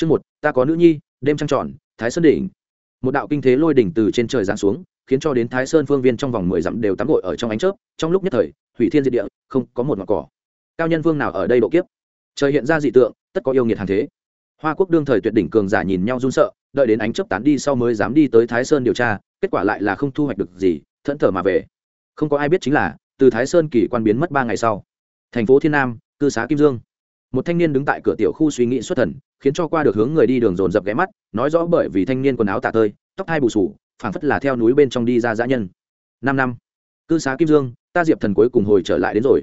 chương một, ta có nữ nhi, đêm trăng tròn, thái sơn đỉnh. Một đạo kinh thế lôi đỉnh từ trên trời giáng xuống, khiến cho đến thái sơn phương viên trong vòng mười dặm đều tắm gội ở trong ánh chớp, trong lúc nhất thời, hủy thiên diệt địa, không có một mặt cỏ. Cao nhân vương nào ở đây độ kiếp? Trời hiện ra dị tượng, tất có yêu nghiệt hàng thế. Hoa quốc đương thời tuyệt đỉnh cường giả nhìn nhau run sợ, đợi đến ánh chớp tán đi sau mới dám đi tới thái sơn điều tra, kết quả lại là không thu hoạch được gì, thẫn thờ mà về. Không có ai biết chính là, từ thái sơn kỳ quan biến mất ba ngày sau. Thành phố thiên nam, cư xá kim dương. Một thanh niên đứng tại cửa tiểu khu suy nghĩ xuất thần khiến cho qua được hướng người đi đường dồn dập ghé mắt, nói rõ bởi vì thanh niên quần áo tạ tơi, tóc hai bù sù, phảng phất là theo núi bên trong đi ra dã nhân. Năm năm, cư xá kim dương, ta diệp thần cuối cùng hồi trở lại đến rồi.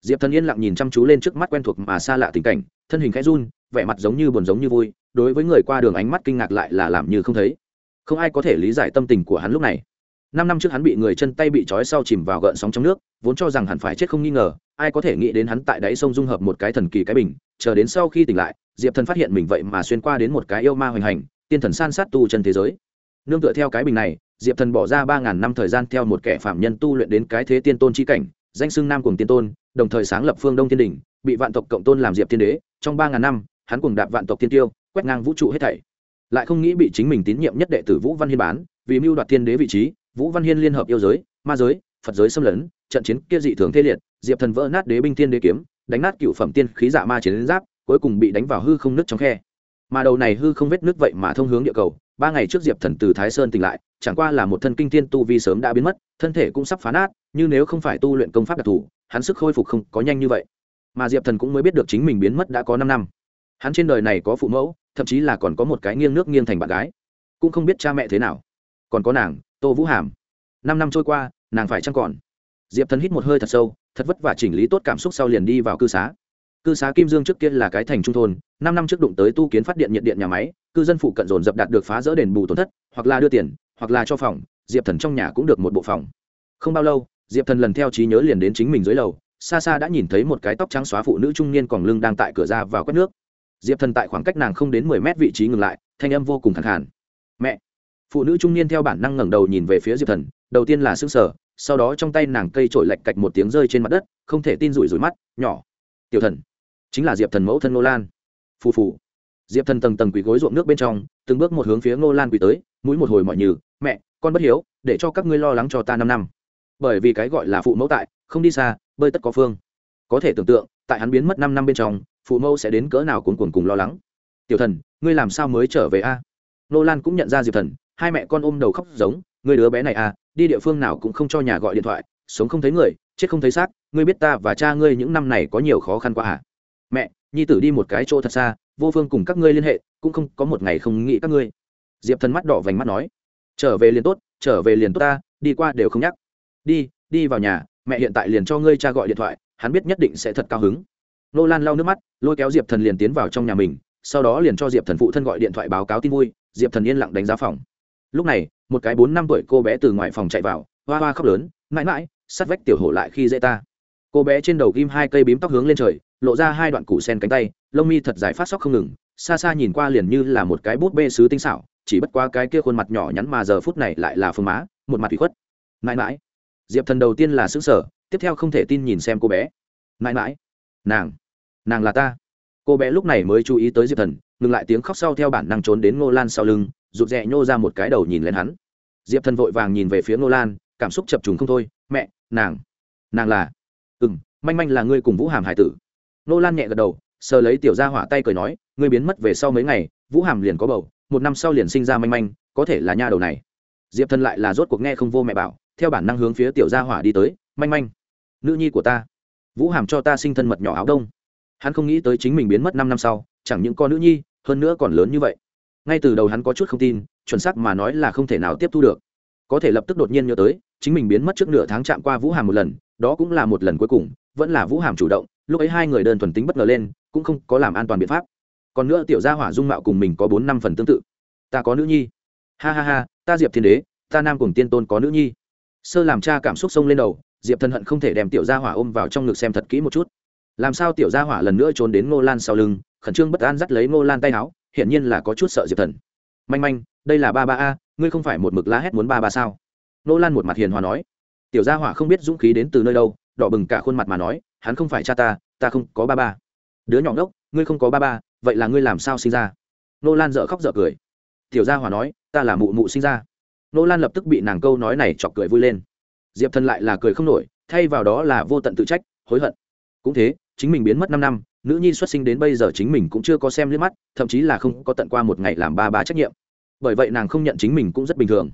Diệp thần yên lặng nhìn chăm chú lên trước mắt quen thuộc mà xa lạ tình cảnh, thân hình khẽ run, vẻ mặt giống như buồn giống như vui, đối với người qua đường ánh mắt kinh ngạc lại là làm như không thấy. Không ai có thể lý giải tâm tình của hắn lúc này năm năm trước hắn bị người chân tay bị trói sau chìm vào gợn sóng trong nước, vốn cho rằng hẳn phải chết không nghi ngờ, ai có thể nghĩ đến hắn tại đáy sông dung hợp một cái thần kỳ cái bình, chờ đến sau khi tỉnh lại, diệp thần phát hiện mình vậy mà xuyên qua đến một cái yêu ma hoành hành, tiên thần san sát tu chân thế giới. Nương tựa theo cái bình này, diệp thần bỏ ra ba ngàn năm thời gian theo một kẻ phạm nhân tu luyện đến cái thế tiên tôn chi cảnh, danh xưng nam cùng tiên tôn, đồng thời sáng lập phương đông thiên đình, bị vạn tộc cộng tôn làm diệp tiên đế. Trong ba ngàn năm, hắn cùng đạp vạn tộc tiên tiêu, quét ngang vũ trụ hết thảy. Lại không nghĩ bị chính mình tín nhiệm nhất đệ tử vũ văn hiên bán, vì mưu đoạt thiên đế vị trí vũ văn hiên liên hợp yêu giới, ma giới, phật giới xâm lấn, trận chiến kia dị thường thê liệt, diệp thần vỡ nát đế binh tiên đế kiếm, đánh nát cựu phẩm tiên khí dạ ma chiến giáp, cuối cùng bị đánh vào hư không nứt trong khe. Mà đầu này hư không vết nước vậy mà thông hướng địa cầu, ba ngày trước diệp thần từ thái sơn tỉnh lại, chẳng qua là một thân kinh thiên tu vi sớm đã biến mất, thân thể cũng sắp phá nát, nhưng nếu không phải tu luyện công pháp đặc thù, hắn sức khôi phục không có nhanh như vậy. Mà diệp thần cũng mới biết được chính mình biến mất đã có năm năm. Hắn trên đời này có phụ mẫu, thậm chí là còn có một cái nghiêng nước nghiêng thành bạn gái. Cũng không biết cha mẹ thế nào. Còn có nàng tô vũ hàm. Năm năm trôi qua, nàng phải chăng còn? Diệp thần hít một hơi thật sâu, thật vất vả chỉnh lý tốt cảm xúc sau liền đi vào cư xá. Cư xá kim dương trước kia là cái thành trung thôn, năm năm trước đụng tới tu kiến phát điện nhiệt điện nhà máy, cư dân phụ cận dồn dập đạt được phá rỡ đền bù tổn thất, hoặc là đưa tiền, hoặc là cho phòng, diệp thần trong nhà cũng được một bộ phòng. Không bao lâu, diệp thần lần theo trí nhớ liền đến chính mình dưới lầu, xa xa đã nhìn thấy một cái tóc trắng xóa phụ nữ trung niên còn lưng đang tại cửa ra vào quét nước. Diệp thần tại khoảng cách nàng không đến mười mét vị trí ngừng lại, thanh âm vô cùng thẳng hẳn phụ nữ trung niên theo bản năng ngẩng đầu nhìn về phía diệp thần, đầu tiên là s ư n g sở sau đó trong tay nàng cây trổi lạch cạch một tiếng rơi trên mặt đất, không thể tin rủi rủi mắt, nhỏ, tiểu thần, chính là diệp thần mẫu thân ngô lan phù phù. Diệp thần tầng tầng quỳ gối ruộng nước bên trong, từng bước một hướng phía ngô lan quỳ tới, mũi một hồi mọi nhừ, mẹ, con bất hiếu, để cho các ngươi lo lắng cho ta năm năm. Bởi vì cái gọi là phụ mẫu tại, không đi xa, bơi tất có phương. Có thể tưởng tượng, tại hắn biến mất năm năm bên trong, phụ mẫu sẽ đến cỡ nào cuồn cuồn cùng lo lắng. Tiểu thần, ngươi làm sao mới trở về a? Nô lan cũng nhận ra diệp thần hai mẹ con ôm đầu khóc giống người đứa bé này à đi địa phương nào cũng không cho nhà gọi điện thoại, sống không thấy người, chết không thấy xác, ngươi biết ta và cha ngươi những năm này có nhiều khó khăn quá à? Mẹ, nhi tử đi một cái chỗ thật xa, vô phương cùng các ngươi liên hệ, cũng không có một ngày không nghĩ các ngươi. Diệp thần mắt đỏ vành mắt nói, trở về liền tốt, trở về liền tốt ta, đi qua đều không nhắc. Đi đi vào nhà, mẹ hiện tại liền cho ngươi cha gọi điện thoại, hắn biết nhất định sẽ thật cao hứng. Nô lan lau nước mắt, lôi kéo diệp thần liền tiến vào trong nhà mình, sau đó liền cho diệp thần phụ thân gọi điện thoại báo cáo tin vui, diệp thần yên lặng đánh giá phòng lúc này, một cái bốn năm tuổi cô bé từ ngoài phòng chạy vào, hoa hoa khóc lớn, mãi mãi sắt vách tiểu hổ lại khi dễ ta. Cô bé trên đầu ghim hai cây bím tóc hướng lên trời, lộ ra hai đoạn củ sen cánh tay, lông mi thật dài phát sóc không ngừng, xa xa nhìn qua liền như là một cái bút bê sứ tinh xảo, chỉ bất qua cái kia khuôn mặt nhỏ nhắn mà giờ phút này lại là phương má một mặt bị khuất. Mãi mãi. Diệp thần đầu tiên là xứng sở tiếp theo không thể tin nhìn xem cô bé. Mãi mãi, nàng nàng là ta cô bé lúc này mới chú ý tới diệp thần, ngừng lại tiếng khóc sau theo bản năng trốn đến ngô lan sau lưng, rụt rè nhô ra một cái đầu nhìn lên hắn. Diệp thần vội vàng nhìn về phía ngô lan, cảm xúc chập trùng không thôi, mẹ, nàng nàng là ừ m manh manh là ngươi cùng vũ hàm hải tử. Ngô lan nhẹ gật đầu, sờ lấy tiểu ra hỏa tay cười nói, ngươi biến mất về sau mấy ngày, vũ hàm liền có bầu, một năm sau liền sinh ra manh manh, có thể là nha đầu này. Diệp thần lại là rốt cuộc nghe không vô mẹ bảo, theo bản năng hướng phía tiểu gia hỏa đi tới, manh manh, nữ nhi của ta, vũ hàm cho ta sinh thân mật nhỏ áo đông hắn không nghĩ tới chính mình biến mất năm năm sau, chẳng những con nữ nhi, hơn nữa còn lớn như vậy. Ngay từ đầu hắn có chút không tin, chuẩn xác mà nói là không thể nào tiếp thu được. Có thể lập tức đột nhiên nhớ tới, chính mình biến mất trước nửa tháng chạm qua vũ hàm một lần, đó cũng là một lần cuối cùng, vẫn là vũ hàm chủ động, lúc ấy hai người đơn thuần tính bất ngờ lên, cũng không có làm an toàn biện pháp. Còn nữa tiểu gia hỏa dung mạo cùng mình có bốn năm phần tương tự. Ta có nữ nhi. Ha ha ha, ta diệp thiên đế, ta nam cùng tiên tôn có nữ nhi. Sơ làm cha cảm xúc sông lên đầu, diệp thân hận không thể đem tiểu gia hỏa ôm vào trong ngực xem thật kỹ một chút làm sao tiểu gia hỏa lần nữa trốn đến ngô lan sau lưng, khẩn trương bất an dắt lấy ngô lan tay áo, hiển nhiên là có chút sợ diệp thần. Manh manh, đây là ba ba a, ngươi không phải một mực la hét muốn ba ba sao? Ngô lan một mặt hiền hòa nói. Tiểu gia hỏa không biết dũng khí đến từ nơi đâu, đỏ bừng cả khuôn mặt mà nói, hắn không phải cha ta ta không có ba ba. Đứa nhỏ ngốc, ngươi không có ba ba, vậy là ngươi làm sao sinh ra? Nô lan dợ khóc dợ cười. Tiểu gia hỏa nói, ta là mụ mụ sinh ra. Nô lan lập tức bị nàng câu nói này chọc cười vui lên. Diệp thần lại là cười không nổi, thay vào đó là vô tận tự trách, hối hận. Cũng thế chính mình biến mất năm năm, nữ nhi xuất sinh đến bây giờ chính mình cũng chưa có xem liếc mắt, thậm chí là không có tận qua một ngày làm ba ba trách nhiệm. Bởi vậy nàng không nhận chính mình cũng rất bình thường.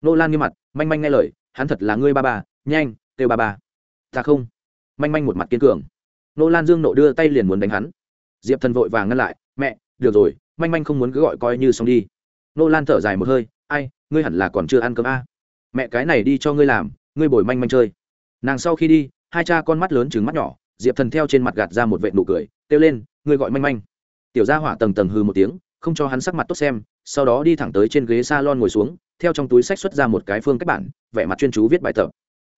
Nô lan nghiêm mặt, manh manh nghe lời, hắn thật là ngươi ba ba, nhanh, kêu ba ba. Ta không. Manh manh một mặt kiên cường. Nô lan dương nộ đưa tay liền muốn đánh hắn. Diệp thần vội vàng ngăn lại, mẹ, được rồi, manh manh không muốn cứ gọi coi như xong đi. Nô lan thở dài một hơi, ai, ngươi hẳn là còn chưa ăn cơm a à. mẹ, cái này đi cho ngươi làm, ngươi bồi manh manh chơi. Nàng sau khi đi, hai cha con mắt lớn chừng mắt nhỏ diệp thần theo trên mặt gạt ra một vệ nụ cười, kêu lên, ngươi gọi manh manh. Tiểu gia hỏa tầng tầng hư một tiếng, không cho hắn sắc mặt tốt xem, sau đó đi thẳng tới trên ghế s a lon ngồi xuống, theo trong túi sách xuất ra một cái phương cách bản, vẻ mặt chuyên chú viết bài tập.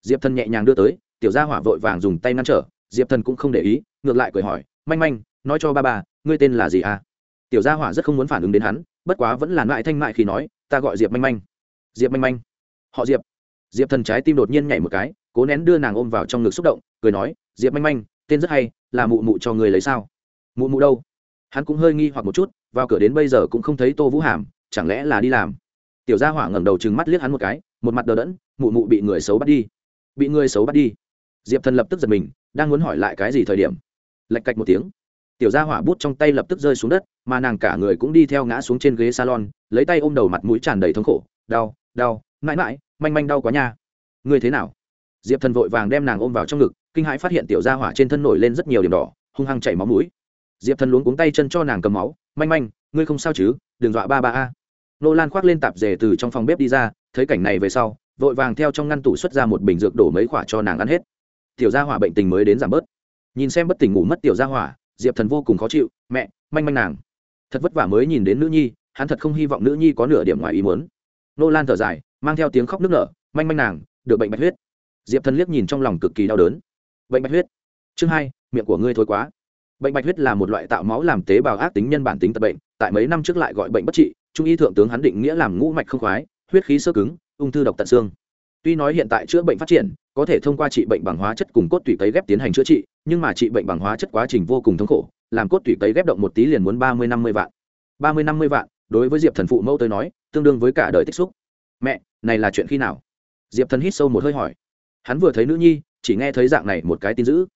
Diệp thần nhẹ nhàng đưa tới, tiểu gia hỏa vội vàng dùng tay ngăn trở, diệp thần cũng không để ý, ngược lại cười hỏi, manh manh, nói cho ba bà ngươi tên là gì à? Tiểu gia hỏa rất không muốn phản ứng đến hắn, bất quá vẫn là mại thanh mại khi nói, ta gọi diệp manh manh. Diệp manh manh. Họ diệp. Diệp thần trái tim đột nhiên nhảy một cái, cố nén đưa nàng ôm vào trong ngực xúc động, cười nói, diệp manh manh tên rất hay, là mụ mụ cho người lấy sao? Mụ mụ đâu? Hắn cũng hơi nghi hoặc một chút, vào cửa đến bây giờ cũng không thấy tô vũ hàm, chẳng lẽ là đi làm? Tiểu gia hỏa ngẩng đầu chừng mắt liếc hắn một cái, một mặt đờ đẫn, mụ mụ bị người xấu bắt đi. Bị người xấu bắt đi. Diệp thần lập tức giật mình, đang muốn hỏi lại cái gì thời điểm, lạch cạch một tiếng. Tiểu gia hỏa bút trong tay lập tức rơi xuống đất, mà nàng cả người cũng đi theo ngã xuống trên ghế salon, lấy tay ôm đầu mặt mũi tràn đầy thống khổ, đau đau, mãi mãi, manh manh đau quá nha. Người thế nào? Diệp thần vội vàng đem nàng ôm vào trong ngực kinh hãi phát hiện tiểu gia hỏa trên thân nổi lên rất nhiều điểm đỏ, hung hăng chảy máu mũi. Diệp thần luống cuống tay chân cho nàng cầm máu, manh manh, ngươi không sao chứ, đừng dọa ba ba a. Nô lan khoác lên tạp dề từ trong phòng bếp đi ra, thấy cảnh này về sau, vội vàng theo trong ngăn tủ xuất ra một bình dược đổ mấy quả cho nàng ăn hết. Tiểu gia hỏa bệnh tình mới đến giảm bớt. Nhìn xem bất tỉnh ngủ mất tiểu gia hỏa, diệp thần vô cùng khó chịu, mẹ, manh manh nàng. Thật vất vả mới nhìn đến nữ nhi, hắn thật không hy vọng nữ nhi có nửa điểm ngoài ý muốn. Nô lan thở dài, mang theo tiếng khóc nức nở, manh manh nàng, được bệnh bạch huyết. Diệp thần liếc nhìn trong lòng cực kỳ đau đớn bệnh bạch huyết. Chương hai, miệng của ngươi thối quá. Bệnh bạch huyết là một loại tạo máu làm tế bào ác tính nhân bản tính tật bệnh, tại mấy năm trước lại gọi bệnh bất trị, trung y thượng tướng hắn định nghĩa làm ngũ mạch không khoái, huyết khí sơ cứng, ung thư độc tận xương. Tuy nói hiện tại chữa bệnh phát triển, có thể thông qua trị bệnh bằng hóa chất cùng cốt tủy cấy ghép tiến hành chữa trị, nhưng mà trị bệnh bằng hóa chất quá trình vô cùng thống khổ, làm cốt tủy cấy ghép động một tí liền muốn ba mươi năm mươi vạn. Ba mươi năm mươi vạn, đối với diệp thần phụ mẫu tới nói, tương đương với cả đời tích xúc. Mẹ, này là chuyện khi nào? Diệp thần hít sâu một hơi hỏi. Hắn vừa thấy nữ nhi chỉ nghe thấy dạng này một cái tin dữ.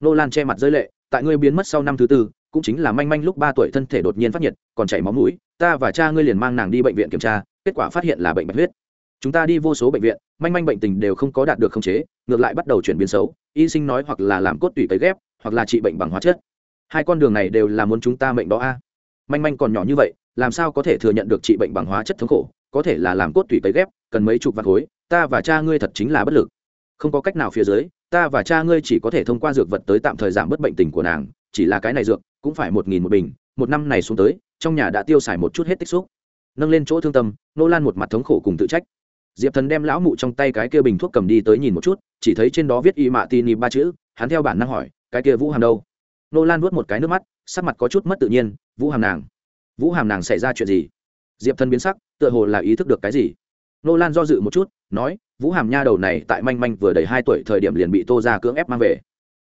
Nô lan che mặt rơi lệ, tại ngươi biến mất sau năm thứ tư, cũng chính là manh manh lúc ba tuổi thân thể đột nhiên phát nhiệt, còn chảy máu mũi, ta và cha ngươi liền mang nàng đi bệnh viện kiểm tra, kết quả phát hiện là bệnh bạch huyết. Chúng ta đi vô số bệnh viện, manh manh bệnh tình đều không có đạt được khống chế, ngược lại bắt đầu chuyển biến xấu, y sinh nói hoặc là làm cốt tủy cấy ghép, hoặc là trị bệnh bằng hóa chất. Hai con đường này đều là muốn chúng ta mệnh đó a. Manh manh còn nhỏ như vậy, làm sao có thể thừa nhận được trị bệnh bằng hóa chất thống khổ, có thể là làm cốt tủy cấy ghép, cần mấy chục vạt khối, ta và cha ngươi thật chính là bất lực không có cách nào phía dưới, ta và cha ngươi chỉ có thể thông qua dược vật tới tạm thời giảm bớt bệnh tình của nàng, chỉ là cái này dược, cũng phải một nghìn một bình, một năm này xuống tới, trong nhà đã tiêu xài một chút hết tích xúc. Nâng lên chỗ thương tâm nô lan một mặt thống khổ cùng tự trách. Diệp thần đem lão mụ trong tay cái kia bình thuốc cầm đi tới nhìn một chút, chỉ thấy trên đó viết y mạ tini ba chữ, hắn theo bản năng hỏi, cái kia vũ hàm đâu? Nô lan nuốt một cái nước mắt, sắc mặt có chút mất tự nhiên, vũ hàm nàng, vũ hàm nàng xảy ra chuyện gì? Diệp thần biến sắc, tựa hồ là ý thức được cái gì nô lan do dự một chút, nói, vũ hàm nha đầu này tại manh manh vừa đầy hai tuổi thời điểm liền bị tô ra cưỡng ép mang về.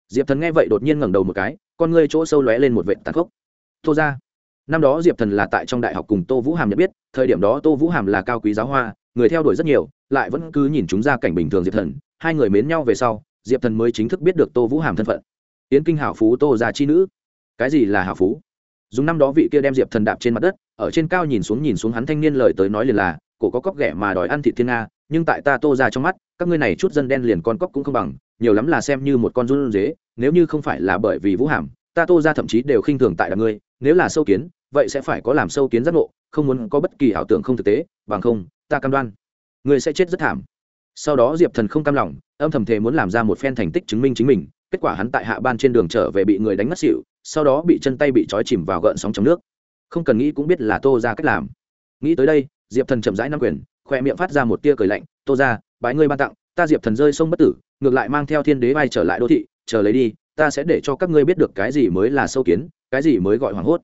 Diệp thần nghe vậy đột nhiên ngẩng đầu một cái, con ngươi chỗ sâu lóe lên một vệ tàn khốc. Tô ra năm đó diệp thần là tại trong đại học cùng tô vũ hàm nhận biết, thời điểm đó tô vũ hàm là cao quý giáo hoa, người theo đuổi rất nhiều, lại vẫn cứ nhìn chúng ra cảnh bình thường diệp thần, hai người mến nhau về sau, diệp thần mới chính thức biết được tô vũ hàm thân phận. Yến kinh hảo phú, tô ra chi nữ. Cái gì là hảo phú? Dùng năm đó vị kia đem diệp thần đạp trên mặt đất, ở trên cao nhìn xuống nhìn xuống hắn thanh niên lời tới nói liền là cổ có cóc ghẻ mà đòi ăn thịt thiên nga, nhưng tại ta tô ra trong mắt, các ngươi này chút dân đen liền con cóc cũng không bằng, nhiều lắm là xem như một con run dế, nếu như không phải là bởi vì vũ hàm, ta tô ra thậm chí đều khinh thường tại là ngươi, nếu là sâu kiến, vậy sẽ phải có làm sâu kiến giác ngộ, không muốn có bất kỳ ảo tưởng không thực tế, bằng không, ta cam đoan, ngươi sẽ chết rất thảm. Sau đó diệp thần không cam lòng, âm thầm thề muốn làm ra một phen thành tích chứng minh chính mình, kết quả hắn tại hạ ban trên đường trở về bị người đánh mất xịu sau đó bị chân tay bị trói chìm vào gợn sóng trong nước. Không cần nghĩ cũng biết là tô ra cách làm. Nghĩ tới đây diệp thần chậm rãi năm quyền khoe miệng phát ra một tia cười lạnh, tô ra bái ngươi ban tặng, ta diệp thần rơi sông bất tử, ngược lại mang theo thiên đế bay trở lại đô thị, chờ lấy đi, ta sẽ để cho các ngươi biết được cái gì mới là sâu kiến, cái gì mới gọi hoảng hốt.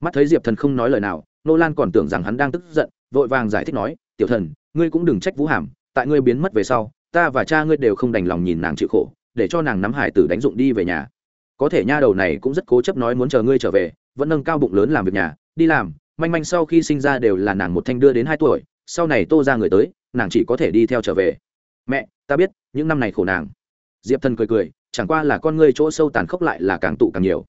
Mắt thấy diệp thần không nói lời nào, nô lan còn tưởng rằng hắn đang tức giận, vội vàng giải thích nói, tiểu thần, ngươi cũng đừng trách vũ hàm, tại ngươi biến mất về sau, ta và cha ngươi đều không đành lòng nhìn nàng chịu khổ, để cho nàng nắm hải tử đánh dụng đi về nhà. Có thể nha đầu này cũng rất cố chấp nói muốn chờ ngươi trở về, vẫn nâng cao bụng lớn làm việc nhà, đi làm manh manh sau khi sinh ra đều là nàng một thanh đưa đến hai tuổi, sau này tô ra người tới, nàng chỉ có thể đi theo trở về. Mẹ, ta biết, những năm này khổ nàng. Diệp thần cười cười, chẳng qua là con ngươi chỗ sâu tàn khốc lại là càng tụ càng nhiều.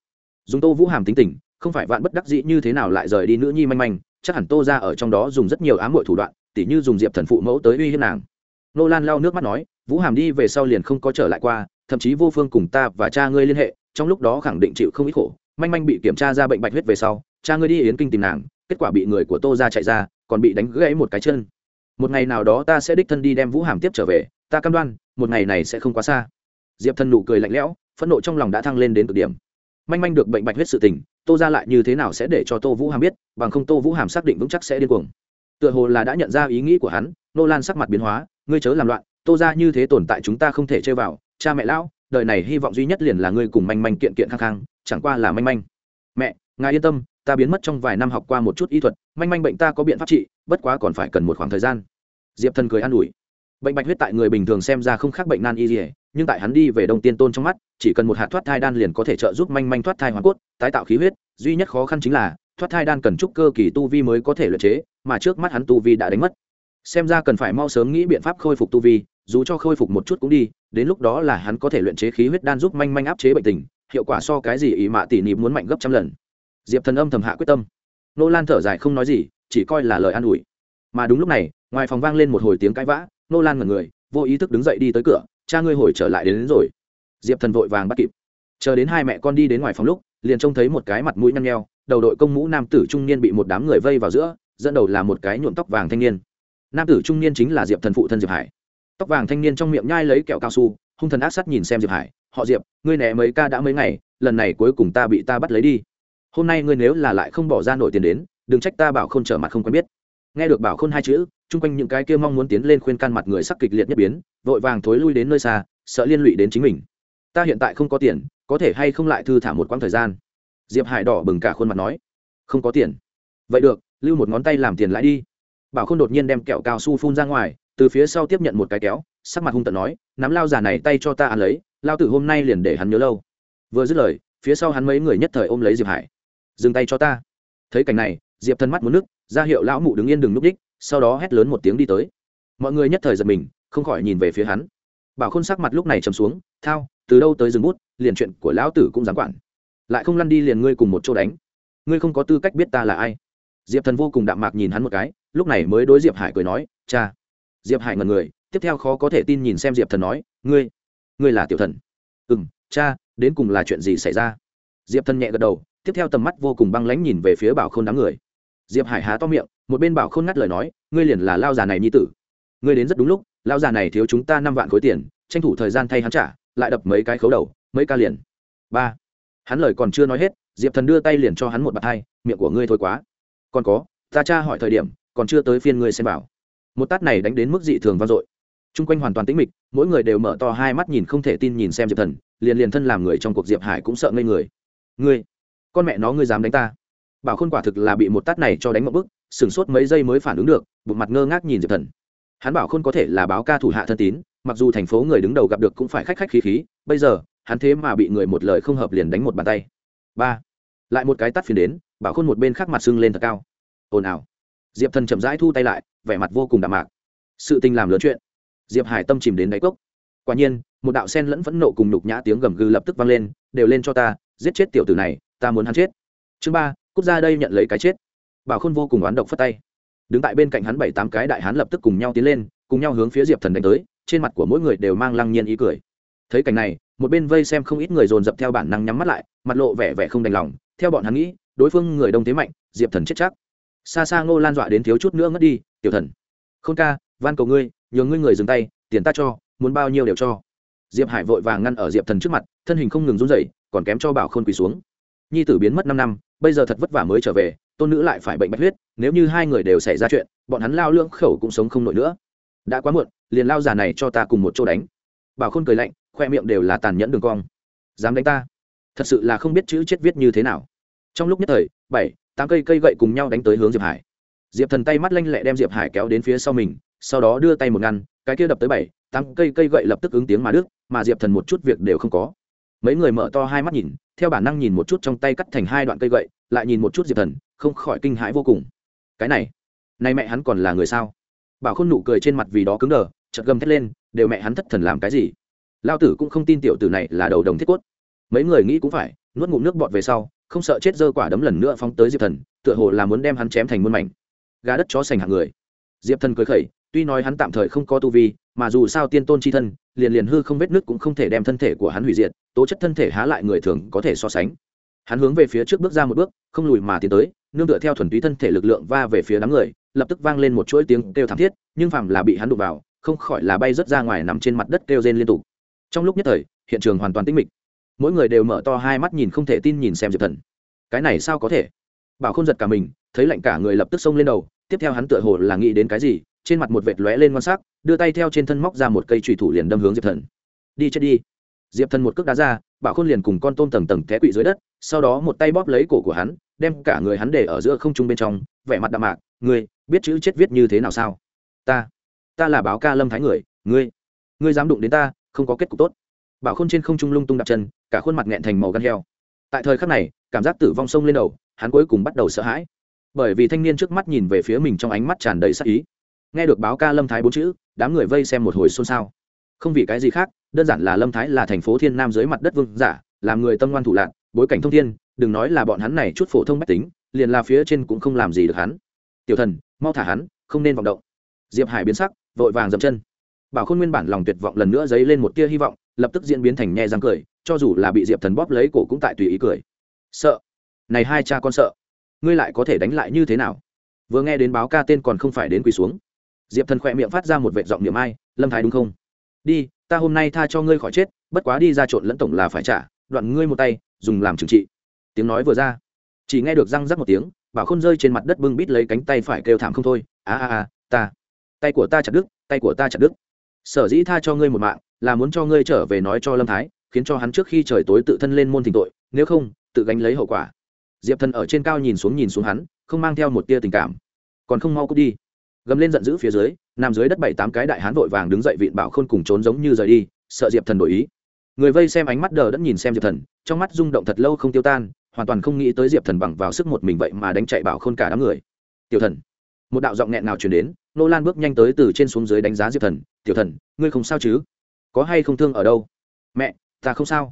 Dùng tô vũ hàm tính tình, không phải vạn bất đắc dĩ như thế nào lại rời đi nữ nhi manh manh, chắc hẳn tô ra ở trong đó dùng rất nhiều ám hội thủ đoạn, tỉ như dùng diệp thần phụ mẫu tới uy hiếp nàng. Nô lan lau nước mắt nói, vũ hàm đi về sau liền không có trở lại qua, thậm chí vô phương cùng ta và cha ngươi liên hệ, trong lúc đó khẳng định chịu không ít khổ. Manh manh bị kiểm tra ra bệnh bạch huyết về sau, cha ngươi đi yến kinh tìm nàng kết quả bị người của tô ra chạy ra, còn bị đánh gãy một cái chân. Một ngày nào đó ta sẽ đích thân đi đem vũ hàm tiếp trở về, ta cam đoan, một ngày này sẽ không quá xa. Diệp thần nụ cười lạnh lẽo, phẫn nộ trong lòng đã thăng lên đến cực điểm. Manh manh được bệnh bạch huyết sự tình, tô ra lại như thế nào sẽ để cho tô vũ hàm biết, bằng không tô vũ hàm xác định vững chắc sẽ điên cuồng. Tựa hồ là đã nhận ra ý nghĩ của hắn nô lan sắc mặt biến hóa, ngươi chớ làm loạn, tô ra như thế tồn tại chúng ta không thể chơi vào, cha mẹ lão, đời này hy vọng duy nhất liền là ngươi cùng manh manh kiện kiện khăng khăng, chẳng qua là manh manh. Mẹ ngài yên tâm ta biến mất trong vài năm học qua một chút y thuật manh manh bệnh ta có biện pháp trị bất quá còn phải cần một khoảng thời gian. Diệp thần cười an ủi. Bệnh bạch huyết tại người bình thường xem ra không khác bệnh nan y gì, nhưng tại hắn đi về đông tiên tôn trong mắt chỉ cần một hạt thoát thai đan liền có thể trợ giúp manh manh thoát thai hoàn cốt tái tạo khí huyết duy nhất khó khăn chính là thoát thai đan cần trúc cơ kỳ tu vi mới có thể luyện chế mà trước mắt hắn tu vi đã đánh mất. Xem ra cần phải mau sớm nghĩ biện pháp khôi phục tu vi dù cho khôi phục một chút cũng đi đến lúc đó là hắn có thể luyện chế khí huyết đan giúp manh manh áp chế bệnh tình hiệu quả so cái gì ý mạ tỉ nịp muốn mạnh gấp trăm lần diệp thần âm thầm hạ quyết tâm. Nô lan thở dài không nói gì chỉ coi là lời an ủi. Mà đúng lúc này ngoài phòng vang lên một hồi tiếng cãi vã nô lan ngẩn người vô ý thức đứng dậy đi tới cửa cha ngươi hồi trở lại đến, đến rồi. Diệp thần vội vàng bắt kịp. Chờ đến hai mẹ con đi đến ngoài phòng lúc liền trông thấy một cái mặt mũi nhăn nheo đầu đội công mũ nam tử trung niên bị một đám người vây vào giữa dẫn đầu là một cái nhuộm tóc vàng thanh niên. Nam tử trung niên chính là diệp thần phụ thân diệp hải. Tóc vàng thanh niên trong miệng nhai lấy kẹo cao su hung thần ác sắt nhìn xem diệp hải họ diệp ngươi né mấy ca đã mấy ngày lần này cuối cùng ta bị ta bắt lấy đi hôm nay ngươi nếu là lại không bỏ ra nổi tiền đến, đừng trách ta bảo k h ô n trở mặt không quen biết. Nghe được bảo khôn hai chữ, chung quanh những cái kia mong muốn tiến lên khuyên can mặt người sắc kịch liệt nhất biến, vội vàng thối lui đến nơi xa, sợ liên lụy đến chính mình. Ta hiện tại không có tiền, có thể hay không lại thư thả một quãng thời gian? Diệp hải đỏ bừng cả khuôn mặt nói. Không có tiền. Vậy được, lưu một ngón tay làm tiền lãi đi. Bảo khôn đột nhiên đem kẹo cao su phun ra ngoài, từ phía sau tiếp nhận một cái kéo, sắc mặt hung tận nói, nắm lao già này tay cho ta ăn lấy, lao tử hôm nay liền để hắn nhớ lâu. Vừa dứt lời, phía sau hắn mấy người nhất thời ôm lấy diệp hải dừng tay cho ta. Thấy cảnh này, diệp Thần mắt muốn nước, ra hiệu lão mụ đứng yên đừng núp đích, sau đó hét lớn một tiếng đi tới. Mọi người nhất thời giật mình, không khỏi nhìn về phía hắn. Bảo khôn sắc mặt lúc này chầm xuống, thao, từ đâu tới rừng bút, liền chuyện của lão tử cũng dám quản. Lại không lăn đi liền ngươi cùng một chỗ đánh. Ngươi không có tư cách biết ta là ai. Diệp thần vô cùng đạm mạc nhìn hắn một cái, lúc này mới đối diệp hải cười nói, cha. Diệp hải ngần người, tiếp theo khó có thể tin nhìn xem diệp thần nói, ngươi ngươi là tiểu thần. Ừ m cha, đến cùng là chuyện gì xảy ra? Diệp thần nhẹ gật đầu tiếp theo tầm mắt vô cùng băng lãnh nhìn về phía bảo khôn đám người. Diệp hải há to miệng, một bên bảo khôn ngắt lời nói, ngươi liền là lao già này nhi tử. Ngươi đến rất đúng lúc, lao già này thiếu chúng ta năm vạn khối tiền, tranh thủ thời gian thay hắn trả, lại đập mấy cái khấu đầu, mấy ca liền. Ba. Hắn lời còn chưa nói hết, diệp thần đưa tay liền cho hắn một bạt hai, miệng của ngươi thôi quá. Còn có, ta cha hỏi thời điểm, còn chưa tới phiên ngươi xem bảo. Một tát này đánh đến mức dị thường vang dội. Chung quanh hoàn toàn tĩnh mịch, mỗi người đều mở to hai mắt nhìn không thể tin nhìn xem diệp thần, liền liền thân làm người trong cuộc diệp hải cũng sợ ngây người. Ngươi con mẹ nó ngươi dám đánh ta. Bảo khôn quả thực là bị một tát này cho đánh một bức, sửng sốt mấy giây mới phản ứng được, bụng mặt ngơ ngác nhìn diệp thần. Hắn bảo khôn có thể là báo ca thủ hạ thân tín, mặc dù thành phố người đứng đầu gặp được cũng phải khách khách khí khí, bây giờ, hắn thế mà bị người một lời không hợp liền đánh một bàn tay. Ba. Lại một cái tắt phiền đến, bảo khôn một bên khác mặt sưng lên thật cao. Ồn ào. Diệp thần chậm rãi thu tay lại, vẻ mặt vô cùng đạm mạc. Sự tình làm lớn chuyện. Diệp hải tâm chìm đến đáy cốc. Quả nhiên, một đạo sen lẫn phẫn nộ cùng nhục nhã tiếng gầm gừ lập tức vang lên, đều lên cho ta, giết chết tiểu tử này ta muốn hắn chết. Chương ba, cút ra đây nhận lấy cái chết. Bảo khôn vô cùng oán độc phất tay. Đứng tại bên cạnh hắn bảy tám cái đại hán lập tức cùng nhau tiến lên, cùng nhau hướng phía diệp thần đánh tới, trên mặt của mỗi người đều mang lăng nhiên ý cười. Thấy cảnh này, một bên vây xem không ít người dồn dập theo bản năng nhắm mắt lại, mặt lộ vẻ vẻ không đành lòng. Theo bọn hắn nghĩ, đối phương người đông thế mạnh, diệp thần chết chắc. Xa xa ngô lan dọa đến thiếu chút nữa ngất đi, tiểu thần, khôn ca, van cầu ngươi, nhường ngươi người dừng tay, tiền ta cho, muốn bao nhiêu đều cho. Diệp hải vội vàng ngăn ở diệp thần trước mặt, thân hình không ngừng run rẩy, còn kém cho bảo khôn quỳ xuống nhi tử biến mất năm năm, bây giờ thật vất vả mới trở về, tôn nữ lại phải bệnh bạch huyết, nếu như hai người đều xảy ra chuyện, bọn hắn lao lưỡng khẩu cũng sống không nổi nữa. Đã quá muộn, liền lao già này cho ta cùng một chỗ đánh. Bảo khôn cười lạnh, khoe miệng đều là tàn nhẫn đường cong. Dám đánh ta? Thật sự là không biết chữ chết viết như thế nào. Trong lúc nhất thời, bảy, tám cây cây gậy cùng nhau đánh tới hướng diệp hải. Diệp thần tay mắt lanh lẹ đem diệp hải kéo đến phía sau mình, sau đó đưa tay một ngăn, cái kia đập tới bảy, tám cây cây gậy lập tức ứng tiếng mà đức mà diệp thần một chút việc đều không có. Mấy người mở to hai mắt nhìn theo bản năng nhìn một chút trong tay cắt thành hai đoạn cây gậy, lại nhìn một chút diệp thần, không khỏi kinh hãi vô cùng. Cái này nay mẹ hắn còn là người sao? Bảo khôn nụ cười trên mặt vì đó cứng đờ chật gầm thét lên, đều mẹ hắn thất thần làm cái gì? Lao tử cũng không tin tiểu tử này là đầu đồng thiết cốt. Mấy người nghĩ cũng phải, nuốt ngụm nước bọt về sau, không sợ chết dơ quả đấm lần nữa phóng tới diệp thần, tựa hồ là muốn đem hắn chém thành muôn mảnh. Gà đất chó sành hạng người. Diệp thần cười khẩy, tuy nói hắn tạm thời không có tu vi mà dù sao tiên tôn c h i thân, liền liền hư không vết nứt cũng không thể đem thân thể của hắn hủy diệt, tố chất thân thể há lại người thường có thể so sánh. Hắn hướng về phía trước bước ra một bước, không lùi mà tiến tới, nương tựa theo thuần túy thân thể lực lượng va về phía đám người, lập tức vang lên một chuỗi tiếng kêu thảm thiết, nhưng phàm là bị hắn đụng vào, không khỏi là bay rớt ra ngoài nằm trên mặt đất kêu rên liên tục. Trong lúc nhất thời, hiện trường hoàn toàn tĩnh mịch. Mỗi người đều mở to hai mắt nhìn không thể tin nhìn xem diệp thần. Cái này sao có thể? Bảo không giật cả mình, thấy lạnh cả người lập tức xông lên đầu, tiếp theo hắn tựa hồ là nghĩ đến cái gì trên mặt một vệt lóe lên ngon sắc, đưa tay theo trên thân móc ra một cây trùy thủ liền đâm hướng diệp thần. Đi chết đi. Diệp thần một cước đá ra, bảo khôn liền cùng con tôm tầng tầng té quỵ dưới đất, sau đó một tay bóp lấy cổ của hắn, đem cả người hắn để ở giữa không trung bên trong, vẻ mặt đạm mạc, ngươi, biết chữ chết viết như thế nào sao? Ta ta là báo ca lâm thái người, ngươi ngươi dám đụng đến ta, không có kết cục tốt. Bảo khôn trên không trung lung tung đặt chân, cả khuôn mặt nghẹn thành màu gan heo. Tại thời khắc này, cảm giác tử vong sông lên đầu, hắn cuối cùng bắt đầu sợ hãi. Bởi vì thanh niên trước mắt nhìn về phía mình trong ánh mắt tràn đầy sắc ý nghe được báo ca lâm thái bốn chữ, đám người vây xem một hồi xôn xao. Không vì cái gì khác, đơn giản là lâm thái là thành phố thiên nam dưới mặt đất vương giả, làm người tâm ngoan thủ lạc, bối cảnh thông thiên, đừng nói là bọn hắn này chút phổ thông bách tính, liền là phía trên cũng không làm gì được hắn. Tiểu thần, mau thả hắn, không nên vọng động. Diệp hải biến sắc, vội vàng dậm chân. Bảo khôn nguyên bản lòng tuyệt vọng lần nữa dấy lên một tia hy vọng, lập tức diễn biến thành nhe răng cười, cho dù là bị diệp thần bóp lấy cổ cũng tại tùy ý cười. Sợ. Này hai cha con sợ. Ngươi lại có thể đánh lại như thế nào? Vừa nghe đến báo ca tên còn không phải đến quỳ xuống diệp thần khỏe miệng phát ra một vệ giọng niệm ai, lâm thái đúng không? Đi, ta hôm nay tha cho ngươi khỏi chết, bất quá đi ra trộn lẫn tổng là phải trả, đoạn ngươi một tay, dùng làm trừng trị. Tiếng nói vừa ra, chỉ nghe được răng rắc một tiếng, bảo khôn rơi trên mặt đất bưng bít lấy cánh tay phải kêu thảm không thôi, a a a, ta, tay của ta chặt đứt, tay của ta chặt đứt. Sở dĩ tha cho ngươi một mạng, là muốn cho ngươi trở về nói cho lâm thái, khiến cho hắn trước khi trời tối tự thân lên môn thỉnh tội, nếu không, tự gánh lấy hậu quả. Diệp thần ở trên cao nhìn xuống nhìn xuống hắn, không mang theo một tia tình cảm. Còn không mau cút đi gầm lên giận dữ phía dưới, nằm dưới đất bảy tám cái đại hán vội vàng đứng dậy vịn bảo khôn cùng trốn giống như rời đi, sợ diệp thần đổi ý. Người vây xem ánh mắt đờ đẫn nhìn xem diệp thần, trong mắt rung động thật lâu không tiêu tan, hoàn toàn không nghĩ tới diệp thần bằng vào sức một mình vậy mà đánh chạy bảo khôn cả đám người. Tiểu thần. Một đạo giọng nghẹn nào chuyển đến, nô lan bước nhanh tới từ trên xuống dưới đánh giá diệp thần, tiểu thần, ngươi không sao chứ? Có hay không thương ở đâu? Mẹ, ta không sao.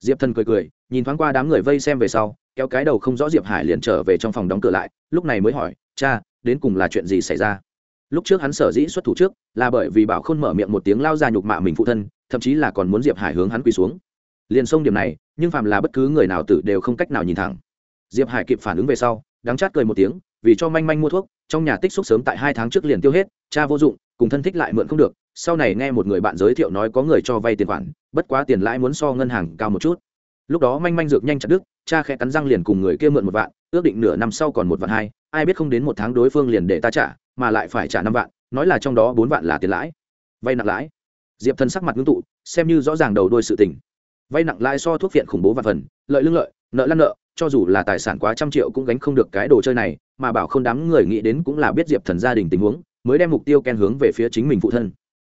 Diệp thần cười cười, nhìn thoáng qua đám người vây xem về sau, kéo cái đầu không rõ diệp hải liền trở về trong phòng đóng cửa lại, lúc này mới hỏi, cha, đến cùng là chuyện gì xảy ra? Lúc trước hắn sở dĩ xuất thủ trước là bởi vì bảo khôn mở miệng một tiếng lao ra nhục mạ mình phụ thân, thậm chí là còn muốn diệp hải hướng hắn quỳ xuống. Liền xông điểm này, nhưng phàm là bất cứ người nào tử đều không cách nào nhìn thẳng. Diệp hải kịp phản ứng về sau, đắng chát cười một tiếng, vì cho manh manh mua thuốc, trong nhà tích xúc sớm tại hai tháng trước liền tiêu hết, cha vô dụng, cùng thân thích lại mượn không được, sau này nghe một người bạn giới thiệu nói có người cho vay tiền khoản, bất quá tiền lãi muốn so ngân hàng cao một chút. Lúc đó manh manh dược nhanh chặt đứt, cha khẽ cắn răng liền cùng người kia mượn một vạn, ước định nửa năm sau còn một vạn hai, ai biết không đến một tháng đối phương liền để ta trả mà lại phải trả năm vạn, nói là trong đó bốn vạn là tiền lãi. Vay nặng lãi. Diệp thần sắc mặt ngưng tụ, xem như rõ ràng đầu đôi sự tình. Vay nặng lãi so thuốc viện khủng bố và phần, lợi lương lợi, nợ lăn nợ, cho dù là tài sản quá trăm triệu cũng gánh không được cái đồ chơi này, mà bảo không đám người nghĩ đến cũng là biết diệp thần gia đình tình huống, mới đem mục tiêu ken hướng về phía chính mình phụ thân.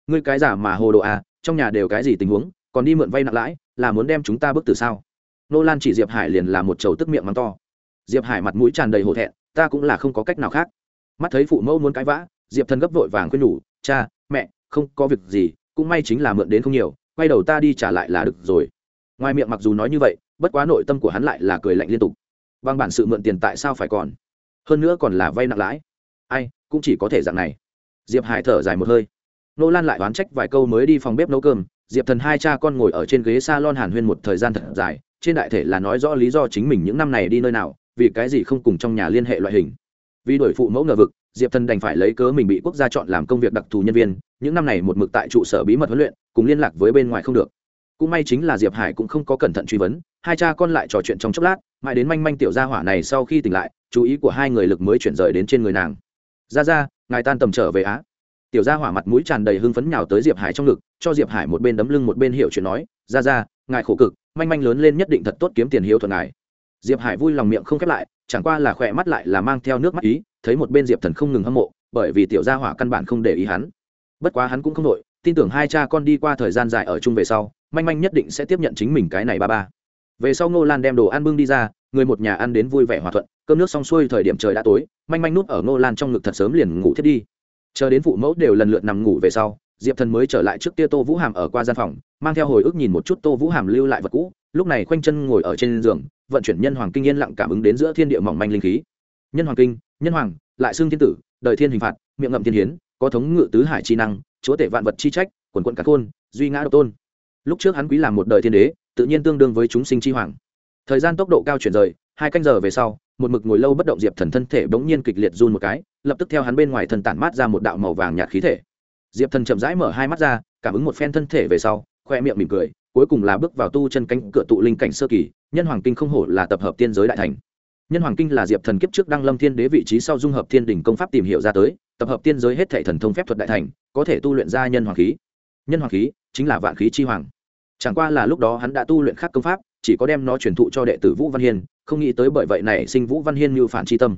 Ngươi cái giả mà hồ đồ à trong nhà đều cái gì tình huống, còn đi mượn vay nặng lãi, là muốn đem chúng ta bước từ sao? Nô lan chỉ diệp hải liền là một chầu tức miệng mắng to. Diệp hải mặt mũi tràn đầy hổ thẹn, ta cũng là không có cách nào khác mắt thấy phụ mẫu muốn cãi vã, diệp thần gấp vội vàng khuyên nhủ, cha, mẹ, không có việc gì, cũng may chính là mượn đến không nhiều, quay đầu ta đi trả lại là được rồi. Ngoài miệng mặc dù nói như vậy, bất quá nội tâm của hắn lại là cười lạnh liên tục. Bằng bản sự mượn tiền tại sao phải còn? Hơn nữa còn là vay nặng lãi. Ai, cũng chỉ có thể dạng này. Diệp hải thở dài một hơi. Nô lan lại oán trách vài câu mới đi phòng bếp nấu cơm. Diệp thần hai cha con ngồi ở trên ghế s a lon hàn huyên một thời gian thật dài, trên đại thể là nói rõ lý do chính mình những năm này đi nơi nào, vì cái gì không cùng trong nhà liên hệ loại hình vì đổi phụ mẫu ngờ vực, diệp thần đành phải lấy cớ mình bị quốc gia chọn làm công việc đặc thù nhân viên, những năm này một mực tại trụ sở bí mật huấn luyện, cùng liên lạc với bên ngoài không được. Cũng may chính là diệp hải cũng không có cẩn thận truy vấn, hai cha con lại trò chuyện trong chốc lát, mãi đến manh manh tiểu gia hỏa này sau khi tỉnh lại, chú ý của hai người lực mới chuyển rời đến trên người nàng. Ra ra, ngài tan tầm trở về á. Tiểu gia hỏa mặt mũi tràn đầy hưng phấn nhào tới diệp hải trong ngực, cho diệp hải một bên đấm lưng một bên hiểu chuyện nói, ra ra, ngài khổ cực, manh manh lớn lên nhất định thật tốt kiếm tiền hiếu thuận ngài diệp hải vui lòng miệng không khép lại, chẳng qua là khỏe mắt lại là mang theo nước mắt ý, thấy một bên diệp thần không ngừng hâm mộ, bởi vì tiểu gia hỏa căn bản không để ý hắn. Bất quá hắn cũng không đội tin tưởng hai cha con đi qua thời gian dài ở chung về sau, manh manh nhất định sẽ tiếp nhận chính mình cái này ba ba. Về sau ngô lan đem đồ ăn bưng đi ra, người một nhà ăn đến vui vẻ hòa thuận, cơm nước xong xuôi thời điểm trời đã tối, manh manh núp ở ngô lan trong ngực thật sớm liền ngủ thiết đi. Chờ đến phụ mẫu đều lần lượt nằm ngủ về sau, diệp thần mới trở lại trước kia tô vũ hàm ở qua gian phòng, mang theo hồi ức nhìn một chút tô vũ hàm lưu lại vật cũ, lúc này khoanh chân ngồi ở trên giường vận chuyển nhân hoàng kinh yên lặng cảm ứng đến giữa thiên địa mỏng manh linh khí. Nhân hoàng kinh, nhân hoàng, lại xương thiên tử, đời thiên hình phạt, miệng ngậm thiên hiến, có thống ngự tứ hải chi năng, chúa tể vạn vật chi trách, quần quận cả khôn duy ngã độc tôn. Lúc trước hắn quý làm một đời thiên đế, tự nhiên tương đương với chúng sinh chi hoàng. Thời gian tốc độ cao chuyển rời, hai canh giờ về sau, một mực ngồi lâu bất động diệp thần thân thể bỗng nhiên kịch liệt run một cái, lập tức theo hắn bên ngoài thần tản mát ra một đạo màu vàng nhạt khí thể. Diệp thần chậm rãi mở hai mắt ra, cảm ứng một phen thân thể về sau, khoe miệng mỉm cười cuối cùng là bước vào tu chân cánh cửa tụ linh cảnh sơ kỳ, nhân hoàng kinh không hổ là tập hợp tiên giới đại thành. Nhân hoàng kinh là diệp thần kiếp trước đăng lâm thiên đế vị trí sau dung hợp thiên đình công pháp tìm hiểu ra tới, tập hợp tiên giới hết thệ thần thông phép thuật đại thành, có thể tu luyện ra nhân hoàng khí. Nhân hoàng khí chính là vạn khí chi hoàng. Chẳng qua là lúc đó hắn đã tu luyện khác công pháp, chỉ có đem nó truyền thụ cho đệ tử vũ văn hiên, không nghĩ tới bởi vậy này sinh vũ văn hiên như phản c tâm.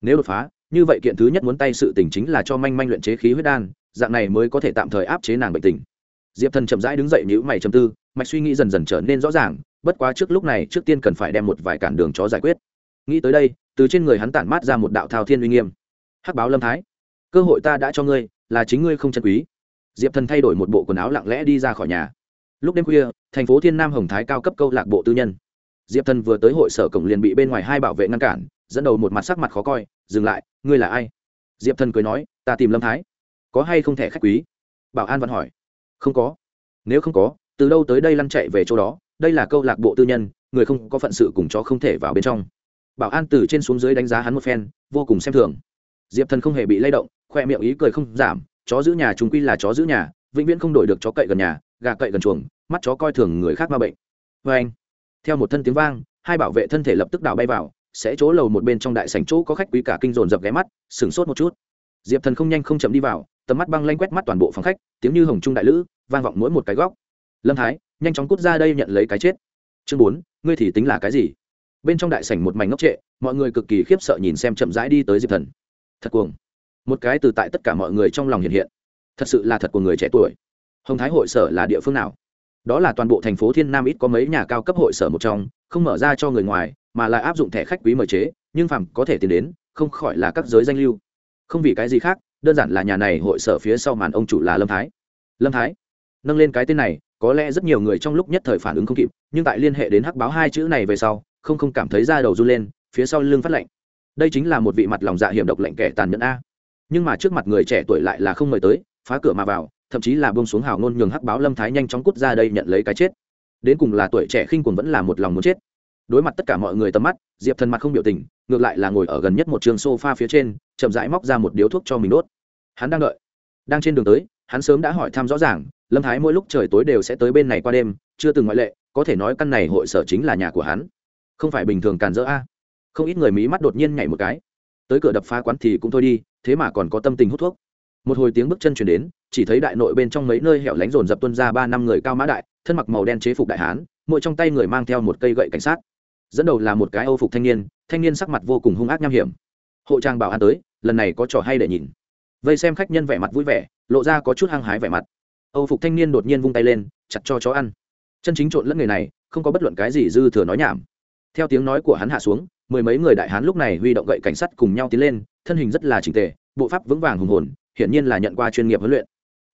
Nếu đột phá, như vậy kiện thứ nhất muốn tay sự tình chính là cho manh manh luyện chế khí huyết đan, dạng này mới có thể tạm thời áp chế nàng bệnh tình diệp thần chậm rãi đứng dậy nhữ mày chầm tư, mạch suy nghĩ dần dần trở nên rõ ràng, bất quá trước lúc này, trước tiên cần phải đem một vài cản đường chó giải quyết. Nghĩ tới đây, từ trên người hắn tản mát ra một đạo thao thiên uy nghiêm. Hắc báo lâm thái, cơ hội ta đã cho ngươi, là chính ngươi không chân quý. Diệp thần thay đổi một bộ quần áo lặng lẽ đi ra khỏi nhà. Lúc đêm khuya, thành phố thiên nam hồng thái cao cấp câu lạc bộ tư nhân. Diệp thần vừa tới hội sở cổng liền bị bên ngoài hai bảo vệ ngăn cản, dẫn đầu một mặt sắc mặt khó coi, dừng lại, ngươi là ai? Diệp thần cười nói, ta tìm lâm thái. Có hay không thẻ khách quý? Bảo an vẫn hỏi không có. Nếu không có, từ đâu tới đây lăn chạy về chỗ đó? Đây là câu lạc bộ tư nhân, người không có phận sự cùng chó không thể vào bên trong. Bảo an từ trên xuống dưới đánh giá hắn một phen, vô cùng xem thường. Diệp thần không hề bị lay động, khoe miệng ý cười không giảm, chó giữ nhà chúng quy là chó giữ nhà, vĩnh viễn không đổi được chó cậy gần nhà, gà cậy gần chuồng, mắt chó coi thường người khác ma bệnh. Vê anh, theo một thân tiếng vang, hai bảo vệ thân thể lập tức đảo bay vào, sẽ chỗ lầu một bên trong đại sảnh chỗ có khách quý cả kinh dồn dập ghé mắt, sửng sốt một chút. Diệp thần không nhanh không chậm đi vào tầm mắt băng lanh quét mắt toàn bộ phòng khách, tiếng như hồng trung đại lữ, vang vọng mỗi một cái góc. Lâm thái, nhanh chóng cút ra đây nhận lấy cái chết. Chương bốn, ngươi thì tính là cái gì? Bên trong đại sảnh một mảnh ngốc trệ, mọi người cực kỳ khiếp sợ nhìn xem chậm rãi đi tới diệp thần. Thật cuồng. Một cái từ tại tất cả mọi người trong lòng hiện hiện. Thật sự là thật của người trẻ tuổi. Hồng thái hội sở là địa phương nào? Đó là toàn bộ thành phố thiên nam ít có mấy nhà cao cấp hội sở một trong, không mở ra cho người ngoài, mà lại áp dụng thẻ khách quý mời chế, nhưng phàm có thể tiến đến, không khỏi là các giới danh lưu. Không vì cái gì khác đơn giản là nhà này hội sở phía sau màn ông chủ là lâm thái. Lâm thái, nâng lên cái tên này, có lẽ rất nhiều người trong lúc nhất thời phản ứng không kịp, nhưng tại liên hệ đến hắc báo hai chữ này về sau, không không cảm thấy da đầu run lên, phía sau lưng phát lệnh đây chính là một vị mặt lòng dạ hiểm độc lệnh kẻ tàn nhẫn a. Nhưng mà trước mặt người trẻ tuổi lại là không mời tới, phá cửa mà vào, thậm chí là bông xuống hào ngôn nhường hắc báo lâm thái nhanh chóng cút ra đây nhận lấy cái chết. Đến cùng là tuổi trẻ khinh quần vẫn là một lòng muốn chết đối mặt tất cả mọi người tầm mắt, diệp thần mặt không biểu tình, ngược lại là ngồi ở gần nhất một trường sofa phía trên, chậm rãi móc ra một điếu thuốc cho mình đốt. Hắn đang đợi. Đang trên đường tới, hắn sớm đã hỏi thăm rõ ràng, lâm thái mỗi lúc trời tối đều sẽ tới bên này qua đêm, chưa từng ngoại lệ, có thể nói căn này hội sở chính là nhà của hắn. Không phải bình thường càn rỡ a. Không ít người mí mắt đột nhiên nhảy một cái. Tới cửa đập phá quán thì cũng thôi đi, thế mà còn có tâm tình hút thuốc. Một hồi tiếng bước chân chuyển đến, chỉ thấy đại nội bên trong mấy nơi hẻo lánh rồn dập tuân ra ba năm người cao mã đại, thân mặc màu đen chế phục đại hán, mỗi trong tay người mang theo một cây gậy cảnh sát dẫn đầu là một cái âu phục thanh niên thanh niên sắc mặt vô cùng hung ác nham hiểm. Hộ trang bảo an tới, lần này có trò hay để nhìn. Vây xem khách nhân vẻ mặt vui vẻ, lộ ra có chút hăng hái vẻ mặt. Âu phục thanh niên đột nhiên vung tay lên, chặt cho chó ăn. Chân chính trộn lẫn người này, không có bất luận cái gì dư thừa nói nhảm. Theo tiếng nói của hắn hạ xuống, mười mấy người đại hán lúc này huy động gậy cảnh sát cùng nhau tiến lên, thân hình rất là trình tề, bộ pháp vững vàng hùng hồn, hiển nhiên là nhận qua chuyên nghiệp huấn luyện.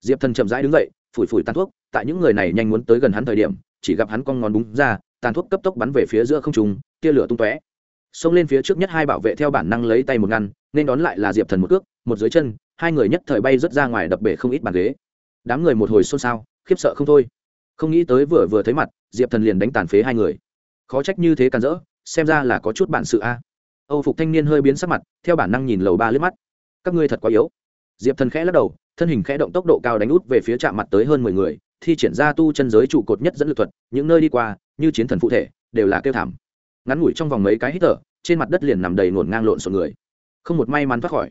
Diệp thần chậm rãi đứng dậy, phủi phủi tàn thuốc, tại những người này nhanh muốn tới gần hắn thời điểm, chỉ gặp hắn con ngón búng ra tàn thuốc cấp tốc bắn về phía giữa không trung, tia lửa tung tóe. Xông lên phía trước nhất hai bảo vệ theo bản năng lấy tay một ngăn, nên đón lại là diệp thần một cước, một dưới chân, hai người nhất thời bay rớt ra ngoài đập bể không ít bàn ghế. Đám người một hồi xôn xao, khiếp sợ không thôi. Không nghĩ tới vừa vừa thấy mặt, diệp thần liền đánh tàn phế hai người. Khó trách như thế càn rỡ, xem ra là có chút bản sự a. Âu phục thanh niên hơi biến sắc mặt, theo bản năng nhìn lầu ba liếc mắt. Các ngươi thật quá yếu. Diệp thần khẽ lắc đầu, thân hình khẽ động tốc độ cao đánh út về phía chạm mặt tới hơn mười người, thi triển ra tu chân giới trụ cột nhất dẫn lực thuật, những nơi đi qua như chiến thần phụ thể, đều là kêu thảm. Ngắn ngủi trong vòng mấy cái hít thở, trên mặt đất liền nằm đầy ngổn ngang lộn xộn người. Không một may mắn thoát khỏi.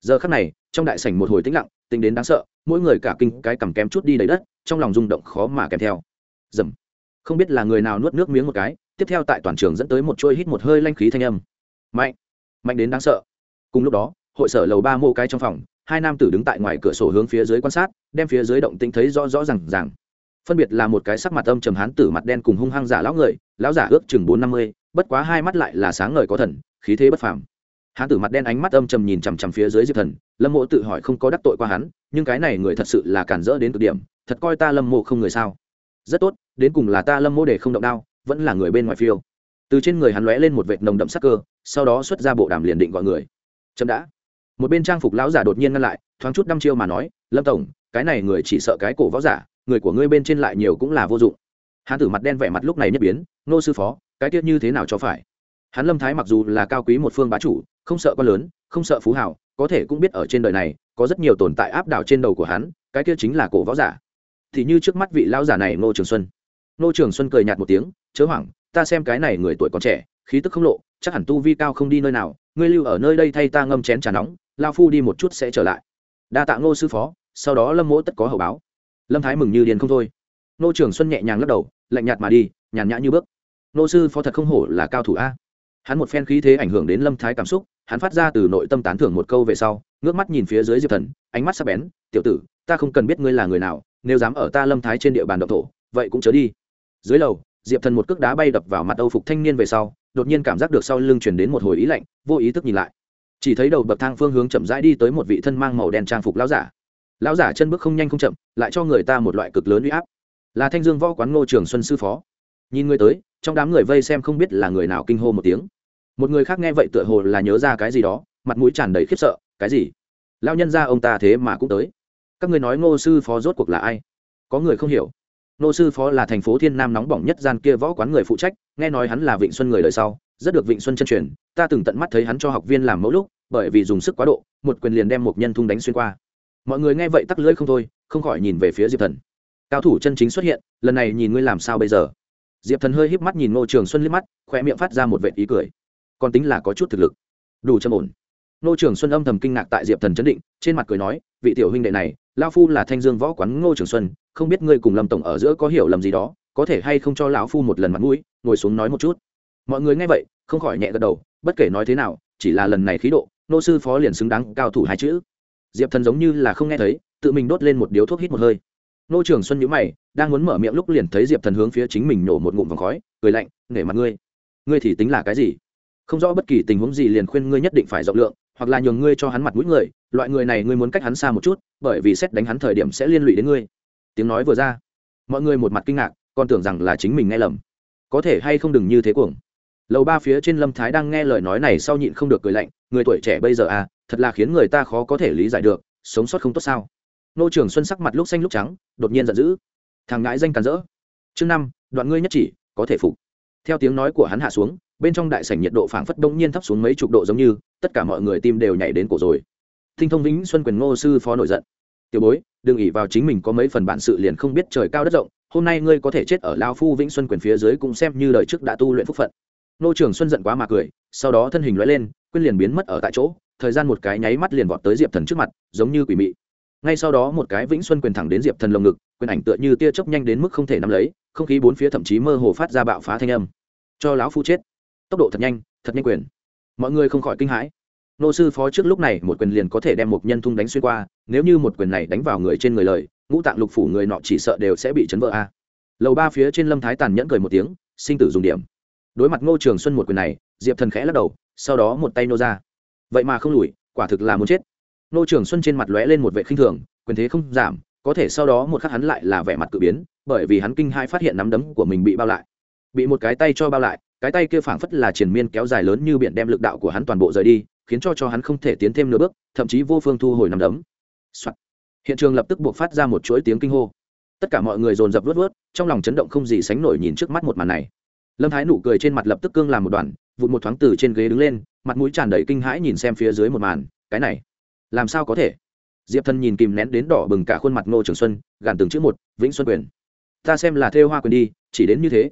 Giờ khắc này, trong đại sảnh một hồi tĩnh lặng, tính đến đáng sợ, mỗi người cả kinh cái cầm kém chút đi đầy đất, trong lòng rung động khó mà kèm theo. Dầm. Không biết là người nào nuốt nước miếng một cái, tiếp theo tại toàn trường dẫn tới một chuôi hít một hơi lanh khí thanh âm. Mạnh. Mạnh đến đáng sợ. Cùng lúc đó, hội sở lầu ba mô cái trong phòng, hai nam tử đứng tại ngoài cửa sổ hướng phía dưới quan sát, đem phía dưới động tĩnh thấy rõ rõ r à n g r phân biệt là một cái sắc mặt âm trầm hán tử mặt đen cùng hung hăng giả lão người, lão giả ước chừng bốn năm mươi, bất quá hai mắt lại là sáng ngời có thần, khí thế bất phàm. Hán tử mặt đen ánh mắt âm trầm nhìn chằm chằm phía dưới diệp thần, lâm mộ tự hỏi không có đắc tội qua hắn, nhưng cái này người thật sự là cản rỡ đến cực điểm, thật coi ta lâm mộ không người sao? Rất tốt, đến cùng là ta lâm mộ để không động đao, vẫn là người bên ngoài phiêu. Từ trên người hắn lóe lên một vệt nồng đậm sắc cơ, sau đó xuất ra bộ đàm liền định gọi người. Chậm đã. Một bên trang phục lão giả đột nhiên ngăn lại, thoáng chút năm chiêu mà nói, lâm tổng, cái này người chỉ sợ cái cổ võ giả người của ngươi bên trên lại nhiều cũng là vô dụng. Hán tử mặt đen vẻ mặt lúc này nhất biến nô sư phó, cái tiết như thế nào cho phải? Hắn lâm thái mặc dù là cao quý một phương bá chủ, không sợ con lớn, không sợ phú hảo có thể cũng biết ở trên đời này, có rất nhiều tồn tại áp đảo trên đầu của hắn, cái kia chính là cổ võ giả. Thì như trước mắt vị lão giả này, ngô trường xuân. Ngô trường xuân cười nhạt một tiếng, chớ hoảng, ta xem cái này người tuổi còn trẻ, khí tức không lộ, chắc hẳn tu vi cao không đi nơi nào, ngươi lưu ở nơi đây thay ta ngâm chén trà nóng lao phu đi một chút sẽ trở lại. Đa tạ ngô sư phó, sau đó lâm mỗ tất có hậu báo lâm thái mừng như điền không thôi. Nô trường xuân nhẹ nhàng lắc đầu, lạnh nhạt mà đi, nhàn nhã như bước. Nô sư phó thật không hổ là cao thủ a. Hắn một phen khí thế ảnh hưởng đến lâm thái cảm xúc, hắn phát ra từ nội tâm tán thưởng một câu về sau, ngước mắt nhìn phía dưới diệp thần, ánh mắt sắc bén, tiểu tử, ta không cần biết ngươi là người nào, nếu dám ở ta lâm thái trên địa bàn độc thổ, vậy cũng chớ đi. Dưới lầu, diệp thần một cước đá bay đập vào mặt âu phục thanh niên về sau, đột nhiên cảm giác được sau lưng chuyển đến một hồi ý lạnh, vô ý thức nhìn lại. Chỉ thấy đầu bậc thang phương hướng chậm rãi đi tới một vị thân mang màu đen trang phục lão giả lão giả chân bước không nhanh không chậm, lại cho người ta một loại cực lớn uy áp. Là thanh dương võ quán ngô trường xuân sư phó. Nhìn người tới, trong đám người vây xem không biết là người nào kinh hô một tiếng. Một người khác nghe vậy tựa hồ là nhớ ra cái gì đó, mặt mũi tràn đầy khiếp sợ, cái gì? Lao nhân ra ông ta thế mà cũng tới? Các người nói ngô sư phó rốt cuộc là ai? Có người không hiểu. Ngô sư phó là thành phố thiên nam nóng bỏng nhất gian kia võ quán người phụ trách, nghe nói hắn là vịnh xuân người đời sau, rất được vịnh xuân chân truyền, ta từng tận mắt thấy hắn cho học viên làm mẫu lúc, bởi vì dùng sức quá độ, một quyền liền đem một nhân thung đánh xuyên qua mọi người nghe vậy tắc lưỡi không thôi, không khỏi nhìn về phía diệp thần. Cao thủ chân chính xuất hiện, lần này nhìn ngươi làm sao bây giờ? Diệp thần hơi híp mắt nhìn ngô trường xuân liếc mắt khoe miệng phát ra một vệ ý cười. Còn tính là có chút thực lực. Đủ châm ổn. Ngô trường xuân âm thầm kinh ngạc tại diệp thần chấn định, trên mặt cười nói, vị tiểu huynh đệ này lao phu là thanh dương võ quán ngô trường xuân, không biết ngươi cùng lâm tổng ở giữa có hiểu lầm gì đó, có thể hay không cho lão phu một lần mặt mũi, ngồi xuống nói một chút. Mọi người nghe vậy, không khỏi nhẹ gật đầu, bất kể nói thế nào, chỉ là lần này khí độ nô sư phó liền xứng đáng cao thủ hai chữ diệp thần giống như là không nghe thấy, tự mình đốt lên một điếu thuốc hít một hơi. Nô trường xuân nhữ mày, đang muốn mở miệng lúc liền thấy diệp thần hướng phía chính mình nổ một ngụm vòng khói, cười lạnh, nể mặt ngươi ngươi thì tính là cái gì? Không rõ bất kỳ tình huống gì liền khuyên ngươi nhất định phải rộng lượng, hoặc là nhường ngươi cho hắn mặt mũi người, loại người này ngươi muốn cách hắn xa một chút, bởi vì xét đánh hắn thời điểm sẽ liên lụy đến ngươi. Tiếng nói vừa ra, mọi người một mặt kinh ngạc, còn tưởng rằng là chính mình nghe lầm. Có thể hay không đừng như thế cuồng. Lầu ba phía trên lâm thái đang nghe lời nói này sau nhịn không được cười lạnh người tuổi trẻ bây giờ à thật là khiến người ta khó có thể lý giải được, sống sót không tốt sao? Nô trường xuân sắc mặt lúc xanh lúc trắng, đột nhiên giận dữ. Thằng ngãi danh càn rỡ. Chương năm, đoạn ngươi nhất chỉ, có thể phục. Theo tiếng nói của hắn hạ xuống, bên trong đại sảnh nhiệt độ phảng phất đông nhiên thấp xuống mấy chục độ giống như, tất cả mọi người tim đều nhảy đến cổ rồi. Thinh thông vĩnh xuân quyền ngô sư phó nổi giận. Tiểu bối, đừng ỉ vào chính mình có mấy phần bản sự liền không biết trời cao đất rộng, hôm nay ngươi có thể chết ở lao phu vĩnh xuân quyền phía dưới cũng xem như đời trước đã tu luyện phúc phận. Nô trường xuân giận quá mà cười, sau đó thân hình loại lên quên liền biến mất ở tại chỗ, thời gian một cái nháy mắt liền vọt tới diệp thần trước mặt, giống như quỷ mị. Ngay sau đó một cái vĩnh xuân quyền thẳng đến diệp thần lồng ngực, quyền ảnh tựa như tia chớp nhanh đến mức không thể nắm lấy, không khí bốn phía thậm chí mơ hồ phát ra bạo phá thanh âm. Cho lão phu chết. Tốc độ thật nhanh thật nhanh quyền. Mọi người không khỏi kinh hãi. Nô sư phó trước lúc này một quyền liền có thể đem một nhân thung đánh xuyên qua, nếu như một quyền này đánh vào người trên người lời, ngũ tạng lục phủ người nọ chỉ sợ đều sẽ bị chấn vỡ a. Lầu ba phía trên lâm thái tàn nhẫn cười một tiếng, sinh tử dùng điểm. Đối mặt ngô trường xuân một quyền này, diệp thần khẽ lắc đầu sau đó một tay nô ra. Vậy mà không lùi, quả thực là muốn chết. Nô trường xuân trên mặt lóe lên một vệ khinh thường, quyền thế không giảm, có thể sau đó một khắc hắn lại là vẻ mặt cự biến, bởi vì hắn kinh hai phát hiện nắm đấm của mình bị bao lại. Bị một cái tay cho bao lại, cái tay kia phảng phất là triển miên kéo dài lớn như biển đem lực đạo của hắn toàn bộ rời đi, khiến cho cho hắn không thể tiến thêm nửa bước, thậm chí vô phương thu hồi nắm đấm、Soạn. hiện trường lập tức buộc phát ra một chuỗi tiếng kinh hô. Tất cả mọi người dồn dập vớt vớt trong lòng chấn động không gì sánh nổi nhìn trước mắt một màn này. Lâm thái nụ cười trên mặt lập tức cương làm một đoàn vụt một thoáng từ trên ghế đứng lên, mặt mũi tràn đầy kinh hãi nhìn xem phía dưới một màn, cái này, làm sao có thể? Diệp thân nhìn kìm nén đến đỏ bừng cả khuôn mặt ngô trường xuân, gàn từng chữ một, vĩnh xuân quyền. Ta xem là thêu hoa quyền đi, chỉ đến như thế,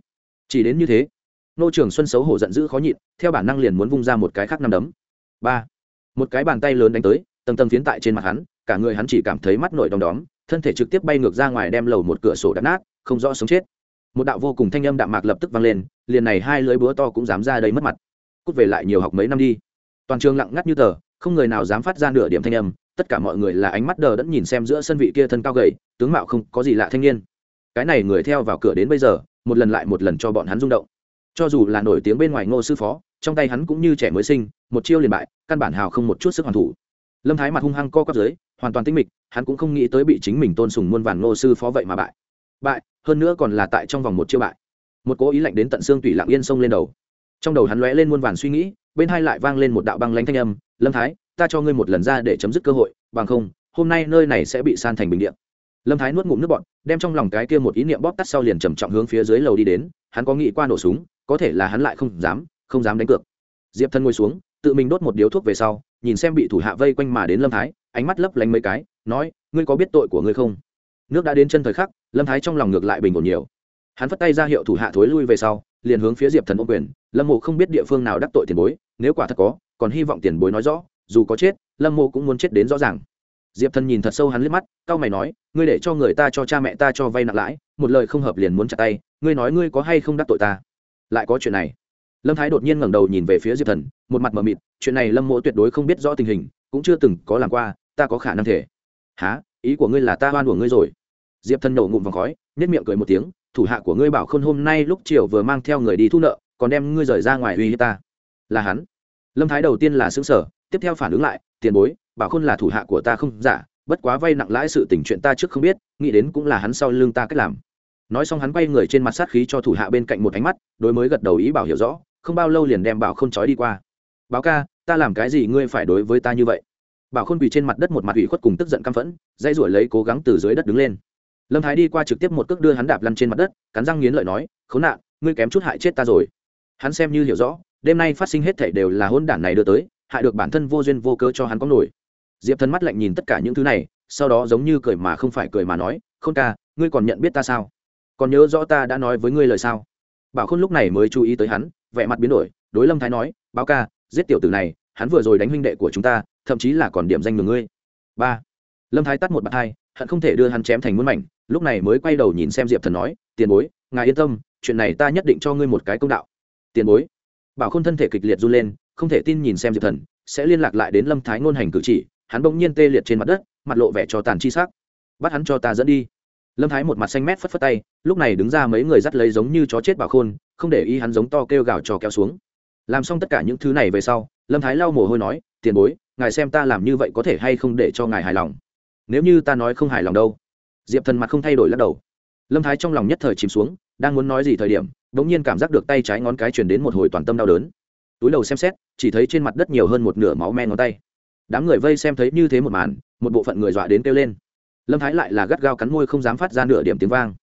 chỉ đến như thế. Ngô trường xuân xấu hổ giận dữ khó nhịn, theo bản năng liền muốn vung ra một cái khác năm đấm. Ba, một cái bàn tay lớn đánh tới, tầng tầng phiến tại trên mặt hắn, cả người hắn chỉ cảm thấy mắt nổi đom đóm, thân thể trực tiếp bay ngược ra ngoài đem lầu một cửa sổ đập nát, không rõ sống chết một đạo vô cùng thanh âm đạm mạc lập tức vang lên, liền này hai lưới búa to cũng dám ra đây mất mặt. Cút về lại nhiều học mấy năm đi. Toàn trường lặng ngắt như tờ, không người nào dám phát ra nửa điểm thanh âm, tất cả mọi người là ánh mắt đờ đẫn nhìn xem giữa sân vị kia thân cao gầy, tướng mạo không có gì lạ thanh niên. Cái này người theo vào cửa đến bây giờ, một lần lại một lần cho bọn hắn rung động. Cho dù là nổi tiếng bên ngoài ngô sư phó, trong tay hắn cũng như trẻ mới sinh, một chiêu liền bại, căn bản hào không một chút sức hoàn thủ. Lâm thái mặt hung hăng co quắp dưới, hoàn toàn tinh mịch, hắn cũng không nghĩ tới bị chính mình tôn sùng muôn vàn ngô sư phó vậy mà bại bại hơn nữa còn là tại trong vòng một chiêu bại. Một cố ý lạnh đến tận xương tủy lặng yên sông lên đầu. Trong đầu hắn lóe lên muôn vàn suy nghĩ bên hai lại vang lên một đạo băng lanh thanh âm lâm thái ta cho ngươi một lần ra để chấm dứt cơ hội bằng không hôm nay nơi này sẽ bị san thành bình điện lâm thái nuốt ngụm nước bọt, đem trong lòng cái kia một ý niệm bóp tắt sau liền trầm trọng hướng phía dưới lầu đi đến hắn có nghĩ qua nổ súng có thể là hắn lại không dám không dám đánh cược. Diệp thân ngồi xuống tự mình đốt một điếu thuốc về sau nhìn xem bị thủ hạ vây quanh mà đến lâm thái ánh mắt lấp lánh mấy cái nói ngươi có biết tội của ngươi không? Nước đã đến chân thời khắc lâm thái trong lòng ngược lại bình ổn nhiều hắn phất tay ra hiệu thủ hạ thối lui về sau liền hướng phía diệp thần ô quyền lâm mộ không biết địa phương nào đắc tội tiền bối nếu quả thật có còn hy vọng tiền bối nói rõ dù có chết lâm mộ cũng muốn chết đến rõ ràng diệp thần nhìn thật sâu hắn liếc mắt cau mày nói ngươi để cho người ta cho cha mẹ ta cho vay nặng lãi một lời không hợp liền muốn chặt tay ngươi nói ngươi có hay không đắc tội ta lại có chuyện này lâm thái đột nhiên ngẩng đầu nhìn về phía diệp thần một mặt mờ mịt chuyện này lâm mộ tuyệt đối không biết rõ tình hình cũng chưa từng có làm qua ta có khả năng thể há ý của ngươi là ta oan của ngươi rồi diệp thần nổ ngụm vòng khói nhất miệng cười một tiếng, thủ hạ của ngươi bảo khôn hôm nay lúc chiều vừa mang theo người đi thu nợ, còn đem ngươi rời ra ngoài uy hiếp ta. Là hắn. Lâm thái đầu tiên là xứng sở tiếp theo phản ứng lại, tiền bối, bảo khôn là thủ hạ của ta không giả, bất quá vay nặng lãi sự tình chuyện ta trước không biết, nghĩ đến cũng là hắn sau lưng ta cách làm. Nói xong hắn quay người trên mặt sát khí cho thủ hạ bên cạnh một ánh mắt, đối mới gật đầu ý bảo hiểu rõ, không bao lâu liền đem bảo khôn trói đi qua. Báo ca, ta làm cái gì ngươi phải đối với ta như vậy? Bảo khôn quỳ trên mặt đất một mặt ủy khuất cùng tức giận căm phẫn dây ruổi lấy cố gắng từ dưới đất đứng lên lâm thái đi qua trực tiếp một cước đưa hắn đạp lăn trên mặt đất, cắn răng nghiến lợi nói, khốn nạn, ngươi kém chút hại chết ta rồi. Hắn xem như hiểu rõ, đêm nay phát sinh hết thảy đều là hôn đản này đưa tới, hại được bản thân vô duyên vô cớ cho hắn có nổi. Diệp thần mắt lạnh nhìn tất cả những thứ này, sau đó giống như cười mà không phải cười mà nói, khôn ca, ngươi còn nhận biết ta sao? Còn nhớ rõ ta đã nói với ngươi lời sao? Bảo khôn lúc này mới chú ý tới hắn, vẻ mặt biến đổi, đối lâm thái nói, báo ca, giết tiểu tử này, hắn vừa rồi đánh huynh đệ của chúng ta, thậm chí là còn điểm danh ngừng ngươi. Ba. Lâm thái tắt một bạt hai hận không thể đưa hắn chém thành muôn mảnh, lúc này mới quay đầu nhìn xem diệp thần nói, tiền bối, ngài yên tâm, chuyện này ta nhất định cho ngươi một cái công đạo. Tiền bối? Bảo khôn thân thể kịch liệt run lên, không thể tin nhìn xem diệp thần, sẽ liên lạc lại đến lâm thái ngôn hành cử chỉ, hắn bỗng nhiên tê liệt trên mặt đất, mặt lộ vẻ cho tàn chi sắc. Bắt hắn cho ta dẫn đi. Lâm thái một mặt xanh mét phất phất tay, lúc này đứng ra mấy người dắt lấy giống như chó chết bảo khôn, không để ý hắn giống to kêu gào trò kéo xuống. Làm xong tất cả những thứ này về sau, lâm thái lau mồ hôi nói, tiền bối, ngài xem ta làm như vậy có thể hay không để cho ngài hài lòng? Nếu như ta nói không hài lòng đâu. Diệp thần mặt không thay đổi lắc đầu. Lâm thái trong lòng nhất thời chìm xuống, đang muốn nói gì thời điểm đ ỗ n g nhiên cảm giác được tay trái ngón cái chuyển đến một hồi toàn tâm đau đớn. Túi đầu xem xét, chỉ thấy trên mặt đất nhiều hơn một nửa máu men ngón tay. Đám người vây xem thấy như thế một màn, một bộ phận người dọa đến kêu lên. Lâm thái lại là gắt gao cắn môi không dám phát ra nửa điểm tiếng vang.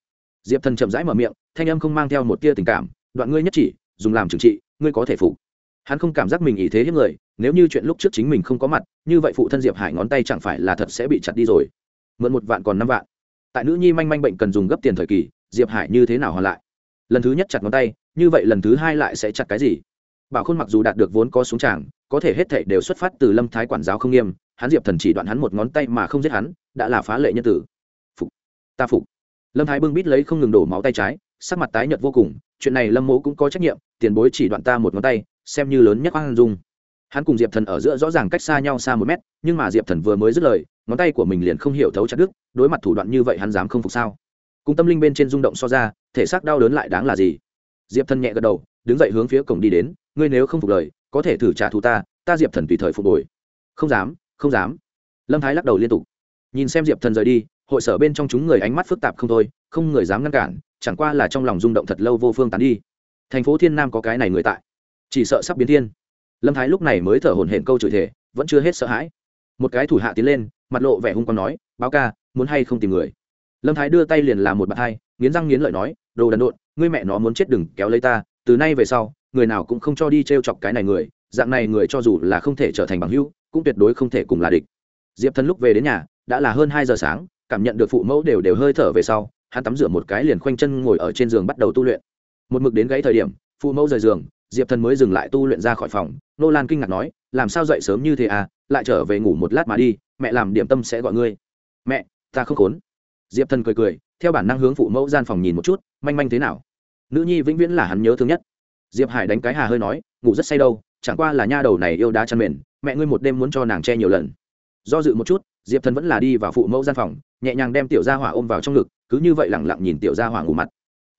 Diệp thần chậm rãi mở miệng, thanh âm không mang theo một tia tình cảm, đoạn ngươi nhất chỉ, dùng làm trừng trị, ngươi có thể phục. Hắn không cảm giác mình ý thế hiếp người nếu như chuyện lúc trước chính mình không có mặt, như vậy phụ thân diệp hải ngón tay chẳng phải là thật sẽ bị chặt đi rồi. Mượn một vạn còn năm vạn. Tại nữ nhi manh manh bệnh cần dùng gấp tiền thời kỳ, diệp hải như thế nào hoàn lại? Lần thứ nhất chặt ngón tay, như vậy lần thứ hai lại sẽ chặt cái gì? Bảo khôn mặc dù đạt được vốn có xuống tràng, có thể hết thảy đều xuất phát từ lâm thái quản giáo không nghiêm, hắn diệp thần chỉ đoạn hắn một ngón tay mà không giết hắn, đã là phá lệ nhân tử. Phục, ta phục. Lâm thái bưng bít lấy không ngừng đổ máu tay trái, sắc mặt tái nhợt vô cùng, chuyện này lâm mỗ cũng có trách nhiệm, tiền bối chỉ đoạn ta một ngón tay, xem như lớn nhất khoan dung hắn cùng diệp thần ở giữa rõ ràng cách xa nhau xa một mét, nhưng mà diệp thần vừa mới dứt lời, ngón tay của mình liền không hiểu thấu chặt đứt, đối mặt thủ đoạn như vậy hắn dám không phục sao? Cùng tâm linh bên trên rung động so ra, thể xác đau đớn lại đáng là gì? Diệp thần nhẹ gật đầu, đứng dậy hướng phía cổng đi đến, ngươi nếu không phục lời, có thể thử trả thù ta ta diệp thần tùy thời phục hồi. Không dám không dám. Lâm thái lắc đầu liên tục. Nhìn xem diệp thần rời đi, hội sở bên trong chúng người ánh mắt phức tạp không thôi, không người dám ngăn cản, chẳng qua là trong lòng rung động thật lâu vô phương tán đi. Thành phố thiên nam có cái này người tại, chỉ sợ sắp biến thiên lâm thái lúc này mới thở hổn hển câu chửi thể vẫn chưa hết sợ hãi. Một cái thủ hạ tiến lên, mặt lộ vẻ hung quan nói, báo ca, muốn hay không tìm người? Lâm thái đưa tay liền làm một bạt hai, nghiến răng nghiến lợi nói, đồ đần độn, ngươi mẹ nó muốn chết đừng kéo lấy ta, từ nay về sau, người nào cũng không cho đi treo chọc cái này người, dạng này người cho dù là không thể trở thành bằng hữu, cũng tuyệt đối không thể cùng là địch. Diệp thân lúc về đến nhà, đã là hơn hai giờ sáng, cảm nhận được phụ mẫu đều đều hơi thở về sau, hắn tắm rửa một cái liền khoanh chân ngồi ở trên giường bắt đầu tu luyện. Một mực đến gãy thời điểm, phụ mẫu rời giường diệp thần mới dừng lại tu luyện ra khỏi phòng. Nô lan kinh ngạc nói, làm sao dậy sớm như thế à? Lại trở về ngủ một lát mà đi, mẹ làm điểm tâm sẽ gọi ngươi. Mẹ, ta không khốn. Diệp thần cười cười, theo bản năng hướng phụ mẫu gian phòng nhìn một chút, manh manh thế nào? Nữ nhi vĩnh viễn là hắn nhớ thương nhất. Diệp hải đánh cái hà hơi nói, ngủ rất say đâu, chẳng qua là nha đầu này yêu đá chăn mền, mẹ ngươi một đêm muốn cho nàng che nhiều lần. Do dự một chút, diệp thần vẫn là đi vào phụ mẫu gian phòng, nhẹ nhàng đem tiểu gia hỏa ôm vào trong ngực, cứ như vậy lẳng lặng nhìn tiểu gia hỏa ngủ mặt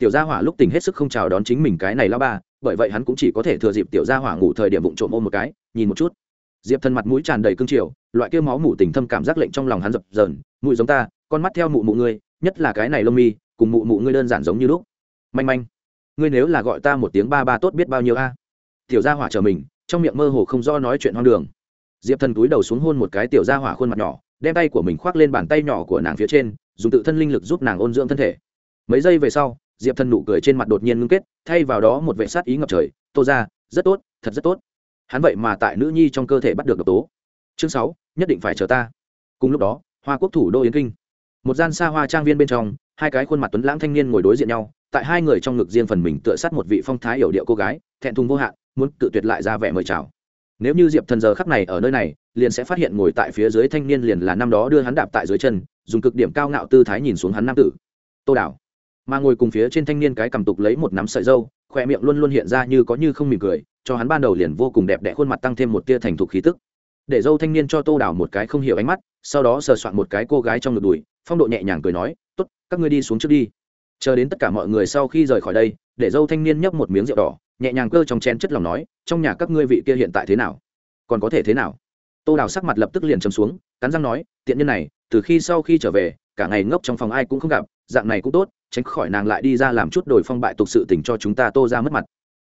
tiểu gia hỏa lúc tình hết sức không chào đón chính mình cái này lao ba, bởi vậy hắn cũng chỉ có thể thừa dịp tiểu gia hỏa ngủ thời điểm vụng trộm ôm một cái, nhìn một chút. Diệp thần mặt mũi tràn đầy cương triều, loại kia máu mủ tình thâm cảm giác lệnh trong lòng hắn dập dờn mũi giống ta, con mắt theo mụ mụ ngươi, nhất là cái này lông mi, cùng mụ mụ ngươi đơn giản giống như lúc. Manh manh, ngươi nếu là gọi ta một tiếng ba ba tốt biết bao nhiêu a? Tiểu gia hỏa chờ mình, trong miệng mơ hồ không do nói chuyện hoang đường. Diệp thần túi đầu xuống hôn một cái tiểu gia hỏa khuôn mặt nhỏ, đem tay của mình khoác lên bàn tay nhỏ của nàng phía trên, dùng tự thân linh lực giúp nàng ôn dưỡng thân thể. Mấy giây về sau diệp thần nụ cười trên mặt đột nhiên ngưng kết, thay vào đó một vệ sát ý ngập trời. Tô ra rất tốt, thật rất tốt. Hắn vậy mà tại nữ nhi trong cơ thể bắt được độc tố. Chương sáu, nhất định phải chờ ta. Cùng lúc đó, hoa quốc thủ đô yến kinh. Một gian xa hoa trang viên bên trong, hai cái khuôn mặt tuấn lãng thanh niên ngồi đối diện nhau. Tại hai người trong ngực riêng phần mình tựa sát một vị phong thái hiểu điệu cô gái, thẹn thùng vô hạn, muốn cự tuyệt lại ra vẻ mời chào. Nếu như diệp thần giờ khắc này ở nơi này, liền sẽ phát hiện ngồi tại phía dưới thanh niên liền là năm đó đưa hắn đạp tại dưới chân, dùng cực điểm cao ngạo tư thái nhìn xuống hắn nam tử. Tô đảo mà ngồi cùng phía trên thanh niên cái cầm tục lấy một nắm sợi dâu khoe miệng luôn luôn hiện ra như có như không mỉm cười, cho hắn ban đầu liền vô cùng đẹp đẽ khuôn mặt tăng thêm một tia thành thục khí tức. Để dâu thanh niên cho tô đảo một cái không hiểu ánh mắt, sau đó sờ soạn một cái cô gái trong ngực đùi, phong độ nhẹ nhàng cười nói, tốt, các ngươi đi xuống trước đi. Chờ đến tất cả mọi người sau khi rời khỏi đây, để dâu thanh niên nhấp một miếng rượu đỏ, nhẹ nhàng cơ trong chén chất lòng nói, trong nhà các ngươi vị kia hiện tại thế nào? Còn có thể thế nào? Tô đào sắc mặt lập tức liền chấm xuống, cắn răng nói, tiện nhân này, từ khi sau khi trở về, cả ngày ngốc trong phòng ai cũng không gặp, dạng này cũng tốt tránh khỏi nàng lại đi ra làm chút đổi phong bại tục sự tình cho chúng ta tô ra mất mặt.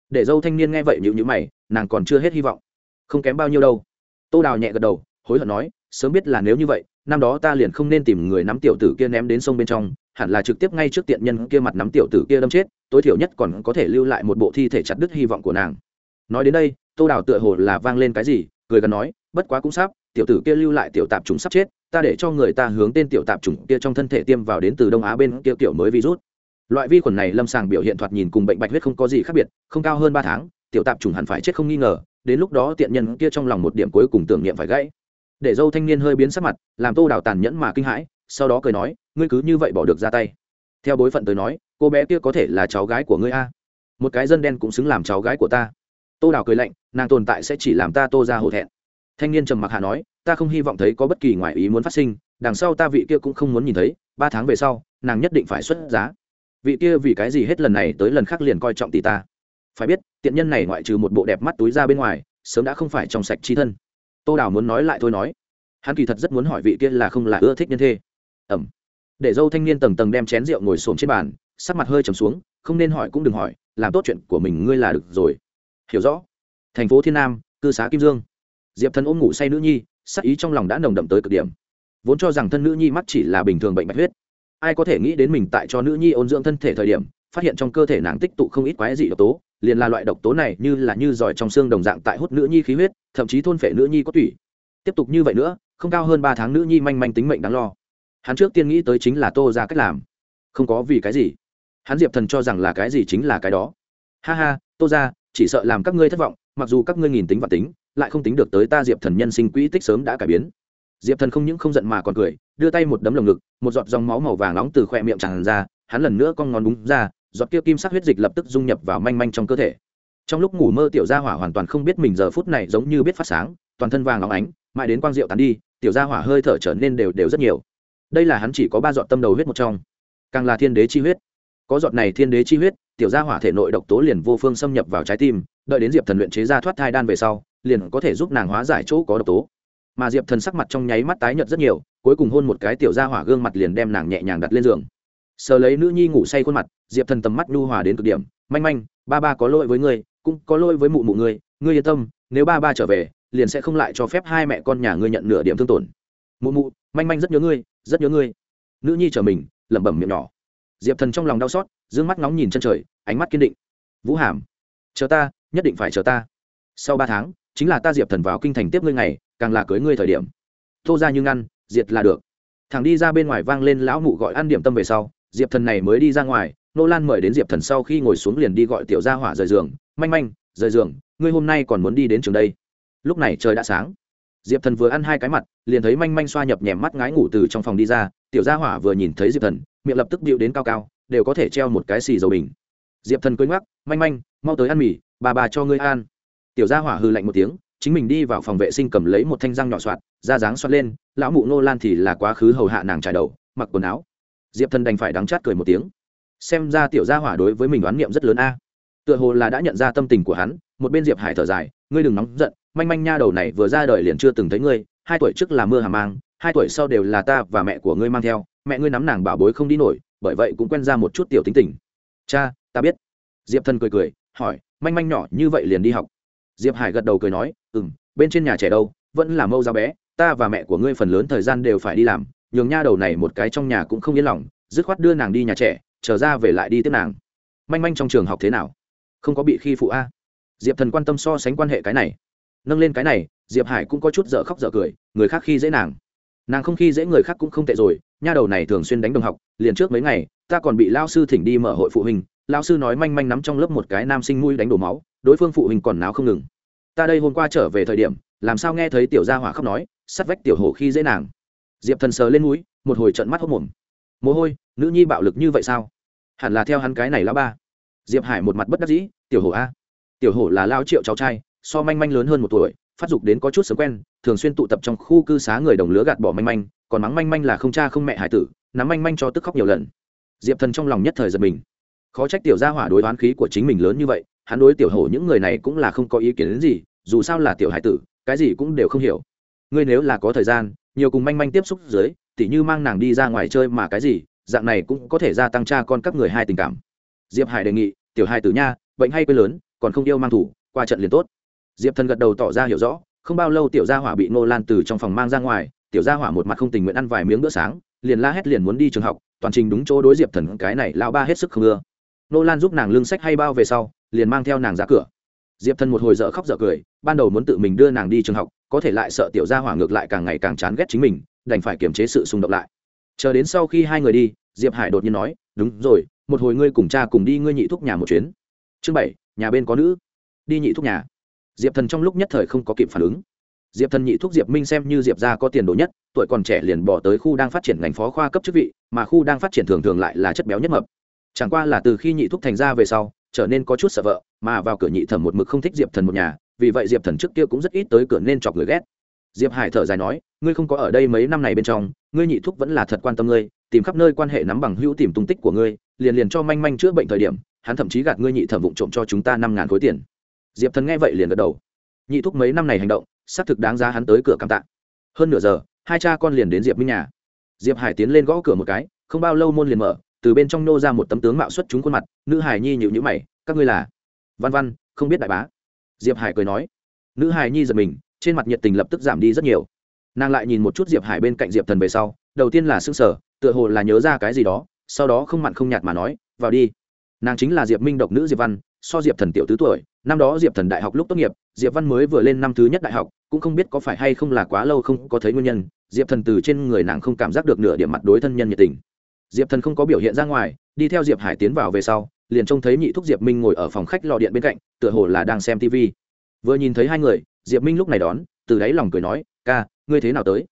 Để dâu thanh niên nghe vậy nhịu nhữ mày, nàng còn chưa hết hy vọng. Không kém bao nhiêu đâu. Tô đào nhẹ gật đầu, hối hận nói, sớm biết là nếu như vậy, năm đó ta liền không nên tìm người nắm tiểu tử kia ném đến sông bên trong, hẳn là trực tiếp ngay trước tiện nhân kia mặt nắm tiểu tử kia đâm chết, tối thiểu nhất còn có thể lưu lại một bộ thi thể chặt đứt hy vọng của nàng. Nói đến đây, tô đào tựa hồ là vang lên cái gì, cười gần nói, bất quá cũng sắp tiểu tử kia lưu lại tiểu tạp trùng sắp chết, ta để cho người ta hướng tên tiểu tạp chủng kia trong thân thể tiêm vào đến từ đông á bên kia kiểu mới virus. Loại vi khuẩn này lâm sàng biểu hiện thoạt nhìn cùng bệnh bạch huyết không có gì khác biệt, không cao hơn ba tháng, tiểu tạp chủng hẳn phải chết không nghi ngờ, đến lúc đó tiện nhân kia trong lòng một điểm cuối cùng tưởng niệm phải gãy. Để dâu thanh niên hơi biến sắc mặt, làm tô đào tàn nhẫn mà kinh hãi, sau đó cười nói, ngươi cứ như vậy bỏ được ra tay. Theo bối phận tới nói, cô bé kia có thể là cháu gái của ngươi a. Một cái dân đen cũng xứng làm cháu gái của ta. Tô đào cười lạnh, nàng tồn tại sẽ chỉ làm ta tô ra hổ thẹn thanh niên trầm mặc hạ nói, ta không hy vọng thấy có bất kỳ ngoại ý muốn phát sinh, đằng sau ta vị kia cũng không muốn nhìn thấy, ba tháng về sau, nàng nhất định phải xuất giá. Vị kia vì cái gì hết lần này tới lần khác liền coi trọng tỷ ta? Phải biết, tiện nhân này ngoại trừ một bộ đẹp mắt túi ra bên ngoài, sớm đã không phải trong sạch chi thân. Tô đào muốn nói lại thôi nói. Hắn kỳ thật rất muốn hỏi vị kia là không là ưa thích nhân thê. Ẩm. Để dâu thanh niên tầng tầng đem chén rượu ngồi xổm trên bàn, sắc mặt hơi trầm xuống, không nên hỏi cũng đừng hỏi, làm tốt chuyện của mình ngươi là được rồi. Hiểu rõ. Thành phố thiên nam, cư xá kim dương diệp thần ôm ngủ say nữ nhi, sắc ý trong lòng đã nồng đậm tới cực điểm. Vốn cho rằng thân nữ nhi mắc chỉ là bình thường bệnh bạch huyết. Ai có thể nghĩ đến mình tại cho nữ nhi ôn dưỡng thân thể thời điểm, phát hiện trong cơ thể nàng tích tụ không ít quái dị độc tố, liền là loại độc tố này như là như giỏi trong xương đồng dạng tại hút nữ nhi khí huyết, thậm chí thôn phệ nữ nhi có tủy. Tiếp tục như vậy nữa, không cao hơn ba tháng nữ nhi manh manh tính mệnh đáng lo. Hắn trước tiên nghĩ tới chính là tô ra cách làm. Không có vì cái gì. Hắn diệp thần cho rằng là cái gì chính là cái đó. Ha ha, tô ra, chỉ sợ làm các ngươi thất vọng, mặc dù các ngươi nghìn tính và tính lại không tính được tới ta diệp thần nhân sinh quỹ tích sớm đã cải biến. Diệp thần không những không giận mà còn cười, đưa tay một đấm lồng ngực, một giọt dòng máu màu vàng nóng từ khoe miệng tràn ra, hắn lần nữa con ngón đúng ra, giọt kia kim sắc huyết dịch lập tức dung nhập vào manh manh trong cơ thể. Trong lúc ngủ mơ tiểu gia hỏa hoàn toàn không biết mình giờ phút này giống như biết phát sáng, toàn thân vàng óng ánh, mãi đến quang diệu tàn đi, tiểu gia hỏa hơi thở trở nên đều đều rất nhiều. Đây là hắn chỉ có ba giọt tâm đầu huyết một trong. Càng là thiên đế chi huyết. Có giọt này thiên đế chi huyết, tiểu gia hỏa thể nội độc tố liền vô phương xâm nhập vào trái tim, đợi đến diệp thần luyện chế ra thoát thai đan về sau liền có thể giúp nàng hóa giải chỗ có độc tố. Mà diệp thần sắc mặt trong nháy mắt tái nhợt rất nhiều, cuối cùng hôn một cái tiểu ra hỏa gương mặt liền đem nàng nhẹ nhàng đặt lên giường. Sờ lấy nữ nhi ngủ say khuôn mặt, diệp thần tầm mắt nhu hòa đến cực điểm, manh manh, ba ba có lỗi với ngươi, cũng có lỗi với mụ mụ ngươi ngươi yên tâm, nếu ba ba trở về, liền sẽ không lại cho phép hai mẹ con nhà ngươi nhận nửa điểm thương tổn. Mụ mụ, manh manh rất nhớ ngươi, rất nhớ ngươi. Nữ nhi trở mình, lẩm bẩm miệng nhỏ. Diệp thần trong lòng đau xót d ư ơ n g mắt nóng nhìn chân trời, ánh mắt kiên định. Vũ hàm, chờ ta, nhất định phải chờ ta. Sau ba tháng chính là ta diệp thần vào kinh thành tiếp ngươi ngày, càng là cưới ngươi thời điểm. Thô ra như ngăn diệt là được. Thằng đi ra bên ngoài vang lên lão mụ gọi ăn điểm tâm về sau, diệp thần này mới đi ra ngoài, nô lan mời đến diệp thần sau khi ngồi xuống liền đi gọi tiểu gia hỏa rời giường. Manh manh, rời giường, ngươi hôm nay còn muốn đi đến trường đây. Lúc này trời đã sáng. Diệp thần vừa ăn hai cái mặt, liền thấy manh manh xoa nhập nhèm mắt ngái ngủ từ trong phòng đi ra. Tiểu gia hỏa vừa nhìn thấy diệp thần, miệng lập tức điệu đến cao cao, đều có thể treo một cái xì dầu bình. Diệp thần cưới ngoắc, manh manh, mau tới ăn mì, bà bà cho ngươi ăn tiểu gia hỏa hư lạnh một tiếng, chính mình đi vào phòng vệ sinh cầm lấy một thanh răng nhỏ soạt, da dáng xoát lên, lão mụ nô lan thì là quá khứ hầu hạ nàng trải đầu, mặc quần áo. Diệp thần đành phải đắng chát cười một tiếng. Xem ra tiểu gia hỏa đối với mình đoán niệm rất lớn a. Tựa hồ là đã nhận ra tâm tình của hắn, một bên diệp hải thở dài, ngươi đừng nóng giận, manh manh nha đầu này vừa ra đời liền chưa từng thấy ngươi, hai tuổi trước là mưa hà mang, hai tuổi sau đều là ta và mẹ của ngươi mang theo, mẹ ngươi nắm nàng bảo bối không đi nổi, bởi vậy cũng quen ra một chút tiểu tính tình. Cha, ta biết. Diệp thần cười cười, hỏi, manh manh nhỏ như vậy liền đi học? Diệp hải gật đầu cười nói ừ m bên trên nhà trẻ đâu, vẫn là mâu giáo bé, ta và mẹ của ngươi phần lớn thời gian đều phải đi làm, nhường nha đầu này một cái trong nhà cũng không yên lòng, dứt khoát đưa nàng đi nhà trẻ trở ra về lại đi tiếp nàng. Manh manh trong trường học thế nào? Không có bị khi phụ a? Diệp thần quan tâm so sánh quan hệ cái này. Nâng lên cái này, diệp hải cũng có chút dở khóc dở cười, người khác khi dễ nàng. Nàng không khi dễ người khác cũng không tệ rồi, nha đầu này thường xuyên đánh đồng học, liền trước mấy ngày, ta còn bị lao sư thỉnh đi mở hội phụ huynh lao sư nói manh manh nắm trong lớp một cái nam sinh mũi đánh đổ máu, đối phương phụ huynh còn náo không ngừng. Ta đây hôm qua trở về thời điểm, làm sao nghe thấy tiểu gia hỏa khóc nói, sắt vách tiểu hổ khi dễ nàng. Diệp thần sờ lên mũi, một hồi trận mắt hốc mồm. Mồ hôi, nữ nhi bạo lực như vậy sao? Hẳn là theo hắn cái này lão ba. Diệp hải một mặt bất đắc dĩ, tiểu hổ a. Tiểu hổ là lao triệu cháu trai, so manh manh lớn hơn một tuổi, phát dục đến có chút sớm quen, thường xuyên tụ tập trong khu cư xá người đồng lứa gạt bỏ manh manh, còn mắng manh manh là không cha không mẹ hải tử, nắm manh manh cho tức khóc nhiều lần. Diệp thần trong lòng nhất thời giật mình khó trách tiểu gia hỏa đối đoán khí của chính mình lớn như vậy, hắn đối tiểu hổ những người này cũng là không có ý kiến đến gì, dù sao là tiểu hải tử, cái gì cũng đều không hiểu. Ngươi nếu là có thời gian, nhiều cùng manh manh tiếp xúc dưới, tỉ như mang nàng đi ra ngoài chơi mà cái gì, dạng này cũng có thể gia tăng cha con các người hai tình cảm. Diệp hải đề nghị, tiểu hải tử nha, bệnh hay quê lớn, còn không yêu mang thủ, qua trận liền tốt. Diệp thần gật đầu tỏ ra hiểu rõ, không bao lâu tiểu gia hỏa bị ngô lan từ trong phòng mang ra ngoài, tiểu gia hỏa một mặt không tình nguyện ăn vài miếng bữa sáng, liền la hét liền muốn đi trường học, toàn trình đúng chỗ đối diệp thần cái này lao ba hết sức không ưa. Nô lan giúp nàng lưng sách hay bao về sau, liền mang theo nàng ra cửa. Diệp thần một hồi dở khóc dở cười, ban đầu muốn tự mình đưa nàng đi trường học, có thể lại sợ tiểu gia hỏa ngược lại càng ngày càng chán ghét chính mình, đành phải kiềm chế sự xung động lại. Chờ đến sau khi hai người đi, diệp hải đột nhiên nói, đúng rồi, một hồi ngươi cùng cha cùng đi ngươi nhị thúc nhà một chuyến. Chương bảy, nhà bên có nữ. Đi nhị thúc nhà. Diệp thần trong lúc nhất thời không có kịp phản ứng. Diệp thần nhị thúc diệp minh xem như diệp gia có tiền đồ nhất, tuổi còn trẻ liền bỏ tới khu đang phát triển ngành phó khoa cấp chức vị, mà khu đang phát triển thường thường lại là chất béo nhất mập chẳng qua là từ khi nhị thúc thành ra về sau, trở nên có chút sợ vợ, mà vào cửa nhị thẩm một mực không thích diệp thần một nhà, vì vậy diệp thần trước kia cũng rất ít tới cửa nên chọc người ghét. Diệp hải thở dài nói, ngươi không có ở đây mấy năm này bên trong, ngươi nhị thúc vẫn là thật quan tâm ngươi, tìm khắp nơi quan hệ nắm bằng hữu tìm tung tích của ngươi, liền liền cho manh manh chữa bệnh thời điểm, hắn thậm chí gạt ngươi nhị thẩm vụng trộm cho chúng ta năm ngàn khối tiền. Diệp thần nghe vậy liền gật đầu. Nhị thúc mấy năm này hành động, xác thực đáng giá hắn tới cửa cảm tạ. Hơn nửa giờ, hai cha con liền đến diệp minh nhà. Diệp hải tiến lên gõ cửa một cái, không bao lâu môn liền mở từ bên trong nô ra một tấm tướng mạo xuất chúng khuôn mặt, nữ hải nhi nhịu nhữ mày, các ngươi là? Văn văn, không biết đại bá. Diệp hải cười nói. Nữ hải nhi giật mình, trên mặt nhiệt tình lập tức giảm đi rất nhiều. Nàng lại nhìn một chút diệp hải bên cạnh diệp thần về sau, đầu tiên là s ư n g sở tựa hồ là nhớ ra cái gì đó, sau đó không mặn không nhạt mà nói, vào đi. Nàng chính là diệp minh độc nữ diệp văn, so diệp thần tiểu tứ tuổi, năm đó diệp thần đại học lúc tốt nghiệp, diệp văn mới vừa lên năm thứ nhất đại học, cũng không biết có phải hay không là quá lâu không có thấy nguyên nhân, diệp thần từ trên người nàng không cảm giác được nửa điểm mặt đối thân nhân nhiệt tình diệp thần không có biểu hiện ra ngoài, đi theo diệp hải tiến vào về sau, liền trông thấy nhị thúc diệp minh ngồi ở phòng khách lò điện bên cạnh, tựa hồ là đang xem tv vừa nhìn thấy hai người, diệp minh lúc này đón, từ đáy lòng cười nói, ca, ngươi thế nào tới?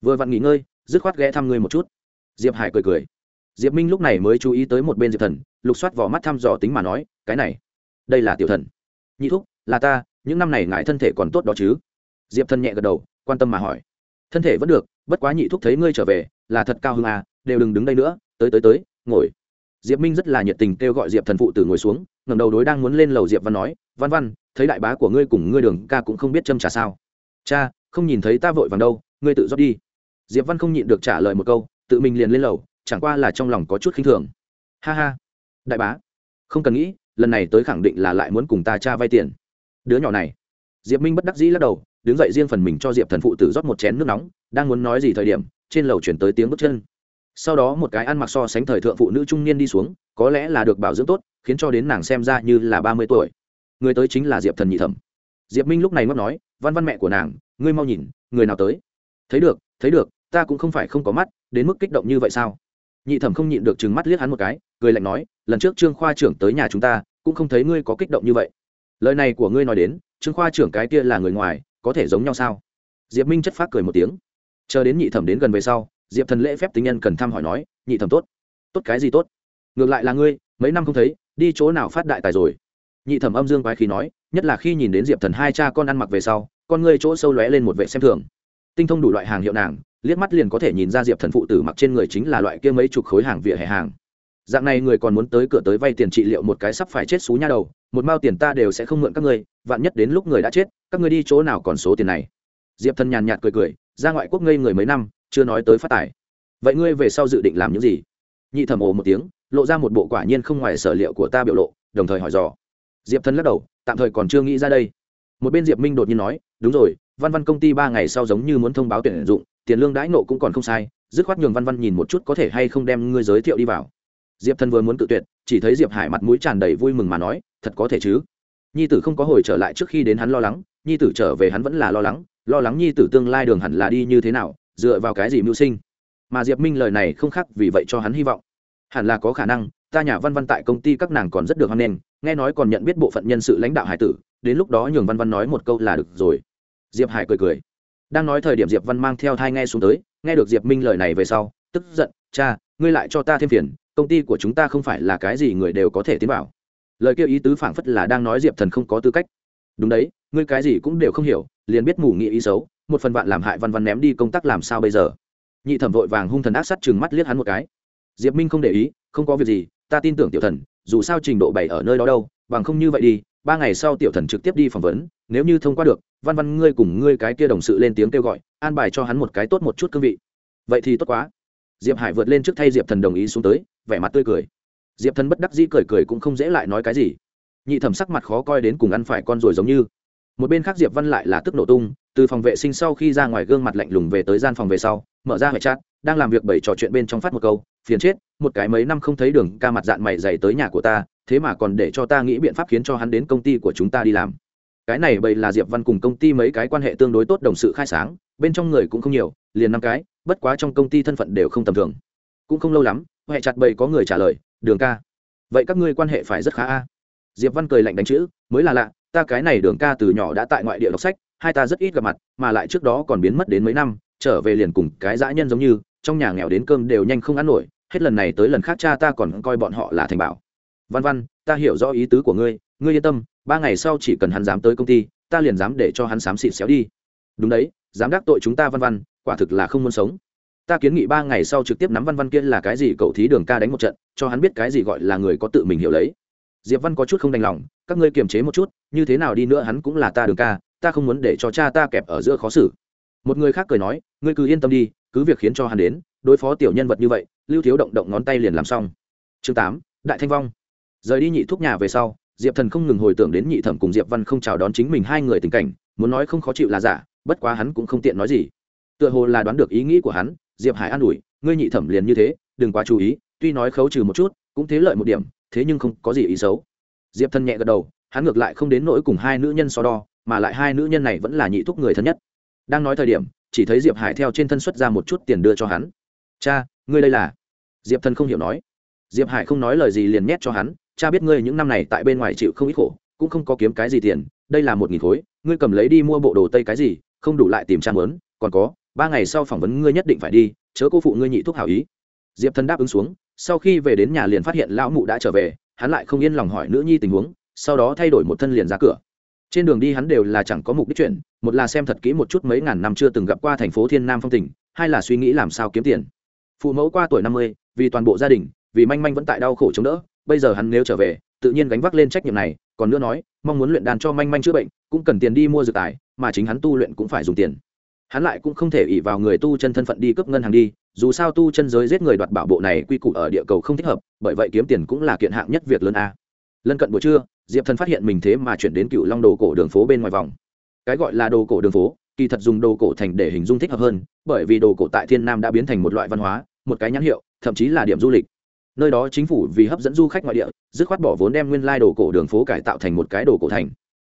Vừa vặn nghỉ ngơi, dứt khoát ghé thăm ngươi một chút. Diệp hải cười cười. Diệp minh lúc này mới chú ý tới một bên diệp thần, lục soát vỏ mắt thăm dò tính mà nói, cái này, đây là tiểu thần. Nhị thúc, là ta, những năm này ngại thân thể còn tốt đó chứ? Diệp thần nhẹ gật đầu, quan tâm mà hỏi. Thân thể vẫn được, bất quá nhị thúc thấy ngươi trở về, là thật cao hơn à đều đừng đứng đây nữa, tới tới tới, ngồi. Diệp minh rất là nhiệt tình kêu gọi diệp thần phụ tử ngồi xuống ngầm đầu đối đang muốn lên lầu diệp văn nói, văn văn, thấy đại bá của ngươi cùng ngươi đường ca cũng không biết châm trả sao. Cha, không nhìn thấy ta vội vàng đâu, ngươi tự rót đi. Diệp văn không nhịn được trả lời một câu, tự mình liền lên lầu, chẳng qua là trong lòng có chút khinh thường. Ha ha, đại bá, không cần nghĩ, lần này tới khẳng định là lại muốn cùng ta cha vay tiền. Đứa nhỏ này. Diệp minh bất đắc dĩ lắc đầu, đứng dậy riêng phần mình cho diệp thần phụ tử rót một chén nước nóng, đang muốn nói gì thời điểm, trên lầu chuyển tới tiếng bước chân sau đó một cái ăn mặc so sánh thời thượng phụ nữ trung niên đi xuống, có lẽ là được bảo dưỡng tốt, khiến cho đến nàng xem ra như là ba mươi tuổi. Người tới chính là diệp thần nhị thẩm. Diệp minh lúc này ngóc nói, văn văn mẹ của nàng, ngươi mau nhìn, người nào tới? Thấy được thấy được, ta cũng không phải không có mắt, đến mức kích động như vậy sao? Nhị thẩm không nhịn được chừng mắt liếc hắn một cái, cười lạnh nói, lần trước trương khoa trưởng tới nhà chúng ta, cũng không thấy ngươi có kích động như vậy. Lời này của ngươi nói đến, trương khoa trưởng cái kia là người ngoài, có thể giống nhau sao? Diệp minh chất phát cười một tiếng. Chờ đến nhị thẩm đến gần về sau diệp thần lễ phép tính nhân cần thăm hỏi nói, nhị thẩm tốt. Tốt cái gì tốt? Ngược lại là ngươi, mấy năm không thấy, đi chỗ nào phát đại tài rồi? Nhị thẩm âm dương quái khí nói, nhất là khi nhìn đến diệp thần hai cha con ăn mặc về sau, con ngươi chỗ sâu lóe lên một vệ xem thường. Tinh thông đủ loại hàng hiệu nàng, liếc mắt liền có thể nhìn ra diệp thần phụ tử mặc trên người chính là loại kia mấy chục khối hàng vỉa hè hàng. Dạng này người còn muốn tới cửa tới vay tiền trị liệu một cái sắp phải chết xú nha đầu, một mao tiền ta đều sẽ không mượn các ngươi, vạn nhất đến lúc người đã chết, các ngươi đi chỗ nào còn số tiền này? Diệp thần nhàn nhạt cười cười, ra ngoại quốc ngây người mấy năm chưa nói tới phát tài. Vậy ngươi về sau dự định làm những gì? Nhị thẩm ồ một tiếng, lộ ra một bộ quả nhiên không ngoài sở liệu của ta biểu lộ, đồng thời hỏi dò. Diệp thân lắc đầu, tạm thời còn chưa nghĩ ra đây. Một bên diệp minh đột nhiên nói, đúng rồi, văn văn công ty ba ngày sau giống như muốn thông báo tuyển dụng, tiền lương đãi nộ cũng còn không sai, dứt khoát nhường văn văn nhìn một chút có thể hay không đem ngươi giới thiệu đi vào. Diệp thân vừa muốn tự tuyệt, chỉ thấy diệp hải mặt mũi tràn đầy vui mừng mà nói, thật có thể chứ? Nhi tử không có hồi trở lại trước khi đến hắn lo lắng, nhi tử trở về hắn vẫn là lo lắng lo lắng nhi tử tương lai đường hẳn là đi như thế nào dựa vào cái gì mưu sinh? Mà diệp minh lời này không khác vì vậy cho hắn hy vọng. Hẳn là có khả năng, ta nhà văn văn tại công ty các nàng còn rất được hoan nghênh, nghe nói còn nhận biết bộ phận nhân sự lãnh đạo hải tử, đến lúc đó nhường văn văn nói một câu là được rồi. Diệp hải cười cười. Đang nói thời điểm diệp văn mang theo thai nghe xuống tới, nghe được diệp minh lời này về sau, tức giận, cha, ngươi lại cho ta thêm phiền, công ty của chúng ta không phải là cái gì người đều có thể tiến vào. Lời kêu ý tứ phảng phất là đang nói diệp thần không có tư cách. Đúng đấy, ngươi cái gì cũng đều không hiểu, liền biết mù nghĩ ý xấu một phần vạn làm hại văn văn ném đi công tác làm sao bây giờ? Nhị thẩm vội vàng hung thần ác sắt chừng mắt liếc hắn một cái. Diệp minh không để ý, không có việc gì, ta tin tưởng tiểu thần, dù sao trình độ bảy ở nơi đó đâu, bằng không như vậy đi, ba ngày sau tiểu thần trực tiếp đi phỏng vấn, nếu như thông qua được, văn văn ngươi cùng ngươi cái kia đồng sự lên tiếng kêu gọi, an bài cho hắn một cái tốt một chút cương vị. Vậy thì tốt quá. Diệp hải vượt lên trước thay diệp thần đồng ý xuống tới, vẻ mặt tươi cười. Diệp thần bất đắc dĩ cười cười cũng không dễ lại nói cái gì. Nhị thẩm sắc mặt khó coi đến cùng ăn phải con rồi giống như một bên khác diệp văn lại là tức nổ tung từ phòng vệ sinh sau khi ra ngoài gương mặt lạnh lùng về tới gian phòng về sau mở ra hệ chat đang làm việc bảy trò chuyện bên trong phát một câu phiền chết một cái mấy năm không thấy đường ca mặt dạng mày dày tới nhà của ta thế mà còn để cho ta nghĩ biện pháp khiến cho hắn đến công ty của chúng ta đi làm cái này bầy là diệp văn cùng công ty mấy cái quan hệ tương đối tốt đồng sự khai sáng bên trong người cũng không nhiều liền năm cái bất quá trong công ty thân phận đều không tầm thường cũng không lâu lắm hệ chặt bầy có người trả lời đường ca vậy các ngươi quan hệ phải rất khá a diệp văn cười lạnh đánh chữ mới là lạ ta cái này đường ca từ nhỏ đã tại ngoại địa đọc sách, hai ta rất ít gặp mặt, mà lại trước đó còn biến mất đến mấy năm, trở về liền cùng cái dã nhân giống như, trong nhà nghèo đến cơm đều nhanh không ăn nổi, hết lần này tới lần khác cha ta còn coi bọn họ là thành bảo. Văn văn, ta hiểu rõ ý tứ của ngươi ngươi yên tâm, ba ngày sau chỉ cần hắn dám tới công ty, ta liền dám để cho hắn xám xịt xéo đi. Đúng đấy, dám đắc tội chúng ta văn văn, quả thực là không muốn sống. Ta kiến nghị ba ngày sau trực tiếp nắm văn văn kia là cái gì, cậu thí đường ca đánh một trận, cho hắn biết cái gì gọi là người có tự mình hiểu lấy diệp văn có chút không đành lòng, các ngươi kiềm chế một chút, như thế nào đi nữa hắn cũng là ta đường ca, ta không muốn để cho cha ta kẹp ở giữa khó xử. Một người khác cười nói, ngươi cứ yên tâm đi, cứ việc khiến cho hắn đến, đối phó tiểu nhân vật như vậy, lưu thiếu động động ngón tay liền làm xong. Chương tám, đại thanh vong. Rời đi nhị thuốc nhà về sau, diệp thần không ngừng hồi tưởng đến nhị thẩm cùng diệp văn không chào đón chính mình hai người tình cảnh, muốn nói không khó chịu là giả, bất quá hắn cũng không tiện nói gì. Tựa hồ là đoán được ý nghĩ của hắn, diệp hải an ủi, ngươi nhị thẩm liền như thế, đừng quá chú ý, tuy nói khấu trừ một chút, cũng thế lợi một điểm thế nhưng không có gì ý xấu. Diệp thần nhẹ gật đầu, hắn ngược lại không đến nỗi cùng hai nữ nhân so đo, mà lại hai nữ nhân này vẫn là nhị thúc người thân nhất. Đang nói thời điểm, chỉ thấy diệp hải theo trên thân xuất ra một chút tiền đưa cho hắn. Cha, ngươi đây là? Diệp thần không hiểu nói. Diệp hải không nói lời gì liền nhét cho hắn, cha biết ngươi những năm này tại bên ngoài chịu không ít khổ, cũng không có kiếm cái gì tiền, đây là một nghìn khối, ngươi cầm lấy đi mua bộ đồ tây cái gì, không đủ lại tìm cha mớn, còn có, ba ngày sau phỏng vấn ngươi nhất định phải đi, chớ cô phụ ngươi nhị thuốc hảo ý. Diệp thần đáp ứng xuống sau khi về đến nhà liền phát hiện lão mụ đã trở về, hắn lại không yên lòng hỏi nữ nhi tình huống, sau đó thay đổi một thân liền ra cửa. Trên đường đi hắn đều là chẳng có mục đích chuyện, một là xem thật kỹ một chút mấy ngàn năm chưa từng gặp qua thành phố thiên nam phong tỉnh hai là suy nghĩ làm sao kiếm tiền. Phụ mẫu qua tuổi năm mươi, vì toàn bộ gia đình, vì manh manh vẫn tại đau khổ chống đỡ, bây giờ hắn nếu trở về, tự nhiên gánh vác lên trách nhiệm này, còn nữa nói, mong muốn luyện đàn cho manh manh chữa bệnh, cũng cần tiền đi mua dược tài, mà chính hắn tu luyện cũng phải dùng tiền. Hắn lại cũng không thể ỉ vào người tu chân thân phận đi cướp ngân hàng đi dù sao tu chân giới giết người đoạt bảo bộ này quy củ ở địa cầu không thích hợp, bởi vậy kiếm tiền cũng là kiện hạng nhất việc lớn a. Lân cận buổi trưa, diệp thần phát hiện mình thế mà chuyển đến cựu long đồ cổ đường phố bên ngoài vòng. Cái gọi là đồ cổ đường phố, kỳ thật dùng đồ cổ thành để hình dung thích hợp hơn, bởi vì đồ cổ tại thiên nam đã biến thành một loại văn hóa, một cái nhãn hiệu, thậm chí là điểm du lịch. Nơi đó chính phủ vì hấp dẫn du khách ngoại địa, dứt khoát bỏ vốn đem nguyên lai đồ cổ đường phố cải tạo thành một cái đồ cổ thành.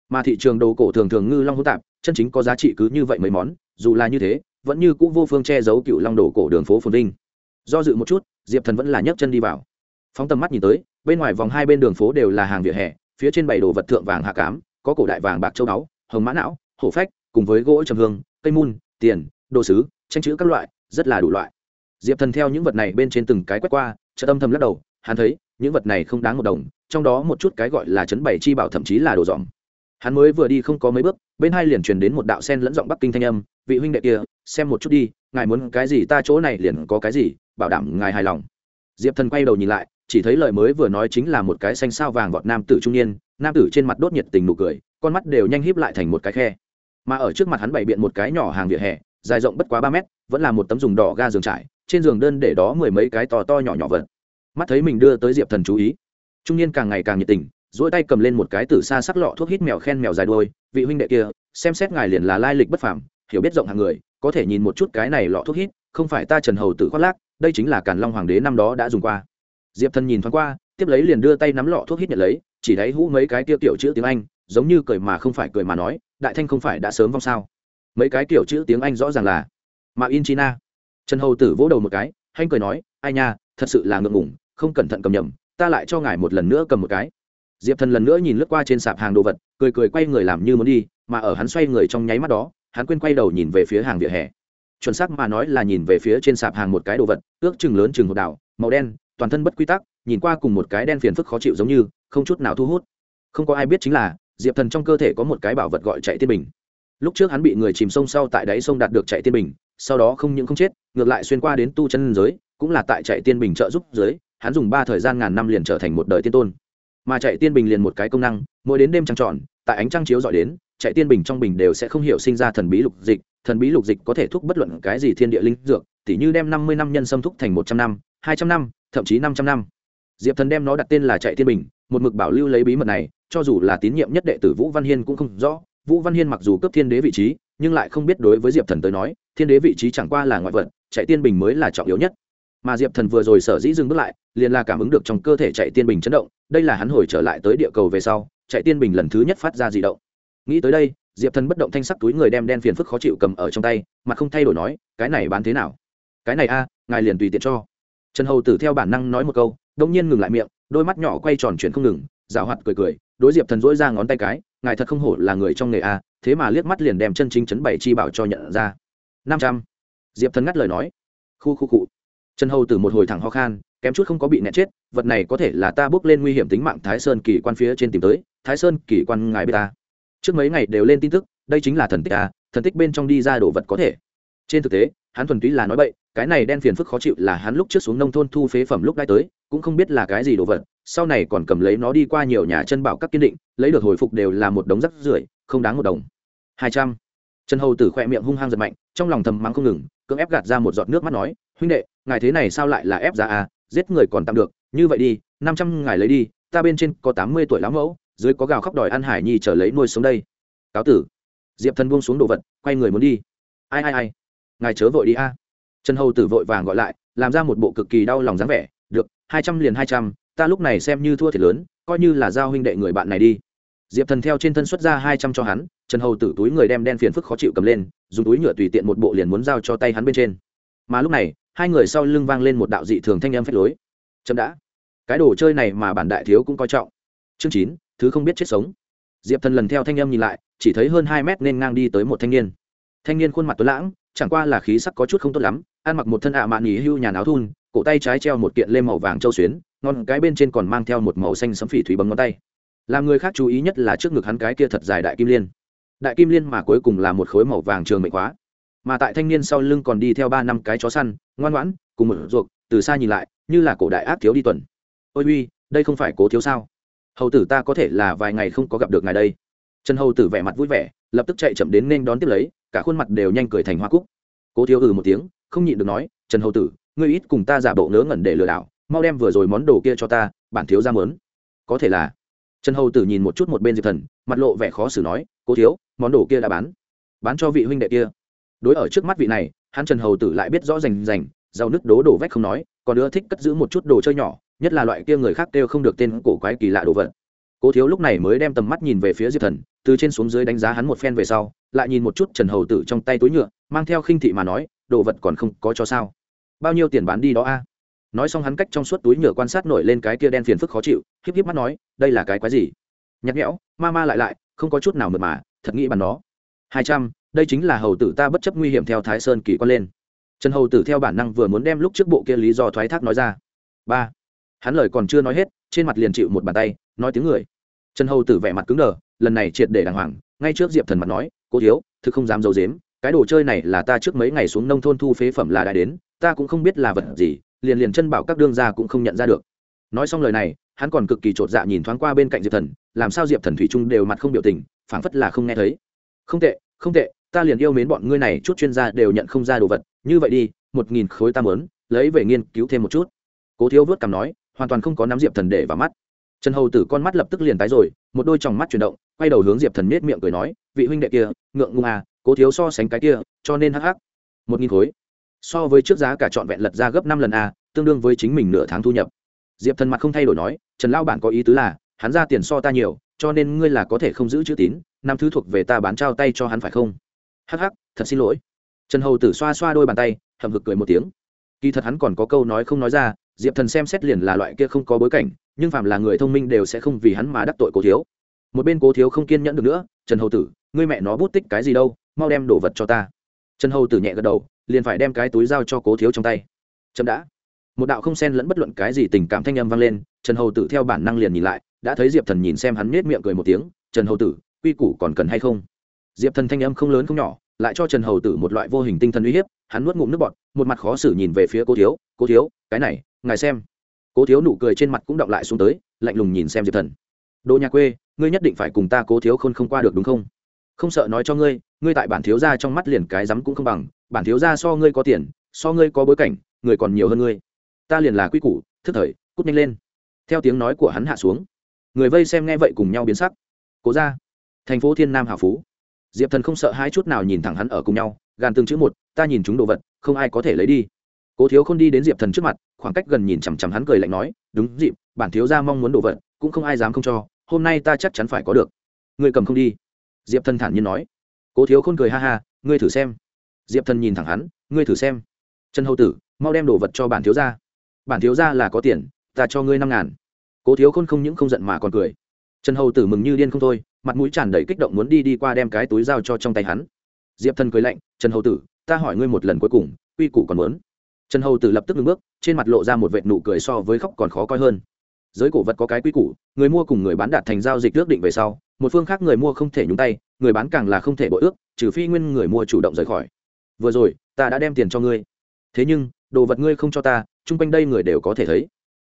Mà thị trường đồ cổ thường thường ngư long hỗn tạp, chân chính có giá trị cứ như vậy mấy món, dù là như thế vẫn như cũ vô phương che giấu cựu long đồ cổ đường phố phồn vinh. Do dự một chút, diệp thần vẫn là nhấc chân đi vào. Phóng tầm mắt nhìn tới, bên ngoài vòng hai bên đường phố đều là hàng vỉa hè, phía trên bày đồ vật thượng vàng hạ cám, có cổ đại vàng bạc châu báu, hồng mã não, hổ phách, cùng với gỗ trầm hương, cây mun, tiền, đồ sứ, tranh chữ các loại, rất là đủ loại. Diệp thần theo những vật này bên trên từng cái quét qua chợ âm thầm lắc đầu, hắn thấy, những vật này không đáng một đồng, trong đó một chút cái gọi là chấn bày chi bảo thậm chí là đồ dòm hắn mới vừa đi không có mấy bước, bên hai liền truyền đến một đạo sen lẫn giọng bắc kinh thanh âm, vị huynh đệ kia xem một chút đi, ngài muốn cái gì ta chỗ này liền có cái gì, bảo đảm ngài hài lòng. Diệp thần quay đầu nhìn lại, chỉ thấy lời mới vừa nói chính là một cái xanh sao vàng vọt nam tử trung niên, nam tử trên mặt đốt nhiệt tình nụ cười, con mắt đều nhanh híp lại thành một cái khe. Mà ở trước mặt hắn bày biện một cái nhỏ hàng vỉa hè, dài rộng bất quá ba mét, vẫn là một tấm dùng đỏ ga giường trải, trên giường đơn để đó mười mấy cái to to nhỏ nhỏ vật. Mắt thấy mình đưa tới diệp thần chú ý, trung niên càng ngày càng nhiệt tình, duỗi tay cầm lên một cái từ xa sắc lọ thuốc hít mèo khen mèo dài đôi vị huynh đệ kia, xem xét ngài liền là lai lịch bất phàm, hiểu biết rộng hàng người có thể nhìn một chút cái này lọ thuốc hít, không phải ta trần hầu tự khoác lác, đây chính là càn long hoàng đế năm đó đã dùng qua. Diệp thần nhìn thoáng qua, tiếp lấy liền đưa tay nắm lọ thuốc hít nhận lấy, chỉ thấy hũ mấy cái tiêu kiểu chữ tiếng anh, giống như cười mà không phải cười mà nói, đại thanh không phải đã sớm vong sao? Mấy cái kiểu chữ tiếng anh rõ ràng là mà in china trần hầu tử vỗ đầu một cái, hanh cười nói, ai nha, thật sự là ngượng ngủng không cẩn thận cầm nhầm, ta lại cho ngài một lần nữa cầm một cái. Diệp thần lần nữa nhìn lướt qua trên sạp hàng đồ vật, cười cười quay người làm như muốn đi, mà ở hắn xoay người trong nháy mắt đó hắn quên quay đầu nhìn về phía hàng vỉa hè. Chuẩn xác mà nói là nhìn về phía trên sạp hàng một cái đồ vật, ước chừng lớn chừng hột đảo, màu đen, toàn thân bất quy tắc, nhìn qua cùng một cái đen phiền phức khó chịu giống như, không chút nào thu hút. Không có ai biết chính là, diệp thần trong cơ thể có một cái bảo vật gọi chạy tiên bình. Lúc trước hắn bị người chìm sông sau tại đáy sông đạt được chạy tiên bình, sau đó không những không chết, ngược lại xuyên qua đến tu chân giới, cũng là tại chạy tiên bình trợ giúp giới, hắn dùng ba thời gian ngàn năm liền trở thành một đời tiên tôn. Mà chạy tiên bình liền một cái công năng, mỗi đến đêm trăng tròn, tại ánh trăng chiếu dọi đến chạy tiên bình trong bình đều sẽ không hiểu sinh ra thần bí lục dịch, thần bí lục dịch có thể thúc bất luận cái gì thiên địa linh dược, tỉ như đem năm mươi năm nhân xâm thúc thành một trăm năm, hai trăm năm, thậm chí năm trăm năm. Diệp thần đem nó đặt tên là chạy tiên bình, một mực bảo lưu lấy bí mật này, cho dù là tín nhiệm nhất đệ tử vũ văn hiên cũng không rõ. Vũ văn hiên mặc dù cấp thiên đế vị trí, nhưng lại không biết đối với diệp thần tới nói, thiên đế vị trí chẳng qua là ngoại vật, chạy tiên bình mới là trọng yếu nhất. Mà diệp thần vừa rồi sở dĩ dừng bước lại, liền là cảm ứng được trong cơ thể chạy tiên bình chấn động, đây là hắn hồi trở lại tới địa cầu về sau, chạy tiên bình lần thứ nhất phát ra dị động nghĩ tới đây, diệp thần bất động thanh sắc túi người đem đen phiền phức khó chịu cầm ở trong tay, mà không thay đổi nói, cái này bán thế nào? Cái này a, ngài liền tùy tiện cho. Trần hầu tử theo bản năng nói một câu đông nhiên ngừng lại miệng, đôi mắt nhỏ quay tròn chuyển không ngừng rào hoạt cười cười, đối diệp thần dỗi ra ngón tay cái, ngài thật không hổ là người trong nghề a, thế mà liếc mắt liền đem chân chính chấn bảy chi bảo cho nhận ra. Năm trăm. Diệp thần ngắt lời nói. Khu khu cụ trần hầu tử một hồi thẳng ho khan, kém chút không có bị nẹt chết, vật này có thể là ta bước lên nguy hiểm tính mạng thái sơn kỳ quan phía trên tìm tới, thái sơn kỳ quan ngài b ta trước mấy ngày đều lên tin tức, đây chính là thần tích à thần tích bên trong đi ra đồ vật có thể. Trên thực tế, hắn thuần túy là nói bậy, cái này đen phiền phức khó chịu là hắn lúc trước xuống nông thôn thu phế phẩm lúc đ tới, cũng không biết là cái gì đồ vật, sau này còn cầm lấy nó đi qua nhiều nhà chân bảo các kiên định, lấy được hồi phục đều là một đống rắc rưởi, không đáng một đồng. Hai trăm. Trần hầu tử khoe miệng hung hăng giật mạnh, trong lòng thầm mắng không ngừng, cưỡng ép gạt ra một giọt nước mắt nói, huynh đệ, ngài thế này sao lại là ép ra à giết người còn tạm được, như vậy đi, năm trăm ngài lấy đi, ta bên trên có tám mươi tuổi lão mẫu dưới có gào khóc đòi ăn hải nhi trở lấy nuôi sống đây. Cáo tử. Diệp thần buông xuống đồ vật, quay người muốn đi. Ai ai ai? Ngài chớ vội đi a. Trần hầu tử vội vàng gọi lại, làm ra một bộ cực kỳ đau lòng dáng vẻ. Được, hai trăm liền hai trăm, ta lúc này xem như thua thiệt lớn, coi như là giao huynh đệ người bạn này đi. Diệp thần theo trên thân xuất ra hai trăm cho hắn, trần hầu tử túi người đem đen phiền phức khó chịu cầm lên, dùng túi nhựa tùy tiện một bộ liền muốn giao cho tay hắn bên trên. Mà lúc này, hai người sau lưng vang lên một đạo dị thường thanh âm phách lối. Chậm đã. Cái đồ chơi này mà bản đại thiếu cũng coi trọng. Chương chín thứ không biết chết sống. Diệp thần lần theo thanh âm nhìn lại, chỉ thấy hơn hai mét nên ngang đi tới một thanh niên. Thanh niên khuôn mặt tuấn lãng, chẳng qua là khí sắc có chút không tốt lắm, ăn mặc một thân ạ mạn nghỉ hưu nhà áo thun, cổ tay trái treo một kiện lê màu vàng châu xuyến, ngon cái bên trên còn mang theo một màu xanh sấm phỉ thủy bấm ngón tay. Làm người khác chú ý nhất là trước ngực hắn cái kia thật dài đại kim liên. Đại kim liên mà cuối cùng là một khối màu vàng trường mệnh khóa. Mà tại thanh niên sau lưng còn đi theo ba năm cái chó săn, ngoan ngoãn, cùng một ruột, từ xa nhìn lại, như là cổ đại ác thiếu đi tuần. Ôi uy, đây không phải cố thiếu sao? Hầu tử ta có thể là vài ngày không có gặp được ngài đây. Trần hầu tử vẻ mặt vui vẻ, lập tức chạy chậm đến nên đón tiếp lấy, cả khuôn mặt đều nhanh cười thành hoa cúc. Cố thiếu ừ một tiếng, không nhịn được nói, trần hầu tử, ngươi ít cùng ta giả bộ ngớ ngẩn để lừa đảo, mau đem vừa rồi món đồ kia cho ta, bản thiếu ra mớn có thể là. Trần hầu tử nhìn một chút một bên diệp thần, mặt lộ vẻ khó xử nói, cố thiếu, món đồ kia đã bán. Bán cho vị huynh đệ kia. Đối ở trước mắt vị này, hắn trần hầu tử lại biết rõ rành rành giàu nứt đố đổ vách không nói, còn nữa thích cất giữ một chút đồ chơi nhỏ nhất là loại kia người khác kêu không được tên cổ quái kỳ lạ đồ vật. Cố thiếu lúc này mới đem tầm mắt nhìn về phía diệp thần, từ trên xuống dưới đánh giá hắn một phen về sau, lại nhìn một chút trần hầu tử trong tay túi nhựa, mang theo khinh thị mà nói, đồ vật còn không có cho sao? Bao nhiêu tiền bán đi đó a? Nói xong hắn cách trong suốt túi nhựa quan sát nổi lên cái kia đen phiền phức khó chịu híp híp mắt nói, đây là cái quái gì? Nhắc nhẽo, ma ma lại lại, không có chút nào mượt mà, thật nghĩ bàn nó. Hai trăm, đây chính là hầu tử ta bất chấp nguy hiểm theo thái sơn kỳ quan lên. Trần hầu tử theo bản năng vừa muốn đem lúc trước bộ kia lý do thoái thác nói ra. Ba hắn lời còn chưa nói hết, trên mặt liền chịu một bàn tay, nói tiếng người. Trần hầu tử vẻ mặt cứng đờ, lần này triệt để đàng hoàng, ngay trước diệp thần mặt nói cô thiếu, thực không dám d i ấ u dếm cái đồ chơi này là ta trước mấy ngày xuống nông thôn thu phế phẩm là đã đến, ta cũng không biết là vật gì, liền liền chân bảo các đương gia cũng không nhận ra được. Nói xong lời này, hắn còn cực kỳ t dạ nhìn thoáng qua bên cạnh diệp thần, làm sao diệp thần thủy trung đều mặt không biểu tình, phảng phất là không nghe thấy. Không tệ không tệ, ta liền yêu mến bọn ngươi này, chút chuyên gia đều nhận không ra đồ vật, như vậy đi, một nghìn khối ta mớn lấy về nghiên cứu thêm một chút. Cố thiếu vớt cằm nói hoàn toàn không có nắm diệp thần để vào mắt. Trần hầu tử con mắt lập tức liền tái rồi, một đôi tròng mắt chuyển động, quay đầu hướng diệp thần nết miệng cười nói, vị huynh đệ kia, ngượng ngùng à cố thiếu so sánh cái kia, cho nên hắc hắc. Một nghìn khối. So với trước giá cả trọn vẹn lật ra gấp năm lần a tương đương với chính mình nửa tháng thu nhập. Diệp thần mặt không thay đổi nói, trần lao bản có ý tứ là, hắn ra tiền so ta nhiều, cho nên ngươi là có thể không giữ chữ tín, năm thứ thuộc về ta bán trao tay cho hắn phải không? Hắc hắc, thật xin lỗi. Trần hầu tử xoa xoa đôi bàn tay hầm hực cười một tiếng. Kỳ thật hắn còn có câu nói không nói ra diệp thần xem xét liền là loại kia không có bối cảnh, nhưng phạm là người thông minh đều sẽ không vì hắn mà đắc tội cố thiếu. Một bên cố thiếu không kiên nhẫn được nữa, trần hầu tử, ngươi mẹ nó bút tích cái gì đâu, mau đem đồ vật cho ta. Trần hầu tử nhẹ gật đầu, liền phải đem cái túi giao cho cố thiếu trong tay. Chậm đã. Một đạo không xen lẫn bất luận cái gì tình cảm thanh âm vang lên, trần hầu tử theo bản năng liền nhìn lại, đã thấy diệp thần nhìn xem hắn nết miệng cười một tiếng, trần hầu tử, quy củ còn cần hay không? Diệp thần thanh âm không lớn không nhỏ, lại cho trần hầu tử một loại vô hình tinh thần uy hiếp, hắn nuốt ngụm nước bọt, một mặt khó xử nhìn về phía cố thiếu cố thiếu, cái này ngài xem. Cố thiếu nụ cười trên mặt cũng động lại xuống tới, lạnh lùng nhìn xem diệp thần. Đồ nhà quê, ngươi nhất định phải cùng ta cố thiếu khôn không qua được đúng không? Không sợ nói cho ngươi ngươi tại bản thiếu gia trong mắt liền cái rắm cũng không bằng, bản thiếu gia so ngươi có tiền, so ngươi có bối cảnh, người còn nhiều hơn ngươi. Ta liền là quy củ, thức thời, cút nhanh lên. Theo tiếng nói của hắn hạ xuống, người vây xem nghe vậy cùng nhau biến sắc. Cố ra thành phố thiên nam hà phú. Diệp thần không sợ hai chút nào nhìn thẳng hắn ở cùng nhau, gàn từng chữ một, ta nhìn chúng đồ vật, không ai có thể lấy đi cố thiếu không đi đến diệp thần trước mặt, khoảng cách gần nhìn chằm chằm hắn cười lạnh nói, đúng dịp, bản thiếu ra mong muốn đồ vật, cũng không ai dám không cho, hôm nay ta chắc chắn phải có được. Người cầm không đi. Diệp thần thản nhiên nói. Cố thiếu khôn cười ha ha, ngươi thử xem. Diệp thần nhìn thẳng hắn, ngươi thử xem. Trần hầu tử, mau đem đồ vật cho bản thiếu ra bản thiếu ra là có tiền, ta cho ngươi năm ngàn. Cố thiếu khôn không những không giận mà còn cười. Trần hầu tử mừng như điên không thôi, mặt mũi tràn đầy kích động muốn đi đi qua đem cái túi dao cho trong tay hắn. Diệp thần cười lạnh, trần hầu tử, ta hỏi ngươi một lần cuối cùng uy củ còn muốn trần hầu tử lập tức ngưng bước, trên mặt lộ ra một vệt nụ cười so với khóc còn khó coi hơn. Giới cổ vật có cái quy củ, người mua cùng người bán đạt thành giao dịch ước định về sau, một phương khác người mua không thể nhúng tay, người bán càng là không thể bội ước, trừ phi nguyên người mua chủ động rời khỏi. Vừa rồi, ta đã đem tiền cho ngươi. Thế nhưng, đồ vật ngươi không cho ta, chung quanh đây người đều có thể thấy.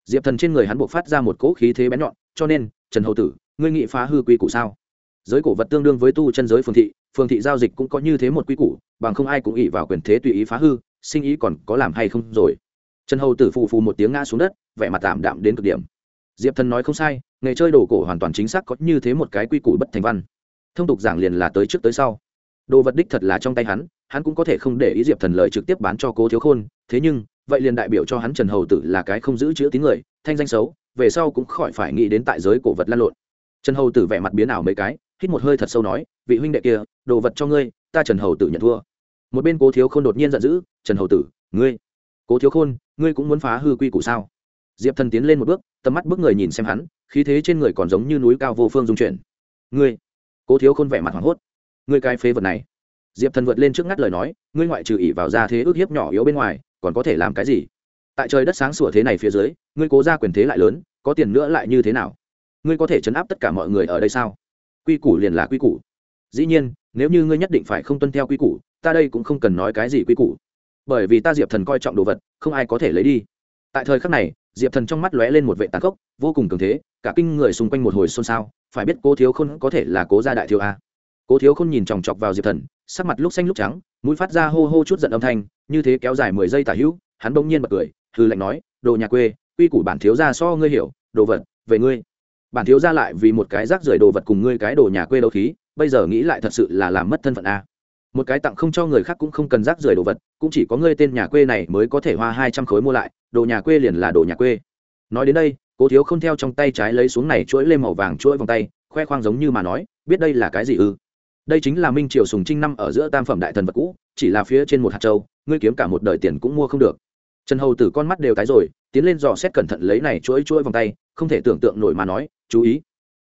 Diệp thần trên người hắn buộc phát ra một cỗ khí thế bén nhọn, cho nên, trần hầu tử, ngươi nghị phá hư quy củ sao? Giới cổ vật tương đương với tu chân giới phương thị phương thị giao dịch cũng có như thế một quy củ, bằng không ai cũng ỉ vào quyền thế tùy ý phá hư sinh ý còn có làm hay không rồi? Trần hầu tử phù phù một tiếng ngã xuống đất, vẻ mặt tạm đạm đến cực điểm. Diệp thần nói không sai, nghề chơi đồ cổ hoàn toàn chính xác có như thế một cái quy củ bất thành văn. Thông tục giảng liền là tới trước tới sau. Đồ vật đích thật là trong tay hắn hắn cũng có thể không để ý diệp thần lời trực tiếp bán cho cố thiếu khôn, thế nhưng, vậy liền đại biểu cho hắn trần hầu tử là cái không giữ chữ tín người, thanh danh xấu, về sau cũng khỏi phải nghĩ đến tại giới cổ vật lan lộn. Trần hầu tử vẻ mặt biến ảo mấy cái, hít một hơi thật sâu nói, vị huynh đệ kia, đồ vật cho ngươi, ta trần hầu tử nhận thua một bên cố thiếu khôn đột nhiên giận dữ, trần hầu tử, ngươi, cố thiếu khôn, ngươi cũng muốn phá hư quy củ sao? Diệp thần tiến lên một bước, tầm mắt bước người nhìn xem hắn, khí thế trên người còn giống như núi cao vô phương dung chuyển. Ngươi? Cố thiếu khôn vẻ mặt hoảng hốt. Ngươi cái phế vật này. Diệp thần vượt lên trước ngắt lời nói, ngươi ngoại trừ ỉ vào ra thế ước hiếp nhỏ yếu bên ngoài, còn có thể làm cái gì? Tại trời đất sáng sủa thế này phía dưới, ngươi cố ra quyền thế lại lớn, có tiền nữa lại như thế nào? Ngươi có thể chấn áp tất cả mọi người ở đây sao? Quy củ liền là quy củ. Dĩ nhiên nếu như ngươi nhất định phải không tuân theo quy củ, ta đây cũng không cần nói cái gì quy củ. Bởi vì ta diệp thần coi trọng đồ vật, không ai có thể lấy đi. Tại thời khắc này, diệp thần trong mắt lóe lên một vệ tàn khốc, vô cùng cường thế, cả kinh người xung quanh một hồi xôn xao, phải biết cố thiếu khôn có thể là cố gia đại thiếu a. Cố thiếu khôn nhìn chòng chọc vào diệp thần, sắc mặt lúc xanh lúc trắng, mũi phát ra hô hô chút giận âm thanh, như thế kéo dài mười giây tả hữu, hắn bỗng nhiên bật cười hư lạnh nói, đồ nhà quê, quy củ bản thiếu gia so ngươi hiểu, đồ vật, về ngươi. Bản thiếu gia lại vì một cái rác rưởi đồ vật cùng ngươi cái đồ nhà quê đấu khí bây giờ nghĩ lại thật sự là làm mất thân phận a. Một cái tặng không cho người khác cũng không cần rác rưởi đồ vật, cũng chỉ có ngươi tên nhà quê này mới có thể hoa hai trăm khối mua lại, đồ nhà quê liền là đồ nhà quê. Nói đến đây, cố thiếu không theo trong tay trái lấy xuống này chuỗi lên màu vàng chuỗi vòng tay, khoe khoang giống như mà nói, biết đây là cái gì ư? Đây chính là minh triều sùng trinh năm ở giữa tam phẩm đại thần vật cũ, chỉ là phía trên một hạt châu, ngươi kiếm cả một đời tiền cũng mua không được. Trần hầu tử con mắt đều tái rồi, tiến lên dò xét cẩn thận lấy này chuỗi chuỗi vòng tay, không thể tưởng tượng nổi mà nói, chú ý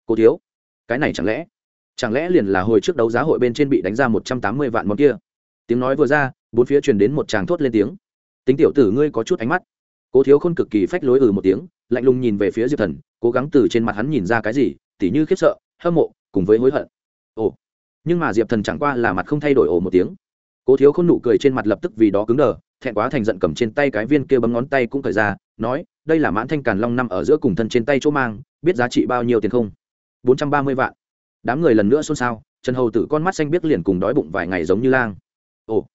cô thiếu, cái này chẳng lẽ chẳng lẽ liền là hồi trước đấu giá hội bên trên bị đánh ra một trăm tám mươi vạn món kia? Tiếng nói vừa ra, bốn phía truyền đến một tràng thốt lên tiếng. Tính tiểu tử ngươi có chút ánh mắt. Cố thiếu khôn cực kỳ phách lối ừ một tiếng, lạnh lùng nhìn về phía diệp thần, cố gắng từ trên mặt hắn nhìn ra cái gì, tỉ như khiếp sợ, hâm mộ, cùng với hối hận. Ồ. Nhưng mà diệp thần chẳng qua là mặt không thay đổi ồ một tiếng. Cố thiếu khôn nụ cười trên mặt lập tức vì đó cứng đờ, thẹn quá thành giận cầm trên tay cái viên kia bấm ngón tay cũng cởi ra, nói, đây là mãn thanh càn long năm ở giữa cùng thân trên tay chỗ mang, biết giá trị bao nhiêu tiền không? Bốn trăm ba mươi vạn đám người lần nữa xôn xao, trần hầu tử con mắt xanh biết liền cùng đói bụng vài ngày giống như lang. Ồ,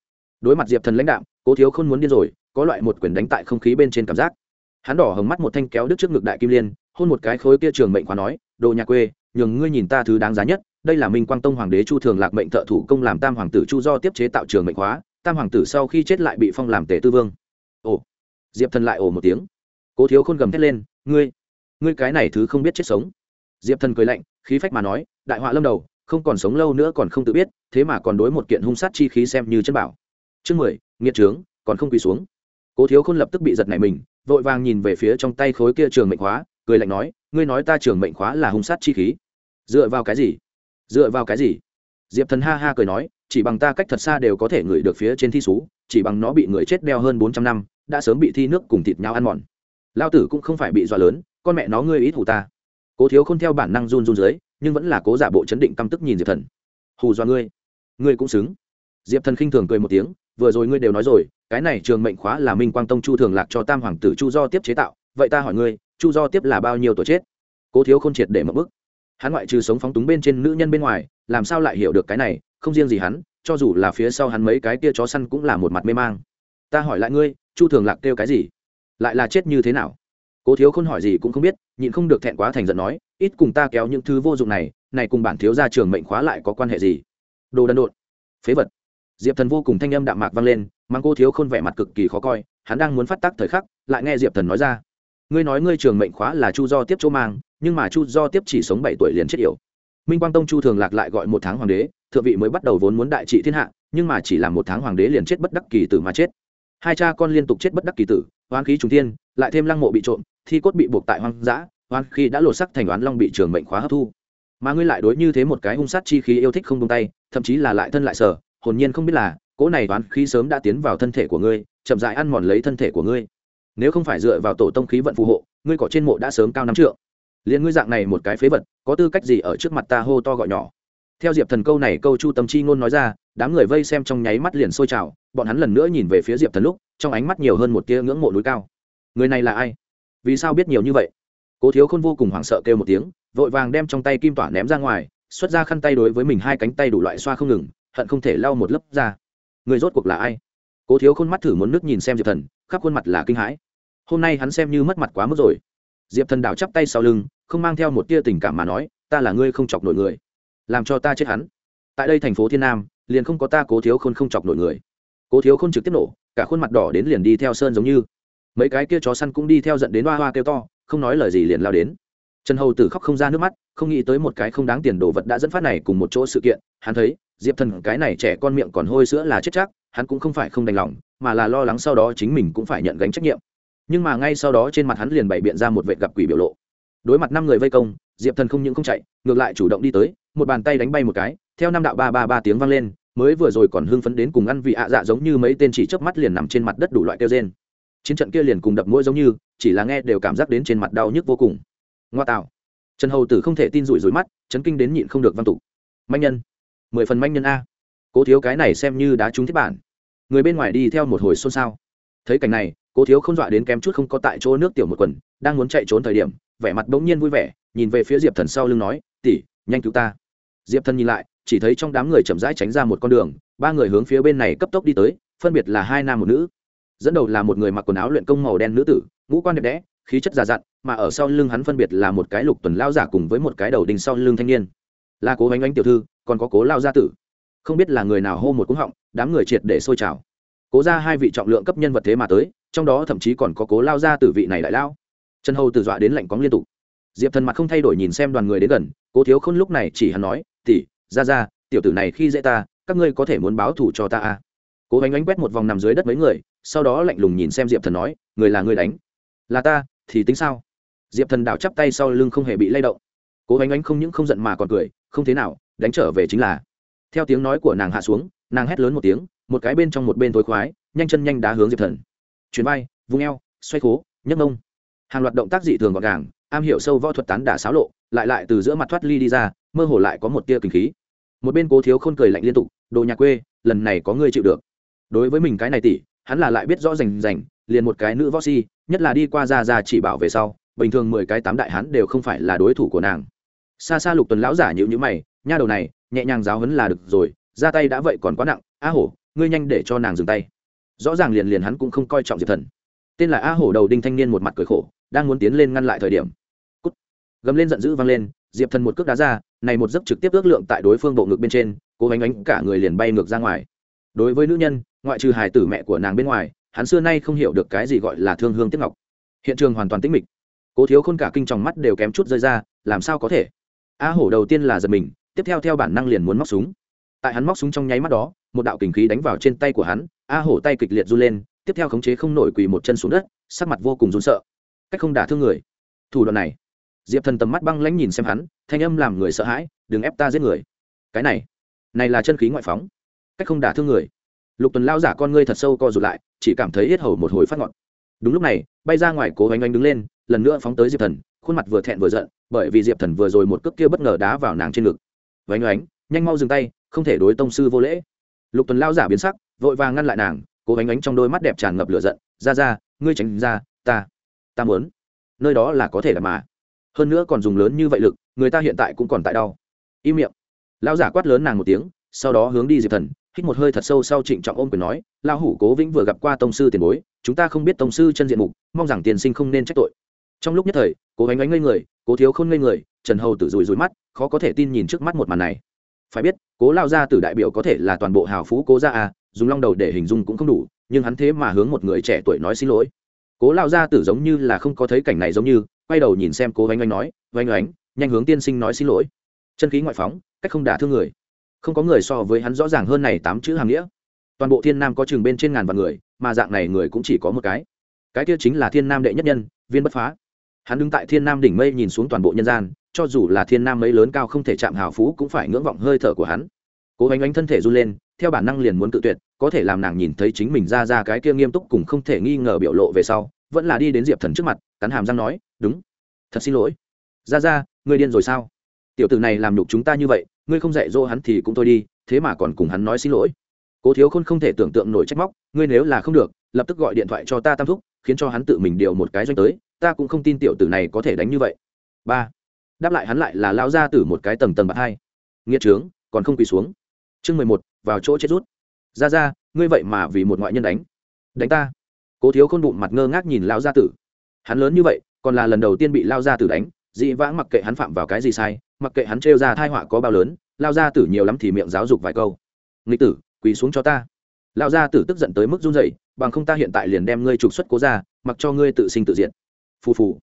đối mặt diệp thần lãnh đạo cố thiếu không muốn điên rồi, có loại một quyền đánh tại không khí bên trên cảm giác. Hắn đỏ hồng mắt một thanh kéo đứt trước ngực đại kim liên, hôn một cái khối kia trường mệnh khóa nói, đồ nhà quê, nhường ngươi nhìn ta thứ đáng giá nhất, đây là minh quang tông hoàng đế chu thường lạc mệnh thợ thủ công làm tam hoàng tử chu do tiếp chế tạo trường mệnh khóa, tam hoàng tử sau khi chết lại bị phong làm tể tư vương. Ồ, diệp thần lại ồ một tiếng. Cố thiếu khôn gầm thét lên, ngươi ngươi cái này thứ không biết chết sống diệp thần cười lạnh, khí phách mà nói, đại họa lâm đầu, không còn sống lâu nữa còn không tự biết, thế mà còn đối một kiện hung sát chi khí xem như chân bảo. Chương mười, nghiệt trướng, còn không quỳ xuống. Cố thiếu khôn lập tức bị giật nảy mình, vội vàng nhìn về phía trong tay khối kia trường mệnh khóa, cười lạnh nói, ngươi nói ta trường mệnh khóa là hung sát chi khí. Dựa vào cái gì? Dựa vào cái gì? Diệp thần ha ha cười nói, chỉ bằng ta cách thật xa đều có thể ngửi được phía trên thi sú chỉ bằng nó bị người chết đeo hơn bốn trăm năm, đã sớm bị thi nước cùng thịt nhau ăn mòn. Lao tử cũng không phải bị dọa lớn, con mẹ nó ngươi ít hủ ta cố thiếu khôn theo bản năng run run dưới, nhưng vẫn là cố giả bộ chấn định căm tức nhìn diệp thần. Hù do ngươi ngươi cũng xứng. Diệp thần khinh thường cười một tiếng, vừa rồi ngươi đều nói rồi, cái này trường mệnh khóa là minh quang tông chu thường lạc cho tam hoàng tử chu do tiếp chế tạo, vậy ta hỏi ngươi, chu do tiếp là bao nhiêu tuổi chết? Cố thiếu khôn triệt để mất bức. Hắn ngoại trừ sống phóng túng bên trên nữ nhân bên ngoài, làm sao lại hiểu được cái này, không riêng gì hắn, cho dù là phía sau hắn mấy cái kia chó săn cũng là một mặt mê mang. Ta hỏi lại ngươi, chu thường lạc kêu cái gì? Lại là chết như thế nào? Cố thiếu khôn hỏi gì cũng không biết, nhịn không được thẹn quá thành giận nói, ít cùng ta kéo những thứ vô dụng này này cùng bản thiếu gia trường mệnh khóa lại có quan hệ gì? Đồ đần độn. Phế vật. Diệp thần vô cùng thanh âm đạm mạc vang lên, mang cô thiếu khôn vẻ mặt cực kỳ khó coi, hắn đang muốn phát tác thời khắc, lại nghe diệp thần nói ra, ngươi nói ngươi trường mệnh khóa là chu do tiếp chỗ mang, nhưng mà chu do tiếp chỉ sống bảy tuổi liền chết yểu. Minh quang tông chu thường lạc lại gọi một tháng hoàng đế, thượng vị mới bắt đầu vốn muốn đại trị thiên hạ, nhưng mà chỉ làm một tháng hoàng đế liền chết bất đắc kỳ tử mà chết. Hai cha con liên tục chết bất đắc kỳ tử, oán khí trùng thiên, lại thêm lăng mộ bị trộm thi cốt bị buộc tại hoang dã oan khí đã lột sắc thành oán long bị trường mệnh khóa hấp thu. Mà ngươi lại đối như thế một cái hung sát chi khí yêu thích không tung tay, thậm chí là lại thân lại sở, hồn nhiên không biết là, cỗ này oán khí sớm đã tiến vào thân thể của ngươi, chậm dại ăn mòn lấy thân thể của ngươi. Nếu không phải dựa vào tổ tông khí vận phù hộ, ngươi cỏ trên mộ đã sớm cao năm trượng. Liền ngươi dạng này một cái phế vật, có tư cách gì ở trước mặt ta hô to gọi nhỏ? Theo diệp thần câu này câu chu tâm chi ngôn nói ra, đám người vây xem trong nháy mắt liền sôi trào, bọn hắn lần nữa nhìn về phía diệp thần lúc, trong ánh mắt nhiều hơn một tia ngưỡng mộ núi cao. Người này là ai? Vì sao biết nhiều như vậy? Cố thiếu khôn vô cùng hoảng sợ kêu một tiếng, vội vàng đem trong tay kim tỏa ném ra ngoài, xuất ra khăn tay đối với mình hai cánh tay đủ loại xoa không ngừng, hận không thể lau một lớp ra người rốt cuộc là ai? Cố thiếu khôn mắt thử muốn nước nhìn xem diệp thần, khắp khuôn mặt là kinh hãi. Hôm nay hắn xem như mất mặt quá mức rồi. Diệp thần đảo chắp tay sau lưng, không mang theo một tia tình cảm mà nói, ta là ngươi không chọc nổi người. Làm cho ta chết hắn. Tại đây thành phố thiên nam, liền không có ta cố thiếu khôn không chọc nổi người. Cố thiếu khôn trực tiếp nổ, cả khuôn mặt đỏ đến liền đi theo sơn giống như mấy cái kia chó săn cũng đi theo dẫn đến hoa hoa kêu to, không nói lời gì liền lao đến. Trần hầu tử khóc không ra nước mắt, không nghĩ tới một cái không đáng tiền đồ vật đã dẫn phát này cùng một chỗ sự kiện, hắn thấy, diệp thần cái này trẻ con miệng còn hôi sữa là chết chắc, hắn cũng không phải không đành lòng, mà là lo lắng sau đó chính mình cũng phải nhận gánh trách nhiệm. Nhưng mà ngay sau đó trên mặt hắn liền bày biện ra một vệ gặp quỷ biểu lộ. Đối mặt năm người vây công, diệp thần không những không chạy, ngược lại chủ động đi tới, một bàn tay đánh bay một cái, theo năm đạo ba ba ba tiếng vang lên, mới vừa rồi còn hưng phấn đến cùng ăn vị ạ dạ giống như mấy tên chỉ chớp mắt liền nằm trên mặt đất đủ loại kêu trên chiến trận kia liền cùng đập mũi giống như, chỉ là nghe đều cảm giác đến trên mặt đau nhức vô cùng. Ngoa tạo. Trần hầu tử không thể tin rủi rủi mắt, chấn kinh đến nhịn không được văn tục. Manh nhân. Mười phần manh nhân a. Cố thiếu cái này xem như đá trúng thiết bản. Người bên ngoài đi theo một hồi xôn xao. Thấy cảnh này, cố thiếu không dọa đến kém chút không có tại chỗ nước tiểu một quần, đang muốn chạy trốn thời điểm, vẻ mặt bỗng nhiên vui vẻ, nhìn về phía diệp thần sau lưng nói tỉ nhanh cứu ta. Diệp thần nhìn lại, chỉ thấy trong đám người chậm rãi tránh ra một con đường, ba người hướng phía bên này cấp tốc đi tới, phân biệt là hai nam một nữ dẫn đầu là một người mặc quần áo luyện công màu đen nữ tử, ngũ quan đẹp đẽ, khí chất già dặn, mà ở sau lưng hắn phân biệt là một cái lục tuần lao giả cùng với một cái đầu đình sau lưng thanh niên. Là cố bánh bánh tiểu thư, còn có cố lao gia tử. Không biết là người nào hô một cúng họng, đám người triệt để sôi trào. Cố ra hai vị trọng lượng cấp nhân vật thế mà tới, trong đó thậm chí còn có cố lao gia tử vị này đại lao. Trần hầu từ dọa đến lạnh cóng liên tục. Diệp thần mặt không thay đổi nhìn xem đoàn người đến gần, cố thiếu khôn lúc này chỉ hắn nói tỉ ra ra, tiểu tử này khi dễ ta, các ngươi có thể muốn báo thù cho ta à? Cố Ánh Ánh quét một vòng nằm dưới đất mấy người, sau đó lạnh lùng nhìn xem diệp thần nói, người là người đánh. Là ta, thì tính sao? Diệp thần đảo chắp tay sau lưng không hề bị lay động. Cố Ánh Ánh không những không giận mà còn cười, không thế nào, đánh trở về chính là. Theo tiếng nói của nàng hạ xuống, nàng hét lớn một tiếng, một cái bên trong một bên tối khoái, nhanh chân nhanh đá hướng diệp thần. Chuyến vai, vung eo, xoay khố, nhấc mông. Hàng loạt động tác dị thường gọn gàng, am hiểu sâu võ thuật tán đả xáo lộ, lại lại từ giữa mặt thoát ly đi ra, mơ hồ lại có một tia kinh khí. Một bên cố thiếu khôn cười lạnh liên tục, đồ nhà quê, lần này có ngươi chịu được đối với mình cái này tỷ, hắn là lại biết rõ rành rành, liền một cái nữ võ si, nhất là đi qua ra ra chỉ bảo về sau, bình thường mười cái tám đại hắn đều không phải là đối thủ của nàng. Xa xa lục tuần lão giả nhịu nhữ mày, nha đầu này, nhẹ nhàng giáo hấn là được rồi, ra tay đã vậy còn quá nặng, a hổ, ngươi nhanh để cho nàng dừng tay. Rõ ràng liền liền hắn cũng không coi trọng diệp thần. Tên là a hổ đầu đinh thanh niên một mặt cười khổ, đang muốn tiến lên ngăn lại thời điểm, Cút. gầm lên giận dữ vang lên, diệp thần một cước đá ra, này một giấc trực tiếp ước lượng tại đối phương bộ ngực bên trên, cố gánh ánh cả người liền bay ngược ra ngoài. Đối với nữ nhân ngoại trừ hài tử mẹ của nàng bên ngoài, hắn xưa nay không hiểu được cái gì gọi là thương hương tiếp ngọc. Hiện trường hoàn toàn tĩnh mịch. Cố thiếu khôn cả kinh tròng mắt đều kém chút rơi ra, làm sao có thể? A hổ đầu tiên là giật mình, tiếp theo theo bản năng liền muốn móc súng. Tại hắn móc súng trong nháy mắt đó, một đạo kình khí đánh vào trên tay của hắn, a hổ tay kịch liệt run lên, tiếp theo khống chế không nổi quỳ một chân xuống đất, sắc mặt vô cùng run sợ. Cách không đả thương người. Thủ đoạn này. Diệp thần tầm mắt băng lãnh nhìn xem hắn, thanh âm làm người sợ hãi, đừng ép ta giết người. Cái này này là chân khí ngoại phóng. Cách không đả thương người lục tuần lao giả con ngươi thật sâu co rụt lại, chỉ cảm thấy hết hầu một hồi phát ngọn đúng lúc này, bay ra ngoài cố oanh oanh đứng lên, lần nữa phóng tới diệp thần, khuôn mặt vừa thẹn vừa giận, bởi vì diệp thần vừa rồi một cước kia bất ngờ đá vào nàng trên ngực. Oanh oánh nhanh mau dừng tay, không thể đối tông sư vô lễ. Lục tuần lao giả biến sắc, vội vàng ngăn lại nàng, cố oanh oánh trong đôi mắt đẹp tràn ngập lửa giận, ra ra, ngươi tránh ra, ta ta muốn. Nơi đó là có thể là mà. Hơn nữa còn dùng lớn như vậy lực, người ta hiện tại cũng còn tại đau. Im miệng. Lao giả quát lớn nàng một tiếng, sau đó hướng đi diệp thần hít một hơi thật sâu sau trịnh trọng ôm quyền nói lao hủ cố vĩnh vừa gặp qua tông sư tiền bối, chúng ta không biết tông sư chân diện mục, mong rằng tiền sinh không nên trách tội. Trong lúc nhất thời, cố ánh ánh ngây người, cố thiếu khôn ngây người, trần hầu tử rùi rùi mắt, khó có thể tin nhìn trước mắt một màn này. Phải biết, cố lao gia tử đại biểu có thể là toàn bộ hào phú cố gia à dùng long đầu để hình dung cũng không đủ, nhưng hắn thế mà hướng một người trẻ tuổi nói xin lỗi. Cố lao gia tử giống như là không có thấy cảnh này giống như, quay đầu nhìn xem cố oanh oanh nói oanh oanh nhanh hướng tiên sinh nói xin lỗi. Chân khí ngoại phóng, cách không đả thương người không có người so với hắn rõ ràng hơn này tám chữ hàng nghĩa. Toàn bộ thiên nam có chừng bên trên ngàn vạn người, mà dạng này người cũng chỉ có một cái. Cái kia chính là thiên nam đệ nhất nhân, viên bất phá. Hắn đứng tại thiên nam đỉnh mây nhìn xuống toàn bộ nhân gian, cho dù là thiên nam mấy lớn cao không thể chạm hào phú cũng phải ngưỡng vọng hơi thở của hắn. Cố gánh ánh thân thể run lên, theo bản năng liền muốn tự tuyệt, có thể làm nàng nhìn thấy chính mình ra ra cái kia nghiêm túc cùng không thể nghi ngờ biểu lộ về sau, vẫn là đi đến diệp thần trước mặt, cắn hàm răng nói, đúng. Thật xin lỗi. Ra ra người điên rồi sao? Tiểu tử này làm nhục chúng ta như vậy ngươi không dạy dỗ hắn thì cũng thôi đi, thế mà còn cùng hắn nói xin lỗi. Cố thiếu khôn không thể tưởng tượng nổi trách móc, ngươi nếu là không được, lập tức gọi điện thoại cho ta tam thúc, khiến cho hắn tự mình điều một cái doanh tới, ta cũng không tin tiểu tử này có thể đánh như vậy. Ba. Đáp lại hắn lại là lao ra từ một cái tầng tầng bạc hai. Nghĩa trướng, còn không quỳ xuống. Chương mười một, vào chỗ chết rút. Ra ra, ngươi vậy mà vì một ngoại nhân đánh. Đánh ta. Cố thiếu khôn bụng mặt ngơ ngác nhìn lao gia tử. Hắn lớn như vậy, còn là lần đầu tiên bị lao gia tử đánh, dị vãng mặc kệ hắn phạm vào cái gì sai mặc kệ hắn trêu ra thai họa có bao lớn, lao gia tử nhiều lắm thì miệng giáo dục vài câu. Nghịch tử, quỳ xuống cho ta. Lao gia tử tức giận tới mức run dậy bằng không ta hiện tại liền đem ngươi trục xuất cố ra mặc cho ngươi tự sinh tự diện phù phù.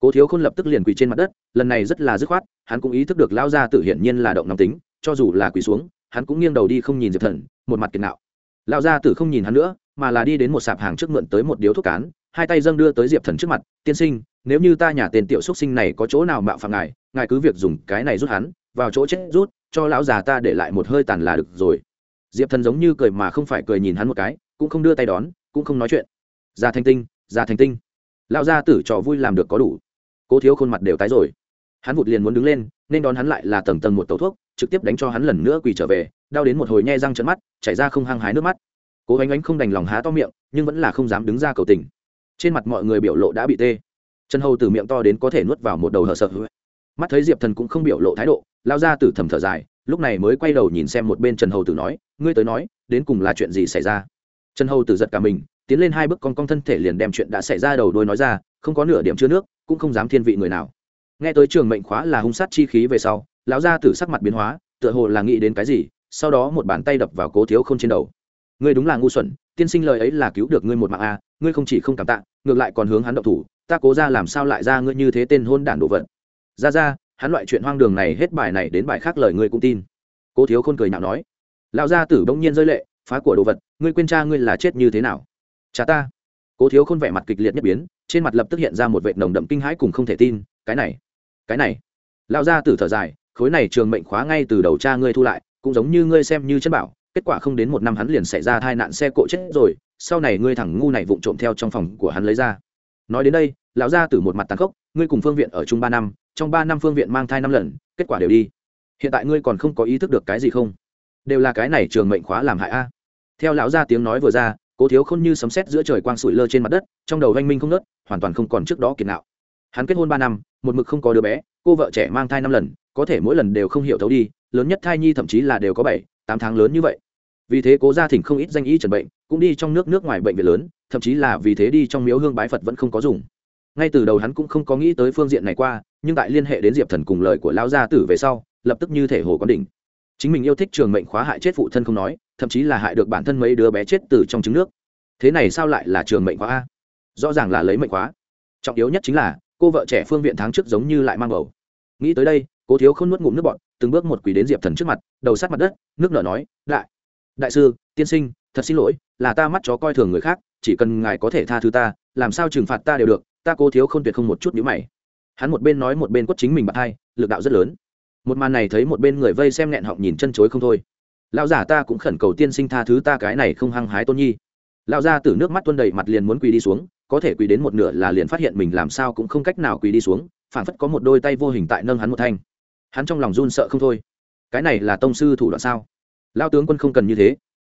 Cố thiếu khôn lập tức liền quỳ trên mặt đất, lần này rất là dứt khoát, hắn cũng ý thức được lao gia tử hiển nhiên là động nóng tính, cho dù là quỳ xuống, hắn cũng nghiêng đầu đi không nhìn diệp thần, một mặt kiệt nạo. Lao gia tử không nhìn hắn nữa, mà là đi đến một sạp hàng trước mượn tới một điếu thuốc cán, hai tay dâng đưa tới diệp thần trước mặt, tiên sinh, nếu như ta nhà tên tiểu xúc sinh này có chỗ nào mạo phạm ngài ngài cứ việc dùng cái này rút hắn, vào chỗ chết rút, cho lão già ta để lại một hơi tàn là được rồi. Diệp thần giống như cười mà không phải cười nhìn hắn một cái, cũng không đưa tay đón, cũng không nói chuyện. Ra thanh tinh ra thanh tinh. Lão gia tử trò vui làm được có đủ. Cố thiếu khuôn mặt đều tái rồi. Hắn vụt liền muốn đứng lên, nên đón hắn lại là tầng tầng một tấu thuốc, trực tiếp đánh cho hắn lần nữa quỳ trở về, đau đến một hồi nhe răng trận mắt, chảy ra không hăng hái nước mắt. Cố ánh ánh không đành lòng há to miệng, nhưng vẫn là không dám đứng ra cầu tình. Trên mặt mọi người biểu lộ đã bị tê. Chân hầu từ miệng to đến có thể nuốt vào một đầu hờ sợ mắt thấy diệp thần cũng không biểu lộ thái độ lao ra từ thầm thở dài lúc này mới quay đầu nhìn xem một bên trần hầu tử nói ngươi tới nói đến cùng là chuyện gì xảy ra trần hầu tử giật cả mình tiến lên hai bước con con thân thể liền đem chuyện đã xảy ra đầu đôi nói ra không có nửa điểm chứa nước cũng không dám thiên vị người nào nghe tới trường mệnh khóa là hung sát chi khí về sau lão gia tử sắc mặt biến hóa tựa hồ là nghĩ đến cái gì sau đó một bàn tay đập vào cố thiếu không trên đầu ngươi đúng là ngu xuẩn tiên sinh lời ấy là cứu được ngươi một mạng a ngươi không chỉ không cảm tạ ngược lại còn hướng hắn động thủ ta cố ra làm sao lại ra ngươi như thế tên hôn đản đồ vật ra ra, hắn loại chuyện hoang đường này hết bài này đến bài khác lời ngươi cũng tin. Cố thiếu khôn cười nhạo nói. Lão gia tử bỗng nhiên rơi lệ, phá của đồ vật, ngươi quên cha ngươi là chết như thế nào? Cha ta. Cố thiếu khôn vẻ mặt kịch liệt nhất biến, trên mặt lập tức hiện ra một vệ nồng đậm kinh hãi cùng không thể tin, cái này cái này. Lão gia tử thở dài, khối này trường mệnh khóa ngay từ đầu cha ngươi thu lại, cũng giống như ngươi xem như chân bảo, kết quả không đến một năm hắn liền xảy ra tai nạn xe cộ chết rồi, sau này ngươi thẳng ngu này vụng trộm theo trong phòng của hắn lấy ra. Nói đến đây, lão gia tử một mặt tàn khốc, ngươi cùng phương viện ở chung ba năm trong ba năm phương viện mang thai năm lần, kết quả đều đi. Hiện tại ngươi còn không có ý thức được cái gì không? Đều là cái này trường mệnh khóa làm hại a. Theo lão gia tiếng nói vừa ra, cố thiếu khôn như sấm sét giữa trời quang sủi lơ trên mặt đất, trong đầu oanh minh không nớt hoàn toàn không còn trước đó kiệt nạo. Hắn kết hôn ba năm, một mực không có đứa bé, cô vợ trẻ mang thai năm lần, có thể mỗi lần đều không hiểu thấu đi, lớn nhất thai nhi thậm chí là đều có bảy, tám tháng lớn như vậy. Vì thế cố gia thỉnh không ít danh y trần bệnh, cũng đi trong nước nước ngoài bệnh viện lớn, thậm chí là vì thế đi trong miếu hương bái phật vẫn không có dùng ngay từ đầu hắn cũng không có nghĩ tới phương diện này qua, nhưng tại liên hệ đến diệp thần cùng lời của lão gia tử về sau, lập tức như thể hồ có đỉnh. Chính mình yêu thích trường mệnh khóa hại chết phụ thân không nói, thậm chí là hại được bản thân mấy đứa bé chết từ trong trứng nước. Thế này sao lại là trường mệnh khóa a? Rõ ràng là lấy mệnh khóa. Trọng yếu nhất chính là, cô vợ trẻ phương viện tháng trước giống như lại mang bầu. Nghĩ tới đây, cố thiếu không nuốt ngụm nước bọn từng bước một quỳ đến diệp thần trước mặt, đầu sát mặt đất, nước nở nói, đại đại sư, tiên sinh, thật xin lỗi, là ta mắt chó coi thường người khác, chỉ cần ngài có thể tha thứ ta, làm sao trừng phạt ta đều được ta cố thiếu không tuyệt không một chút nhíu mày. Hắn một bên nói một bên quất chính mình bạc hai lực đạo rất lớn. Một màn này thấy một bên người vây xem nghẹn họng nhìn chân chối không thôi. Lão giả ta cũng khẩn cầu tiên sinh tha thứ ta cái này không hăng hái tôn nhi. Lão gia tử nước mắt tuôn đầy mặt liền muốn quỳ đi xuống, có thể quỳ đến một nửa là liền phát hiện mình làm sao cũng không cách nào quỳ đi xuống phản phất có một đôi tay vô hình tại nâng hắn một thanh. Hắn trong lòng run sợ không thôi. Cái này là tông sư thủ đoạn sao? Lao tướng quân không cần như thế.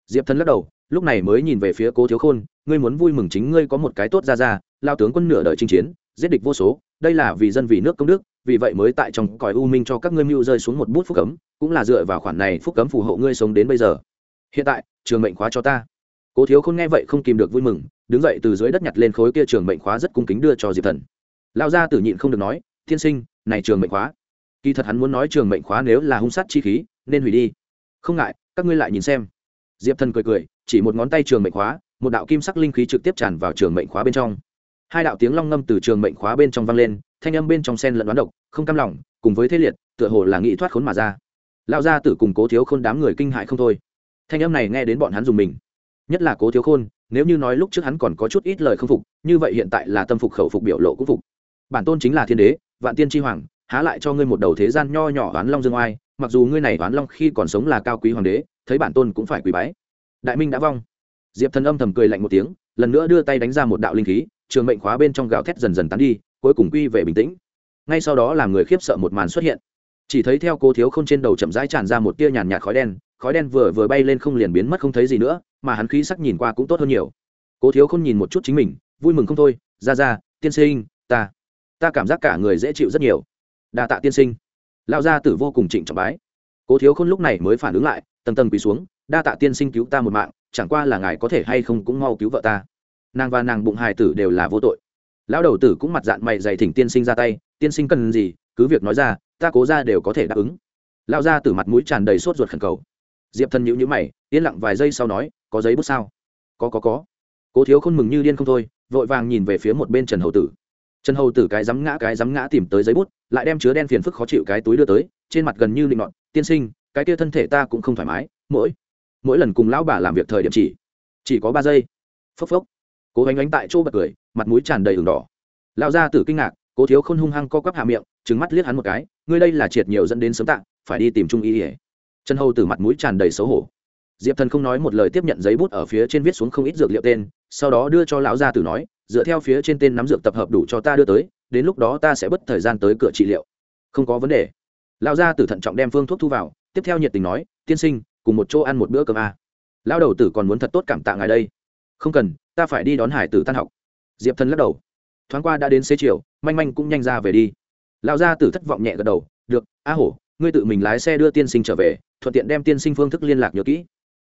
Diệp thân lắc đầu, lúc này mới nhìn về phía cố thiếu khôn, ngươi muốn vui mừng chính ngươi có một cái tốt ra ra lao tướng quân nửa đời chinh chiến, giết địch vô số, đây là vì dân vì nước công đức, vì vậy mới tại trong cõi u minh cho các ngươi mưu rơi xuống một bút phúc cấm, cũng là dựa vào khoản này phúc cấm phù hộ ngươi sống đến bây giờ. Hiện tại, trường mệnh khóa cho ta. Cố thiếu khôn nghe vậy không kìm được vui mừng, đứng dậy từ dưới đất nhặt lên khối kia trường mệnh khóa rất cung kính đưa cho diệp thần. Lao ra tử nhịn không được nói, thiên sinh, này trường mệnh khóa. Kỳ thật hắn muốn nói trường mệnh khóa nếu là hung sát chi khí, nên hủy đi. Không ngại, các ngươi lại nhìn xem. Diệp thần cười cười, chỉ một ngón tay trường mệnh khóa, một đạo kim sắc linh khí trực tiếp tràn vào trường mệnh khóa bên trong hai đạo tiếng long ngâm từ trường mệnh khóa bên trong vang lên, thanh âm bên trong sen lẫn đoán độc, không cam lòng, cùng với thế liệt, tựa hồ là nghĩ thoát khốn mà ra. Lão gia tử cùng cố thiếu khôn đám người kinh hại không thôi. Thanh âm này nghe đến bọn hắn dùng mình. Nhất là cố thiếu khôn, nếu như nói lúc trước hắn còn có chút ít lời không phục, như vậy hiện tại là tâm phục khẩu phục biểu lộ cũng phục. Bản tôn chính là thiên đế, vạn tiên tri hoàng, há lại cho ngươi một đầu thế gian nho nhỏ oán long dương oai, mặc dù ngươi này oán long khi còn sống là cao quý hoàng đế, thấy bản tôn cũng phải quý bái. Đại minh đã vong. Diệp thần âm thầm cười lạnh một tiếng, lần nữa đưa tay đánh ra một đạo linh khí trường mệnh khóa bên trong gạo thét dần dần tán đi, cuối cùng quy về bình tĩnh. Ngay sau đó làm người khiếp sợ một màn xuất hiện. Chỉ thấy theo cô thiếu k h ô n trên đầu chậm rãi tràn ra một tia nhàn nhạt khói đen khói đen vừa vừa bay lên không liền biến mất không thấy gì nữa, mà hắn khí sắc nhìn qua cũng tốt hơn nhiều. Cố thiếu không nhìn một chút chính mình, vui mừng không thôi, ra ra, tiên sinh, ta ta cảm giác cả người dễ chịu rất nhiều. Đa tạ tiên sinh. Lão gia tử vô cùng trịnh trọng bái. Cố thiếu khôn lúc này mới phản ứng lại, tầng tầng quỳ xuống, đa tạ tiên sinh cứu ta một mạng, chẳng qua là ngài có thể hay không cũng mau cứu vợ ta nàng và nàng bụng hài tử đều là vô tội. Lão đầu tử cũng mặt dạng mày dày thỉnh tiên sinh ra tay, tiên sinh cần gì, cứ việc nói ra, ta cố ra đều có thể đáp ứng. Lão gia tử mặt mũi tràn đầy sốt ruột khẩn cầu. Diệp thần nhữ nhữ mày, yên lặng vài giây sau nói, có giấy bút sao? Có có có. Cố thiếu khôn mừng như điên không thôi, vội vàng nhìn về phía một bên trần hầu tử. Trần hầu tử cái dám ngã, cái dám ngã tìm tới giấy bút, lại đem chứa đen phiền phức khó chịu cái túi đưa tới, trên mặt gần như định ngọn tiên sinh, cái kia thân thể ta cũng không thoải mái, mỗi mỗi lần cùng lão bà làm việc thời điểm chỉ chỉ có ba giây. Phốc phốc cố gánh ánh tại chỗ bật cười, mặt mũi tràn đầy ửng đỏ. Lão gia tử kinh ngạc, cố thiếu khôn hung hăng co quắp hạ miệng trứng mắt liếc hắn một cái, ngươi đây là triệt nhiều dẫn đến sớm tạng phải đi tìm trung y ỉa trần hầu tử mặt mũi tràn đầy xấu hổ. Diệp thần không nói một lời tiếp nhận giấy bút ở phía trên viết xuống không ít dược liệu tên, sau đó đưa cho lão gia tử nói, dựa theo phía trên tên nắm dược tập hợp đủ cho ta đưa tới, đến lúc đó ta sẽ bất thời gian tới cửa trị liệu. Không có vấn đề. Lão gia tử thận trọng đem phương thuốc thu vào, tiếp theo nhiệt tình nói, tiên sinh, cùng một chỗ ăn một bữa cơm a. À. lão đầu tử còn muốn thật tốt cảm tạ ngài đây. Không cần ta phải đi đón hải tử tan học. Diệp thần lắc đầu. Thoáng qua đã đến xế chiều, manh manh cũng nhanh ra về đi. Lão gia tử thất vọng nhẹ gật đầu, được, a hổ, ngươi tự mình lái xe đưa tiên sinh trở về, thuận tiện đem tiên sinh phương thức liên lạc nhớ kỹ.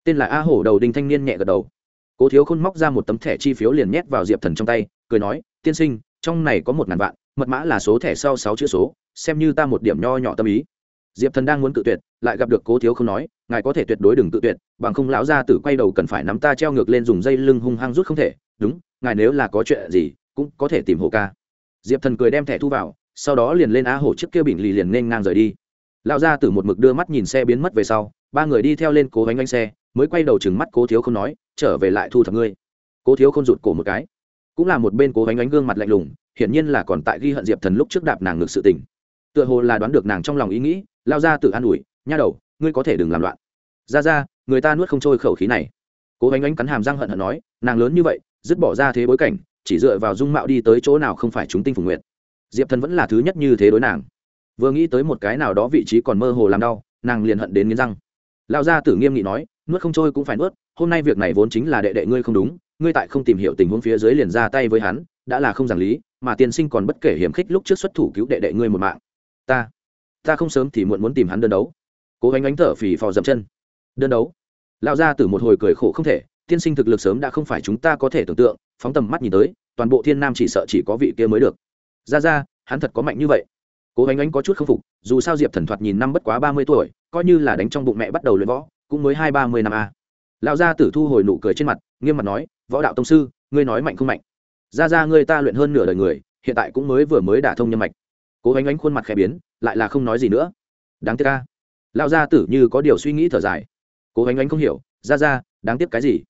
Tên là a hổ đầu đinh thanh niên nhẹ gật đầu. Cố thiếu khôn móc ra một tấm thẻ chi phiếu liền nhét vào diệp thần trong tay, cười nói, tiên sinh, trong này có một ngàn vạn, mật mã là số thẻ sau sáu chữ số, xem như ta một điểm nho nhỏ tâm ý diệp thần đang muốn cự tuyệt, lại gặp được cố thiếu không nói, ngài có thể tuyệt đối đừng cự tuyệt, bằng không lão gia tử quay đầu cần phải nắm ta treo ngược lên dùng dây lưng hung hăng rút không thể. Đúng, ngài nếu là có chuyện gì, cũng có thể tìm hồ ca. Diệp thần cười đem thẻ thu vào, sau đó liền lên á hổ trước kia bình lì liền nên ngang rời đi. Lão gia tử một mực đưa mắt nhìn xe biến mất về sau, ba người đi theo lên cố gánh gánh xe, mới quay đầu chừng mắt cố thiếu không nói, trở về lại thu thập ngươi. Cố thiếu không rụt cổ một cái. Cũng là một bên cố gánh gánh gương mặt lạnh lùng, hiển nhiên là còn tại ghi hận diệp thần lúc trước đạp nàng ngược sự tình tựa hồ là đoán được nàng trong lòng ý nghĩ, lao ra tự an ủi, nha đầu, ngươi có thể đừng làm loạn. Ra ra, người ta nuốt không trôi khẩu khí này. Cố bánh bánh cắn hàm răng hận hận nói, nàng lớn như vậy, dứt bỏ ra thế bối cảnh, chỉ dựa vào dung mạo đi tới chỗ nào không phải chúng tinh phục nguyện diệp thần vẫn là thứ nhất như thế đối nàng. Vừa nghĩ tới một cái nào đó vị trí còn mơ hồ làm đau, nàng liền hận đến nghiến răng. Lao gia tử nghiêm nghị nói, nuốt không trôi cũng phải nuốt, hôm nay việc này vốn chính là đệ đệ ngươi không đúng, ngươi tại không tìm hiểu tình huống phía dưới liền ra tay với hắn, đã là không giảng lý, mà tiên sinh còn bất kể hiểm khích lúc trước xuất thủ cứu đệ đệ ngươi một mạng ta ta không sớm thì muộn muốn tìm hắn đơn đấu. Cố gánh ánh thở phì phò dậm chân. Đơn đấu? Lão gia tử một hồi cười khổ không thể, tiên sinh thực lực sớm đã không phải chúng ta có thể tưởng tượng, phóng tầm mắt nhìn tới, toàn bộ thiên nam chỉ sợ chỉ có vị kia mới được. Ra ra, hắn thật có mạnh như vậy. Cố gánh ánh có chút k phục, dù sao diệp thần thoạt nhìn năm bất quá ba mươi tuổi, coi như là đánh trong bụng mẹ bắt đầu luyện võ, cũng mới hai ba mươi năm a. Lão gia tử thu hồi nụ cười trên mặt, nghiêm mặt nói, võ đạo tông sư, ngươi nói mạnh không mạnh? Ra ra, ngươi ta luyện hơn nửa đời người, hiện tại cũng mới vừa mới đả thông nhân mạch cố ánh ánh khuôn mặt khẽ biến, lại là không nói gì nữa. Đáng tiếc ca lão gia tử như có điều suy nghĩ thở dài. Cố ánh ánh không hiểu, ra ra, đáng tiếc cái gì?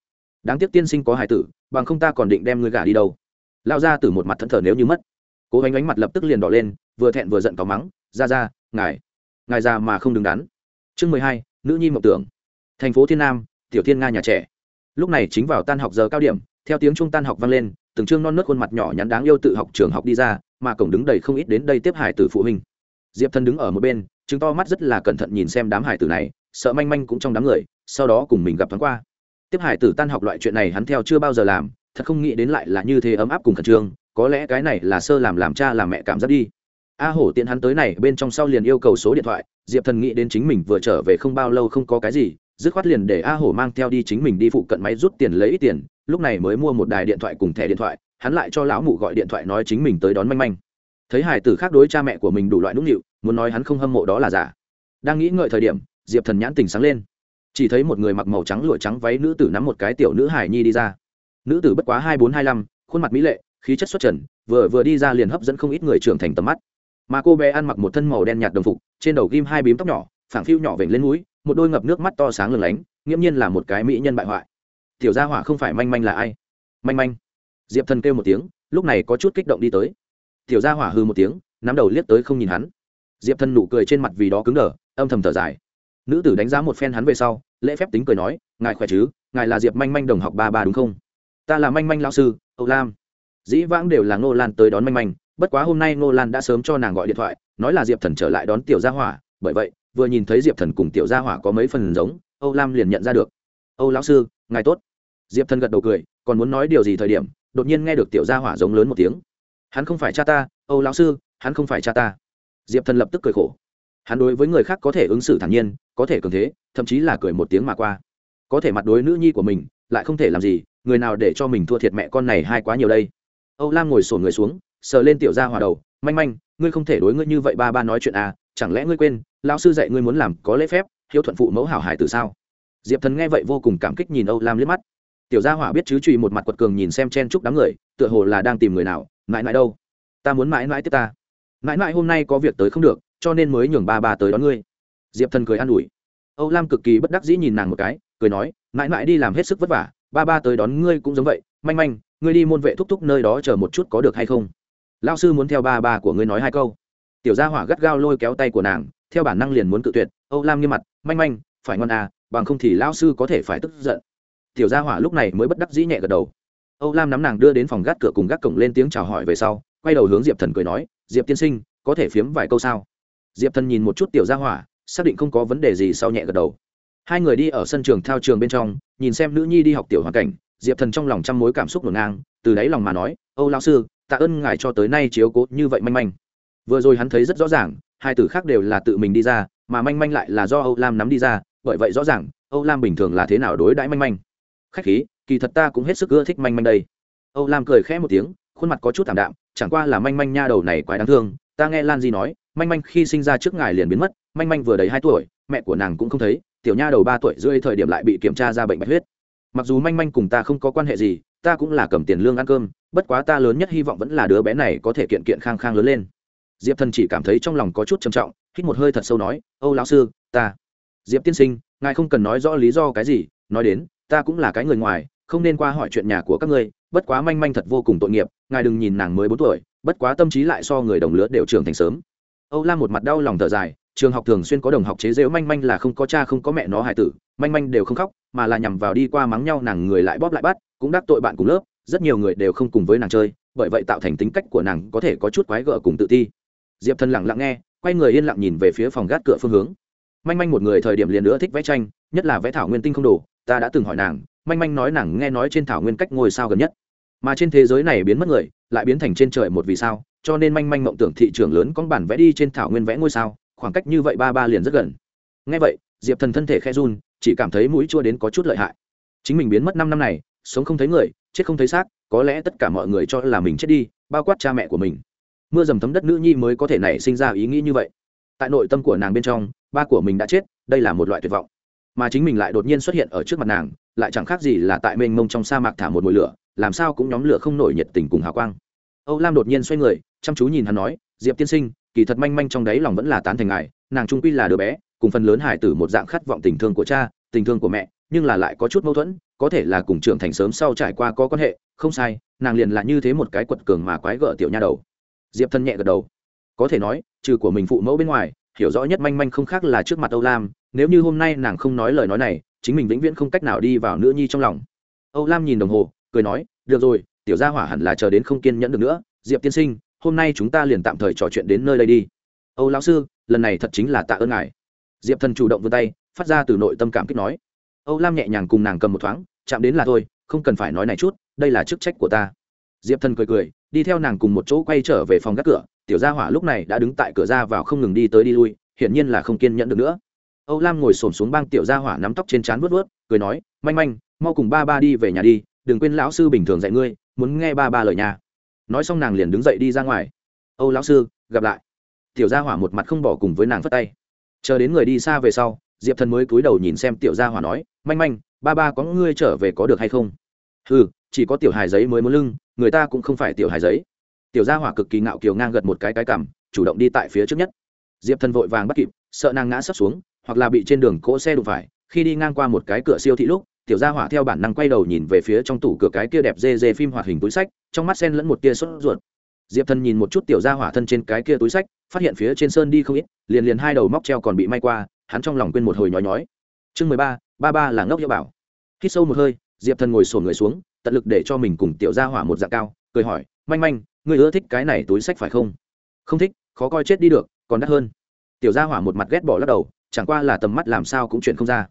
Đáng tiếc tiên sinh có hải tử, bằng không ta còn định đem ngươi gả đi đâu. Lão gia tử một mặt thẫn thờ nếu như mất. Cố ánh ánh mặt lập tức liền đỏ lên, vừa thẹn vừa giận tỏ mắng, ra ra, ngài ngài già mà không đứng đắn. Chương mười hai, nữ nhi mộng tưởng. Thành phố thiên nam, tiểu thiên nga nhà trẻ. Lúc này chính vào tan học giờ cao điểm, theo tiếng trung tan học vang lên từng chương non nớt khuôn mặt nhỏ nhắn đáng yêu tự học trường học đi ra, mà cổng đứng đầy không ít đến đây tiếp hải tử phụ huynh. Diệp thân đứng ở một bên chứng to mắt rất là cẩn thận nhìn xem đám hải tử này, sợ manh manh cũng trong đám người, sau đó cùng mình gặp thoáng qua. Tiếp hải tử tan học loại chuyện này hắn theo chưa bao giờ làm, thật không nghĩ đến lại là như thế ấm áp cùng khẩn trương, có lẽ cái này là sơ làm làm cha làm mẹ cảm giác đi. A hổ tiện hắn tới này, bên trong sau liền yêu cầu số điện thoại, diệp thần nghĩ đến chính mình vừa trở về không bao lâu không có cái gì, dứt khoát liền để a hổ mang theo đi chính mình đi phụ cận máy rút tiền lấy ít tiền lúc này mới mua một đài điện thoại cùng thẻ điện thoại, hắn lại cho lão mụ gọi điện thoại nói chính mình tới đón manh manh. Thấy hải tử khác đối cha mẹ của mình đủ loại nũng nịu, muốn nói hắn không hâm mộ đó là giả. Đang nghĩ ngợi thời điểm, diệp thần nhãn tình sáng lên. Chỉ thấy một người mặc màu trắng lụa trắng váy nữ tử nắm một cái tiểu nữ hải nhi đi ra. Nữ tử bất quá hai bốn hai năm khuôn mặt mỹ lệ, khí chất xuất trần, vừa vừa đi ra liền hấp dẫn không ít người trưởng thành tầm mắt. Mà cô bé ăn mặc một thân màu đen nhạt đồng phục, trên đầu ghim hai bím tóc nhỏ phảng phiu nhỏ vểnh lên núi một đôi ngập nước mắt to sáng lừng lánh, nghiễm nhiên là một cái mỹ nhân bại hoại tiểu gia hỏa không phải manh manh là ai? Manh manh. Diệp thần kêu một tiếng, lúc này có chút kích động đi tới. Tiểu gia hỏa hư một tiếng, nắm đầu liếc tới không nhìn hắn. Diệp thần nụ cười trên mặt vì đó cứng đờ, âm thầm thở dài. Nữ tử đánh giá một phen hắn về sau, lễ phép tính cười nói, ngài khỏe chứ? Ngài là diệp manh manh đồng học ba ba đúng không? Ta là manh manh lao sư, âu lam. Dĩ vãng đều là ngô lan tới đón manh manh, bất quá hôm nay ngô lan đã sớm cho nàng gọi điện thoại, nói là diệp thần trở lại đón tiểu gia hỏa, bởi vậy, vừa nhìn thấy diệp thần cùng tiểu gia hỏa có mấy phần giống, âu lam liền nhận ra được. Âu lão sư, ngài tốt diệp thần gật đầu cười, còn muốn nói điều gì thời điểm, đột nhiên nghe được tiểu gia hỏa giống lớn một tiếng. Hắn không phải cha ta, âu lão sư, hắn không phải cha ta. Diệp thần lập tức cười khổ. Hắn đối với người khác có thể ứng xử thản nhiên, có thể cường thế, thậm chí là cười một tiếng mà qua. Có thể mặt đối nữ nhi của mình, lại không thể làm gì, người nào để cho mình thua thiệt mẹ con này hay quá nhiều đây? Âu lam ngồi sổn người xuống, sờ lên tiểu Gia hòa đầu, manh manh, ngươi không thể đối ngươi như vậy ba ba nói chuyện à chẳng lẽ ngươi quên, lão sư dạy ngươi muốn làm có lễ phép, hiếu thuận phụ mẫu hảo hải từ sao? Diệp thần nghe vậy vô cùng cảm kích nhìn âu lam liếc mắt tiểu gia hỏa biết chứ trụy một mặt quật cường nhìn xem chen chúc đám người, tựa hồ là đang tìm người nào, mãi mãi đâu? Ta muốn mãi mãi tiếp ta. Mãi mãi hôm nay có việc tới không được, cho nên mới nhường ba ba tới đón ngươi. Diệp thần cười an ủi. Âu lam cực kỳ bất đắc dĩ nhìn nàng một cái, cười nói, mãi mãi đi làm hết sức vất vả, ba ba tới đón ngươi cũng giống vậy, manh manh, ngươi đi môn vệ thúc thúc nơi đó chờ một chút có được hay không? Lao sư muốn theo ba ba của ngươi nói hai câu. Tiểu gia hỏa gắt gao lôi kéo tay của nàng, theo bản năng liền muốn cự tuyệt, âu lam nghiêm mặt, manh manh, phải ngon à bằng không thì lao sư có thể phải tức giận tiểu gia hỏa lúc này mới bất đắc dĩ nhẹ gật đầu. Âu lam nắm nàng đưa đến phòng gác cửa cùng gác cổng lên tiếng chào hỏi về sau, quay đầu hướng diệp thần cười nói, diệp tiên sinh, có thể phiếm vài câu sao? Diệp thần nhìn một chút tiểu gia hỏa, xác định không có vấn đề gì sau nhẹ gật đầu. Hai người đi ở sân trường thao trường bên trong, nhìn xem nữ nhi đi học tiểu hoàn cảnh, diệp thần trong lòng trăm mối cảm xúc ngổn ngang, từ đáy lòng mà nói, âu lao sư, tạ ơn ngài cho tới nay chiếu cố như vậy manh manh. Vừa rồi hắn thấy rất rõ ràng, hai tử khác đều là tự mình đi ra, mà manh manh lại là do âu lam nắm đi ra, bởi vậy rõ ràng, âu lam bình thường là thế nào đối đãi manh manh khách khí, kỳ thật ta cũng hết sức ưa thích manh manh đây. Âu lam cười khẽ một tiếng, khuôn mặt có chút thảm đạm, chẳng qua là manh manh nha đầu này quái đáng thương. Ta nghe lan di nói, manh manh khi sinh ra trước ngài liền biến mất, manh manh vừa đầy hai tuổi, mẹ của nàng cũng không thấy, tiểu nha đầu ba tuổi rưỡi thời điểm lại bị kiểm tra ra bệnh bạch huyết. Mặc dù manh manh cùng ta không có quan hệ gì, ta cũng là cầm tiền lương ăn cơm, bất quá ta lớn nhất hy vọng vẫn là đứa bé này có thể kiện kiện khang khang lớn lên. Diệp thần chỉ cảm thấy trong lòng có chút trầm trọng, hít một hơi thật sâu nói, âu lão sư, ta, diệp tiên sinh, ngài không cần nói rõ lý do cái gì, nói đến ta cũng là cái người ngoài, không nên qua hỏi chuyện nhà của các ngươi, bất quá manh manh thật vô cùng tội nghiệp, ngài đừng nhìn nàng mới bốn tuổi, bất quá tâm trí lại so người đồng lứa đều trưởng thành sớm âu la một mặt đau lòng thở dài, trường học thường xuyên có đồng học chế giễu manh manh là không có cha không có mẹ nó hại tử, manh manh đều không khóc, mà là nhằm vào đi qua mắng nhau nàng người lại bóp lại bắt, cũng đắc tội bạn cùng lớp, rất nhiều người đều không cùng với nàng chơi, bởi vậy tạo thành tính cách của nàng có thể có chút quái gở cùng tự ti diệp Thân lặng lặng nghe, quay người yên lặng nhìn về phía phòng gác cửa phương hướng manh manh một người thời điểm liền nữa thích vẽ tranh, nhất là vẽ thảo nguyên tinh không đủ ta đã từng hỏi nàng, manh manh nói nàng nghe nói trên thảo nguyên cách ngôi sao gần nhất. Mà trên thế giới này biến mất người, lại biến thành trên trời một vì sao, cho nên manh manh mộng tưởng thị trường lớn con bản vẽ đi trên thảo nguyên vẽ ngôi sao, khoảng cách như vậy ba ba liền rất gần. Ngay vậy, diệp thần thân thể khe run, chỉ cảm thấy mũi chua đến có chút lợi hại. Chính mình biến mất năm năm này, sống không thấy người, chết không thấy xác, có lẽ tất cả mọi người cho là mình chết đi, bao quát cha mẹ của mình. Mưa dầm thấm đất nữ nhi mới có thể nảy sinh ra ý nghĩ như vậy. Tại nội tâm của nàng bên trong, ba của mình đã chết, đây là một loại tuyệt vọng mà chính mình lại đột nhiên xuất hiện ở trước mặt nàng, lại chẳng khác gì là tại mênh mông trong sa mạc thả một mùi lửa, làm sao cũng nhóm lửa không nổi nhiệt tình cùng hào quang. Âu lam đột nhiên xoay người, chăm chú nhìn hắn nói, diệp tiên sinh, kỳ thật manh manh trong đáy lòng vẫn là tán thành ngài, nàng trung quy là đứa bé, cùng phần lớn hải tử một dạng khát vọng tình thương của cha, tình thương của mẹ, nhưng là lại có chút mâu thuẫn, có thể là cùng trưởng thành sớm sau trải qua có quan hệ, không sai, nàng liền là như thế một cái quật cường mà quái gở tiểu nha đầu. Diệp thân nhẹ gật đầu. Có thể nói, trừ của mình phụ mẫu bên ngoài, hiểu rõ nhất manh manh không khác là trước mặt âu lam nếu như hôm nay nàng không nói lời nói này, chính mình vĩnh viễn không cách nào đi vào nữ nhi trong lòng. Âu lam nhìn đồng hồ, cười nói, được rồi, tiểu gia hỏa hẳn là chờ đến không kiên nhẫn được nữa. Diệp tiên sinh, hôm nay chúng ta liền tạm thời trò chuyện đến nơi đây đi. Âu lão sư, lần này thật chính là tạ ơn ngài. Diệp thần chủ động vươn tay, phát ra từ nội tâm cảm kích nói. Âu lam nhẹ nhàng cùng nàng cầm một thoáng, chạm đến là thôi, không cần phải nói này chút, đây là chức trách của ta. Diệp thần cười cười, đi theo nàng cùng một chỗ quay trở về phòng gác cửa. Tiểu gia hỏa lúc này đã đứng tại cửa ra vào không ngừng đi tới đi lui, hiển nhiên là không kiên nhẫn được nữa âu lam ngồi s ổ m xuống bang tiểu gia hỏa nắm tóc trên trán vớt vớt cười nói, manh manh, mau cùng ba ba đi về nhà đi, đừng quên lão sư bình thường dạy ngươi, muốn nghe ba ba lời nhà. Nói xong nàng liền đứng dậy đi ra ngoài. Âu lão sư, gặp lại. Tiểu gia hỏa một mặt không bỏ cùng với nàng phất tay. Chờ đến người đi xa về sau, diệp thần mới cúi đầu nhìn xem tiểu gia hỏa nói, manh manh, ba ba có ngươi trở về có được hay không? Ừ chỉ có tiểu hài giấy mới muốn lưng, người ta cũng không phải tiểu hài giấy. Tiểu gia hỏa cực kỳ ngạo kiều ngang gật một cái cái cằm, chủ động đi tại phía trước nhất. Diệp thần vội vàng bắt kịp, sợ nàng ngã sấp xuống hoặc là bị trên đường cỗ xe đụng phải, khi đi ngang qua một cái cửa siêu thị lúc, tiểu gia hỏa theo bản năng quay đầu nhìn về phía trong tủ cửa cái kia đẹp dê dê phim hoạt hình túi sách, trong mắt sen lẫn một tia sốt ruột. Diệp thần nhìn một chút tiểu gia hỏa thân trên cái kia túi sách, phát hiện phía trên sơn đi không ít, liền liền hai đầu móc treo còn bị may qua, hắn trong lòng quên một hồi nhói nhói. Chương mười ba ba ba là ngốc hiệu bảo. Khi sâu một hơi, diệp thần ngồi sổ người xuống, tận lực để cho mình cùng tiểu gia hỏa một dạng cao, cười hỏi, manh manh, ngươi ưa thích cái này túi sách phải không? Không thích, khó coi chết đi được, còn đắt hơn. Tiểu gia hỏa một mặt ghét bỏ lắc đầu chẳng qua là tầm mắt làm sao cũng chuyện không ra.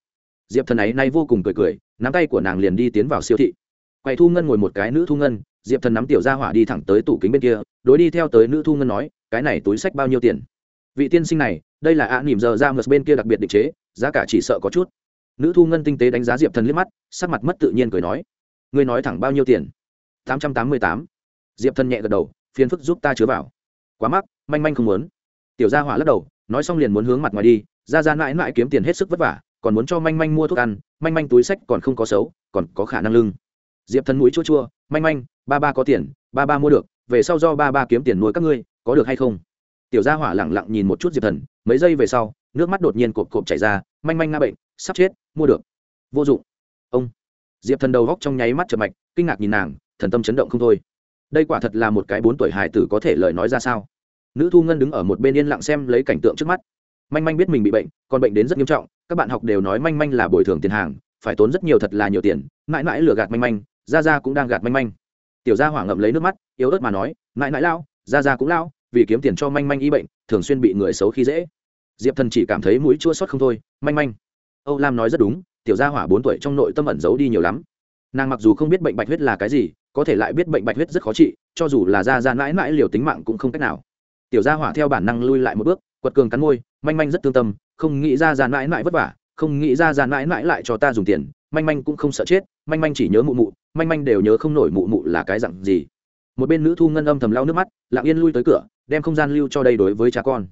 Diệp thần ấy nay vô cùng cười cười, nắm tay của nàng liền đi tiến vào siêu thị. Quầy thu ngân ngồi một cái nữ thu ngân, diệp thần nắm tiểu gia hỏa đi thẳng tới tủ kính bên kia, đối đi theo tới nữ thu ngân nói, cái này túi sách bao nhiêu tiền? Vị tiên sinh này, đây là ạ nỉm giờ ra ngược bên kia đặc biệt định chế, giá cả chỉ sợ có chút. Nữ thu ngân tinh tế đánh giá diệp thần liếc mắt, sắc mặt mất tự nhiên cười nói, ngươi nói thẳng bao nhiêu tiền? Tám trăm tám mươi tám. Diệp thần nhẹ gật đầu, phiền phức giúp ta chứa vào. Quá mắc, manh manh không muốn. Tiểu gia hỏa lắc đầu, nói xong liền muốn hướng mặt ngoài đi ra ra mãi mãi kiếm tiền hết sức vất vả, còn muốn cho manh manh mua thuốc ăn, manh manh túi sách còn không có xấu, còn có khả năng lưng. Diệp thần mũi chua chua, manh manh, ba ba có tiền, ba ba mua được, về sau do ba ba kiếm tiền nuôi các ngươi, có được hay không? Tiểu gia hỏa lẳng lặng nhìn một chút diệp thần, mấy giây về sau, nước mắt đột nhiên cộp cộp chảy ra, manh manh nga bệnh, sắp chết, mua được. Vô dụng. Ông. Diệp thần đầu góc trong nháy mắt chợp mạch, kinh ngạc nhìn nàng, thần tâm chấn động không thôi. Đây quả thật là một cái bốn tuổi hài tử có thể lời nói ra sao? Nữ thu ngân đứng ở một bên yên lặng xem lấy cảnh tượng trước mắt manh manh biết mình bị bệnh, còn bệnh đến rất nghiêm trọng, các bạn học đều nói manh manh là bồi thường tiền hàng, phải tốn rất nhiều thật là nhiều tiền, mãi mãi lừa gạt manh manh ra ra cũng đang gạt manh manh. Tiểu gia hỏa ngậm lấy nước mắt, yếu ớt mà nói, mãi mãi lao ra ra cũng lao, vì kiếm tiền cho manh manh y bệnh, thường xuyên bị người xấu khi dễ. Diệp thần chỉ cảm thấy mũi chua xót không thôi, manh manh. Âu lam nói rất đúng, tiểu gia hỏa bốn tuổi trong nội tâm ẩn giấu đi nhiều lắm. Nàng mặc dù không biết bệnh bạch huyết là cái gì, có thể lại biết bệnh bạch huyết rất khó trị, cho dù là ra ra mãi mãi liều tính mạng cũng không cách nào. Tiểu gia hỏa theo bản năng lui lại một bước quật cường cắn môi, manh manh rất thương tâm, không nghĩ ra ra mãi mãi vất vả, không nghĩ ra ra mãi mãi lại cho ta dùng tiền, manh manh cũng không sợ chết, manh manh chỉ nhớ mụ mụ, manh manh đều nhớ không nổi mụ mụ là cái dặn gì. Một bên nữ thu ngân âm thầm lau nước mắt, lặng yên lui tới cửa, đem không gian lưu cho đây đối với cha con.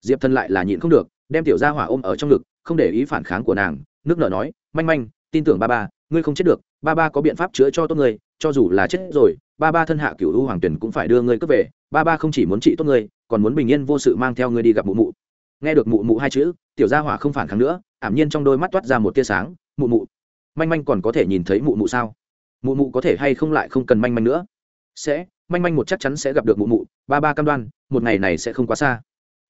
Diệp thân lại là nhịn không được, đem tiểu gia hỏa ôm ở trong ngực, không để ý phản kháng của nàng, nước nở nói, manh manh, tin tưởng ba ba ngươi không chết được, ba ba có biện pháp chữa cho tốt ngươi, cho dù là chết rồi, ba ba thân hạ cửu u hoàng tuyển cũng phải đưa ngươi cướp về, ba ba không chỉ muốn trị tốt ngươi, còn muốn bình yên vô sự mang theo ngươi đi gặp mụ mụ. Nghe được mụ mụ hai chữ, tiểu gia hỏa không phản kháng nữa, ảm nhiên trong đôi mắt toát ra một tia sáng, mụ mụ, manh manh còn có thể nhìn thấy mụ mụ sao? Mụ mụ có thể hay không lại không cần manh manh nữa? Sẽ, manh manh một chắc chắn sẽ gặp được mụ mụ, ba ba cam đoan, một ngày này sẽ không quá xa.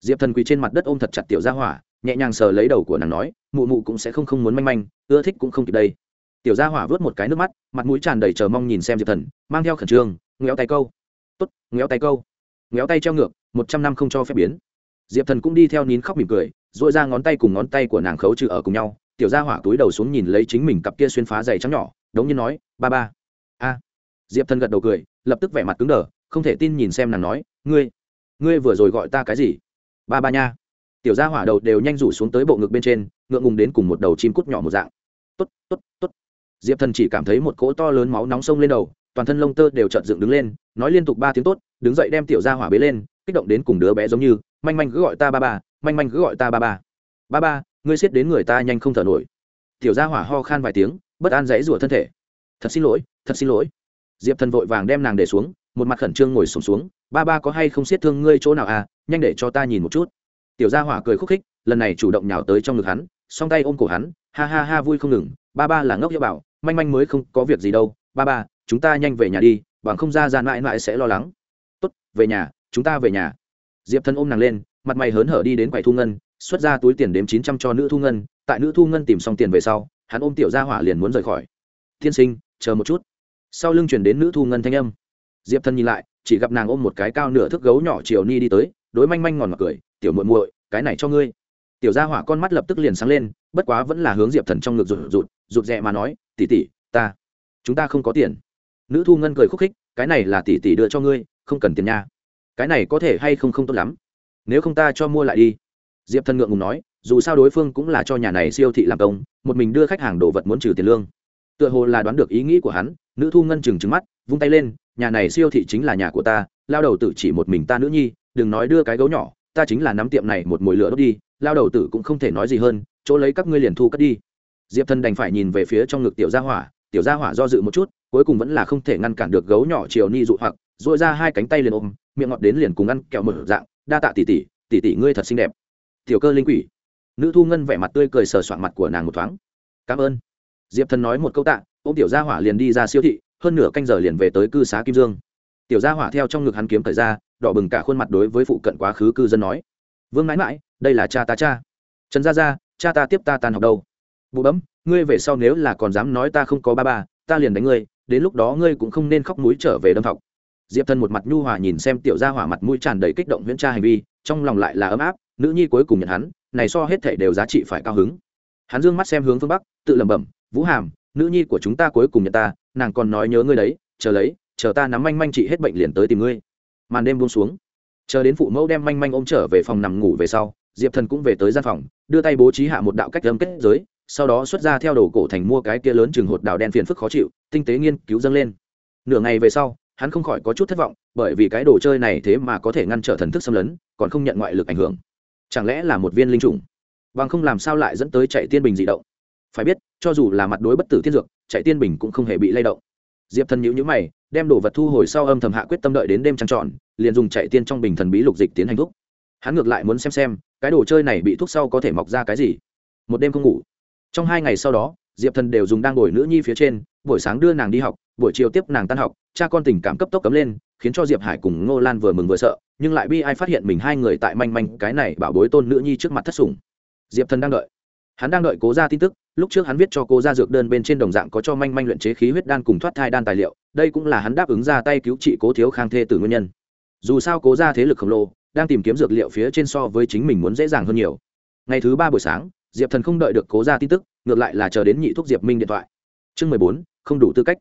Diệp thần quỳ trên mặt đất ôm thật chặt tiểu gia hỏa, nhẹ nhàng sờ lấy đầu của nàng nói, mụ mụ cũng sẽ không không muốn manh manh, ưa thích cũng không kịp đây tiểu gia hỏa vớt một cái nước mắt, mặt mũi tràn đầy chờ mong nhìn xem diệp thần, mang theo khẩn trương ngéo tay câu. Tốt ngéo tay câu. Ngéo tay treo ngược, một trăm năm không cho phép biến. Diệp thần cũng đi theo nín khóc mỉm cười dội ra ngón tay cùng ngón tay của nàng khấu trừ ở cùng nhau. Tiểu gia hỏa túi đầu xuống nhìn lấy chính mình cặp kia xuyên phá giày trắng nhỏ, đống nhiên nói, ba ba. A. Diệp thần gật đầu cười, lập tức vẻ mặt cứng đờ, không thể tin nhìn xem nàng nói, ngươi ngươi vừa rồi gọi ta cái gì? Ba ba nha. Tiểu gia hỏa đầu đều nhanh rủ xuống tới bộ ngực bên trên, ngượng ngùng đến cùng một đầu chim cút nhỏ một dạng. Tốt tốt tốt diệp thần chỉ cảm thấy một cỗ to lớn máu nóng sông lên đầu toàn thân lông tơ đều chợt dựng đứng lên nói liên tục ba tiếng tốt đứng dậy đem tiểu gia hỏa bế lên kích động đến cùng đứa bé giống như manh manh cứ gọi ta ba ba manh manh cứ gọi ta ba ba. Ba ba ngươi xiết đến người ta nhanh không thở nổi. Tiểu gia hỏa ho khan vài tiếng bất an dãy rủa thân thể. Thật xin lỗi thật xin lỗi. Diệp thần vội vàng đem nàng để xuống một mặt khẩn trương ngồi sùng xuống, xuống ba ba có hay không xiết thương ngươi chỗ nào à nhanh để cho ta nhìn một chút. Tiểu gia hỏa cười khúc khích lần này chủ động nhào tới trong ngực hắn song tay ôm cổ hắn ha ha ha vui không ngừng ba ba là ngốc hiệu bảo manh manh mới không có việc gì đâu, ba ba, chúng ta nhanh về nhà đi, bằng không ra ra mãi mãi sẽ lo lắng. Tốt, về nhà, chúng ta về nhà. Diệp thân ôm nàng lên, mặt mày hớn hở đi đến quầy thu ngân, xuất ra túi tiền đếm chín trăm cho nữ thu ngân, tại nữ thu ngân tìm xong tiền về sau, hắn ôm tiểu gia hỏa liền muốn rời khỏi. Tiên sinh, chờ một chút. Sau lưng chuyển đến nữ thu ngân thanh âm. Diệp thân nhìn lại, chỉ gặp nàng ôm một cái cao nửa thước gấu nhỏ chiều ni đi tới, đối manh manh ngòn mặt cười, tiểu muội muội, cái này cho ngươi. Tiểu gia hỏa con mắt lập tức liền sáng lên, bất quá vẫn là hướng diệp thần trong ngực rụt rụt rụt rè mà nói, tỷ tỷ, ta, chúng ta không có tiền. Nữ thu ngân cười khúc khích, cái này là tỷ tỷ đưa cho ngươi, không cần tiền nha. Cái này có thể hay không không tốt lắm. Nếu không ta cho mua lại đi. Diệp thần ngượng ngùng nói, dù sao đối phương cũng là cho nhà này siêu thị làm công, một mình đưa khách hàng đồ vật muốn trừ tiền lương. Tựa hồ là đoán được ý nghĩ của hắn, nữ thu ngân chừng chừng mắt, vung tay lên, nhà này siêu thị chính là nhà của ta, lao đầu tử chỉ một mình ta nữ nhi, đừng nói đưa cái gấu nhỏ, ta chính là nắm tiệm này một mồi lửa đốt đi, lao đầu tử cũng không thể nói gì hơn, chỗ lấy các ngươi liền thu cất đi diệp thần đành phải nhìn về phía trong ngực tiểu gia hỏa, tiểu gia hỏa do dự một chút, cuối cùng vẫn là không thể ngăn cản được gấu nhỏ chiều ni dụ hoặc dội ra hai cánh tay liền ôm, miệng ngọt đến liền cùng ăn kẹo mở dạng, đa tạ tỉ tỉ tỉ tỉ ngươi thật xinh đẹp. Tiểu cơ linh quỷ. Nữ thu ngân vẻ mặt tươi cười sờ soạn mặt của nàng một thoáng. Cảm ơn. Diệp thần nói một câu tạ ô m tiểu gia hỏa liền đi ra siêu thị, hơn nửa canh giờ liền về tới cư xá kim dương. Tiểu gia hỏa theo trong ngực hắn kiếm thời ra, đỏ bừng cả khuôn mặt đối với phụ cận quá khứ cư dân nói, vương mãi mãi, đây là cha ta cha. Trần gia gia, cha ta tiếp ta tan học đâu? Bụ bấm, ngươi về sau nếu là còn dám nói ta không có ba ba, ta liền đánh ngươi, đến lúc đó ngươi cũng không nên khóc mũi trở về đâm học diệp thân một mặt nhu hòa nhìn xem tiểu gia hỏa mặt mũi tràn đầy kích động viễn tra hành vi, trong lòng lại là ấm áp, nữ nhi cuối cùng nhận hắn, này so hết thể đều giá trị phải cao hứng. Hắn dương mắt xem hướng phương bắc, tự lẩm bẩm, vũ hàm, nữ nhi của chúng ta cuối cùng nhận ta, nàng còn nói nhớ ngươi đấy, chờ lấy, chờ ta nắm manh manh chị hết bệnh liền tới tìm ngươi. Màn đêm buông xuống. Chờ đến phụ mẫu đem manh manh ôm trở về phòng nằm ngủ về sau diệp thần cũng về tới gian phòng, đưa tay bố trí hạ một đạo cách âm kết giới, sau đó xuất ra theo đồ cổ thành mua cái kia lớn chừng hột đào đen phiền phức khó chịu, tinh tế nghiên cứu dâng lên. Nửa ngày về sau, hắn không khỏi có chút thất vọng, bởi vì cái đồ chơi này thế mà có thể ngăn trở thần thức xâm lấn, còn không nhận ngoại lực ảnh hưởng. Chẳng lẽ là một viên linh trùng? Bằng không làm sao lại dẫn tới chạy tiên bình dị động? Phải biết, cho dù là mặt đối bất tử thiên dược, chạy tiên bình cũng không hề bị lay động. Diệp thần nhữ nhữ mày, đem đồ vật thu hồi sau âm thầm hạ quyết tâm đợi đến đêm trăng tròn, liền dùng chạy tiên trong bình thần bí lục dịch tiến hành thúc hắn ngược lại muốn xem xem, cái đồ chơi này bị thuốc sau có thể mọc ra cái gì. Một đêm không ngủ. Trong hai ngày sau đó, diệp thần đều dùng đang ngồi nữ nhi phía trên, buổi sáng đưa nàng đi học, buổi chiều tiếp nàng tan học, cha con tình cảm cấp tốc cấm lên, khiến cho diệp hải cùng ngô lan vừa mừng vừa sợ, nhưng lại bi ai phát hiện mình hai người tại manh manh, cái này bảo bối tôn nữ nhi trước mặt thất sủng. Diệp thần đang đợi. Hắn đang đợi cố ra tin tức, lúc trước hắn viết cho cô ra dược đơn bên trên đồng dạng có cho manh manh luyện chế khí huyết đan cùng thoát thai đan tài liệu, đây cũng là hắn đáp ứng ra tay cứu trị cố thiếu khang thê từ nguyên nhân. Dù sao cố ra thế lực khổng lồ đang tìm kiếm dược liệu phía trên so với chính mình muốn dễ dàng hơn nhiều. Ngày thứ ba buổi sáng, diệp thần không đợi được cố ra tin tức, ngược lại là chờ đến nhị thúc diệp minh điện thoại. Chương mười bốn, không đủ tư cách.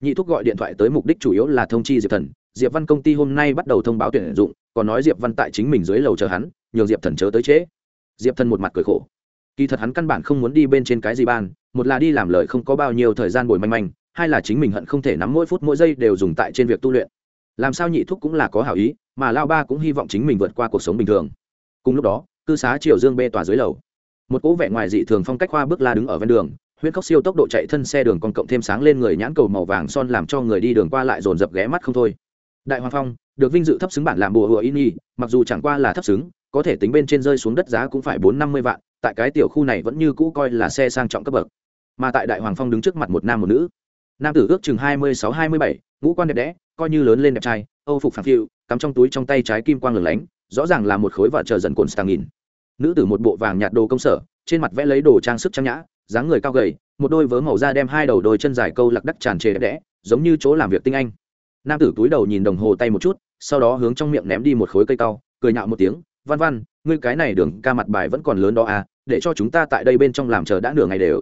Nhị thúc gọi điện thoại tới mục đích chủ yếu là thông chi diệp thần. Diệp văn công ty hôm nay bắt đầu thông báo tuyển dụng, còn nói diệp văn tại chính mình dưới lầu chờ hắn, nhường diệp thần chớ tới trễ. Diệp thần một mặt cười khổ. Kỳ thật hắn căn bản không muốn đi bên trên cái gì ban, một là đi làm lời không có bao nhiêu thời gian bồi manh manh, hai là chính mình hận không thể nắm mỗi phút mỗi giây đều dùng tại trên việc tu luyện làm sao nhị thúc cũng là có hảo ý, mà lao ba cũng hy vọng chính mình vượt qua cuộc sống bình thường. Cùng lúc đó, cư xá triều dương bê tòa dưới lầu. Một cỗ vẻ ngoài dị thường phong cách hoa bước la đứng ở ven đường huyết khóc siêu tốc độ chạy thân xe đường còn cộng thêm sáng lên người nhãn cầu màu vàng son làm cho người đi đường qua lại dồn dập ghé mắt không thôi. Đại hoàng phong, được vinh dự thấp xứng bản làm bùa hựa in y mặc dù chẳng qua là thấp xứng, có thể tính bên trên rơi xuống đất giá cũng phải bốn năm mươi vạn, tại cái tiểu khu này vẫn như cũ coi là xe sang trọng cấp bậc. Mà tại đại hoàng phong đứng trước mặt một nam một nữ. Nam tử ước chừng hai mươi sáu hai mươi bảy, ngũ quan đẹp đẽ coi như lớn lên đẹp trai, âu phục phản phiu, cắm trong túi trong tay trái kim quang lửng lánh, rõ ràng là một khối vợ chờ dần cồn stang nghìn nữ tử một bộ vàng nhạt đồ công sở, trên mặt vẽ lấy đồ trang sức trang nhã, dáng người cao gầy, một đôi vớ màu da đem hai đầu đôi chân dài câu lặc đắc tràn trề đẹp đẽ, giống như chỗ làm việc tinh anh. Nam tử túi đầu nhìn đồng hồ tay một chút, sau đó hướng trong miệng ném đi một khối cây cao, cười nhạo một tiếng, văn văn, ngươi cái này đường ca mặt bài vẫn còn lớn đó à để cho chúng ta tại đây bên trong làm chờ đã nửa ngày đều.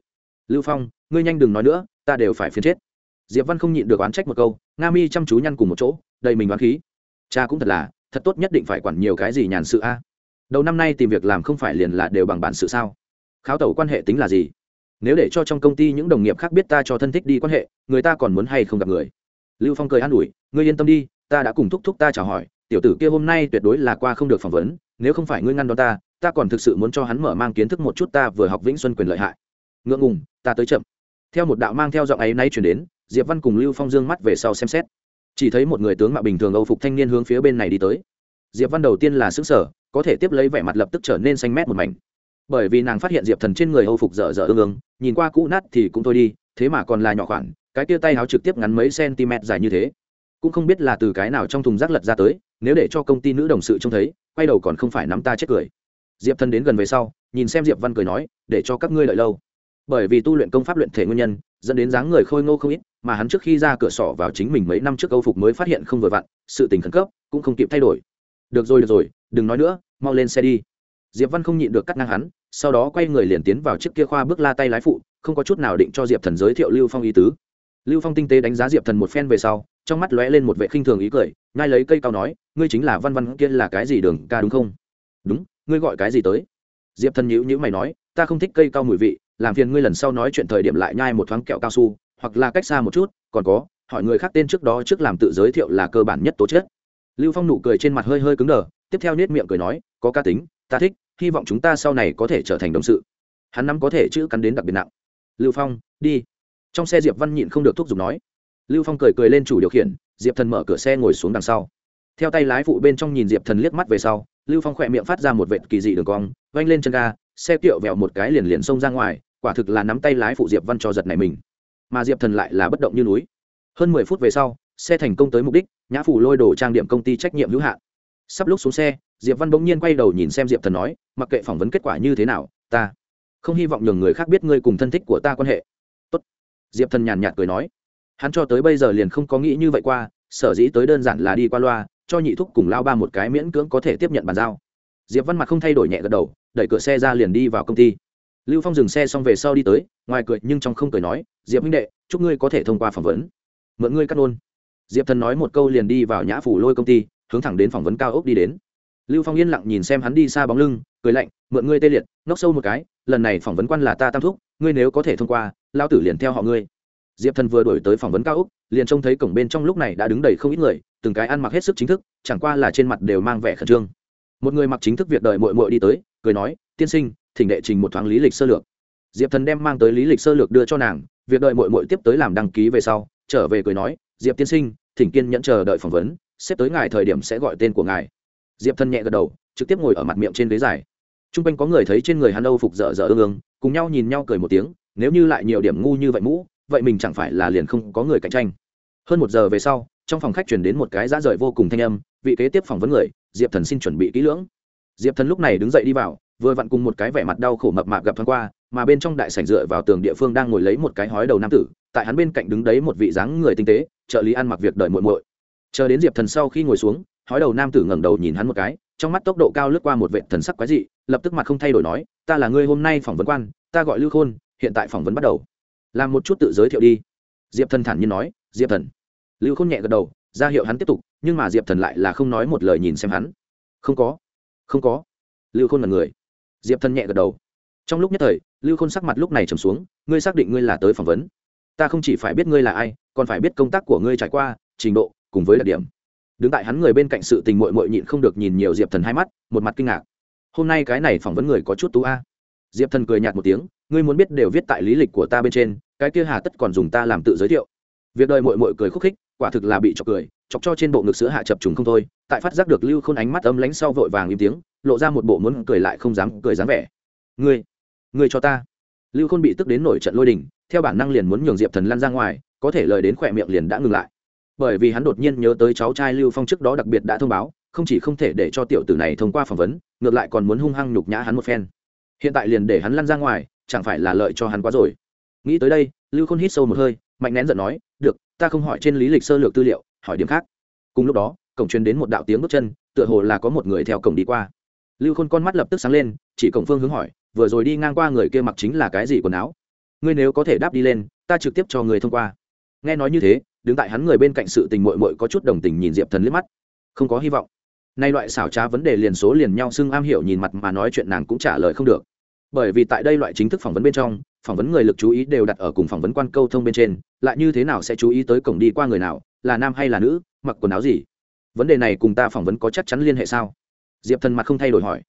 Lưu phong, ngươi nhanh đừng nói nữa, ta đều phải phiền chết diệp văn không nhịn được oán trách một câu, nga mi chăm chú nhăn cùng một chỗ, đầy mình oán khí. Cha cũng thật là, thật tốt nhất định phải quản nhiều cái gì nhàn sự a. Đầu năm nay tìm việc làm không phải liền là đều bằng bản sự sao? Kháo tẩu quan hệ tính là gì? Nếu để cho trong công ty những đồng nghiệp khác biết ta cho thân thích đi quan hệ, người ta còn muốn hay không gặp người? Lưu phong cười an ủi, ngươi yên tâm đi, ta đã cùng thúc thúc ta chào hỏi, tiểu tử kia hôm nay tuyệt đối là qua không được phỏng vấn, nếu không phải ngươi ngăn đón ta ta còn thực sự muốn cho hắn mở mang kiến thức một chút ta vừa học vĩnh xuân quyền lợi hại. Ngượng ngùng, ta tới chậm. Theo một đạo mang theo giọng ấy nay chuyển đến diệp văn cùng lưu phong dương mắt về sau xem xét. Chỉ thấy một người tướng mạo bình thường âu phục thanh niên hướng phía bên này đi tới. Diệp văn đầu tiên là xứng sở có thể tiếp lấy vẻ mặt lập tức trở nên xanh mét một mảnh. Bởi vì nàng phát hiện diệp thần trên người âu phục dở dở ương ương, nhìn qua cũ nát thì cũng thôi đi, thế mà còn là nhỏ khoản, cái tia tay áo trực tiếp ngắn mấy cm dài như thế. Cũng không biết là từ cái nào trong thùng rác lật ra tới, nếu để cho công ty nữ đồng sự trông thấy, quay đầu còn không phải nắm ta chết cười. Diệp thần đến gần về sau, nhìn xem diệp văn cười nói, để cho các ngươi đợi lâu. Bởi vì tu luyện công pháp luyện thể nguyên nhân dẫn đến dáng người khôi ngô không ít, mà hắn trước khi ra cửa sỏ vào chính mình mấy năm trước câu phục mới phát hiện không vừa vặn, sự tình khẩn cấp, cũng không kịp thay đổi. Được rồi được rồi, đừng nói nữa, mau lên xe đi. Diệp văn không nhịn được cắt ngang hắn, sau đó quay người liền tiến vào chiếc kia khoa bước la tay lái phụ, không có chút nào định cho diệp thần giới thiệu lưu phong ý tứ. Lưu phong tinh tế đánh giá diệp thần một phen về sau, trong mắt lóe lên một vệ khinh thường ý cười ngay lấy cây cao nói, ngươi chính là văn văn, kia là cái gì đường ca đúng không? Đúng, ngươi gọi cái gì tới? Diệp thần nhữ nhữ mày nói, ta không thích cây cao mùi vị làm phiền ngươi lần sau nói chuyện thời điểm lại nhai một thoáng kẹo cao su, hoặc là cách xa một chút, còn có, hỏi người khác tên trước đó trước làm tự giới thiệu là cơ bản nhất tố chất. Lưu phong nụ cười trên mặt hơi hơi cứng đờ, tiếp theo nết miệng cười nói, có ca tính, ta thích, hy vọng chúng ta sau này có thể trở thành đồng sự. Hắn nắm có thể chữ cắn đến đặc biệt nặng. Lưu phong, đi. Trong xe diệp văn nhịn không được thúc giục nói. Lưu phong cười cười lên chủ điều khiển, diệp thần mở cửa xe ngồi xuống đằng sau. Theo tay lái phụ bên trong nhìn diệp thần liếc mắt về sau, lưu phong khỏe miệng phát ra một vệt kỳ dị đường cong vanh lên chân ga, xe kiệu vẹo một cái liền liền xông ra ngoài quả thực là nắm tay lái phụ diệp văn cho giật này mình mà diệp thần lại là bất động như núi hơn mười phút về sau xe thành công tới mục đích nhã phủ lôi đồ trang điểm công ty trách nhiệm hữu hạn sắp lúc xuống xe diệp văn bỗng nhiên quay đầu nhìn xem diệp thần nói mặc kệ phỏng vấn kết quả như thế nào ta không hy vọng nhường người khác biết ngươi cùng thân thích của ta quan hệ Tốt. diệp thần nhàn nhạt cười nói hắn cho tới bây giờ liền không có nghĩ như vậy qua sở dĩ tới đơn giản là đi qua loa cho nhị thúc cùng lao ba một cái miễn cưỡng có thể tiếp nhận bàn giao diệp văn mặt không thay đổi nhẹ gật đầu đẩy cửa xe ra liền đi vào công ty lưu phong dừng xe xong về sau đi tới, ngoài cười nhưng trong không cười nói, diệp huynh đệ, chúc ngươi có thể thông qua phỏng vấn. Mượn ngươi cắt luôn. diệp thần nói một câu liền đi vào nhã phủ lôi công ty, hướng thẳng đến phỏng vấn cao ốc đi đến. Lưu phong yên lặng nhìn xem hắn đi xa bóng lưng, cười lạnh, mượn ngươi tê liệt ngóc sâu một cái, lần này phỏng vấn quan là ta tam thúc, ngươi nếu có thể thông qua lao tử liền theo họ ngươi. Diệp thần vừa đổi tới phỏng vấn cao úc liền trông thấy cổng bên trong lúc này đã đứng đầy không ít người, từng cái ăn mặc hết sức chính thức, chẳng qua là trên mặt đều mang vẻ khẩn trương. Một người mặc chính thức việc đợi mội mội đi tới, cười nói, tiên sinh thỉnh đệ trình một thoáng lý lịch sơ lược. Diệp thần đem mang tới lý lịch sơ lược đưa cho nàng, việc đợi mội mội tiếp tới làm đăng ký về sau, trở về cười nói, diệp tiên sinh, thỉnh kiên nhẫn chờ đợi phỏng vấn xếp tới ngài thời điểm sẽ gọi tên của ngài. Diệp thần nhẹ gật đầu, trực tiếp ngồi ở mặt miệng trên ghế dài. T r u n g quanh có người thấy trên người hắn âu phục dở dở ương ương, cùng nhau nhìn nhau cười một tiếng, nếu như lại nhiều điểm ngu như vậy mũ, vậy mình chẳng phải là liền không có người cạnh tranh. Hơn một giờ về sau, trong phòng khách chuyển đến một cái dã rời vô cùng thanh âm, vị kế tiếp phỏng vấn người, diệp thần xin chuẩn bị kỹ lưỡng. Diệp thần lúc này đứng dậy đi vào vừa vặn cùng một cái vẻ mặt đau khổ mập mạp gặp thoáng qua, mà bên trong đại sảnh dựa vào tường địa phương đang ngồi lấy một cái hói đầu nam tử, tại hắn bên cạnh đứng đấy một vị dáng người tinh tế, trợ lý ăn mặc việc đợi muội muội. Chờ đến diệp thần sau khi ngồi xuống, hói đầu nam tử ngẩng đầu nhìn hắn một cái, trong mắt tốc độ cao lướt qua một vệ thần sắc quái dị, lập tức mặt không thay đổi nói, ta là ngươi hôm nay phỏng vấn quan, ta gọi lưu khôn, hiện tại phỏng vấn bắt đầu. Làm một chút tự giới thiệu đi. Diệp thần thản nhiên nói, diệp thần. Lưu khôn nhẹ gật đầu, ra hiệu hắn tiếp tục, nhưng mà diệp thần lại là không nói một lời nhìn xem hắn. Không có không có. Lưu khôn là người diệp thần nhẹ gật đầu. Trong lúc nhất thời, lưu khôn sắc mặt lúc này trầm xuống, ngươi xác định ngươi là tới phỏng vấn. Ta không chỉ phải biết ngươi là ai, còn phải biết công tác của ngươi trải qua, trình độ, cùng với đặc điểm. Đứng tại hắn người bên cạnh sự tình mội mội nhịn không được nhìn nhiều diệp thần hai mắt, một mặt kinh ngạc. Hôm nay cái này phỏng vấn người có chút tú a. Diệp thần cười nhạt một tiếng, ngươi muốn biết đều viết tại lý lịch của ta bên trên, cái kia hà tất còn dùng ta làm tự giới thiệu. Việc đời mội mội cười khúc khích, quả thực là bị chọc cười, chọc cho trên bộ ngực sữa hạ chập trùng không thôi, tại phát giác được lưu khôn ánh mắt ấm lánh sau vội vàng im tiếng lộ ra một bộ muốn cười lại không dám cười dáng vẻ. Ngươi ngươi cho ta. Lưu khôn bị tức đến nổi trận lôi đình, theo bản năng liền muốn nhường diệp thần lăn ra ngoài, có thể lời đến khỏe miệng liền đã ngừng lại. Bởi vì hắn đột nhiên nhớ tới cháu trai lưu phong trước đó đặc biệt đã thông báo, không chỉ không thể để cho tiểu tử này thông qua phỏng vấn, ngược lại còn muốn hung hăng nhục nhã hắn một phen. Hiện tại liền để hắn lăn ra ngoài, chẳng phải là lợi cho hắn quá rồi. Nghĩ tới đây, lưu khôn hít sâu một hơi, mạnh nén giận nói, được, ta không hỏi trên lý lịch sơ lược tư liệu, hỏi điểm khác. Cùng lúc đó, cổng truyền đến một đạo tiếng bước chân, tựa hồ là có một người theo cổng đi qua lưu khôn con mắt lập tức sáng lên, chỉ cổng phương hướng hỏi, vừa rồi đi ngang qua người kia mặc chính là cái gì quần áo? Ngươi nếu có thể đáp đi lên, ta trực tiếp cho người thông qua. Nghe nói như thế, đứng tại hắn người bên cạnh sự tình mội mội có chút đồng tình nhìn diệp thần liếc mắt. Không có hy vọng. Nay loại xảo trá vấn đề liền số liền nhau xưng am hiểu nhìn mặt mà nói chuyện nàng cũng trả lời không được. Bởi vì tại đây loại chính thức phỏng vấn bên trong, phỏng vấn người lực chú ý đều đặt ở cùng phỏng vấn quan câu thông bên trên, lại như thế nào sẽ chú ý tới cổng đi qua người nào, là nam hay là nữ, mặc quần áo gì? Vấn đề này cùng ta phỏng vấn có chắc chắn liên hệ sao? Diệp thần mặt không thay đổi hỏi.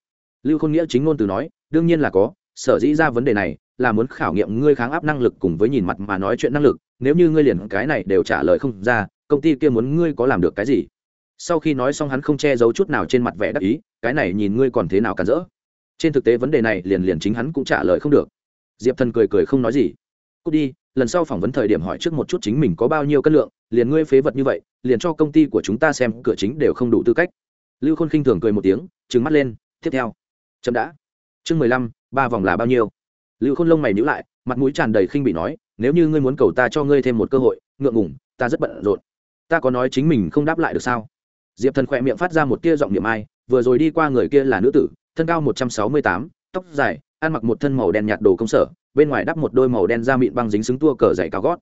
Lưu khôn nghĩa chính ngôn từ nói, đương nhiên là có, sở dĩ ra vấn đề này là muốn khảo nghiệm ngươi kháng áp năng lực cùng với nhìn mặt mà nói chuyện năng lực, nếu như ngươi liền cái này đều trả lời không ra, công ty kia muốn ngươi có làm được cái gì? Sau khi nói xong hắn không che giấu chút nào trên mặt vẻ đắc ý, cái này nhìn ngươi còn thế nào cản rỡ. Trên thực tế vấn đề này liền liền chính hắn cũng trả lời không được. Diệp thần cười cười không nói gì. Cút đi, lần sau phỏng vấn thời điểm hỏi trước một chút chính mình có bao nhiêu cân lượng, liền ngươi phế vật như vậy, liền cho công ty của chúng ta xem, cửa chính đều không đủ tư cách lưu khôn khinh thường cười một tiếng, trừng mắt lên, tiếp theo. Chậm đã. Chương mười lăm, ba vòng là bao nhiêu? Lưu khôn lông mày nhữ lại, mặt mũi tràn đầy khinh bị nói, nếu như ngươi muốn cầu ta cho ngươi thêm một cơ hội, ngượng ngủng ta rất bận rộn. Ta có nói chính mình không đáp lại được sao? Diệp thần khỏe miệng phát ra một tia giọng niệm ai, vừa rồi đi qua người kia là nữ tử, thân cao một trăm sáu mươi tám, tóc dài, ăn mặc một thân màu đen nhạt đồ công sở, bên ngoài đắp một đôi màu đen da mịn băng dính xứng tua cờ dày cao gót.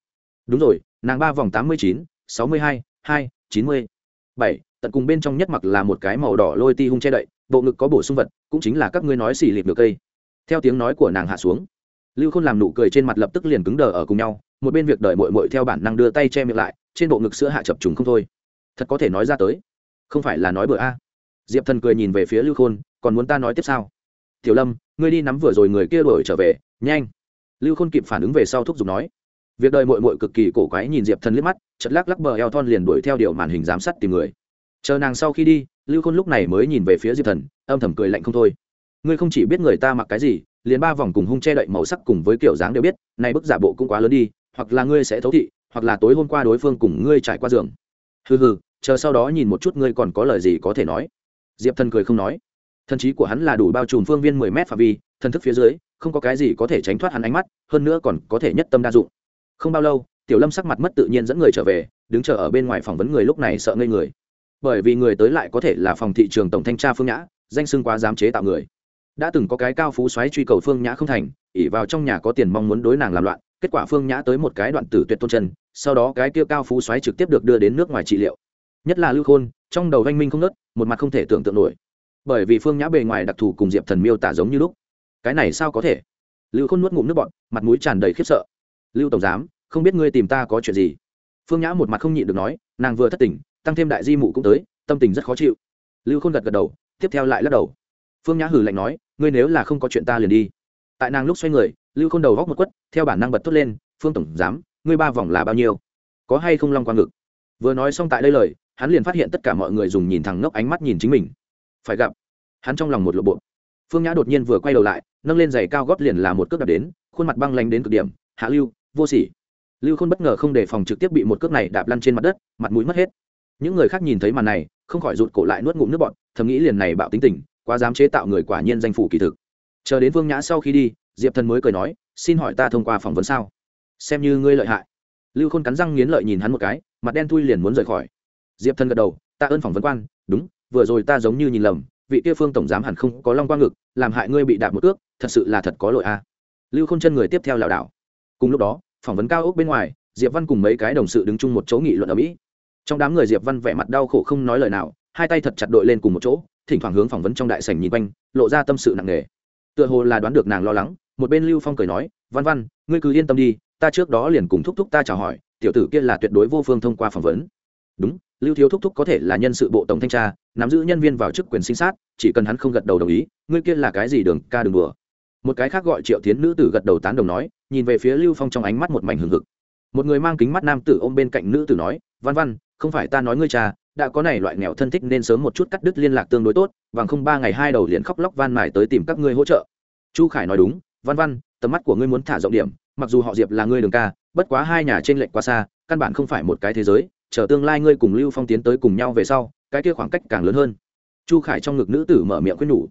Đúng rồi, nàng ba vòng tám mươi chín, sáu mươi hai hai, chín mươi bảy tận cùng bên trong nhất mặc là một cái màu đỏ lôi ti hung che đậy, bộ ngực có bổ sung vật, cũng chính là các ngươi nói xỉ lịp được cây. Theo tiếng nói của nàng hạ xuống, lưu khôn làm nụ cười trên mặt lập tức liền cứng đờ ở cùng nhau, một bên việc đợi mội mội theo bản năng đưa tay che miệng lại, trên bộ ngực sữa hạ chập trùng không thôi. Thật có thể nói ra tới, không phải là nói bừa a. À. Diệp thần cười nhìn về phía lưu khôn, còn muốn ta nói tiếp sao? Tiểu lâm, ngươi đi nắm vừa rồi người kia đổi trở về, nhanh. Lưu khôn kịp phản ứng về sau thúc giục nói. Việc đời mội mội cực kỳ cổ quái nhìn diệp thần liếc mắt chật lắc lắc bờ eo thon liền đuổi theo điều màn hình giám sát tìm người chờ nàng sau khi đi, lưu khôn lúc này mới nhìn về phía diệp thần, âm thầm cười lạnh không thôi. Ngươi không chỉ biết người ta mặc cái gì, liền ba vòng cùng hung che đậy màu sắc cùng với kiểu dáng đều biết, nay bức giả bộ cũng quá lớn đi, hoặc là ngươi sẽ thấu thị, hoặc là tối hôm qua đối phương cùng ngươi trải qua giường. Hừ hừ, chờ sau đó nhìn một chút ngươi còn có lời gì có thể nói. Diệp thần cười không nói. Thần trí của hắn là đủ bao trùm phương viên mười mét phạm vi, thần thức phía dưới, không có cái gì có thể tránh thoát hắn ánh mắt, hơn nữa còn có thể nhất tâm đa dụng. Không bao lâu, tiểu lâm sắc mặt mất tự nhiên dẫn người trở về, đứng chờ ở bên ngoài phỏng vấn người lúc này sợ ngây người bởi vì người tới lại có thể là phòng thị trường tổng thanh tra phương nhã, danh xưng quá dám chế tạo người. Đã từng có cái cao phú xoáy truy cầu phương nhã không thành ỉ vào trong nhà có tiền mong muốn đối nàng làm loạn, kết quả phương nhã tới một cái đoạn tử tuyệt tôn chân, sau đó cái kia cao phú xoáy trực tiếp được đưa đến nước ngoài trị liệu. Nhất là lưu khôn, trong đầu anh minh không nớt một mặt không thể tưởng tượng nổi. Bởi vì phương nhã bề ngoài đặc thù cùng diệp thần miêu tả giống như lúc. Cái này sao có thể? Lưu khôn nuốt ngụm nước bọn mặt mũi tràn đầy khiếp sợ. Lưu tổng giám, không biết ngươi tìm ta có chuyện gì? Phương nhã một mặt không nhịn được nói, nàng vừa thất tình tăng thêm đại di mụ cũng tới, tâm tình rất khó chịu. Lưu khôn gật gật đầu, tiếp theo lại lắc đầu. Phương nhã hử lạnh nói, ngươi nếu là không có chuyện ta liền đi. Tại nàng lúc xoay người, lưu khôn đầu góc một quất, theo bản năng bật thốt lên, phương tổng giám, ngươi ba vòng là bao nhiêu? Có hay không long qua ngực? Vừa nói xong tại đây lời, hắn liền phát hiện tất cả mọi người dùng nhìn thẳng ngốc ánh mắt nhìn chính mình. Phải gặp. Hắn trong lòng một lộ bộ. Phương nhã đột nhiên vừa quay đầu lại, nâng lên giày cao gót liền là một cước đạp đến, khuôn mặt băng lanh đến cực điểm, hạ lưu, vô sỉ. Lưu khôn bất ngờ không đề phòng trực tiếp bị một cước này đạp lăn trên mặt đất, mặt mũi mất hết những người khác nhìn thấy màn này, không khỏi rụt cổ lại nuốt ngụm nước bọn thầm nghĩ liền này bạo tính tình, quá dám chế tạo người quả nhiên danh phủ kỳ thực. Chờ đến Vương nhã sau khi đi, diệp thần mới cười nói, xin hỏi ta thông qua phỏng vấn sao? Xem như ngươi lợi hại. Lưu khôn cắn răng nghiến lợi nhìn hắn một cái, mặt đen thui liền muốn rời khỏi. Diệp thần gật đầu, ta ơn phỏng vấn quan, đúng, vừa rồi ta giống như nhìn lầm, vị kia phương tổng giám hẳn không có long quang ngực, làm hại ngươi bị đạp một ước thật sự là thật có lỗi a. À. lưu Khôn chân người tiếp theo lảo đảo. Cùng lúc đó, phỏng vấn cao ốc bên ngoài, diệp văn cùng mấy cái đồng sự đứng chung một chỗ nghị luận ở mỹ trong đám người diệp văn vẻ mặt đau khổ không nói lời nào, hai tay thật chặt đội lên cùng một chỗ, thỉnh thoảng hướng phỏng vấn trong đại sảnh nhìn quanh, lộ ra tâm sự nặng nề. Tựa hồ là đoán được nàng lo lắng, một bên lưu phong cười nói, văn văn, ngươi cứ yên tâm đi, ta trước đó liền cùng thúc thúc ta chào hỏi, tiểu tử kia là tuyệt đối vô phương thông qua phỏng vấn. Đúng, lưu thiếu thúc thúc có thể là nhân sự bộ tổng thanh tra, nắm giữ nhân viên vào chức quyền sinh sát, chỉ cần hắn không gật đầu đồng ý, ngươi kia là cái gì đường, ca đường đùa? Một cái khác gọi triệu tiến nữ tử gật đầu tán đồng nói, nhìn về phía lưu phong trong ánh mắt một mảnh hừng hực. Một người mang kính mắt nam tử ôm bên cạnh nữ tử nói, văn văn không phải ta nói ngươi cha, đã có này loại nghèo thân thích nên sớm một chút cắt đứt liên lạc tương đối tốt, bằng không ba ngày hai đầu liền khóc lóc van mài tới tìm các ngươi hỗ trợ. Chu khải nói đúng, văn văn, tầm mắt của ngươi muốn thả rộng điểm, mặc dù họ diệp là ngươi đường ca, bất quá hai nhà trên lệnh quá xa, căn bản không phải một cái thế giới, chờ tương lai ngươi cùng lưu phong tiến tới cùng nhau về sau, cái kia khoảng cách càng lớn hơn. Chu khải trong ngực nữ tử mở miệng khuyên nhủ.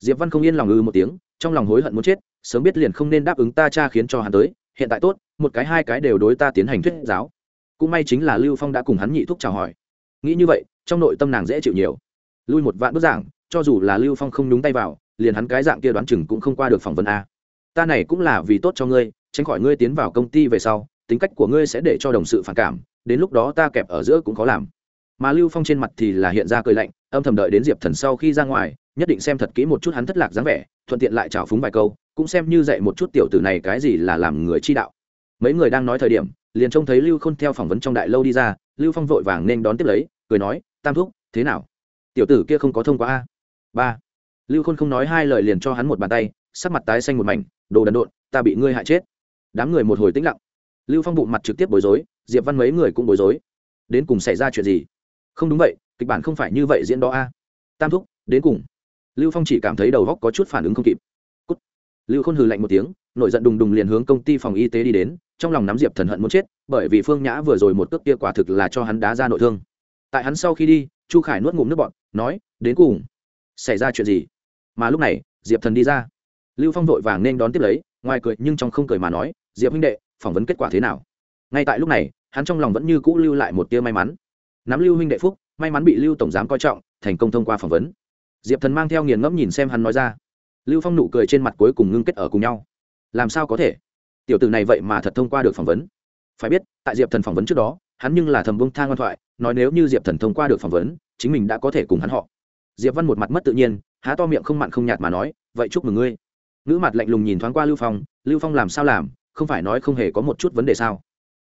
Diệp văn không yên lòng ư một tiếng, trong lòng hối hận muốn chết, sớm biết liền không nên đáp ứng ta cha khiến cho hắn tới, hiện tại tốt, một cái hai cái đều đối ta tiến hành thuyết giáo cũng may chính là lưu phong đã cùng hắn nhị thúc chào hỏi. Nghĩ như vậy, trong nội tâm nàng dễ chịu nhiều. Lui một vạn bức giảng, cho dù là lưu phong không nhúng tay vào, liền hắn cái dạng kia đoán chừng cũng không qua được phỏng vấn a. Ta này cũng là vì tốt cho ngươi, tránh khỏi ngươi tiến vào công ty về sau, tính cách của ngươi sẽ để cho đồng sự phản cảm, đến lúc đó ta kẹp ở giữa cũng khó làm. Mà lưu phong trên mặt thì là hiện ra cười lạnh, âm thầm đợi đến diệp thần sau khi ra ngoài, nhất định xem thật kỹ một chút hắn thất lạc dáng vẻ, thuận tiện lại trào phúng vài câu, cũng xem như dạy một chút tiểu tử này cái gì là làm người chi đạo. Mấy người đang nói thời điểm liền trông thấy lưu khôn theo phỏng vấn trong đại lâu đi ra, lưu phong vội vàng nên đón tiếp lấy, cười nói, tam thúc, thế nào? Tiểu tử kia không có thông qua a? Ba. Lưu khôn không nói hai lời liền cho hắn một bàn tay, sắc mặt tái xanh một mảnh, đồ đần độn, ta bị ngươi hại chết. Đám người một hồi tĩnh lặng. Lưu phong bụng mặt trực tiếp bối rối, diệp văn mấy người cũng bối rối. Đến cùng xảy ra chuyện gì? Không đúng vậy, kịch bản không phải như vậy diễn đó a. Tam thúc, đến cùng. Lưu phong chỉ cảm thấy đầu góc có chút phản ứng không kịp lưu khôn hừ lạnh một tiếng, nổi giận đùng đùng liền hướng công ty phòng y tế đi đến, trong lòng nắm diệp thần hận muốn chết, bởi vì phương nhã vừa rồi một cước kia quả thực là cho hắn đá ra nội thương. Tại hắn sau khi đi, chu khải nuốt ngụm nước bọn nói, đến cùng xảy ra chuyện gì? Mà lúc này, diệp thần đi ra. Lưu phong vội vàng nên đón tiếp lấy, ngoài cười nhưng trong không cười mà nói, diệp huynh đệ, phỏng vấn kết quả thế nào? Ngay tại lúc này, hắn trong lòng vẫn như cũ lưu lại một tia may mắn. Nắm lưu huynh đệ phúc, may mắn bị lưu tổng giám coi trọng, thành công thông qua phỏng vấn. Diệp thần mang theo nghiền ngẫm nhìn xem hắn nói ra lưu phong nụ cười trên mặt cuối cùng ngưng kết ở cùng nhau. Làm sao có thể? Tiểu tử này vậy mà thật thông qua được phỏng vấn. Phải biết, tại diệp thần phỏng vấn trước đó, hắn nhưng là thầm bông thang ngoan thoại, nói nếu như diệp thần thông qua được phỏng vấn, chính mình đã có thể cùng hắn họ. Diệp văn một mặt mất tự nhiên, há to miệng không mặn không nhạt mà nói, vậy chúc mừng ngươi. Nữ mặt lạnh lùng nhìn thoáng qua lưu phong lưu phong làm sao làm? Không phải nói không hề có một chút vấn đề sao?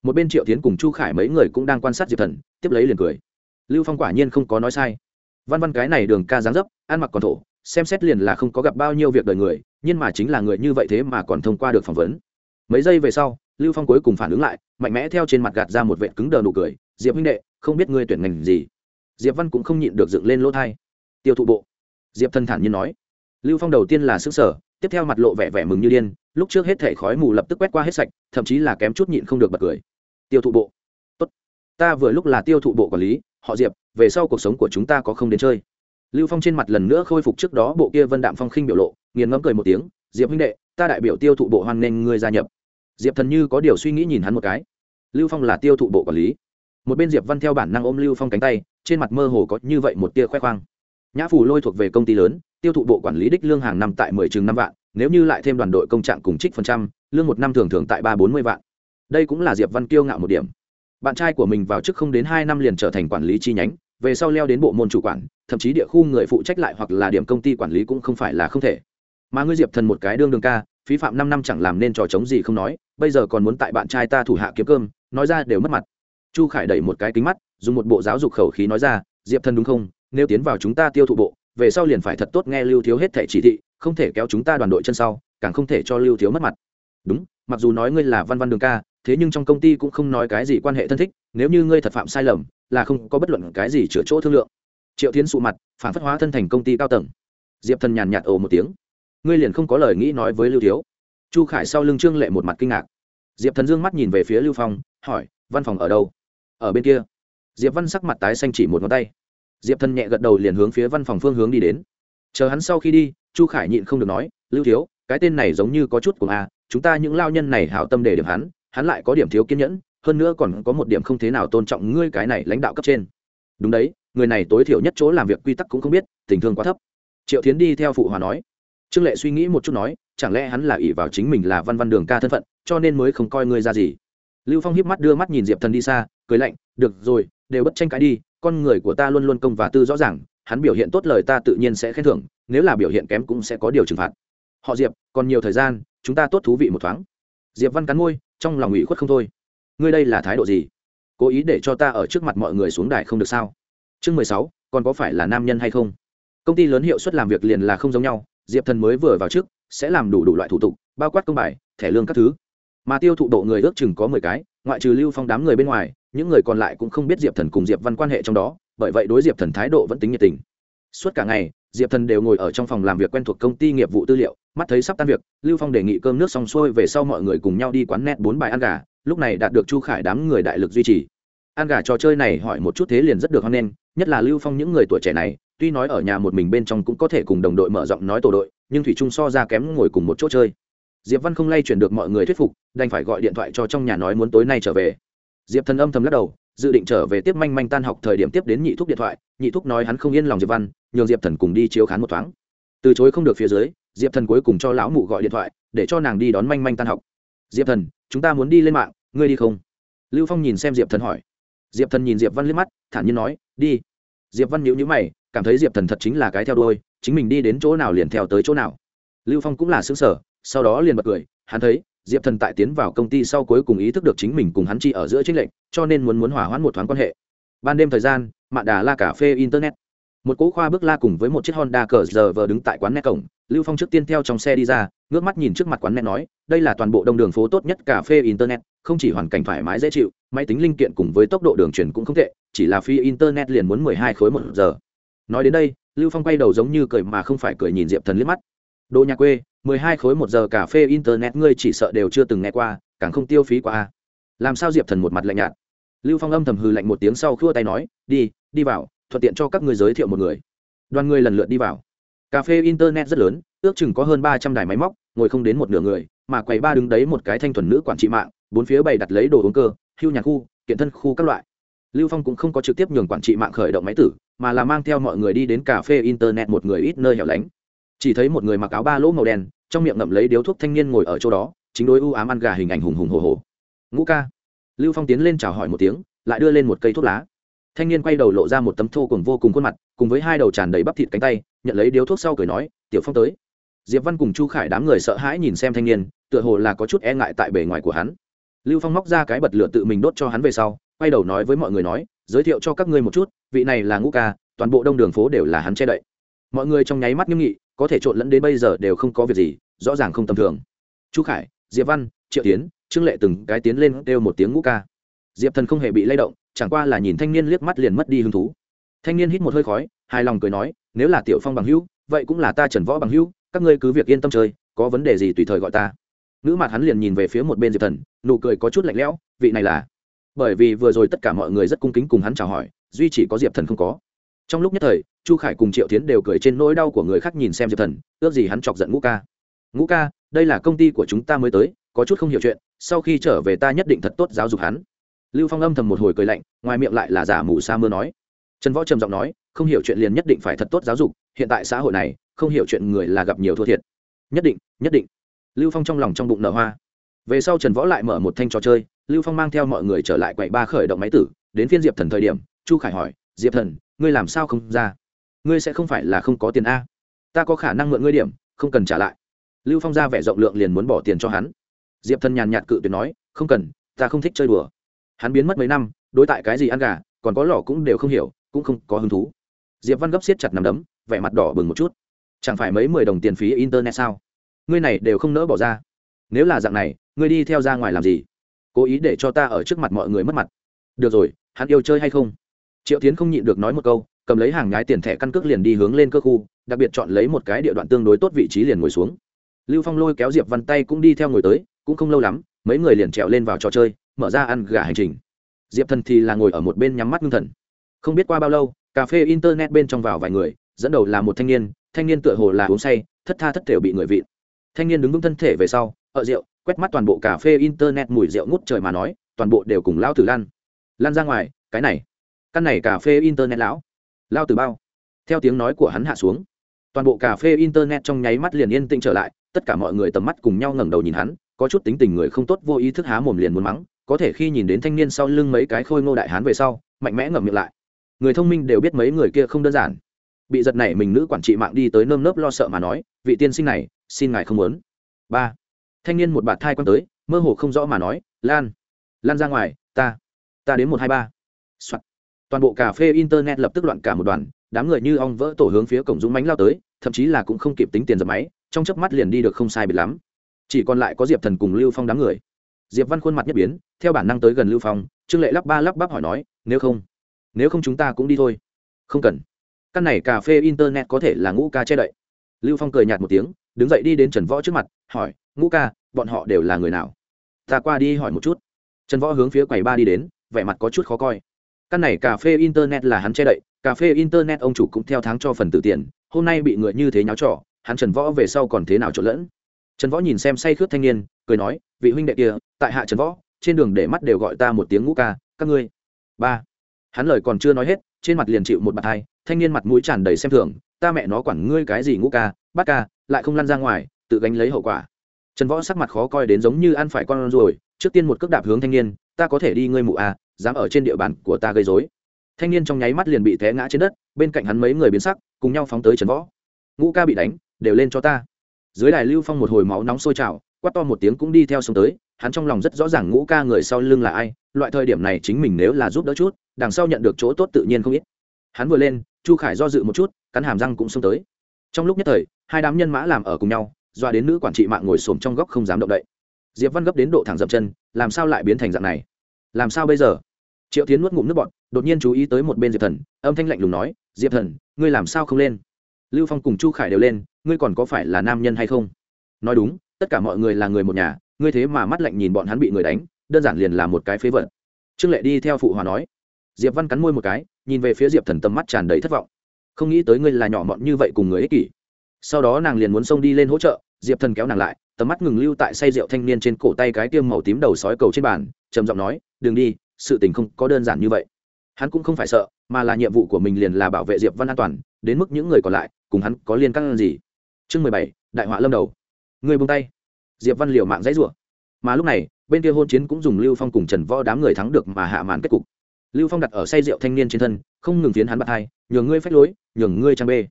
Một bên triệu tiến cùng chu khải mấy người cũng đang quan sát diệp thần, tiếp lấy liền cười. Lưu phong quả nhiên không có nói sai. Văn văn cái này đường ca dáng dấp, ăn mặc còn thổ xem xét liền là không có gặp bao nhiêu việc đời người, nhưng mà chính là người như vậy thế mà còn thông qua được phỏng vấn. Mấy giây về sau, lưu phong cuối cùng phản ứng lại, mạnh mẽ theo trên mặt gạt ra một vệ cứng đờ nụ cười, diệp huynh đệ, không biết ngươi tuyển ngành gì? Diệp văn cũng không nhịn được dựng lên lỗ thai. Tiêu thụ bộ. Diệp thân thản nhiên nói. Lưu phong đầu tiên là xứ sở tiếp theo mặt lộ vẻ vẻ mừng như điên, lúc trước hết thể khói mù lập tức quét qua hết sạch, thậm chí là kém chút nhịn không được bật cười. Tiêu thụ bộ. Tốt, ta vừa lúc là tiêu thụ bộ quản lý, họ diệp, về sau cuộc sống của chúng ta có không đến chơi lưu phong trên mặt lần nữa khôi phục trước đó bộ kia vân đạm phong khinh biểu lộ, nghiền ngẫm cười một tiếng, diệp huynh đệ, ta đại biểu tiêu thụ bộ hoan nghênh ngươi gia nhập. Diệp thần như có điều suy nghĩ nhìn hắn một cái. Lưu phong là tiêu thụ bộ quản lý. Một bên diệp văn theo bản năng ôm lưu phong cánh tay, trên mặt mơ hồ có như vậy một tia khoe khoang. Nhã phủ lôi thuộc về công ty lớn, tiêu thụ bộ quản lý đích lương hàng năm tại mười chừng năm vạn, nếu như lại thêm đoàn đội công trạng cùng trích phần trăm, lương một năm thường thường tại ba bốn mươi vạn. Đây cũng là diệp văn kiêu ngạo một điểm bạn trai của mình vào chức không đến hai năm liền trở thành quản lý chi nhánh, về sau leo đến bộ môn chủ quản, thậm chí địa khu người phụ trách lại hoặc là điểm công ty quản lý cũng không phải là không thể. Mà ngươi diệp thần một cái đương đường ca, phí phạm năm năm chẳng làm nên trò chống gì không nói, bây giờ còn muốn tại bạn trai ta thủ hạ kiếm cơm, nói ra đều mất mặt. Chu khải đẩy một cái kính mắt, dùng một bộ giáo dục khẩu khí nói ra, diệp thần đúng không? Nếu tiến vào chúng ta tiêu thụ bộ, về sau liền phải thật tốt nghe lưu thiếu hết thẻ chỉ thị, không thể kéo chúng ta đoàn đội chân sau, càng không thể cho lưu thiếu mất mặt. Đúng, mặc dù nói ngươi là văn văn đường ca thế nhưng trong công ty cũng không nói cái gì quan hệ thân thích, nếu như ngươi thật phạm sai lầm, là không có bất luận cái gì chữa chỗ thương lượng. Triệu tiến sụ mặt, phản phất hóa thân thành công ty cao tầng. Diệp thần nhàn nhạt ồ một tiếng. Ngươi liền không có lời nghĩ nói với lưu thiếu. Chu khải sau lưng trương lệ một mặt kinh ngạc. Diệp thần dương mắt nhìn về phía lưu phong, hỏi, văn phòng ở đâu? Ở bên kia. Diệp văn sắc mặt tái xanh chỉ một ngón tay. Diệp thần nhẹ gật đầu liền hướng phía văn phòng phương hướng đi đến. Chờ hắn sau khi đi, chu khải nhịn không được nói, lưu thiếu, cái tên này giống như có chút của a, chúng ta những lao nhân này hảo tâm để điểm hắn hắn lại có điểm thiếu kiên nhẫn, hơn nữa còn có một điểm không thế nào tôn trọng ngươi cái này lãnh đạo cấp trên. Đúng đấy, người này tối thiểu nhất chỗ làm việc quy tắc cũng không biết, tình thương quá thấp. Triệu tiến đi theo phụ hòa nói. Trương lệ suy nghĩ một chút nói, chẳng lẽ hắn là ỷ vào chính mình là văn văn đường ca thân phận, cho nên mới không coi ngươi ra gì. Lưu phong hiếp mắt đưa mắt nhìn diệp thần đi xa, cười lạnh, được rồi, đều bất tranh cãi đi, con người của ta luôn luôn công và tư rõ ràng, hắn biểu hiện tốt lời ta tự nhiên sẽ khen thưởng, nếu là biểu hiện kém cũng sẽ có điều trừng phạt. Họ diệp, còn nhiều thời gian, chúng ta tốt thú vị một thoáng. Diệp văn cắn môi trong lòng ủy khuất không thôi. Ngươi đây là thái độ gì? Cố ý để cho ta ở trước mặt mọi người xuống đài không được sao? Chương mười sáu, còn có phải là nam nhân hay không? Công ty lớn hiệu suất làm việc liền là không giống nhau, diệp thần mới vừa vào trước, sẽ làm đủ đủ loại thủ tục, bao quát công bài, thẻ lương các thứ. Mà tiêu thụ độ người ước chừng có mười cái, ngoại trừ lưu phong đám người bên ngoài, những người còn lại cũng không biết diệp thần cùng diệp văn quan hệ trong đó, bởi vậy đối diệp thần thái độ vẫn tính nhiệt tình. Suốt cả ngày diệp thần đều ngồi ở trong phòng làm việc quen thuộc công ty nghiệp vụ tư liệu, mắt thấy sắp tan việc, lưu phong đề nghị cơm nước xong xuôi về sau mọi người cùng nhau đi quán net bốn bài ăn gà, lúc này đạt được chu khải đám người đại lực duy trì. Ăn gà trò chơi này hỏi một chút thế liền rất được hoan nghênh, nhất là lưu phong những người tuổi trẻ này, tuy nói ở nhà một mình bên trong cũng có thể cùng đồng đội mở rộng nói tổ đội, nhưng thủy trung so ra kém ngồi cùng một chỗ chơi. Diệp văn không lay chuyển được mọi người thuyết phục, đành phải gọi điện thoại cho trong nhà nói muốn tối nay trở về. Diệp thần âm thầm lắc đầu dự định trở về tiếp manh manh tan học thời điểm tiếp đến nhị thúc điện thoại, nhị thúc nói hắn không yên lòng diệp văn, nhường diệp thần cùng đi chiếu khán một thoáng. Từ chối không được phía dưới, diệp thần cuối cùng cho lão mụ gọi điện thoại, để cho nàng đi đón manh manh tan học. Diệp thần, chúng ta muốn đi lên mạng, ngươi đi không? Lưu phong nhìn xem diệp thần hỏi. Diệp thần nhìn diệp văn liếc mắt, thản nhiên nói, đi. Diệp văn nhíu nhíu mày, cảm thấy diệp thần thật chính là cái theo đôi chính mình đi đến chỗ nào liền theo tới chỗ nào. Lưu phong cũng là xứng sở sau đó liền bật cười, hắn thấy diệp thần tại tiến vào công ty sau cuối cùng ý thức được chính mình cùng hắn chi ở giữa chính lệnh cho nên muốn muốn hỏa hoãn một thoáng quan hệ. Ban đêm thời gian, mạn đà la cà phê internet. Một cỗ khoa bước la cùng với một chiếc honda cờ giờ vờ đứng tại quán net cổng, lưu phong trước tiên theo trong xe đi ra, ngước mắt nhìn trước mặt quán net nói, đây là toàn bộ đông đường phố tốt nhất cà phê internet, không chỉ hoàn cảnh thoải mái dễ chịu, máy tính linh kiện cùng với tốc độ đường truyền cũng không tệ, chỉ là phi internet liền muốn mười hai khối một giờ. Nói đến đây, lưu phong quay đầu giống như cười mà không phải cười nhìn diệp thần liếc mắt đồ nhà quê, mười hai khối một giờ cà phê internet ngươi chỉ sợ đều chưa từng nghe qua, càng không tiêu phí qua à. làm sao diệp thần một mặt lạnh nhạt? Lưu phong âm thầm hừ lạnh một tiếng sau khua tay nói, đi đi vào, thuận tiện cho các ngươi giới thiệu một người. Đoàn người lần lượt đi vào. Cà phê internet rất lớn, ước chừng có hơn ba trăm đài máy móc, ngồi không đến một nửa người, mà quầy ba đứng đấy một cái thanh thuần nữ quản trị mạng, bốn phía bày đặt lấy đồ uống cơ, hưu nhà khu, kiện thân khu các loại. Lưu phong cũng không có trực tiếp nhường quản trị mạng khởi động máy tử, mà là mang theo mọi người đi đến cà phê internet một người ít nơi hẻo lánh chỉ thấy một người mặc áo ba lỗ màu đen, trong miệng ngậm lấy điếu thuốc thanh niên ngồi ở chỗ đó, chính đối u ám ăn gà hình ảnh hùng hùng hồ hồ ngũ ca. Lưu phong tiến lên chào hỏi một tiếng, lại đưa lên một cây thuốc lá. Thanh niên quay đầu lộ ra một tấm thô cùng vô cùng khuôn mặt, cùng với hai đầu tràn đầy bắp thịt cánh tay, nhận lấy điếu thuốc sau cười nói, tiểu phong tới. Diệp văn cùng chu khải đám người sợ hãi nhìn xem thanh niên, tựa hồ là có chút e ngại tại bề ngoài của hắn. Lưu phong móc ra cái bật lửa tự mình đốt cho hắn về sau, quay đầu nói với mọi người nói, giới thiệu cho các ngươi một chút, vị này là ngũ ca, toàn bộ đông đường phố đều là hắn che đậy mọi người trong nháy mắt nghiêm nghị, có thể trộn lẫn đến bây giờ đều không có việc gì, rõ ràng không tầm thường. Chu khải, diệp văn, triệu tiến, trương lệ từng cái tiến lên kêu một tiếng ngũ ca. Diệp thần không hề bị lay động, chẳng qua là nhìn thanh niên liếc mắt liền mất đi hứng thú. Thanh niên hít một hơi khói, hài lòng cười nói, nếu là tiểu phong bằng hữu, vậy cũng là ta trần võ bằng hữu, các ngươi cứ việc yên tâm chơi, có vấn đề gì tùy thời gọi ta. Nữ mặt hắn liền nhìn về phía một bên diệp thần, nụ cười có chút lạnh lẽo, vị này là? Bởi vì vừa rồi tất cả mọi người rất cung kính cùng hắn chào hỏi, duy chỉ có diệp thần không có trong lúc nhất thời, chu khải cùng triệu tiến đều cười trên nỗi đau của người khác nhìn xem diệp thần, ước gì hắn chọc giận ngũ ca. Ngũ ca, đây là công ty của chúng ta mới tới, có chút không hiểu chuyện, sau khi trở về ta nhất định thật tốt giáo dục hắn. Lưu phong âm thầm một hồi cười lạnh, ngoài miệng lại là giả mù sa mưa nói. Trần võ trầm giọng nói, không hiểu chuyện liền nhất định phải thật tốt giáo dục, hiện tại xã hội này, không hiểu chuyện người là gặp nhiều thua thiệt. Nhất định nhất định. Lưu phong trong lòng trong bụng nở hoa. Về sau trần võ lại mở một thanh trò chơi, lưu phong mang theo mọi người trở lại quậy ba khởi động máy tử, đến phiên diệp thần thời điểm, chu khải hỏi, diệp thần ngươi làm sao không ra? Ngươi sẽ không phải là không có tiền a. Ta có khả năng mượn ngươi điểm, không cần trả lại. Lưu phong ra vẻ rộng lượng liền muốn bỏ tiền cho hắn. Diệp thần nhàn nhạt cự tuyệt nói, không cần, ta không thích chơi đùa. Hắn biến mất mấy năm, đối tại cái gì ăn gà, còn có lò cũng đều không hiểu, cũng không có hứng thú. Diệp văn gấp siết chặt nằm đấm, vẻ mặt đỏ bừng một chút. Chẳng phải mấy mười đồng tiền phí internet sao? Ngươi này đều không nỡ bỏ ra. Nếu là dạng này, ngươi đi theo ra ngoài làm gì? Cố ý để cho ta ở trước mặt mọi người mất mặt. Được rồi, hắn yêu chơi hay không? Triệu tiến không nhịn được nói một câu, cầm lấy hàng nhái tiền thẻ căn cước liền đi hướng lên cơ khu, đặc biệt chọn lấy một cái địa đoạn tương đối tốt vị trí liền ngồi xuống. Lưu phong lôi kéo diệp văn tay cũng đi theo ngồi tới, cũng không lâu lắm, mấy người liền trèo lên vào trò chơi, mở ra ăn gà hành trình. Diệp thần thì là ngồi ở một bên nhắm mắt ngưng thần. Không biết qua bao lâu, cà phê internet bên trong vào vài người, dẫn đầu là một thanh niên thanh niên tựa hồ là uống say, thất tha thất thể bị người vịn. Thanh niên đứng vững thân thể về sau, ở rượu, quét mắt toàn bộ cà phê internet mùi rượu ngút trời mà nói, toàn bộ đều cùng lao tử lan. Lan ra ngoài, cái này căn này cà phê internet lão. Lao từ bao. Theo tiếng nói của hắn hạ xuống, toàn bộ cà phê internet trong nháy mắt liền yên tĩnh trở lại, tất cả mọi người tầm mắt cùng nhau ngẩng đầu nhìn hắn, có chút tính tình người không tốt vô ý thức há mồm liền muốn mắng, có thể khi nhìn đến thanh niên sau lưng mấy cái khôi ngô đại hán về sau, mạnh mẽ ngậm miệng lại. Người thông minh đều biết mấy người kia không đơn giản. Bị giật này mình nữ quản trị mạng đi tới nơm nớp lo sợ mà nói, vị tiên sinh này, xin ngài không muốn. Ba. Thanh niên một bạt thai quan tới, mơ hồ không rõ mà nói, lan lan ra ngoài, ta ta đến một hai ba. Soạn toàn bộ cà phê internet lập tức loạn cả một đoàn, đám người như ong vỡ tổ hướng phía cổng dũng mánh lao tới, thậm chí là cũng không kịp tính tiền dập máy, trong chớp mắt liền đi được không sai biệt lắm. Chỉ còn lại có diệp thần cùng lưu phong đám người. Diệp văn khuôn mặt nhất biến, theo bản năng tới gần lưu phong, trương lệ lắp ba lắp bắp hỏi nói, nếu không nếu không chúng ta cũng đi thôi. Không cần. Căn này cà phê internet có thể là ngũ ca che đậy. Lưu phong cười nhạt một tiếng, đứng dậy đi đến trần võ trước mặt, hỏi, ngũ ca, bọn họ đều là người nào? Ta qua đi hỏi một chút. Trần võ hướng phía quầy ba đi đến, vẻ mặt có chút khó coi căn này cà phê internet là hắn che đậy, cà phê internet ông chủ cũng theo tháng cho phần tử tiền, hôm nay bị người như thế nháo trỏ hắn trần võ về sau còn thế nào trộn lẫn? Trần võ nhìn xem say khướt thanh niên, cười nói, vị huynh đệ kia, tại hạ trần võ, trên đường để mắt đều gọi ta một tiếng ngũ ca, các ngươi. Ba. Hắn lời còn chưa nói hết, trên mặt liền chịu một bạt hai, thanh niên mặt mũi tràn đầy xem thường, ta mẹ nó quản ngươi cái gì ngũ ca bắt ca, lại không lăn ra ngoài, tự gánh lấy hậu quả. Trần võ sắc mặt khó coi đến giống như ăn phải con rồi trước tiên một cước đạp hướng thanh niên, ta có thể đi ngươi mụ à dám ở trên địa bàn của ta gây dối thanh niên trong nháy mắt liền bị té ngã trên đất, bên cạnh hắn mấy người biến sắc, cùng nhau phóng tới trần võ. Ngũ ca bị đánh, đều lên cho ta. Dưới đài lưu phong một hồi máu nóng sôi trào, quát to một tiếng cũng đi theo xuống tới, hắn trong lòng rất rõ ràng ngũ ca người sau lưng là ai, loại thời điểm này chính mình nếu là giúp đỡ chút, đằng sau nhận được chỗ tốt tự nhiên không ít. Hắn vừa lên, chu khải do dự một chút, cắn hàm răng cũng xông tới. Trong lúc nhất thời, hai đám nhân mã làm ở cùng nhau, doa đến nữ quản trị mạng ngồi xổm trong góc không dám động đậy. Diệp văn gấp đến độ thẳng dậm chân, làm sao lại biến thành dạng này? Làm sao bây giờ? Triệu tiến nuốt ngụm nước bọt, đột nhiên chú ý tới một bên diệp thần, âm thanh lạnh lùng nói, diệp thần, ngươi làm sao không lên? Lưu phong cùng chu khải đều lên, ngươi còn có phải là nam nhân hay không? Nói đúng, tất cả mọi người là người một nhà, ngươi thế mà mắt lạnh nhìn bọn hắn bị người đánh, đơn giản liền là một cái phế vật. Trương lệ đi theo phụ hòa nói. Diệp văn cắn môi một cái, nhìn về phía diệp thần tầm mắt tràn đầy thất vọng. Không nghĩ tới ngươi là nhỏ mọn như vậy cùng người ích kỷ. Sau đó nàng liền muốn xông đi lên hỗ trợ, diệp thần kéo nàng lại, tầm mắt ngừng lưu tại say rượu thanh niên trên cổ tay cái tiêm màu tím đầu sói cầu trên bàn, trầm giọng nói, đừng đi sự tình không có đơn giản như vậy. Hắn cũng không phải sợ, mà là nhiệm vụ của mình liền là bảo vệ diệp văn an toàn, đến mức những người còn lại, cùng hắn có liên căng gì? Chương mười bảy, đại họa lâm đầu. Người buông tay. Diệp văn liều mạng dãy rủa. Mà lúc này, bên kia hôn chiến cũng dùng lưu phong cùng trần võ đám người thắng được mà hạ màn kết cục. Lưu phong đặt ở say rượu thanh niên trên thân, không ngừng phiến hắn bạc hai, nhường ngươi phách lối, nhường ngươi trang bê.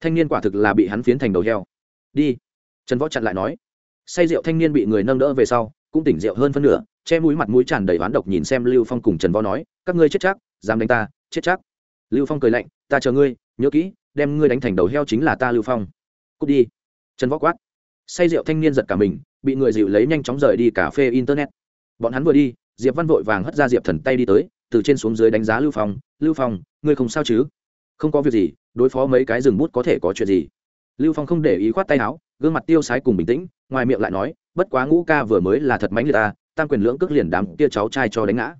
Thanh niên quả thực là bị hắn phiến thành đầu heo. Đi. Trần võ chặn lại nói. Say rượu thanh niên bị người nâng đỡ về sau, cũng tỉnh rượu hơn phân nửa che mũi mặt mũi tràn đầy oán độc nhìn xem lưu phong cùng trần võ nói, các ngươi chết chắc, dám đánh ta, chết chắc. Lưu phong cười lạnh, ta chờ ngươi, nhớ kỹ, đem ngươi đánh thành đầu heo chính là ta lưu phong. Cút đi. Trần võ quát. Say rượu thanh niên giật cả mình, bị người dịu lấy nhanh chóng rời đi cà phê internet. Bọn hắn vừa đi, diệp văn vội vàng hất ra diệp thần tay đi tới, từ trên xuống dưới đánh giá lưu phong lưu phong, ngươi không sao chứ? Không có việc gì, đối phó mấy cái rừng bút có thể có chuyện gì? Lưu phong không để ý khoát tay áo, gương mặt tiêu sái cùng bình tĩnh, ngoài miệng lại nói, bất quá ngũ ca vừa mới là thật mãnh liệt ta tam quyền lưỡng cước liền đám tia cháu trai cho đánh ngã.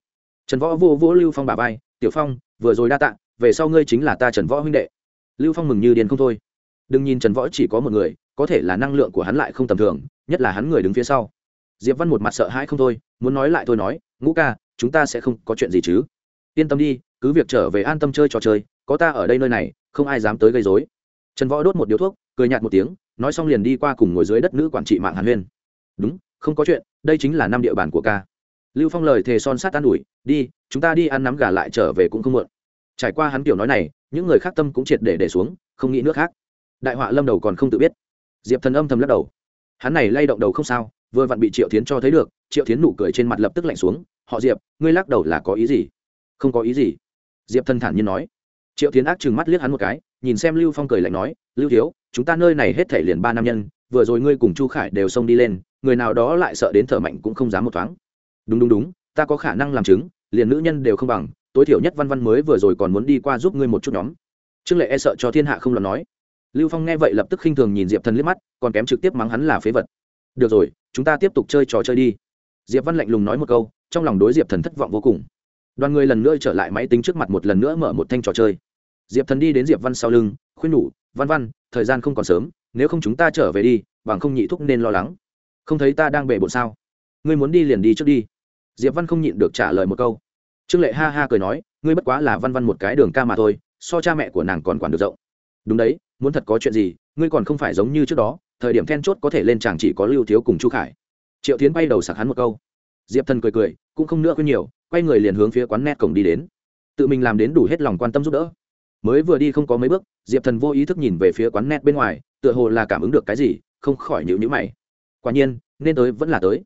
Trần võ vô vỗ lưu phong bà vai, tiểu phong, vừa rồi đa tạ, về sau ngươi chính là ta trần võ huynh đệ. Lưu phong mừng như điền không thôi. Đừng nhìn trần võ chỉ có một người, có thể là năng lượng của hắn lại không tầm thường, nhất là hắn người đứng phía sau. Diệp văn một mặt sợ hãi không thôi, muốn nói lại thôi nói, ngũ ca, chúng ta sẽ không có chuyện gì chứ. Yên tâm đi, cứ việc trở về an tâm chơi trò chơi, có ta ở đây nơi này, không ai dám tới gây dối trần võ đốt một điếu thuốc, cười nhạt một tiếng, nói xong liền đi qua cùng ngồi dưới đất nữ quản trị mạng hàn huyên. Đúng không có chuyện, đây chính là năm địa bàn của ca. Lưu phong lời thề son sát an ủi, đi, chúng ta đi ăn nắm gà lại trở về cũng không muộn. Trải qua hắn kiểu nói này, những người khác tâm cũng triệt để để xuống, không nghĩ nước khác. Đại họa lâm đầu còn không tự biết. Diệp thần âm thầm lắc đầu. Hắn này lay động đầu không sao, vừa vặn bị triệu tiến cho thấy được, triệu tiến nụ cười trên mặt lập tức lạnh xuống, họ diệp, ngươi lắc đầu là có ý gì? Không có ý gì. Diệp thần thản nhiên nói. Triệu tiến ác chừng mắt liếc hắn một cái, nhìn xem lưu phong cười lạnh nói, lưu thiếu, chúng ta nơi này hết thể liền ba nam nhân vừa rồi ngươi cùng chu khải đều xông đi lên, người nào đó lại sợ đến thở mạnh cũng không dám một thoáng. Đúng đúng đúng, ta có khả năng làm chứng, liền nữ nhân đều không bằng, tối thiểu nhất văn văn mới vừa rồi còn muốn đi qua giúp ngươi một chút nhóm. Trương lệ e sợ cho thiên hạ không lo nói. Lưu phong nghe vậy lập tức khinh thường nhìn diệp thần liếc mắt, còn kém trực tiếp mắng hắn là phế vật. Được rồi, chúng ta tiếp tục chơi trò chơi đi. Diệp văn lạnh lùng nói một câu, trong lòng đối diệp thần thất vọng vô cùng. Đoàn người lần nữa trở lại máy tính trước mặt một lần nữa mở một thanh trò chơi. Diệp thần đi đến diệp văn sau lưng, khuyên nhủ, văn văn, thời gian không còn sớm nếu không chúng ta trở về đi, bằng không nhị thúc nên lo lắng. Không thấy ta đang bể bộn sao? Ngươi muốn đi liền đi trước đi. Diệp văn không nhịn được trả lời một câu. Trương lệ ha ha cười nói, ngươi bất quá là văn văn một cái đường ca mà thôi, so cha mẹ của nàng còn quản được rộng. Đúng đấy, muốn thật có chuyện gì, ngươi còn không phải giống như trước đó, thời điểm then chốt có thể lên chàng chỉ có lưu thiếu cùng chu khải. Triệu tiến bay đầu sặc hắn một câu. Diệp thần cười cười, cũng không nữa quên nhiều, quay người liền hướng phía quán net cổng đi đến. Tự mình làm đến đủ hết lòng quan tâm giúp đỡ. Mới vừa đi không có mấy bước, diệp thần vô ý thức nhìn về phía quán net bên ngoài tựa hồ là cảm ứng được cái gì, không khỏi nhịu nhữ mày. Quả nhiên, nên tới vẫn là tới.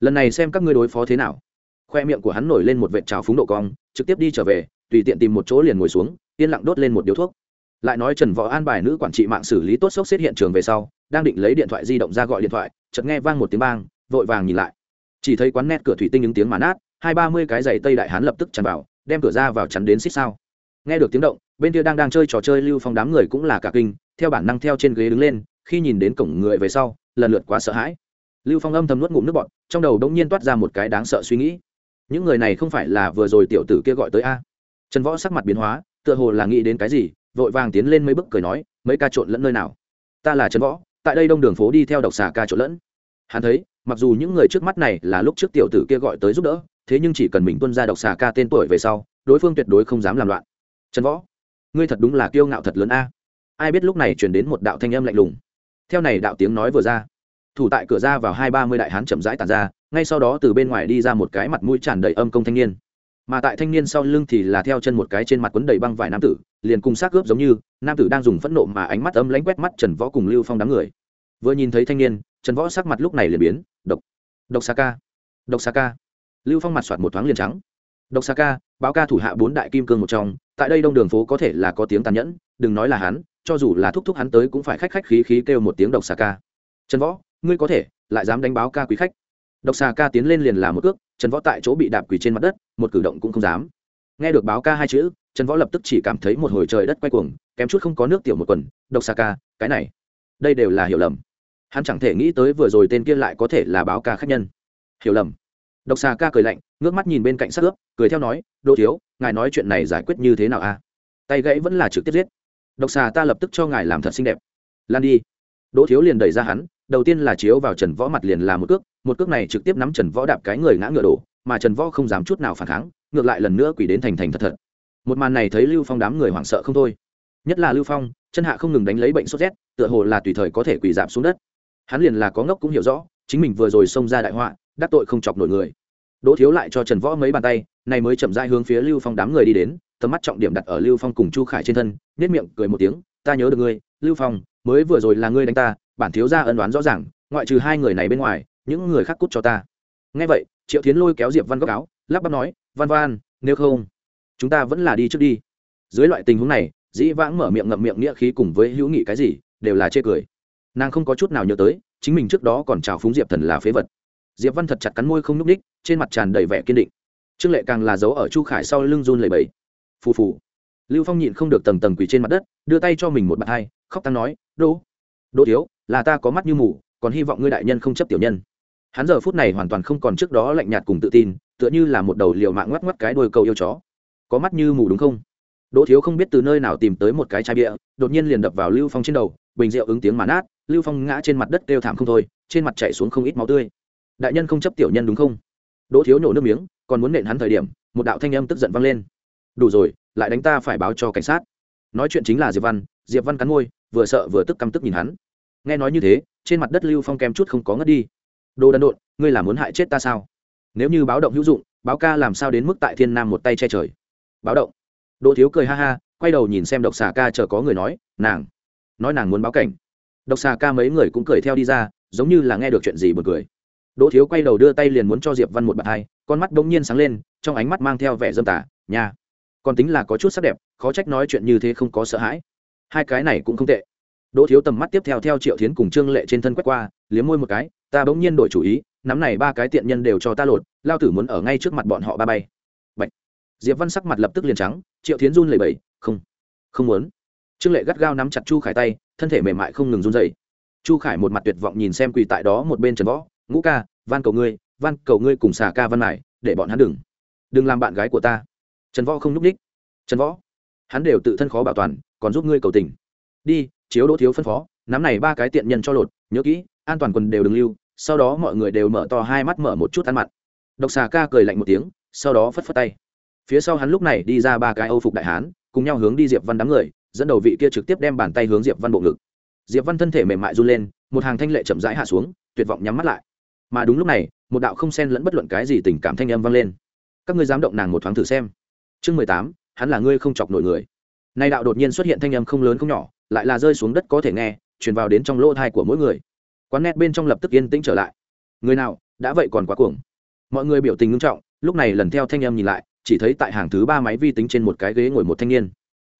Lần này xem các ngươi đối phó thế nào. Khoe miệng của hắn nổi lên một vệt trào phúng độ cong, trực tiếp đi trở về, tùy tiện tìm một chỗ liền ngồi xuống, yên lặng đốt lên một điếu thuốc. Lại nói trần võ an bài nữ quản trị mạng xử lý tốt sốc xếp hiện trường về sau, đang định lấy điện thoại di động ra gọi điện thoại, chợt nghe vang một tiếng bang, vội vàng nhìn lại. Chỉ thấy quán nét cửa thủy tinh những tiếng mà nát, hai ba mươi cái giày tây đại hán lập tức tràn vào, đem cửa ra vào chắn đến xích sao nghe được tiếng động, bên kia đang đang chơi trò chơi lưu phong đám người cũng là cả kinh, theo bản năng theo trên ghế đứng lên, khi nhìn đến cổng người về sau, lần lượt quá sợ hãi. Lưu phong âm thầm nuốt ngụm nước bọt, trong đầu đống nhiên toát ra một cái đáng sợ suy nghĩ. Những người này không phải là vừa rồi tiểu tử kia gọi tới a. Trần võ sắc mặt biến hóa, tựa hồ là nghĩ đến cái gì, vội vàng tiến lên mấy bước cười nói, mấy ca trộn lẫn nơi nào? Ta là trần võ, tại đây đông đường phố đi theo độc xà ca trộn lẫn. Hắn thấy, mặc dù những người trước mắt này là lúc trước tiểu tử kia gọi tới giúp đỡ, thế nhưng chỉ cần mình tuân ra độc xà ca tên tuổi về sau, đối phương tuyệt đối không dám làm loạn trần võ, ngươi thật đúng là kiêu ngạo thật lớn a. Ai biết lúc này chuyển đến một đạo thanh âm lạnh lùng. Theo này đạo tiếng nói vừa ra, thủ tại cửa ra vào hai ba mươi đại hán chậm rãi tàn ra, ngay sau đó từ bên ngoài đi ra một cái mặt mũi tràn đầy âm công thanh niên. Mà tại thanh niên sau lưng thì là theo chân một cái trên mặt quấn đầy băng vải nam tử, liền cùng xác cướp giống như, nam tử đang dùng phẫn nộ mà ánh mắt âm lãnh quét mắt trần võ cùng lưu phong đám người. Vừa nhìn thấy thanh niên, trần võ sắc mặt lúc này liền biến, độc độc sa ca, độc sa ca. Lưu phong mặt soạt một thoáng liền trắng, độc sa ca, báo ca thủ hạ bốn đại kim cương một trong tại đây đông đường phố có thể là có tiếng tàn nhẫn, đừng nói là hắn, cho dù là thúc thúc hắn tới cũng phải khách khách khí khí kêu một tiếng độc xà ca. Trần võ, ngươi có thể, lại dám đánh báo ca quý khách. Độc xà ca tiến lên liền làm một cước, trần võ tại chỗ bị đạp quỳ trên mặt đất, một cử động cũng không dám. Nghe được báo ca hai chữ, trần võ lập tức chỉ cảm thấy một hồi trời đất quay cuồng, kém chút không có nước tiểu một quần, độc xà ca, cái này, đây đều là hiểu lầm. Hắn chẳng thể nghĩ tới vừa rồi tên kia lại có thể là báo ca khách nhân. Hiểu lầm. Độc xà ca cười lạnh, ngước mắt nhìn bên cạnh sát ướp, cười theo nói, đỗ thiếu ngài nói chuyện này giải quyết như thế nào a tay gãy vẫn là trực tiếp giết. Độc xà ta lập tức cho ngài làm thật xinh đẹp. Lan đi. Đỗ thiếu liền đẩy ra hắn, đầu tiên là chiếu vào trần võ mặt liền là một cước một cước này trực tiếp nắm trần võ đạp cái người ngã ngựa đổ, mà trần võ không dám chút nào phản kháng, ngược lại lần nữa quỷ đến thành thành thật thật. Một màn này thấy lưu phong đám người hoảng sợ không thôi. Nhất là lưu phong, chân hạ không ngừng đánh lấy bệnh sốt rét, tựa hồ là tùy thời có thể quỷ giảm xuống đất. Hắn liền là có ngốc cũng hiểu rõ, chính mình vừa rồi xông ra đại họa, đắc tội không chọc nổi người. Đỗ thiếu lại cho trần võ mấy bàn tay này mới chậm rãi hướng phía lưu phong đám người đi đến, tầm mắt trọng điểm đặt ở lưu phong cùng chu khải trên thân nết miệng cười một tiếng, ta nhớ được ngươi, lưu phong, mới vừa rồi là ngươi đánh ta, bản thiếu gia ân đoán rõ ràng, ngoại trừ hai người này bên ngoài, những người khác cút cho ta. Nghe vậy, triệu tiến lôi kéo diệp văn góc áo, lắp bắp nói, văn văn, nếu không, chúng ta vẫn là đi trước đi. Dưới loại tình huống này, dĩ vãng mở miệng ngậm miệng nghĩa khí cùng với hữu nghị cái gì, đều là chê cười. Nàng không có chút nào nhớ tới, chính mình trước đó còn chào phúng diệp thần là phế vật. Diệp văn thật chặt cắn môi không n ú c ních trên mặt tràn đầy vẻ kiên định trương lệ càng là giấu ở chu khải sau lưng run lầy bẫy phù phù. Lưu phong nhịn không được tầng tầng quỳ trên mặt đất, đưa tay cho mình một bàn hai, khóc tăng nói, đỗ đỗ thiếu, là ta có mắt như mù, còn hy vọng ngươi đại nhân không chấp tiểu nhân. Hắn giờ phút này hoàn toàn không còn trước đó lạnh nhạt cùng tự tin, tựa như là một đầu liều mạng ngoắc ngoắc cái đôi cầu yêu chó. Có mắt như mù đúng không? Đỗ thiếu không biết từ nơi nào tìm tới một cái chai bia, đột nhiên liền đập vào lưu phong trên đầu, bình rượu ứng tiếng mà nát, lưu phong ngã trên mặt đất kêu thảm không thôi, trên mặt chạy xuống không ít máu tươi. Đại nhân không chấp tiểu nhân đúng không? Đỗ thiếu nhổ nước miếng, còn muốn nện hắn thời điểm, một đạo thanh âm tức giận vang lên. Đủ rồi, lại đánh ta phải báo cho cảnh sát. Nói chuyện chính là diệp văn diệp văn cắn môi, vừa sợ vừa tức căm tức nhìn hắn. Nghe nói như thế, trên mặt đất lưu phong kém chút không có ngất đi. Đồ đần độn, ngươi là muốn hại chết ta sao? Nếu như báo động hữu dụng, báo ca làm sao đến mức tại thiên nam một tay che trời? Báo động? Đỗ thiếu cười ha ha, quay đầu nhìn xem độc xà ca chờ có người nói, nàng. Nói nàng muốn báo cảnh. Độc xà ca mấy người cũng cười theo đi ra, giống như là nghe được chuyện gì buồn cười đỗ thiếu quay đầu đưa tay liền muốn cho diệp văn một bàn hai, con mắt bỗng nhiên sáng lên, trong ánh mắt mang theo vẻ dâm tả nhà còn tính là có chút sắc đẹp, khó trách nói chuyện như thế không có sợ hãi. Hai cái này cũng không tệ. Đỗ thiếu tầm mắt tiếp theo theo triệu thiến cùng trương lệ trên thân quét qua, liếm môi một cái, ta bỗng nhiên đổi chủ ý, nắm này ba cái tiện nhân đều cho ta lột, lao tử muốn ở ngay trước mặt bọn họ ba bay. Bạch. diệp văn sắc mặt lập tức liền trắng, triệu thiến run lẩy bẩy, không không muốn. Trương lệ gắt gao nắm chặt chu khải tay, thân thể mềm mại không ngừng run dày chu khải một mặt tuyệt vọng nhìn xem quỳ tại đó một bên trần võ ngũ ca, van cầu ngươi, van cầu ngươi cùng xà ca văn mải, để bọn hắn đừng. Đừng làm bạn gái của ta. Trần võ không n ú c ních trần võ, hắn đều tự thân khó bảo toàn, còn giúp ngươi cầu tình. Đi, chiếu đỗ thiếu phân phó, nắm này ba cái tiện nhân cho lột, nhớ kỹ, an toàn quần đều đừng lưu, sau đó mọi người đều mở to hai mắt mở một chút ăn mặn. Độc xà ca cười lạnh một tiếng, sau đó phất phất tay. Phía sau hắn lúc này đi ra ba cái âu phục đại hán, cùng nhau hướng đi diệp văn đám người, dẫn đầu vị kia trực tiếp đem bàn tay hướng diệp văn bộ ngực. Diệp văn thân thể mềm mại run lên, một hàng thanh lệ chậm rãi hạ xuống, tuyệt vọng nhắm mắt lại mà đúng lúc này, một đạo không xen lẫn bất luận cái gì tình cảm thanh âm vang lên. Các ngươi dám động nàng một thoáng thử xem. Chương mười tám, hắn là ngươi không chọc nổi người. Nay đạo đột nhiên xuất hiện thanh âm không lớn không nhỏ, lại là rơi xuống đất có thể nghe, truyền vào đến trong lỗ thai của mỗi người. Quán nét bên trong lập tức yên tĩnh trở lại. Người nào, đã vậy còn quá cuồng. Mọi người biểu tình nghiêm trọng, lúc này lần theo thanh âm nhìn lại, chỉ thấy tại hàng thứ ba máy vi tính trên một cái ghế ngồi một thanh niên.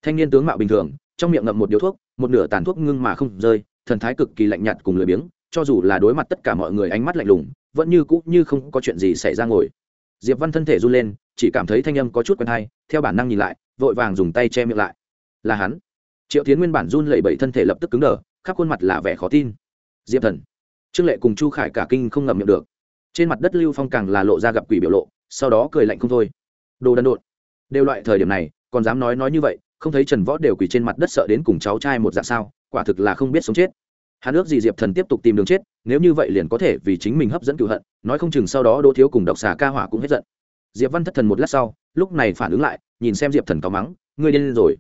Thanh niên tướng mạo bình thường, trong miệng ngậm một điếu thuốc, một nửa tàn thuốc ngưng mà không rơi, thần thái cực kỳ lạnh nhạt cùng lười biếng cho dù là đối mặt tất cả mọi người ánh mắt lạnh lùng, vẫn như cũ như không có chuyện gì xảy ra ngồi. Diệp văn thân thể run lên, chỉ cảm thấy thanh âm có chút quen hay theo bản năng nhìn lại, vội vàng dùng tay che miệng lại. Là hắn. Triệu tiến nguyên bản run lẩy bẩy thân thể lập tức cứng đờ, khắp khuôn mặt là vẻ khó tin. Diệp thần. Trương lệ cùng chu khải cả kinh không ngậm miệng được. Trên mặt đất lưu phong càng là lộ ra gặp quỷ biểu lộ, sau đó cười lạnh không thôi. Đồ đần độn. Đều loại thời điểm này, còn dám nói nói như vậy, không thấy trần võ đều quỳ trên mặt đất sợ đến cùng cháu trai một dạng sao, quả thực là không biết sống chết hắn ước gì diệp thần tiếp tục tìm đường chết, nếu như vậy liền có thể vì chính mình hấp dẫn cựu hận, nói không chừng sau đó đỗ thiếu cùng độc xà ca hỏa cũng hết giận. Diệp văn thất thần một lát sau, lúc này phản ứng lại, nhìn xem diệp thần có mắng, ngươi điên rồi.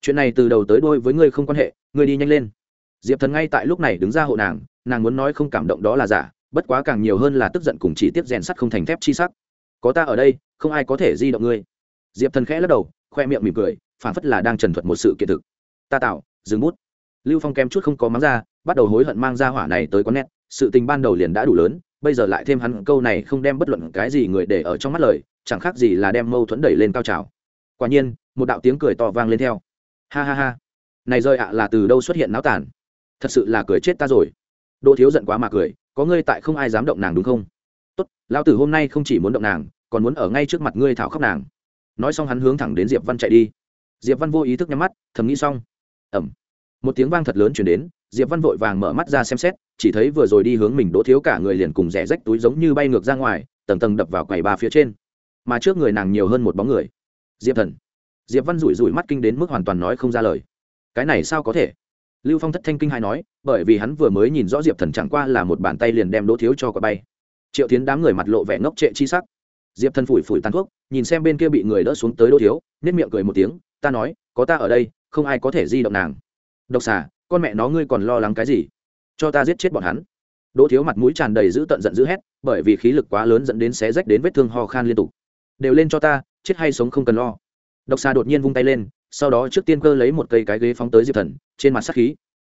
Chuyện này từ đầu tới đôi với ngươi không quan hệ, ngươi đi nhanh lên. Diệp thần ngay tại lúc này đứng ra hộ nàng nàng muốn nói không cảm động đó là giả, bất quá càng nhiều hơn là tức giận cùng chỉ tiếp rèn sắt không thành thép chi sắc. Có ta ở đây, không ai có thể di động ngươi. Diệp thần khẽ lắc đầu, khoe miệng mỉm cười, phản phất là đang trần thuật một sự kiện thực. Ta tạo dừng bút lưu phong kém chút không có mắng ra, bắt đầu hối hận mang ra hỏa này tới quán nét sự tình ban đầu liền đã đủ lớn, bây giờ lại thêm hắn câu này không đem bất luận cái gì người để ở trong mắt lời, chẳng khác gì là đem mâu thuẫn đẩy lên cao trào. Quả nhiên, một đạo tiếng cười to vang lên theo. Ha ha ha. Này rơi ạ là từ đâu xuất hiện náo tản thật sự là cười chết ta rồi. Đỗ thiếu giận quá mà cười, có ngươi tại không ai dám động nàng đúng không? Tốt lao tử hôm nay không chỉ muốn động nàng, còn muốn ở ngay trước mặt ngươi thảo khóc nàng. Nói xong hắn hướng thẳng đến diệp văn chạy đi. Diệp văn vô ý thức nhắm mắt, thầm nghĩ xong. Ẩm một tiếng vang thật lớn chuyển đến, diệp văn vội vàng mở mắt ra xem xét, chỉ thấy vừa rồi đi hướng mình đỗ thiếu cả người liền cùng rẻ rách túi giống như bay ngược ra ngoài, tầng tầng đập vào quầy ba phía trên. Mà trước người nàng nhiều hơn một bóng người. Diệp thần. Diệp văn rủi rủi mắt kinh đến mức hoàn toàn nói không ra lời. Cái này sao có thể? Lưu phong thất thanh kinh hai nói, bởi vì hắn vừa mới nhìn rõ diệp thần chẳng qua là một bàn tay liền đem đỗ thiếu cho quả bay. Triệu tiến đám người mặt lộ vẻ ngốc trệ chi sắc. Diệp thần phủi phủi tàn thuốc, nhìn xem bên kia bị người đỡ xuống tới đỗ thiếu nết miệng cười một tiếng, ta nói, có ta ở đây, không ai có thể di động nàng độc xà, con mẹ nó ngươi còn lo lắng cái gì? Cho ta giết chết bọn hắn. Đỗ thiếu mặt mũi tràn đầy dữ tận giận dữ hét, bởi vì khí lực quá lớn dẫn đến xé rách đến vết thương ho khan liên tục. Đều lên cho ta, chết hay sống không cần lo. Độc xà đột nhiên vung tay lên, sau đó trước tiên cơ lấy một cây cái ghế phóng tới diệp thần, trên mặt sắc khí.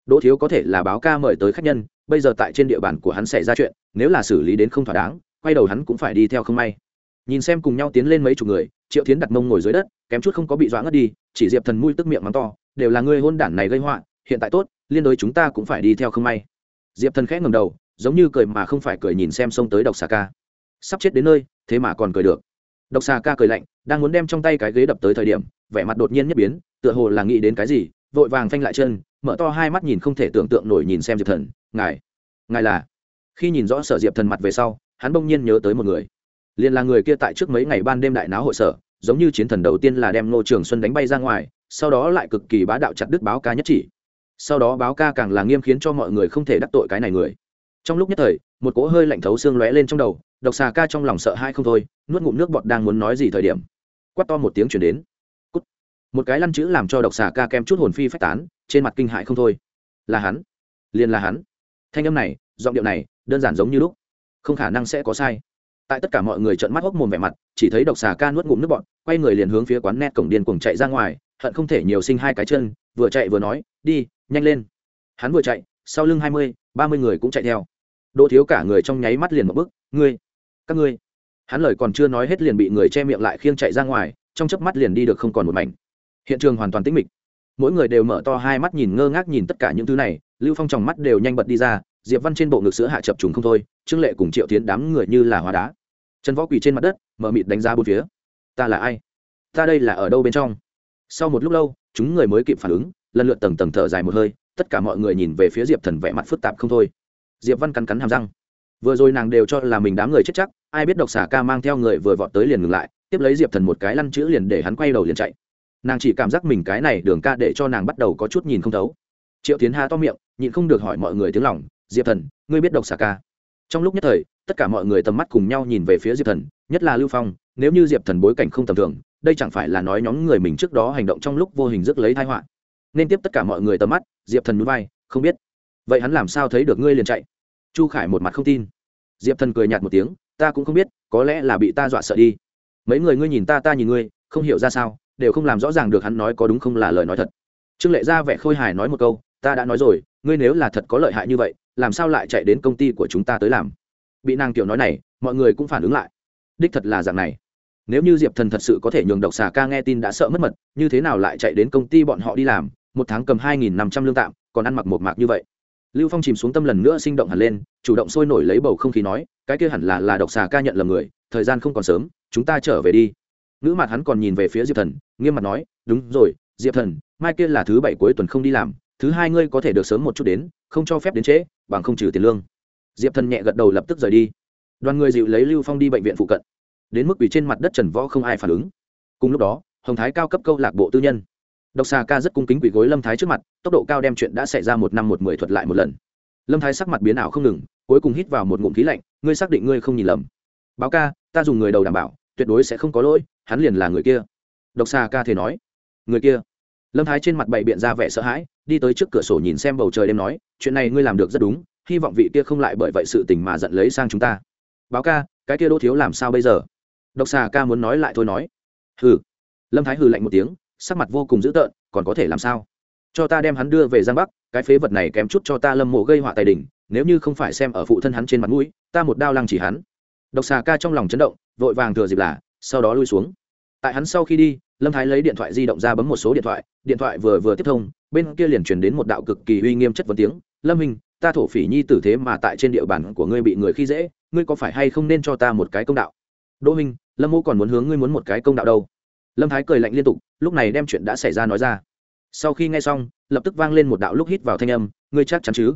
Đỗ thiếu có thể là báo ca mời tới khách nhân, bây giờ tại trên địa bàn của hắn xảy ra chuyện, nếu là xử lý đến không thỏa đáng, quay đầu hắn cũng phải đi theo không may. Nhìn xem cùng nhau tiến lên mấy chục người, triệu tiến đặt mông ngồi dưới đất, kém chút không có bị doãn ngất đi, chỉ diệp thần mui tức miệng mắng to đều là ngươi hôn đản này gây họa, hiện tại tốt, liên đối chúng ta cũng phải đi theo không may. Diệp thần khẽ ngầm đầu, giống như cười mà không phải cười nhìn xem xông tới độc xà ca. Sắp chết đến nơi, thế mà còn cười được. Độc xà ca cười lạnh, đang muốn đem trong tay cái ghế đập tới thời điểm, vẻ mặt đột nhiên nhất biến, tựa hồ là nghĩ đến cái gì, vội vàng phanh lại chân, mở to hai mắt nhìn không thể tưởng tượng nổi nhìn xem diệp thần, ngài ngài là? Khi nhìn rõ sở diệp thần mặt về sau, hắn bỗng nhiên nhớ tới một người. Liền là người kia tại trước mấy ngày ban đêm đại náo hội sở, giống như chiến thần đầu tiên là đem ngô trường xuân đánh bay ra ngoài sau đó lại cực kỳ bá đạo chặt đứt báo ca nhất chỉ. Sau đó báo ca càng là nghiêm khiến cho mọi người không thể đắc tội cái này người. Trong lúc nhất thời, một cỗ hơi lạnh thấu xương lóe lên trong đầu, độc xà ca trong lòng sợ hai không thôi, nuốt ngụm nước bọt đang muốn nói gì thời điểm, quát to một tiếng chuyển đến. Cút. một cái lăn chữ làm cho độc xà ca kem chút hồn phi phách tán, trên mặt kinh hại không thôi. Là hắn. Liền là hắn. Thanh âm này, giọng điệu này, đơn giản giống như lúc. Không khả năng sẽ có sai tại tất cả mọi người trợn mắt hốc mồm vẻ mặt, chỉ thấy độc xà ca nuốt ngụm nước bọn quay người liền hướng phía quán net cổng điên cuồng chạy ra ngoài, hận không thể nhiều sinh hai cái chân, vừa chạy vừa nói, đi, nhanh lên. Hắn vừa chạy, sau lưng hai mươi, ba mươi người cũng chạy theo. Đỗ thiếu cả người trong nháy mắt liền một bức ngươi, các ngươi. Hắn lời còn chưa nói hết liền bị người che miệng lại khiêng chạy ra ngoài, trong chớp mắt liền đi được không còn một mảnh. Hiện trường hoàn toàn tĩnh mịch. Mỗi người đều mở to hai mắt nhìn ngơ ngác nhìn tất cả những thứ này, lưu phong tròng mắt đều nhanh bật đi ra, diệp văn trên bộ ngực sữa hạ chập trùng không thôi, trương lệ cùng triệu tiến đám người như là hóa đá trần võ quỳ trên mặt đất, mở mịt đánh giá bốn phía. Ta là ai? Ta đây là ở đâu bên trong? Sau một lúc lâu, chúng người mới kịp phản ứng, lần lượt tầng tầng thở dài một hơi, tất cả mọi người nhìn về phía diệp thần vẻ mặt phức tạp không thôi. Diệp văn cắn cắn hàm răng. Vừa rồi nàng đều cho là mình đám người chết chắc, ai biết độc xà ca mang theo người vừa vọt tới liền ngừng lại, tiếp lấy diệp thần một cái lăn chữ liền để hắn quay đầu liền chạy. Nàng chỉ cảm giác mình cái này đường ca để cho nàng bắt đầu có chút nhìn không thấu. Triệu tiến hà to miệng, nhịn không được hỏi mọi người tiếng lòng, diệp thần, ngươi biết độc xà ca? Trong lúc nhất thời tất cả mọi người tầm mắt cùng nhau nhìn về phía diệp thần nhất là lưu phong nếu như diệp thần bối cảnh không tầm thường đây chẳng phải là nói nhóm người mình trước đó hành động trong lúc vô hình rước lấy thái họa nên tiếp tất cả mọi người tầm mắt diệp thần núi vai không biết vậy hắn làm sao thấy được ngươi liền chạy chu khải một mặt không tin diệp thần cười nhạt một tiếng ta cũng không biết có lẽ là bị ta dọa sợ đi mấy người ngươi nhìn ta ta nhìn ngươi không hiểu ra sao đều không làm rõ ràng được hắn nói có đúng không là lời nói thật trương lệ ra vẻ khôi hài nói một câu ta đã nói rồi ngươi nếu là thật có lợi hại như vậy làm sao lại chạy đến công ty của chúng ta tới làm bị nàng tiểu nói này, mọi người cũng phản ứng lại. Đích thật là dạng này. Nếu như diệp thần thật sự có thể nhường độc xà ca nghe tin đã sợ mất mật, như thế nào lại chạy đến công ty bọn họ đi làm, một tháng cầm hai nghìn năm trăm lương tạm, còn ăn mặc một mạc như vậy? Lưu phong chìm xuống tâm lần nữa sinh động hẳn lên, chủ động sôi nổi lấy bầu không khí nói, cái kia hẳn là là độc xà ca nhận lầm người, thời gian không còn sớm, chúng ta trở về đi. Ngữ mặt hắn còn nhìn về phía diệp thần, nghiêm mặt nói, đúng rồi, diệp thần, mai kia là thứ bảy cuối tuần không đi làm, thứ hai ngươi có thể được sớm một chút đến, không cho phép đến trễ, bằng không trừ tiền lương diệp thần nhẹ gật đầu lập tức rời đi. Đoàn người dịu lấy lưu phong đi bệnh viện phụ cận. Đến mức ủy trên mặt đất trần võ không ai phản ứng. Cùng lúc đó, hồng thái cao cấp câu lạc bộ tư nhân. Độc xà ca rất cung kính quỷ gối lâm thái trước mặt, tốc độ cao đem chuyện đã xảy ra một năm một mười thuật lại một lần. Lâm thái sắc mặt biến ảo không ngừng, cuối cùng hít vào một ngụm khí lạnh, ngươi xác định ngươi không nhìn lầm. Báo ca, ta dùng người đầu đảm bảo, tuyệt đối sẽ không có lỗi, hắn liền là người kia. Độc xà ca thể nói. Người kia? Lâm thái trên mặt bậy biện ra vẻ sợ hãi, đi tới trước cửa sổ nhìn xem bầu trời đêm nói, chuyện này ngươi làm được rất đúng hy vọng vị kia không lại bởi vậy sự tình mà giận lấy sang chúng ta. Báo ca, cái kia đỗ thiếu làm sao bây giờ? Độc xà ca muốn nói lại thôi nói. Hừ. Lâm thái hừ lạnh một tiếng, sắc mặt vô cùng dữ tợn, còn có thể làm sao? Cho ta đem hắn đưa về giang bắc, cái phế vật này kém chút cho ta lâm mộ gây họa tài đình, nếu như không phải xem ở phụ thân hắn trên mặt mũi, ta một đao lăng chỉ hắn. Độc xà ca trong lòng chấn động, vội vàng thừa dịp là, sau đó lui xuống. Tại hắn sau khi đi, lâm thái lấy điện thoại di động ra bấm một số điện thoại điện thoại vừa vừa tiếp thông, bên kia liền truyền đến một đạo cực kỳ uy nghiêm chất vấn tiếng. Lâm hình ta thổ phỉ nhi tử thế mà tại trên địa bàn của ngươi bị người khi dễ, ngươi có phải hay không nên cho ta một cái công đạo? Đỗ minh lâm mô còn muốn hướng ngươi muốn một cái công đạo đâu? Lâm thái cười lạnh liên tục, lúc này đem chuyện đã xảy ra nói ra. Sau khi nghe xong, lập tức vang lên một đạo lúc hít vào thanh âm, ngươi chắc chắn chứ?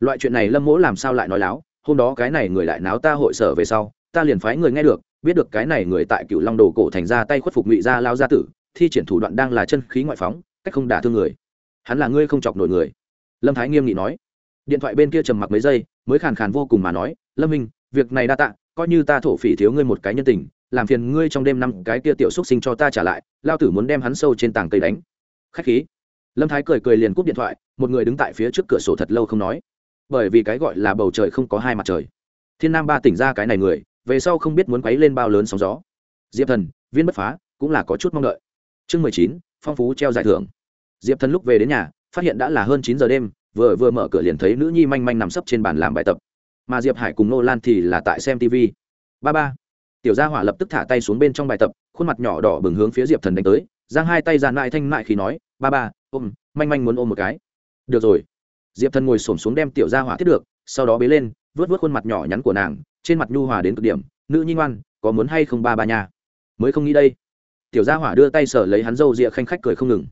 Loại chuyện này lâm mỗ làm sao lại nói láo? Hôm đó cái này người lại náo ta hội sở về sau, ta liền phái người nghe được, biết được cái này người tại cựu long đồ cổ thành ra tay khuất phục ngụy gia lao gia tử, thi triển thủ đoạn đang là chân khí ngoại phóng, cách không đả thương người. Hắn là ngươi không chọc nổi người. Lâm thái nghiêm nghị nói điện thoại bên kia trầm mặc mấy giây, mới khàn khàn vô cùng mà nói, lâm minh, việc này đa tạ, coi như ta thổ phỉ thiếu ngươi một cái nhân tình, làm phiền ngươi trong đêm năm cái kia tiểu xúc sinh cho ta trả lại, lao tử muốn đem hắn sâu trên tảng cây đánh. Khách khí. Lâm thái cười cười liền cúp điện thoại, một người đứng tại phía trước cửa sổ thật lâu không nói. Bởi vì cái gọi là bầu trời không có hai mặt trời. Thiên nam ba tỉnh ra cái này người, về sau không biết muốn quấy lên bao lớn sóng gió. Diệp thần, viên bất phá, cũng là có chút mong đợi. Chương mười chín, phong phú treo giải thưởng. Diệp thần lúc về đến nhà, phát hiện đã là hơn chín giờ đêm vừa vừa mở cửa liền thấy nữ nhi manh manh nằm sấp trên bàn làm bài tập. Mà diệp hải cùng nô lan thì là tại xem tv ba ba. Tiểu gia hỏa lập tức thả tay xuống bên trong bài tập, khuôn mặt nhỏ đỏ bừng hướng phía diệp thần đánh tới, giang hai tay dàn lại thanh mại khi nói, ba ba, ôm, manh manh muốn ôm một cái. Được rồi. Diệp thần ngồi s ổ m xuống đem tiểu gia hỏa thiết được, sau đó bế lên vớt vớt khuôn mặt nhỏ nhắn của nàng, trên mặt nhu hòa đến cực điểm, nữ nhi ngoan, có muốn hay không ba ba nhà mới không nghĩ đây. Tiểu gia hỏa đưa tay sở lấy hắn râu rịa khanh khách cười không ngừng.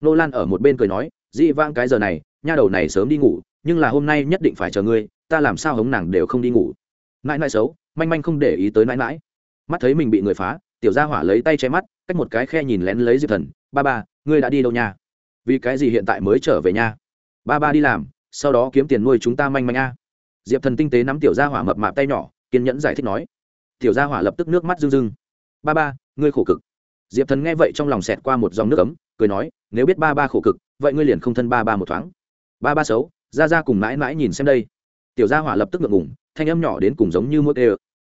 Nô lan ở một bên cười nói dị vãng cái giờ này nha đầu này sớm đi ngủ, nhưng là hôm nay nhất định phải chờ ngươi, ta làm sao hống nàng đều không đi ngủ. Mãi mãi xấu, manh manh không để ý tới mãi mãi mắt thấy mình bị người phá, tiểu gia hỏa lấy tay che mắt, cách một cái khe nhìn lén lấy diệp thần, ba ba, ngươi đã đi đâu nha? Vì cái gì hiện tại mới trở về nha? Ba ba đi làm, sau đó kiếm tiền nuôi chúng ta manh manh a. Diệp thần tinh tế nắm tiểu gia hỏa mập mạp tay nhỏ, kiên nhẫn giải thích nói. Tiểu gia hỏa lập tức nước mắt rưng rưng. Ba ba, ngươi khổ cực. Diệp thần nghe vậy trong lòng xẹt qua một dòng nước ấm, cười nói, nếu biết ba ba khổ cực, vậy ngươi liền không thân ba ba một thoáng ba ba xấu ra ra cùng mãi mãi nhìn xem đây. Tiểu gia hỏa lập tức ngượng ngủng thanh âm nhỏ đến cùng giống như mốt ê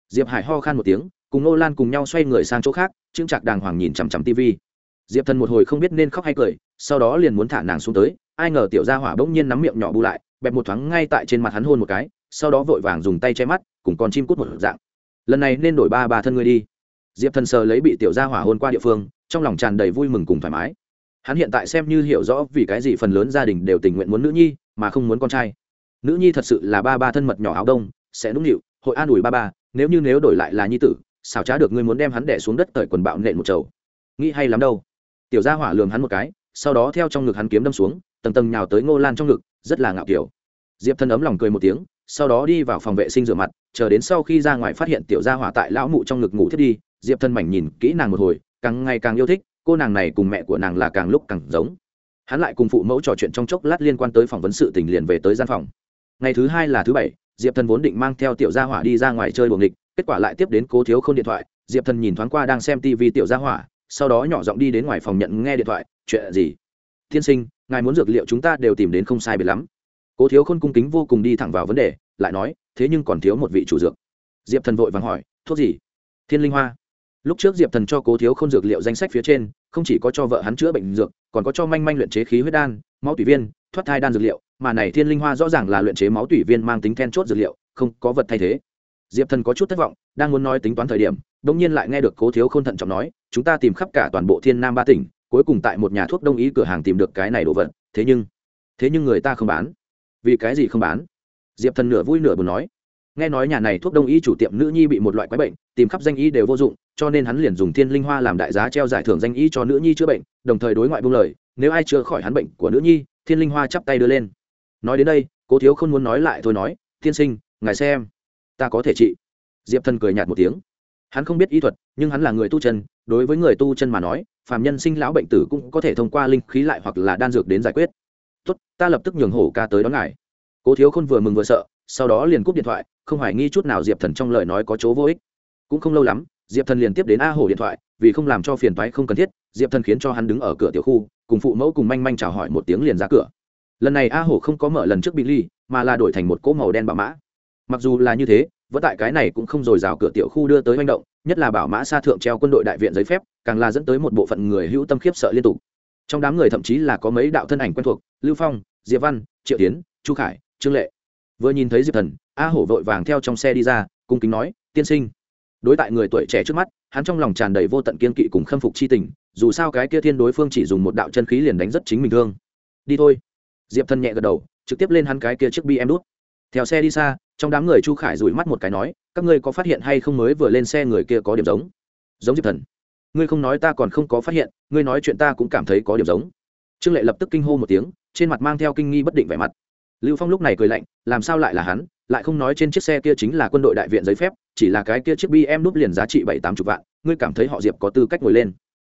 diệp hải ho khan một tiếng, cùng nô lan cùng nhau xoay người sang chỗ khác trưng trạc đàng hoàng nhìn chằm chằm tv diệp thần một hồi không biết nên khóc hay cười, sau đó liền muốn thả nàng xuống tới, ai ngờ tiểu gia hỏa bỗng nhiên nắm miệng nhỏ bu lại, bẹp một thoáng ngay tại trên mặt hắn hôn một cái, sau đó vội vàng dùng tay che mắt, cùng con chim cút một dạng. Lần này nên đổi ba bà thân ngươi đi. Diệp thần sờ lấy bị tiểu gia hỏa hôn qua địa phương, trong lòng tràn đầy vui mừng cùng thoải mái hắn hiện tại xem như hiểu rõ vì cái gì phần lớn gia đình đều tình nguyện muốn nữ nhi, mà không muốn con trai. Nữ nhi thật sự là ba ba thân mật nhỏ áo đông, sẽ nũng nịu, hội an ủi ba ba, nếu như nếu đổi lại là nhi tử, xảo trá được ngươi muốn đem hắn đẻ xuống đất cởi quần bạo nện một chầu. Nghĩ hay lắm đâu. Tiểu gia hỏa lường hắn một cái, sau đó theo trong ngực hắn kiếm đâm xuống, tầng tầng nhào tới ngô lan trong ngực, rất là ngạo kiểu. Diệp thân ấm lòng cười một tiếng, sau đó đi vào phòng vệ sinh rửa mặt, chờ đến sau khi ra ngoài phát hiện tiểu gia hỏa tại lão mụ trong ngực ngủ thiết đi, diệp thân mảnh nhìn kỹ nàng một hồi, càng ngày càng yêu thích cô nàng này cùng mẹ của nàng là càng lúc càng giống. Hắn lại cùng phụ mẫu trò chuyện trong chốc lát liên quan tới phỏng vấn sự tình liền về tới gian phòng. Ngày thứ hai là thứ bảy, diệp thần vốn định mang theo tiểu gia hỏa đi ra ngoài chơi buồng địch kết quả lại tiếp đến cố thiếu k h ô n điện thoại. Diệp thần nhìn thoáng qua đang xem tv tiểu gia hỏa, sau đó nhỏ giọng đi đến ngoài phòng nhận nghe điện thoại. Chuyện gì? Tiên sinh, ngài muốn dược liệu chúng ta đều tìm đến không sai biệt lắm. Cố thiếu khôn cung kính vô cùng đi thẳng vào vấn đề, lại nói, thế nhưng còn thiếu một vị chủ dược. Diệp thần vội vàng hỏi, thuốc gì? Thiên linh hoa lúc trước diệp thần cho cố thiếu không dược liệu danh sách phía trên, không chỉ có cho vợ hắn chữa bệnh dược, còn có cho manh manh luyện chế khí huyết đan, máu tủy viên, thoát thai đan dược liệu, mà này thiên linh hoa rõ ràng là luyện chế máu tủy viên mang tính then chốt dược liệu, không có vật thay thế. Diệp thần có chút thất vọng, đang muốn nói tính toán thời điểm đ ỗ n g nhiên lại nghe được cố thiếu k h ô n thận trọng nói, chúng ta tìm khắp cả toàn bộ thiên nam ba tỉnh, cuối cùng tại một nhà thuốc đông y cửa hàng tìm được cái này đồ vật, thế nhưng thế nhưng người ta không bán. Vì cái gì không bán? Diệp thần nửa vui nửa buồn nói nghe nói nhà này thuốc đông y chủ tiệm nữ nhi bị một loại quái bệnh, tìm khắp danh y đều vô dụng, cho nên hắn liền dùng thiên linh hoa làm đại giá treo giải thưởng danh y cho nữ nhi chữa bệnh, đồng thời đối ngoại buông lời, nếu ai chữa khỏi hắn bệnh của nữ nhi, thiên linh hoa chắp tay đưa lên. Nói đến đây, cố thiếu không muốn nói lại thôi nói, tiên sinh, ngài xem, ta có thể trị. Diệp thần cười nhạt một tiếng. Hắn không biết y thuật, nhưng hắn là người tu chân, đối với người tu chân mà nói, phàm nhân sinh lão bệnh tử cũng có thể thông qua linh khí lại hoặc là đan dược đến giải quyết. Tốt, ta lập tức nhường hổ ca tới đón ngài. Cố thiếu khôn vừa mừng vừa sợ sau đó liền cúp điện thoại, không hoài nghi chút nào diệp thần trong lời nói có chỗ vô ích. Cũng không lâu lắm, diệp thần liền tiếp đến a hổ điện thoại, vì không làm cho phiền thoái không cần thiết, diệp thần khiến cho hắn đứng ở cửa tiểu khu, cùng phụ mẫu cùng manh manh chào hỏi một tiếng liền ra cửa. Lần này a hổ không có mở lần trước bị ly, mà là đổi thành một cỗ màu đen bảo mã. Mặc dù là như thế, vẫn tại cái này cũng không dồi dào cửa tiểu khu đưa tới manh động, nhất là bảo mã xa thượng treo quân đội đại viện giấy phép, càng là dẫn tới một bộ phận người hữu tâm khiếp sợ liên tục. Trong đám người thậm chí là có mấy đạo thân ảnh quen thuộc, lưu phong, diệp văn, triệu tiến, chu khải, trương lệ vừa nhìn thấy diệp thần, a hổ vội vàng theo trong xe đi ra, cung kính nói, tiên sinh. Đối tại người tuổi trẻ trước mắt, hắn trong lòng tràn đầy vô tận kiên kỵ cùng khâm phục c h i tình, dù sao cái kia thiên đối phương chỉ dùng một đạo chân khí liền đánh rất chính mình thương. Đi thôi. Diệp thần nhẹ gật đầu, trực tiếp lên hắn cái kia chiếc bi em đút theo xe đi xa, trong đám người chu khải rủi mắt một cái nói, các ngươi có phát hiện hay không mới vừa lên xe người kia có điểm giống? Giống diệp thần. Ngươi không nói ta còn không có phát hiện, ngươi nói chuyện ta cũng cảm thấy có điểm giống. Trương lệ lập tức kinh hô một tiếng, trên mặt mang theo kinh nghi bất định vẻ mặt lưu phong lúc này cười lạnh, làm sao lại là hắn? Lại không nói trên chiếc xe kia chính là quân đội đại viện giấy phép, chỉ là cái kia chiếc bi em đúp liền giá trị bảy, tám chục vạn, ngươi cảm thấy họ diệp có tư cách ngồi lên?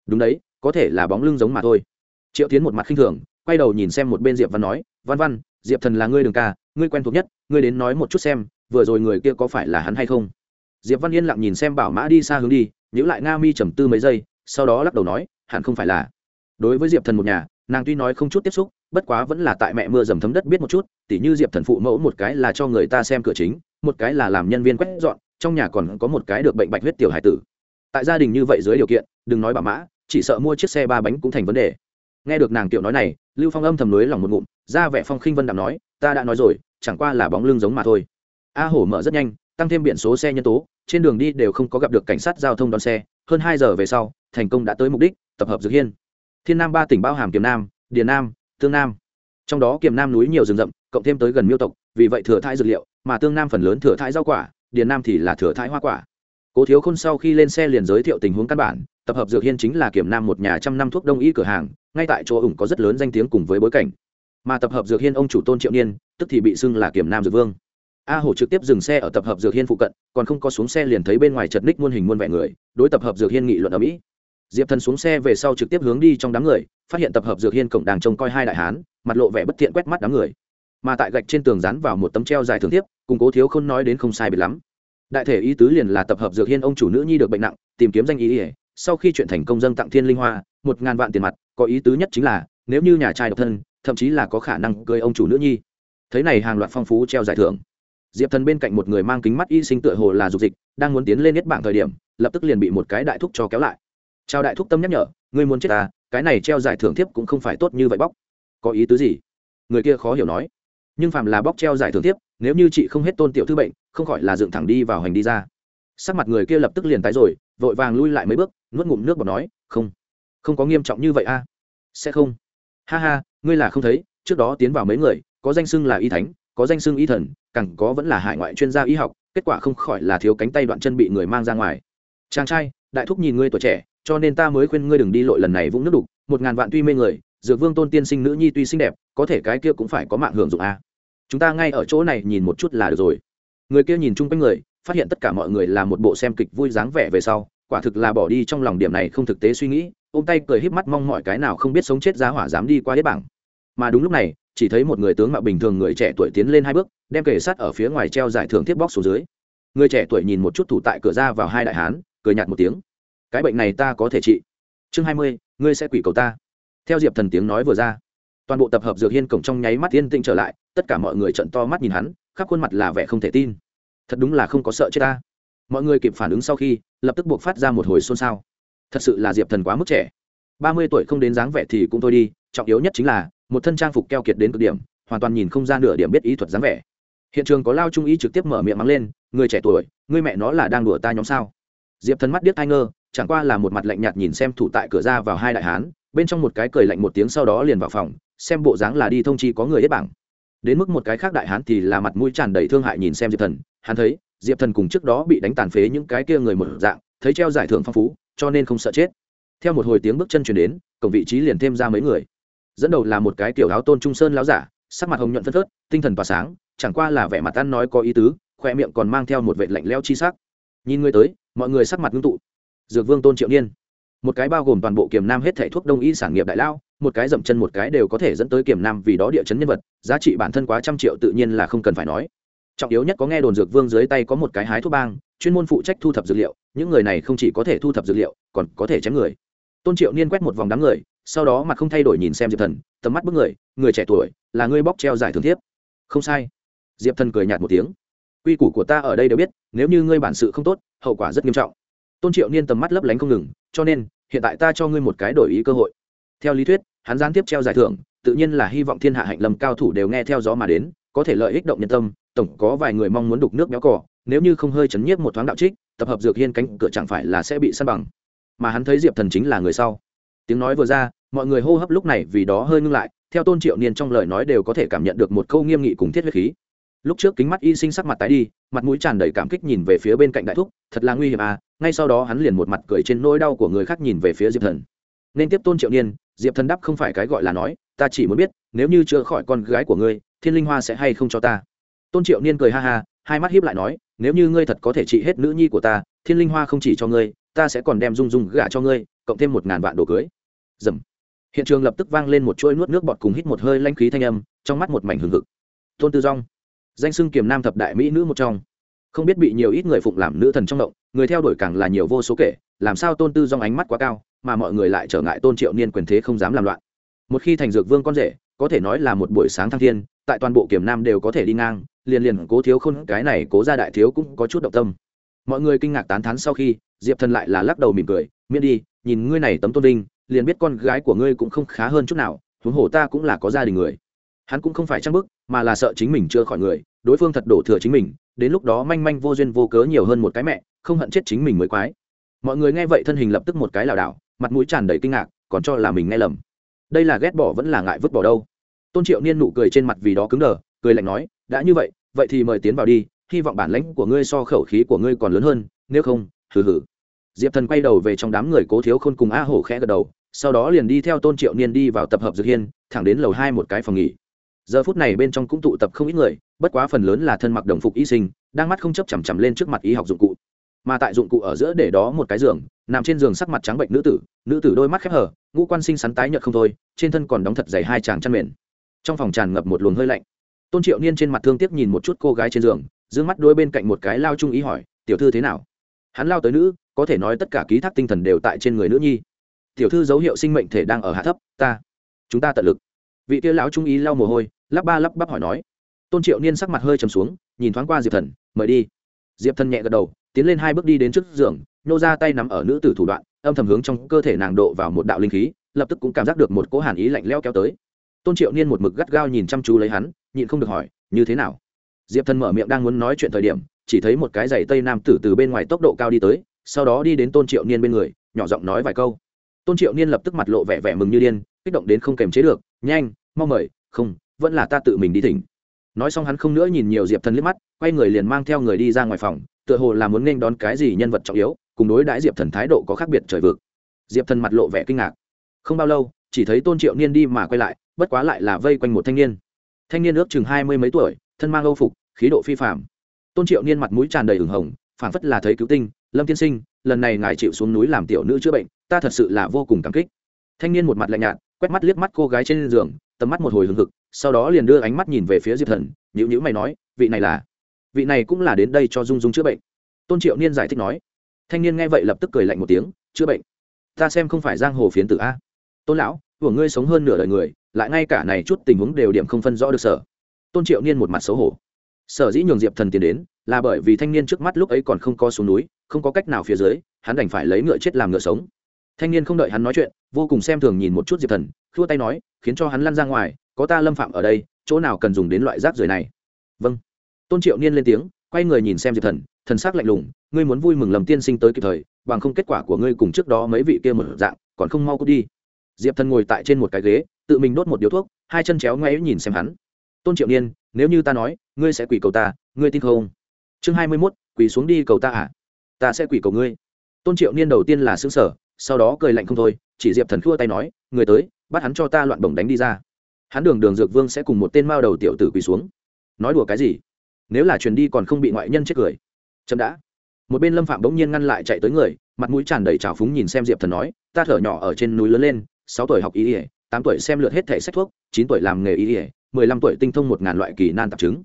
Đúng đấy, có thể là bóng lưng giống mà thôi. Triệu tiến một mặt khinh thường, quay đầu nhìn xem một bên diệp văn nói, văn văn, diệp thần là ngươi đường ca, ngươi quen thuộc nhất, ngươi đến nói một chút xem, vừa rồi người kia có phải là hắn hay không? Diệp văn yên lặng nhìn xem bảo mã đi xa hướng đi nhữ lại nga mi trầm tư mấy giây, sau đó lắc đầu nói, hẳn không phải là. Đối với diệp thần một nhà nàng tuy nói không chút tiếp xúc, bất quá vẫn là tại mẹ mưa dầm thấm đất biết một chút, tỉ như diệp thần phụ mẫu một cái là cho người ta xem cửa chính, một cái là làm nhân viên quét dọn, trong nhà còn có một cái được bệnh bạch huyết tiểu hải tử. Tại gia đình như vậy dưới điều kiện, đừng nói bà mã, chỉ sợ mua chiếc xe ba bánh cũng thành vấn đề. Nghe được nàng tiểu nói này, lưu phong âm thầm lưới lòng một ngụm, ra vẻ phong khinh vân đạm nói, ta đã nói rồi, chẳng qua là bóng lưng giống mà thôi. A hổ mở rất nhanh, tăng thêm biển số xe nhân tố, trên đường đi đều không có gặp được cảnh sát giao thông đón xe, hơn hai giờ về sau, thành công đã tới mục đích, tập hợp dược hiên thiên nam ba tỉnh bao hàm kiềm nam, điền nam, tương nam. Trong đó kiềm nam núi nhiều rừng rậm, cộng thêm tới gần miêu tộc, vì vậy thừa thai dược liệu, mà tương nam phần lớn thừa thai rau quả, điền nam thì là thừa thai hoa quả. Cố thiếu khôn sau khi lên xe liền giới thiệu tình huống căn bản, tập hợp dược hiên chính là kiểm nam một nhà trăm năm thuốc đông y cửa hàng, ngay tại chỗ ủng có rất lớn danh tiếng cùng với bối cảnh. Mà tập hợp dược hiên ông chủ tôn triệu niên, tức thì bị xưng là kiểm nam dược vương. A hổ trực tiếp dừng xe ở tập hợp dược hiên phụ cận, còn không có xuống xe liền thấy bên ngoài chật ních muôn hình muôn vẻ người, đối tập hợp dược hiên nghị luận ở mỹ diệp thần xuống xe về sau trực tiếp hướng đi trong đám người, phát hiện tập hợp dược hiên cổng đàng trông coi hai đại hán, mặt lộ vẻ bất thiện quét mắt đám người. Mà tại gạch trên tường dán vào một tấm treo dài thường tiếp cùng cố thiếu không nói đến không sai biệt lắm. Đại thể ý tứ liền là tập hợp dược hiên ông chủ nữ nhi được bệnh nặng, tìm kiếm danh ý ỉa sau khi chuyện thành công dân tặng thiên linh hoa, một ngàn vạn tiền mặt, có ý tứ nhất chính là, nếu như nhà trai độc thân, thậm chí là có khả năng cưới ông chủ nữ nhi. Thấy này hàng loạt phong phú treo giải thưởng. Diệp thần bên cạnh một người mang kính mắt y sinh tựa hồ là dục dịch, đang muốn tiến lên nhất bảng thời điểm, lập tức liền bị một cái đại thúc cho kéo lại chào đại thúc tâm nhắc nhở, ngươi muốn chết ta cái này treo giải thưởng thiếp cũng không phải tốt như vậy bóc. Có ý tứ gì? Người kia khó hiểu nói. Nhưng phạm là bóc treo giải thưởng thiếp, nếu như chị không hết tôn tiểu thư bệnh, không khỏi là dựng thẳng đi vào hành đi ra. Sắc mặt người kia lập tức liền tái rồi, vội vàng lui lại mấy bước, nuốt ngụm nước bọt nói, không không có nghiêm trọng như vậy a sẽ không. Ha ha, ngươi là không thấy, trước đó tiến vào mấy người, có danh xưng là y thánh, có danh xưng y thần cẳng có vẫn là hải ngoại chuyên gia y học, kết quả không khỏi là thiếu cánh tay đoạn chân bị người mang ra ngoài. Chàng trai, đại thúc nhìn ngươi tuổi trẻ cho nên ta mới khuyên ngươi đừng đi lội lần này vũng nước đục, một ngàn vạn tuy mê người, dược vương tôn tiên sinh nữ nhi tuy xinh đẹp, có thể cái kia cũng phải có mạng hưởng dụng a. Chúng ta ngay ở chỗ này nhìn một chút là được rồi. Người kia nhìn chung quanh người, phát hiện tất cả mọi người là một bộ xem kịch vui dáng vẻ về sau, quả thực là bỏ đi trong lòng điểm này không thực tế suy nghĩ, ôm tay cười híp mắt mong mọi cái nào không biết sống chết giá hỏa dám đi qua hết bảng. Mà đúng lúc này, chỉ thấy một người tướng mạo bình thường người trẻ tuổi tiến lên hai bước, đem kề sát ở phía ngoài treo giải thưởng tiếp bóc xuống dưới. Người trẻ tuổi nhìn một chút thủ tại cửa ra vào hai đại hán, cười nhạt một tiếng cái bệnh này ta có thể trị. Chương hai mươi, ngươi sẽ quỷ cầu ta. Theo diệp thần tiếng nói vừa ra, toàn bộ tập hợp dược hiên cổng trong nháy mắt yên tĩnh trở lại, tất cả mọi người trận to mắt nhìn hắn, khắp khuôn mặt là vẻ không thể tin. Thật đúng là không có sợ chết ta. Mọi người kịp phản ứng sau khi, lập tức buộc phát ra một hồi xôn xao. Thật sự là diệp thần quá mức trẻ. Ba mươi tuổi không đến dáng vẻ thì cũng thôi đi, trọng yếu nhất chính là, một thân trang phục keo kiệt đến cực điểm, hoàn toàn nhìn không ra nửa điểm biết ý thuật dáng vẻ. Hiện trường có lao trung ý trực tiếp mở miệng mắng lên, người trẻ tuổi, người mẹ nó là đang đùa ta nhóm sao? Diệp thần mắt điếc ai ngơ chẳng qua là một mặt lạnh nhạt nhìn xem thủ tại cửa ra vào hai đại hán, bên trong một cái cười lạnh một tiếng sau đó liền vào phòng, xem bộ dáng là đi thông chi có người hết bảng. Đến mức một cái khác đại hán thì là mặt mũi tràn đầy thương hại nhìn xem diệp thần, hắn thấy, diệp thần cùng trước đó bị đánh tàn phế những cái kia người một dạng, thấy treo giải thưởng phong phú, cho nên không sợ chết. Theo một hồi tiếng bước chân chuyển đến, cổng vị trí liền thêm ra mấy người. Dẫn đầu là một cái kiểu áo tôn trung sơn láo giả, sắc mặt hồng nhuận phân phớt, tinh thần tỏa sáng, chẳng qua là vẻ mặt ăn nói có ý tứ, khoe miệng còn mang theo một vệ lạnh leo chi sắc. Nhìn người tới, mọi người sắc mặt ngưng tụ dược vương tôn triệu niên. Một cái bao gồm toàn bộ kiềm nam hết thảy thuốc đông y sản nghiệp đại lao một cái dậm chân một cái đều có thể dẫn tới kiềm nam vì đó địa chấn nhân vật, giá trị bản thân quá trăm triệu tự nhiên là không cần phải nói. Trọng yếu nhất có nghe đồn dược vương dưới tay có một cái hái thuốc bang, chuyên môn phụ trách thu thập dược liệu, những người này không chỉ có thể thu thập dược liệu, còn có thể chém người. Tôn triệu niên quét một vòng đám người, sau đó mặt không thay đổi nhìn xem diệp thần, tầm mắt bức người người trẻ tuổi, là ngươi bóc treo giải thưởng thiếp. Không sai. Diệp thần cười nhạt một tiếng. Quy củ của ta ở đây đều biết, nếu như ngươi bản sự không tốt, hậu quả rất nghiêm trọng tôn triệu niên tầm mắt lấp lánh không ngừng, cho nên, hiện tại ta cho ngươi một cái đổi ý cơ hội. Theo lý thuyết, hắn gián tiếp treo giải thưởng, tự nhiên là hy vọng thiên hạ hạnh lâm cao thủ đều nghe theo gió mà đến, có thể lợi ích động nhân tâm, tổng có vài người mong muốn đục nước béo cỏ nếu như không hơi chấn nhiếp một thoáng đạo trích, tập hợp dược hiên cánh cửa chẳng phải là sẽ bị săn bằng. Mà hắn thấy diệp thần chính là người sau. Tiếng nói vừa ra, mọi người hô hấp lúc này vì đó hơi ngưng lại, theo tôn triệu niên trong lời nói đều có thể cảm nhận được một câu nghiêm nghị cùng thiết huyết khí. Lúc trước kính mắt y sinh sắc mặt tái đi, mặt mũi tràn đầy cảm kích nhìn về phía bên cạnh đại thúc, thật là nguy hiểm à ngay sau đó hắn liền một mặt cười trên nỗi đau của người khác nhìn về phía diệp thần. Nên tiếp tôn triệu niên, diệp thần đáp không phải cái gọi là nói, ta chỉ muốn biết, nếu như chữa khỏi con gái của ngươi, thiên linh hoa sẽ hay không cho ta? Tôn triệu niên cười ha ha, hai mắt hiếp lại nói, nếu như ngươi thật có thể trị hết nữ nhi của ta, thiên linh hoa không chỉ cho ngươi, ta sẽ còn đem dung dung gả cho ngươi, cộng thêm một ngàn vạn đồ cưới. Dầm. Hiện trường lập tức vang lên một chuỗi nuốt nước bọt cùng hít một hơi lanh khí thanh âm, trong mắt một mảnh hừng hực. Tôn tư dong danh xưng kiềm nam thập đại mỹ nữ một trong không biết bị nhiều ít người phụng làm nữ thần trong động, người theo đuổi càng là nhiều vô số kể, làm sao tôn tư dòng ánh mắt quá cao, mà mọi người lại trở ngại tôn triệu niên quyền thế không dám làm loạn. Một khi thành dược vương con rể, có thể nói là một buổi sáng thăng thiên, tại toàn bộ kiểm nam đều có thể đi ngang, liền liền cố thiếu khôn, cái này cố ra đại thiếu cũng có chút động tâm. Mọi người kinh ngạc tán thán sau khi, diệp thần lại là lắc đầu mỉm cười, miễn đi, nhìn ngươi này tấm tôn đinh liền biết con gái của ngươi cũng không khá hơn chút nào, huống hồ ta cũng là có gia đình người hắn cũng không phải trang bức, mà là sợ chính mình chưa khỏi người, đối phương thật đổ thừa chính mình, đến lúc đó manh manh vô duyên vô cớ nhiều hơn một cái mẹ, không hận chết chính mình mới quái. Mọi người nghe vậy thân hình lập tức một cái lảo đảo, mặt mũi tràn đầy kinh ngạc, còn cho là mình nghe lầm. Đây là ghét bỏ vẫn là ngại vứt bỏ đâu? Tôn triệu niên nụ cười trên mặt vì đó cứng đờ, cười lạnh nói, đã như vậy vậy thì mời tiến vào đi, hy vọng bản lãnh của ngươi so khẩu khí của ngươi còn lớn hơn, nếu không, hừ hừ. Diệp thần quay đầu về trong đám người cố thiếu khôn cùng a hổ khẽ gật đầu, sau đó liền đi theo tôn triệu niên đi vào tập hợp dược hiên, thẳng đến lầu hai một cái phòng nghỉ giờ phút này bên trong cũng tụ tập không ít người, bất quá phần lớn là thân mặc đồng phục y sinh, đang mắt không chấp chằm chằm lên trước mặt y học dụng cụ. Mà tại dụng cụ ở giữa để đó một cái giường, nằm trên giường sắc mặt trắng bệnh nữ tử nữ tử đôi mắt khép hở ngũ quan sinh sắn tái nhợt không thôi, trên thân còn đóng thật dày hai chàng chăn mền. Trong phòng tràn ngập một luồng hơi lạnh. Tôn triệu niên trên mặt thương tiếc nhìn một chút cô gái trên giường giữ mắt đôi bên cạnh một cái lao trung ý hỏi, tiểu thư thế nào? Hắn lao tới nữ, có thể nói tất cả ký thác tinh thần đều tại trên người nữ nhi. Tiểu thư dấu hiệu sinh mệnh thể đang ở hạ thấp, ta, chúng ta tận lực. Vị kia lão trung ý lau mồ hôi lắp ba lắp bắp hỏi nói. Tôn triệu niên sắc mặt hơi trầm xuống, nhìn thoáng qua diệp thần, mời đi. Diệp thần nhẹ gật đầu, tiến lên hai bước đi đến trước giường nhô ra tay nắm ở nữ tử thủ đoạn, âm thầm hướng trong cơ thể nàng độ vào một đạo linh khí, lập tức cũng cảm giác được một cỗ hàn ý lạnh leo kéo tới. Tôn triệu niên một mực gắt gao nhìn chăm chú lấy hắn, nhịn không được hỏi, như thế nào? Diệp thần mở miệng đang muốn nói chuyện thời điểm, chỉ thấy một cái giày tây nam tử từ bên ngoài tốc độ cao đi tới, sau đó đi đến tôn triệu niên bên người, nhỏ giọng nói vài câu. Tôn triệu niên lập tức mặt lộ vẻ vẻ mừng như điên, kích động đến không kềm chế được, nhanh, mau mời, không vẫn là ta tự mình đi thỉnh. Nói xong hắn không nữa nhìn nhiều diệp thần liếc mắt, quay người liền mang theo người đi ra ngoài phòng, tựa hồ là muốn nên đón cái gì nhân vật trọng yếu, cùng đối đãi diệp thần thái độ có khác biệt trời vực. Diệp thần mặt lộ vẻ kinh ngạc. Không bao lâu, chỉ thấy tôn triệu niên đi mà quay lại, bất quá lại là vây quanh một thanh niên. Thanh niên ước chừng hai mươi mấy tuổi, thân mang âu phục, khí độ phi phạm tôn triệu niên mặt mũi tràn đầy ửng hồng, phảng phất là thấy cứu tinh, lâm tiên sinh, lần này ngài chịu xuống núi làm tiểu nữ chữa bệnh, ta thật sự là vô cùng cảm kích. Thanh niên một mặt lạnh nhạt, quét mắt liếc mắt cô gái trên giường, tầm mắt một hồi hừng hực sau đó liền đưa ánh mắt nhìn về phía diệp thần nhữ nhữ mày nói, vị này là, vị này cũng là đến đây cho dung dung chữa bệnh. Tôn triệu niên giải thích nói. Thanh niên nghe vậy lập tức cười lạnh một tiếng, chữa bệnh? Ta xem không phải giang hồ phiến tử a. Tôn lão, của ngươi sống hơn nửa đời người, lại ngay cả này chút tình huống đều điểm không phân rõ được sở tôn triệu niên một mặt xấu hổ. Sở dĩ nhường diệp thần tiến đến, là bởi vì thanh niên trước mắt lúc ấy còn không có xuống núi, không có cách nào phía dưới, hắn đành phải lấy ngựa chết làm ngựa sống. Thanh niên không đợi hắn nói chuyện, vô cùng xem thường nhìn một chút diệp thần, khua tay nói, khiến cho hắn lăn ra ngoài có ta lâm phạm ở đây, chỗ nào cần dùng đến loại rác rưởi này? Vâng. Tôn triệu niên lên tiếng, quay người nhìn xem diệp thần thần s ắ c lạnh lùng, ngươi muốn vui mừng lầm tiên sinh tới kịp thời, bằng không kết quả của ngươi cùng trước đó mấy vị kia một dạng, còn không mau cút đi. Diệp thần ngồi tại trên một cái ghế, tự mình đốt một điếu thuốc, hai chân chéo ngoáy nhìn xem hắn. Tôn triệu niên, nếu như ta nói, ngươi sẽ quỷ cầu ta, ngươi tin không? Chương hai mươi mốt, quỳ xuống đi cầu ta à? Ta sẽ quỷ cầu ngươi. Tôn triệu niên đầu tiên là xứng sở sau đó cười lạnh không thôi, chỉ diệp thần khua tay nói, người tới, bắt hắn cho ta loạn bổng đánh đi ra hắn đường đường dược vương sẽ cùng một tên mao đầu tiểu tử quỳ xuống. Nói đùa cái gì? Nếu là truyền đi còn không bị ngoại nhân chết cười. Chậm đã. Một bên lâm phạm bỗng nhiên ngăn lại chạy tới người, mặt mũi tràn đầy trào phúng nhìn xem diệp thần nói, ta thở nhỏ ở trên núi lớn lên, sáu tuổi học y ỉa tám tuổi xem lượt hết thẻ sách thuốc, chín tuổi làm nghề y ỉa mười lăm tuổi tinh thông một ngàn loại kỳ nan tạp chứng.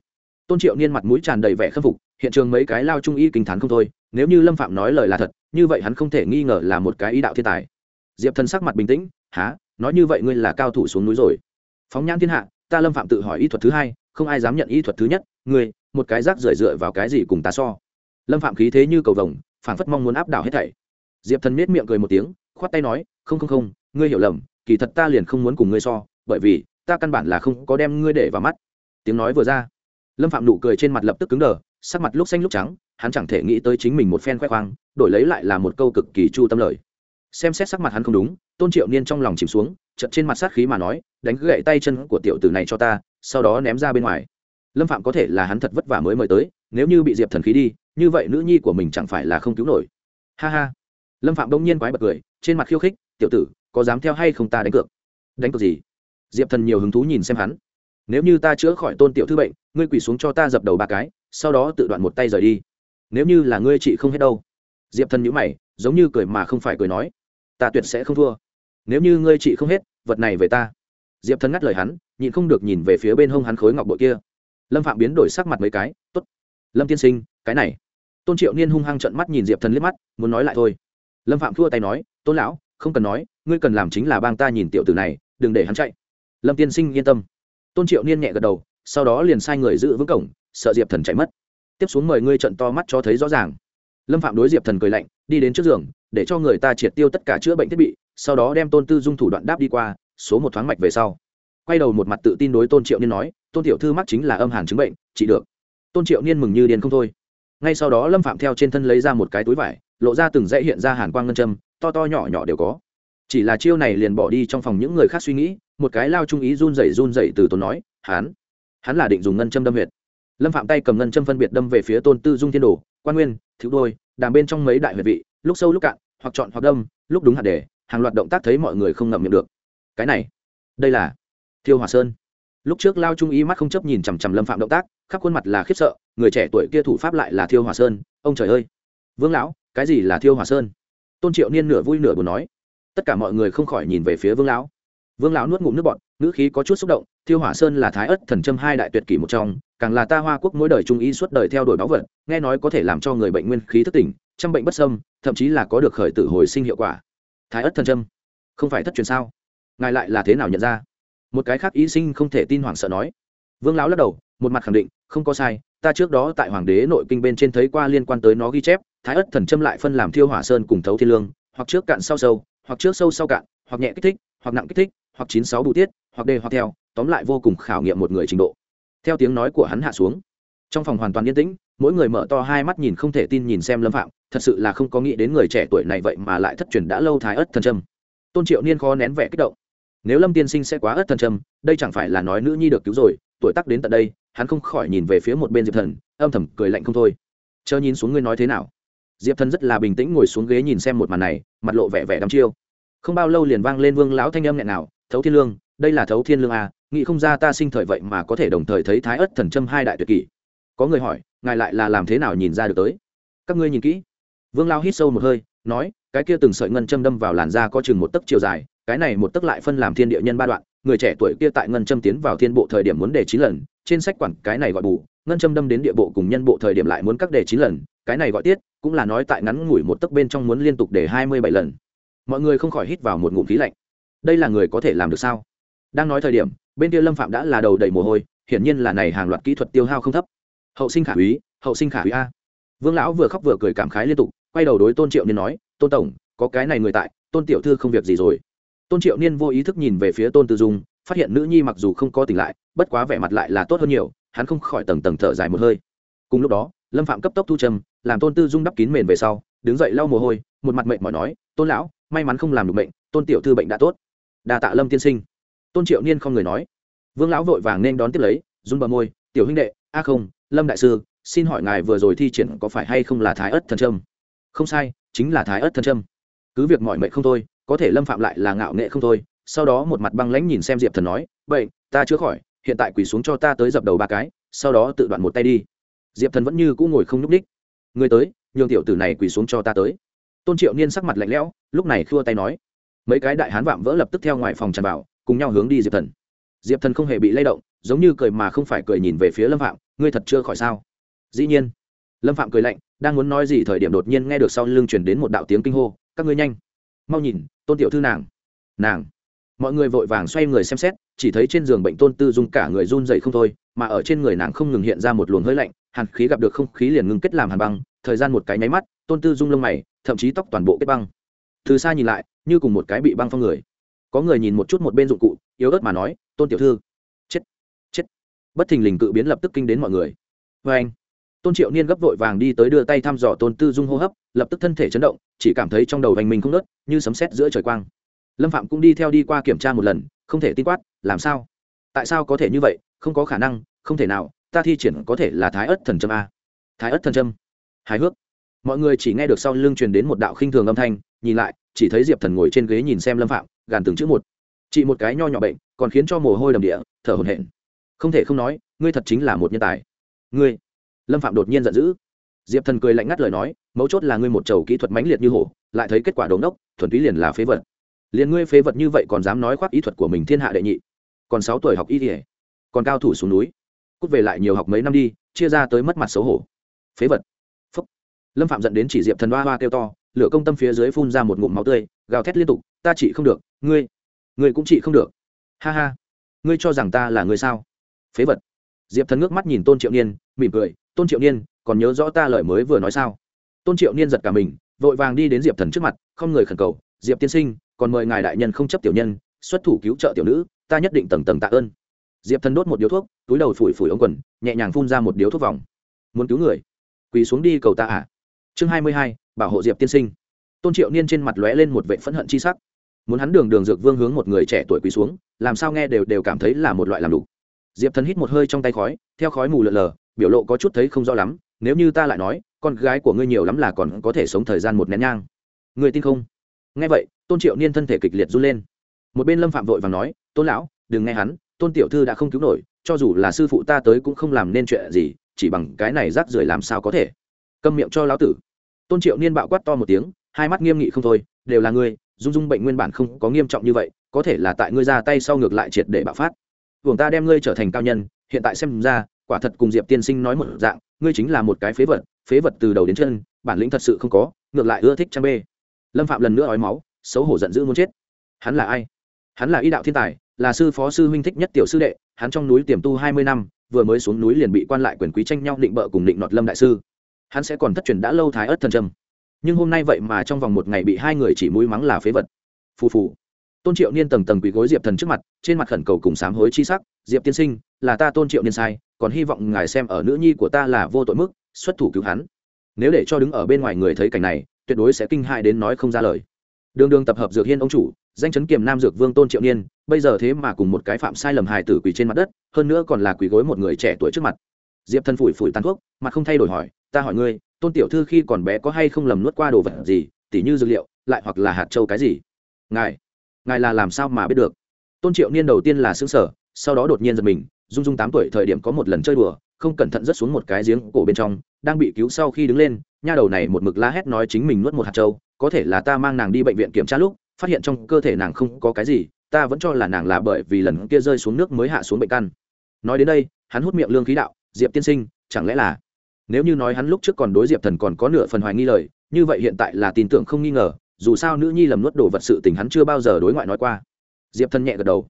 Tôn triệu niên mặt mũi tràn đầy vẻ khâm phục, hiện trường mấy cái lao trung y kinh t h á n không thôi, nếu như lâm phạm nói lời là thật, như vậy hắn không thể nghi ngờ là một cái ý đạo thiên tài. Diệp thần sắc mặt bình tĩnh há nói như vậy ngươi là cao thủ xuống núi rồi phóng nhãn thiên hạ, ta lâm phạm tự hỏi y thuật thứ hai, không ai dám nhận y thuật thứ nhất, ngươi, một cái rác rưởi dựa vào cái gì cùng ta so? Lâm phạm khí thế như cầu vồng phản phất mong muốn áp đảo hết thảy. Diệp thần miết miệng cười một tiếng, khoát tay nói, không không không, ngươi hiểu lầm, kỳ thật ta liền không muốn cùng ngươi so, bởi vì, ta căn bản là không có đem ngươi để vào mắt. Tiếng nói vừa ra, lâm phạm nụ cười trên mặt lập tức cứng đờ, sắc mặt lúc xanh lúc trắng, hắn chẳng thể nghĩ tới chính mình một phen khoe khoang, đổi lấy lại là một câu cực kỳ chu tâm lời. Xem xét sắc mặt hắn không đúng, tôn triệu niên trong lòng chìm xuống chật trên mặt sát khí mà nói, đánh gậy tay chân của tiểu tử này cho ta, sau đó ném ra bên ngoài. Lâm phạm có thể là hắn thật vất vả mới mời tới, nếu như bị diệp thần khí đi, như vậy nữ nhi của mình chẳng phải là không cứu nổi. Ha ha. Lâm phạm đông nhiên quái bật cười, trên mặt khiêu khích, tiểu tử, có dám theo hay không ta đánh cược? Đánh cược gì? Diệp thần nhiều hứng thú nhìn xem hắn. Nếu như ta chữa khỏi tôn tiểu thư bệnh, ngươi quỳ xuống cho ta dập đầu ba cái, sau đó tự đoạn một tay rời đi. Nếu như là ngươi chị không hết đâu. Diệp thần nhữ mày, giống như cười mà không phải cười nói, ta tuyệt sẽ không thua nếu như ngươi chị không hết, vật này về ta. Diệp thần ngắt lời hắn, nhịn không được nhìn về phía bên hông hắn khối ngọc bội kia. Lâm phạm biến đổi sắc mặt mấy cái t ố t lâm tiên sinh, cái này. Tôn triệu niên hung hăng trận mắt nhìn diệp thần liếc mắt, muốn nói lại thôi. Lâm phạm thua tay nói, tôn lão, không cần nói, ngươi cần làm chính là bang ta nhìn tiểu tử này, đừng để hắn chạy. Lâm tiên sinh yên tâm. Tôn triệu niên nhẹ gật đầu, sau đó liền sai người giữ vững cổng, sợ diệp thần chạy mất. Tiếp xuống mời ngươi trận to mắt cho thấy rõ ràng. Lâm phạm đối diệp thần cười lạnh, đi đến trước giường, để cho người ta triệt tiêu tất cả chữa bệnh thiết bị sau đó đem tôn tư dung thủ đoạn đáp đi qua, số một thoáng mạch về sau. Quay đầu một mặt tự tin đối tôn triệu niên nói, tôn tiểu thư mắc chính là âm hàn chứng bệnh chỉ được. Tôn triệu niên mừng như điền không thôi. Ngay sau đó lâm phạm theo trên thân lấy ra một cái túi vải, lộ ra từng dãy hiện ra hàn quang ngân châm, to to nhỏ nhỏ đều có. Chỉ là chiêu này liền bỏ đi trong phòng những người khác suy nghĩ, một cái lao trung ý run rẩy run rẩy từ tốn nói hắn hắn là định dùng ngân châm đâm huyệt. Lâm phạm tay cầm ngân châm phân biệt đâm về phía tôn tư dung thiên đồ, quan nguyên, thiếu đôi, đàm bên trong mấy đại huyệt vị, lúc sâu lúc cạn, hoặc chọn hoặc đâm, lúc đúng hạt đề hàng loạt động tác thấy mọi người không ngậm miệng được. Cái này, đây là thiêu hòa sơn. Lúc trước lao trung ý mắt không chấp nhìn chằm chằm lâm phạm động tác, khắp khuôn mặt là khiếp sợ, người trẻ tuổi kia thủ pháp lại là thiêu hòa sơn, ông trời ơi. Vương lão, cái gì là thiêu hòa sơn? Tôn triệu niên nửa vui nửa buồn nói. Tất cả mọi người không khỏi nhìn về phía vương lão. Vương lão nuốt ngụm nước bọt, ngữ khí có chút xúc động, thiêu hỏa sơn là thái ất thần châm hai đại tuyệt kỷ một trong, càng là ta hoa quốc mỗi đời trung y suốt đời theo đuổi báu vật, nghe nói có thể làm cho người bệnh nguyên khí thức tỉnh, trăm bệnh bất sâm thậm chí là có được khởi tử hồi sinh hiệu quả thái ất thần châm. Không phải thất truyền sao? Ngài lại là thế nào nhận ra? Một cái khác y sinh không thể tin hoảng sợ nói. Vương lão lắc đầu, một mặt khẳng định, không có sai, ta trước đó tại hoàng đế nội kinh bên trên thấy qua liên quan tới nó ghi chép, thái ất thần châm lại phân làm thiêu hỏa sơn cùng thấu thiên lương, hoặc trước cạn sau sâu, hoặc trước sâu sau cạn, hoặc nhẹ kích thích, hoặc nặng kích thích, hoặc chín sáu bù tiết, hoặc đề hoặc theo, tóm lại vô cùng khảo nghiệm một người trình độ. Theo tiếng nói của hắn hạ xuống, trong phòng hoàn toàn yên tĩnh mỗi người mở to hai mắt nhìn không thể tin nhìn xem lâm phạm, thật sự là không có nghĩ đến người trẻ tuổi này vậy mà lại thất truyền đã lâu thái ất thần trâm tôn triệu niên khó nén vẻ kích động. Nếu lâm tiên sinh sẽ quá ất thần trâm đây chẳng phải là nói nữ nhi được cứu rồi, tuổi tắc đến tận đây, hắn không khỏi nhìn về phía một bên diệp thần, âm thầm cười lạnh không thôi. Chờ nhìn xuống ngươi nói thế nào. Diệp thần rất là bình tĩnh ngồi xuống ghế nhìn xem một màn này, mặt lộ vẻ vẻ đắm chiêu. Không bao lâu liền vang lên vương lão thanh âm nghẹn nào, thấu thiên lương, đây là thấu thiên lương à nghĩ không ra ta sinh thời vậy mà có thể đồng thời thấy thái ất thần trâm hai đại tuyệt kỷ có người hỏi, ngài lại là làm thế nào nhìn ra được tới? Các ngươi nhìn kỹ. Vương lao hít sâu một hơi, nói, cái kia từng sợi ngân châm đâm vào làn da có chừng một tấc chiều dài, cái này một tấc lại phân làm thiên địa nhân ba đoạn, người trẻ tuổi kia tại ngân châm tiến vào thiên bộ thời điểm muốn đề chín lần, trên sách quản cái này gọi bù, ngân châm đâm đến địa bộ cùng nhân bộ thời điểm lại muốn các đề chín lần, cái này gọi tiết, cũng là nói tại ngắn ngủi một tấc bên trong muốn liên tục để hai mươi bảy lần. Mọi người không khỏi hít vào một ngụm khí lạnh. Đây là người có thể làm được sao? Đang nói thời điểm, bên kia lâm phạm đã là đầu đầy mồ hôi, hiển nhiên là này hàng loạt kỹ thuật tiêu hao không thấp hậu sinh khả úy, hậu sinh khả úy a. Vương lão vừa khóc vừa cười cảm khái liên tục, quay đầu đối tôn triệu niên nói, tôn tổng, có cái này người tại, tôn tiểu thư không việc gì rồi. Tôn triệu niên vô ý thức nhìn về phía tôn tư dung, phát hiện nữ nhi mặc dù không có tỉnh lại, bất quá vẻ mặt lại là tốt hơn nhiều, hắn không khỏi tầng tầng thở dài một hơi. Cùng lúc đó, lâm phạm cấp tốc thu trầm, làm tôn tư dung đắp kín mền về sau, đứng dậy lau mồ hôi, một mặt mệnh mỏi nói, tôn lão, may mắn không làm được bệnh, tôn tiểu thư bệnh đã tốt. Đa tạ lâm tiên sinh. Tôn triệu niên không người nói. Vương lão vội vàng nên đón tiếp lấy, run bờ môi, tiểu huynh đệ, a không lâm đại sư, xin hỏi ngài vừa rồi thi triển có phải hay không là thái ớt thần trâm không sai, chính là thái ớt thần trâm cứ việc mọi mệnh không thôi, có thể lâm phạm lại là ngạo nghệ không thôi, sau đó một mặt băng lãnh nhìn xem diệp thần nói, vậy, ta chữa khỏi, hiện tại quỳ xuống cho ta tới dập đầu ba cái, sau đó tự đoạn một tay đi. Diệp thần vẫn như cũ ngồi không nhúc ních người tới, nhường tiểu tử này quỳ xuống cho ta tới. Tôn triệu niên sắc mặt lạnh lẽo, lúc này khua tay nói. Mấy cái đại hán vạm vỡ lập tức theo ngoài phòng tràn vào, cùng nhau hướng đi diệp thần. Diệp thần không hề bị lay động, giống như cười mà không phải cười nhìn về phía lâm phạm ngươi thật chưa khỏi sao? Dĩ nhiên. Lâm phạm cười lạnh, đang muốn nói gì thời điểm đột nhiên nghe được sau lưng chuyển đến một đạo tiếng kinh hô, các ngươi nhanh, mau nhìn, tôn tiểu thư nàng. Nàng. Mọi người vội vàng xoay người xem xét, chỉ thấy trên giường bệnh tôn tư dung cả người run dậy không thôi, mà ở trên người nàng không ngừng hiện ra một luồng hơi lạnh, hàn khí gặp được không khí liền ngưng kết làm hàn băng, thời gian một cái nháy mắt, tôn tư dung lông mày, thậm chí tóc toàn bộ kết băng. Từ xa nhìn lại, như cùng một cái bị băng phong người. Có người nhìn một chút một bên dụng cụ, yếu ớt mà nói, tôn tiểu thư bất thình lình cự biến lập tức kinh đến mọi người. Vê anh, tôn triệu niên gấp vội vàng đi tới đưa tay thăm dò tôn tư dung hô hấp, lập tức thân thể chấn động, chỉ cảm thấy trong đầu hành mình không nớt như sấm sét giữa trời quang. Lâm phạm cũng đi theo đi qua kiểm tra một lần, không thể tin quát, làm sao? Tại sao có thể như vậy? Không có khả năng, không thể nào, ta thi triển có thể là thái ất thần trâm a. Thái ất thần trâm hài hước. Mọi người chỉ nghe được sau lưng truyền đến một đạo khinh thường âm thanh, nhìn lại, chỉ thấy diệp thần ngồi trên ghế nhìn xem lâm phạm, gàn từng chữ một. Chỉ một cái nho nhỏ bệnh, còn khiến cho mồ hôi đầm địa, thở hổn hển không thể không nói, ngươi thật chính là một nhân tài. Ngươi, lâm phạm đột nhiên giận dữ. Diệp thần cười lạnh ngắt lời nói, mấu chốt là ngươi một chầu kỹ thuật mãnh liệt như hổ, lại thấy kết quả đống đốc, thuần túy liền là phế vật. Liền ngươi phế vật như vậy còn dám nói khoác ý thuật của mình thiên hạ đệ nhị. Còn sáu tuổi học y thể còn cao thủ xuống núi. Cút về lại nhiều học mấy năm đi, chia ra tới mất mặt xấu hổ. Phế vật. Phúc. Lâm phạm dẫn đến chỉ diệp thần hoa hoa kêu to, lửa công tâm phía dưới phun ra một ngụm máu tươi, gào thét liên tục, ta chỉ không được, ngươi ngươi cũng chỉ không được. Ha ha, ngươi cho rằng ta là người sao? Phế vật. Diệp thần ngước mắt nhìn tôn triệu niên, mỉm cười, tôn triệu niên, còn nhớ rõ ta lời mới vừa nói sao? Tôn triệu niên giật cả mình, vội vàng đi đến diệp thần trước mặt, không người khẩn cầu, diệp tiên sinh, còn mời ngài đại nhân không chấp tiểu nhân, xuất thủ cứu trợ tiểu nữ, ta nhất định tầng tầng tạ ơn. Diệp thần đốt một điếu thuốc, túi đầu phủi phủi ống quần, nhẹ nhàng phun ra một điếu thuốc vòng. Muốn cứu người? Quỳ xuống đi cầu ta à? Chương hai mươi hai, bảo hộ diệp tiên sinh. Tôn triệu niên trên mặt lóe lên một vệ phẫn hận chi sắc. Muốn hắn đường đường dược vương hướng một người trẻ tuổi quỳ xuống, làm sao nghe đều đều cảm thấy là một loại làm đủ diệp thần hít một hơi trong tay khói, theo khói mù lợn lờ, biểu lộ có chút thấy không rõ lắm, nếu như ta lại nói, con gái của ngươi nhiều lắm là còn có thể sống thời gian một nén nhang. Ngươi tin không? Nghe vậy, tôn triệu niên thân thể kịch liệt run lên. Một bên lâm phạm vội và nói, tôn lão, đừng nghe hắn, tôn tiểu thư đã không cứu nổi, cho dù là sư phụ ta tới cũng không làm nên chuyện gì, chỉ bằng cái này rác rưởi làm sao có thể? Câm miệng cho lão tử. Tôn triệu niên bạo quát to một tiếng, hai mắt nghiêm nghị không thôi, đều là ngươi, dung dung bệnh nguyên bản không có nghiêm trọng như vậy, có thể là tại ngươi ra tay sau ngược lại triệt để bạo phát buồng ta đem ngươi trở thành cao nhân, hiện tại xem ra, quả thật cùng diệp tiên sinh nói một dạng, ngươi chính là một cái phế vật phế vật từ đầu đến chân, bản lĩnh thật sự không có, ngược lại ưa thích trang bê. Lâm phạm lần nữa ói máu, xấu hổ giận dữ muốn chết. Hắn là ai? Hắn là y đạo thiên tài, là sư phó sư huynh thích nhất tiểu sư đệ, hắn trong núi tiềm tu hai mươi năm, vừa mới xuống núi liền bị quan lại quyền quý tranh nhau định bợ cùng định nọt lâm đại sư. Hắn sẽ còn thất truyền đã lâu thái ớt thần trầm. Nhưng hôm nay vậy mà trong vòng một ngày bị hai người chỉ mũi mắng là phế vật. Phù phù tôn triệu niên tầng tầng quỳ gối diệp thần trước mặt, trên mặt khẩn cầu cùng sám hối chi sắc, diệp tiên sinh, là ta tôn triệu niên sai, còn hy vọng ngài xem ở nữ nhi của ta là vô tội mức, xuất thủ cứu hắn. Nếu để cho đứng ở bên ngoài người thấy cảnh này, tuyệt đối sẽ kinh hại đến nói không ra lời. Đường đường tập hợp dược hiên ông chủ, danh chấn kiềm nam dược vương tôn triệu niên, bây giờ thế mà cùng một cái phạm sai lầm hài tử quỳ trên mặt đất, hơn nữa còn là quỳ gối một người trẻ tuổi trước mặt. Diệp thần phủi phủi tàn thuốc, mặt không thay đổi hỏi, ta hỏi ngươi, tôn tiểu thư khi còn bé có hay không lầm nuốt qua đồ vật gì, tỉ như dược liệu, lại hoặc là hạt châu cái gì? Ngài ngài là làm sao mà biết được? Tôn triệu niên đầu tiên là xứng sở sau đó đột nhiên giật mình, dung dung tám tuổi thời điểm có một lần chơi đùa, không cẩn thận rớt xuống một cái giếng cổ bên trong, đang bị cứu sau khi đứng lên, nha đầu này một mực la hét nói chính mình nuốt một hạt trâu có thể là ta mang nàng đi bệnh viện kiểm tra lúc, phát hiện trong cơ thể nàng không có cái gì, ta vẫn cho là nàng là bởi vì lần kia rơi xuống nước mới hạ xuống bệnh căn. Nói đến đây, hắn hút miệng lương khí đạo, diệp tiên sinh, chẳng lẽ là nếu như nói hắn lúc trước còn đối diệp thần còn có nửa phần hoài nghi lời, như vậy hiện tại là tin tưởng không nghi ngờ dù sao nữ nhi lầm nuốt đồ vật sự tình hắn chưa bao giờ đối ngoại nói qua. Diệp thần nhẹ gật đầu.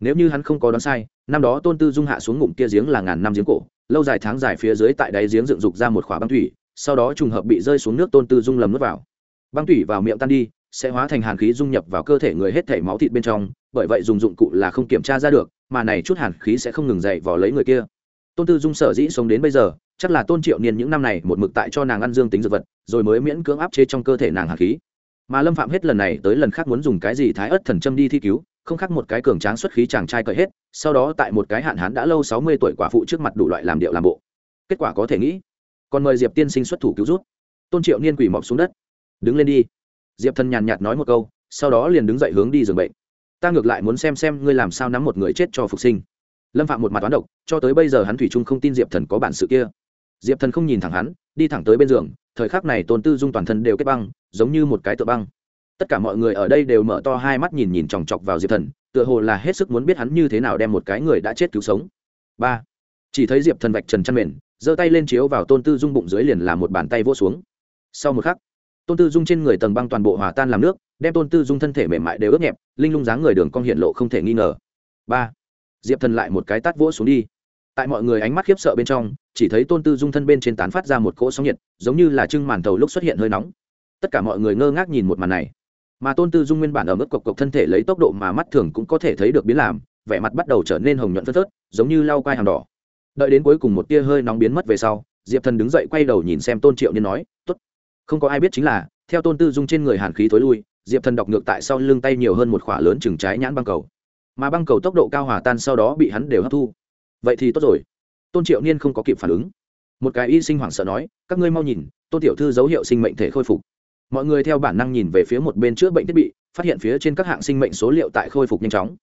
Nếu như hắn không có đoán sai, năm đó tôn tư dung hạ xuống ngụm kia giếng là ngàn năm giếng cổ, lâu dài tháng dài phía dưới tại đáy giếng dựng dục ra một khỏa băng thủy, sau đó trùng hợp bị rơi xuống nước tôn tư dung lầm nuốt vào. Băng thủy vào miệng tan đi, sẽ hóa thành hàn khí dung nhập vào cơ thể người hết thể máu thịt bên trong, bởi vậy dùng dụng cụ là không kiểm tra ra được, mà này chút hàn khí sẽ không ngừng dậy vào lấy người kia. Tôn tư dung sở dĩ sống đến bây giờ, chắc là tôn triệu niên những năm này một mực tại cho nàng ăn dương tính dược vật, rồi mới miễn cưỡng áp chế trong cơ thể nàng hàn khí mà lâm phạm hết lần này tới lần khác muốn dùng cái gì thái ớt thần châm đi thi cứu, không khác một cái cường tráng xuất khí chàng trai cởi hết, sau đó tại một cái hạn hán đã lâu sáu mươi tuổi quả phụ trước mặt đủ loại làm điệu làm bộ. Kết quả có thể nghĩ, còn mời diệp tiên sinh xuất thủ cứu rút tôn triệu niên quỷ mọc xuống đất. Đứng lên đi. Diệp thần nhàn nhạt nói một câu, sau đó liền đứng dậy hướng đi giường bệnh. Ta ngược lại muốn xem xem ngươi làm sao nắm một người chết cho phục sinh. Lâm phạm một mặt toán độc, cho tới bây giờ hắn thủy trung không tin diệp thần có bản sự kia. Diệp thần không nhìn thẳng hắn, đi thẳng tới bên giường thời khắc này tôn tư dung toàn thân đều kết băng, giống như một cái tựa băng. Tất cả mọi người ở đây đều mở to hai mắt nhìn nhìn chòng chọc vào diệp thần, tựa hồ là hết sức muốn biết hắn như thế nào đem một cái người đã chết cứu sống. Ba, chỉ thấy diệp thần vạch trần chăn mềm giơ tay lên chiếu vào tôn tư dung bụng dưới liền là một bàn tay vỗ xuống. Sau một khắc, tôn tư dung trên người tầng băng toàn bộ hòa tan làm nước, đem tôn tư dung thân thể mềm mại đều ướt nhẹp, linh lung dáng người đường cong hiện lộ không thể nghi ngờ. Ba, diệp thần lại một cái tát vỗ xuống đi tại mọi người ánh mắt khiếp sợ bên trong, chỉ thấy tôn tư dung thân bên trên tán phát ra một cỗ sóng nhiệt, giống như là trưng màn tàu lúc xuất hiện hơi nóng. Tất cả mọi người ngơ ngác nhìn một màn này. Mà tôn tư dung nguyên bản ở mức cộc cộc thân thể lấy tốc độ mà mắt thường cũng có thể thấy được biến làm, vẻ mặt bắt đầu trở nên hồng nhuận phớt phớt, giống như lau quai hàng đỏ. Đợi đến cuối cùng một tia hơi nóng biến mất về sau, diệp thần đứng dậy quay đầu nhìn xem tôn triệu niên nói t ố t không có ai biết chính là, theo tôn tư dung trên người hàn khí thối lui, diệp thần đọc ngược tại sau lưng tay nhiều hơn một khỏa lớn chừng trái nhãn băng cầu. Mà băng cầu tốc độ cao hòa tan sau đó bị hắn đều hấp thu vậy thì tốt rồi. Tôn triệu niên không có kịp phản ứng. Một cái y sinh hoảng sợ nói, các ngươi mau nhìn, tôn tiểu thư dấu hiệu sinh mệnh thể khôi phục. Mọi người theo bản năng nhìn về phía một bên chữa bệnh thiết bị, phát hiện phía trên các hạng sinh mệnh số liệu tại khôi phục nhanh chóng.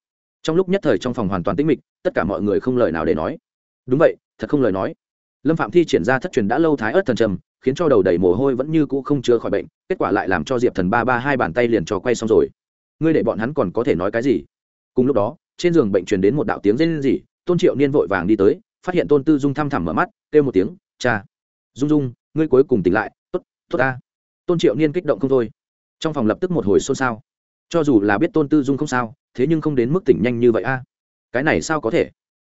Trong lúc nhất thời trong phòng hoàn toàn tĩnh mịch, tất cả mọi người không lời nào để nói. Đúng vậy, thật không lời nói. Lâm phạm thi triển ra thất truyền đã lâu thái ớt thần trầm, khiến cho đầu đầy mồ hôi vẫn như cũ không chữa khỏi bệnh, kết quả lại làm cho diệp thần ba ba hai bàn tay liền trò quay xong rồi. Ngươi để bọn hắn còn có thể nói cái gì? Cùng lúc đó, trên giường bệnh truyền đến một đạo tiếng rên rỉ tôn triệu niên vội vàng đi tới, phát hiện tôn tư dung thăm thẳm mở mắt, kêu một tiếng, cha, dung dung, ngươi cuối cùng tỉnh lại, tốt tốt ta. Tôn triệu niên kích động không thôi. Trong phòng lập tức một hồi xôn xao. Cho dù là biết tôn tư dung không sao, thế nhưng không đến mức tỉnh nhanh như vậy a. Cái này sao có thể?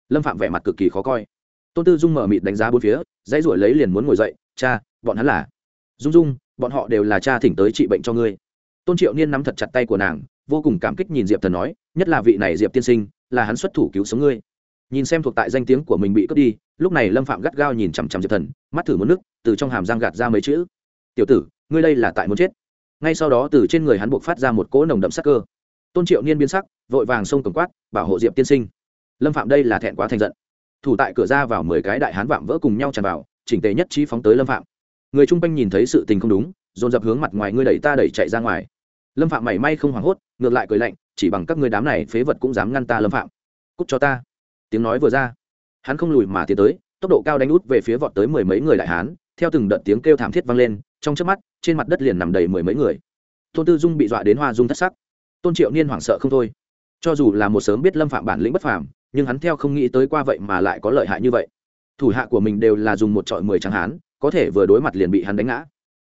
Lâm phạm vẻ mặt cực kỳ khó coi. Tôn tư dung mở mịt đánh giá bốn phía, dãy ruổi lấy liền muốn ngồi dậy, cha, bọn hắn là dung dung, bọn họ đều là cha thỉnh tới trị bệnh cho ngươi. Tôn triệu niên nắm thật chặt tay của nàng, vô cùng cảm kích nhìn diệp thần nói, nhất là vị này diệp tiên sinh, là hắn xuất thủ cứu sống ngươi nhìn xem thuộc tại danh tiếng của mình bị cướp đi, lúc này lâm phạm gắt gao nhìn chằm chằm diệp thần, mắt thử một nước, từ trong hàm giang gạt ra mấy chữ. Tiểu tử, ngươi đây là tại muốn chết. Ngay sau đó từ trên người hắn buộc phát ra một cỗ nồng đậm sắc cơ. Tôn triệu niên biến sắc, vội vàng xông cầm quát, bảo hộ diệp tiên sinh. Lâm phạm đây là thẹn quá thành giận. Thủ tại cửa ra vào mười cái đại hán vạm vỡ cùng nhau tràn vào, chỉnh tề nhất trí phóng tới lâm phạm. Người chung quanh nhìn thấy sự tình không đúng, dồn dập hướng mặt ngoài ngươi đẩy ta đẩy chạy ra ngoài. Lâm phạm mảy may không hoảng hốt, ngược lại cười lạnh, chỉ bằng các người đám này phế vật cũng dám ngăn ta lâm phạm. Cút cho ta tiếng nói vừa ra, hắn không lùi mà tiến tới, tốc độ cao đánh út về phía vọt tới mười mấy người đại hán, theo từng đợt tiếng kêu thảm thiết vang lên, trong trước mắt, trên mặt đất liền nằm đầy mười mấy người. Tôn tư dung bị dọa đến hoa dung thất sắc. Tôn triệu niên hoảng sợ không thôi. Cho dù là một sớm biết lâm phạm bản lĩnh bất phàm, nhưng hắn theo không nghĩ tới qua vậy mà lại có lợi hại như vậy. Thủ hạ của mình đều là dùng một trọi mười trắng hán, có thể vừa đối mặt liền bị hắn đánh ngã.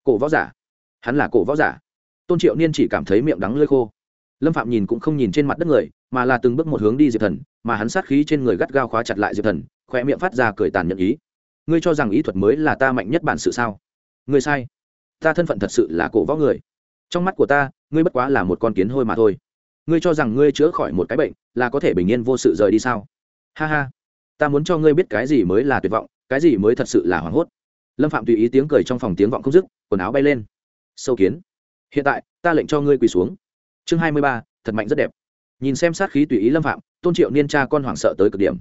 Cổ võ giả. Hắn là cổ võ giả. Tôn triệu niên chỉ cảm thấy miệng đắng lơi khô lâm phạm nhìn cũng không nhìn trên mặt đất người, mà là từng bước một hướng đi diệp thần, mà hắn sát khí trên người gắt gao khóa chặt lại diệp thần khoe miệng phát ra cười tàn nhẫn ý. Ngươi cho rằng ý thuật mới là ta mạnh nhất bản sự sao? Ngươi sai. Ta thân phận thật sự là cổ võ người. Trong mắt của ta, ngươi bất quá là một con kiến hôi mà thôi. Ngươi cho rằng ngươi chữa khỏi một cái bệnh, là có thể bình yên vô sự rời đi sao? Ha ha. Ta muốn cho ngươi biết cái gì mới là tuyệt vọng, cái gì mới thật sự là hoảng hốt. Lâm phạm tùy ý tiếng cười trong phòng tiếng vọng không dứt, quần áo bay lên. Sâu kiến. Hiện tại, ta lệnh cho ngươi quỳ xuống chương hai mươi ba, thật mạnh rất đẹp. Nhìn xem sát khí tùy ý lâm phạm, tôn triệu niên cha con hoảng sợ tới cực điểm.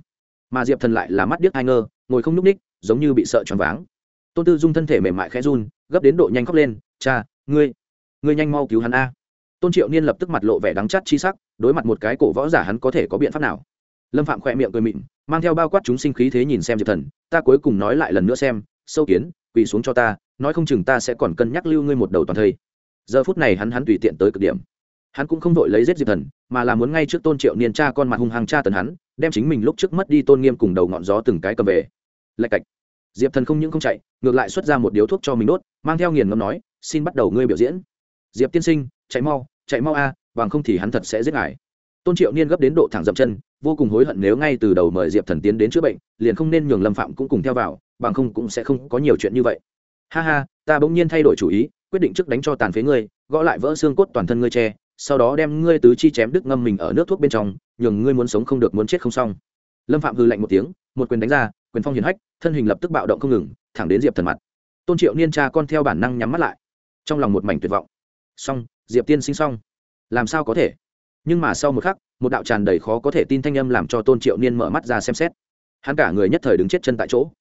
Mà diệp thần lại là mắt điếc ai ngơ, ngồi không n ú c ních giống như bị sợ choáng váng. Tôn tư dung thân thể mềm mại khẽ run, gấp đến độ nhanh khóc lên, cha, ngươi ngươi nhanh mau cứu hắn a. Tôn triệu niên lập tức mặt lộ vẻ đắng chắt chi sắc, đối mặt một cái cổ võ giả hắn có thể có biện pháp nào. Lâm phạm khỏe miệng cười mịn, mang theo bao quát chúng sinh khí thế nhìn xem diệp thần, ta cuối cùng nói lại lần nữa xem, sâu kiến, quỳ xuống cho ta, nói không chừng ta sẽ còn cân nhắc lưu ngươi một đầu toàn thây. Giờ phút này hắn hắn tùy tiện tới cực điểm hắn cũng không vội lấy giết diệp thần mà là muốn ngay trước tôn triệu niên cha con mặt hung hăng cha tần hắn đem chính mình lúc trước mất đi tôn nghiêm cùng đầu ngọn gió từng cái cầm về. Lạch cạch. Diệp thần không những không chạy ngược lại xuất ra một điếu thuốc cho mình đốt mang theo nghiền ngâm nói xin bắt đầu ngươi biểu diễn. Diệp tiên sinh chạy mau chạy mau a à, bằng không thì hắn thật sẽ giết ngài. Tôn triệu niên gấp đến độ thẳng dậm chân vô cùng hối hận nếu ngay từ đầu mời diệp thần tiến đến chữa bệnh liền không nên nhường lâm phạm cũng cùng theo vào bằng không cũng sẽ không có nhiều chuyện như vậy. Ha ha ta bỗng nhiên thay đổi chủ ý quyết định trước đánh cho tàn phế ngươi gõ lại vỡ xương cốt toàn thân ngươi che sau đó đem ngươi tứ chi chém đứt ngâm mình ở nước thuốc bên trong, nhường ngươi muốn sống không được muốn chết không xong. Lâm phạm hư lạnh một tiếng, một quyền đánh ra, quyền phong hiền hách, thân hình lập tức bạo động không ngừng, thẳng đến diệp thần mặt. Tôn triệu niên cha con theo bản năng nhắm mắt lại. Trong lòng một mảnh tuyệt vọng. Xong, diệp tiên sinh xong. Làm sao có thể? Nhưng mà sau một khắc, một đạo tràn đầy khó có thể tin thanh âm làm cho tôn triệu niên mở mắt ra xem xét. Hắn cả người nhất thời đứng chết chân tại chỗ.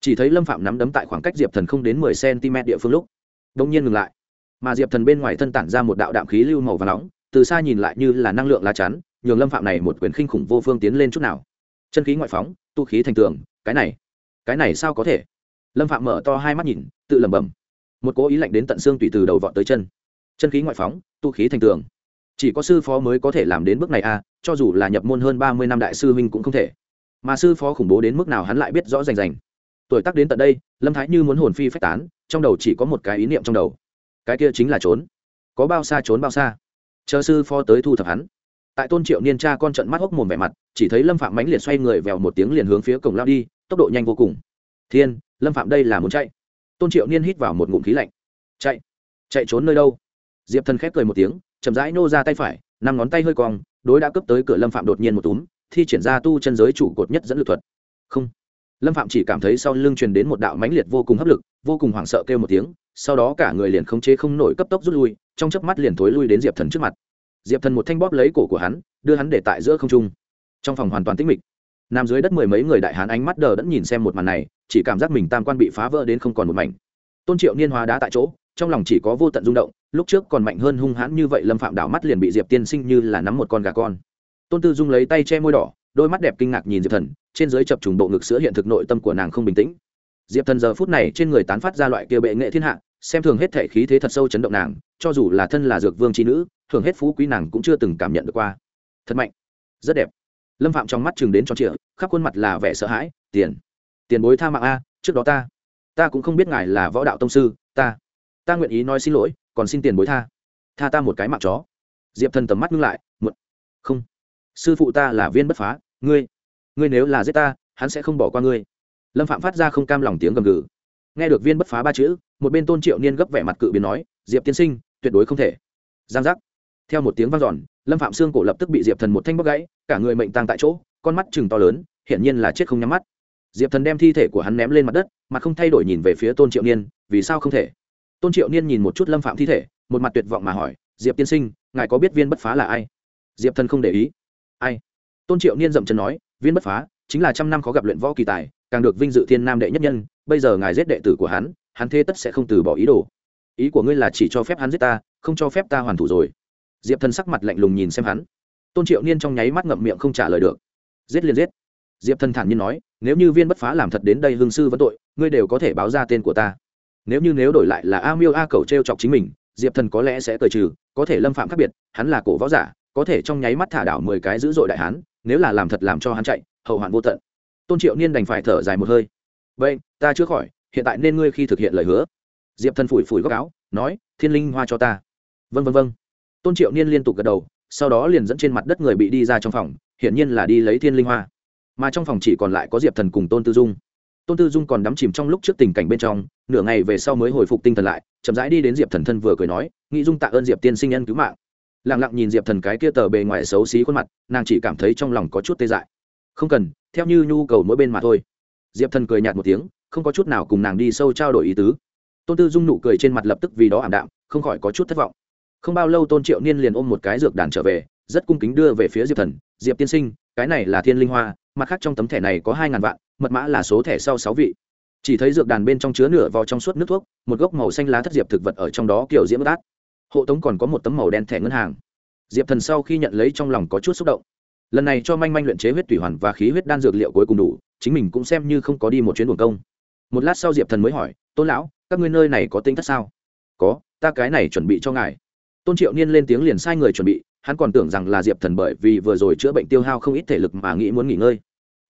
Chỉ thấy lâm phạm nắm đấm tại khoảng cách diệp thần không đến mười cm địa phương lúc đông nhiên ngừng lại mà diệp thần bên ngoài thân tản ra một đạo đạm khí lưu màu và nóng, từ xa nhìn lại như là năng lượng lá chắn, nhường lâm phạm này một quyền khinh khủng vô phương tiến lên chút nào. Chân khí ngoại phóng, tu khí thành tường, cái này cái này sao có thể? Lâm phạm mở to hai mắt nhìn, tự lẩm bẩm. Một cố ý lạnh đến tận xương tùy từ đầu vọt tới chân. Chân khí ngoại phóng, tu khí thành tường. Chỉ có sư phó mới có thể làm đến bước này à cho dù là nhập môn hơn ba mươi năm đại sư huynh cũng không thể. Mà sư phó khủng bố đến mức nào hắn lại biết rõ rành rành. Tuổi tác đến tận đây, lâm thái như muốn hồn phi phách tán, trong đầu chỉ có một cái ý niệm trong đầu cái kia chính là trốn. Có bao xa trốn bao xa. Chờ sư phó tới thu thập hắn. Tại tôn triệu niên cha con trận mắt hốc mồm vẻ mặt, chỉ thấy lâm phạm mãnh liệt xoay người vèo một tiếng liền hướng phía cổng lao đi, tốc độ nhanh vô cùng. Thiên, lâm phạm đây là muốn chạy. Tôn triệu niên hít vào một ngụm khí lạnh. Chạy chạy trốn nơi đâu? Diệp thần khép cười một tiếng, chậm rãi nô ra tay phải, năm ngón tay hơi cong, đối đã cướp tới cửa lâm phạm đột nhiên một túm, thi triển ra tu chân giới chủ cột nhất dẫn lực thuật. Không. Lâm phạm chỉ cảm thấy sau lưng truyền đến một đạo mãnh liệt vô cùng hấp lực, vô cùng hoảng sợ kêu một tiếng sau đó cả người liền không chế không nổi cấp tốc rút lui, trong chớp mắt liền thối lui đến diệp thần trước mặt. Diệp thần một thanh bóp lấy cổ của hắn, đưa hắn để tại giữa không trung. Trong phòng hoàn toàn tĩnh mịch. Nằm dưới đất mười mấy người đại hán ánh mắt đờ đẫn nhìn xem một màn này, chỉ cảm giác mình tam quan bị phá vỡ đến không còn một mảnh. Tôn triệu niên hóa đá tại chỗ, trong lòng chỉ có vô tận rung động, lúc trước còn mạnh hơn hung hãn như vậy lâm phạm đảo mắt liền bị diệp tiên sinh như là nắm một con gà con. Tôn tư dung lấy tay che môi đỏ, đôi mắt đẹp kinh ngạc nhìn diệp thần, trên dưới chập trùng bộ ngực sữa hiện thực nội tâm của nàng không bình tĩnh diệp thần giờ phút này trên người tán phát ra loại kia bệ nghệ thiên hạ, xem thường hết thể khí thế thật sâu chấn động nàng, cho dù là thân là dược vương tri nữ thường hết phú quý nàng cũng chưa từng cảm nhận được qua. Thật mạnh. Rất đẹp. Lâm phạm trong mắt chừng đến cho trịa, khắp khuôn mặt là vẻ sợ hãi, tiền. Tiền bối tha mạng a, trước đó ta ta cũng không biết ngài là võ đạo tông sư, ta ta nguyện ý nói xin lỗi, còn xin tiền bối tha. Tha ta một cái mạng chó. Diệp thần tầm mắt ngưng lại một không. Sư phụ ta là viên bất phá. Ngươi ngươi nếu là giết ta, hắn sẽ không bỏ qua ngươi lâm phạm phát ra không cam lòng tiếng gầm gừ nghe được viên bất phá ba chữ một bên tôn triệu niên gấp vẻ mặt cự biến nói diệp tiên sinh tuyệt đối không thể giang giác theo một tiếng vang giòn lâm phạm xương cổ lập tức bị diệp thần một thanh bóc gãy cả người mệnh tàng tại chỗ con mắt chừng to lớn hiển nhiên là chết không nhắm mắt diệp thần đem thi thể của hắn ném lên mặt đất mặt không thay đổi nhìn về phía tôn triệu niên vì sao không thể tôn triệu niên nhìn một chút lâm phạm thi thể một mặt tuyệt vọng mà hỏi diệp tiên sinh ngài có biết viên bất phá là ai diệp thần không để ý ai tôn triệu niên dậm chân nói viên bất phá chính là trăm năm khó gặp luyện võ kỳ tài, càng được vinh dự thiên nam đệ nhất nhân, bây giờ ngài giết đệ tử của hắn hắn thế tất sẽ không từ bỏ ý đồ. Ý của ngươi là chỉ cho phép hắn giết ta, không cho phép ta hoàn thủ rồi. Diệp thần sắc mặt lạnh lùng nhìn xem hắn. Tôn triệu niên trong nháy mắt ngậm miệng không trả lời được. Giết liền giết. Diệp thần thản nhiên nói, nếu như viên bất phá làm thật đến đây hương sư vẫn tội, ngươi đều có thể báo ra tên của ta. Nếu như nếu đổi lại là a miêu a cầu t r e o chọc chính mình, diệp thần có lẽ sẽ cởi trừ, có thể lâm phạm khác biệt, hắn là cổ võ giả, có thể trong nháy mắt thả đảo mười cái dữ dội đại hán, nếu là làm thật làm cho hắn chạy hậu hoạn vô tận. Tôn triệu niên đành phải thở dài một hơi. Vậy, ta chưa khỏi, hiện tại nên ngươi khi thực hiện lời hứa. Diệp thần phủi phủi góc áo, nói, thiên linh hoa cho ta. Vân vân vân tôn triệu niên liên tục gật đầu, sau đó liền dẫn trên mặt đất người bị đi ra trong phòng, hiển nhiên là đi lấy thiên linh hoa. Mà trong phòng chỉ còn lại có diệp thần cùng tôn tư dung. Tôn tư dung còn đắm chìm trong lúc trước tình cảnh bên trong, nửa ngày về sau mới hồi phục tinh thần lại, chậm rãi đi đến diệp thần thân vừa cười nói, nghĩ dung tạ ơn diệp tiên sinh nhân cứu mạng. Lẳng lặng nhìn diệp thần cái kia tờ bề ngoài xấu xí khuôn mặt, nàng chỉ cảm thấy trong lòng có chút tê dại không cần, theo như nhu cầu mỗi bên mà thôi. Diệp thần cười nhạt một tiếng, không có chút nào cùng nàng đi sâu trao đổi ý tứ. Tôn tư dung nụ cười trên mặt lập tức vì đó ảm đạm, không khỏi có chút thất vọng. Không bao lâu tôn triệu niên liền ôm một cái dược đàn trở về, rất cung kính đưa về phía diệp thần, diệp tiên sinh, cái này là thiên linh hoa, mặt khác trong tấm thẻ này có hai ngàn vạn, mật mã là số thẻ sau sáu vị. Chỉ thấy dược đàn bên trong chứa nửa vào trong suốt nước thuốc, một gốc màu xanh lá thất diệp thực vật ở trong đó kiểu diễm bất át. Hộ tống còn có một tấm màu đen thẻ ngân hàng. Diệp thần sau khi nhận lấy trong lòng có chút xúc động lần này cho manh manh luyện chế huyết thủy hoàn và khí huyết đan dược liệu cuối cùng đủ, chính mình cũng xem như không có đi một chuyến buồng công. Một lát sau diệp thần mới hỏi, tôn lão, các ngươi nơi này có tính thất sao? Có, ta cái này chuẩn bị cho ngài. Tôn triệu niên lên tiếng liền sai người chuẩn bị, hắn còn tưởng rằng là diệp thần bởi vì vừa rồi chữa bệnh tiêu hao không ít thể lực mà nghĩ muốn nghỉ ngơi.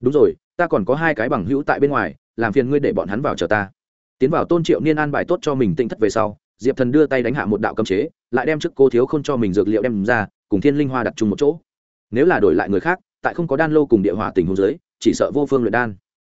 Đúng rồi, ta còn có hai cái bằng hữu tại bên ngoài, làm phiền ngươi để bọn hắn vào chờ ta. Tiến vào tôn triệu niên an bài tốt cho mình tinh thất về sau, diệp thần đưa tay đánh hạ một đạo cấm chế, lại đem trước cô thiếu không cho mình dược liệu đem ra, cùng thiên linh hoa đặt chung một chỗ nếu là đổi lại người khác, tại không có đan lô cùng địa hỏa tình huống giới chỉ sợ vô phương luyện đan.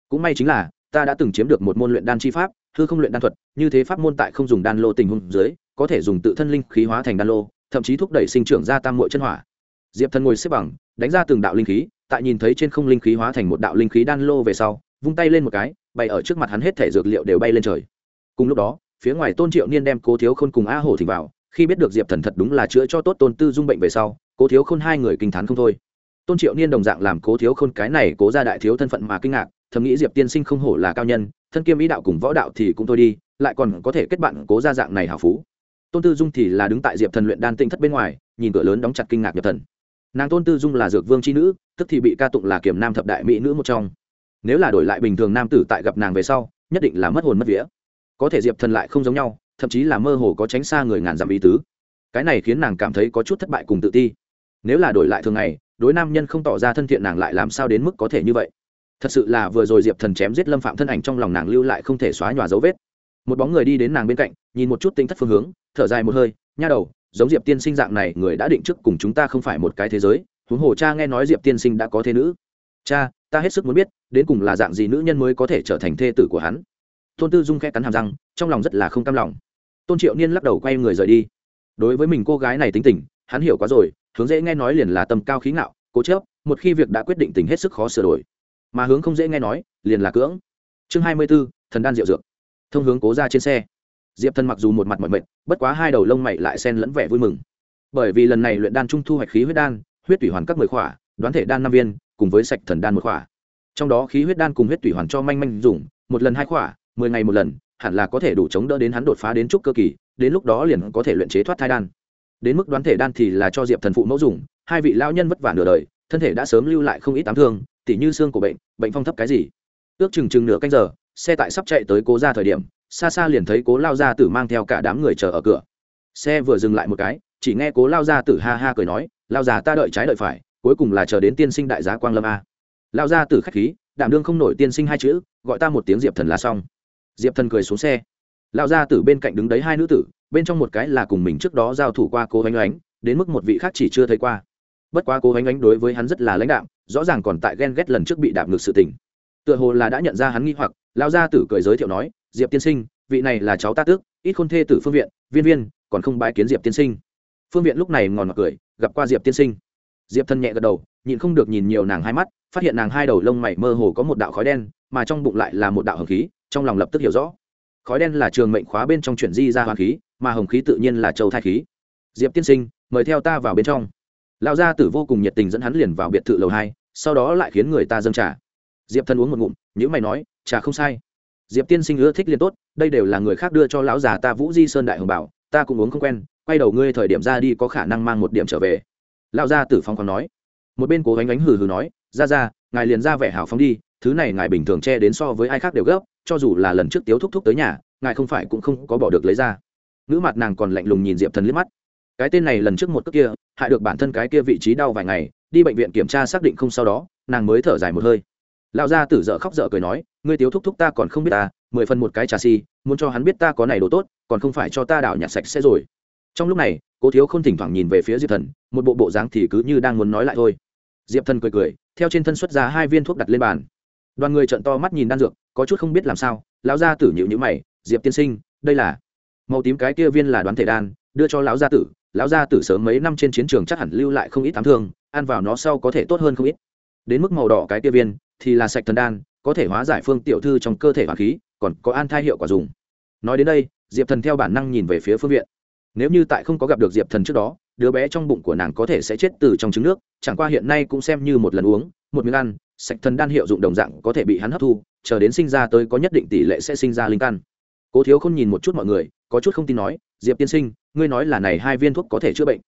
Cũng may chính là, ta đã từng chiếm được một môn luyện đan chi pháp, hư không luyện đan thuật, như thế pháp môn tại không dùng đan lô tình huống dưới, có thể dùng tự thân linh khí hóa thành đan lô, thậm chí thúc đẩy sinh trưởng ra tam muội chân hỏa. Diệp thần ngồi xếp bằng, đánh ra từng đạo linh khí, tại nhìn thấy trên không linh khí hóa thành một đạo linh khí đan lô về sau, vung tay lên một cái bay ở trước mặt hắn hết thể dược liệu đều bay lên trời. Cùng lúc đó, phía ngoài tôn triệu niên đem cố thiếu khôn cùng a hổ thỉnh vào, khi biết được diệp thần thật đúng là chữa cho tốt tôn tư dung bệnh về sau cố thiếu khôn hai người kinh t h á n không thôi. Tôn triệu niên đồng dạng làm cố thiếu khôn cái này cố ra đại thiếu thân phận mà kinh ngạc, thầm nghĩ diệp tiên sinh không hổ là cao nhân, thân kiêm ý đạo cùng võ đạo thì cũng thôi đi, lại còn có thể kết bạn cố ra dạng này hào phú. Tôn tư dung thì là đứng tại diệp thần luyện đan tinh thất bên ngoài, nhìn cửa lớn đóng chặt kinh ngạc nhập thần. Nàng tôn tư dung là dược vương c h i nữ, tức thì bị ca tụng là kiềm nam thập đại mỹ nữ một trong. Nếu là đổi lại bình thường nam tử tại gặp nàng về sau, nhất định là mất hồn mất vía. Có thể diệp thần lại không giống nhau, thậm chí là mơ hồ có tránh xa người ngàn dặm ý tứ. Cái này khiến nàng cảm thấy có chút thất bại cùng tự ti nếu là đổi lại thường ngày, đối nam nhân không tỏ ra thân thiện nàng lại làm sao đến mức có thể như vậy? Thật sự là vừa rồi diệp thần chém giết lâm phạm thân ảnh trong lòng nàng lưu lại không thể xóa nhòa dấu vết. Một bóng người đi đến nàng bên cạnh, nhìn một chút tính thất phương hướng, thở dài một hơi, nha đầu, giống diệp tiên sinh dạng này, người đã định trước cùng chúng ta không phải một cái thế giới. Huống hồ cha nghe nói diệp tiên sinh đã có thế nữ. Cha, ta hết sức muốn biết, đến cùng là dạng gì nữ nhân mới có thể trở thành thê tử của hắn? Tôn tư dung khẽ cắn hàm răng, trong lòng rất là không cam lòng. Tôn triệu niên lắc đầu quay người rời đi. Đối với mình cô gái này tính tình, hắn hiểu quá rồi hướng dễ nghe nói liền là tâm cao khí ngạo, cố chớp một khi việc đã quyết định tình hết sức khó sửa đổi. Mà hướng không dễ nghe nói, liền là cưỡng. Chương hai mươi b ố thần đan diệu dược. Thông hướng cố ra trên xe. Diệp thần mặc dù một mặt mọi mệt, bất quá hai đầu lông mày lại xen lẫn vẻ vui mừng. Bởi vì lần này luyện đan trung thu hoạch khí huyết đan, huyết tủy hoàn các mười khỏa, đoán thể đan năm viên, cùng với sạch thần đan một khỏa. Trong đó khí huyết đan cùng huyết tủy hoàn cho manh manh dùng, một lần hai khỏa, mười ngày một lần, hẳn là có thể đủ chống đỡ đến hắn đột phá đến trúc cơ kỳ, đến lúc đó liền có thể luyện chế thoát thai đan đến mức đoán thể đan thì là cho diệp thần phụ mẫu dùng, hai vị lão nhân vất vả nửa đời, thân thể đã sớm lưu lại không ít tám thương, tỉ như xương của bệnh bệnh phong thấp cái gì. Ước chừng chừng nửa canh giờ, xe tại sắp chạy tới cố ra thời điểm, xa xa liền thấy cố lao gia tử mang theo cả đám người chờ ở cửa. Xe vừa dừng lại một cái, chỉ nghe cố lao gia tử ha ha cười nói, lao già ta đợi trái đợi phải, cuối cùng là chờ đến tiên sinh đại giá quang lâm a. Lao gia tử khách khí, đảm đương không nổi tiên sinh hai chữ, gọi ta một tiếng diệp thần là xong. Diệp thần cười xuống xe. Lao gia tử bên cạnh đứng đấy hai nữ tử bên trong một cái là cùng mình trước đó giao thủ qua cố oanh oánh đến mức một vị khác chỉ chưa thấy qua. Bất quá cố oanh oánh đối với hắn rất là lãnh đạm, rõ ràng còn tại ghen ghét lần trước bị đạp ngược sự tình. Tựa hồ là đã nhận ra hắn nghi hoặc lao gia tử cười giới thiệu nói, diệp tiên sinh, vị này là cháu ta tước, ít khôn thê tử phương viện, viên viên, còn không bãi kiến diệp tiên sinh. Phương viện lúc này ngòn mặt cười, gặp qua diệp tiên sinh. Diệp thân nhẹ gật đầu, nhịn không được nhìn nhiều nàng hai mắt, phát hiện nàng hai đầu lông mày mơ hồ có một đạo khói đen, mà trong bụng lại là một đạo hồng khí, trong lòng lập tức hiểu rõ. Khói đen là trường mệnh khóa bên trong chuyển di ra hoàng khí mà hồng khí tự nhiên là châu thai khí. Diệp tiên sinh, mời theo ta vào bên trong. Lão gia tử vô cùng nhiệt tình dẫn hắn liền vào biệt thự lầu hai, sau đó lại khiến người ta dâng trà. Diệp thân uống một ngụm nhữ mày nói, trà không sai. Diệp tiên sinh ưa thích liền tốt, đây đều là người khác đưa cho lão già ta vũ di sơn đại hồng bảo, ta cũng uống không quen, quay đầu ngươi thời điểm ra đi có khả năng mang một điểm trở về. Lão gia tử phong còn nói. Một bên cố gánh ánh hừ hừ nói, ra ra, ngài liền ra vẻ hào phóng đi, thứ này ngài bình thường che đến so với ai khác đều gấp, cho dù là lần trước tiếu thúc thúc tới nhà, ngài không phải cũng không có bỏ được lấy ra nữ mặt nàng còn lạnh lùng nhìn diệp thần liếc mắt cái tên này lần trước một cước kia hại được bản thân cái kia vị trí đau vài ngày đi bệnh viện kiểm tra xác định không sau đó nàng mới thở dài một hơi lão gia tử dợ khóc dợ cười nói ngươi tiếu thúc thúc ta còn không biết ta mười phần một cái trà si muốn cho hắn biết ta có này đồ tốt còn không phải cho ta đảo nhặt sạch sẽ rồi trong lúc này cố thiếu không thỉnh thoảng nhìn về phía diệp thần một bộ bộ dáng thì cứ như đang muốn nói lại thôi diệp thần cười cười theo trên thân xuất ra hai viên thuốc đặt lên bàn đoàn người trận to mắt nhìn đan dược có chút không biết làm sao lão gia tử nhịu nhữ mày diệp tiên sinh đây là màu tím cái kia viên là đoán thể đan, đưa cho lão gia tử, lão gia tử sớm mấy năm trên chiến trường chắc hẳn lưu lại không ít tám thương, ăn vào nó sau có thể tốt hơn không ít. Đến mức màu đỏ cái kia viên, thì là sạch thần đan, có thể hóa giải phương tiểu thư trong cơ thể hoàng khí, còn có an thai hiệu quả dùng. Nói đến đây, diệp thần theo bản năng nhìn về phía phương viện. Nếu như tại không có gặp được diệp thần trước đó, đứa bé trong bụng của nàng có thể sẽ chết từ trong trứng nước, chẳng qua hiện nay cũng xem như một lần uống, một miếng ăn, sạch thần đan hiệu dụng đồng dạng có thể bị hắn hấp thu, chờ đến sinh ra tới có nhất định tỷ lệ sẽ sinh ra linh căn cố thiếu không nhìn một chút mọi người, có chút không tin nói, diệp tiên sinh, ngươi nói là này hai viên thuốc có thể chữa bệnh.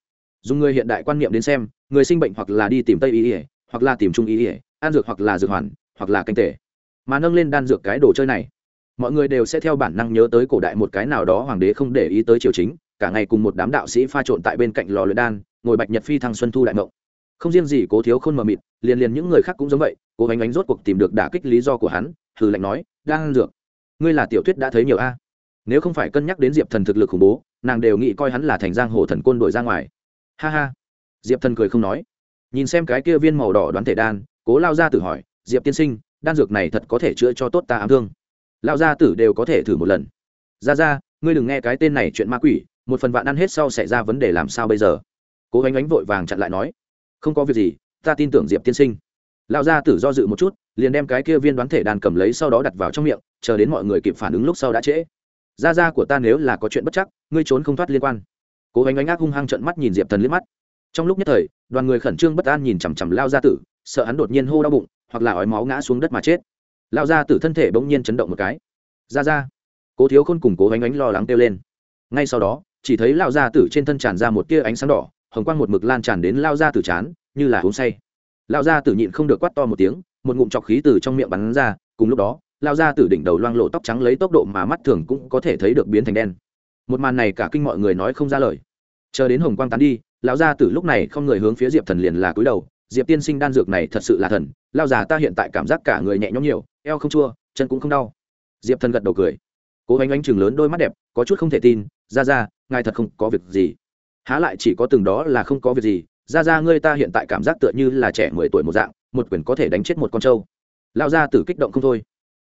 Dùng người hiện đại quan niệm đến xem, người sinh bệnh hoặc là đi tìm tây y ỉa hoặc là tìm trung y ỉa ăn dược hoặc là dược hoàn, hoặc là canh tể. Mà nâng lên đan dược cái đồ chơi này, mọi người đều sẽ theo bản năng nhớ tới cổ đại một cái nào đó hoàng đế không để ý tới triều chính, cả ngày cùng một đám đạo sĩ pha trộn tại bên cạnh lò luyện đan, ngồi bạch nhật phi thăng xuân thu đại mộng. Không riêng gì cố thiếu khôn mờ mịt, liền liền những người khác cũng giống vậy, cố ánh ánh rốt cuộc tìm được đả kích lý do của hắn thử lạnh nói đang dược ngươi là tiểu thuyết đã thấy nhiều a. Nếu không phải cân nhắc đến diệp thần thực lực khủng bố, nàng đều nghĩ coi hắn là thành giang hồ thần côn đổi ra ngoài. Ha ha. Diệp thần cười không nói. Nhìn xem cái kia viên màu đỏ đoán thể đan, cố lao gia tử hỏi, diệp tiên sinh, đan dược này thật có thể chữa cho tốt ta ám thương? Lao gia tử đều có thể thử một lần. Ra ra, ngươi đừng nghe cái tên này chuyện ma quỷ, một phần vạn ăn hết sau xảy ra vấn đề làm sao bây giờ? Cố gánh ánh vội vàng chặn lại nói, không có việc gì, ta tin tưởng diệp tiên sinh lão gia tử do dự một chút, liền đem cái kia viên đoán thể đàn cầm lấy sau đó đặt vào trong miệng, chờ đến mọi người kịp phản ứng lúc sau đã trễ. Gia gia của ta nếu là có chuyện bất chắc, ngươi trốn không thoát liên quan. Cố gánh ánh ác hung hăng trận mắt nhìn diệp thần liếc mắt. Trong lúc nhất thời, đoàn người khẩn trương bất an nhìn chằm chằm lao gia tử, sợ hắn đột nhiên hô đau bụng, hoặc là ói máu ngã xuống đất mà chết. Lao gia tử thân thể bỗng nhiên chấn động một cái. Ra ra cố thiếu khôn cùng cố gánh ánh lo lắng kêu lên. Ngay sau đó, chỉ thấy lao gia tử trên thân tràn ra một tia ánh sáng đỏ, hồng quang một mực lan tràn đến lao gia tử chán, như là uống say lao gia tử nhịn không được quát to một tiếng, một ngụm chọc khí từ trong miệng bắn ra, cùng lúc đó lao gia tử đỉnh đầu loang lộ tóc trắng lấy tốc độ mà mắt thường cũng có thể thấy được biến thành đen. Một màn này cả kinh mọi người nói không ra lời. Chờ đến hồng quang tán đi, lão gia tử lúc này không người hướng phía diệp thần liền là cúi đầu, diệp tiên sinh đan dược này thật sự là thần lao già ta hiện tại cảm giác cả người nhẹ nhõm nhiều, eo không chua, chân cũng không đau. Diệp thần gật đầu cười. Cố ánh ánh chừng lớn đôi mắt đẹp, có chút không thể tin, ra ra, ngài thật không có việc gì. Há lại chỉ có từng đó là không có việc gì ra ra ngươi ta hiện tại cảm giác tựa như là trẻ mười tuổi một dạng, một quyền có thể đánh chết một con trâu. Lao ra tử kích động không thôi.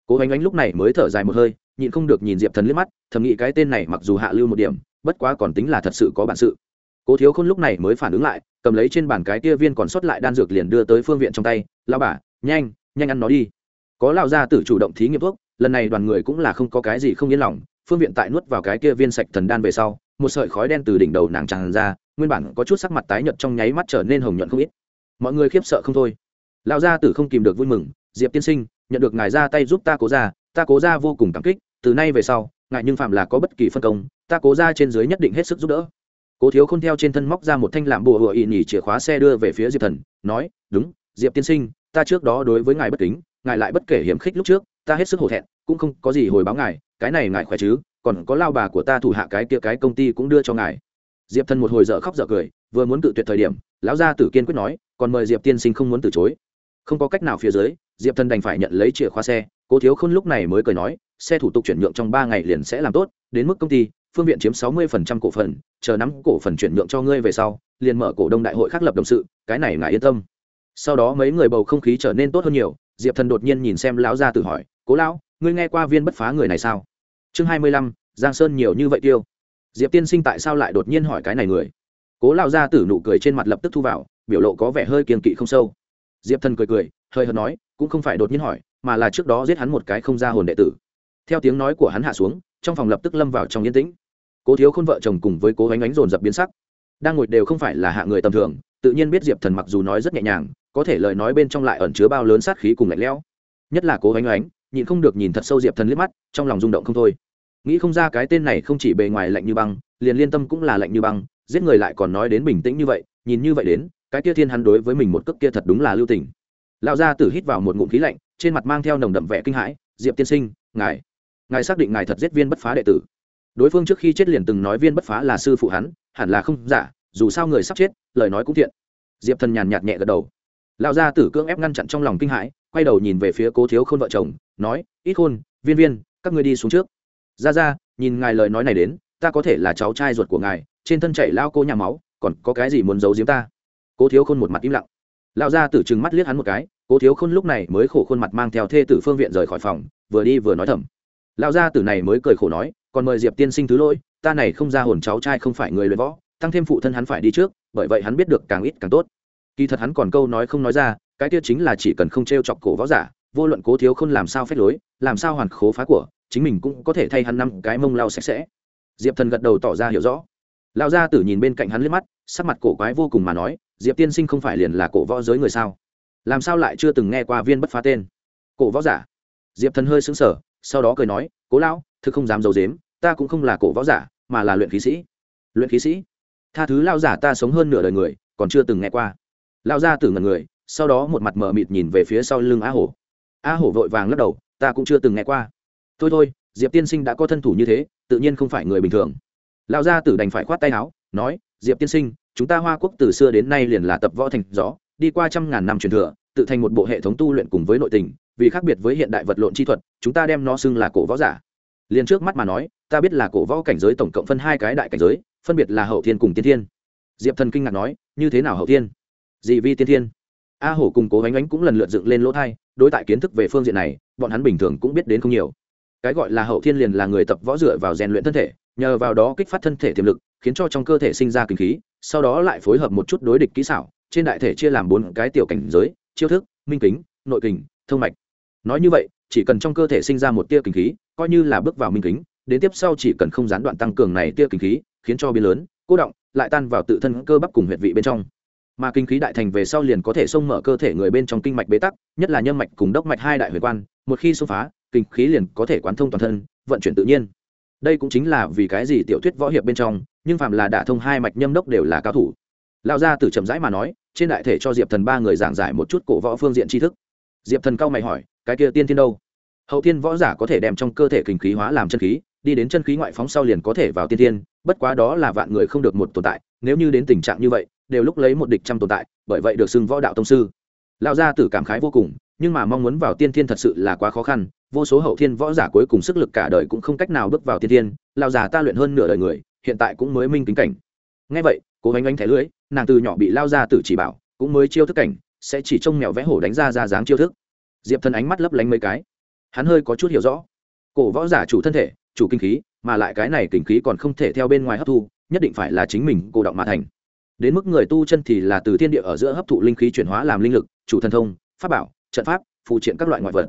Cố ánh ánh lúc này mới thở dài một hơi, nhịn không được nhìn diệp thần liếc mắt, thầm nghĩ cái tên này mặc dù hạ lưu một điểm, bất quá còn tính là thật sự có bản sự. Cố thiếu khôn lúc này mới phản ứng lại, cầm lấy trên bàn cái kia viên còn sót lại đan dược liền đưa tới phương viện trong tay lao bà, nhanh nhanh ăn nó đi. Có lao gia tử chủ động thí nghiệm thuốc, lần này đoàn người cũng là không có cái gì không yên lòng, phương viện tại nuốt vào cái kia viên sạch thần đan về sau, một sợi khói đen từ đỉnh đầu nàng tràn ra nguyên bản có chút sắc mặt tái nhợt trong nháy mắt trở nên hồng nhuận không ít. Mọi người khiếp sợ không thôi. Lão gia tử không kìm được vui mừng, diệp tiên sinh, nhận được ngài ra tay giúp ta cố ra ta cố ra vô cùng cảm kích, từ nay về sau, ngài nhưng phạm là có bất kỳ phân công, ta cố ra trên dưới nhất định hết sức giúp đỡ. Cố thiếu khôn theo trên thân móc ra một thanh làm bùa hựa ỵ nhỉ chìa khóa xe đưa về phía diệp thần, nói, đúng, diệp tiên sinh, ta trước đó đối với ngài bất kính, ngài lại bất kể hiểm khích lúc trước, ta hết sức hổ thẹn, cũng không có gì hồi báo ngài, cái này ngài khỏe chứ, còn có lao bà của ta thủ hạ cái kia cái công ty cũng đưa cho ngài diệp thần một hồi dở khóc dở cười, vừa muốn cự tuyệt thời điểm, lão gia tử kiên quyết nói, còn mời diệp tiên sinh không muốn từ chối. Không có cách nào phía dưới, diệp thần đành phải nhận lấy chìa khóa xe. Cố thiếu khôn lúc này mới cười nói, xe thủ tục chuyển nhượng trong ba ngày liền sẽ làm tốt, đến mức công ty, phương viện chiếm sáu mươi phần trăm cổ phần, chờ nắm cổ phần chuyển nhượng cho ngươi về sau, liền mở cổ đông đại hội khác lập đồng sự, cái này ngài yên tâm. Sau đó mấy người bầu không khí trở nên tốt hơn nhiều, diệp thần đột nhiên nhìn xem lão gia tử hỏi, cố lão, ngươi nghe qua viên bất phá người này sao? Chương hai mươi lăm, giang sơn nhiều như vậy tiêu diệp tiên sinh tại sao lại đột nhiên hỏi cái này người? Cố lão gia tử nụ cười trên mặt lập tức thu vào, biểu lộ có vẻ hơi kiềm kỵ không sâu. Diệp thần cười cười, hơi hợt nói, cũng không phải đột nhiên hỏi, mà là trước đó giết hắn một cái không ra hồn đệ tử. Theo tiếng nói của hắn hạ xuống, trong phòng lập tức lâm vào trong yên tĩnh. Cố thiếu khôn vợ chồng cùng với cố gánh ánh dồn dập biến sắc. Đang ngồi đều không phải là hạ người tầm thường, tự nhiên biết diệp thần mặc dù nói rất nhẹ nhàng, có thể lời nói bên trong lại ẩn chứa bao lớn sát khí cùng lạnh lẽo. Nhất là cố gánh ánh, nhịn không được nhìn thật sâu diệp thần liếc mắt, trong lòng rung động không thôi nghĩ không ra cái tên này không chỉ bề ngoài lạnh như băng, liền liên tâm cũng là lạnh như băng, giết người lại còn nói đến bình tĩnh như vậy, nhìn như vậy đến, cái kia thiên hắn đối với mình một cước kia thật đúng là lưu tình. Lão gia tử hít vào một ngụm khí lạnh, trên mặt mang theo nồng đậm vẻ kinh hãi, diệp tiên sinh, ngài ngài xác định ngài thật giết viên bất phá đệ tử. Đối phương trước khi chết liền từng nói viên bất phá là sư phụ hắn, hẳn là không giả, dù sao người sắp chết, lời nói cũng thiện. Diệp thần nhàn nhạt nhẹ gật đầu. Lão gia tử cưỡng ép ngăn chặn trong lòng kinh hãi, quay đầu nhìn về phía cố thiếu khôn vợ chồng, nói, ít khôn, viên viên, các ngươi đi xuống trước ra ra, nhìn ngài lời nói này đến, ta có thể là cháu trai ruột của ngài, trên thân chảy lao cô nhà máu, còn có cái gì muốn giấu giếm ta? Cố thiếu khôn một mặt im lặng. Lão gia tử trừng mắt liếc hắn một cái, cố thiếu khôn lúc này mới khổ khuôn mặt mang theo thê tử phương viện rời khỏi phòng, vừa đi vừa nói thầm. Lão gia tử này mới cười khổ nói, còn mời diệp tiên sinh thứ lỗi, ta này không ra hồn cháu trai không phải người luyện võ, tăng thêm phụ thân hắn phải đi trước, bởi vậy hắn biết được càng ít càng tốt. Kỳ thật hắn còn câu nói không nói ra, cái kia chính là chỉ cần không t r e o chọc cổ võ giả, vô luận cố thiếu khôn làm sao phép lối, làm sao hoàn khố phá của chính mình cũng có thể thay hắn năm cái mông lau sạch sẽ. Diệp thần gật đầu tỏ ra hiểu rõ. Lão gia tử nhìn bên cạnh hắn liếc mắt, sắc mặt cổ quái vô cùng mà nói, diệp tiên sinh không phải liền là cổ võ giới người sao? Làm sao lại chưa từng nghe qua viên bất phá tên? Cổ võ giả? Diệp thần hơi xứng sở sau đó cười nói, cố lão, thực không dám d i ấ u dếm ta cũng không là cổ võ giả, mà là luyện khí sĩ. Luyện khí sĩ? Tha thứ lao giả ta sống hơn nửa đời người, còn chưa từng nghe qua. Lao gia tử ngần người, sau đó một mặt mờ mịt nhìn về phía sau lưng a hổ. A hổ vội vàng lắc đầu, ta cũng chưa từng nghe qua thôi thôi, diệp tiên sinh đã có thân thủ như thế, tự nhiên không phải người bình thường. Lão gia tử đành phải khoát tay áo, nói, diệp tiên sinh, chúng ta hoa quốc từ xưa đến nay liền là tập võ thành gió, đi qua trăm ngàn năm truyền thừa, tự thành một bộ hệ thống tu luyện cùng với nội tình, vì khác biệt với hiện đại vật lộn chi thuật, chúng ta đem nó xưng là cổ võ giả. Liền trước mắt mà nói, ta biết là cổ võ cảnh giới tổng cộng phân hai cái đại cảnh giới, phân biệt là hậu thiên cùng tiên thiên. Diệp thần kinh ngạc nói, như thế nào hậu thiên? Dị vi tiên thiên. A hổ cùng cố ánh ánh cũng lần lượt dựng lên lỗ thai, đối tại kiến thức về phương diện này, bọn hắn bình thường cũng biết đến không nhiều cái gọi là hậu thiên liền là người tập võ dựa vào rèn luyện thân thể, nhờ vào đó kích phát thân thể tiềm lực, khiến cho trong cơ thể sinh ra kinh khí, sau đó lại phối hợp một chút đối địch kỹ xảo, trên đại thể chia làm bốn cái tiểu cảnh giới, chiêu thức, minh kính, nội kình, thông mạch. Nói như vậy, chỉ cần trong cơ thể sinh ra một tia kinh khí, coi như là bước vào minh kính, đến tiếp sau chỉ cần không gián đoạn tăng cường này tia kinh khí, khiến cho biến lớn cố động, lại tan vào tự thân cơ bắp cùng huyệt vị bên trong. Mà kinh khí đại thành về sau liền có thể xông mở cơ thể người bên trong kinh mạch bế tắc, nhất là nhân mạch cùng đốc mạch hai đại huyệt quan, một khi xông phá kinh khí liền có thể quán thông toàn thân, vận chuyển tự nhiên. Đây cũng chính là vì cái gì tiểu thuyết võ hiệp bên trong, nhưng phạm là đả thông hai mạch nhâm đốc đều là cao thủ. Lão gia tử chậm rãi mà nói, trên đại thể cho diệp thần ba người giảng giải một chút cổ võ phương diện tri thức. Diệp thần cao mày hỏi, cái kia tiên thiên đâu? Hậu thiên võ giả có thể đem trong cơ thể kinh khí hóa làm chân khí, đi đến chân khí ngoại phóng sau liền có thể vào tiên thiên, bất quá đó là vạn người không được một tồn tại, nếu như đến tình trạng như vậy, đều lúc lấy một địch trăm tồn tại, bởi vậy được xưng võ đạo tông sư. Lão gia tử cảm khái vô cùng nhưng mà mong muốn vào tiên thiên thật sự là quá khó khăn, vô số hậu thiên võ giả cuối cùng sức lực cả đời cũng không cách nào bước vào tiên thiên, lão già ta luyện hơn nửa đời người, hiện tại cũng mới minh kính cảnh. Ngay vậy, cố gánh ánh thẻ lưới, nàng từ nhỏ bị lao ra tử chỉ bảo, cũng mới chiêu thức cảnh, sẽ chỉ trông mèo vẽ hổ đánh ra ra dáng chiêu thức. Diệp thần ánh mắt lấp lánh mấy cái. Hắn hơi có chút hiểu rõ. Cổ võ giả chủ thân thể, chủ kinh khí, mà lại cái này kinh khí còn không thể theo bên ngoài hấp thu, nhất định phải là chính mình cổ động mà thành. Đến mức người tu chân thì là từ thiên địa ở giữa hấp thụ linh khí chuyển hóa làm linh lực, chủ thần thông, pháp bảo trận pháp phụ triện các loại ngoại vật.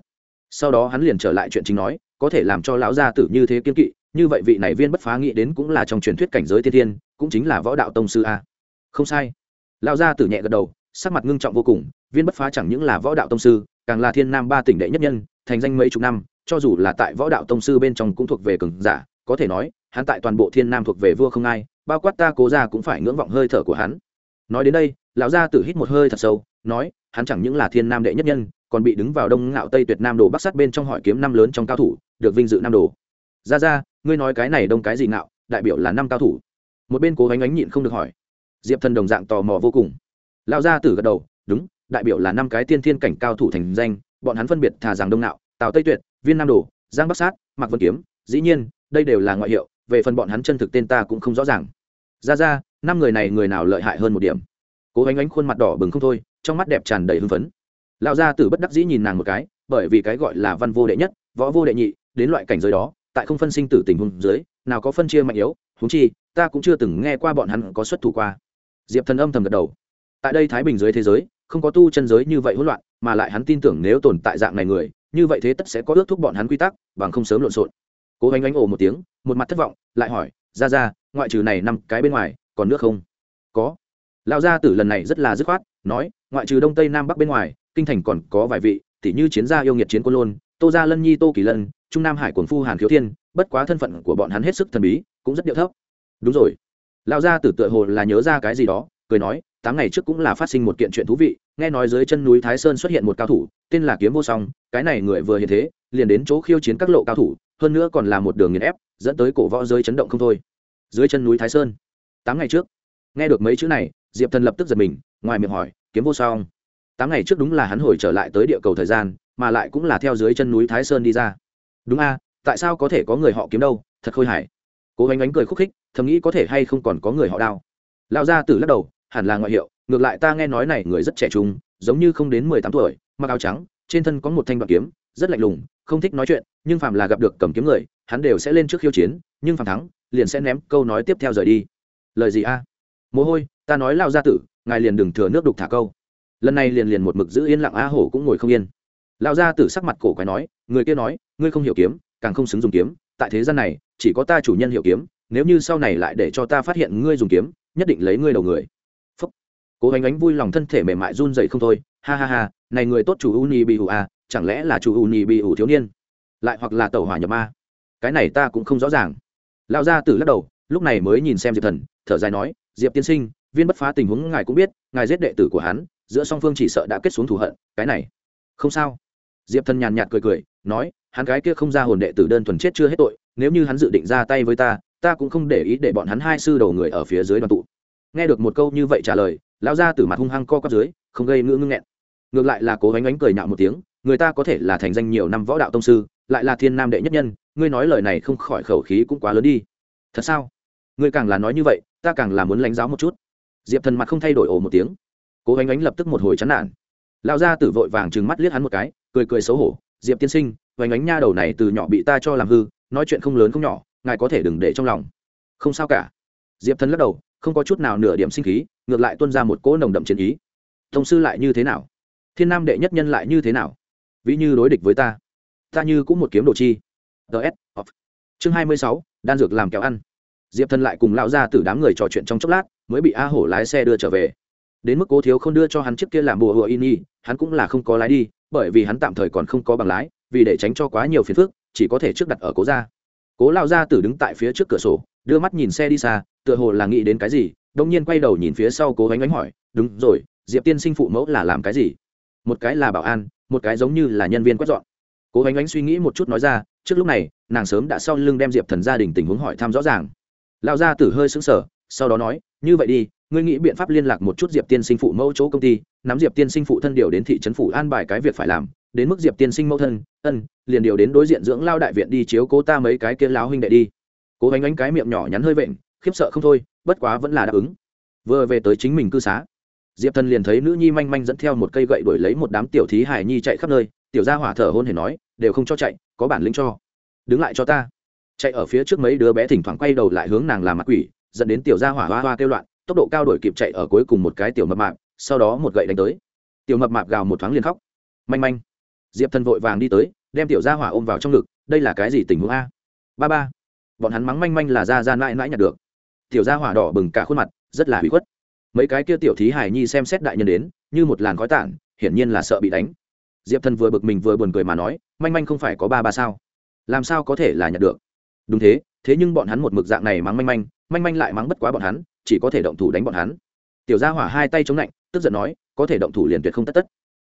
Sau đó hắn liền trở lại chuyện chính nói, có thể làm cho lão gia tử như thế kiên kỵ, như vậy vị này viên bất phá nghĩ đến cũng là trong truyền thuyết cảnh giới thiên thiên cũng chính là võ đạo tông sư a. Không sai. Lão gia tử nhẹ gật đầu, sắc mặt ngưng trọng vô cùng, viên bất phá chẳng những là võ đạo tông sư, càng là thiên nam ba tỉnh đệ nhất nhân, thành danh mấy chục năm, cho dù là tại võ đạo tông sư bên trong cũng thuộc về cường giả, có thể nói, hắn tại toàn bộ thiên nam thuộc về vua không ai, bao quát ta cố ra cũng phải ngưỡng vọng hơi thở của hắn. Nói đến đây, lão gia tử hít một hơi thật sâu, nói hắn chẳng những là thiên nam đệ nhất nhân còn bị đứng vào đông ngạo tây tuyệt nam đồ bắc sát bên trong hỏi kiếm năm lớn trong cao thủ được vinh dự nam đồ. Ra ra ngươi nói cái này đông cái gì ngạo đại biểu là năm cao thủ. Một bên cố gánh ánh nhịn không được hỏi. Diệp thần đồng dạng tò mò vô cùng. Lão gia tử gật đầu đúng đại biểu là năm cái tiên thiên cảnh cao thủ thành danh bọn hắn phân biệt thà rằng đông ngạo, tào tây tuyệt viên nam đồ giang bắc sát mạc vân kiếm dĩ nhiên đây đều là ngoại hiệu về phần bọn hắn chân thực tên ta cũng không rõ ràng. Ra ra năm người này người nào lợi hại hơn một điểm? Cố ánh ánh khuôn mặt đỏ bừng không thôi, trong mắt đẹp tràn đầy hưng phấn. Lão gia tử bất đắc dĩ nhìn nàng một cái, bởi vì cái gọi là văn vô đệ nhất, võ vô đệ nhị, đến loại cảnh giới đó, tại không phân sinh tử tình huống dưới, nào có phân chia mạnh yếu, huống chi, ta cũng chưa từng nghe qua bọn hắn có xuất thủ qua. Diệp thần âm thầm gật đầu. Tại đây thái bình dưới thế giới, không có tu chân giới như vậy hỗn loạn, mà lại hắn tin tưởng nếu tồn tại dạng này người, như vậy thế tất sẽ có ước thúc bọn hắn quy tắc, bằng không sớm lộn xộn. Cố gắng ánh ồ một tiếng, một mặt thất vọng, lại hỏi ra ra ngoại trừ này năm cái bên ngoài, còn nước không? Có lão gia tử lần này rất là dứt khoát, nói, ngoại trừ đông tây nam bắc bên ngoài, kinh thành còn có vài vị tỷ như chiến gia yêu nghiệt chiến quân lôn, tô gia lân nhi tô kỳ lân, trung nam hải quần phu hàn khiếu thiên, bất quá thân phận của bọn hắn hết sức thần bí, cũng rất điệu thấp. Đúng rồi. Lão gia tử tựa hồ là nhớ ra cái gì đó, cười nói, tám ngày trước cũng là phát sinh một kiện chuyện thú vị, nghe nói dưới chân núi thái sơn xuất hiện một cao thủ, tên là kiếm vô song, cái này người vừa hiện thế, liền đến chỗ khiêu chiến các lộ cao thủ, hơn nữa còn là một đường nghiền ép, dẫn tới cổ võ giới chấn động không thôi. Dưới chân núi thái sơn, tám ngày trước, nghe được mấy chữ này diệp thần lập tức giật mình, ngoài miệng hỏi, kiếm vô song tám ngày trước đúng là hắn hồi trở lại tới địa cầu thời gian, mà lại cũng là theo dưới chân núi thái sơn đi ra. Đúng a, tại sao có thể có người họ kiếm đâu, thật khôi hài. Cố gánh ánh cười khúc khích, thầm nghĩ có thể hay không còn có người họ đao. Lao ra từ lắc đầu, hẳn là ngoại hiệu, ngược lại ta nghe nói này người rất trẻ trung, giống như không đến mười tám tuổi, mặc áo trắng, trên thân có một thanh đoạn kiếm, rất lạnh lùng, không thích nói chuyện, nhưng phàm là gặp được cầm kiếm người, hắn đều sẽ lên trước khiêu chiến, nhưng phàm thắng, liền sẽ ném câu nói tiếp theo rời đi. Lời gì a? À? mồ hôi ta nói lao gia tử, ngài liền đừng thừa nước đục thả câu. Lần này liền liền một mực giữ yên lặng a hổ cũng ngồi không yên. Lao gia tử sắc mặt cổ quái nói, người kia nói, ngươi không hiểu kiếm, càng không xứng dùng kiếm, tại thế gian này, chỉ có ta chủ nhân hiểu kiếm, nếu như sau này lại để cho ta phát hiện ngươi dùng kiếm, nhất định lấy ngươi đầu người. Phúc. cố ánh ánh vui lòng thân thể mềm mại run dậy không thôi, ha ha ha, này người tốt chủ uni bị ủ à chẳng lẽ là chủ uni bị ủ thiếu niên? Lại hoặc là Tẩu hỏa nhập ma? Cái này ta cũng không rõ ràng. Lão gia tử lắc đầu, lúc này mới nhìn xem diệp thần, thở dài nói, diệp tiên sinh viên bất phá tình huống ngài cũng biết, ngài giết đệ tử của hắn, giữa song phương chỉ sợ đã kết xuống thù hận, cái này. Không sao. Diệp thần nhàn nhạt cười cười, nói, hắn gái kia không ra hồn đệ tử đơn thuần chết chưa hết tội, nếu như hắn dự định ra tay với ta ta cũng không để ý để bọn hắn hai sư đầu người ở phía dưới đoàn tụ. Nghe được một câu như vậy trả lời, lão gia từ mặt hung hăng co quắp dưới, không gây ngưỡng ngưng nghẹn. Ngược lại là cố gánh ánh cười nhạo một tiếng, người ta có thể là thành danh nhiều năm võ đạo tông sư, lại là thiên nam đệ nhất nhân, ngươi nói lời này không khỏi khẩu khí cũng quá lớn đi. Thật sao? Ngươi càng là nói như vậy, ta càng là muốn lãnh giáo một chút diệp thần mặt không thay đổi ồ một tiếng cố ánh ánh lập tức một hồi chán nản lão gia tử vội vàng trừng mắt liếc hắn một cái cười cười xấu hổ diệp tiên sinh vánh ánh nha đầu này từ nhỏ bị ta cho làm hư nói chuyện không lớn không nhỏ ngài có thể đừng để trong lòng không sao cả diệp thần lắc đầu không có chút nào nửa điểm sinh khí ngược lại tuân ra một cỗ nồng đậm chiến ý thông sư lại như thế nào thiên nam đệ nhất nhân lại như thế nào ví như đối địch với ta ta như cũng một kiếm đồ chi ts off. chương hai mươi sáu đan dược làm kéo ăn diệp thần lại cùng lão ra từ đám người trò chuyện trong chốc lát mới bị a hổ lái xe đưa trở về. Đến mức cố thiếu không đưa cho hắn chiếc kia làm bùa hùa ini, hắn cũng là không có lái đi, bởi vì hắn tạm thời còn không có bằng lái, vì để tránh cho quá nhiều phiền phức, chỉ có thể trước đặt ở cố ra cố lao ra tử đứng tại phía trước cửa sổ, đưa mắt nhìn xe đi xa, tựa hồ là nghĩ đến cái gì đông nhiên quay đầu nhìn phía sau cố gánh gánh hỏi, đúng rồi, diệp tiên sinh phụ mẫu là làm cái gì? Một cái là bảo an, một cái giống như là nhân viên quét dọn. Cố gánh gánh suy nghĩ một chút nói ra, trước lúc này, nàng sớm đã sau lưng đem diệp thần gia đình tình huống hỏi thăm rõ ràng. Lao gia tử hơi xứng sở sau đó nói, như vậy đi, ngươi nghĩ biện pháp liên lạc một chút diệp tiên sinh phụ mẫu chỗ công ty, nắm diệp tiên sinh phụ thân điều đến thị trấn phủ an bài cái việc phải làm, đến mức diệp tiên sinh mẫu thân, ân, liền điều đến đối diện dưỡng lao đại viện đi chiếu cố ta mấy cái kia láo huynh đệ đi. Cố gánh ánh cái miệng nhỏ nhắn hơi vện, khiếp sợ không thôi, bất quá vẫn là đáp ứng. Vừa về tới chính mình cư xá, diệp thần liền thấy nữ nhi manh manh dẫn theo một cây gậy đuổi lấy một đám tiểu thí hải nhi chạy khắp nơi, tiểu gia hỏa thở hôn hề nói, đều không cho chạy, có bản lĩnh cho. Đứng lại cho ta. Chạy ở phía trước mấy đứa bé thỉnh thoảng quay đầu lại hướng nàng làm mặt quỷ dẫn đến tiểu gia hỏa hoa hoa kêu loạn, tốc độ cao đổi kịp chạy ở cuối cùng một cái tiểu mập mạp, sau đó một gậy đánh tới. Tiểu mập mạp gào một thoáng liền khóc. Manh manh. Diệp thần vội vàng đi tới, đem tiểu gia hỏa ôm vào trong ngực, đây là cái gì tình huống a? Ba ba. Bọn hắn mắng manh manh là ra ra mãi mãi nhặt được. Tiểu gia hỏa đỏ bừng cả khuôn mặt, rất là hủy khuất. Mấy cái kia tiểu thí hải nhi xem xét đại nhân đến, như một làn khói tản, hiển nhiên là sợ bị đánh. Diệp thần vừa bực mình vừa buồn cười mà nói, manh manh không phải có ba ba sao? Làm sao có thể là nhặt được? Đúng thế thế nhưng bọn hắn một mực dạng này mắng manh manh manh manh lại mắng bất quá bọn hắn, chỉ có thể động thủ đánh bọn hắn. Tiểu gia hỏa hai tay chống lạnh, tức giận nói, có thể động thủ liền tuyệt không tất tất.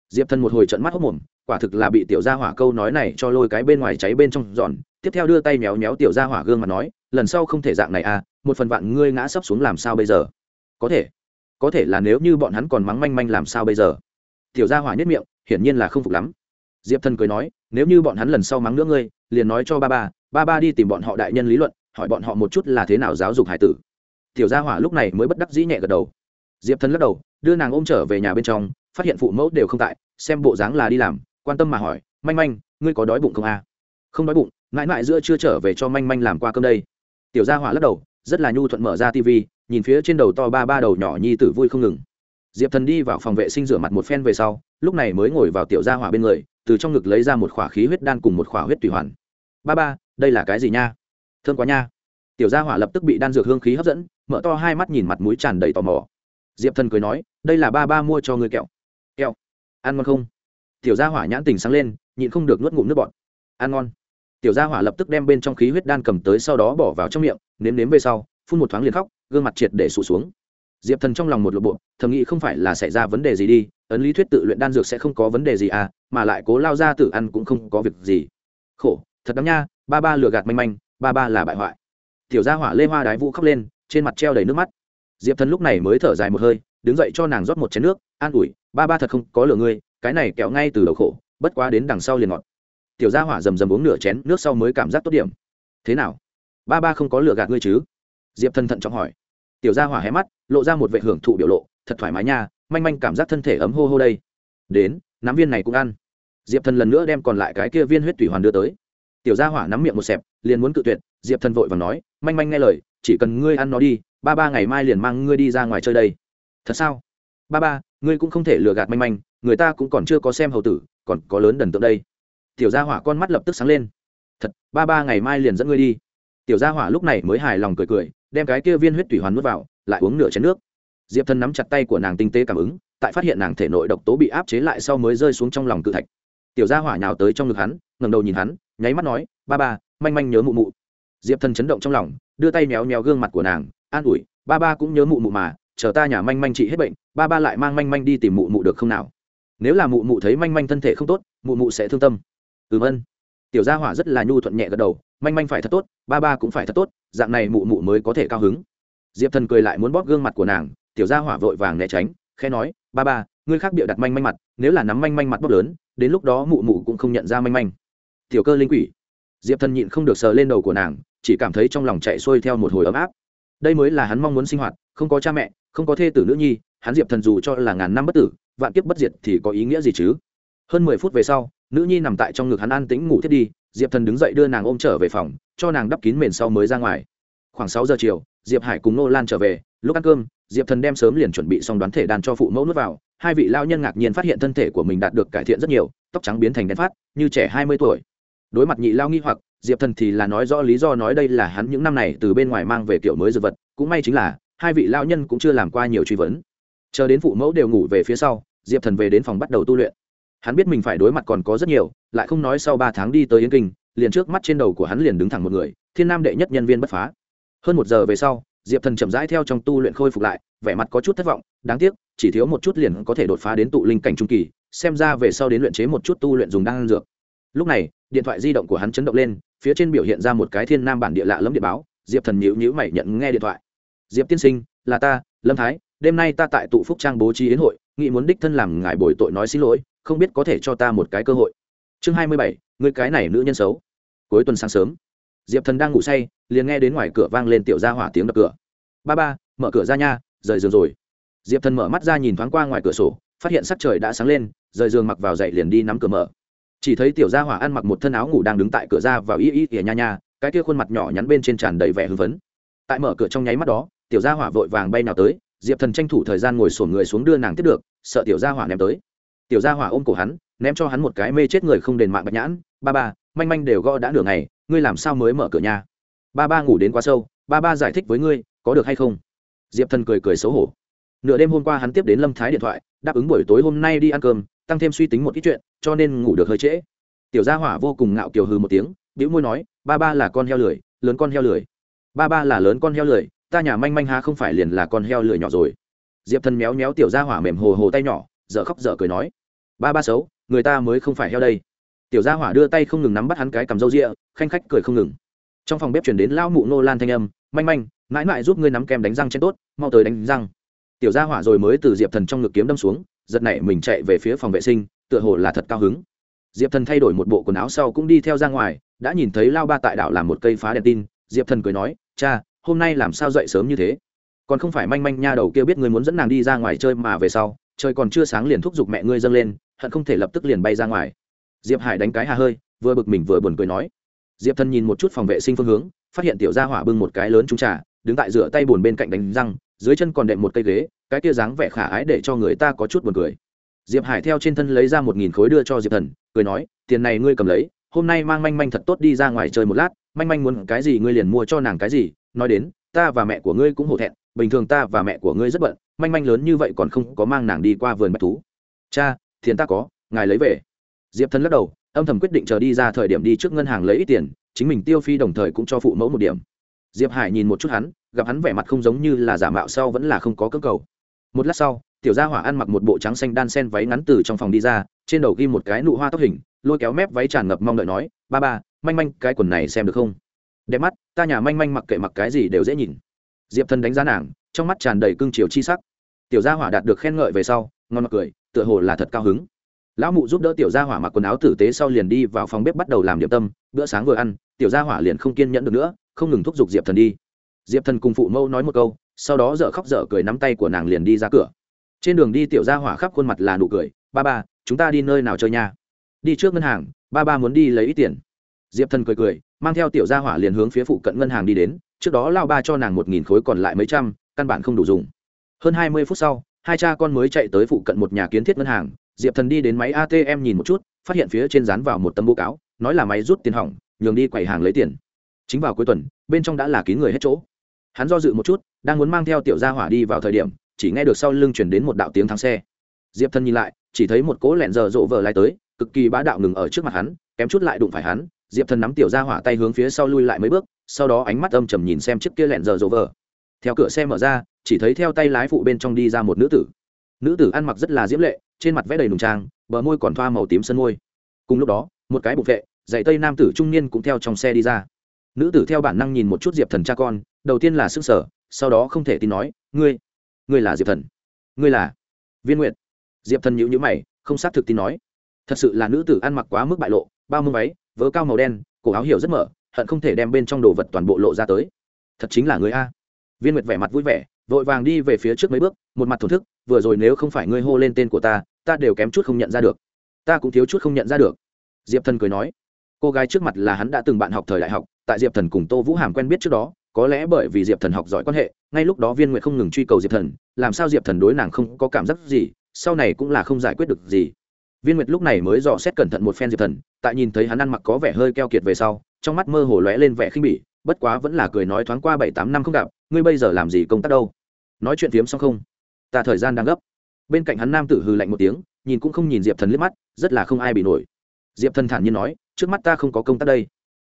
Diệp thần một hồi trận mắt hốc mồm, quả thực là bị tiểu gia hỏa câu nói này cho lôi cái bên ngoài cháy bên trong giòn. Tiếp theo đưa tay méo méo tiểu gia hỏa gương mà nói, lần sau không thể dạng này à một phần vạn ngươi ngã sấp xuống làm sao bây giờ? Có thể có thể là nếu như bọn hắn còn mắng manh manh làm sao bây giờ? Tiểu gia hỏa nhất miệng, hiển nhiên là không phục lắm. Diệp thần cười nói, nếu như bọn hắn lần sau mắng nữa ngươi, liền nói cho ba ba ba ba đi tìm bọn họ đại nhân lý luận hỏi bọn họ một chút là thế nào giáo dục hải tử. Tiểu gia hỏa lúc này mới bất đắc dĩ nhẹ gật đầu. Diệp thần lắc đầu, đưa nàng ôm trở về nhà bên trong, phát hiện phụ mẫu đều không tại, xem bộ dáng là đi làm, quan tâm mà hỏi, manh manh, ngươi có đói bụng không à? không đói bụng, mãi mãi giữa chưa trở về cho manh manh làm qua cơm đây. Tiểu gia hỏa lắc đầu, rất là nhu thuận mở ra tv nhìn phía trên đầu to ba ba đầu nhỏ nhi tử vui không ngừng. Diệp thần đi vào phòng vệ sinh rửa mặt một phen về sau, lúc này mới ngồi vào tiểu gia hỏa bên người, từ trong ngực lấy ra một khỏa khí huyết đan cùng một khỏa huyết tùy hoàn. Ba ba, đây là cái gì nha? Thương quá nha. Tiểu gia hỏa lập tức bị đan dược hương khí hấp dẫn, mở to hai mắt nhìn mặt mũi tràn đầy tò mò. Diệp thần cười nói, đây là ba ba mua cho ngươi kẹo. Kẹo? Ăn ngon không? Tiểu gia hỏa nhãn tình sáng lên, nhịn không được nuốt ngụm nước bọt. Ăn ngon. Tiểu gia hỏa lập tức đem bên trong khí huyết đan cầm tới sau đó bỏ vào trong miệng, nếm nếm về sau, phun một thoáng liền khóc, gương mặt triệt để sụt xuống. Diệp thần trong lòng một lộ bộ, thầm nghĩ không phải là xảy ra vấn đề gì đi, ấn lý thuyết tự luyện đan dược sẽ không có vấn đề gì à mà lại cố lao ra tự ăn cũng không có việc gì. Khổ, thật đáng nha, ba ba lừa gạt manh manh ba ba là bại hoại. Tiểu gia hỏa lê hoa đái vũ khóc lên, trên mặt treo đầy nước mắt. Diệp thần lúc này mới thở dài một hơi, đứng dậy cho nàng rót một chén nước, an ủi, ba ba thật không có lừa ngươi, cái này kéo ngay từ đầu khổ, bất quá đến đằng sau liền ngọt. Tiểu gia hỏa rầm rầm uống nửa chén nước sau mới cảm giác tốt điểm. Thế nào? Ba ba không có lừa gạt ngươi chứ? Diệp thần thận trọng hỏi. Tiểu gia hỏa hé mắt, lộ ra một vệ hưởng thụ biểu lộ, thật thoải mái nha, manh manh cảm giác thân thể ấm hô hô đây. Đến, nắm viên này cũng ăn. Diệp thần lần nữa đem còn lại cái kia viên huyết tủy hoàn đưa tới. Tiểu gia hỏa nắm miệng một xẹp liền muốn cự tuyệt, diệp thần vội và nói, manh manh nghe lời, chỉ cần ngươi ăn nó đi, ba ba ngày mai liền mang ngươi đi ra ngoài chơi đây. Thật sao? Ba ba, ngươi cũng không thể lừa gạt manh manh, người ta cũng còn chưa có xem hầu tử, còn có lớn đần tượng đây. Tiểu gia hỏa con mắt lập tức sáng lên. Thật, ba ba ngày mai liền dẫn ngươi đi. Tiểu gia hỏa lúc này mới hài lòng cười cười, đem cái kia viên huyết thủy hoàn nuốt vào, lại uống nửa chén nước. Diệp thần nắm chặt tay của nàng tinh tế cảm ứng, tại phát hiện nàng thể nội độc tố bị áp chế lại sau mới rơi xuống trong lòng cự thạch. Tiểu gia hỏa nhào tới trong ngực hắn ngầm đầu nhìn hắn, nháy mắt nói, ba ba manh manh nhớ mụ mụ. Diệp thần chấn động trong lòng, đưa tay méo méo gương mặt của nàng, an ủi, ba ba cũng nhớ mụ mụ mà, chờ ta nhà manh manh trị hết bệnh, ba ba lại mang manh manh đi tìm mụ mụ được không nào? Nếu là mụ mụ thấy manh manh thân thể không tốt, mụ mụ sẽ thương tâm. Ừm ân. Tiểu gia hỏa rất là nhu thuận nhẹ gật đầu, manh manh phải thật tốt, ba ba cũng phải thật tốt, dạng này mụ mụ mới có thể cao hứng. Diệp thần cười lại muốn bóp gương mặt của nàng, tiểu gia hỏa vội vàng né tránh, khẽ nói, ba ba, ngươi khác bịa đặt manh manh mặt, nếu là nắm manh manh mặt bóp lớn, đến lúc đó mụ mụ cũng không nhận ra manh manh. Tiểu cơ linh quỷ diệp thần nhịn không được sờ lên đầu của nàng, chỉ cảm thấy trong lòng chạy xuôi theo một hồi ấm áp. Đây mới là hắn mong muốn sinh hoạt, không có cha mẹ, không có thê tử nữ nhi, hắn diệp thần dù cho là ngàn năm bất tử, vạn kiếp bất diệt thì có ý nghĩa gì chứ? Hơn mười phút về sau, nữ nhi nằm tại trong ngực hắn an tĩnh ngủ thiết đi, diệp thần đứng dậy đưa nàng ôm trở về phòng, cho nàng đắp kín mền sau mới ra ngoài. Khoảng sáu giờ chiều, diệp hải cùng nô lan trở về, lúc ăn cơm, diệp thần đem sớm liền chuẩn bị xong đoán thể đàn cho phụ mẫu nuốt vào, hai vị lao nhân ngạc nhiên phát hiện thân thể của mình đạt được cải thiện rất nhiều, tóc trắng biến thành đen phát, như trẻ hai mươi tuổi đối mặt nhị lao nghi hoặc, diệp thần thì là nói rõ lý do nói đây là hắn những năm này từ bên ngoài mang về kiểu mới dược vật, cũng may chính là, hai vị lao nhân cũng chưa làm qua nhiều truy vấn. Chờ đến phụ mẫu đều ngủ về phía sau, diệp thần về đến phòng bắt đầu tu luyện. Hắn biết mình phải đối mặt còn có rất nhiều, lại không nói sau ba tháng đi tới yên kinh, liền trước mắt trên đầu của hắn liền đứng thẳng một người, thiên nam đệ nhất nhân viên bất phá. Hơn một giờ về sau, diệp thần chậm rãi theo trong tu luyện khôi phục lại, vẻ mặt có chút thất vọng, đáng tiếc, chỉ thiếu một chút liền có thể đột phá đến tụ linh cảnh trung kỳ, xem ra về sau đến luyện chế một chút tu luyện dùng đan dược lúc này, điện thoại di động của hắn chấn động lên, phía trên biểu hiện ra một cái thiên nam bản địa lạ lẫm địa báo, diệp thần nhữ nhữ mày nhận nghe điện thoại. Diệp tiên sinh, là ta, lâm thái, đêm nay ta tại tụ phúc trang bố trí yến hội nghị muốn đích thân làm ngài bồi tội nói xin lỗi, không biết có thể cho ta một cái cơ hội. Chương hai mươi bảy, người cái này nữ nhân xấu. Cuối tuần sáng sớm, diệp thần đang ngủ say, liền nghe đến ngoài cửa vang lên tiểu gia hỏa tiếng đập cửa. Ba ba, mở cửa ra nha, rời giường rồi. Diệp thần mở mắt ra nhìn thoáng qua ngoài cửa sổ, phát hiện sắc trời đã sáng lên, rời giường mặc vào dậy liền đi nắm cửa mở chỉ thấy tiểu gia hỏa ăn mặc một thân áo ngủ đang đứng tại cửa ra vào y y ỉa nha nha, cái kia khuôn mặt nhỏ nhắn bên trên tràn đầy vẻ hưng phấn. Tại mở cửa trong nháy mắt đó, tiểu gia hỏa vội vàng bay nào tới, diệp thần tranh thủ thời gian ngồi sổn người xuống đưa nàng tiếp được, sợ tiểu gia hỏa ném tới. Tiểu gia hỏa ôm cổ hắn, ném cho hắn một cái mê chết người không đền mạng bạch nhãn, ba ba, manh manh đều gõ đã nửa ngày, ngươi làm sao mới mở cửa nhà ba ba ngủ đến quá sâu, ba ba giải thích với ngươi, có được hay không? Diệp thần cười cười xấu hổ. Nửa đêm hôm qua hắn tiếp đến lâm thái điện thoại, đáp ứng buổi tối hôm nay đi ăn cơm tăng thêm suy tính một ít chuyện, cho nên ngủ được hơi trễ. Tiểu gia hỏa vô cùng ngạo kiều hừ một tiếng, bĩu môi nói, ba ba là con heo lười, lớn con heo lười. Ba ba là lớn con heo lười, ta nhà manh manh há không phải liền là con heo lười nhỏ rồi. Diệp thần méo méo tiểu gia hỏa mềm hồ hồ tay nhỏ, dở khóc dở cười nói, ba ba xấu, người ta mới không phải heo đây. Tiểu gia hỏa đưa tay không ngừng nắm bắt hắn cái cầm râu rịa khanh khách cười không ngừng. Trong phòng bếp chuyển đến lão mụ nô lan thanh âm, manh manh, mãi mãi giúp ngươi nắm kem đánh răng trên tốt, mau tới đánh răng. Tiểu gia hỏa rồi mới từ diệp thần trong ngực kiếm đâm xuống giật nảy mình chạy về phía phòng vệ sinh, tựa hồ là thật cao hứng. Diệp thần thay đổi một bộ quần áo sau cũng đi theo ra ngoài, đã nhìn thấy lao ba tại đảo làm một cây phá đèn tin. Diệp thần cười nói, cha, hôm nay làm sao dậy sớm như thế? Còn không phải manh manh nha đầu kia biết người muốn dẫn nàng đi ra ngoài chơi mà về sau, trời còn chưa sáng liền thúc giục mẹ ngươi dâng lên, hận không thể lập tức liền bay ra ngoài. Diệp hải đánh cái hà hơi, vừa bực mình vừa buồn cười nói. Diệp thần nhìn một chút phòng vệ sinh phương hướng, phát hiện tiểu gia hỏa bưng một cái lớn trúng trà, đứng tại rửa tay bùn bên cạnh đánh răng dưới chân còn đệm một cây ghế, cái kia dáng vẻ khả ái để cho người ta có chút buồn cười. Diệp hải theo trên thân lấy ra một nghìn khối đưa cho diệp thần, cười nói, tiền này ngươi cầm lấy, hôm nay mang manh manh thật tốt đi ra ngoài chơi một lát, manh manh muốn cái gì ngươi liền mua cho nàng cái gì, nói đến, ta và mẹ của ngươi cũng hổ thẹn, bình thường ta và mẹ của ngươi rất bận, manh manh lớn như vậy còn không có mang nàng đi qua vườn bạch thú. Cha, tiền ta có, ngài lấy về. Diệp thần lắc đầu, âm thầm quyết định chờ đi ra thời điểm đi trước ngân hàng lấy ít tiền, chính mình tiêu phi đồng thời cũng cho phụ mẫu một điểm diệp hải nhìn một chút hắn, gặp hắn vẻ mặt không giống như là giả mạo sau vẫn là không có cơ cầu. Một lát sau, tiểu gia hỏa ăn mặc một bộ trắng xanh đan sen váy ngắn từ trong phòng đi ra, trên đầu ghi một cái nụ hoa tóc hình, lôi kéo mép váy tràn ngập mong đợi nói, ba ba, manh manh, cái quần này xem được không? Đẹp mắt, ta nhà manh manh mặc kệ mặc cái gì đều dễ nhìn. Diệp thần đánh giá nàng, trong mắt tràn đầy cương chiều chi sắc. Tiểu gia hỏa đạt được khen ngợi về sau, ngon mặc cười, tựa hồ là thật cao hứng. Lão mụ giúp đỡ tiểu gia hỏa mặc quần áo tử tế sau liền đi vào phòng bếp bắt đầu làm điểm tâm, bữa sáng vừa ăn, tiểu gia hỏa liền không kiên nhẫn được nữa không ngừng thúc giục diệp thần đi. Diệp thần cùng phụ mẫu nói một câu, sau đó dở khóc dở cười nắm tay của nàng liền đi ra cửa. Trên đường đi tiểu gia hỏa khắp khuôn mặt là nụ cười, ba ba, chúng ta đi nơi nào chơi nha? Đi trước ngân hàng, ba ba muốn đi lấy ít tiền. Diệp thần cười cười, mang theo tiểu gia hỏa liền hướng phía phụ cận ngân hàng đi đến, trước đó lao ba cho nàng một nghìn khối còn lại mấy trăm, căn bản không đủ dùng. Hơn hai mươi phút sau, hai cha con mới chạy tới phụ cận một nhà kiến thiết ngân hàng, diệp thần đi đến máy atm nhìn một chút, phát hiện phía trên dán vào một tấm bố cáo, nói là máy rút tiền hỏng, nhường đi quầy hàng lấy tiền chính vào cuối tuần, bên trong đã là kín người hết chỗ. Hắn do dự một chút, đang muốn mang theo tiểu gia hỏa đi vào thời điểm, chỉ nghe được sau lưng chuyển đến một đạo tiếng thắng xe. Diệp thân nhìn lại, chỉ thấy một cỗ lẹn giờ rộ vờ lại tới, cực kỳ bá đạo ngừng ở trước mặt hắn, kém chút lại đụng phải hắn. Diệp thân nắm tiểu gia hỏa tay hướng phía sau lui lại mấy bước, sau đó ánh mắt âm trầm nhìn xem chiếc kia lẹn giờ rộ vờ theo cửa xe mở ra, chỉ thấy theo tay lái phụ bên trong đi ra một nữ tử. Nữ tử ăn mặc rất là diễm lệ, trên mặt vẽ đầy nùng trang, bờ môi còn thoa màu tím sân môi. Cùng lúc đó, một cái bục vệ, dạy tây nam tử trung niên cũng theo trong xe đi ra nữ tử theo bản năng nhìn một chút diệp thần cha con, đầu tiên là s ư n g sở sau đó không thể tin nói, ngươi ngươi là diệp thần? Ngươi là viên nguyện diệp thần nhữ nhữ mày, không xác thực tin nói. Thật sự là nữ tử ăn mặc quá mức bại lộ, bao mông váy, vớ cao màu đen, cổ áo hiểu rất mở, hận không thể đem bên trong đồ vật toàn bộ lộ ra tới. Thật chính là người a. Viên nguyệt vẻ mặt vui vẻ, vội vàng đi về phía trước mấy bước, một mặt thổn thức, vừa rồi nếu không phải ngươi hô lên tên của ta ta đều kém chút không nhận ra được. Ta cũng thiếu chút không nhận ra được. Diệp thần cười nói, cô gái trước mặt là hắn đã từng bạn học thời đại học tại diệp thần cùng tô vũ hàm quen biết trước đó, có lẽ bởi vì diệp thần học giỏi quan hệ, ngay lúc đó viên nguyện không ngừng truy cầu diệp thần, làm sao diệp thần đối nàng không có cảm giác gì, sau này cũng là không giải quyết được gì. Viên nguyệt lúc này mới dò xét cẩn thận một phen diệp thần, tại nhìn thấy hắn ăn mặc có vẻ hơi keo kiệt về sau, trong mắt mơ hồ lóe lên vẻ khinh bỉ, bất quá vẫn là cười nói thoáng qua bảy tám năm không gặp, ngươi bây giờ làm gì công tác đâu? Nói chuyện phiếm xong không? Ta thời gian đang gấp. Bên cạnh hắn nam tử hư lạnh một tiếng, nhìn cũng không nhìn diệp thần liếc mắt, rất là không ai bị nổi. Diệp thần thản nhiên nói, trước mắt ta không có công tác đây.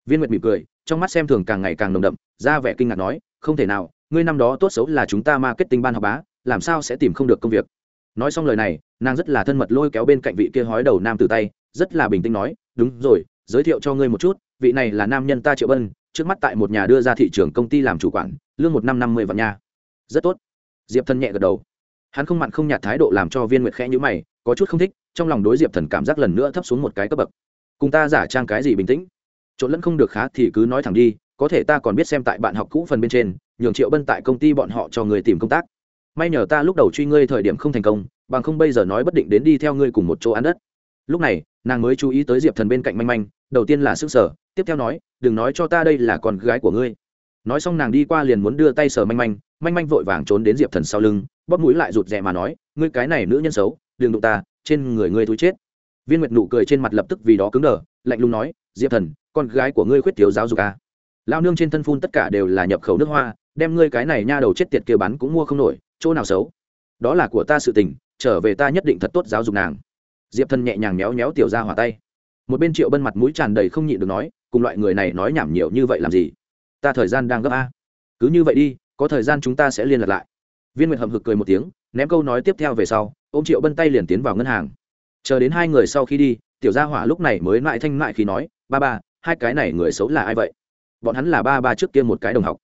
Viên nguyệt mỉm cười trong mắt xem thường càng ngày càng nồng đậm, ra vẻ kinh ngạc nói, không thể nào, ngươi năm đó tốt xấu là chúng ta marketing ban học bá, làm sao sẽ tìm không được công việc? Nói xong lời này, nàng rất là thân mật lôi kéo bên cạnh vị kia hói đầu nam từ tay, rất là bình tĩnh nói, đúng rồi, giới thiệu cho ngươi một chút, vị này là nam nhân ta triệu bân, trước mắt tại một nhà đưa ra thị trường công ty làm chủ quản, lương một năm năm mươi vạn nha. Rất tốt. Diệp thân nhẹ gật đầu. Hắn không mặn không nhạt thái độ làm cho viên nguyệt khẽ nhữ mày, có chút không thích, trong lòng đối diệp thần cảm giác lần nữa thấp xuống một cái cấp bậc. Cùng ta giả trang cái gì bình tĩnh? Trộn lẫn không được khá thì cứ nói thẳng đi, có thể ta còn biết xem tại bạn học cũ phần bên trên, nhường triệu bân tại công ty bọn họ cho người tìm công tác. May nhờ ta lúc đầu truy ngươi thời điểm không thành công, bằng không bây giờ nói bất định đến đi theo ngươi cùng một chỗ ăn đất. Lúc này, nàng mới chú ý tới diệp thần bên cạnh manh manh, đầu tiên là s ư n g sở tiếp theo nói, đừng nói cho ta đây là con gái của ngươi. Nói xong nàng đi qua liền muốn đưa tay sờ manh manh manh manh vội vàng trốn đến diệp thần sau lưng, bóp mũi lại rụt rè mà nói, ngươi cái này nữ nhân xấu, đừng đụng ta, trên người ngươi thúi chết. Viên nguyệt nụ cười trên mặt lập tức vì đó cứng đờ, lạnh lùng nói, diệp thần con gái của ngươi khuyết thiếu giáo dục à. lao nương trên thân phun tất cả đều là nhập khẩu nước hoa, đem ngươi cái này nha đầu chết tiệt kia bắn cũng mua không nổi, chỗ nào xấu? Đó là của ta sự tình, trở về ta nhất định thật tốt giáo dục nàng. Diệp thần nhẹ nhàng méo méo tiểu ra hỏa tay. Một bên triệu bân mặt mũi tràn đầy không nhịn được nói, cùng loại người này nói nhảm nhiều như vậy làm gì? Ta thời gian đang gấp a. Cứ như vậy đi, có thời gian chúng ta sẽ liên lạc lại. Viên nguyệt hầm hực cười một tiếng, ném câu nói tiếp theo về sau ô m triệu bân tay liền tiến vào ngân hàng. Chờ đến hai người sau khi đi, tiểu gia hỏa lúc này mới lại thanh mại khi nói, ba ba hai cái này người xấu là ai vậy? Bọn hắn là ba ba trước kia một cái đồng học.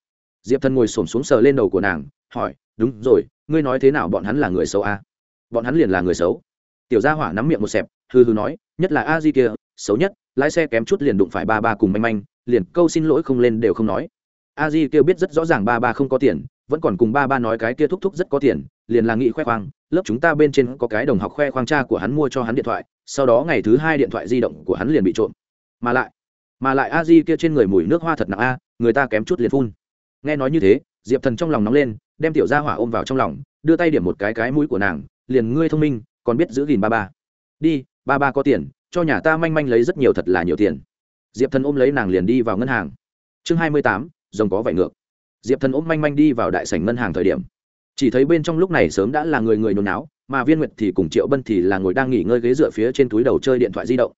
Diệp thần ngồi s ổ m xuống sờ lên đầu của nàng, hỏi, đúng rồi, ngươi nói thế nào bọn hắn là người xấu a? Bọn hắn liền là người xấu. Tiểu gia hỏa nắm miệng một xẹp hư hư nói, nhất là a di kia, xấu nhất, lái xe kém chút liền đụng phải ba ba cùng manh manh, liền câu xin lỗi không lên đều không nói. A di kia biết rất rõ ràng ba ba không có tiền, vẫn còn cùng ba ba nói cái kia thúc thúc rất có tiền, liền là nghị khoe khoang, lớp chúng ta bên trên có cái đồng học khoe khoang cha của hắn mua cho hắn điện thoại, sau đó ngày thứ hai điện thoại di động của hắn liền bị trộm. Mà lại mà lại a di kia trên người mùi nước hoa thật nặng a, người ta kém chút liền phun. Nghe nói như thế, diệp thần trong lòng nóng lên, đem tiểu gia hỏa ôm vào trong lòng, đưa tay điểm một cái cái mũi của nàng, liền ngươi thông minh, còn biết giữ gìn ba ba. Đi, ba ba có tiền, cho nhà ta manh manh lấy rất nhiều thật là nhiều tiền. Diệp thần ôm lấy nàng liền đi vào ngân hàng. Chương hai mươi tám, rồng có vải ngược. Diệp thần ôm manh manh đi vào đại sảnh ngân hàng thời điểm. Chỉ thấy bên trong lúc này sớm đã là người người nôn náo, mà viên nguyệt thì cùng triệu bân thì là ngồi đang nghỉ ngơi ghế dựa phía trên túi đầu chơi điện thoại di động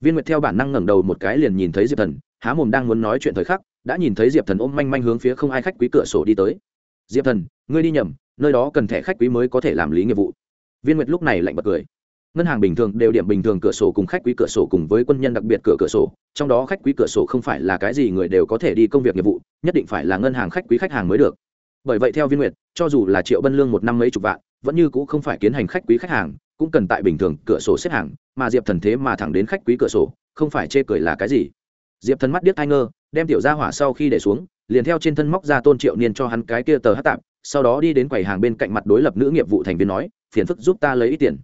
viên nguyệt theo bản năng ngẩng đầu một cái liền nhìn thấy diệp thần, há mồm đang muốn nói chuyện thời khắc, đã nhìn thấy diệp thần ôm manh manh hướng phía không ai khách quý cửa sổ đi tới. Diệp thần, ngươi đi nhầm, nơi đó cần thẻ khách quý mới có thể làm lý nghiệp vụ. Viên nguyệt lúc này lạnh bật cười. Ngân hàng bình thường đều điểm bình thường cửa sổ cùng khách quý cửa sổ cùng với quân nhân đặc biệt cửa cửa sổ, trong đó khách quý cửa sổ không phải là cái gì người đều có thể đi công việc nghiệp vụ, nhất định phải là ngân hàng khách quý khách hàng mới được. Bởi vậy theo viên nguyệt, cho dù là triệu bân lương một năm mấy chục vạn, vẫn như cũng không phải kiến hành khách quý khách hàng cũng cần tại bình thường cửa sổ xếp hàng, mà diệp thần thế mà thẳng đến khách quý cửa sổ, không phải chê cười là cái gì? Diệp thần mắt điếc ai ngơ, đem tiểu ra hỏa sau khi để xuống, liền theo trên thân móc ra tôn triệu niên cho hắn cái kia tờ hát tạm sau đó đi đến quầy hàng bên cạnh mặt đối lập nữ nghiệp vụ thành viên nói, phiền phức giúp ta lấy ít tiền.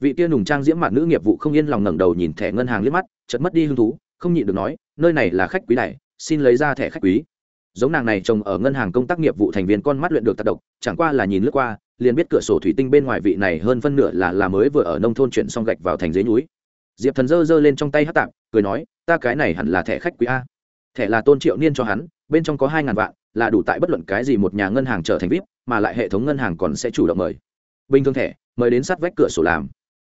Vị kia nùng trang diễm mặt nữ nghiệp vụ không yên lòng ngẩng đầu nhìn thẻ ngân hàng liếc mắt, chợt mất đi hứng thú, không nhịn được nói, nơi này là khách quý này, xin lấy ra thẻ khách quý. Giống nàng này trồng ở ngân hàng công tác nghiệp vụ thành viên con mắt luyện được tác động chẳng qua là nhìn lướt qua liền biết cửa sổ thủy tinh bên ngoài vị này hơn phân nửa là là mới vừa ở nông thôn chuyển xong gạch vào thành dưới núi. Diệp thần dơ dơ lên trong tay hát tạm cười nói, ta cái này hẳn là thẻ khách quý a. Thẻ là tôn triệu niên cho hắn, bên trong có hai ngàn vạn, là đủ tại bất luận cái gì một nhà ngân hàng trở thành vip, mà lại hệ thống ngân hàng còn sẽ chủ động mời. Bình thường thẻ, mời đến sát vách cửa sổ làm.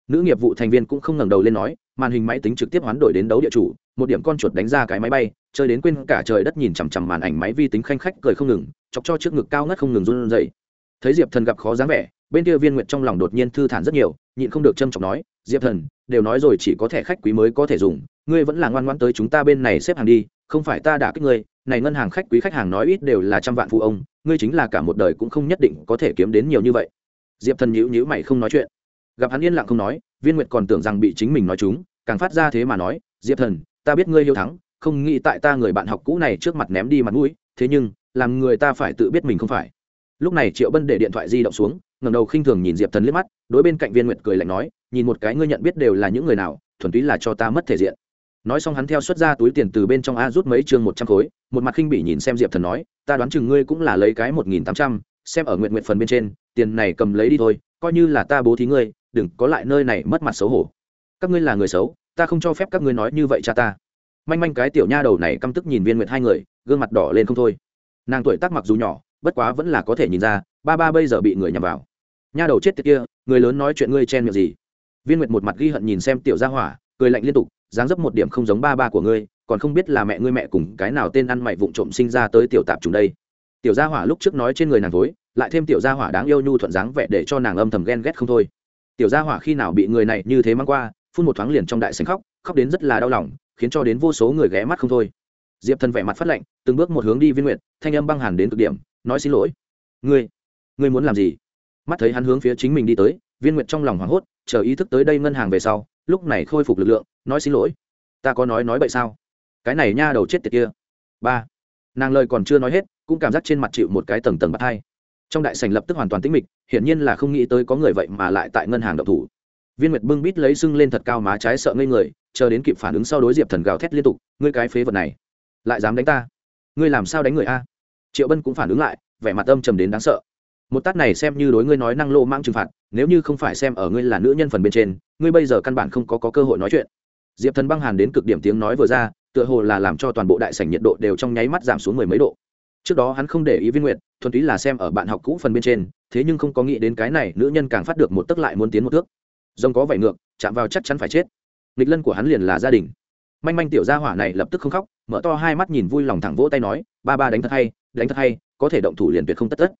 Nữ nghiệp vụ thành viên cũng không ngẩng đầu lên nói, màn hình máy tính trực tiếp hoán đổi đến đấu địa chủ, một điểm con chuột đánh ra cái máy bay, chơi đến quên cả trời đất nhìn chằm chằm màn ảnh máy vi tính khanh khách cười không ngừng, chọc cho trước ngực cao ngất không ngừng run dậy thấy diệp thần gặp khó dáng vẻ, bên kia viên nguyệt trong lòng đột nhiên thư thản rất nhiều, nhịn không được trâm trọng nói, diệp thần, đều nói rồi chỉ có thẻ khách quý mới có thể dùng, ngươi vẫn là ngoan ngoan tới chúng ta bên này xếp hàng đi, không phải ta đã kích ngươi, này ngân hàng khách quý khách hàng nói ít đều là trăm vạn phụ ông, ngươi chính là cả một đời cũng không nhất định có thể kiếm đến nhiều như vậy. Diệp thần nhữ nhữ mày không nói chuyện. Gặp hắn yên lặng không nói, viên nguyệt còn tưởng rằng bị chính mình nói chúng, càng phát ra thế mà nói, diệp thần, ta biết ngươi yêu thắng, không nghĩ tại ta người bạn học cũ này trước mặt ném đi mặt mũi, thế nhưng, làm người ta phải tự biết mình không phải lúc này triệu bân để điện thoại di động xuống, ngẩng đầu khinh thường nhìn diệp thần liếc mắt, đối bên cạnh viên nguyệt cười lạnh nói, nhìn một cái ngươi nhận biết đều là những người nào, thuần túy là cho ta mất thể diện. Nói xong hắn theo xuất ra túi tiền từ bên trong a rút mấy chương một trăm khối, một mặt khinh bỉ nhìn xem diệp thần nói, ta đoán chừng ngươi cũng là lấy cái một nghìn tám trăm, xem ở nguyện nguyện phần bên trên, tiền này cầm lấy đi thôi, coi như là ta bố thí ngươi, đừng có lại nơi này mất mặt xấu hổ. Các ngươi là người xấu, ta không cho phép các ngươi nói như vậy cha ta. Manh manh cái tiểu nha đầu này căm tức nhìn viên nguyệt hai người, gương mặt đỏ lên không thôi. Nàng tuổi tác mặc dù nhỏ bất quá vẫn là có thể nhìn ra, ba ba bây giờ bị người nhằm vào. Nha đầu chết tiệt kia, người lớn nói chuyện ngươi chen miệng gì? Viên nguyệt một mặt ghi hận nhìn xem tiểu gia hỏa, cười lạnh liên tục, dáng dấp một điểm không giống ba ba của ngươi, còn không biết là mẹ ngươi mẹ cùng cái nào tên ăn mày vụng trộm sinh ra tới tiểu tạp chúng đây. Tiểu gia hỏa lúc trước nói trên người nàng thối, lại thêm tiểu gia hỏa đáng yêu nhu thuận dáng vẻ để cho nàng âm thầm ghen ghét không thôi. Tiểu gia hỏa khi nào bị người này như thế mang qua, phun một thoáng liền trong đại sành khóc khóc đến rất là đau lòng, khiến cho đến vô số người ghé mắt không thôi. Diệp thần vẻ mặt phát lạnh từng bước một hướng đi viên nguyệt, thanh âm băng hàn đến cực điểm nói xin lỗi. Ngươi ngươi muốn làm gì? Mắt thấy hắn hướng phía chính mình đi tới, viên nguyệt trong lòng hoảng hốt, chờ ý thức tới đây ngân hàng về sau, lúc này khôi phục lực lượng, nói xin lỗi. Ta có nói nói vậy sao? Cái này nha đầu chết tiệt kia. Ba. Nàng lời còn chưa nói hết, cũng cảm giác trên mặt chịu một cái tầng tầng bắt thai trong đại sành lập tức hoàn toàn tĩnh mịch, hiển nhiên là không nghĩ tới có người vậy mà lại tại ngân hàng độc thủ. Viên nguyệt bưng bít lấy sưng lên thật cao má trái sợ ngây người, chờ đến kịp phản ứng sau đối diệp thần gào thét liên tục, ngươi cái phế vật này, lại dám đánh ta? Ngươi làm sao đánh người a? Triệu bân cũng phản ứng lại vẻ mặt âm trầm đến đáng sợ. Một tát này xem như đối ngươi nói năng lô mang trừng phạt nếu như không phải xem ở ngươi là nữ nhân phần bên trên ngươi bây giờ căn bản không có, có cơ hội nói chuyện. Diệp thần băng hàn đến cực điểm tiếng nói vừa ra tựa hồ là làm cho toàn bộ đại sảnh nhiệt độ đều trong nháy mắt giảm xuống mười mấy độ. Trước đó hắn không để ý viên nguyện thuần túy là xem ở bạn học cũ phần bên trên thế nhưng không có nghĩ đến cái này nữ nhân càng phát được một tấc lại muốn tiến một thước. Rồng có vảy ngược chạm vào chắc chắn phải chết. Nghịch lân của hắn liền là gia đình manh manh tiểu gia hỏa này lập tức không khóc, mở to hai mắt nhìn vui lòng thẳng vỗ tay nói, ba ba đánh thật hay, đánh thật hay, có thể động thủ liền tuyệt không tất tất.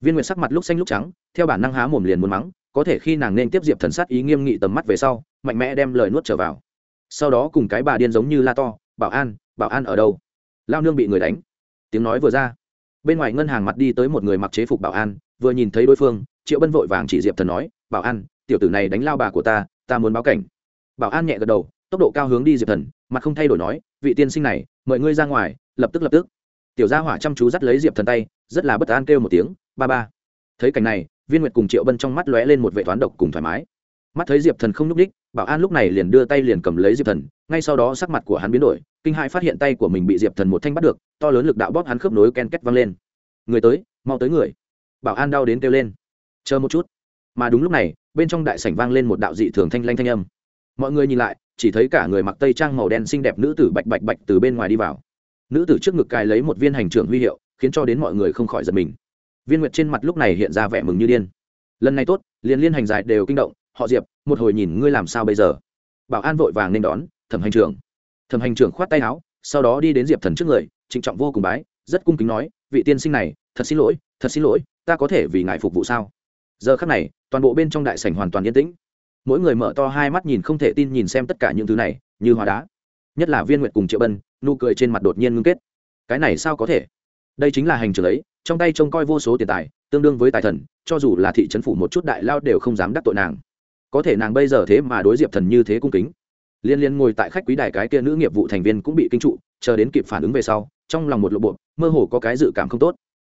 Viên nguyệt sắc mặt lúc xanh lúc trắng, theo bản năng há mồm liền muốn mắng, có thể khi nàng nên tiếp diệp thần sát ý nghiêm nghị tầm mắt về sau, mạnh mẽ đem lời nuốt trở vào. Sau đó cùng cái bà điên giống như la to, bảo an bảo an ở đâu? Lao nương bị người đánh. Tiếng nói vừa ra, bên ngoài ngân hàng mặt đi tới một người mặc chế phục bảo an, vừa nhìn thấy đối phương, triệu bân vội vàng chỉ diệp thần nói, bảo an, tiểu tử này đánh lao bà của ta ta muốn báo cảnh. Bảo an nhẹ gật đầu, tốc độ cao hướng đi diệp thần mặt không thay đổi nói, vị tiên sinh này, mời ngươi ra ngoài, lập tức lập tức. Tiểu gia hỏa chăm chú dắt lấy diệp thần tay, rất là bất an kêu một tiếng, ba ba. Thấy cảnh này, viên nguyệt cùng triệu bân trong mắt lóe lên một vệ toán độc cùng thoải mái. Mắt thấy diệp thần không n ú c đích bảo an lúc này liền đưa tay liền cầm lấy diệp thần, ngay sau đó sắc mặt của hắn biến đổi, kinh hãi phát hiện tay của mình bị diệp thần một thanh bắt được, to lớn lực đạo bóp hắn khớp nối ken két văng lên. Người tới, mau tới người. Bảo an đau đến kêu lên. Chờ một chút. Mà đúng lúc này, bên trong đại sảnh vang lên một đạo dị thường thanh lanh thanh âm. Mọi người nhìn lại chỉ thấy cả người mặc tây trang màu đen xinh đẹp nữ tử bạch bạch bạch từ bên ngoài đi vào. Nữ tử trước ngực cài lấy một viên hành trưởng huy hiệu, khiến cho đến mọi người không khỏi giật mình. Viên nguyệt trên mặt lúc này hiện ra vẻ mừng như điên. Lần này tốt, liền liên hành dài đều kinh động, họ diệp, một hồi nhìn ngươi làm sao bây giờ? Bảo an vội vàng nên đón, thẩm hành trưởng. Thẩm hành trưởng khoát tay áo, sau đó đi đến diệp thần trước người, trịnh trọng vô cùng bái, rất cung kính nói, vị tiên sinh này, thật xin lỗi, thật xin lỗi, ta có thể vì ngài phục vụ sao? Giờ khắc này, toàn bộ bên trong đại sảnh hoàn toàn yên tĩnh mỗi người mở to hai mắt nhìn không thể tin nhìn xem tất cả những thứ này, như hóa đá. Nhất là viên nguyệt cùng triệu bân, nụ cười trên mặt đột nhiên ngưng kết. Cái này sao có thể? Đây chính là hành trường ấy, trong tay trông coi vô số tiền tài, tương đương với tài thần, cho dù là thị trấn phủ một chút đại lao đều không dám đắc tội nàng. Có thể nàng bây giờ thế mà đối diệp thần như thế cung kính. Liên liên ngồi tại khách quý đài cái kia nữ nghiệp vụ thành viên cũng bị kinh trụ, chờ đến kịp phản ứng về sau, trong lòng một lộ bộ, mơ hồ có cái dự cảm không tốt.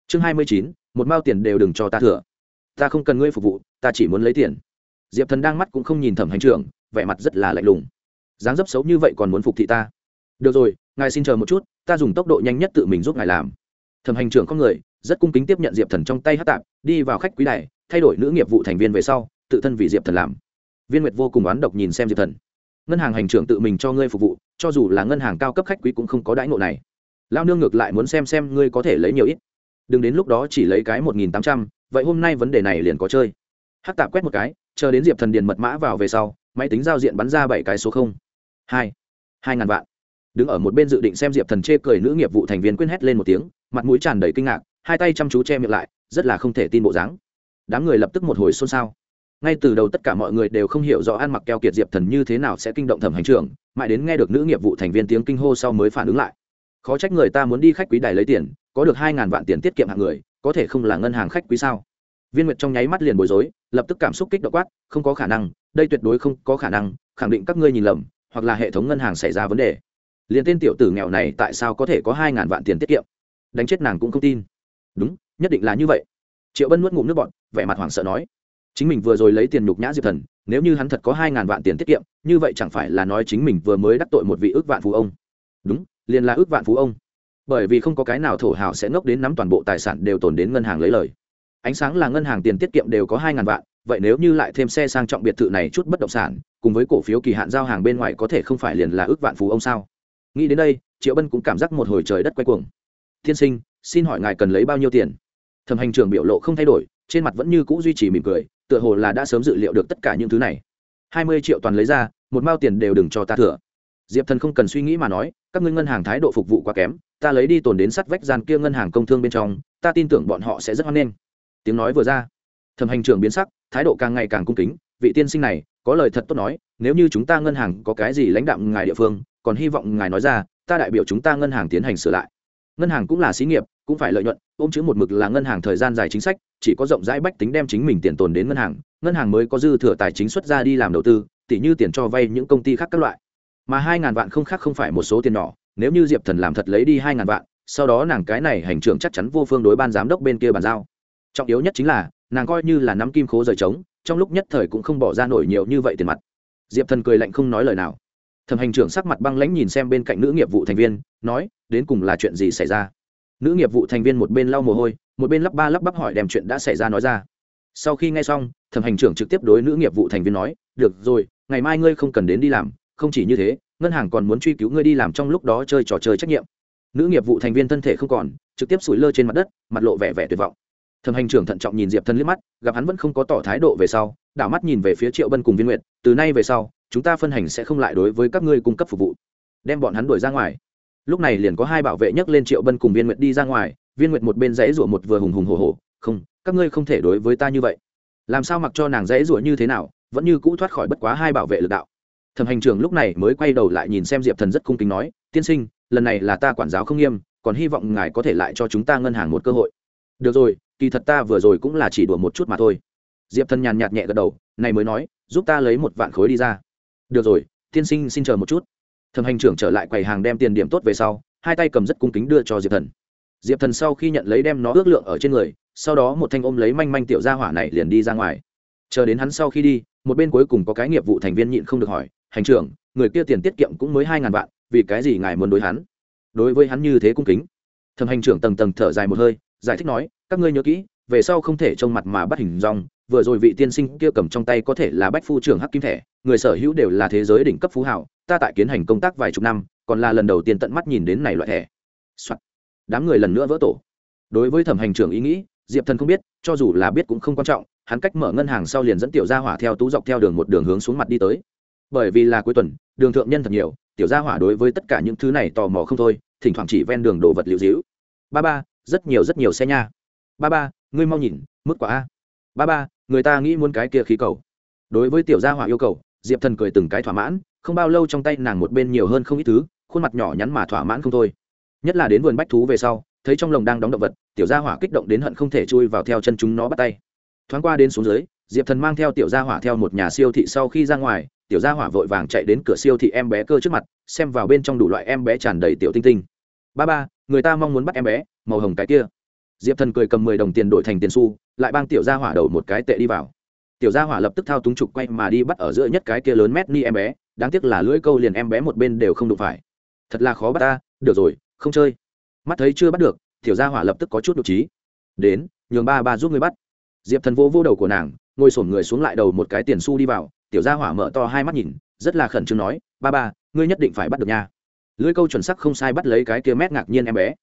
Chương hai mươi chín, một mao tiền đều đừng cho ta thừa. Ta không cần ngươi phục vụ, ta chỉ muốn lấy tiền diệp thần đang mắt cũng không nhìn thẩm hành trưởng, vẻ mặt rất là lạnh lùng. Dáng dấp xấu như vậy còn muốn phục thị ta? Được rồi, ngài xin chờ một chút, ta dùng tốc độ nhanh nhất tự mình giúp ngài làm. Thẩm hành trưởng có người, rất cung kính tiếp nhận diệp thần trong tay hát tạp, đi vào khách quý đài, thay đổi nữ nghiệp vụ thành viên về sau, tự thân vì diệp thần làm. Viên nguyệt vô cùng oán độc nhìn xem diệp thần. Ngân hàng hành trưởng tự mình cho ngươi phục vụ, cho dù là ngân hàng cao cấp khách quý cũng không có đãi ngộ này. Lao nương ngược lại muốn xem xem ngươi có thể lấy nhiều ít. Đừng đến lúc đó chỉ lấy cái một nghìn tám trăm, vậy hôm nay vấn đề này liền có chơi. Hát tạp quét một cái chờ đến diệp thần điền mật mã vào về sau, máy tính giao diện bắn ra bảy cái số không. Hai. Hai ngàn vạn. Đứng ở một bên dự định xem diệp thần chê cười nữ nghiệp vụ thành viên quên hét lên một tiếng, mặt mũi tràn đầy kinh ngạc, hai tay chăm chú che miệng lại, rất là không thể tin bộ dáng. Đám người lập tức một hồi xôn xao. Ngay từ đầu tất cả mọi người đều không hiểu rõ ăn mặc keo kiệt diệp thần như thế nào sẽ kinh động thẩm hành trưởng, mãi đến nghe được nữ nghiệp vụ thành viên tiếng kinh hô sau mới phản ứng lại. Khó trách người ta muốn đi khách quý đài lấy tiền, có được hai ngàn vạn tiền tiết kiệm hạng người, có thể không là ngân hàng khách quý sao? Viên nguyệt trong nháy mắt liền bối rối, lập tức cảm xúc kích động quát, không có khả năng, đây tuyệt đối không có khả năng, khẳng định các ngươi nhìn lầm, hoặc là hệ thống ngân hàng xảy ra vấn đề. Liền tên tiểu tử nghèo này tại sao có thể có hai ngàn vạn tiền tiết kiệm? Đánh chết nàng cũng không tin. Đúng, nhất định là như vậy. Triệu bân nuốt ngụm nước bọn vẻ mặt hoảng sợ nói, chính mình vừa rồi lấy tiền nhục nhã diệp thần, nếu như hắn thật có hai ngàn vạn tiền tiết kiệm, như vậy chẳng phải là nói chính mình vừa mới đắc tội một vị ước vạn phú ông? Đúng, liền là ước vạn phú ông. Bởi vì không có cái nào thổ hào sẽ ngốc đến nắm toàn bộ tài sản đều tồn đến ngân hàng lấy lời ánh sáng là ngân hàng tiền tiết kiệm đều có hai ngàn vạn, vậy nếu như lại thêm xe sang trọng biệt thự này chút bất động sản, cùng với cổ phiếu kỳ hạn giao hàng bên ngoài có thể không phải liền là ước vạn phú ông sao? Nghĩ đến đây, triệu bân cũng cảm giác một hồi trời đất quay cuồng. Tiên sinh, xin hỏi ngài cần lấy bao nhiêu tiền? Thẩm hành trưởng biểu lộ không thay đổi, trên mặt vẫn như cũ duy trì mỉm cười, tựa hồ là đã sớm dự liệu được tất cả những thứ này. Hai mươi triệu toàn lấy ra, một mao tiền đều đừng cho ta thừa. Diệp thần không cần suy nghĩ mà nói, các ngươi ngân hàng thái độ phục vụ quá kém, ta lấy đi tồn đến sắt vách gian kia ngân hàng công thương bên trong, ta tin tưởng bọn họ sẽ rất hoan nghênh tiếng nói vừa ra, thẩm hành trưởng biến sắc, thái độ càng ngày càng cung kính, vị tiên sinh này, có lời thật tốt nói, nếu như chúng ta ngân hàng có cái gì lãnh đạo ngài địa phương, còn hy vọng ngài nói ra, ta đại biểu chúng ta ngân hàng tiến hành sửa lại. Ngân hàng cũng là xí nghiệp, cũng phải lợi nhuận, ôm chữ một mực là ngân hàng thời gian dài chính sách, chỉ có rộng rãi bách tính đem chính mình tiền tồn đến ngân hàng ngân hàng mới có dư thừa tài chính xuất ra đi làm đầu tư, tỉ như tiền cho vay những công ty khác các loại. Mà hai ngàn vạn không khác không phải một số tiền nhỏ, nếu như diệp thần làm thật lấy đi hai ngàn vạn, sau đó nàng cái này hành trưởng chắc chắn vô phương đối ban giám đốc bên kia bàn giao trọng yếu nhất chính là, nàng coi như là nắm kim khố rời trống, trong lúc nhất thời cũng không bỏ ra nổi nhiều như vậy tiền mặt. Diệp thần cười lạnh không nói lời nào. Thẩm hành trưởng sắc mặt băng lãnh nhìn xem bên cạnh nữ nghiệp vụ thành viên, nói, đến cùng là chuyện gì xảy ra? Nữ nghiệp vụ thành viên một bên lau mồ hôi, một bên lắp ba lắp bắp hỏi đem chuyện đã xảy ra nói ra. Sau khi nghe xong, thẩm hành trưởng trực tiếp đối nữ nghiệp vụ thành viên nói, được rồi, ngày mai ngươi không cần đến đi làm, không chỉ như thế, ngân hàng còn muốn truy cứu ngươi đi làm trong lúc đó chơi trò chơi trách nhiệm. Nữ nghiệp vụ thành viên thân thể không còn, trực tiếp sủi lơ trên mặt đất, mặt lộ vẻ vẻ tuyệt vọng thẩm hành trưởng thận trọng nhìn diệp thân liếc mắt, gặp hắn vẫn không có tỏ thái độ về sau, đảo mắt nhìn về phía triệu bân cùng viên nguyện từ nay về sau, chúng ta phân hành sẽ không lại đối với các ngươi cung cấp phục vụ. Đem bọn hắn đuổi ra ngoài. Lúc này liền có hai bảo vệ nhấc lên triệu bân cùng viên nguyện đi ra ngoài, viên nguyện một bên dãy rủa một vừa hùng hùng hồ hồ không, các ngươi không thể đối với ta như vậy. Làm sao mặc cho nàng dãy rủa như thế nào, vẫn như cũ thoát khỏi bất quá hai bảo vệ lực đạo. Thẩm hành trưởng lúc này mới quay đầu lại nhìn xem diệp thần rất cung kính nói, tiên sinh, lần này là ta quản giáo không nghiêm, còn hy vọng ngài có thể lại cho chúng ta ngân hàng một cơ hội được rồi, kỳ thật ta vừa rồi cũng là chỉ đùa một chút mà thôi. Diệp thần nhàn nhạt nhẹ gật đầu, này mới nói, giúp ta lấy một vạn khối đi ra. Được rồi, tiên sinh xin chờ một chút. Thẩm hành trưởng trở lại quầy hàng đem tiền điểm tốt về sau, hai tay cầm rất cung kính đưa cho diệp thần. Diệp thần sau khi nhận lấy đem nó ước lượng ở trên người, sau đó một thanh ôm lấy manh manh tiểu gia hỏa này liền đi ra ngoài. Chờ đến hắn sau khi đi, một bên cuối cùng có cái nghiệp vụ thành viên nhịn không được hỏi, hành trưởng, người kia tiền tiết kiệm cũng mới hai ngàn vạn, vì cái gì ngài muốn đối hắn? Đối với hắn như thế cung kính. Thẩm hành trưởng tầng tầng thở dài một hơi giải thích nói, các ngươi nhớ kỹ, về sau không thể trông mặt mà bắt hình dong, vừa rồi vị tiên sinh kia cầm trong tay có thể là bách phu trưởng hắc kim thẻ, người sở hữu đều là thế giới đỉnh cấp phú hảo ta tại kiến hành công tác vài chục năm, còn là lần đầu tiên tận mắt nhìn đến này loại thẻ、Soạn. đám người lần nữa vỡ tổ. Đối với thẩm hành trưởng ý nghĩ, diệp thần không biết, cho dù là biết cũng không quan trọng, hắn cách mở ngân hàng sau liền dẫn tiểu gia hỏa theo tú dọc theo đường một đường hướng xuống mặt đi tới. Bởi vì là cuối tuần, đường thượng nhân thật nhiều, tiểu gia hỏa đối với tất cả những thứ này tò mò không thôi, thỉnh thoảng chỉ ven đường đồ vật liệu dĩu ba ba rất nhiều rất nhiều xe nha. Ba ba, ngươi mau nhìn, mức quả a. Ba ba, người ta nghĩ muốn cái kia khí cầu. Đối với tiểu gia hỏa yêu cầu, diệp thần cười từng cái thỏa mãn, không bao lâu trong tay nàng một bên nhiều hơn không ít thứ, khuôn mặt nhỏ nhắn mà thỏa mãn không thôi. Nhất là đến vườn bách thú về sau, thấy trong lồng đang đóng động vật, tiểu gia hỏa kích động đến hận không thể chui vào theo chân chúng nó bắt tay. Thoáng qua đến xuống dưới, diệp thần mang theo tiểu gia hỏa theo một nhà siêu thị sau khi ra ngoài, tiểu gia hỏa vội vàng chạy đến cửa siêu thị em bé cơ trước mặt, xem vào bên trong đủ loại em bé tràn đầy tiểu tinh tinh. Ba ba, người ta mong muốn bắt em bé màu hồng cái kia. Diệp thần cười cầm mười đồng tiền đổi thành tiền xu, lại bang tiểu gia hỏa đầu một cái tệ đi vào. Tiểu gia hỏa lập tức thao túng trục quay mà đi bắt ở giữa nhất cái kia lớn mét ni em bé, đáng tiếc là lưỡi câu liền em bé một bên đều không đụng phải. Thật là khó bắt ta, được rồi, không chơi. Mắt thấy chưa bắt được, tiểu gia hỏa lập tức có chút đ trí. Đến, nhường ba ba giúp người bắt. Diệp thần vô vô đầu của nàng, ngồi sổm người xuống lại đầu một cái tiền xu đi vào, tiểu gia hỏa mở to hai mắt nhìn, rất là khẩn trương nói, ba ba, ngươi nhất định phải bắt được nha. Lưỡi câu chuẩn sắc không sai bắt lấy cái kia mét ngạc nhiên em bé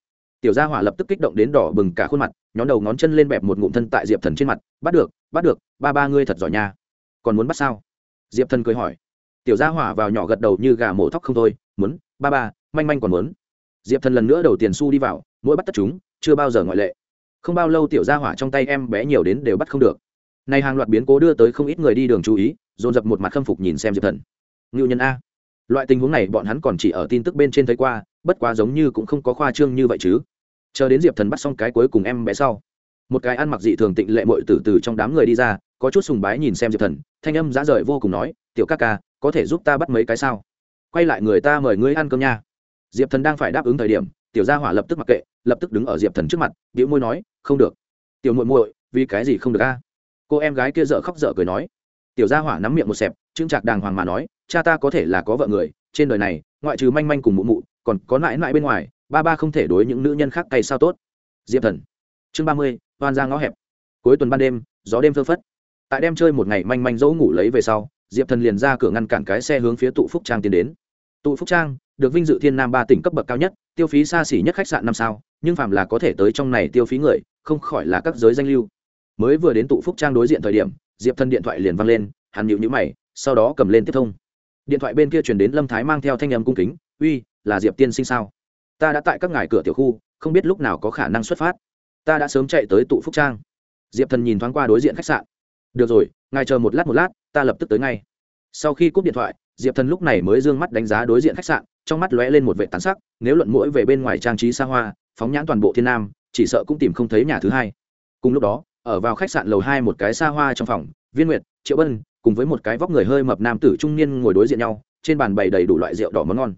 tiểu gia hỏa lập tức kích động đến đỏ bừng cả khuôn mặt, nhón đầu ngón chân lên bẹp một ngụm thân tại diệp thần trên mặt, bắt được bắt được, ba ba ngươi thật giỏi nha. Còn muốn bắt sao? Diệp thần cười hỏi. Tiểu gia hỏa vào nhỏ gật đầu như gà mổ thóc không thôi, muốn, ba ba, manh manh còn muốn. Diệp thần lần nữa đầu tiền su đi vào, mỗi bắt tất chúng, chưa bao giờ ngoại lệ. Không bao lâu tiểu gia hỏa trong tay em bé nhiều đến đều bắt không được. Nay hàng loạt biến cố đưa tới không ít người đi đường chú ý, dồn dập một mặt khâm phục nhìn xem diệp thần. Ngưu nhân a. Loại tình huống này bọn hắn còn chỉ ở tin tức bên trên thấy qua, bất quá giống như cũng không có khoa trương như vậy chứ chờ đến diệp thần bắt xong cái cuối cùng em bé sau một cái ăn mặc dị thường tịnh lệ mội từ từ trong đám người đi ra có chút sùng bái nhìn xem diệp thần thanh âm dã rời vô cùng nói tiểu ca ca có thể giúp ta bắt mấy cái sao quay lại người ta mời ngươi ăn cơm nha diệp thần đang phải đáp ứng thời điểm tiểu gia hỏa lập tức mặc kệ lập tức đứng ở diệp thần trước mặt biểu môi nói không được tiểu muội muội vì cái gì không được a cô em gái kia dợ khóc dở cười nói tiểu gia hỏa nắm miệng một xẹp trưng trạc đàng hoàng mà nói cha ta có thể là có vợ người trên đời này ngoại trừ manh manh cùng mụ mụ còn có mãi mãi bên ngoài ba ba không thể đối những nữ nhân khác cay sao tốt. Diệp thần. Chương ba mươi, Toàn ra ngõ hẹp. Cuối tuần ban đêm, gió đêm phơ phất. Tại đêm chơi một ngày manh manh dỗ ngủ lấy về sau, diệp thần liền ra cửa ngăn cản cái xe hướng phía tụ phúc trang tiến đến. Tụ phúc trang, được vinh dự thiên nam ba tỉnh cấp bậc cao nhất, tiêu phí xa xỉ nhất khách sạn năm sao, nhưng phạm là có thể tới trong này tiêu phí người, không khỏi là các giới danh lưu. Mới vừa đến tụ phúc trang đối diện thời điểm, diệp thần điện thoại liền văng lên, hắn nhịu nhữ mày, sau đó cầm lên tiếp thông. Điện thoại bên kia chuyển đến lâm thái mang theo thanh âm cung kính, uy, là diệp tiên sinh sao? Ta đã tại các ngài cửa tiểu khu, không biết lúc nào có khả năng xuất phát. Ta đã sớm chạy tới tụ phúc trang. Diệp thần nhìn thoáng qua đối diện khách sạn. Được rồi, ngài chờ một lát một lát, ta lập tức tới ngay. Sau khi cúp điện thoại, diệp thần lúc này mới d ư ơ n g mắt đánh giá đối diện khách sạn, trong mắt lóe lên một vệ tán sắc, nếu luận mũi về bên ngoài trang trí xa hoa, phóng nhãn toàn bộ thiên nam, chỉ sợ cũng tìm không thấy nhà thứ hai. Cùng lúc đó, ở vào khách sạn lầu hai một cái xa hoa trong phòng, viên nguyệt, triệu bân, cùng với một cái vóc người hơi mập nam tử trung niên ngồi đối diện nhau, trên bàn bày đầy đủ loại rượu đỏ món ngon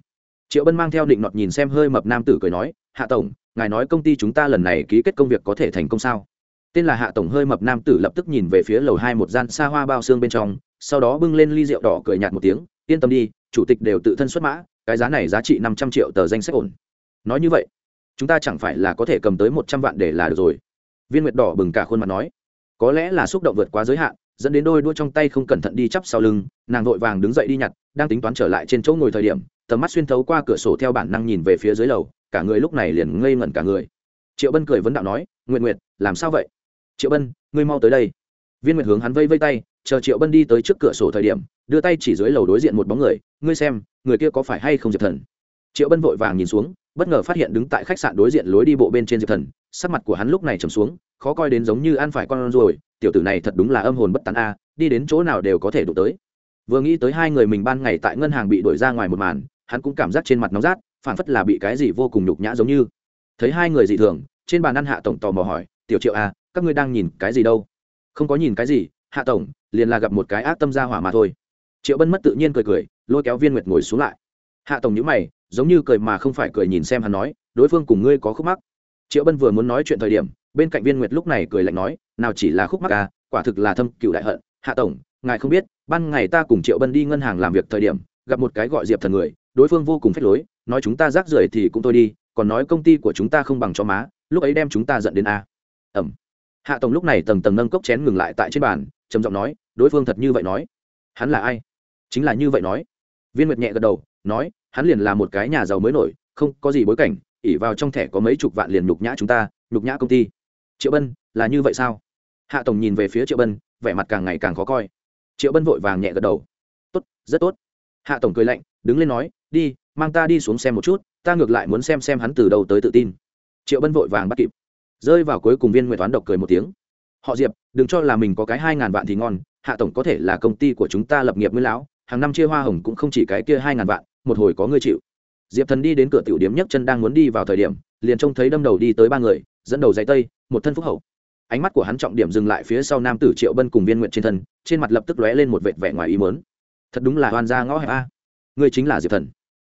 triệu bân mang theo định nọt nhìn xem hơi mập nam tử cười nói, hạ tổng, ngài nói công ty chúng ta lần này ký kết công việc có thể thành công sao? Tên là hạ tổng hơi mập nam tử lập tức nhìn về phía lầu hai một gian xa hoa bao xương bên trong, sau đó bưng lên ly rượu đỏ cười nhạt một tiếng, yên tâm đi, chủ tịch đều tự thân xuất mã, cái giá này giá trị năm trăm triệu tờ danh sách ổn. Nói như vậy, chúng ta chẳng phải là có thể cầm tới một trăm vạn để là được rồi. Viên nguyệt đỏ bừng cả khuôn mặt nói, có lẽ là xúc động vượt quá giới hạn, dẫn đến đôi đua trong tay không cẩn thận đi chắp sau lưng, nàng vội vàng đứng dậy đi nhặt, đang tính toán trở lại trên chỗ ngồi thời điểm tầm mắt xuyên thấu qua cửa sổ theo bản năng nhìn về phía dưới lầu, cả người lúc này liền ngây ngẩn cả người. Triệu bân cười vấn đạo nói nguyện nguyện làm sao vậy? Triệu bân, ngươi mau tới đây. Viên nguyệt hướng hắn vây vây tay, chờ triệu bân đi tới trước cửa sổ thời điểm, đưa tay chỉ dưới lầu đối diện một bóng người, ngươi xem, người kia có phải hay không diệp thần? Triệu bân vội vàng nhìn xuống, bất ngờ phát hiện đứng tại khách sạn đối diện lối đi bộ bên trên diệp thần, sắc mặt của hắn lúc này trầm xuống, khó coi đến giống như ăn phải con rồi tiểu tử này thật đúng là âm hồn bất tán a, đi đến chỗ nào đều có thể đụng tới. Vừa nghĩ tới hai người mình ban ngày tại ngân hàng bị đuổi ra ngoài một màn hắn cũng cảm giác trên mặt nóng rát phản phất là bị cái gì vô cùng nhục nhã giống như. Thấy hai người dị thường, trên bàn ăn hạ tổng tò mò hỏi, tiểu triệu a các ngươi đang nhìn cái gì đâu? Không có nhìn cái gì, hạ tổng, liền là gặp một cái ác tâm ra hỏa mà thôi. Triệu bân mất tự nhiên cười cười, lôi kéo viên nguyệt ngồi xuống lại. Hạ tổng nhữ mày, giống như cười mà không phải cười nhìn xem hắn nói, đối phương cùng ngươi có khúc mắc. Triệu bân vừa muốn nói chuyện thời điểm, bên cạnh viên nguyệt lúc này cười lạnh nói, nào chỉ là khúc mắc à quả thực là thâm cựu đại hận. Hạ tổng, ngài không biết, ban ngày ta cùng triệu bân đi ngân hàng làm việc thời điểm, gặp một cái gọi diệp thần người đối phương vô cùng phách lối, nói chúng ta rác rưởi thì cũng thôi đi, còn nói công ty của chúng ta không bằng cho má, lúc ấy đem chúng ta giận đến a. Ẩm. Hạ tổng lúc này tầng tầng nâng cốc chén ngừng lại tại trên bàn, trầm giọng nói, đối phương thật như vậy nói. Hắn là ai? Chính là như vậy nói. Viên nguyệt nhẹ gật đầu, nói, hắn liền là một cái nhà giàu mới nổi, không có gì bối cảnh, ỉ vào trong thẻ có mấy chục vạn liền nhục nhã chúng ta, nhục nhã công ty. Triệu bân, là như vậy sao? Hạ tổng nhìn về phía triệu bân, vẻ mặt càng ngày càng khó coi. Triệu bân vội vàng nhẹ gật đầu. Tốt, rất tốt. Hạ tổng cười lạnh, đứng lên nói đi, mang ta đi xuống xem một chút, ta ngược lại muốn xem xem hắn từ đầu tới tự tin. Triệu bân vội vàng bắt kịp. Rơi vào cuối cùng viên nguyện toán độc cười một tiếng. Họ diệp, đừng cho là mình có cái hai ngàn vạn thì ngon, hạ tổng có thể là công ty của chúng ta lập nghiệp nguyên lão, hàng năm chia hoa hồng cũng không chỉ cái kia hai ngàn vạn, một hồi có ngươi chịu. Diệp thần đi đến cửa tiểu điếm nhấc chân đang muốn đi vào thời điểm, liền trông thấy đâm đầu đi tới ba người, dẫn đầu dạy tây, một thân phúc hậu. Ánh mắt của hắn trọng điểm dừng lại phía sau nam tử triệu bân cùng viên nguyện trên thân, trên mặt lập tức lóe lên một vệt vẻ ngoài ý mớn thật đúng là hoàn gia ngõ hẹp a. Ngươi chính là diệp thần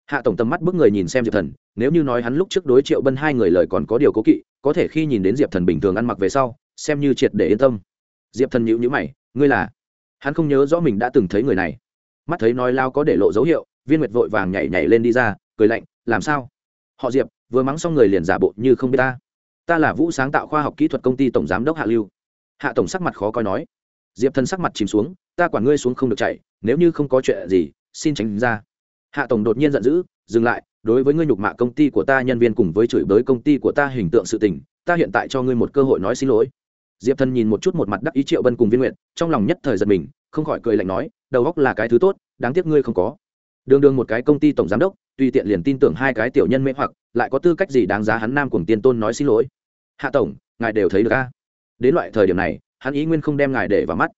hạ tổng tầm mắt bước người nhìn xem diệp thần, nếu như nói hắn lúc trước đối triệu bân hai người lời còn có điều cố kỵ, có thể khi nhìn đến diệp thần bình thường ăn mặc về sau, xem như triệt để yên tâm. Diệp thần nhịu nhữ mày, ngươi là? Hắn không nhớ rõ mình đã từng thấy người này. Mắt thấy nói lao có để lộ dấu hiệu, viên nguyệt vội vàng nhảy nhảy lên đi ra, cười lạnh, làm sao? Họ diệp, vừa mắng xong người liền giả bộ như không biết ta. Ta là vũ sáng tạo khoa học kỹ thuật công ty tổng giám đốc hạ lưu. Hạ tổng sắc mặt khó coi nói. Diệp thần sắc mặt chìm xuống, ta quản ngươi xuống không được chạy, nếu như không có chuyện gì, xin tránh ra hạ tổng đột nhiên giận dữ, dừng lại, đối với ngươi nhục mạ công ty của ta, nhân viên cùng với chửi bới công ty của ta hình tượng sự tình, ta hiện tại cho ngươi một cơ hội nói xin lỗi. Diệp thần nhìn một chút một mặt đắc ý triệu bân cùng viên nguyện trong lòng nhất thời giật mình, không khỏi cười lạnh nói, đầu góc là cái thứ tốt, đáng tiếc ngươi không có. Đường đường một cái công ty tổng giám đốc, tùy tiện liền tin tưởng hai cái tiểu nhân mê hoặc, lại có tư cách gì đáng giá hắn nam cùng tiên tôn nói xin lỗi. Hạ tổng, ngài đều thấy được a. Đến loại thời điểm này, hắn ý nguyên không đem ngài để vào mắt.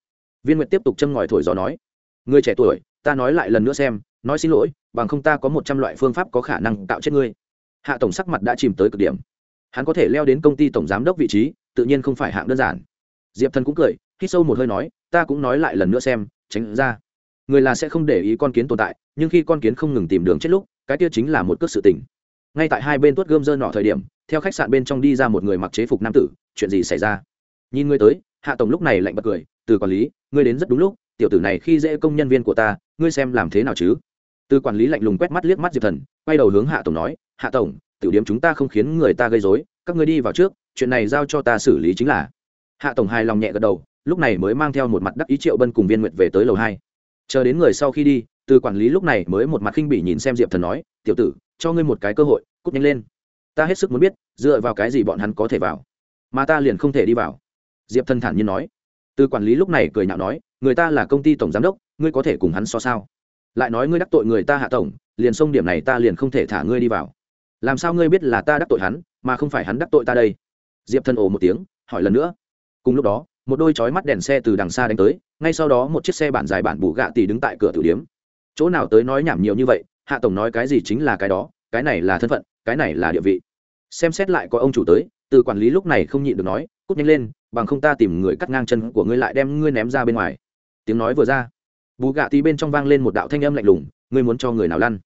Viên nguyện tiếp tục châm ngòi thổi gió nói, người trẻ tuổi, ta nói lại lần nữa xem nói xin lỗi, bằng không ta có một trăm loại phương pháp có khả năng tạo chết ngươi. Hạ tổng sắc mặt đã chìm tới cực điểm. Hắn có thể leo đến công ty tổng giám đốc vị trí, tự nhiên không phải hạng đơn giản. Diệp thần cũng cười, hít sâu một hơi nói, ta cũng nói lại lần nữa xem, tránh ra. Người là sẽ không để ý con kiến tồn tại, nhưng khi con kiến không ngừng tìm đường chết lúc, cái kia chính là một cước sự tình. Ngay tại hai bên tuốt gươm dơ nọ thời điểm, theo khách sạn bên trong đi ra một người mặc chế phục nam tử, chuyện gì xảy ra? Nhìn ngươi tới, hạ tổng lúc này lạnh bật cười, từ quản lý, ngươi đến rất đúng lúc, tiểu tử này khi dễ công nhân viên của ta, ngươi xem làm thế nào chứ? Từ quản lý lạnh lùng quét mắt liếc mắt diệp thần, quay đầu hướng hạ tổng nói, hạ tổng, tiểu điểm chúng ta không khiến người ta gây dối các ngươi đi vào trước, chuyện này giao cho ta xử lý chính là. Hạ tổng hài lòng nhẹ gật đầu, lúc này mới mang theo một mặt đắc ý triệu bân cùng viên nguyệt về tới lầu hai. Chờ đến người sau khi đi, từ quản lý lúc này mới một mặt khinh bỉ nhìn xem diệp thần nói, tiểu tử, cho ngươi một cái cơ hội, cút nhanh lên. Ta hết sức muốn biết, dựa vào cái gì bọn hắn có thể vào, mà ta liền không thể đi vào. Diệp thần thản nhiên nói. Từ quản lý lúc này cười nhạo nói, người ta là công ty tổng giám đốc, ngươi có thể cùng hắn so sao? Lại nói ngươi đắc tội người ta hạ tổng, liền xông điểm này ta liền không thể thả ngươi đi vào. Làm sao ngươi biết là ta đắc tội hắn, mà không phải hắn đắc tội ta đây? Diệp thần ồ một tiếng, hỏi lần nữa. Cùng lúc đó, một đôi chói mắt đèn xe từ đằng xa đánh tới, ngay sau đó một chiếc xe bản dài bản bù gạ tỷ đứng tại cửa tử điếm. Chỗ nào tới nói nhảm nhiều như vậy, hạ tổng nói cái gì chính là cái đó, cái này là thân phận, cái này là địa vị. Xem xét lại có ông chủ tới, từ quản lý lúc này không nhịn được nói, cút nhanh lên, bằng không ta tìm người cắt ngang chân của ngươi lại đem ngươi ném ra bên ngoài. Tiếng nói vừa ra bù gạ tí bên trong vang lên một đạo thanh âm lạnh lùng, ngươi muốn cho người nào lăn?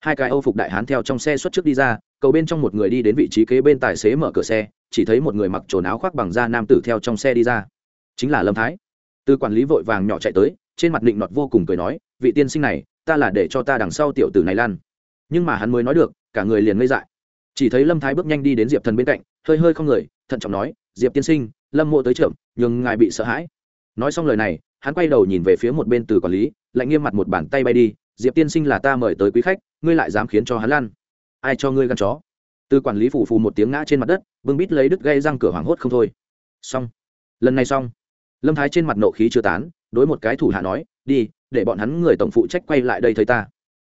Hai cái âu phục đại hán theo trong xe xuất trước đi ra, cầu bên trong một người đi đến vị trí kế bên tài xế mở cửa xe, chỉ thấy một người mặc trồn áo khoác bằng da nam tử theo trong xe đi ra. Chính là lâm thái. Từ quản lý vội vàng nhỏ chạy tới, trên mặt định nọt vô cùng cười nói, vị tiên sinh này, ta là để cho ta đằng sau tiểu tử này lan nhưng mà hắn mới nói được, cả người liền ngây dại. Chỉ thấy lâm thái bước nhanh đi đến diệp thần bên cạnh, hơi hơi không người, thận trọng nói, diệp tiên sinh, lâm mộ tới trưởng nhưng ngài bị sợ hãi. Nói xong lời này hắn quay đầu nhìn về phía một bên từ quản lý, lại nghiêm mặt một bàn tay bay đi, diệp tiên sinh là ta mời tới quý khách, ngươi lại dám khiến cho hắn lan ai cho ngươi gắn chó? Từ quản lý phủ phù một tiếng ngã trên mặt đất, bưng bít lấy đứt gây răng cửa hoảng hốt không thôi. Xong. Lần này xong. Lâm thái trên mặt nộ khí chưa tán, đối một cái thủ hạ nói, đi, để bọn hắn người tổng phụ trách quay lại đây thấy ta.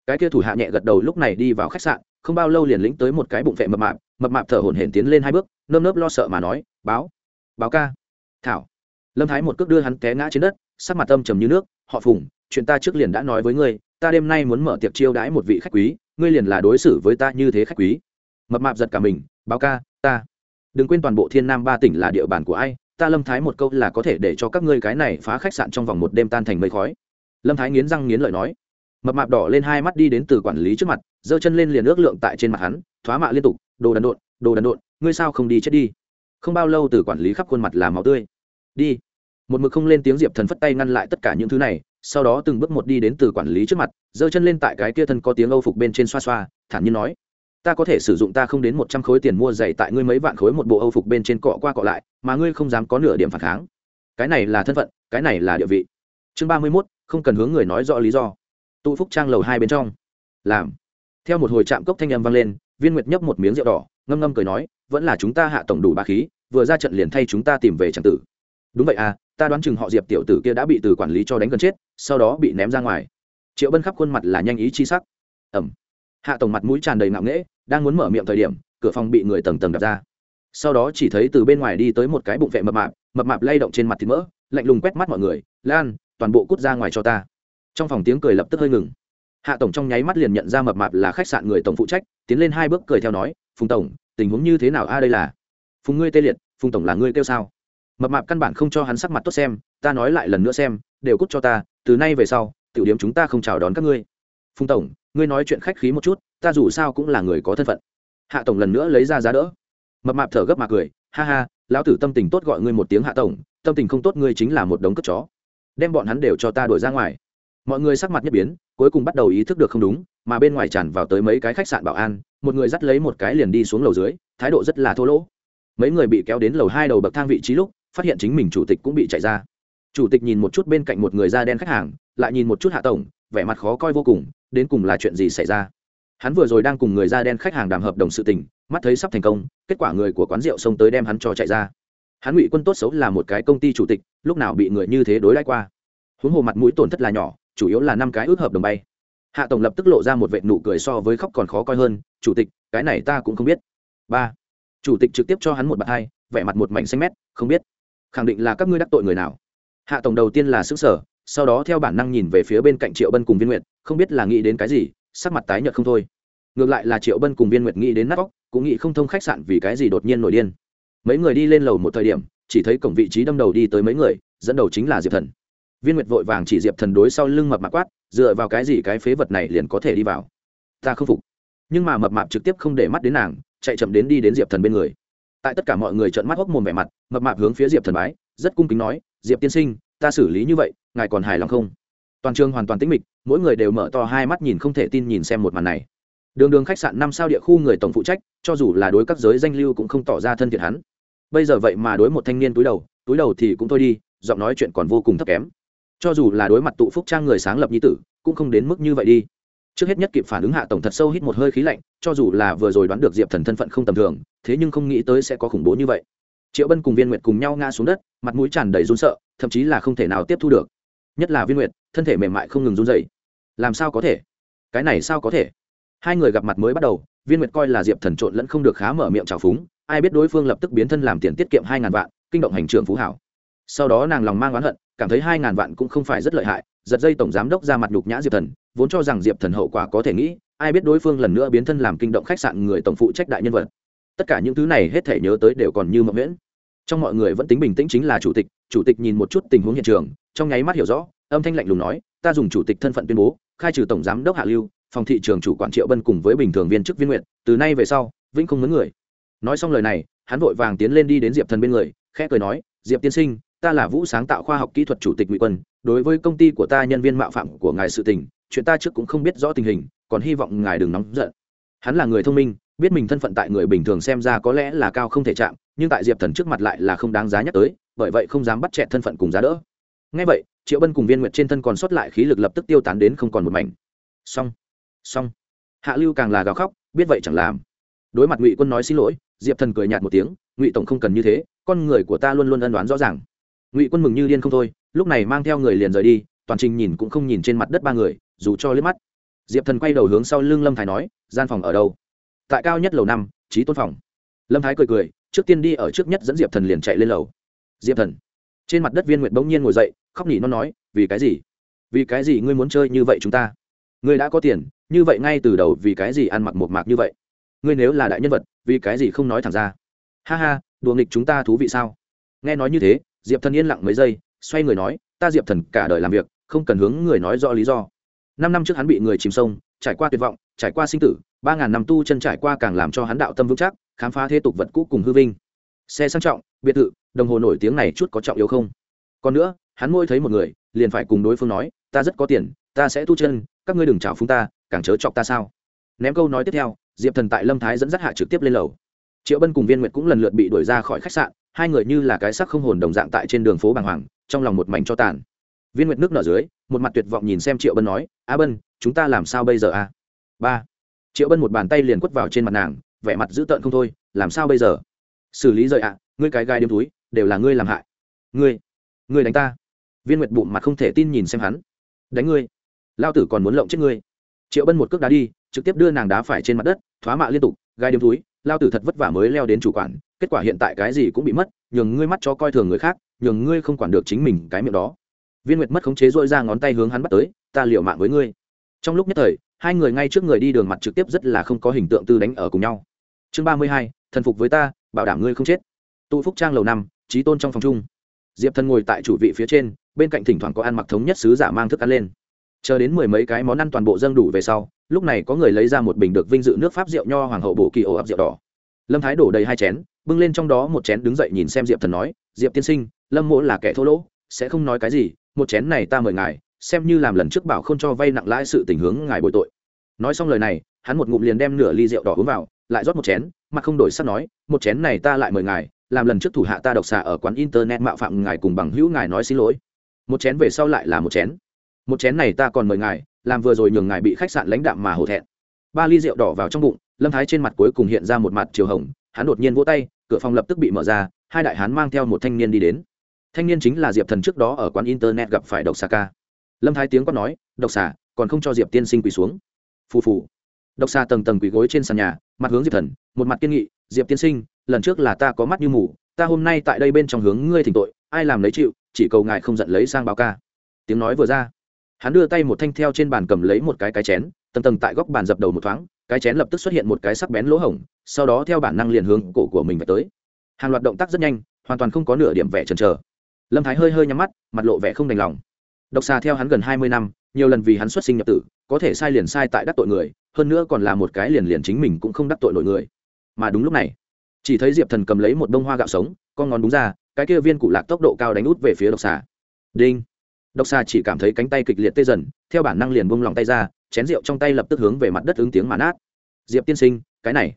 Cái kia thủ hạ nhẹ gật đầu lúc này đi vào khách sạn, không bao lâu liền lĩnh tới một cái bụng vệ mập mạp mập mạp thở hổn hển tiến lên hai bước, nơm nớp lo sợ mà nói, báo báo ca. Thảo. Lâm thái một cước đưa hắn té ngã trên đất sắc mặt âm trầm như nước, họ phùng, chuyện ta trước liền đã nói với ngươi, ta đêm nay muốn mở tiệc chiêu đãi một vị khách quý, ngươi liền là đối xử với ta như thế khách quý. Mập mạp giật cả mình, báo ca, ta đừng quên toàn bộ thiên nam ba tỉnh là địa bàn của ai, ta lâm thái một câu là có thể để cho các ngươi cái này phá khách sạn trong vòng một đêm tan thành mây khói. Lâm thái nghiến răng nghiến lợi nói. Mập mạp đỏ lên hai mắt đi đến từ quản lý trước mặt, giơ chân lên liền ước lượng tại trên mặt hắn, thoá mạ liên tục, đồ đần độn, đồ đần độn, ngươi sao không đi chết đi? Không bao lâu từ quản lý khắp khuôn mặt là máu tươi. Đi một mực không lên tiếng diệp thần phất tay ngăn lại tất cả những thứ này sau đó từng bước một đi đến từ quản lý trước mặt giơ chân lên tại cái kia thân có tiếng âu phục bên trên xoa xoa thản nhiên nói ta có thể sử dụng ta không đến một trăm khối tiền mua giày tại ngươi mấy vạn khối một bộ âu phục bên trên cọ qua cọ lại mà ngươi không dám có nửa điểm phản kháng cái này là thân phận cái này là địa vị chương ba mươi mốt không cần hướng người nói rõ lý do tụ phúc trang lầu hai bên trong làm theo một hồi chạm cốc thanh âm vang lên viên nguyệt nhấp một miếng rượu đỏ ngâm ngâm cười nói vẫn là chúng ta hạ tổng đủ ba khí vừa ra trận liền thay chúng ta tìm về tràng tử đúng vậy à ta đoán chừng họ diệp tiểu tử kia đã bị từ quản lý cho đánh gần chết, sau đó bị ném ra ngoài. Triệu bân khắp khuôn mặt là nhanh ý chi sắc. Ẩm. Hạ tổng mặt mũi tràn đầy ngạo nghễ, đang muốn mở miệng thời điểm, cửa phòng bị người tầng tầng đập ra. Sau đó chỉ thấy từ bên ngoài đi tới một cái bụng vệ mập mạp mập mạp lay động trên mặt thịt mỡ, lạnh lùng quét mắt mọi người, lan, toàn bộ cút ra ngoài cho ta. Trong phòng tiếng cười lập tức hơi ngừng. Hạ tổng trong nháy mắt liền nhận ra mập mạp là khách sạn người tổng phụ trách, tiến lên hai bước cười theo nói, phùng tổng, tình huống như thế nào? A, đây là phùng ngươi tê liệt, phùng tổng là ngươi kêu sao? Mập mạp căn bản không cho hắn sắc mặt tốt xem, ta nói lại lần nữa xem, đều cút cho ta, từ nay về sau, tiểu điểm chúng ta không chào đón các ngươi. Phùng tổng, ngươi nói chuyện khách khí một chút, ta dù sao cũng là người có thân phận. Hạ tổng lần nữa lấy ra giá đỡ. Mập mạp thở gấp mà cười, ha ha, lão tử tâm tình tốt gọi ngươi một tiếng hạ tổng, tâm tình không tốt ngươi chính là một đống cất chó. Đem bọn hắn đều cho ta đuổi ra ngoài. Mọi người sắc mặt nhất biến, cuối cùng bắt đầu ý thức được không đúng, mà bên ngoài tràn vào tới mấy cái khách sạn bảo an, một người dắt lấy một cái liền đi xuống lầu dưới, thái độ rất là thô lỗ. Mấy người bị kéo đến lầu hai đầu bậc thang vị trí lúc phát hiện chính mình chủ tịch cũng bị chạy ra. Chủ tịch nhìn một chút bên cạnh một người da đen khách hàng, lại nhìn một chút hạ tổng, vẻ mặt khó coi vô cùng, đến cùng là chuyện gì xảy ra? Hắn vừa rồi đang cùng người da đen khách hàng đàm hợp đồng sự tình, mắt thấy sắp thành công, kết quả người của quán rượu xông tới đem hắn cho chạy ra. Hắn ngụy quân tốt xấu là một cái công ty chủ tịch, lúc nào bị người như thế đối đãi qua. Huống hồ mặt mũi tổn thất là nhỏ, chủ yếu là năm cái ước hợp đồng bay. Hạ tổng lập tức lộ ra một vệ nụ cười so với khóc còn khó coi hơn, chủ tịch, cái này ta cũng không biết. Ba. Chủ tịch trực tiếp cho hắn một bạt hai, vẻ mặt một mảnh xanh mét, không biết khẳng định là các ngươi đắc tội người nào. Hạ tổng đầu tiên là xứ sở sau đó theo bản năng nhìn về phía bên cạnh triệu bân cùng viên nguyện không biết là nghĩ đến cái gì, sắc mặt tái nhợt không thôi. Ngược lại là triệu bân cùng viên nguyệt nghĩ đến nát vóc cũng nghĩ không thông khách sạn vì cái gì đột nhiên nổi điên. Mấy người đi lên lầu một thời điểm, chỉ thấy cổng vị trí đâm đầu đi tới mấy người, dẫn đầu chính là diệp thần. Viên nguyệt vội vàng chỉ diệp thần đối sau lưng mập mạp quát, dựa vào cái gì cái phế vật này liền có thể đi vào? Ta không phục. Nhưng mà mập mạp trực tiếp không để mắt đến nàng, chạy chậm đến đi đến diệp thần bên người tại tất cả mọi người trợn mắt hốc mồm vẻ mặt, mập mạp hướng phía diệp thần bái, rất cung kính nói, diệp tiên sinh, ta xử lý như vậy, ngài còn hài lòng không? Toàn trường hoàn toàn tĩnh mịch, mỗi người đều mở to hai mắt nhìn không thể tin nhìn xem một màn này. Đường đường khách sạn năm sao địa khu người tổng phụ trách, cho dù là đối các giới danh lưu cũng không tỏ ra thân thiện hắn. Bây giờ vậy mà đối một thanh niên túi đầu túi đầu thì cũng thôi đi, giọng nói chuyện còn vô cùng thấp kém. Cho dù là đối mặt tụ phúc trang người sáng lập nhi tử, cũng không đến mức như vậy đi trước hết nhất kịp phản ứng hạ tổng thật sâu hít một hơi khí lạnh, cho dù là vừa rồi đoán được diệp thần thân phận không tầm thường, thế nhưng không nghĩ tới sẽ có khủng bố như vậy. Triệu bân cùng viên nguyệt cùng nhau ngã xuống đất, mặt mũi tràn đầy run sợ, thậm chí là không thể nào tiếp thu được. Nhất là viên nguyệt, thân thể mềm mại không ngừng run dày làm sao có thể? Cái này sao có thể? Hai người gặp mặt mới bắt đầu, viên nguyệt coi là diệp thần trộn lẫn không được khá mở miệng trào phúng, ai biết đối phương lập tức biến thân làm tiền tiết kiệm hai ngàn vạn, kinh động hành trưởng phú hảo. Sau đó nàng lòng mang oán hận, cảm thấy hai ngàn vạn cũng không phải rất lợi hại, giật dây tổng giám đốc ra mặt nhục nhã diệp thần vốn cho rằng diệp thần hậu quả có thể nghĩ, ai biết đối phương lần nữa biến thân làm kinh động khách sạn người tổng phụ trách đại nhân vật. Tất cả những thứ này hết thể nhớ tới đều còn như mộng nguyễn trong mọi người vẫn tính bình tĩnh chính là chủ tịch chủ tịch nhìn một chút tình huống hiện trường, trong nháy mắt hiểu rõ, âm thanh lạnh lùng nói, ta dùng chủ tịch thân phận tuyên bố, khai trừ tổng giám đốc hạ lưu, phòng thị trường chủ quản triệu bân cùng với bình thường viên chức viên nguyện, từ nay về sau, vĩnh không mướn người. Nói xong lời này, hắn vội vàng tiến lên đi đến diệp thần bên người, khẽ cười nói, diệp tiên sinh, ta là vũ sáng tạo khoa học kỹ thuật chủ tịch ngụy quân, đối với công ty của ta nhân viên mạo phạm của ngài sự tình chuyện ta trước cũng không biết rõ tình hình, còn hy vọng ngài đừng nóng giận. Hắn là người thông minh, biết mình thân phận tại người bình thường xem ra có lẽ là cao không thể chạm, nhưng tại diệp thần trước mặt lại là không đáng giá nhắc tới, bởi vậy không dám bắt chẹt thân phận cùng giá đỡ. Ngay vậy, triệu bân cùng viên nguyệt trên thân còn sót lại khí lực lập tức tiêu tán đến không còn một mảnh. Xong xong. Hạ lưu càng là gào khóc, biết vậy chẳng làm. Đối mặt ngụy quân nói xin lỗi, diệp thần cười nhạt một tiếng, ngụy tổng không cần như thế, con người của ta luôn luôn ân đoán rõ ràng. Ngụy quân mừng như điên không thôi, lúc này mang theo người liền rời đi toàn trình nhìn cũng không nhìn trên mặt đất ba người, dù cho liếc mắt. Diệp thần quay đầu hướng sau lưng lâm thái nói, gian phòng ở đâu? Tại cao nhất lầu năm trí tôn phòng. Lâm thái cười cười, trước tiên đi ở trước nhất dẫn diệp thần liền chạy lên lầu. Diệp thần. Trên mặt đất viên nguyệt bỗng nhiên ngồi dậy, khóc nhỉ nó nói, vì cái gì? Vì cái gì ngươi muốn chơi như vậy chúng ta? Ngươi đã có tiền, như vậy ngay từ đầu vì cái gì ăn mặc một mạc như vậy? Ngươi nếu là đại nhân vật, vì cái gì không nói thẳng ra? Ha ha, đùa nghịch chúng ta thú vị sao? Nghe nói như thế, diệp thần yên lặng mấy giây, xoay người nói, ta diệp thần cả đời làm việc không cần hướng người nói rõ lý do. Năm năm trước hắn bị người chìm sông, trải qua tuyệt vọng, trải qua sinh tử, ba ngàn năm tu chân trải qua càng làm cho hắn đạo tâm vững chắc, khám phá thế tục vật cũ cùng hư vinh. Xe sang trọng, biệt thự, đồng hồ nổi tiếng này chút có trọng yếu không? Còn nữa, hắn môi thấy một người, liền phải cùng đối phương nói, ta rất có tiền, ta sẽ tu chân, các ngươi đừng chào phúng ta, càng chớ chọc ta sao? Ném câu nói tiếp theo, diệp thần tại lâm thái dẫn dắt hạ trực tiếp lên lầu. Triệu bân cùng viên nguyệt cũng lần lượt bị đuổi ra khỏi khách sạn, hai người như là cái sắc không hồn đồng dạng tại trên đường phố bàng hoàng, trong lòng một mảnh cho tàn viên nguyệt nước nở dưới, một mặt tuyệt vọng nhìn xem triệu bân nói, a bân, chúng ta làm sao bây giờ a? Ba. Triệu bân một bàn tay liền quất vào trên mặt nàng, vẻ mặt dữ tợn không thôi, làm sao bây giờ? Xử lý rời ạ, ngươi cái gai đêm túi, đều là ngươi làm hại. Ngươi ngươi đánh ta. Viên nguyệt bụng mặt không thể tin nhìn xem hắn. Đánh ngươi? Lao tử còn muốn lộng chết ngươi? Triệu bân một cước đá đi, trực tiếp đưa nàng đá phải trên mặt đất, thoá mạ liên tục, gai đêm túi, lao tử thật vất vả mới leo đến chủ quản, kết quả hiện tại cái gì cũng bị mất, nhường ngươi mắt cho coi thường người khác, nhường ngươi không quản được chính mình cái miệng đó viên nguyệt mất khống chế dội ra ngón tay hướng hắn bắt tới, ta liệu mạng với ngươi. Trong lúc nhất thời, hai người ngay trước người đi đường mặt trực tiếp rất là không có hình tượng tư đánh ở cùng nhau. Chương ba mươi hai, thần phục với ta, bảo đảm ngươi không chết. Tụ phúc trang lầu năm trí tôn trong phòng chung. Diệp thần ngồi tại chủ vị phía trên, bên cạnh thỉnh thoảng có ăn mặc thống nhất sứ giả mang thức ăn lên. Chờ đến mười mấy cái món ăn toàn bộ dâng đủ về sau, lúc này có người lấy ra một bình được vinh dự nước pháp rượu nho hoàng hậu bổ kỳ ổ ập rượu đỏ. Lâm thái đổ đầy hai chén, bưng lên trong đó một chén đứng dậy nhìn xem diệp thần nói, diệp tiên sinh, lâm mỗ là kẻ thô lỗ, sẽ không nói cái gì một chén này ta mời ngài, xem như làm lần trước bảo không cho vay nặng lãi sự tình hướng ngài bồi tội. Nói xong lời này, hắn một ngụm liền đem nửa ly rượu đỏ uống vào, lại rót một chén, mặt không đổi sắc nói, một chén này ta lại mời ngài, làm lần trước thủ hạ ta độc xạ ở quán internet mạo phạm ngài cùng bằng hữu ngài nói xin lỗi. Một chén về sau lại là một chén. Một chén này ta còn mời ngài, làm vừa rồi nhường ngài bị khách sạn lãnh đạm mà hổ thẹn. Ba ly rượu đỏ vào trong bụng, lâm thái trên mặt cuối cùng hiện ra một mặt chiều hồng, hắn đột nhiên vỗ tay, cửa phòng lập tức bị mở ra, hai đại hán mang theo một thanh niên đi đến thanh niên chính là diệp thần trước đó ở quán internet gặp phải độc xà ca. Lâm thái tiếng quát nói, độc xà, còn không cho diệp tiên sinh quỳ xuống. Phù phù. Độc xà tầng tầng quỳ gối trên sàn nhà, mặt hướng diệp thần, một mặt kiên nghị, diệp tiên sinh, lần trước là ta có mắt như mù, ta hôm nay tại đây bên trong hướng ngươi thỉnh tội, ai làm lấy chịu, chỉ cầu ngài không giận lấy sang báo ca. Tiếng nói vừa ra, hắn đưa tay một thanh theo trên bàn cầm lấy một cái cái chén, tầng tầng tại góc bàn dập đầu một thoáng, cái chén lập tức xuất hiện một cái sắc bén lỗ hổng, sau đó theo bản năng liền hướng cổ của mình về tới. Hàng loạt động tác rất nhanh, hoàn toàn không có nửa điểm vẻ chần chờ lâm thái hơi hơi nhắm mắt, mặt lộ vẻ không đành lòng. Độc xà theo hắn gần hai mươi năm, nhiều lần vì hắn xuất sinh nhập tử, có thể sai liền sai tại đắc tội người, hơn nữa còn là một cái liền liền chính mình cũng không đắc tội nổi người. Mà đúng lúc này, chỉ thấy diệp thần cầm lấy một bông hoa gạo sống, con ngón đúng ra, cái kia viên cụ lạc tốc độ cao đánh út về phía độc xà. Đinh! Độc xà chỉ cảm thấy cánh tay kịch liệt tê dần, theo bản năng liền bông lòng tay ra, chén rượu trong tay lập tức hướng về mặt đất ứng tiếng mà nát diệp tiên sinh, cái này.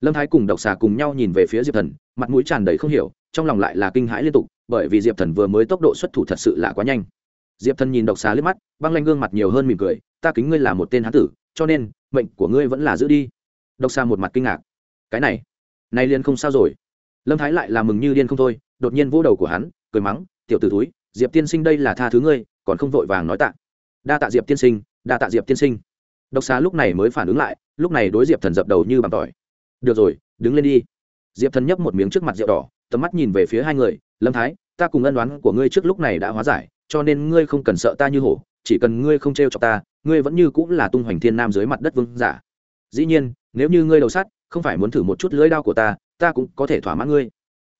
Lâm thái cùng độc xà cùng nhau nhìn về phía diệp thần, mặt mũi tràn đầy không hiểu, trong lòng lại là kinh hãi liên tục bởi vì diệp thần vừa mới tốc độ xuất thủ thật sự là quá nhanh. Diệp thần nhìn độc xà liếc mắt, băng lanh gương mặt nhiều hơn mỉm cười, ta kính ngươi là một tên hán tử, cho nên, mệnh của ngươi vẫn là giữ đi. Độc xà một mặt kinh ngạc. Cái này, nay liên không sao rồi. Lâm thái lại là mừng như điên không thôi, đột nhiên vỗ đầu của hắn, cười mắng, tiểu t ử túi diệp tiên sinh đây là tha thứ ngươi, còn không vội vàng nói tạ. Đa tạ diệp tiên sinh, đa tạ diệp tiên sinh. Độc xà lúc này mới phản ứng lại, lúc này đối diệp thần dập đầu như bằng tỏi. Được rồi, đứng lên đi. Diệp thần nhấp một miếng trước mặt rượu đỏ, tầm mắt nhìn về phía hai người lâm thái, ta cùng ân đoán của ngươi trước lúc này đã hóa giải, cho nên ngươi không cần sợ ta như hổ, chỉ cần ngươi không treo cho chọc ta, ngươi vẫn như cũng là tung hoành thiên nam dưới mặt đất vương giả. Dĩ nhiên, nếu như ngươi đầu sắt không phải muốn thử một chút lưỡi đao của ta ta cũng có thể thỏa mãn ngươi.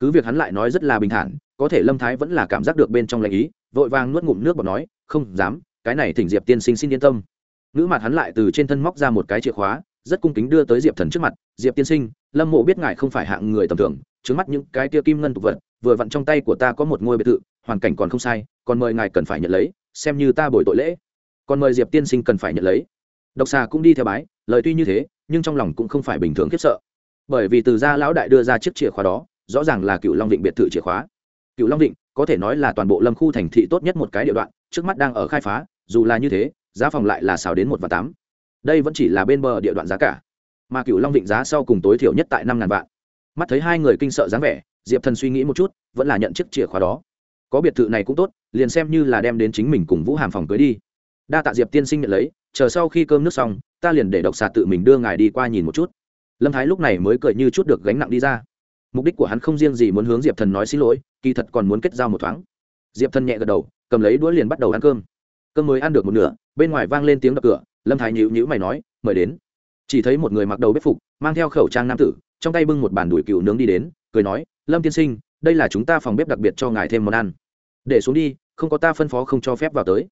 Cứ việc hắn lại nói rất là bình thản, có thể lâm thái vẫn là cảm giác được bên trong lạnh ý, vội vàng nuốt ngụm nước bọt nói, không dám, cái này thỉnh diệp tiên sinh xin yên tâm. Nữ mặt hắn lại từ trên thân móc ra một cái chìa khóa, rất cung kính đưa tới diệp thần trước mặt, diệp tiên sinh, lâm mộ biết ngài không phải hạng người tầm thường trước mắt những cái tia kim ngân tục vật vừa vặn trong tay của ta có một ngôi biệt thự, hoàn cảnh còn không sai, còn mời ngài cần phải nhận lấy, xem như ta bồi tội lễ. Còn mời diệp tiên sinh cần phải nhận lấy. Độc xà cũng đi theo bái, lời tuy như thế, nhưng trong lòng cũng không phải bình thường khiếp sợ. Bởi vì từ gia lão đại đưa ra chiếc chìa khóa đó, rõ ràng là cựu long định biệt thự chìa khóa. Cựu long định, có thể nói là toàn bộ lâm khu thành thị tốt nhất một cái địa đoạn, trước mắt đang ở khai phá, dù là như thế, giá phòng lại là xào đến một và tám. Đây vẫn chỉ là bên bờ địa đoạn giá cả. Mà cựu long định giá sau cùng tối thiểu nhất tại năm ngàn vạn. Mắt thấy hai người kinh sợ dáng vẻ diệp thần suy nghĩ một chút, vẫn là nhận chiếc chìa khóa đó. Có biệt thự này cũng tốt, liền xem như là đem đến chính mình cùng vũ hàm phòng cưới đi. Đa tạ diệp tiên sinh nhận lấy, chờ sau khi cơm nước xong, ta liền để độc xà tự mình đưa ngài đi qua nhìn một chút. Lâm thái lúc này mới cười như chút được gánh nặng đi ra. Mục đích của hắn không riêng gì muốn hướng diệp thần nói xin lỗi, kỳ thật còn muốn kết giao một thoáng. Diệp thần nhẹ gật đầu, cầm lấy đũa liền bắt đầu ăn cơm. Cơm mới ăn được một nửa, bên ngoài vang lên tiếng đập cửa, lâm thái nhíu nhíu mày nói, mời đến. Chỉ thấy một người mặc đầu bếp phục, mang theo khẩu trang nam tử, trong tay bưng một bàn đùi cừu nướng đi đến, cười nói lâm tiên sinh, đây là chúng ta phòng bếp đặc biệt cho ngài thêm món ăn. Để xuống đi, không có ta phân phó không cho phép vào tới.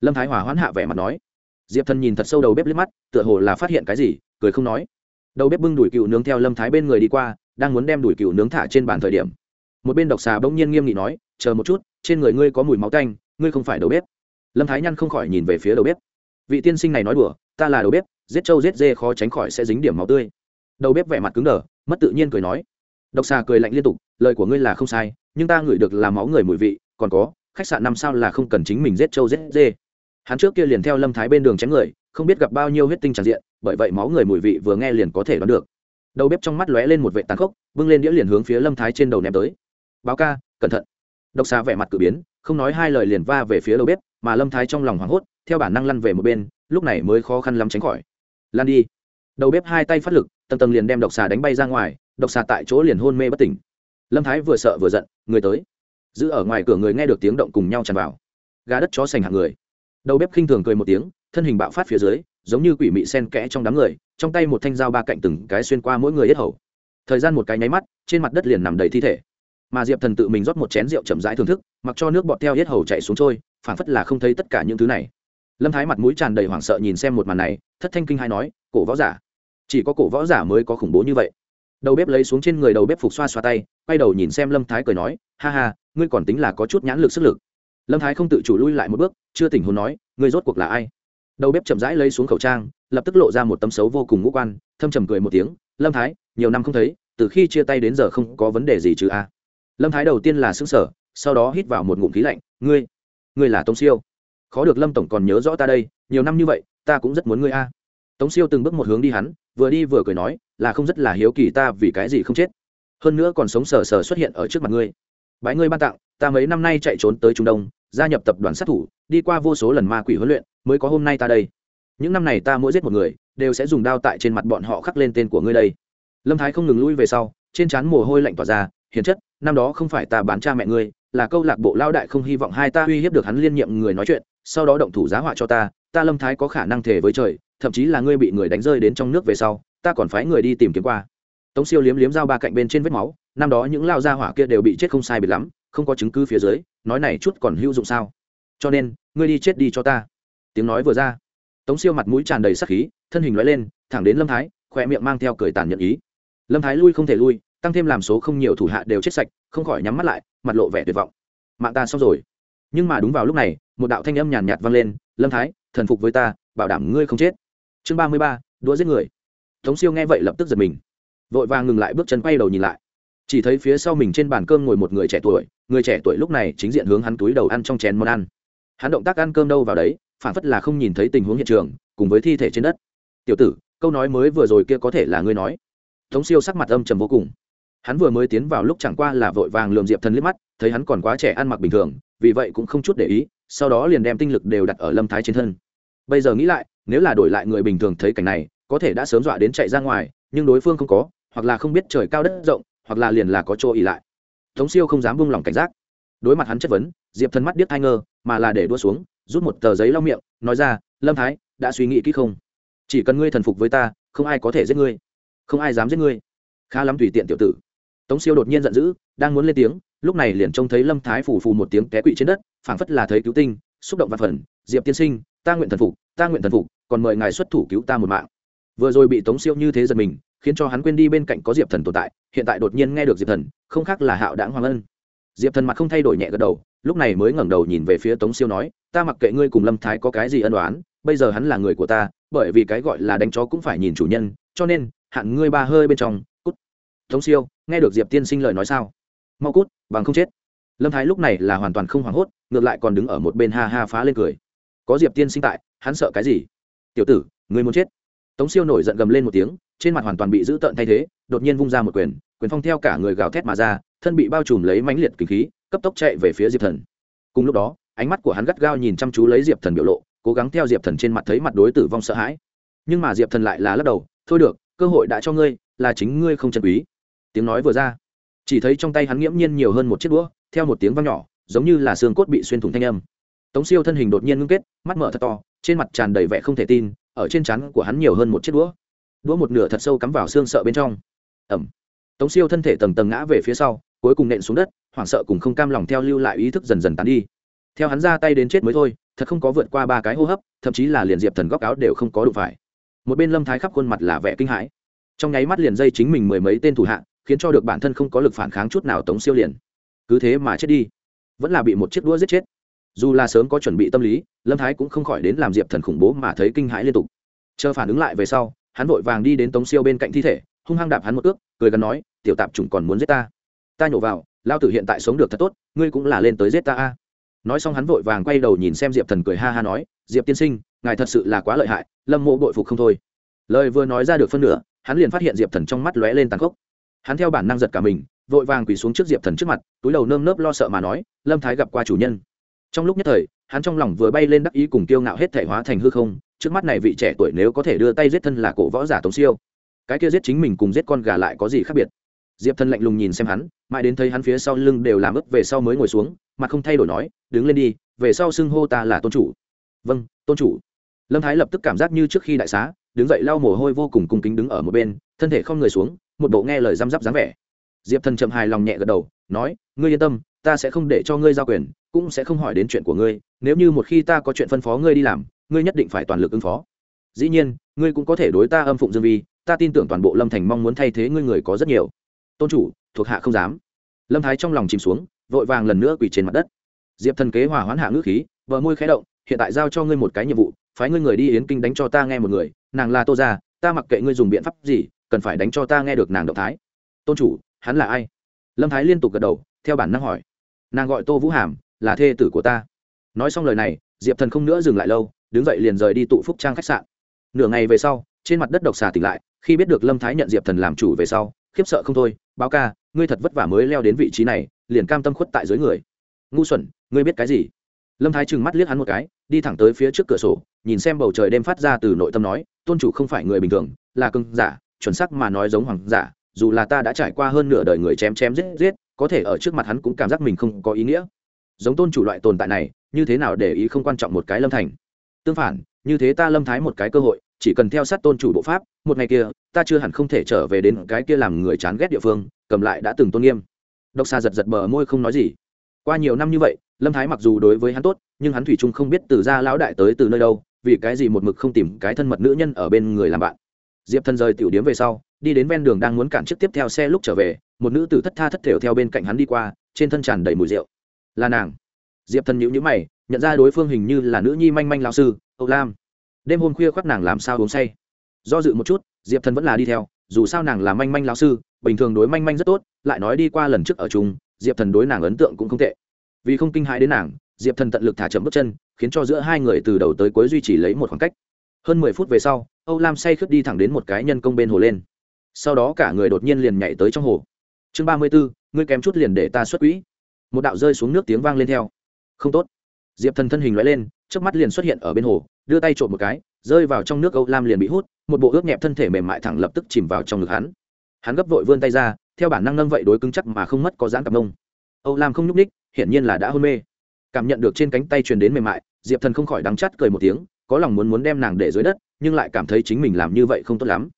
Lâm thái hòa hoãn hạ vẻ mặt nói. Diệp thần nhìn thật sâu đầu bếp liếc mắt, tựa hồ là phát hiện cái gì, cười không nói. Đầu bếp bưng đuổi cừu nướng theo lâm thái bên người đi qua, đang muốn đem đuổi cừu nướng thả trên bàn thời điểm. Một bên độc xà bỗng nhiên nghiêm nghị nói, chờ một chút, trên người ngươi có mùi máu tanh, ngươi không phải đầu bếp. Lâm thái nhăn không khỏi nhìn về phía đầu bếp. Vị tiên sinh này nói đùa, ta là đầu bếp, giết trâu giết dê khó tránh khỏi sẽ dính điểm máu tươi. Đầu bếp vẻ mặt cứng đờ, mất tự nhiên cười nói độc xà cười lạnh liên tục, lời của ngươi là không sai, nhưng ta ngửi được là máu người mùi vị, còn có, khách sạn năm sao là không cần chính mình giết trâu giết dê. Hắn trước kia liền theo lâm thái bên đường chém người, không biết gặp bao nhiêu huyết tinh tràn diện, bởi vậy máu người mùi vị vừa nghe liền có thể đoán được. Đầu bếp trong mắt lóe lên một vệ tàn khốc, bưng lên đĩa liền hướng phía lâm thái trên đầu ném tới. Báo ca, cẩn thận. Độc xà vẻ mặt cử biến, không nói hai lời liền va về phía đầu bếp, mà lâm thái trong lòng hoảng hốt, theo bản năng lăn về một bên, lúc này mới khó khăn lắm tránh khỏi. Lan đi. Đầu bếp hai tay phát lực tầng tầng liền đem độc xà đánh bay ra ngoài, độc xà tại chỗ liền hôn mê bất tỉnh. Lâm thái vừa sợ vừa giận, người tới. Giữ ở ngoài cửa người nghe được tiếng động cùng nhau tràn vào. Gà đất chó sành hạng người. Đầu bếp khinh thường cười một tiếng, thân hình bạo phát phía dưới, giống như quỷ mị sen kẽ trong đám người, trong tay một thanh dao ba cạnh từng cái xuyên qua mỗi người yết hầu. Thời gian một cái nháy mắt, trên mặt đất liền nằm đầy thi thể. Mà diệp thần tự mình rót một chén rượu chậm rãi thưởng thức, mặc cho nước bọt theo yết hầu chạy xuống trôi phản phất là không thấy tất cả những thứ này. Lâm thái mặt mũi tràn đầy hoảng sợ nhìn xem một màn này, thất thanh kinh hai nói, cổ võ giả chỉ có cổ võ giả mới có khủng bố như vậy. Đầu bếp lấy xuống trên người đầu bếp phục xoa xoa tay, quay đầu nhìn xem lâm thái cười nói, ha ha, ngươi còn tính là có chút nhãn lực sức lực. Lâm thái không tự chủ lui lại một bước, chưa tỉnh hồn nói, ngươi rốt cuộc là ai? Đầu bếp chậm rãi lấy xuống khẩu trang, lập tức lộ ra một tấm xấu vô cùng ngũ quan, thâm trầm cười một tiếng, lâm thái, nhiều năm không thấy, từ khi chia tay đến giờ không có vấn đề gì chứ a? À? Lâm thái đầu tiên là sững sở sau đó hít vào một ngụm khí lạnh, ngươi ngươi là tông siêu. Khó được lâm tổng còn nhớ rõ ta đây, nhiều năm như vậy, ta cũng rất muốn ngươi a tống siêu từng bước một hướng đi hắn, vừa đi vừa cười nói, là không rất là hiếu kỳ ta vì cái gì không chết. Hơn nữa còn sống sờ sờ xuất hiện ở trước mặt ngươi. Bái ngươi ban tặng, ta mấy năm nay chạy trốn tới trung đông, gia nhập tập đoàn sát thủ, đi qua vô số lần ma quỷ huấn luyện, mới có hôm nay ta đây. Những năm này ta mỗi giết một người, đều sẽ dùng đao tại trên mặt bọn họ khắc lên tên của ngươi đây. Lâm thái không ngừng lui về sau, trên trán mồ hôi lạnh tỏa ra, hiền chất, năm đó không phải ta bán cha mẹ ngươi, là câu lạc bộ lao đại không hy vọng hai ta uy hiếp được hắn liên nhiệm người nói chuyện, sau đó động thủ giá họa cho ta ta lâm thái có khả năng thể với trời thậm chí là ngươi bị người đánh rơi đến trong nước về sau, ta còn phái người đi tìm kiếm qua. Tống siêu liếm liếm dao ba cạnh bên trên vết máu, năm đó những lao gia hỏa kia đều bị chết không sai biệt lắm, không có chứng cứ phía dưới, nói này chút còn hữu dụng sao? Cho nên, ngươi đi chết đi cho ta. Tiếng nói vừa ra, tống siêu mặt mũi tràn đầy sắc khí, thân hình loại lên, thẳng đến lâm thái khỏe miệng mang theo cười tàn nhận ý. Lâm thái lui không thể lui, tăng thêm làm số không nhiều thủ hạ đều chết sạch, không khỏi nhắm mắt lại, mặt lộ vẻ tuyệt vọng. Mạng ta xong rồi. Nhưng mà đúng vào lúc này, một đạo thanh âm nhàn nhạt vang lên, lâm thái, thần phục với ta, bảo đảm ngươi không chết chương ba mươi ba, đũa giết người. Tống siêu nghe vậy lập tức giật mình. Vội vàng ngừng lại, bước chân quay đầu nhìn lại. Chỉ thấy phía sau mình trên bàn cơm ngồi một người trẻ tuổi, người trẻ tuổi lúc này chính diện hướng hắn túi đầu ăn trong chén món ăn. Hắn động tác ăn cơm đâu vào đấy, phản phất là không nhìn thấy tình huống hiện trường, cùng với thi thể trên đất. Tiểu tử, câu nói mới vừa rồi kia có thể là ngươi nói. Tống siêu sắc mặt âm trầm vô cùng. Hắn vừa mới tiến vào lúc chẳng qua là vội vàng lườm diệp thần liếc mắt, thấy hắn còn quá trẻ ăn mặc bình thường, vì vậy cũng không chút để ý, sau đó liền đem tinh lực đều đặt ở lâm thái trên thân. Bây giờ nghĩ lại nếu là đổi lại người bình thường thấy cảnh này, có thể đã sớm dọa đến chạy ra ngoài, nhưng đối phương không có, hoặc là không biết trời cao đất rộng, hoặc là liền là có chỗ ỉ lại. Tống siêu không dám buông lỏng cảnh giác. Đối mặt hắn chất vấn, diệp thần mắt biết thai ngơ, mà là để đua xuống, rút một tờ giấy lau miệng, nói ra, lâm thái, đã suy nghĩ kỹ không? Chỉ cần ngươi thần phục với ta, không ai có thể giết ngươi. Không ai dám giết ngươi. Khá lắm tùy tiện tiểu tử. Tống siêu đột nhiên giận dữ, đang muốn lên tiếng, lúc này liền trông thấy lâm thái phủ phù một tiếng té quỵ trên đất, phảng phất là thấy cứu tinh, xúc động văn phần. Diệp tiên sinh, ta nguyện thần phục, ta nguyện thần phục còn mời ngài xuất thủ cứu ta một mạng. Vừa rồi bị tống siêu như thế giật mình, khiến cho hắn quên đi bên cạnh có diệp thần tồn tại, hiện tại đột nhiên nghe được diệp thần, không khác là hạo đảng hoàng ân. Diệp thần mặt không thay đổi nhẹ gật đầu, lúc này mới ngẩng đầu nhìn về phía tống siêu nói, ta mặc kệ ngươi cùng lâm thái có cái gì ân đoán bây giờ hắn là người của ta, bởi vì cái gọi là đánh chó cũng phải nhìn chủ nhân, cho nên, hạn ngươi ba hơi bên trong, cút. Tống siêu, nghe được diệp tiên sinh lời nói sao? Mau cút, bằng không chết. Lâm thái lúc này là hoàn toàn không hoảng hốt, ngược lại còn đứng ở một bên ha ha phá lên cười. Có diệp tiên sinh tại, hắn sợ cái gì? Tiểu tử người muốn chết. Tống siêu nổi giận gầm lên một tiếng, trên mặt hoàn toàn bị giữ tợn thay thế, đột nhiên vung ra một quyền quyền phong theo cả người gào thét mà ra, thân bị bao trùm lấy mãnh liệt kính khí, cấp tốc chạy về phía diệp thần. Cùng lúc đó, ánh mắt của hắn gắt gao nhìn chăm chú lấy diệp thần biểu lộ, cố gắng theo diệp thần trên mặt thấy mặt đối tử vong sợ hãi. Nhưng mà diệp thần lại là lắc đầu, thôi được, cơ hội đã cho ngươi, là chính ngươi không chân quý. Tiếng nói vừa ra, chỉ thấy trong tay hắn nghiễm nhiên nhiều hơn một chiếc đũa, theo một tiếng vang nhỏ, giống như là xương cốt bị xuyên thủng thanh âm. Tống siêu thân hình đột nhiên ngưng kết, mắt mở thật to trên mặt tràn đầy vẻ không thể tin, ở trên trán của hắn nhiều hơn một chiếc đũa. Đũa một nửa thật sâu cắm vào xương sợ bên trong. Ẩm. Tống siêu thân thể tầng tầng ngã về phía sau, cuối cùng nện xuống đất, hoảng sợ cùng không cam lòng theo lưu lại ý thức dần dần tán đi. Theo hắn ra tay đến chết mới thôi, thật không có vượt qua ba cái hô hấp, thậm chí là liền diệp thần góc áo đều không có đụng phải. Một bên lâm thái khắp khuôn mặt là vẻ kinh hãi. Trong nháy mắt liền dây chính mình mười mấy tên thủ hạ, khiến cho được bản thân không có lực phản kháng chút nào tống siêu liền. Cứ thế mà chết đi. Vẫn là bị một chiếc đũa giết chết dù là sớm có chuẩn bị tâm lý, lâm thái cũng không khỏi đến làm diệp thần khủng bố mà thấy kinh hãi liên tục. Chờ phản ứng lại về sau, hắn vội vàng đi đến tống siêu bên cạnh thi thể, hung hăng đạp hắn một ước, cười gần nói, tiểu tạp chủng còn muốn giết ta? Ta nhổ vào, lao tử hiện tại sống được thật tốt, ngươi cũng là lên tới giết ta a. Nói xong hắn vội vàng quay đầu nhìn xem diệp thần cười ha ha nói, diệp tiên sinh, ngài thật sự là quá lợi hại, lâm mộ bội phục không thôi. Lời vừa nói ra được phân nửa, hắn liền phát hiện diệp thần trong mắt lóe lên tàn khốc. Hắn theo bản năng giật cả mình, vội vàng quỳ xuống trước diệp thần trước mặt, túi đầu nơm nớp lo sợ mà nói, lâm thái gặp qua chủ nhân trong lúc nhất thời, hắn trong lòng vừa bay lên đắc ý cùng kiêu ngạo hết thể hóa thành hư không, trước mắt này vị trẻ tuổi nếu có thể đưa tay giết thân là cổ võ giả tống siêu. Cái kia giết chính mình cùng giết con gà lại có gì khác biệt? Diệp thần lạnh lùng nhìn xem hắn, mãi đến thấy hắn phía sau lưng đều làm ướp về sau mới ngồi xuống, mà không thay đổi nói, đứng lên đi, về sau xưng hô ta là tôn chủ. Vâng tôn chủ. Lâm thái lập tức cảm giác như trước khi đại xá, đứng dậy lau mồ hôi vô cùng cung kính đứng ở một bên, thân thể không người xuống, một bộ nghe lời răm rắp dáng vẻ. Diệp thần chậm hài lòng nhẹ gật đầu, nói, ngươi yên tâm, ta sẽ không để cho ngươi giao quyền cũng sẽ không hỏi đến chuyện của ngươi, nếu như một khi ta có chuyện phân phó ngươi đi làm, ngươi nhất định phải toàn lực ứng phó. Dĩ nhiên, ngươi cũng có thể đối ta âm phụng dương vi, ta tin tưởng toàn bộ lâm thành mong muốn thay thế ngươi người có rất nhiều. Tôn chủ, thuộc hạ không dám. Lâm thái trong lòng chìm xuống, vội vàng lần nữa quỳ trên mặt đất. Diệp thần kế hòa hoãn hạ ngữ khí vợ môi khẽ động, hiện tại giao cho ngươi một cái nhiệm vụ, phái ngươi người đi yến kinh đánh cho ta nghe một người, nàng là tô gia, ta mặc kệ ngươi dùng biện pháp gì, cần phải đánh cho ta nghe được nàng động thái. Tôn chủ, hắn là ai? Lâm thái liên tục gật đầu, theo bản năng hỏi. Nàng gọi tô vũ hàm là thê tử của ta. Nói xong lời này, diệp thần không nữa dừng lại lâu, đứng dậy liền rời đi tụ phúc trang khách sạn. Nửa ngày về sau, trên mặt đất độc xà tỉnh lại, khi biết được lâm thái nhận diệp thần làm chủ về sau, khiếp sợ không thôi, báo ca, ngươi thật vất vả mới leo đến vị trí này, liền cam tâm khuất tại dưới người. Ngu xuẩn, ngươi biết cái gì? Lâm thái trừng mắt liếc hắn một cái, đi thẳng tới phía trước cửa sổ, nhìn xem bầu trời đêm phát ra từ nội tâm nói, tôn chủ không phải người bình thường, là cưng giả, chuẩn sắc mà nói giống hoàng giả, dù là ta đã trải qua hơn nửa đời người chém chém giết giết, có thể ở trước mặt hắn cũng cảm giác mình không có ý nghĩa giống tôn chủ loại tồn tại này, như thế nào để ý không quan trọng một cái lâm thành? Tương phản, như thế ta lâm thái một cái cơ hội, chỉ cần theo sát tôn chủ bộ pháp, một ngày kia, ta chưa hẳn không thể trở về đến cái kia làm người chán ghét địa phương, cầm lại đã từng tôn nghiêm. Độc xa giật giật bờ môi không nói gì. Qua nhiều năm như vậy, lâm thái mặc dù đối với hắn tốt, nhưng hắn thủy chung không biết từ gia lão đại tới từ nơi đâu, vì cái gì một mực không tìm cái thân mật nữ nhân ở bên người làm bạn. Diệp thân rời tiểu điếm về sau, đi đến ven đường đang muốn cản chiếc tiếp theo xe lúc trở về, một nữ tử thất tha thất thểu theo bên cạnh hắn đi qua, trên thân tràn đầy mùi rượu là nàng. Diệp Thần nhữ nhữ mày, nhận ra đối phương hình như là nữ nhi manh manh lao sư, âu lam. Đêm hôm khuya khoác nàng làm sao uống say. Do dự một chút, diệp thần vẫn là đi theo, dù sao nàng là manh manh lao sư, bình thường đối manh manh rất tốt, lại nói đi qua lần trước ở chúng diệp thần đối nàng ấn tượng cũng không tệ. Vì không kinh hãi đến nàng, diệp thần tận lực thả chậm bước chân, khiến cho giữa hai người từ đầu tới cuối duy trì lấy một khoảng cách. Hơn mười phút về sau, âu lam say khướt đi thẳng đến một cái nhân công bên hồ lên. Sau đó cả người đột nhiên liền nhảy tới trong hồ. Chương ba mươi bốn ngươi kém chút liền để ta xuất quỹ một đạo rơi xuống nước tiếng vang lên theo. Không tốt. Diệp thần thân hình loại lên trước mắt liền xuất hiện ở bên hồ, đưa tay trộm một cái, rơi vào trong nước âu lam liền bị hút, một bộ ướt nhẹp thân thể mềm mại thẳng lập tức chìm vào trong ngực hắn. Hắn gấp vội vươn tay ra, theo bản năng nâng vậy đối cứng chắc mà không mất có dáng cặp nông âu lam không nhúc ních hiển nhiên là đã hôn mê. Cảm nhận được trên cánh tay truyền đến mềm mại, diệp thần không khỏi đắng chắt cười một tiếng, có lòng muốn muốn đem nàng để dưới đất, nhưng lại cảm thấy chính mình làm như vậy không tốt lắm.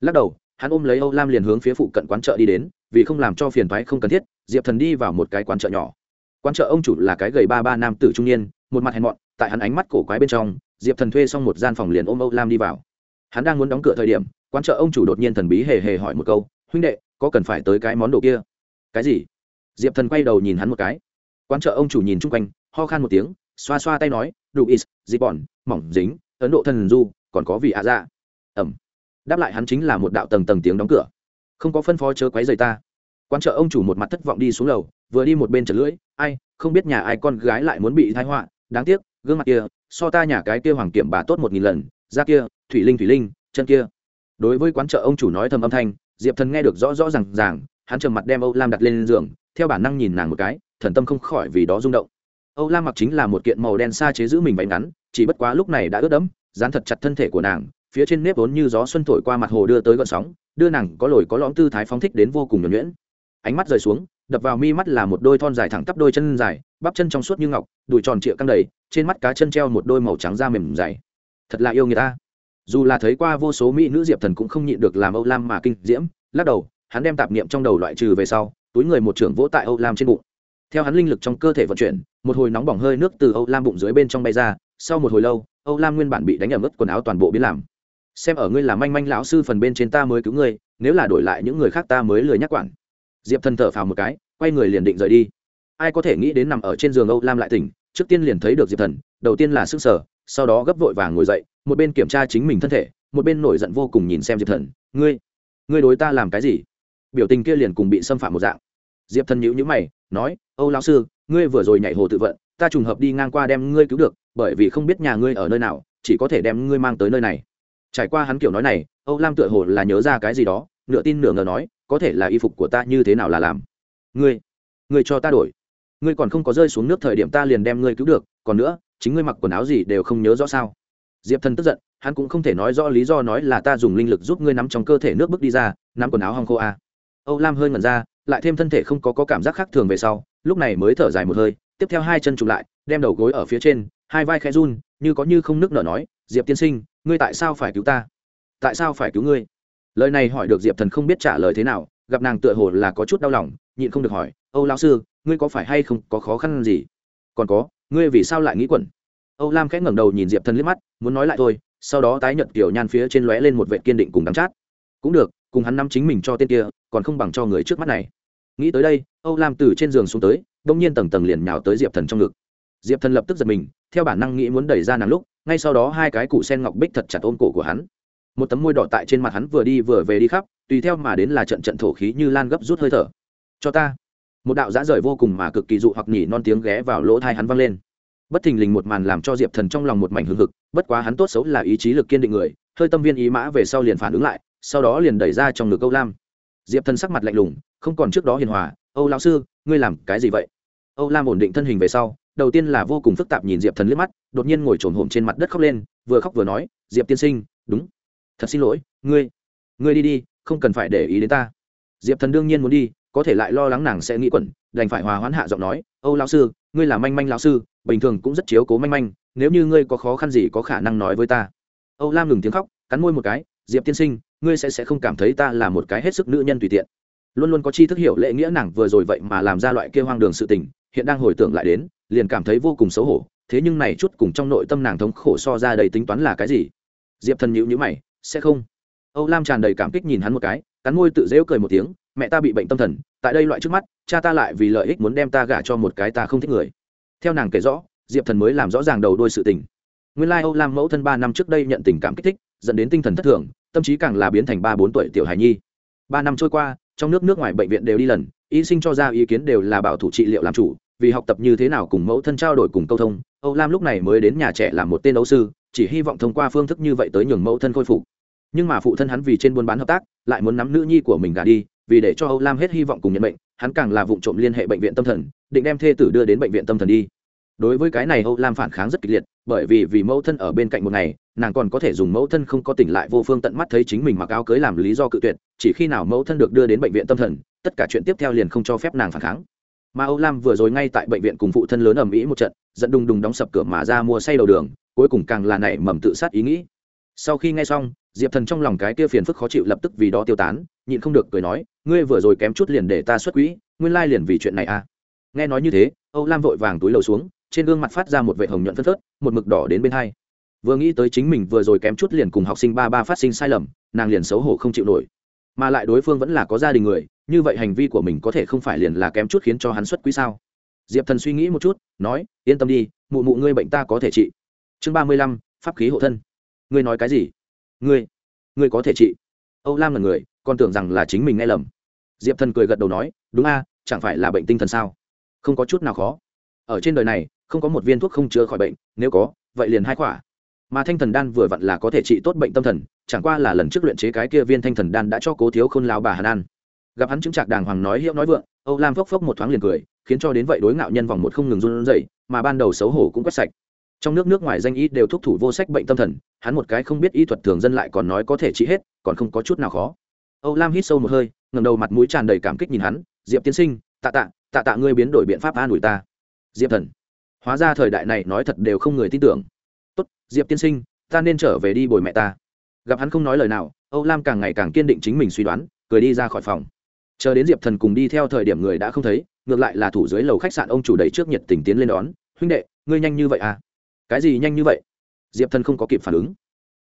Lắc đầu, hắn ôm lấy âu lam liền hướng phía phụ cận quán chợ đi đến vì không làm cho phiền thoái không cần thiết diệp thần đi vào một cái quán chợ nhỏ. Quán chợ ông chủ là cái gầy ba ba nam tử trung niên một mặt hèn mọn tại hắn ánh mắt cổ quái bên trong diệp thần thuê xong một gian phòng liền ôm âu lam đi vào. Hắn đang muốn đóng cửa thời điểm quán chợ ông chủ đột nhiên thần bí hề hề hỏi một câu huynh đệ có cần phải tới cái món đồ kia? Cái gì? Diệp thần quay đầu nhìn hắn một cái. Quán chợ ông chủ nhìn chung quanh ho khan một tiếng xoa xoa tay nói đủ is dịp bọn, mỏng dính ấn độ thần du còn có vị ạ dạ. Ẩm. Đáp lại hắn chính là một đạo tầng tầng tiếng đóng cửa không có phân phó chớ quấy rầy ta. Quan trợ ông chủ một mặt thất vọng đi xuống lầu, vừa đi một bên chật lưỡi, ai, không biết nhà ai con gái lại muốn bị thái họa, đáng tiếc, gương mặt kia, so ta nhà cái kia hoàng kiểm bà tốt một nghìn lần, da kia, thủy linh thủy linh, chân kia. Đối với quán chợ ông chủ nói thầm âm thanh, diệp thần nghe được rõ rõ r à n g ràng, hắn trầm mặt đem âu lam đặt lên giường, theo bản năng nhìn nàng một cái, thần tâm không khỏi vì đó rung động. Âu lam mặc chính là một kiện màu đen xa chế giữ mình váy ngắn, chỉ bất quá lúc này đã ướt đẫm, dán thật chặt thân thể của nàng phía trên nếp vốn như gió xuân thổi qua mặt hồ đưa tới gợn sóng, đưa nàng có lồi có lõm tư thái phóng thích đến vô cùng nhuẩn nhuyễn. Ánh mắt rời xuống, đập vào mi mắt là một đôi thon dài thẳng tắp đôi chân dài, bắp chân trong suốt như ngọc, đùi tròn trịa căng đầy, trên mắt cá chân treo một đôi màu trắng da mềm dày. Thật là yêu người ta. Dù là thấy qua vô số mỹ nữ diệp thần cũng không nhịn được làm âu lam mà kinh diễm, lắc đầu, hắn đem tạp niệm trong đầu loại trừ về sau, túi người một trưởng vỗ tại âu lam trên bụng. Theo hắn linh lực trong cơ thể vận chuyển, một hồi nóng bỏng hơi nước từ âu lam bụng dưới bên trong bay ra, sau một hồi lâu, âu lam nguyên bản bị đánh ở mức quần áo toàn bộ biến làm xem ở ngươi là manh manh lão sư phần bên trên ta mới cứu ngươi, nếu là đổi lại những người khác ta mới lười nhắc quản. Diệp thần thở phào một cái, quay người liền định rời đi. Ai có thể nghĩ đến nằm ở trên giường âu lam lại tỉnh, trước tiên liền thấy được diệp thần, đầu tiên là sức sở sau đó gấp vội vàng ngồi dậy, một bên kiểm tra chính mình thân thể, một bên nổi giận vô cùng nhìn xem diệp thần, ngươi ngươi đối ta làm cái gì? Biểu tình kia liền cùng bị xâm phạm một dạng. Diệp thần nhữ nhữ mày, nói, âu lão sư, ngươi vừa rồi nhảy hồ tự vận, ta trùng hợp đi ngang qua đem ngươi cứu được, bởi vì không biết nhà ngươi ở nơi nào, chỉ có thể đem ngươi mang tới nơi này trải qua hắn kiểu nói này âu lam tựa hồ là nhớ ra cái gì đó nửa tin nửa ngờ nói có thể là y phục của ta như thế nào là làm? Ngươi ngươi cho ta đổi. Ngươi còn không có rơi xuống nước thời điểm ta liền đem ngươi cứu được còn nữa chính ngươi mặc quần áo gì đều không nhớ rõ sao? Diệp thần tức giận hắn cũng không thể nói rõ lý do nói là ta dùng linh lực giúp ngươi nắm trong cơ thể nước bước đi ra nắm quần áo hong khô a à. âu lam hơi ngẩn ra lại thêm thân thể không có, có cảm giác khác thường về sau lúc này mới thở dài một hơi tiếp theo hai chân chụp lại đem đầu gối ở phía trên hai vai khẽ run như có như không nước nở nói diệp tiên sinh ngươi tại sao phải cứu ta? Tại sao phải cứu ngươi? Lời này hỏi được diệp thần không biết trả lời thế nào, gặp nàng tựa hồ là có chút đau lòng, nhịn không được hỏi, âu lão sư, ngươi có phải hay không có khó khăn gì? Còn có, ngươi vì sao lại nghĩ quẩn? Âu lam khẽ ngẩng đầu nhìn diệp thần liếc mắt, muốn nói lại thôi, sau đó tái nhợt kiểu nhan phía trên lóe lên một vệ kiên định cùng đắm chát. Cũng được, cùng hắn nắm chính mình cho tên kia, còn không bằng cho người trước mắt này. Nghĩ tới đây, âu lam từ trên giường xuống tới, đông nhiên tầng tầng liền nhào tới diệp thần trong ngực. Diệp thần lập tức giật mình, theo bản năng nghĩ muốn đẩy ra nàng lúc ngay sau đó hai cái cụ sen ngọc bích thật chặt ôm cổ của hắn. Một tấm môi đỏ tại trên mặt hắn vừa đi vừa về đi khắp, tùy theo mà đến là trận trận thổ khí như lan gấp rút hơi thở. Cho ta. Một đạo giã rời vô cùng mà cực kỳ dụ hoặc nhỉ non tiếng ghé vào lỗ thai hắn vang lên. Bất thình lình một màn làm cho diệp thần trong lòng một mảnh hưng hực, bất quá hắn tốt xấu là ý chí lực kiên định người, hơi tâm viên ý mã về sau liền phản ứng lại, sau đó liền đẩy ra trong ngực âu lam. Diệp thần sắc mặt lạnh lùng, không còn trước đó hiền hòa, âu lão sư, ngươi làm cái gì vậy? Âu lam ổn định thân hình về sau đầu tiên là vô cùng phức tạp nhìn diệp thần liếc mắt, đột nhiên ngồi trồn hổm trên mặt đất khóc lên, vừa khóc vừa nói, diệp tiên sinh, đúng. Thật xin lỗi, ngươi ngươi đi đi, không cần phải để ý đến ta. Diệp thần đương nhiên muốn đi, có thể lại lo lắng nàng sẽ nghĩ quẩn, đành phải hòa hoãn hạ giọng nói, âu lão sư, ngươi là manh manh lão sư, bình thường cũng rất chiếu cố manh manh, nếu như ngươi có khó khăn gì có khả năng nói với ta. Âu lam ngừng tiếng khóc, cắn môi một cái, diệp tiên sinh, ngươi sẽ sẽ không cảm thấy ta là một cái hết sức nữ nhân tùy tiện. Luôn luôn có chi thức hiểu lễ nghĩa nàng vừa rồi vậy mà làm ra loại kia hoang đường sự tình, hiện đang hồi tưởng lại đến liền cảm thấy vô cùng xấu hổ, thế nhưng này chút cùng trong nội tâm nàng thống khổ so ra đầy tính toán là cái gì? Diệp thần nhữ nhữ mày, sẽ không. Âu lam tràn đầy cảm kích nhìn hắn một cái, cắn môi tự dễu cười một tiếng, mẹ ta bị bệnh tâm thần, tại đây loại trước mắt, cha ta lại vì lợi ích muốn đem ta gả cho một cái ta không thích người. Theo nàng kể rõ, diệp thần mới làm rõ ràng đầu đôi sự tình. Nguyên lai âu lam mẫu thân ba năm trước đây nhận tình cảm kích thích, dẫn đến tinh thần thất thường, tâm trí càng là biến thành ba bốn tuổi tiểu hài nhi. Ba năm trôi qua, trong nước nước ngoài bệnh viện đều đi lần, y sinh cho ra ý kiến đều là bảo thủ trị liệu làm chủ vì học tập như thế nào cùng mẫu thân trao đổi cùng câu thông, âu lam lúc này mới đến nhà trẻ làm một tên đấu sư, chỉ hy vọng thông qua phương thức như vậy tới nhường mẫu thân khôi phục. Nhưng mà phụ thân hắn vì trên buôn bán hợp tác, lại muốn nắm nữ nhi của mình gả đi, vì để cho âu lam hết hy vọng cùng nhận bệnh hắn càng là vụ trộm liên hệ bệnh viện tâm thần, định đem thê tử đưa đến bệnh viện tâm thần đi. Đối với cái này âu lam phản kháng rất kịch liệt, bởi vì vì mẫu thân ở bên cạnh một ngày, nàng còn có thể dùng mẫu thân không có tỉnh lại vô phương tận mắt thấy chính mình mặc áo cưới làm lý do cự tuyệt, chỉ khi nào mẫu thân được đưa đến bệnh viện tâm thần, tất cả chuyện tiếp theo liền không cho phép nàng phản kháng mà âu lam vừa rồi ngay tại bệnh viện cùng phụ thân lớn ầm ĩ một trận dẫn đùng đùng đóng sập cửa mà ra mua say đầu đường, cuối cùng càng là nảy mầm tự sát ý nghĩ. Sau khi nghe xong, diệp thần trong lòng cái kia phiền phức khó chịu lập tức vì đó tiêu tán, nhịn không được cười nói, ngươi vừa rồi kém chút liền để ta xuất quỹ, nguyên lai liền vì chuyện này à? Nghe nói như thế, âu lam vội vàng túi lầu xuống, trên gương mặt phát ra một vệ hồng nhuận phân phớt, một mực đỏ đến bên hai. Vừa nghĩ tới chính mình vừa rồi kém chút liền cùng học sinh ba ba phát sinh sai lầm, nàng liền xấu hổ không chịu nổi. Mà lại đối phương vẫn là có gia đình người như vậy hành vi của mình có thể không phải liền là kém chút khiến cho hắn xuất quý sao? Diệp thần suy nghĩ một chút, nói, yên tâm đi, mụ mụ ngươi bệnh ta có thể trị. Chương ba mươi lăm, pháp khí hộ thân. Ngươi nói cái gì? Ngươi ngươi có thể trị. Âu lam là người còn tưởng rằng là chính mình nghe lầm. Diệp thần cười gật đầu nói, đúng a, chẳng phải là bệnh tinh thần sao? Không có chút nào khó. Ở trên đời này, không có một viên thuốc không chữa khỏi bệnh, nếu có, vậy liền hai quả. Mà thanh thần đan vừa vặn là có thể trị tốt bệnh tâm thần, chẳng qua là lần trước luyện chế cái kia viên thanh thần đan đã cho cố thiếu khôn lao bà hàn an gặp hắn chứng trạc đàng hoàng nói hiệu nói vượng, âu lam phốc phốc một thoáng liền cười, khiến cho đến vậy đối ngạo nhân vòng một không ngừng run rẩy, mà ban đầu xấu hổ cũng quét sạch. Trong nước nước ngoài danh y đều thúc thủ vô sách bệnh tâm thần, hắn một cái không biết y thuật thường dân lại còn nói có thể trị hết, còn không có chút nào khó. Âu lam hít sâu một hơi ngầm đầu mặt mũi tràn đầy cảm kích nhìn hắn, diệp tiên sinh, tạ tạ tạ tạ ngươi biến đổi biện pháp an ủi ta. Diệp thần. Hóa ra thời đại này nói thật đều không người tin tưởng. Tốt, diệp tiên sinh, ta nên trở về đi bồi mẹ ta. Gặp hắn không nói lời nào, âu lam càng ngày càng kiên định chính mình suy đoán, cười đi ra khỏi phòng chờ đến diệp thần cùng đi theo thời điểm người đã không thấy, ngược lại là thủ dưới lầu khách sạn ông chủ đầy trước nhiệt tình tiến lên đón, huynh đệ, ngươi nhanh như vậy à? Cái gì nhanh như vậy? Diệp thần không có kịp phản ứng.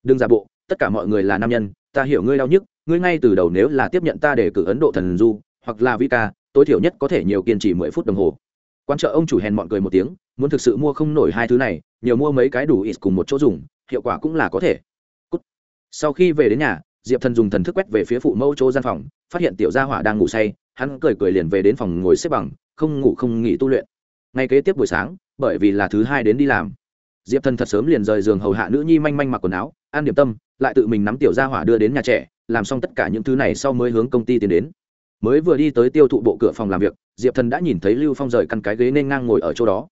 Đừng giả bộ, tất cả mọi người là nam nhân, ta hiểu ngươi đau nhức, ngươi ngay từ đầu nếu là tiếp nhận ta để cử ấn độ thần du hoặc là vi ca, tối thiểu nhất có thể nhiều kiên trì mười phút đồng hồ. Quan trợ ông chủ hèn mọn cười một tiếng, muốn thực sự mua không nổi hai thứ này, nhiều mua mấy cái đủ ít cùng một chỗ dùng, hiệu quả cũng là có thể. Cút. sau khi về đến nhà diệp thần dùng thần thức quét về phía phụ mẫu chỗ gian phòng, phát hiện tiểu gia hỏa đang ngủ say, hắn cười cười liền về đến phòng ngồi xếp bằng, không ngủ không nghỉ tu luyện. Ngay kế tiếp buổi sáng, bởi vì là thứ hai đến đi làm, diệp thần thật sớm liền rời giường hầu hạ nữ nhi manh manh mặc quần áo ăn điểm tâm, lại tự mình nắm tiểu gia hỏa đưa đến nhà trẻ, làm xong tất cả những thứ này sau mới hướng công ty tiến đến. Mới vừa đi tới tiêu thụ bộ cửa phòng làm việc, diệp thần đã nhìn thấy lưu phong rời căn cái ghế nên ngang ngồi ở chỗ đó.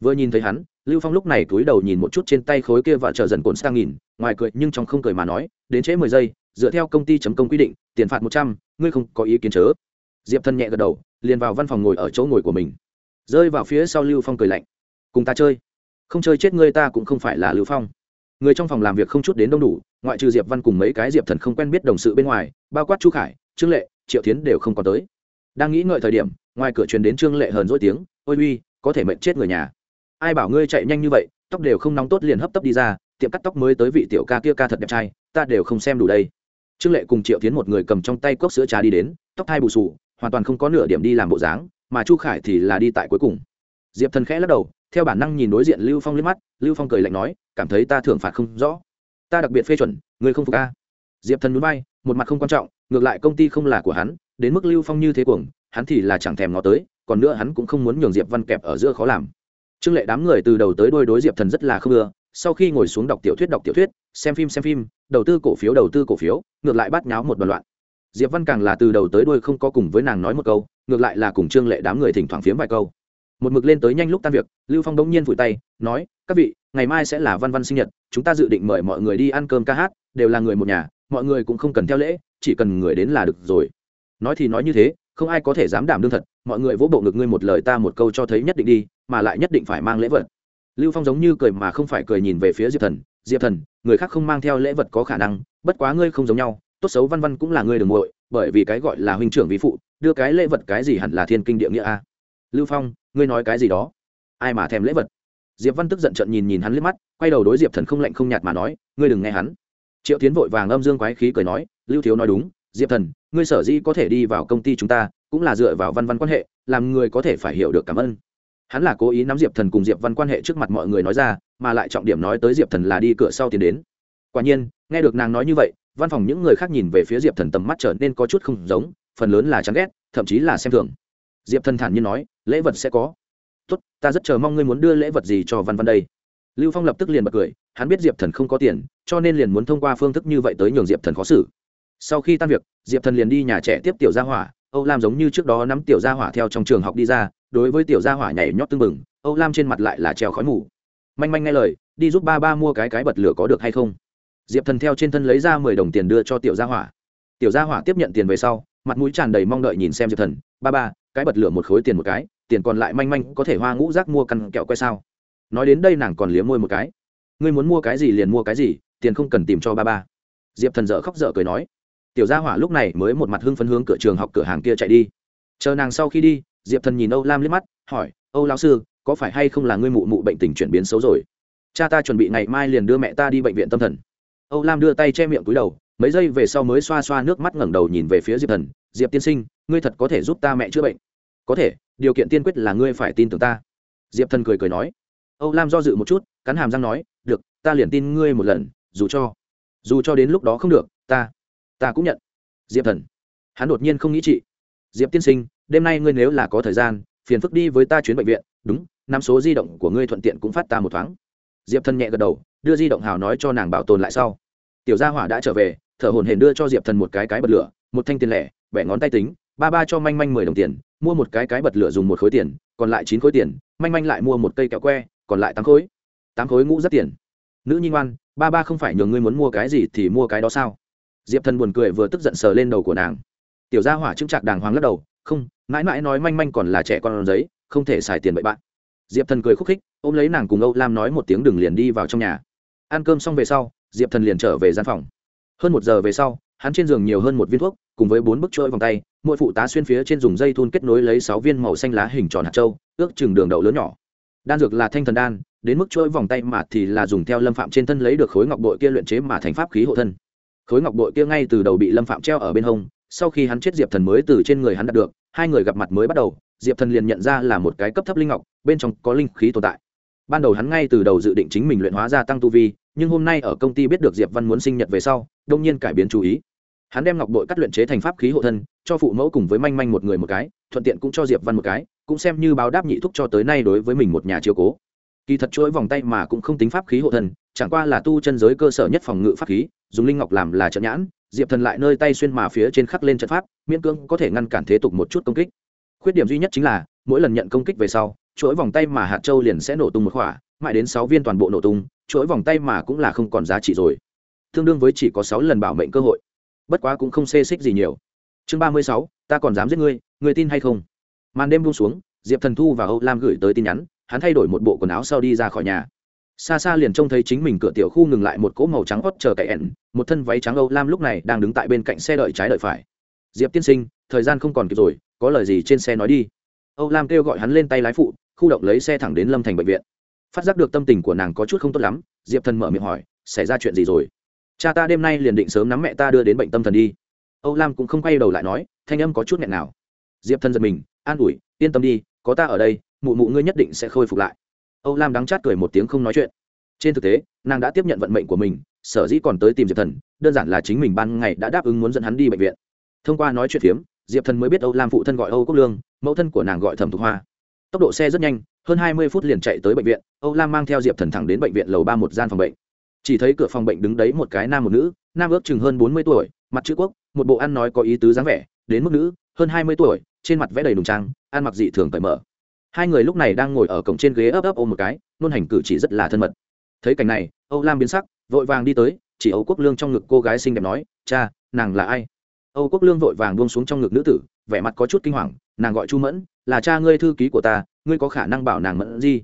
Vừa nhìn thấy hắn, lưu phong lúc này cúi đầu nhìn một chút trên tay khối kia và chờ dần cồn sang nghìn ngoài cười nhưng trong không cười mà nói, đến trễ mười giây dựa theo công ty chấm công quy định, tiền phạt một trăm, ngươi không có ý kiến chớ. Diệp thần nhẹ gật đầu, liền vào văn phòng ngồi ở chỗ ngồi của mình. Rơi vào phía sau lưu phong cười lạnh. Cùng ta chơi. Không chơi chết ngươi ta cũng không phải là lưu phong. Người trong phòng làm việc không chút đến đông đủ, ngoại trừ diệp văn cùng mấy cái diệp thần không quen biết đồng sự bên ngoài, bao quát chu khải, trương lệ, triệu tiến đều không có tới. Đang nghĩ ngợi thời điểm, ngoài cửa truyền đến trương lệ hờn dỗi tiếng, ôi uy, có thể mệnh chết người nhà. Ai bảo ngươi chạy nhanh như vậy, tóc đều không nóng tốt liền hấp tấp đi ra, tiệm cắt tóc mới tới vị tiểu ca kia ca thật đẹp trai, ta đều không xem đủ đây trương lệ cùng triệu tiến một người cầm trong tay cốc sữa trà đi đến, tóc thai bù sù hoàn toàn không có nửa điểm đi làm bộ dáng, mà chu khải thì là đi tại cuối cùng. Diệp thần khẽ lắc đầu, theo bản năng nhìn đối diện lưu phong liếc mắt, lưu phong cười lạnh nói, cảm thấy ta thưởng phạt không rõ. Ta đặc biệt phê chuẩn người không phục ca diệp thần núi bay một mặt không quan trọng, ngược lại công ty không là của hắn, đến mức lưu phong như thế cuồng, hắn thì là chẳng thèm ngó tới, còn nữa hắn cũng không muốn nhường diệp văn kẹp ở giữa khó làm. Trương lệ đám người từ đầu tới đôi đối diệp thần rất là không ưa, sau khi ngồi xuống đọc tiểu thuyết đọc tiểu thuyết xem phim xem phim, đầu tư cổ phiếu đầu tư cổ phiếu, ngược lại bắt nháo một đoạn loạn. Diệp văn càng là từ đầu tới đuôi không có cùng với nàng nói một câu, ngược lại là cùng trương lệ đám người thỉnh thoảng phiếm vài câu. Một mực lên tới nhanh lúc tan việc, lưu phong đống nhiên vùi tay, nói, các vị, ngày mai sẽ là văn văn sinh nhật, chúng ta dự định mời mọi người đi ăn cơm ca hát, đều là người một nhà, mọi người cũng không cần theo lễ, chỉ cần người đến là được rồi. Nói thì nói như thế, không ai có thể dám đảm đương thật, mọi người vỗ bộ ngực ngươi một lời ta một câu cho thấy nhất định đi, mà lại nhất định phải mang lễ vật lưu phong giống như cười mà không phải cười nhìn về phía diệp thần. Diệp thần, người khác không mang theo lễ vật có khả năng, bất quá ngươi không giống nhau. Tốt xấu văn văn cũng là ngươi đường muội, bởi vì cái gọi là huynh trưởng vi phụ, đưa cái lễ vật cái gì hẳn là thiên kinh địa nghĩa a? Lưu phong, ngươi nói cái gì đó? Ai mà thèm lễ vật? Diệp văn tức giận trận nhìn nhìn hắn liếc mắt, quay đầu đối diệp thần không lạnh không nhạt mà nói, ngươi đừng nghe hắn. Triệu tiến vội vàng âm dương quái khí cười nói, lưu thiếu nói đúng, diệp thần, ngươi sở dĩ có thể đi vào công ty chúng ta, cũng là dựa vào văn văn quan hệ, làm người có thể phải hiểu được cảm ơn hắn là cố ý nắm diệp thần cùng diệp văn quan hệ trước mặt mọi người nói ra, mà lại trọng điểm nói tới diệp thần là đi cửa sau tiến đến. Quả nhiên, nghe được nàng nói như vậy, văn phòng những người khác nhìn về phía diệp thần tầm mắt trở nên có chút không giống, phần lớn là chán ghét, thậm chí là xem thường. Diệp thần thản nhiên nói, lễ vật sẽ có. Tốt, ta rất chờ mong ngươi muốn đưa lễ vật gì cho văn văn đây. Lưu phong lập tức liền bật cười, hắn biết diệp thần không có tiền, cho nên liền muốn thông qua phương thức như vậy tới nhường diệp thần khó xử. Sau khi tan việc, diệp thần liền đi nhà trẻ tiếp tiểu gia hỏa, âu lam giống như trước đó nắm tiểu gia hỏa theo trong trường học đi ra đối với tiểu gia hỏa nhảy nhót tưng bừng, âu lam trên mặt lại là treo khói mù. Manh manh nghe lời, đi giúp ba ba mua cái cái bật lửa có được hay không? Diệp thần theo trên thân lấy ra mười đồng tiền đưa cho tiểu gia hỏa. Tiểu gia hỏa tiếp nhận tiền về sau, mặt mũi tràn đầy mong đợi nhìn xem diệp thần. Ba ba, cái bật lửa một khối tiền một cái, tiền còn lại manh manh có thể hoa ngũ rác mua căn kẹo quay sao? Nói đến đây nàng còn liếm môi một cái. Ngươi muốn mua cái gì liền mua cái gì, tiền không cần tìm cho ba ba. Diệp thần dở khóc dở cười nói. Tiểu gia hỏa lúc này mới một mặt hưng phấn hướng cửa trường học cửa hàng kia chạy đi. Chờ nàng sau khi đi diệp thần nhìn âu lam liếc mắt, hỏi, âu lão sư, có phải hay không là ngươi mụ mụ bệnh tình chuyển biến xấu rồi? Cha ta chuẩn bị ngày mai liền đưa mẹ ta đi bệnh viện tâm thần. Âu lam đưa tay che miệng túi đầu, mấy giây về sau mới xoa xoa nước mắt ngẩng đầu nhìn về phía diệp thần, diệp tiên sinh, ngươi thật có thể giúp ta mẹ chữa bệnh? Có thể, điều kiện tiên quyết là ngươi phải tin tưởng ta. Diệp thần cười cười nói. Âu lam do dự một chút, cắn hàm răng nói, được, ta liền tin ngươi một lần, dù cho dù cho đến lúc đó không được, ta ta cũng nhận. Diệp thần, hắn đột nhiên không nghĩ chị diệp tiên sinh đêm nay ngươi nếu là có thời gian, phiền phức đi với ta chuyến bệnh viện, đúng, năm số di động của ngươi thuận tiện cũng phát ta một thoáng. Diệp thần nhẹ gật đầu, đưa di động hào nói cho nàng bảo tồn lại sau. Tiểu gia hỏa đã trở về, thở hồn hển đưa cho diệp thần một cái cái bật lửa, một thanh tiền lẻ bẻ ngón tay tính, ba ba cho manh manh mười đồng tiền, mua một cái cái bật lửa dùng một khối tiền, còn lại chín khối tiền, manh manh lại mua một cây kẹo que, còn lại tám khối. Tám khối ngũ rất tiền. Nữ nhi ngoan, ba ba không phải nhường ngươi muốn mua cái gì thì mua cái đó sao? Diệp thần buồn cười vừa tức giận sờ lên đầu của nàng. Tiểu gia hỏa chững chạc đàng hoàng lắc đầu không, mãi mãi nói manh manh còn là trẻ con giấy, không thể xài tiền bậy bạn. Diệp thần cười khúc khích, ôm lấy nàng cùng âu lam nói một tiếng đừng liền đi vào trong nhà. Ăn cơm xong về sau, diệp thần liền trở về gian phòng. Hơn một giờ về sau, hắn trên giường nhiều hơn một viên thuốc, cùng với bốn bức trôi vòng tay, mỗi phụ tá xuyên phía trên dùng dây thun kết nối lấy sáu viên màu xanh lá hình tròn hạt trâu ước chừng đường đậu lớn nhỏ. Đan dược là thanh thần đan, đến mức trôi vòng tay mà thì là dùng theo lâm phạm trên thân lấy được khối ngọc bội kia luyện chế mà thành pháp khí hộ thân. Khối ngọc bội kia ngay từ đầu bị lâm phạm treo ở bên hông sau khi hắn chết diệp thần mới từ trên người hắn đạt được, hai người gặp mặt mới bắt đầu, diệp thần liền nhận ra là một cái cấp thấp linh ngọc, bên trong có linh khí tồn tại. Ban đầu hắn ngay từ đầu dự định chính mình luyện hóa gia tăng tu vi, nhưng hôm nay ở công ty biết được diệp văn muốn sinh nhật về sau, đông nhiên cải biến chú ý. Hắn đem ngọc bội cắt luyện chế thành pháp khí hộ thân, cho phụ mẫu cùng với manh manh một người một cái, thuận tiện cũng cho diệp văn một cái, cũng xem như báo đáp nhị thúc cho tới nay đối với mình một nhà chiều cố. Kỳ thật chuỗi vòng tay mà cũng không tính pháp khí hộ thân, chẳng qua là tu chân giới cơ sở nhất phòng ngự pháp khí, dùng linh ngọc làm là trận nhãn diệp thần lại nơi tay xuyên mà phía trên khắc lên trận pháp, miễn cưỡng có thể ngăn cản thế tục một chút công kích. Khuyết điểm duy nhất chính là, mỗi lần nhận công kích về sau, chuỗi vòng tay mà hạt châu liền sẽ nổ tung một khỏa, mãi đến sáu viên toàn bộ nổ tung, chuỗi vòng tay mà cũng là không còn giá trị rồi. Tương đương với chỉ có sáu lần bảo mệnh cơ hội. Bất quá cũng không xê xích gì nhiều. Chương ba mươi sáu, ta còn dám giết ngươi người tin hay không? Màn đêm buông xuống, diệp thần thu và âu lam gửi tới tin nhắn, hắn thay đổi một bộ quần áo sau đi ra khỏi nhà xa xa liền trông thấy chính mình cửa tiểu khu ngừng lại một cỗ màu trắng hót chờ cậy ẻn, một thân váy trắng âu lam lúc này đang đứng tại bên cạnh xe đợi trái đợi phải. Diệp tiên sinh, thời gian không còn kịp rồi, có lời gì trên xe nói đi. Âu lam kêu gọi hắn lên tay lái phụ, khu động lấy xe thẳng đến lâm thành bệnh viện. Phát giác được tâm tình của nàng có chút không tốt lắm, diệp thần mở miệng hỏi, xảy ra chuyện gì rồi? Cha ta đêm nay liền định sớm nắm mẹ ta đưa đến bệnh tâm thần đi. Âu lam cũng không quay đầu lại nói, thanh âm có chút nghẹn nào diệp thần giật mình, an ủi, yên tâm đi, có ta ở đây, mụ mụ ngươi nhất định sẽ khôi phục lại âu lam đắng chát cười một tiếng không nói chuyện. Trên thực tế, nàng đã tiếp nhận vận mệnh của mình, sở dĩ còn tới tìm diệp thần, đơn giản là chính mình ban ngày đã đáp ứng muốn dẫn hắn đi bệnh viện. Thông qua nói chuyện phiếm, diệp thần mới biết âu lam phụ thân gọi âu quốc lương, mẫu thân của nàng gọi thẩm thục hoa. Tốc độ xe rất nhanh, hơn hai mươi phút liền chạy tới bệnh viện, âu lam mang theo diệp thần thẳng đến bệnh viện lầu ba một gian phòng bệnh. Chỉ thấy cửa phòng bệnh đứng đấy một cái nam một nữ, nam ước chừng hơn bốn mươi tuổi, mặt chữ quốc, một bộ ăn nói có ý tứ dáng vẻ, đến mức nữ, hơn hai mươi tuổi, trên mặt vẽ đầy đùng trang, ăn mặc dị thường cởi mở hai người lúc này đang ngồi ở cổng trên ghế ấp ấp ôm một cái, nôn hành cử chỉ rất là thân mật. Thấy cảnh này, âu lam biến sắc, vội vàng đi tới, chỉ âu quốc lương trong ngực cô gái xinh đẹp nói, cha, nàng là ai? Âu quốc lương vội vàng buông xuống trong ngực nữ tử, vẻ mặt có chút kinh hoàng, nàng gọi chu mẫn, là cha ngươi thư ký của ta, ngươi có khả năng bảo nàng mẫn gì?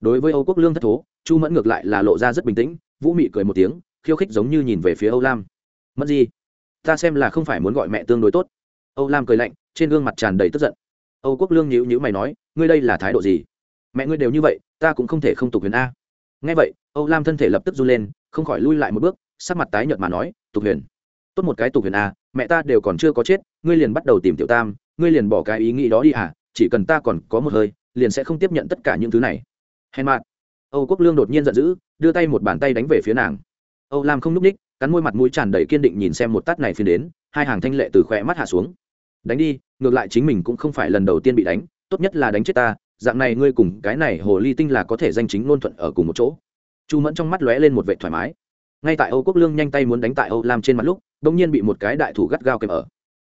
Đối với âu quốc lương thất thố, chu mẫn ngược lại là lộ ra rất bình tĩnh, vũ mị cười một tiếng, khiêu khích giống như nhìn về phía âu lam. Mẫn gì? Ta xem là không phải muốn gọi mẹ tương đối tốt. Âu lam cười lạnh, trên gương mặt tràn đầy tức giận âu quốc lương nhíu nhíu mày nói, ngươi đây là thái độ gì? Mẹ ngươi đều như vậy, ta cũng không thể không tục huyền a. Nghe vậy, âu lam thân thể lập tức run lên, không khỏi lui lại một bước, sắc mặt tái nhợt mà nói, tục huyền, tốt một cái tục huyền a, mẹ ta đều còn chưa có chết, ngươi liền bắt đầu tìm tiểu tam, ngươi liền bỏ cái ý nghĩ đó đi à chỉ cần ta còn có một hơi, liền sẽ không tiếp nhận tất cả những thứ này. Hèn mạn âu quốc lương đột nhiên giận dữ, đưa tay một bàn tay đánh về phía nàng. Âu lam không n ú c ních, cắn môi mặt mũi tràn đầy kiên định nhìn xem một tát này phiên đến, hai hàng thanh lệ từ khỏe mắt hạ xuống đánh đi, ngược lại chính mình cũng không phải lần đầu tiên bị đánh, tốt nhất là đánh chết ta, dạng này ngươi cùng cái này hồ ly tinh là có thể danh chính ngôn thuận ở cùng một chỗ. Chu mẫn trong mắt lóe lên một vệ thoải mái. Ngay tại âu quốc lương nhanh tay muốn đánh tại âu lam trên mặt lúc đ ỗ n g nhiên bị một cái đại thủ gắt gao kèm ở.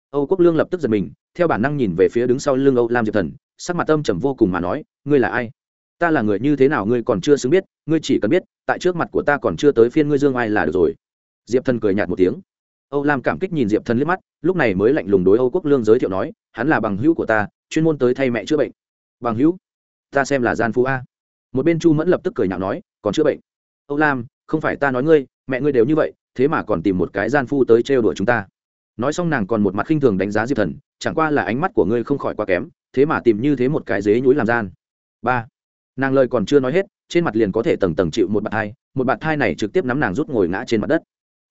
Âu quốc lương lập tức giật mình, theo bản năng nhìn về phía đứng sau lưng âu lam diệp thần, sắc mặt âm trầm vô cùng mà nói, ngươi là ai? Ta là người như thế nào ngươi còn chưa xứng biết, ngươi chỉ cần biết, tại trước mặt của ta còn chưa tới phiên ngươi dương ai là được rồi. Diệp thần cười nhạt một tiếng âu lam cảm kích nhìn diệp thần liếc mắt, lúc này mới lạnh lùng đối âu quốc lương giới thiệu nói, hắn là bằng hữu của ta, chuyên môn tới thay mẹ chữa bệnh. Bằng hữu? Ta xem là gian phú a. Một bên chu mẫn lập tức cười nhạo nói, còn chữa bệnh? Âu lam, không phải ta nói ngươi, mẹ ngươi đều như vậy, thế mà còn tìm một cái gian phu tới trêu đùa chúng ta. Nói xong nàng còn một mặt khinh thường đánh giá diệp thần, chẳng qua là ánh mắt của ngươi không khỏi quá kém, thế mà tìm như thế một cái dế nhúi làm gian. Ba. Nàng lời còn chưa nói hết, trên mặt liền có thể tầng tầng chịu một bạt thai, một bạt thai này trực tiếp nắm nàng rút ngồi ngã trên mặt đất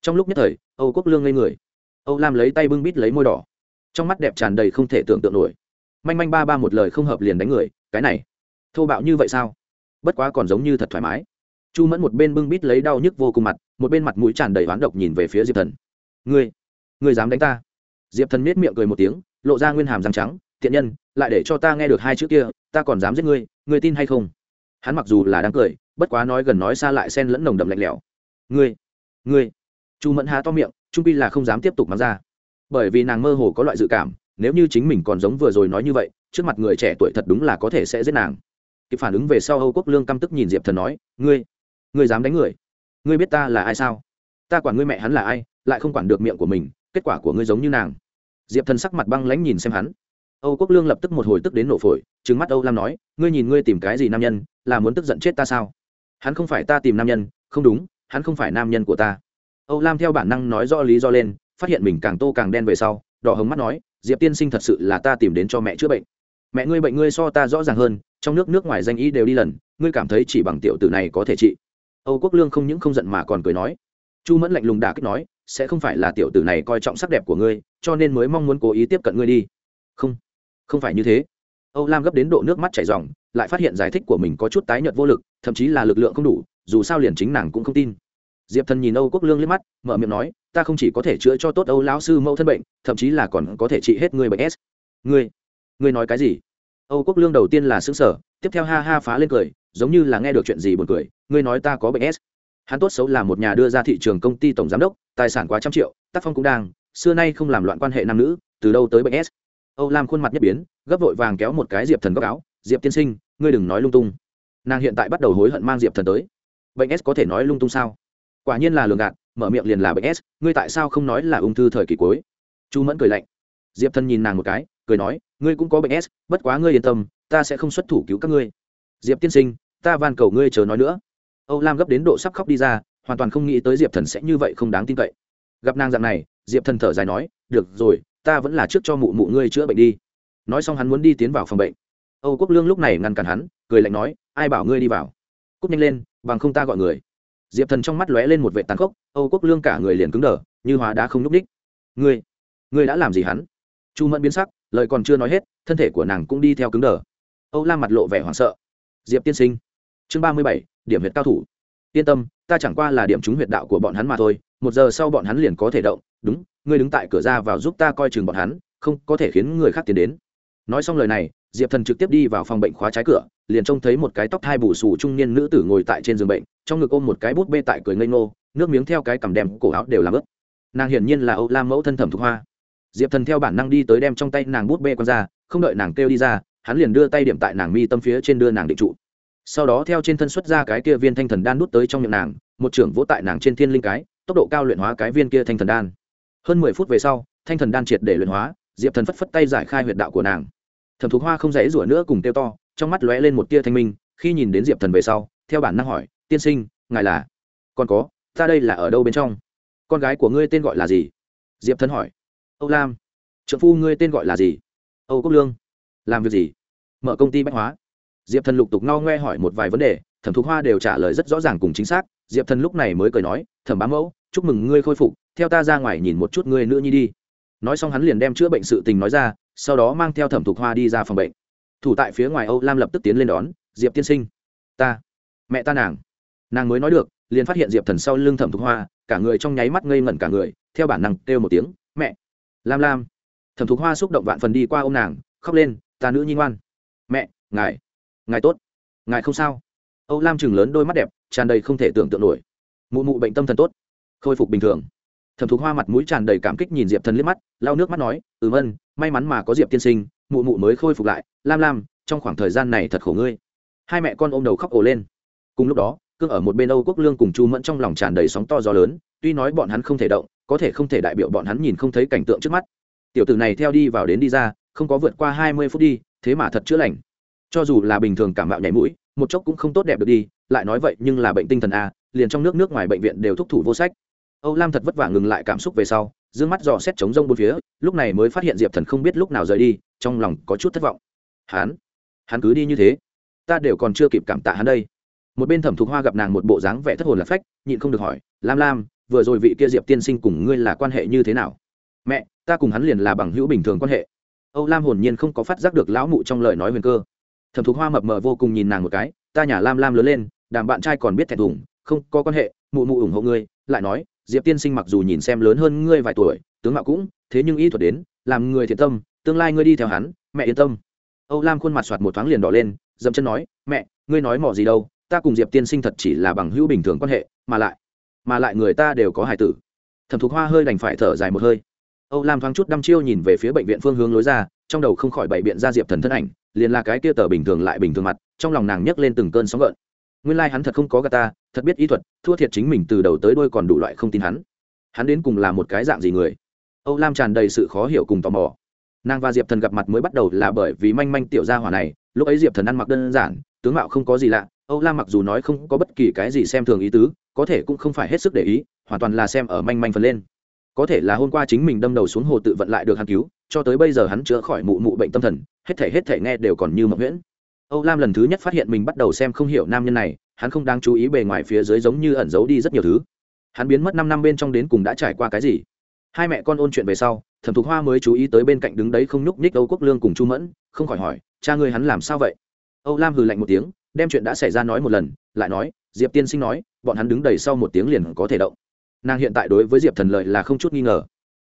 trong lúc nhất thời, âu quốc lương ngây người. Âu lam lấy tay bưng bít lấy môi đỏ. Trong mắt đẹp tràn đầy không thể tưởng tượng nổi. Manh manh ba ba một lời không hợp liền đánh người, cái này, thô bạo như vậy sao? Bất quá còn giống như thật thoải mái. Chu mẫn một bên bưng bít lấy đau nhức vô cùng mặt, một bên mặt mũi tràn đầy oán độc nhìn về phía diệp thần. Ngươi ngươi dám đánh ta? Diệp thần miết miệng cười một tiếng, lộ ra nguyên hàm răng trắng, thiện nhân, lại để cho ta nghe được hai chữ kia, ta còn dám giết ngươi ngươi tin hay không? Hắn mặc dù là đang cười, bất quá nói gần nói xa lại xen lẫn nồng đậm lạnh lẽo. Ngươi ngươi chu mẫn há to miệng, trung pi là không dám tiếp tục mắng ra. Bởi vì nàng mơ hồ có loại dự cảm, nếu như chính mình còn giống vừa rồi nói như vậy, trước mặt người trẻ tuổi thật đúng là có thể sẽ giết nàng. Kịp phản ứng về sau âu quốc lương căm tức nhìn diệp thần nói, ngươi ngươi dám đánh người? Ngươi biết ta là ai sao? Ta quản ngươi mẹ hắn là ai, lại không quản được miệng của mình, kết quả của ngươi giống như nàng. Diệp thần sắc mặt băng lãnh nhìn xem hắn. Âu quốc lương lập tức một hồi tức đến nổ phổi, trừng mắt âu lam nói, ngươi nhìn ngươi tìm cái gì nam nhân, là muốn tức giận chết ta sao? Hắn không phải ta tìm nam nhân, không đúng, hắn không phải nam nhân của ta âu lam theo bản năng nói rõ lý do lên, phát hiện mình càng tô càng đen về sau, đỏ hồng mắt nói, diệp tiên sinh thật sự là ta tìm đến cho mẹ chữa bệnh. Mẹ ngươi bệnh ngươi so ta rõ ràng hơn, trong nước nước ngoài danh y đều đi lần, ngươi cảm thấy chỉ bằng tiểu tử này có thể trị. Âu quốc lương không những không giận mà còn cười nói, chu mẫn lạnh lùng đả kích nói, sẽ không phải là tiểu tử này coi trọng sắc đẹp của ngươi, cho nên mới mong muốn cố ý tiếp cận ngươi đi. Không không phải như thế. Âu lam gấp đến độ nước mắt chảy r lại phát hiện giải thích của mình có chút tái nhợt vô lực, thậm chí là lực lượng không đủ, dù sao liền chính nàng cũng không tin diệp thần nhìn âu quốc lương liếc mắt, mở miệng nói, ta không chỉ có thể chữa cho tốt âu lão sư mẫu thân bệnh, thậm chí là còn có thể trị hết người bệnh s. Ngươi ngươi nói cái gì? Âu quốc lương đầu tiên là xứng sở tiếp theo ha ha phá lên cười, giống như là nghe được chuyện gì buồn cười, ngươi nói ta có bệnh s. Hắn tốt xấu là một nhà đưa ra thị trường công ty tổng giám đốc, tài sản quá trăm triệu, tác phong cũng đang, xưa nay không làm loạn quan hệ nam nữ, từ đâu tới bệnh s? Âu lam khuôn mặt nhất biến, gấp vội vàng kéo một cái diệp thần góc áo, diệp tiên sinh, ngươi đừng nói lung tung. Nàng hiện tại bắt đầu hối hận mang diệp thần tới. Bệnh s có thể nói lung tung sao? Quả nhiên là lường gạt, mở miệng liền là bệnh s, ngươi tại sao không nói là ung thư thời kỳ cuối? Chu mẫn cười lạnh. Diệp thần nhìn nàng một cái, cười nói, ngươi cũng có bệnh s, bất quá ngươi yên tâm, ta sẽ không xuất thủ cứu các ngươi. Diệp tiên sinh, ta van cầu ngươi chờ nói nữa. Âu lam gấp đến độ sắp khóc đi ra, hoàn toàn không nghĩ tới diệp thần sẽ như vậy không đáng tin cậy. Gặp nàng dạng này, diệp thần thở dài nói, được rồi, ta vẫn là trước cho mụ mụ ngươi chữa bệnh đi. Nói xong hắn muốn đi tiến vào phòng bệnh. Âu quốc lương lúc này ngăn cản hắn, cười lạnh nói, ai bảo ngươi đi vào? Cúc nhanh lên, bằng không ta gọi người diệp thần trong mắt lóe lên một vệ tàn khốc, âu quốc lương cả người liền cứng đờ, như hóa đá không n ú c ních ngươi ngươi đã làm gì hắn? Chu mẫn biến sắc, lời còn chưa nói hết, thân thể của nàng cũng đi theo cứng đờ. Âu lam mặt lộ vẻ hoảng sợ. Diệp tiên sinh. Chương ba mươi bảy, điểm huyệt cao thủ. Yên tâm, ta chẳng qua là điểm trúng huyệt đạo của bọn hắn mà thôi, một giờ sau bọn hắn liền có thể động, đúng, ngươi đứng tại cửa ra vào giúp ta coi chừng bọn hắn, không có thể khiến người khác tiến đến. Nói xong lời này diệp thần trực tiếp đi vào phòng bệnh khóa trái cửa, liền trông thấy một cái tóc thai bù xù trung niên nữ tử ngồi tại trên giường bệnh, trong ngực ôm một cái bút bê tại cười ngây ngô, nước miếng theo cái cằm đem cổ áo đều làm ướt. Nàng hiển nhiên là âu lam mẫu thân thẩm thục hoa. Diệp thần theo bản năng đi tới đem trong tay nàng bút bê q ra, không đợi nàng kêu đi ra, hắn liền đưa tay điểm tại nàng mi tâm phía trên đưa nàng định trụ. Sau đó theo trên thân xuất ra cái kia viên thanh thần đan nút tới trong miệng nàng, một trưởng vỗ tại nàng trên thiên linh cái, tốc độ cao luyện hóa cái viên kia thanh thần đan. Hơn mười phút về sau, thanh thần đan triệt để luyện hóa, diệp thần phất phất tay giải khai huyệt đạo của nàng thẩm thục hoa không dãy rủa nữa cùng kêu to, trong mắt lóe lên một tia thanh minh, khi nhìn đến diệp thần về sau, theo bản năng hỏi, tiên sinh, ngài là? Còn có, ta đây là ở đâu bên trong? Con gái của ngươi tên gọi là gì? Diệp thần hỏi. Âu lam. Trợ phu ngươi tên gọi là gì? Âu quốc lương. Làm việc gì? Mở công ty bách hóa. Diệp thần lục tục no ngoe hỏi một vài vấn đề, thẩm thục hoa đều trả lời rất rõ ràng cùng chính xác, diệp thần lúc này mới cười nói, thẩm bá mẫu, chúc mừng ngươi khôi phục, theo ta ra ngoài nhìn một chút ngươi nữa nhi đi. Nói xong hắn liền đem chữa bệnh sự tình nói ra sau đó mang theo thẩm thục hoa đi ra phòng bệnh. Thủ tại phía ngoài âu lam lập tức tiến lên đón, diệp tiên sinh. Ta. Mẹ ta nàng. Nàng mới nói được, liền phát hiện diệp thần sau lưng thẩm thục hoa, cả người trong nháy mắt ngây ngẩn cả người, theo bản năng kêu một tiếng, mẹ. Lam lam. Thẩm thục hoa xúc động vạn phần đi qua ô m nàng, khóc lên, ta nữ nhi ngoan. Mẹ, ngài. Ngài tốt. Ngài không sao. Âu lam chừng lớn đôi mắt đẹp, tràn đầy không thể tưởng tượng nổi. Mụ mụ bệnh tâm thần tốt. Khôi phục bình thường. Thẩm thục hoa mặt mũi tràn đầy cảm kích nhìn diệp thần liếc mắt, lau nước mắt nói ừ vân may mắn mà có diệp tiên sinh, mụ mụ mới khôi phục lại. Lam lam, trong khoảng thời gian này thật khổ ngươi. Hai mẹ con ôm đầu khóc ồ lên. Cùng lúc đó, cương ở một bên âu quốc lương cùng chu mẫn trong lòng tràn đầy sóng to gió lớn. Tuy nói bọn hắn không thể động, có thể không thể đại biểu bọn hắn nhìn không thấy cảnh tượng trước mắt. Tiểu tử này theo đi vào đến đi ra, không có vượt qua hai mươi phút đi, thế mà thật chữa lành. Cho dù là bình thường cảm mạo nhảy mũi, một chốc cũng không tốt đẹp được đi. Lại nói vậy, nhưng là bệnh tinh thần a, liền trong nước nước ngoài bệnh viện đều thúc thủ vô sách. Âu lam thật vất vả ngừng lại cảm xúc về sau dương mắt dò xét chống rông bốn phía, lúc này mới phát hiện diệp thần không biết lúc nào rời đi, trong lòng có chút thất vọng. Hắn hắn cứ đi như thế, ta đều còn chưa kịp cảm tạ hắn đây. Một bên thẩm thục hoa gặp nàng một bộ dáng vẻ thất hồn lạc phách, nhịn không được hỏi, lam lam, vừa rồi vị kia diệp tiên sinh cùng ngươi là quan hệ như thế nào? Mẹ, ta cùng hắn liền là bằng hữu bình thường quan hệ. Âu lam hồn nhiên không có phát giác được lão mụ trong lời nói huyền cơ. Thẩm thục hoa mập mờ vô cùng nhìn nàng một cái, ta nhà lam lam lớn lên, đàm bạn trai còn biết thẹn thùng, không có quan hệ, mụ mụ ủng hộ ngươi, lại nói diệp tiên sinh mặc dù nhìn xem lớn hơn ngươi vài tuổi, tướng mạo cũng, thế nhưng y thuật đến, làm người thiện tâm, tương lai ngươi đi theo hắn, mẹ yên tâm. Âu lam khuôn mặt soạt một thoáng liền đỏ lên, dậm chân nói, mẹ, ngươi nói mỏ gì đâu, ta cùng diệp tiên sinh thật chỉ là bằng hữu bình thường quan hệ, mà lại mà lại người ta đều có hài tử. Thẩm thục hoa hơi đành phải thở dài một hơi. Âu lam thoáng chút đăm chiêu nhìn về phía bệnh viện phương hướng lối ra, trong đầu không khỏi bày biện ra diệp thần thân ảnh, liền là cái kia tờ bình thường lại bình thường mặt, trong lòng nàng nhấc lên từng cơn sóng gợn. Nguyên lai、like、hắn thật không có gà ta thật biết ý thuật, thua thiệt chính mình từ đầu tới đôi còn đủ loại không tin hắn. Hắn đến cùng là một cái dạng gì người? Âu lam tràn đầy sự khó hiểu cùng tò mò. Nàng và diệp thần gặp mặt mới bắt đầu là bởi vì manh manh tiểu gia hỏa này, lúc ấy diệp thần ăn mặc đơn giản, tướng mạo không có gì lạ, âu lam mặc dù nói không có bất kỳ cái gì xem thường ý tứ, có thể cũng không phải hết sức để ý, hoàn toàn là xem ở manh manh phần lên. Có thể là hôm qua chính mình đâm đầu xuống hồ tự vận lại được hắn cứu, cho tới bây giờ hắn chữa khỏi mụ mụ bệnh tâm thần, hết thể hết thể nghe đều còn như mộng nguyễn âu lam lần thứ nhất phát hiện mình bắt đầu xem không hiểu nam nhân này hắn không đang chú ý bề ngoài phía dưới giống như ẩn giấu đi rất nhiều thứ. Hắn biến mất năm năm bên trong đến cùng đã trải qua cái gì? Hai mẹ con ôn chuyện về sau, thẩm thục hoa mới chú ý tới bên cạnh đứng đấy không nhúc nhích âu quốc lương cùng chu mẫn, không khỏi hỏi, cha ngươi hắn làm sao vậy? Âu lam hừ lạnh một tiếng, đem chuyện đã xảy ra nói một lần, lại nói, diệp tiên sinh nói, bọn hắn đứng đầy sau một tiếng liền có thể động. Nàng hiện tại đối với diệp thần lợi là không chút nghi ngờ.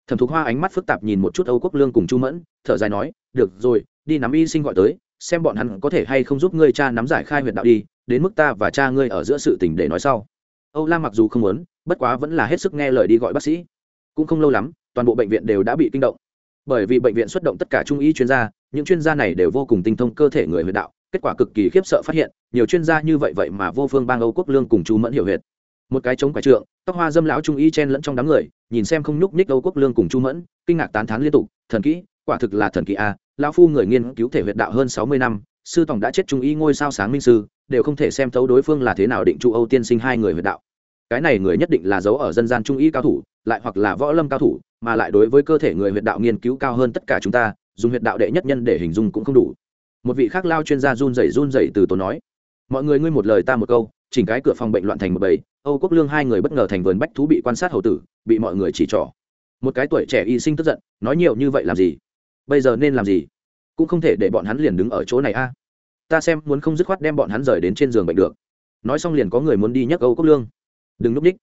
Thẩm thục hoa ánh mắt phức tạp nhìn một chút âu quốc lương cùng chu mẫn, thở dài nói, được rồi, đi nắm y sinh gọi tới, xem bọn hắn có thể hay không giúp ngươi cha nắm giải khai huyệt đạo đi đến mức ta và cha ngươi ở giữa sự tình để nói sau. Âu lam mặc dù không muốn, bất quá vẫn là hết sức nghe lời đi gọi bác sĩ. Cũng không lâu lắm, toàn bộ bệnh viện đều đã bị kinh động. Bởi vì bệnh viện xuất động tất cả trung y chuyên gia, những chuyên gia này đều vô cùng tinh thông cơ thể người huyệt đạo, kết quả cực kỳ khiếp sợ phát hiện, nhiều chuyên gia như vậy vậy mà vô phương bang âu quốc lương cùng chu mẫn hiểu huyệt. Một cái chống quải trượng, tóc hoa dâm lão trung y chen lẫn trong đám người, nhìn xem không nhúc nhích âu quốc lương cùng chu mẫn, kinh ngạc tán thán liên tục, thần kỹ, quả thực là thần kỹ a, lão phu người nghiên cứu thể huyệt đạo hơn sáu mươi năm sư tổng đã chết trung y ngôi sao sáng minh sư, đều không thể xem thấu đối phương là thế nào định trụ âu tiên sinh hai người huyệt đạo. Cái này người nhất định là giấu ở dân gian trung y cao thủ, lại hoặc là võ lâm cao thủ, mà lại đối với cơ thể người huyệt đạo nghiên cứu cao hơn tất cả chúng ta, dùng huyệt đạo đệ nhất nhân để hình dung cũng không đủ. Một vị khác lao chuyên gia run rẩy run rẩy từ tốn nói, mọi người ngươi một lời ta một câu, chỉnh cái cửa phòng bệnh loạn thành một bầy, âu quốc lương hai người bất ngờ thành vườn bách thú bị quan sát hầu tử, bị mọi người chỉ trỏ. Một cái tuổi trẻ y sinh tức giận, nói nhiều như vậy làm gì? Bây giờ nên làm gì? Cũng không thể để bọn hắn liền đứng ở chỗ này a. Ta xem muốn không dứt khoát đem bọn hắn rời đến trên giường bệnh được. Nói xong liền có người muốn đi nhấc âu quốc lương. Đừng núp ních.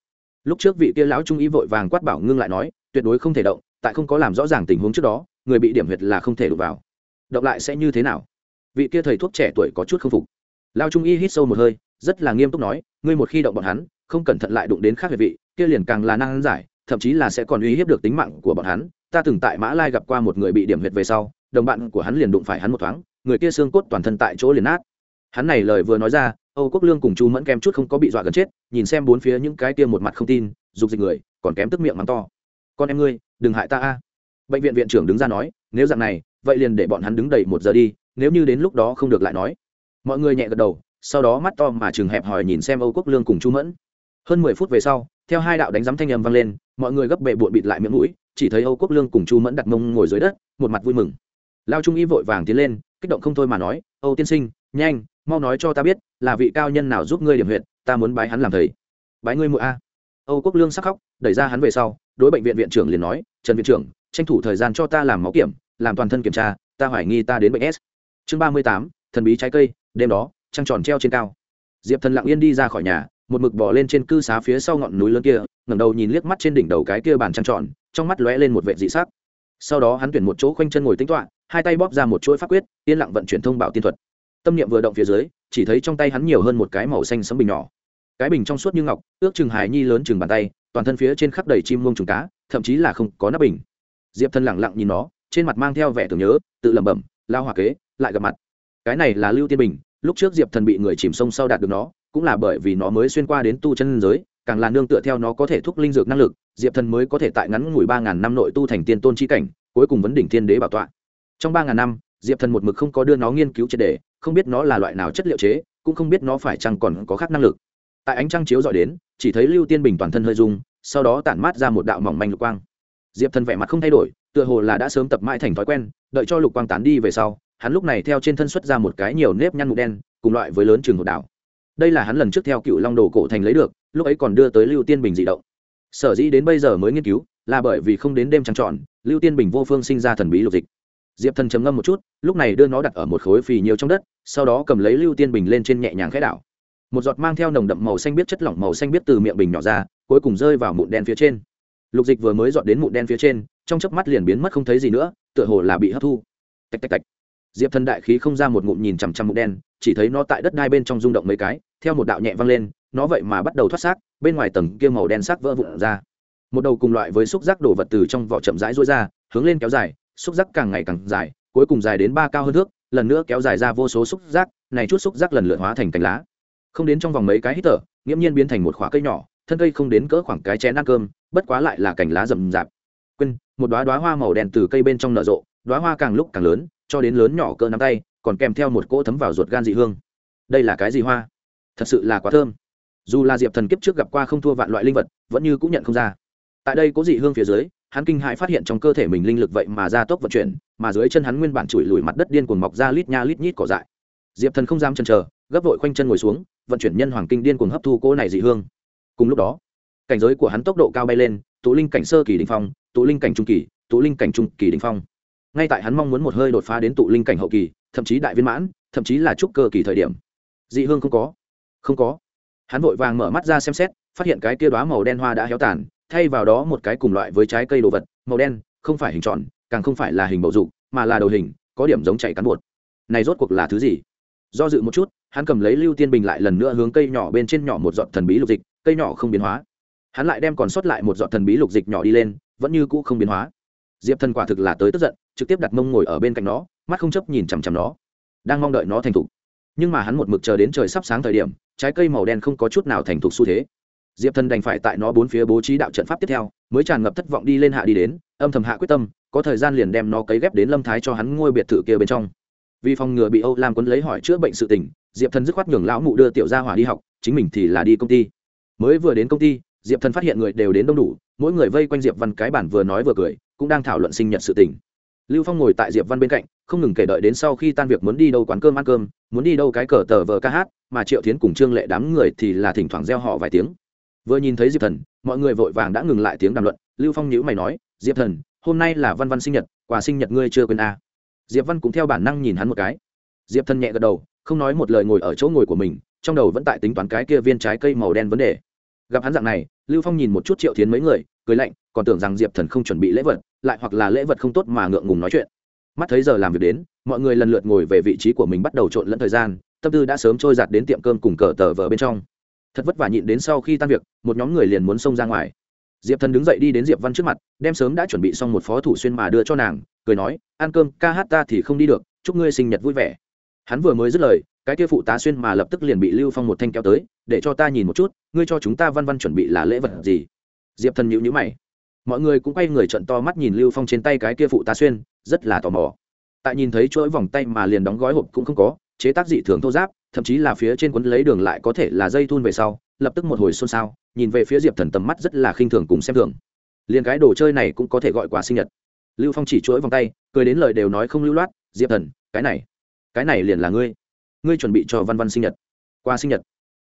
Lúc trước vị kia lão trung y vội vàng quát bảo ngưng lại nói, tuyệt đối không thể động, tại không có làm rõ ràng tình huống trước đó, người bị điểm huyệt là không thể đụng vào. Động lại sẽ như thế nào? Vị kia thầy thuốc trẻ tuổi có chút không phục. Lao trung y hít sâu một hơi, rất là nghiêm túc nói, ngươi một khi động bọn hắn, không cẩn thận lại đụng đến khác huyệt vị, kia liền càng là năng giải, thậm chí là sẽ còn uy hiếp được tính mạng của bọn hắn. Ta từng tại mã lai gặp qua một người bị điểm huyệt về sau đồng bạn của hắn liền đụng phải hắn một thoáng, người kia xương cốt toàn thân tại chỗ liền nát. Hắn này lời vừa nói ra, âu quốc lương cùng chu mẫn kém chút không có bị dọa gần chết, nhìn xem bốn phía những cái kia một mặt không tin, dục dịch người, còn kém tức miệng mắng to. Con em ngươi, đừng hại ta a. Bệnh viện viện trưởng đứng ra nói, nếu dạng này, vậy liền để bọn hắn đứng đầy một giờ đi, nếu như đến lúc đó không được lại nói. Mọi người nhẹ gật đầu, sau đó mắt to mà chừng hẹp hòi nhìn xem âu quốc lương cùng chu mẫn. Hơn mười phút về sau, theo hai đạo đánh giám thanh âm vang lên, mọi người gấp bệ bụi bịt lại miệng mũi, chỉ thấy âu quốc lương cùng chu mẫn đặt mông ngồi dưới đất, một mặt vui mừng lao trung y vội vàng tiến lên, kích động không thôi mà nói, âu tiên sinh, nhanh, mau nói cho ta biết, là vị cao nhân nào giúp ngươi điểm huyện ta muốn bái hắn làm thầy. Bái ngươi mũi a? Âu quốc lương sắc khóc, đẩy ra hắn về sau, đối bệnh viện viện trưởng liền nói, trần viện trưởng, tranh thủ thời gian cho ta làm máu kiểm, làm toàn thân kiểm tra, ta hoài nghi ta đến bệnh s. Chương ba mươi tám, thần bí trái cây, đêm đó, trăng tròn treo trên cao. Diệp thần lặng yên đi ra khỏi nhà, một mực bỏ lên trên cư xá phía sau ngọn núi lớn kia, ngẩng đầu nhìn liếc mắt trên đỉnh đầu cái kia bàn trăng tròn, trong mắt lóe lên một vệ dị sắc. Sau đó hắn tuyển một chỗ khoanh chân ngồi tính toạ hai tay bóp ra một chuỗi pháp quyết, yên lặng vận chuyển thông báo tiên thuật. Tâm niệm vừa động phía dưới, chỉ thấy trong tay hắn nhiều hơn một cái màu xanh sấm bình nhỏ. Cái bình trong suốt như ngọc, ước chừng hài nhi lớn chừng bàn tay, toàn thân phía trên khắp đầy chim ngông trùng cá, thậm chí là không có nắp bình. Diệp thân lẳng lặng nhìn nó, trên mặt mang theo vẻ tưởng nhớ, tự lẩm bẩm lao hòa kế, lại gặp mặt. Cái này là lưu tiên bình, lúc trước diệp thần bị người chìm sông sau đạt được nó, cũng là bởi vì nó mới xuyên qua đến tu chân giới, càng là nương tựa theo nó có thể thúc linh dược năng lực, diệp thần mới có thể tại ngắn ngủi ba ngàn năm nội tu thành tiên tôn chi cảnh, cuối cùng vấn đỉnh thiên đế bảo tọa trong ba ngàn năm, diệp thần một mực không có đưa nó nghiên cứu triệt đề không biết nó là loại nào chất liệu chế, cũng không biết nó phải chăng còn có khác năng lực. Tại ánh trăng chiếu dọi đến, chỉ thấy lưu tiên bình toàn thân hơi dung sau đó tản mát ra một đạo mỏng manh lục quang. Diệp thần vẻ mặt không thay đổi, tựa hồ là đã sớm tập mãi thành thói quen, đợi cho lục quang tán đi về sau, hắn lúc này theo trên thân xuất ra một cái nhiều nếp nhăn mục đen, cùng loại với lớn trường hột đảo. Đây là hắn lần trước theo cựu long đồ cổ thành lấy được, lúc ấy còn đưa tới lưu tiên bình dị động. Sở dĩ đến bây giờ mới nghiên cứu, là bởi vì không đến đêm trăng trọn lưu tiên bình vô phương sinh ra thần bí lục dịch diệp thần trầm ngâm một chút, lúc này đưa nó đặt ở một khối phì nhiều trong đất, sau đó cầm lấy lưu tiên bình lên trên nhẹ nhàng khẽ đảo. Một giọt mang theo nồng đậm màu xanh biết chất lỏng màu xanh biết từ miệng bình nhỏ ra, cuối cùng rơi vào mụn đen phía trên. Lục dịch vừa mới dọn đến mụn đen phía trên, trong chớp mắt liền biến mất không thấy gì nữa, tựa hồ là bị hấp thu. Tạch tạch tạch. Diệp thần đại khí không ra một ngụm nhìn chằm chằm mụn đen, chỉ thấy nó tại đất đai bên trong rung động mấy cái, theo một đạo nhẹ văng lên, nó vậy mà bắt đầu thoát xác, bên ngoài tầng kia màu đen sắc vỡ vụn ra. Một đầu cùng loại với xúc giác đổ vật từ trong vỏ chậm rãi rối ra, hướng lên kéo dài xúc giác càng ngày càng dài, cuối cùng dài đến ba cao hơn thước, lần nữa kéo dài ra vô số xúc giác, này chút xúc giác lần lượt hóa thành cành lá. Không đến trong vòng mấy cái hít thở, nghiễm nhiên biến thành một khoả cây nhỏ, thân cây không đến cỡ khoảng cái chén ăn cơm, bất quá lại là cành lá rậm rạp. Quên, một đoá đoá hoa màu đen từ cây bên trong nở rộ đoá hoa càng lúc càng lớn, cho đến lớn nhỏ cỡ nắm tay, còn kèm theo một cỗ thấm vào ruột gan dị hương. Đây là cái gì hoa? Thật sự là quá thơm. Dù là diệp thần kiếp trước gặp qua không thua vạn loại linh vật, vẫn như cũng nhận không ra. Tại đây có dị hương phía dưới hắn kinh hãi phát hiện trong cơ thể mình linh lực vậy mà ra tốc vận chuyển, mà dưới chân hắn nguyên bản chùi lùi mặt đất điên cuồng mọc ra lít nha lít nhít cỏ dại. Diệp thần không dám chần chờ, gấp vội khoanh chân ngồi xuống, vận chuyển nhân hoàng kinh điên cuồng hấp thu cỗ này dị hương. Cùng lúc đó, cảnh giới của hắn tốc độ cao bay lên, tụ linh cảnh sơ kỳ đình phong, tụ linh cảnh trung kỳ, tụ linh cảnh trung kỳ đình phong. Ngay tại hắn mong muốn một hơi đột phá đến tụ linh cảnh hậu kỳ, thậm chí đại viên mãn, thậm chí là trúc cơ kỳ thời điểm. Dị hương không có. Không có. Hắn vội vàng mở mắt ra xem xét, phát hiện cái kia đoá màu đen hoa đã héo tàn thay vào đó một cái cùng loại với trái cây đồ vật, màu đen, không phải hình tròn, càng không phải là hình bầu dục, mà là đầu hình, có điểm giống chạy cán bột. Này rốt cuộc là thứ gì? Do dự một chút, hắn cầm lấy lưu tiên bình lại lần nữa hướng cây nhỏ bên trên nhỏ một giọt thần bí lục dịch, cây nhỏ không biến hóa. Hắn lại đem còn sót lại một giọt thần bí lục dịch nhỏ đi lên, vẫn như cũ không biến hóa. Diệp thần quả thực là tới tức giận, trực tiếp đặt mông ngồi ở bên cạnh nó, mắt không chấp nhìn chằm chằm nó. Đang mong đợi nó thành thục. Nhưng mà hắn một mực chờ đến trời sắp sáng thời điểm, trái cây màu đen không có chút nào thành thục xu thế diệp thần đành phải tại nó bốn phía bố trí đạo trận pháp tiếp theo, mới tràn ngập thất vọng đi lên hạ đi đến, âm thầm hạ quyết tâm, có thời gian liền đem nó cấy ghép đến lâm thái cho hắn ngôi biệt thự kia bên trong. Vì phòng ngừa bị âu lam quấn lấy hỏi chữa bệnh sự tình, diệp thần dứt khoát nhường lão mụ đưa tiểu gia hỏa đi học, chính mình thì là đi công ty. Mới vừa đến công ty, diệp thần phát hiện người đều đến đông đủ, mỗi người vây quanh diệp văn cái bản vừa nói vừa cười, cũng đang thảo luận sinh nhật sự tình. Lưu phong ngồi tại diệp văn bên cạnh, không ngừng kể đợi đến sau khi tan việc muốn đi đâu quán cơm ăn cơm, muốn đi đâu cái cờ tờ vờ ca hát, mà triệu tiến cùng trương lệ đám người thì là thỉnh thoảng gieo họ vài tiếng vừa nhìn thấy diệp thần, mọi người vội vàng đã ngừng lại tiếng đàm luận. Lưu phong nhữ mày nói, diệp thần, hôm nay là văn văn sinh nhật, quà sinh nhật ngươi chưa quên à. diệp văn cũng theo bản năng nhìn hắn một cái. Diệp thần nhẹ gật đầu, không nói một lời ngồi ở chỗ ngồi của mình, trong đầu vẫn tại tính toán cái kia viên trái cây màu đen vấn đề. Gặp hắn dạng này, lưu phong nhìn một chút triệu tiến mấy người, cười lạnh, còn tưởng rằng diệp thần không chuẩn bị lễ vật, lại hoặc là lễ vật không tốt mà ngượng ngùng nói chuyện. Mắt thấy giờ làm việc đến, mọi người lần lượt ngồi về vị trí của mình bắt đầu trộn lẫn thời gian, tâm tư đã sớm trôi giạt đến tiệm cơm cùng cờ tờ vờ bên trong thật vất vả nhịn đến sau khi tan việc, một nhóm người liền muốn xông ra ngoài. Diệp thần đứng dậy đi đến diệp văn trước mặt, đem sớm đã chuẩn bị xong một phó thủ xuyên mà đưa cho nàng, cười nói, ăn cơm, ca hát ta thì không đi được, chúc ngươi sinh nhật vui vẻ. Hắn vừa mới dứt lời, cái kia phụ tá xuyên mà lập tức liền bị lưu phong một thanh kéo tới, để cho ta nhìn một chút, ngươi cho chúng ta văn văn chuẩn bị là lễ vật gì? Diệp thần nhịu nhữ mày. Mọi người cũng quay người trận to mắt nhìn lưu phong trên tay cái kia phụ tá xuyên, rất là tò mò. Tại nhìn thấy chuỗi vòng tay mà liền đóng gói hộp cũng không có, chế tác dị thường thô giáp thậm chí là phía trên quấn lấy đường lại có thể là dây thun về sau, lập tức một hồi xôn xao, nhìn về phía diệp thần tầm mắt rất là khinh thường cùng xem thường. Liền cái đồ chơi này cũng có thể gọi quà sinh nhật. Lưu phong chỉ chuỗi vòng tay, cười đến lời đều nói không lưu loát, diệp thần, cái này cái này liền là ngươi. Ngươi chuẩn bị cho văn văn sinh nhật. Qua sinh nhật?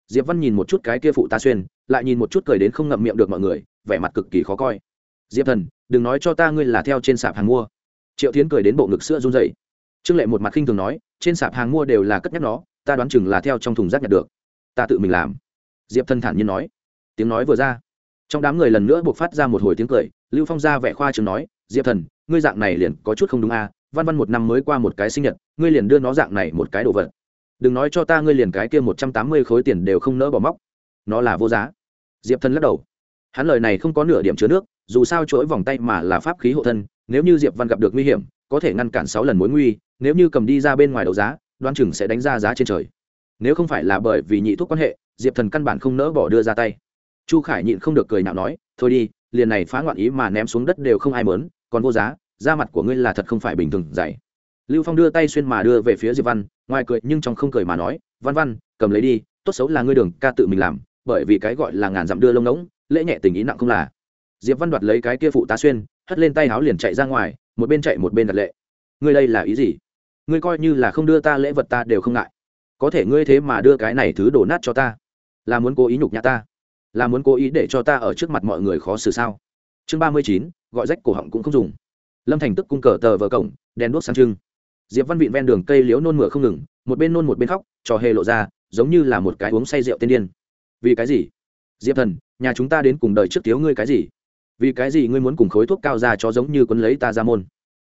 Diệp văn nhìn một chút cái kia phụ ta xuyên, lại nhìn một chút cười đến không ngậm miệng được mọi người, vẻ mặt cực kỳ khó coi. Diệp thần, đừng nói cho ta ngươi là theo trên sạp hàng mua. Triệu tiến cười đến bộ ngực sữa run dậy trương lệ một mặt khinh thường nói, trên sạp hàng mua đều là cất nhắc nó ta đoán chừng là theo trong thùng rác nhặt được. Ta tự mình làm. Diệp thân thản nhiên nói. Tiếng nói vừa ra, trong đám người lần nữa buộc phát ra một hồi tiếng cười, lưu phong ra vẻ khoa chừng nói, diệp thần, ngươi dạng này liền có chút không đúng à văn văn một năm mới qua một cái sinh nhật, ngươi liền đưa nó dạng này một cái đồ vật. Đừng nói cho ta ngươi liền cái kia một trăm tám mươi khối tiền đều không nỡ bỏ móc. Nó là vô giá. Diệp thần lắc đầu. Hắn lời này không có nửa điểm chứa nước, dù sao chuỗi vòng tay mà là pháp khí hộ thân, nếu như diệp văn gặp được nguy hiểm, có thể ngăn cản sáu lần mối nguy, nếu như cầm đi ra bên ngoài đấu giá đoan chừng sẽ đánh ra giá trên trời. Nếu không phải là bởi vì nhị thuốc quan hệ, diệp thần căn bản không nỡ bỏ đưa ra tay. Chu khải nhịn không được cười nhạo nói, thôi đi, liền này phá ngoạn ý mà ném xuống đất đều không ai mớn còn vô giá, da mặt của ngươi là thật không phải bình thường dạy. Lưu phong đưa tay xuyên mà đưa về phía diệp văn, ngoài cười nhưng trong không cười mà nói, văn văn, cầm lấy đi, tốt xấu là ngươi đường ca tự mình làm, bởi vì cái gọi là ngàn dặm đưa lông ngỗng, lễ nhẹ tình ý nặng không là. Diệp văn đoạt lấy cái kia phụ tá xuyên, hất lên tay háo liền chạy ra ngoài, một bên chạy một bên đặt lệ. Ngươi đây là ý gì? Ngươi coi như là không đưa ta lễ vật ta đều không ngại. Có thể ngươi thế mà đưa cái này thứ đổ nát cho ta. Là muốn cố ý nhục nhã ta? Là muốn cố ý để cho ta ở trước mặt mọi người khó xử sao? Chương ba mươi chín, gọi rách cổ họng cũng không dùng. Lâm thành tức cung cờ tờ vờ cổng, đèn đuốc sáng trưng. Diệp văn vịn ven đường cây liếu nôn mửa không ngừng, một bên nôn một bên khóc, trò hề lộ ra, giống như là một cái uống say rượu tiên điên. Vì cái gì? Diệp thần, nhà chúng ta đến cùng đời trước thiếu ngươi cái gì? Vì cái gì ngươi muốn cùng khối thuốc cao ra cho giống như quấn lấy ta ra môn?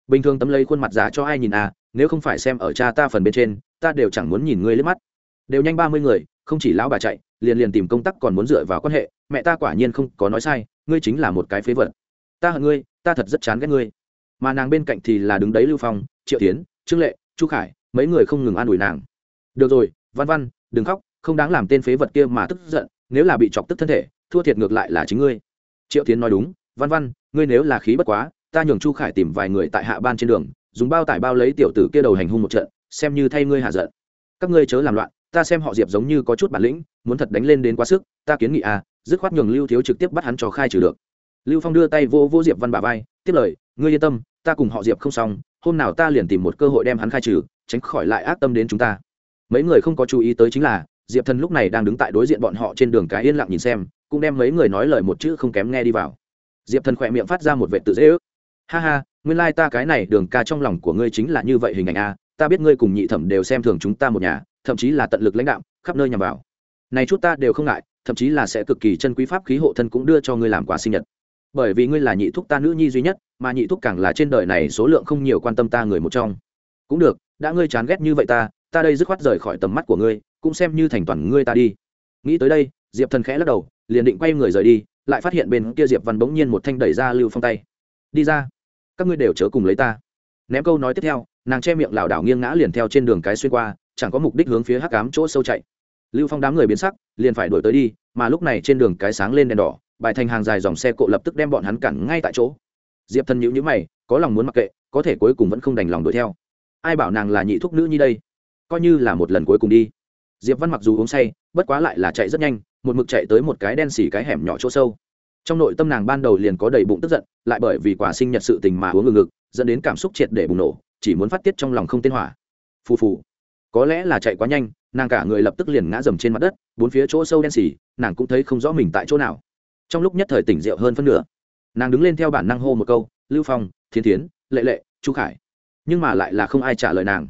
Bình thường tấm lấy khuôn mặt giả cho ai nhìn à? Nếu không phải xem ở cha ta phần bên trên, ta đều chẳng muốn nhìn ngươi liếc mắt. Đều nhanh ba mươi người, không chỉ lão bà chạy, liền liền tìm công tác còn muốn dựa vào quan hệ, mẹ ta quả nhiên không có nói sai, ngươi chính là một cái phế vật. Ta hận ngươi, ta thật rất chán ghét ngươi. Mà nàng bên cạnh thì là đứng đấy lưu phong, triệu tiến, trương lệ, chu khải, mấy người không ngừng an ủi nàng. Được rồi, văn văn, đừng khóc, không đáng làm tên phế vật kia mà tức giận, nếu là bị chọc tức thân thể, thua thiệt ngược lại là chính ngươi. Triệu tiến nói đúng, văn văn, ngươi nếu là khí bất quá, ta nhường chu khải tìm vài người tại hạ ban trên đường dùng bao tải bao lấy tiểu tử kia đầu hành hung một trận, xem như thay ngươi hạ giận. Các ngươi chớ làm loạn, ta xem họ diệp giống như có chút bản lĩnh, muốn thật đánh lên đến quá sức, ta kiến nghị à dứt khoát nhường lưu thiếu trực tiếp bắt hắn cho khai trừ được. Lưu phong đưa tay vô vô diệp văn bà vai, tiếp lời, ngươi yên tâm, ta cùng họ diệp không xong, hôm nào ta liền tìm một cơ hội đem hắn khai trừ, tránh khỏi lại ác tâm đến chúng ta. Mấy người không có chú ý tới chính là, diệp thần lúc này đang đứng tại đối diện bọn họ trên đường cái yên lặng nhìn xem, cũng đem mấy người nói lời một chữ không kém nghe đi vào. Diệp thần khỏe miệng phát ra một vệ tự dễ ước. Ha ha nguyên ta cái này đường ca trong lòng của ngươi chính là như vậy hình ảnh a, ta biết ngươi cùng nhị thẩm đều xem thường chúng ta một nhà, thậm chí là tận lực lãnh đạo khắp nơi nhằm vào. Này chút ta đều không ngại, thậm chí là sẽ cực kỳ chân quý pháp khí hộ thân cũng đưa cho ngươi làm quà sinh nhật. Bởi vì ngươi là nhị thúc ta nữ nhi duy nhất, mà nhị thúc càng là trên đời này số lượng không nhiều quan tâm ta người một trong. Cũng được, đã ngươi chán ghét như vậy ta ta đây dứt khoát rời khỏi tầm mắt của ngươi, cũng xem như thành toàn ngươi ta đi. Nghĩ tới đây, diệp thần khẽ lắc đầu, liền định quay người rời đi, lại phát hiện bên kia diệp văn bỗng nhiên một thanh đẩy ra lưu phong tay. Đi ra các ngươi đều chớ cùng lấy ta. Ném câu nói tiếp theo, nàng che miệng lảo đảo nghiêng ngã liền theo trên đường cái xuyên qua, chẳng có mục đích hướng phía hắc cám chỗ sâu chạy. Lưu phong đám người biến sắc, liền phải đuổi tới đi, mà lúc này trên đường cái sáng lên đèn đỏ, bài thành hàng dài dòng xe cộ lập tức đem bọn hắn cản ngay tại chỗ. Diệp thần nhữ nhữ mày, có lòng muốn mặc kệ, có thể cuối cùng vẫn không đành lòng đuổi theo. Ai bảo nàng là nhị thúc nữ như đây? Coi như là một lần cuối cùng đi. Diệp văn mặc dù uống say, bất quá lại là chạy rất nhanh, một mực chạy tới một cái đen xỉ cái hẻm nhỏ chỗ sâu trong nội tâm nàng ban đầu liền có đầy bụng tức giận lại bởi vì quả sinh nhật sự tình mà uống ngừng ngực dẫn đến cảm xúc triệt để bùng nổ chỉ muốn phát tiết trong lòng không tên hỏa. Phù phù. Có lẽ là chạy quá nhanh nàng cả người lập tức liền ngã dầm trên mặt đất bốn phía chỗ sâu đen xì, nàng cũng thấy không rõ mình tại chỗ nào. Trong lúc nhất thời tỉnh rượu hơn phân nửa nàng đứng lên theo bản năng hô một câu lưu phong thiên thiến lệ lệ chu khải. Nhưng mà lại là không ai trả lời nàng.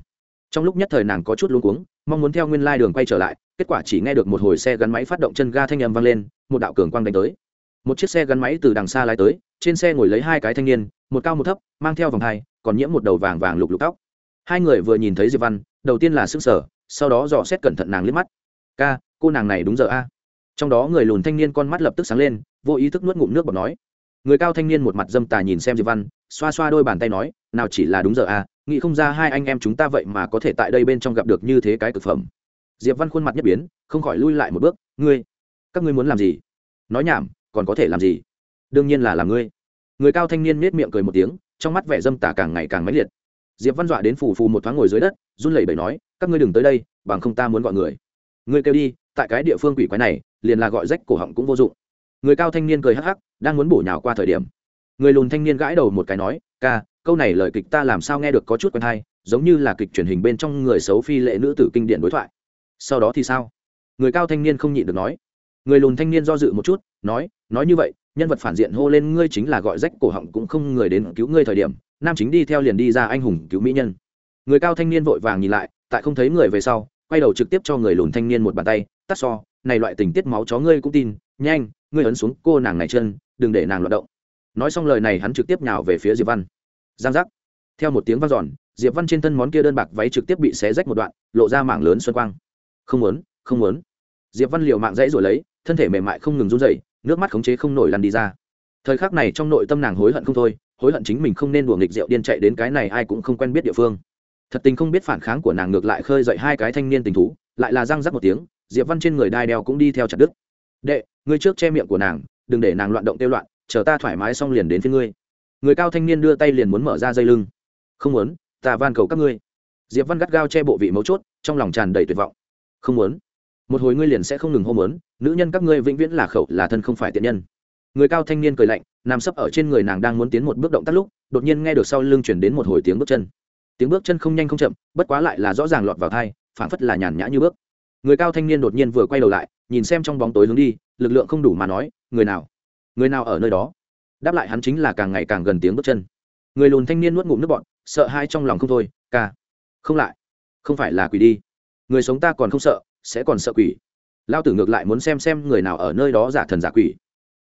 Trong lúc nhất thời nàng có chút luống cuống mong muốn theo nguyên lai đường quay trở lại kết quả chỉ nghe được một hồi xe gắn máy phát động chân ga thanh âm vang lên một đạo cường quang đánh tới một chiếc xe gắn máy từ đằng xa lái tới, trên xe ngồi lấy hai cái thanh niên, một cao một thấp, mang theo vòng hai, còn nhiễm một đầu vàng vàng lục lục tóc. Hai người vừa nhìn thấy diệp văn, đầu tiên là s ư n g sở sau đó dò xét cẩn thận nàng liếc mắt. Ca, cô nàng này đúng giờ a? Trong đó người lùn thanh niên con mắt lập tức sáng lên, vô ý thức nuốt ngụm nước bọt nói. Người cao thanh niên một mặt dâm tà nhìn xem diệp văn, xoa xoa đôi bàn tay nói, nào chỉ là đúng giờ a, nghĩ không ra hai anh em chúng ta vậy mà có thể tại đây bên trong gặp được như thế cái cực phẩm. Diệp văn khuôn mặt nhất biến, không khỏi lui lại một bước, ngươi, các ngươi muốn làm gì? Nói nhảm còn có thể làm gì? Đương nhiên là làm ngươi. Người cao thanh niên nết miệng cười một tiếng, trong mắt vẻ dâm tả càng ngày càng mãnh liệt. Diệp văn dọa đến phù phù một thoáng ngồi dưới đất, run lẩy bẩy nói, các ngươi đừng tới đây, bằng không ta muốn gọi người. Ngươi kêu đi, tại cái địa phương quỷ quái này, liền là gọi rách cổ họng cũng vô dụng. Người cao thanh niên cười hắc hắc, đang muốn bổ nhào qua thời điểm, người lùn thanh niên gãi đầu một cái nói, ca, câu này lời kịch ta làm sao nghe được có chút quen hay, giống như là kịch truyền hình bên trong người xấu phi lệ nữ tử kinh điển đối thoại. Sau đó thì sao? Người cao thanh niên không nhịn được nói người lùn thanh niên do dự một chút, nói nói như vậy, nhân vật phản diện hô lên ngươi chính là gọi rách cổ họng cũng không người đến cứu ngươi thời điểm, nam chính đi theo liền đi ra anh hùng cứu mỹ nhân. Người cao thanh niên vội vàng nhìn lại, tại không thấy người về sau, quay đầu trực tiếp cho người lùn thanh niên một bàn tay, tắt so, này loại tình tiết máu chó ngươi cũng tin, nhanh, ngươi ấn xuống cô nàng này chân, đừng để nàng loạt động. Nói xong lời này hắn trực tiếp nhào về phía diệp văn. Giang giác. Theo một tiếng vang giòn diệp văn trên thân món kia đơn bạc váy trực tiếp bị xé rách một đoạn, lộ ra mảng lớn xuân quang. Không muốn không muốn. Diệp văn liều mạng dãy rồi lấy thân thể mềm mại không ngừng run rẩy, nước mắt khống chế không nổi lăn đi ra. Thời khắc này trong nội tâm nàng hối hận không thôi, hối hận chính mình không nên đùa nghịch rượu điên chạy đến cái này ai cũng không quen biết địa phương. Thật tình không biết phản kháng của nàng ngược lại khơi dậy hai cái thanh niên tình thú, lại là răng rắc một tiếng, diệp văn trên người đai đeo cũng đi theo chặt đứt. Đệ, ngươi trước che miệng của nàng, đừng để nàng loạn động tiêu loạn, chờ ta thoải mái xong liền đến phía ngươi. Người cao thanh niên đưa tay liền muốn mở ra dây lưng. Không muốn, ta van cầu các ngươi. Diệp văn gắt gao che bộ vị mấu chốt, trong lòng tràn đầy tuyệt vọng. Không muốn một hồi ngươi liền sẽ không ngừng hô mớn nữ nhân các ngươi vĩnh viễn là khẩu, là thân không phải tiện nhân. Người cao thanh niên cười lạnh, nằm sấp ở trên người nàng đang muốn tiến một bước động tác lúc, đột nhiên nghe được sau lưng chuyển đến một hồi tiếng bước chân. Tiếng bước chân không nhanh không chậm, bất quá lại là rõ ràng lọt vào thai phảng phất là nhàn nhã như bước. Người cao thanh niên đột nhiên vừa quay đầu lại, nhìn xem trong bóng tối hướng đi, lực lượng không đủ mà nói, người nào? Người nào ở nơi đó? Đáp lại hắn chính là càng ngày càng gần tiếng bước chân. Người lùn thanh niên nuốt ngụm nước bọn sợ hai trong lòng không thôi, ca, không lại, không phải là quỷ đi. Người sống ta còn không sợ sẽ còn sợ quỷ. Lao tử ngược lại muốn xem xem người nào ở nơi đó giả thần giả quỷ.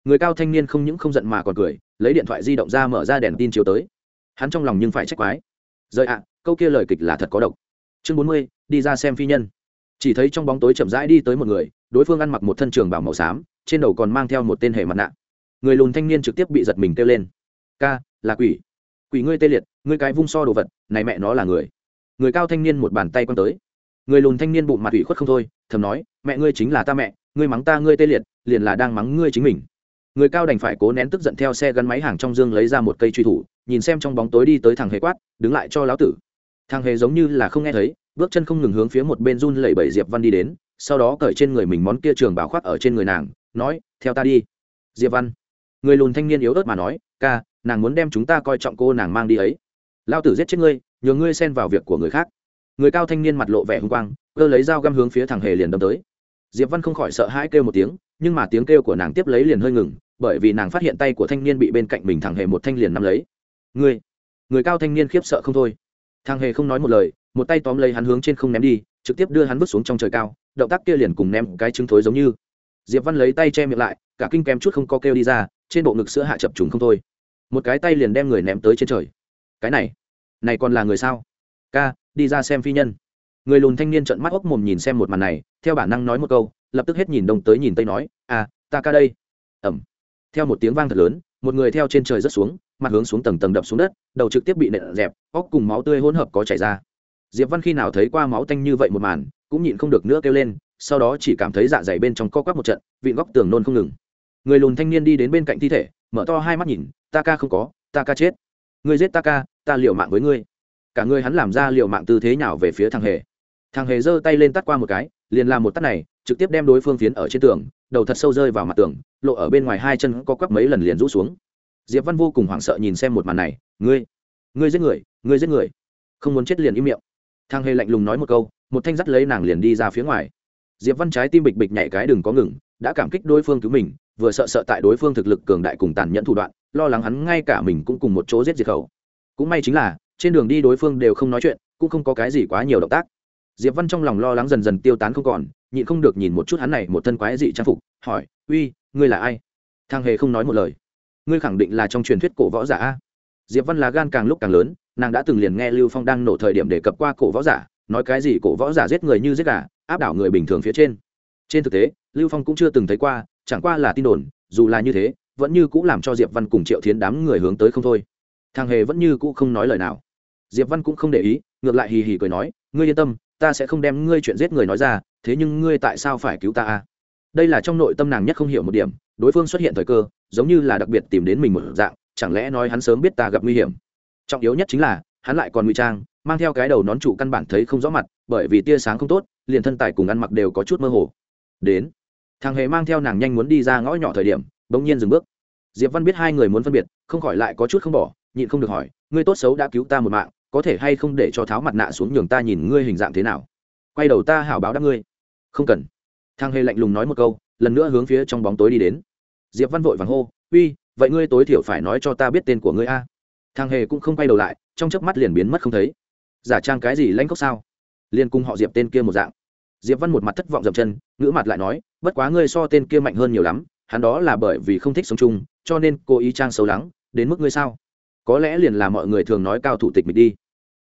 Người cao thanh niên không những không giận mà còn cười, lấy điện thoại di động ra mở ra đèn tin chiếu tới. Hắn trong lòng nhưng phải trách quái. Rời ạ, câu kia lời kịch là thật có độc. Chương bốn mươi, đi ra xem phi nhân. Chỉ thấy trong bóng tối chậm rãi đi tới một người, đối phương ăn mặc một thân trường bảo màu xám, trên đầu còn mang theo một tên hề mặt nạ. Người lùn thanh niên trực tiếp bị giật mình kêu lên. Ca, là quỷ. Quỷ ngươi tê liệt, ngươi cái vung so đồ vật, này mẹ nó là người. Người cao thanh niên một bàn tay quăng tới người lùn thanh niên bụng mặt ủy khuất không thôi, thầm nói, mẹ ngươi chính là ta mẹ, ngươi mắng ta ngươi tê liệt, liền là đang mắng ngươi chính mình. Người cao đành phải cố nén tức giận theo xe gắn máy hàng trong dương lấy ra một cây truy thủ, nhìn xem trong bóng tối đi tới thằng hề quát, đứng lại cho lão tử. Thằng hề giống như là không nghe thấy, bước chân không ngừng hướng phía một bên run lẩy bẩy diệp văn đi đến, sau đó cởi trên người mình món kia trường bảo khoác ở trên người nàng, nói, theo ta đi. Diệp văn, người lùn thanh niên yếu ớt mà nói, ca, nàng muốn đem chúng ta coi trọng cô nàng mang đi ấy. Lao tử giết chết ngươi, nhờ ngươi xen vào việc của người khác người cao thanh niên mặt lộ vẻ hung quang, cơ lấy dao găm hướng phía thằng hề liền đâm tới. Diệp văn không khỏi sợ hãi kêu một tiếng, nhưng mà tiếng kêu của nàng tiếp lấy liền hơi ngừng, bởi vì nàng phát hiện tay của thanh niên bị bên cạnh mình thằng hề một thanh liền nắm lấy. Người người cao thanh niên khiếp sợ không thôi. Thằng hề không nói một lời, một tay tóm lấy hắn hướng trên không ném đi, trực tiếp đưa hắn vứt xuống trong trời cao, động tác kia liền cùng ném cái trứng thối giống như. Diệp văn lấy tay che miệng lại, cả kinh kém chút không có kêu đi ra, trên bộ ngực sữa hạ chập trùng không thôi. Một cái tay liền đem người ném tới trên trời. Cái này này còn là người sao? Ca đi ra xem phi nhân. Người lùn thanh niên trợn mắt ốc mồm nhìn xem một màn này, theo bản năng nói một câu, lập tức hết nhìn đông tới nhìn tây nói à ta ca đây. Ẩm. Theo một tiếng vang thật lớn, một người theo trên trời rớt xuống, mặt hướng xuống tầng tầng đập xuống đất, đầu trực tiếp bị nện dẹp, óc cùng máu tươi hỗn hợp có chảy ra. Diệp văn khi nào thấy qua máu tanh như vậy một màn, cũng nhịn không được nữa kêu lên, sau đó chỉ cảm thấy dạ dày bên trong co quắp một trận vịn góc tường nôn không ngừng. Người lùn thanh niên đi đến bên cạnh thi thể, mở to hai mắt nhìn, ta ca không có, ta ca chết. Ngươi giết ta ca, ta liều mạng với ngươi cả người hắn làm ra liều mạng tư thế nào về phía thằng hề. Thằng hề giơ tay lên tắt qua một cái, liền làm một tắt này, trực tiếp đem đối phương phiến ở trên tường, đầu thật sâu rơi vào mặt tường, lộ ở bên ngoài hai chân có quắp mấy lần liền rũ xuống. Diệp văn vô cùng hoảng sợ nhìn xem một màn này, ngươi ngươi giết người, ngươi giết người. Không muốn chết liền im miệng. Thằng hề lạnh lùng nói một câu, một thanh dắt lấy nàng liền đi ra phía ngoài. Diệp văn trái tim bịch bịch nhảy cái đừng có ngừng, đã cảm kích đối phương cứu mình, vừa sợ sợ tại đối phương thực lực cường đại cùng tàn nhẫn thủ đoạn, lo lắng hắn ngay cả mình cũng cùng một chỗ giết diệt khẩu. Cũng may chính là trên đường đi đối phương đều không nói chuyện, cũng không có cái gì quá nhiều động tác. Diệp văn trong lòng lo lắng dần dần tiêu tán không còn, nhịn không được nhìn một chút hắn này một thân quái dị trang phục, hỏi, uy, ngươi là ai? Thang hề không nói một lời. Ngươi khẳng định là trong truyền thuyết cổ võ giả a? Diệp văn là gan càng lúc càng lớn, nàng đã từng liền nghe lưu phong đang nổ thời điểm đề cập qua cổ võ giả, nói cái gì cổ võ giả giết người như giết gà, áp đảo người bình thường phía trên. Trên thực tế, lưu phong cũng chưa từng thấy qua, chẳng qua là tin đồn, dù là như thế, vẫn như cũng làm cho diệp văn cùng triệu thiến đám người hướng tới không thôi. Thằng hề vẫn như cũ không nói lời nào diệp văn cũng không để ý, ngược lại hì hì cười nói, ngươi yên tâm, ta sẽ không đem ngươi chuyện giết người nói ra, thế nhưng ngươi tại sao phải cứu ta a đây là trong nội tâm nàng nhất không hiểu một điểm, đối phương xuất hiện thời cơ, giống như là đặc biệt tìm đến mình một dạng, chẳng lẽ nói hắn sớm biết ta gặp nguy hiểm? Trọng yếu nhất chính là, hắn lại còn nguy trang, mang theo cái đầu nón trụ căn bản thấy không rõ mặt, bởi vì tia sáng không tốt, liền thân tài cùng ăn mặc đều có chút mơ hồ. Đến, thằng hề mang theo nàng nhanh muốn đi ra ngõ nhỏ thời điểm, bỗng nhiên dừng bước. Diệp văn biết hai người muốn phân biệt, không khỏi lại có chút không bỏ, nhịn không được hỏi, ngươi tốt xấu đã cứu ta một mạng có thể hay không để cho tháo mặt nạ xuống nhường ta nhìn ngươi hình dạng thế nào? Quay đầu ta hảo báo đáp ngươi. Không cần. Thang hề lạnh lùng nói một câu, lần nữa hướng phía trong bóng tối đi đến. Diệp văn vội vàng hô, uy, vậy ngươi tối thiểu phải nói cho ta biết tên của ngươi a. Thang hề cũng không quay đầu lại, trong chớp mắt liền biến mất không thấy. Giả trang cái gì lãnh cốc sao? Liền cùng họ diệp tên kia một dạng. Diệp văn một mặt thất vọng dậm chân, ngữ mặt lại nói, bất quá ngươi so tên kia mạnh hơn nhiều lắm, hắn đó là bởi vì không thích sống chung, cho nên cô ý trang xấu lắng, đến mức ngươi sao? Có lẽ liền là mọi người thường nói cao thủ tịch mịch đi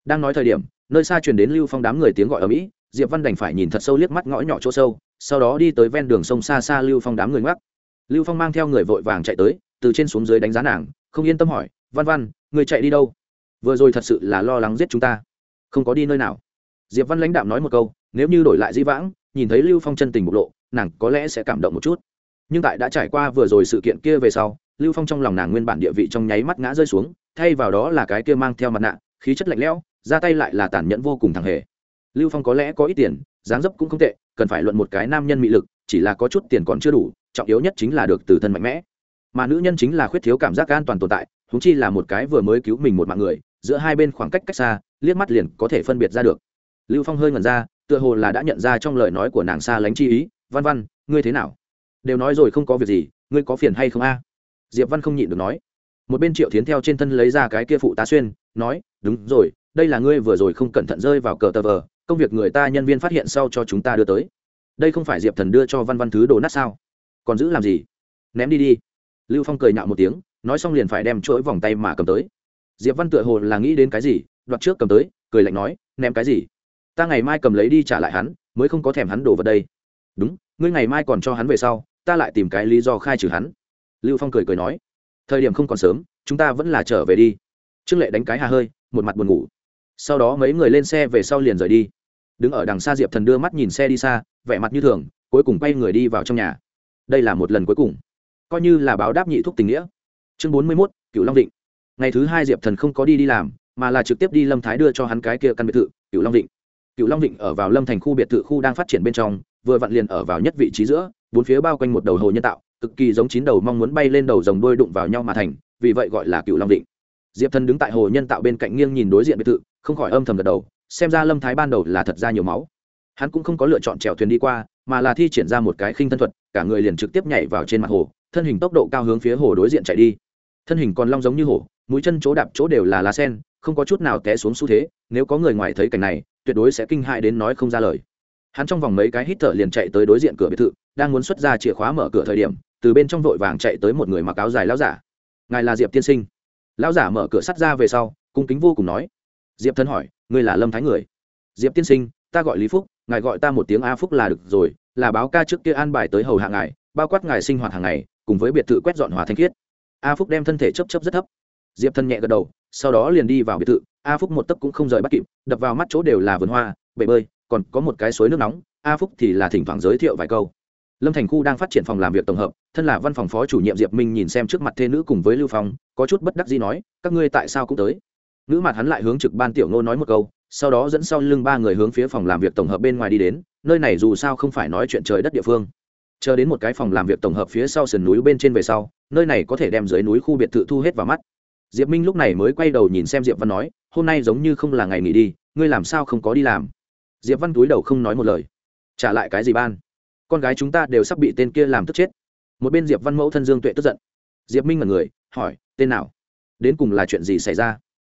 đang nói thời điểm, nơi xa truyền đến lưu phong đám người tiếng gọi ở mỹ, diệp văn đành phải nhìn thật sâu liếc mắt ngõ nhỏ chỗ sâu, sau đó đi tới ven đường sông xa xa lưu phong đám người ngoắc. Lưu phong mang theo người vội vàng chạy tới, từ trên xuống dưới đánh giá nàng, không yên tâm hỏi, văn văn, người chạy đi đâu? Vừa rồi thật sự là lo lắng giết chúng ta. Không có đi nơi nào. Diệp văn lãnh đạm nói một câu, nếu như đổi lại di vãng, nhìn thấy lưu phong chân tình bộc lộ, nàng có lẽ sẽ cảm động một chút. Nhưng tại đã trải qua vừa rồi sự kiện kia về sau, lưu phong trong lòng nàng nguyên bản địa vị trong nháy mắt ngã rơi xuống, thay vào đó là cái kia mang theo mặt nạ, khí chất lạnh lẽo ra tay lại là tàn nhẫn vô cùng thằng hề. Lưu phong có lẽ có ít tiền, dáng dấp cũng không tệ, cần phải luận một cái nam nhân mị lực, chỉ là có chút tiền còn chưa đủ, trọng yếu nhất chính là được từ thân mạnh mẽ. Mà nữ nhân chính là khuyết thiếu cảm giác an toàn tồn tại húng chi là một cái vừa mới cứu mình một mạng người, giữa hai bên khoảng cách cách xa, liếc mắt liền có thể phân biệt ra được. Lưu phong hơi ngẩn ra, tựa hồ là đã nhận ra trong lời nói của nàng xa lánh chi ý, văn văn, ngươi thế nào? Đều nói rồi không có việc gì, ngươi có phiền hay không a? Diệp văn không nhịn được nói. Một bên triệu tiến theo trên thân lấy ra cái kia phụ tá xuyên, nói, đúng rồi đây là ngươi vừa rồi không cẩn thận rơi vào cờ tờ vờ, công việc người ta nhân viên phát hiện sau cho chúng ta đưa tới. Đây không phải diệp thần đưa cho văn văn thứ đồ nát sao? Còn giữ làm gì? Ném đi đi. Lưu phong cười nhạo một tiếng, nói xong liền phải đem chuỗi vòng tay mà cầm tới. Diệp văn tựa hồ là nghĩ đến cái gì, đoạt trước cầm tới, cười lạnh nói, ném cái gì? Ta ngày mai cầm lấy đi trả lại hắn, mới không có thèm hắn đổ vào đây. Đúng, ngươi ngày mai còn cho hắn về sau, ta lại tìm cái lý do khai trừ hắn. Lưu phong cười cười nói, thời điểm không còn sớm, chúng ta vẫn là trở về đi. Trương lệ đánh cái hà hơi, một mặt buồn ngủ sau đó mấy người lên xe về sau liền rời đi. Đứng ở đằng xa diệp thần đưa mắt nhìn xe đi xa, vẻ mặt như thường, cuối cùng quay người đi vào trong nhà. Đây là một lần cuối cùng. Coi như là báo đáp nhị thúc tình nghĩa. Chương bốn mươi mốt cựu long định ngày thứ hai diệp thần không có đi đi làm, mà là trực tiếp đi lâm thái đưa cho hắn cái kia căn biệt thự cựu long định cựu long định ở vào lâm thành khu biệt thự khu đang phát triển bên trong, vừa vặn liền ở vào nhất vị trí giữa, bốn phía bao quanh một đầu hồ nhân tạo, cực kỳ giống chín đầu mong muốn bay lên đầu dòng đôi đụng vào nhau mà thành, vì vậy gọi là cựu long định diệp thần đứng tại hồ nhân tạo bên cạnh nghiêng nhìn đối diện biệt thự không khỏi âm thầm gật đầu, xem ra lâm thái ban đầu là thật ra nhiều máu. Hắn cũng không có lựa chọn chèo thuyền đi qua, mà là thi triển ra một cái khinh thân thuật, cả người liền trực tiếp nhảy vào trên mặt hồ, thân hình tốc độ cao hướng phía hồ đối diện chạy đi. Thân hình còn long giống như hổ, mũi chân chỗ đạp chỗ đều là lá sen, không có chút nào té xuống xu thế, nếu có người ngoài thấy cảnh này, tuyệt đối sẽ kinh hại đến nói không ra lời. Hắn trong vòng mấy cái hít thở liền chạy tới đối diện cửa biệt thự, đang muốn xuất ra chìa khóa mở cửa thời điểm, từ bên trong vội vàng chạy tới một người mặc áo dài lão giả. Ngài là diệp tiên sinh. Lão giả mở cửa sắt ra về sau, cung kính vô cùng nói diệp thân hỏi, ngươi là lâm thái người? Diệp tiên sinh, ta gọi lý phúc, ngài gọi ta một tiếng a phúc là được rồi, là báo ca trước kia an bài tới hầu hạ ngài, bao quát ngài sinh hoạt hàng ngày, cùng với biệt thự quét dọn hòa thanh khiết. A phúc đem thân thể chấp chấp rất thấp. Diệp thân nhẹ gật đầu, sau đó liền đi vào biệt thự. A phúc một tấc cũng không rời bắt kịp, đập vào mắt chỗ đều là vườn hoa, bể bơi, còn có một cái suối nước nóng. A phúc thì là thỉnh thoảng giới thiệu vài câu. Lâm thành khu đang phát triển phòng làm việc tổng hợp, thân là văn phòng phó chủ nhiệm diệp minh nhìn xem trước mặt thê nữ cùng với lưu phong, có chút bất đắc gì nói, các ngươi tại sao cũng tới? Nữ mặt hắn lại hướng trực ban tiểu ngô nói một câu, sau đó dẫn sau lưng ba người hướng phía phòng làm việc tổng hợp bên ngoài đi đến, nơi này dù sao không phải nói chuyện trời đất địa phương. Chờ đến một cái phòng làm việc tổng hợp phía sau sườn núi bên trên về sau, nơi này có thể đem dưới núi khu biệt thự thu hết vào mắt. Diệp minh lúc này mới quay đầu nhìn xem diệp văn nói, hôm nay giống như không là ngày nghỉ đi, ngươi làm sao không có đi làm? Diệp văn túi đầu không nói một lời. Trả lại cái gì ban? Con gái chúng ta đều sắp bị tên kia làm tức chết. Một bên diệp văn mẫu thân dương tuệ tức giận. Diệp minh là người, hỏi, tên nào? Đến cùng là chuyện gì xảy ra?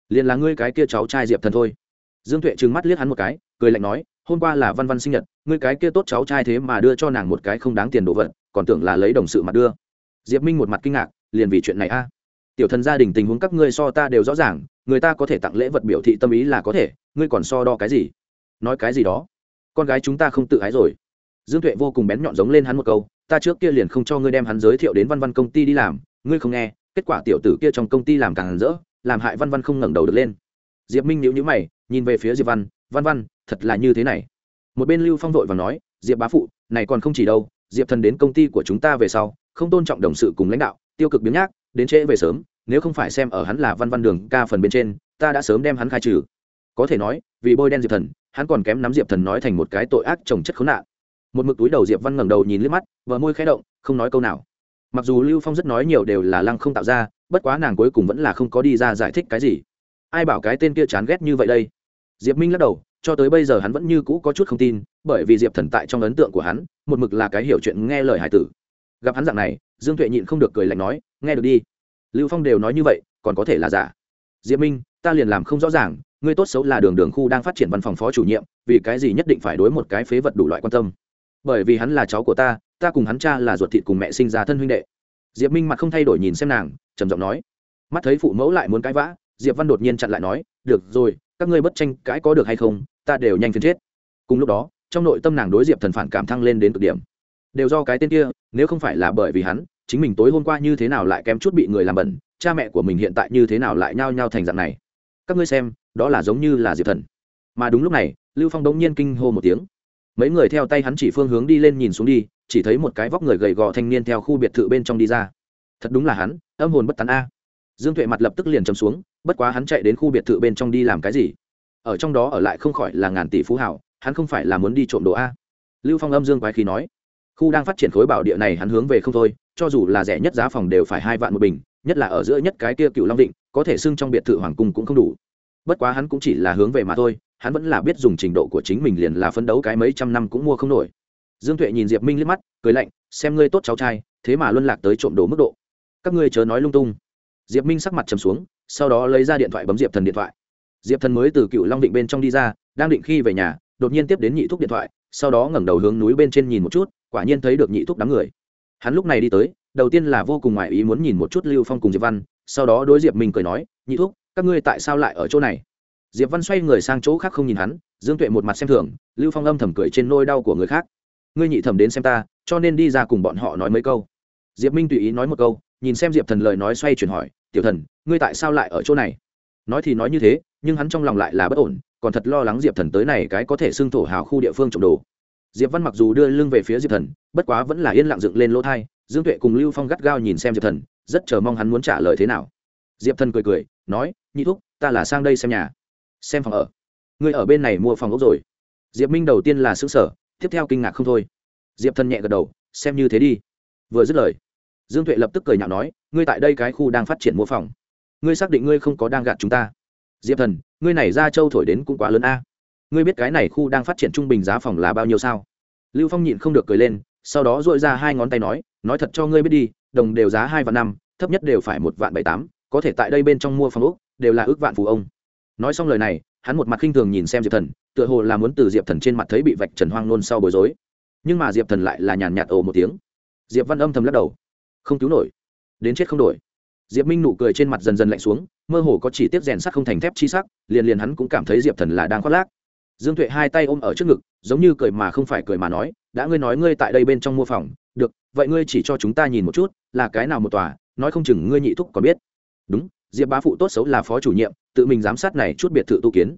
Liền là ngươi cái kia cháu trai diệp thần thôi. Dương tuệ trừng mắt liếc hắn một cái, cười lạnh nói, hôm qua là văn văn sinh nhật, ngươi cái kia tốt cháu trai thế mà đưa cho nàng một cái không đáng tiền đồ vật, còn tưởng là lấy đồng sự mặt đưa. Diệp minh một mặt kinh ngạc, liền vì chuyện này a. À. Tiểu thần gia đình tình huống các ngươi so ta đều rõ ràng, người ta có thể tặng lễ vật biểu thị tâm ý là có thể, ngươi còn so đo cái gì? Nói cái gì đó? Con gái chúng ta không tự ái rồi. Dương tuệ vô cùng bén nhọn giống lên hắn một câu, ta trước kia liền không cho ngươi đem hắn giới thiệu đến văn văn công ty đi làm, ngươi không nghe, kết quả tiểu tử kia trong công ty làm càng rỡ làm hại văn văn không ngẩng đầu được lên. Diệp minh nhíu nhíu mày, nhìn về phía diệp văn văn văn, thật là như thế này. Một bên lưu phong vội và nói, diệp bá phụ, này còn không chỉ đâu, diệp thần đến công ty của chúng ta về sau, không tôn trọng đồng sự cùng lãnh đạo, tiêu cực biến nhác, đến trễ về sớm, nếu không phải xem ở hắn là văn văn đường ca phần bên trên, ta đã sớm đem hắn khai trừ. Có thể nói, vì bôi đen diệp thần, hắn còn kém nắm diệp thần nói thành một cái tội ác trồng chất khốn nạn. Một mực túi đầu diệp văn ngẩng đầu nhìn liếc mắt và môi khẽ động, không nói câu nào mặc dù lưu phong rất nói nhiều đều là lăng không tạo ra, bất quá nàng cuối cùng vẫn là không có đi ra giải thích cái gì. Ai bảo cái tên kia chán ghét như vậy đây? Diệp minh lắc đầu, cho tới bây giờ hắn vẫn như cũ có chút không tin, bởi vì diệp thần tại trong ấn tượng của hắn, một mực là cái hiểu chuyện nghe lời hải tử. Gặp hắn dạng này, dương tuệ nhịn không được cười lạnh nói, nghe được đi. Lưu phong đều nói như vậy, còn có thể là giả. Diệp minh, ta liền làm không rõ ràng, ngươi tốt xấu là đường đường khu đang phát triển văn phòng phó chủ nhiệm, vì cái gì nhất định phải đối một cái phế vật đủ loại quan tâm? Bởi vì hắn là cháu của ta ta cùng hắn cha là ruột thịt cùng mẹ sinh ra thân huynh đệ. Diệp minh mặt không thay đổi nhìn xem nàng, trầm giọng nói. Mắt thấy phụ mẫu lại muốn cãi vã, diệp văn đột nhiên chặn lại nói, được rồi, các ngươi bất tranh cãi có được hay không, ta đều nhanh phiền chết. Cùng lúc đó, trong nội tâm nàng đối diệp thần phản cảm thăng lên đến cực điểm. Đều do cái tên kia, nếu không phải là bởi vì hắn, chính mình tối hôm qua như thế nào lại kém chút bị người làm bẩn, cha mẹ của mình hiện tại như thế nào lại nhao nhao thành dạng này. Các ngươi xem, đó là giống như là diệp thần. Mà đúng lúc này, lưu phong đống nhiên kinh hô một tiếng. Mấy người theo tay hắn chỉ phương hướng đi lên nhìn xuống đi chỉ thấy một cái vóc người gầy gò thanh niên theo khu biệt thự bên trong đi ra. Thật đúng là hắn, âm hồn bất tán a. Dương tuệ mặt lập tức liền chấm xuống, bất quá hắn chạy đến khu biệt thự bên trong đi làm cái gì? Ở trong đó ở lại không khỏi là ngàn tỷ phú hảo, hắn không phải là muốn đi trộm đồ a. Lưu phong âm dương quái khí nói, khu đang phát triển khối bảo địa này hắn hướng về không thôi, cho dù là rẻ nhất giá phòng đều phải hai vạn một bình, nhất là ở giữa nhất cái kia cựu long định có thể xưng trong biệt thự hoàng cung cũng không đủ. Bất quá hắn cũng chỉ là hướng về mà thôi, hắn vẫn là biết dùng trình độ của chính mình liền là phấn đấu cái mấy trăm năm cũng mua không nổi dương tuệ nhìn diệp minh liếc mắt, cười lạnh, xem ngươi tốt cháu trai, thế mà luân lạc tới trộm đồ mức độ. Các ngươi chớ nói lung tung. Diệp minh sắc mặt trầm xuống, sau đó lấy ra điện thoại bấm diệp thần điện thoại. Diệp thần mới từ cựu long định bên trong đi ra, đang định khi về nhà, đột nhiên tiếp đến nhị thúc điện thoại, sau đó ngẩng đầu hướng núi bên trên nhìn một chút, quả nhiên thấy được nhị thúc đám người. Hắn lúc này đi tới, đầu tiên là vô cùng ngoại ý muốn nhìn một chút lưu phong cùng diệp văn, sau đó đối diệp minh cười nói, nhị thúc, các ngươi tại sao lại ở chỗ này? Diệp văn xoay người sang chỗ khác không nhìn hắn, dương tuệ một mặt xem thường, lưu phong âm thầm cười trên nôi đau của người khác ngươi nhị thẩm đến xem ta, cho nên đi ra cùng bọn họ nói mấy câu. Diệp minh tùy ý nói một câu, nhìn xem diệp thần lời nói xoay chuyển hỏi, tiểu thần, ngươi tại sao lại ở chỗ này? Nói thì nói như thế, nhưng hắn trong lòng lại là bất ổn, còn thật lo lắng diệp thần tới này cái có thể xưng thổ hào khu địa phương trộm đồ. Diệp văn mặc dù đưa lưng về phía diệp thần, bất quá vẫn là yên lặng dựng lên lỗ thai, dương tuệ cùng lưu phong gắt gao nhìn xem diệp thần, rất chờ mong hắn muốn trả lời thế nào. Diệp thần cười cười, nói, nhị thúc, ta là sang đây xem nhà, xem phòng ở. Ngươi ở bên này mua phòng ốc rồi. Diệp minh đầu tiên là xứ sở tiếp theo kinh ngạc không thôi. Diệp thần nhẹ gật đầu, xem như thế đi. Vừa dứt lời, dương tuệ lập tức cười nhạo nói, ngươi tại đây cái khu đang phát triển mua phòng ngươi xác định ngươi không có đang gạt chúng ta. Diệp thần, ngươi này ra châu thổi đến cũng quá lớn a. Ngươi biết cái này khu đang phát triển trung bình giá phòng là bao nhiêu sao? Lưu phong nhịn không được cười lên, sau đó dội ra hai ngón tay nói nói thật cho ngươi biết đi, đồng đều giá hai vạn năm, thấp nhất đều phải một vạn bảy tám, có thể tại đây bên trong mua phòng úc đều là ước vạn phù ông. Nói xong lời này hắn một mặt khinh thường nhìn xem diệp thần, tựa hồ là muốn từ diệp thần trên mặt thấy bị vạch trần hoang nôn sau bối rối. Nhưng mà diệp thần lại là nhàn nhạt ồ một tiếng. Diệp văn âm thầm lắc đầu. Không cứu nổi. Đến chết không đổi. Diệp minh nụ cười trên mặt dần dần lạnh xuống, mơ hồ có chỉ tiếp rèn sắt không thành thép chi sắc, liền liền hắn cũng cảm thấy diệp thần là đang khoác lác. Dương tuệ hai tay ôm ở trước ngực, giống như cười mà không phải cười mà nói, đã ngươi nói ngươi tại đây bên trong mua phòng, được, vậy ngươi chỉ cho chúng ta nhìn một chút, là cái nào một tòa, nói không chừng ngươi nhị thúc còn biết. Đúng diệp bá phụ tốt xấu là phó chủ nhiệm, tự mình giám sát này chút biệt thự tu kiến.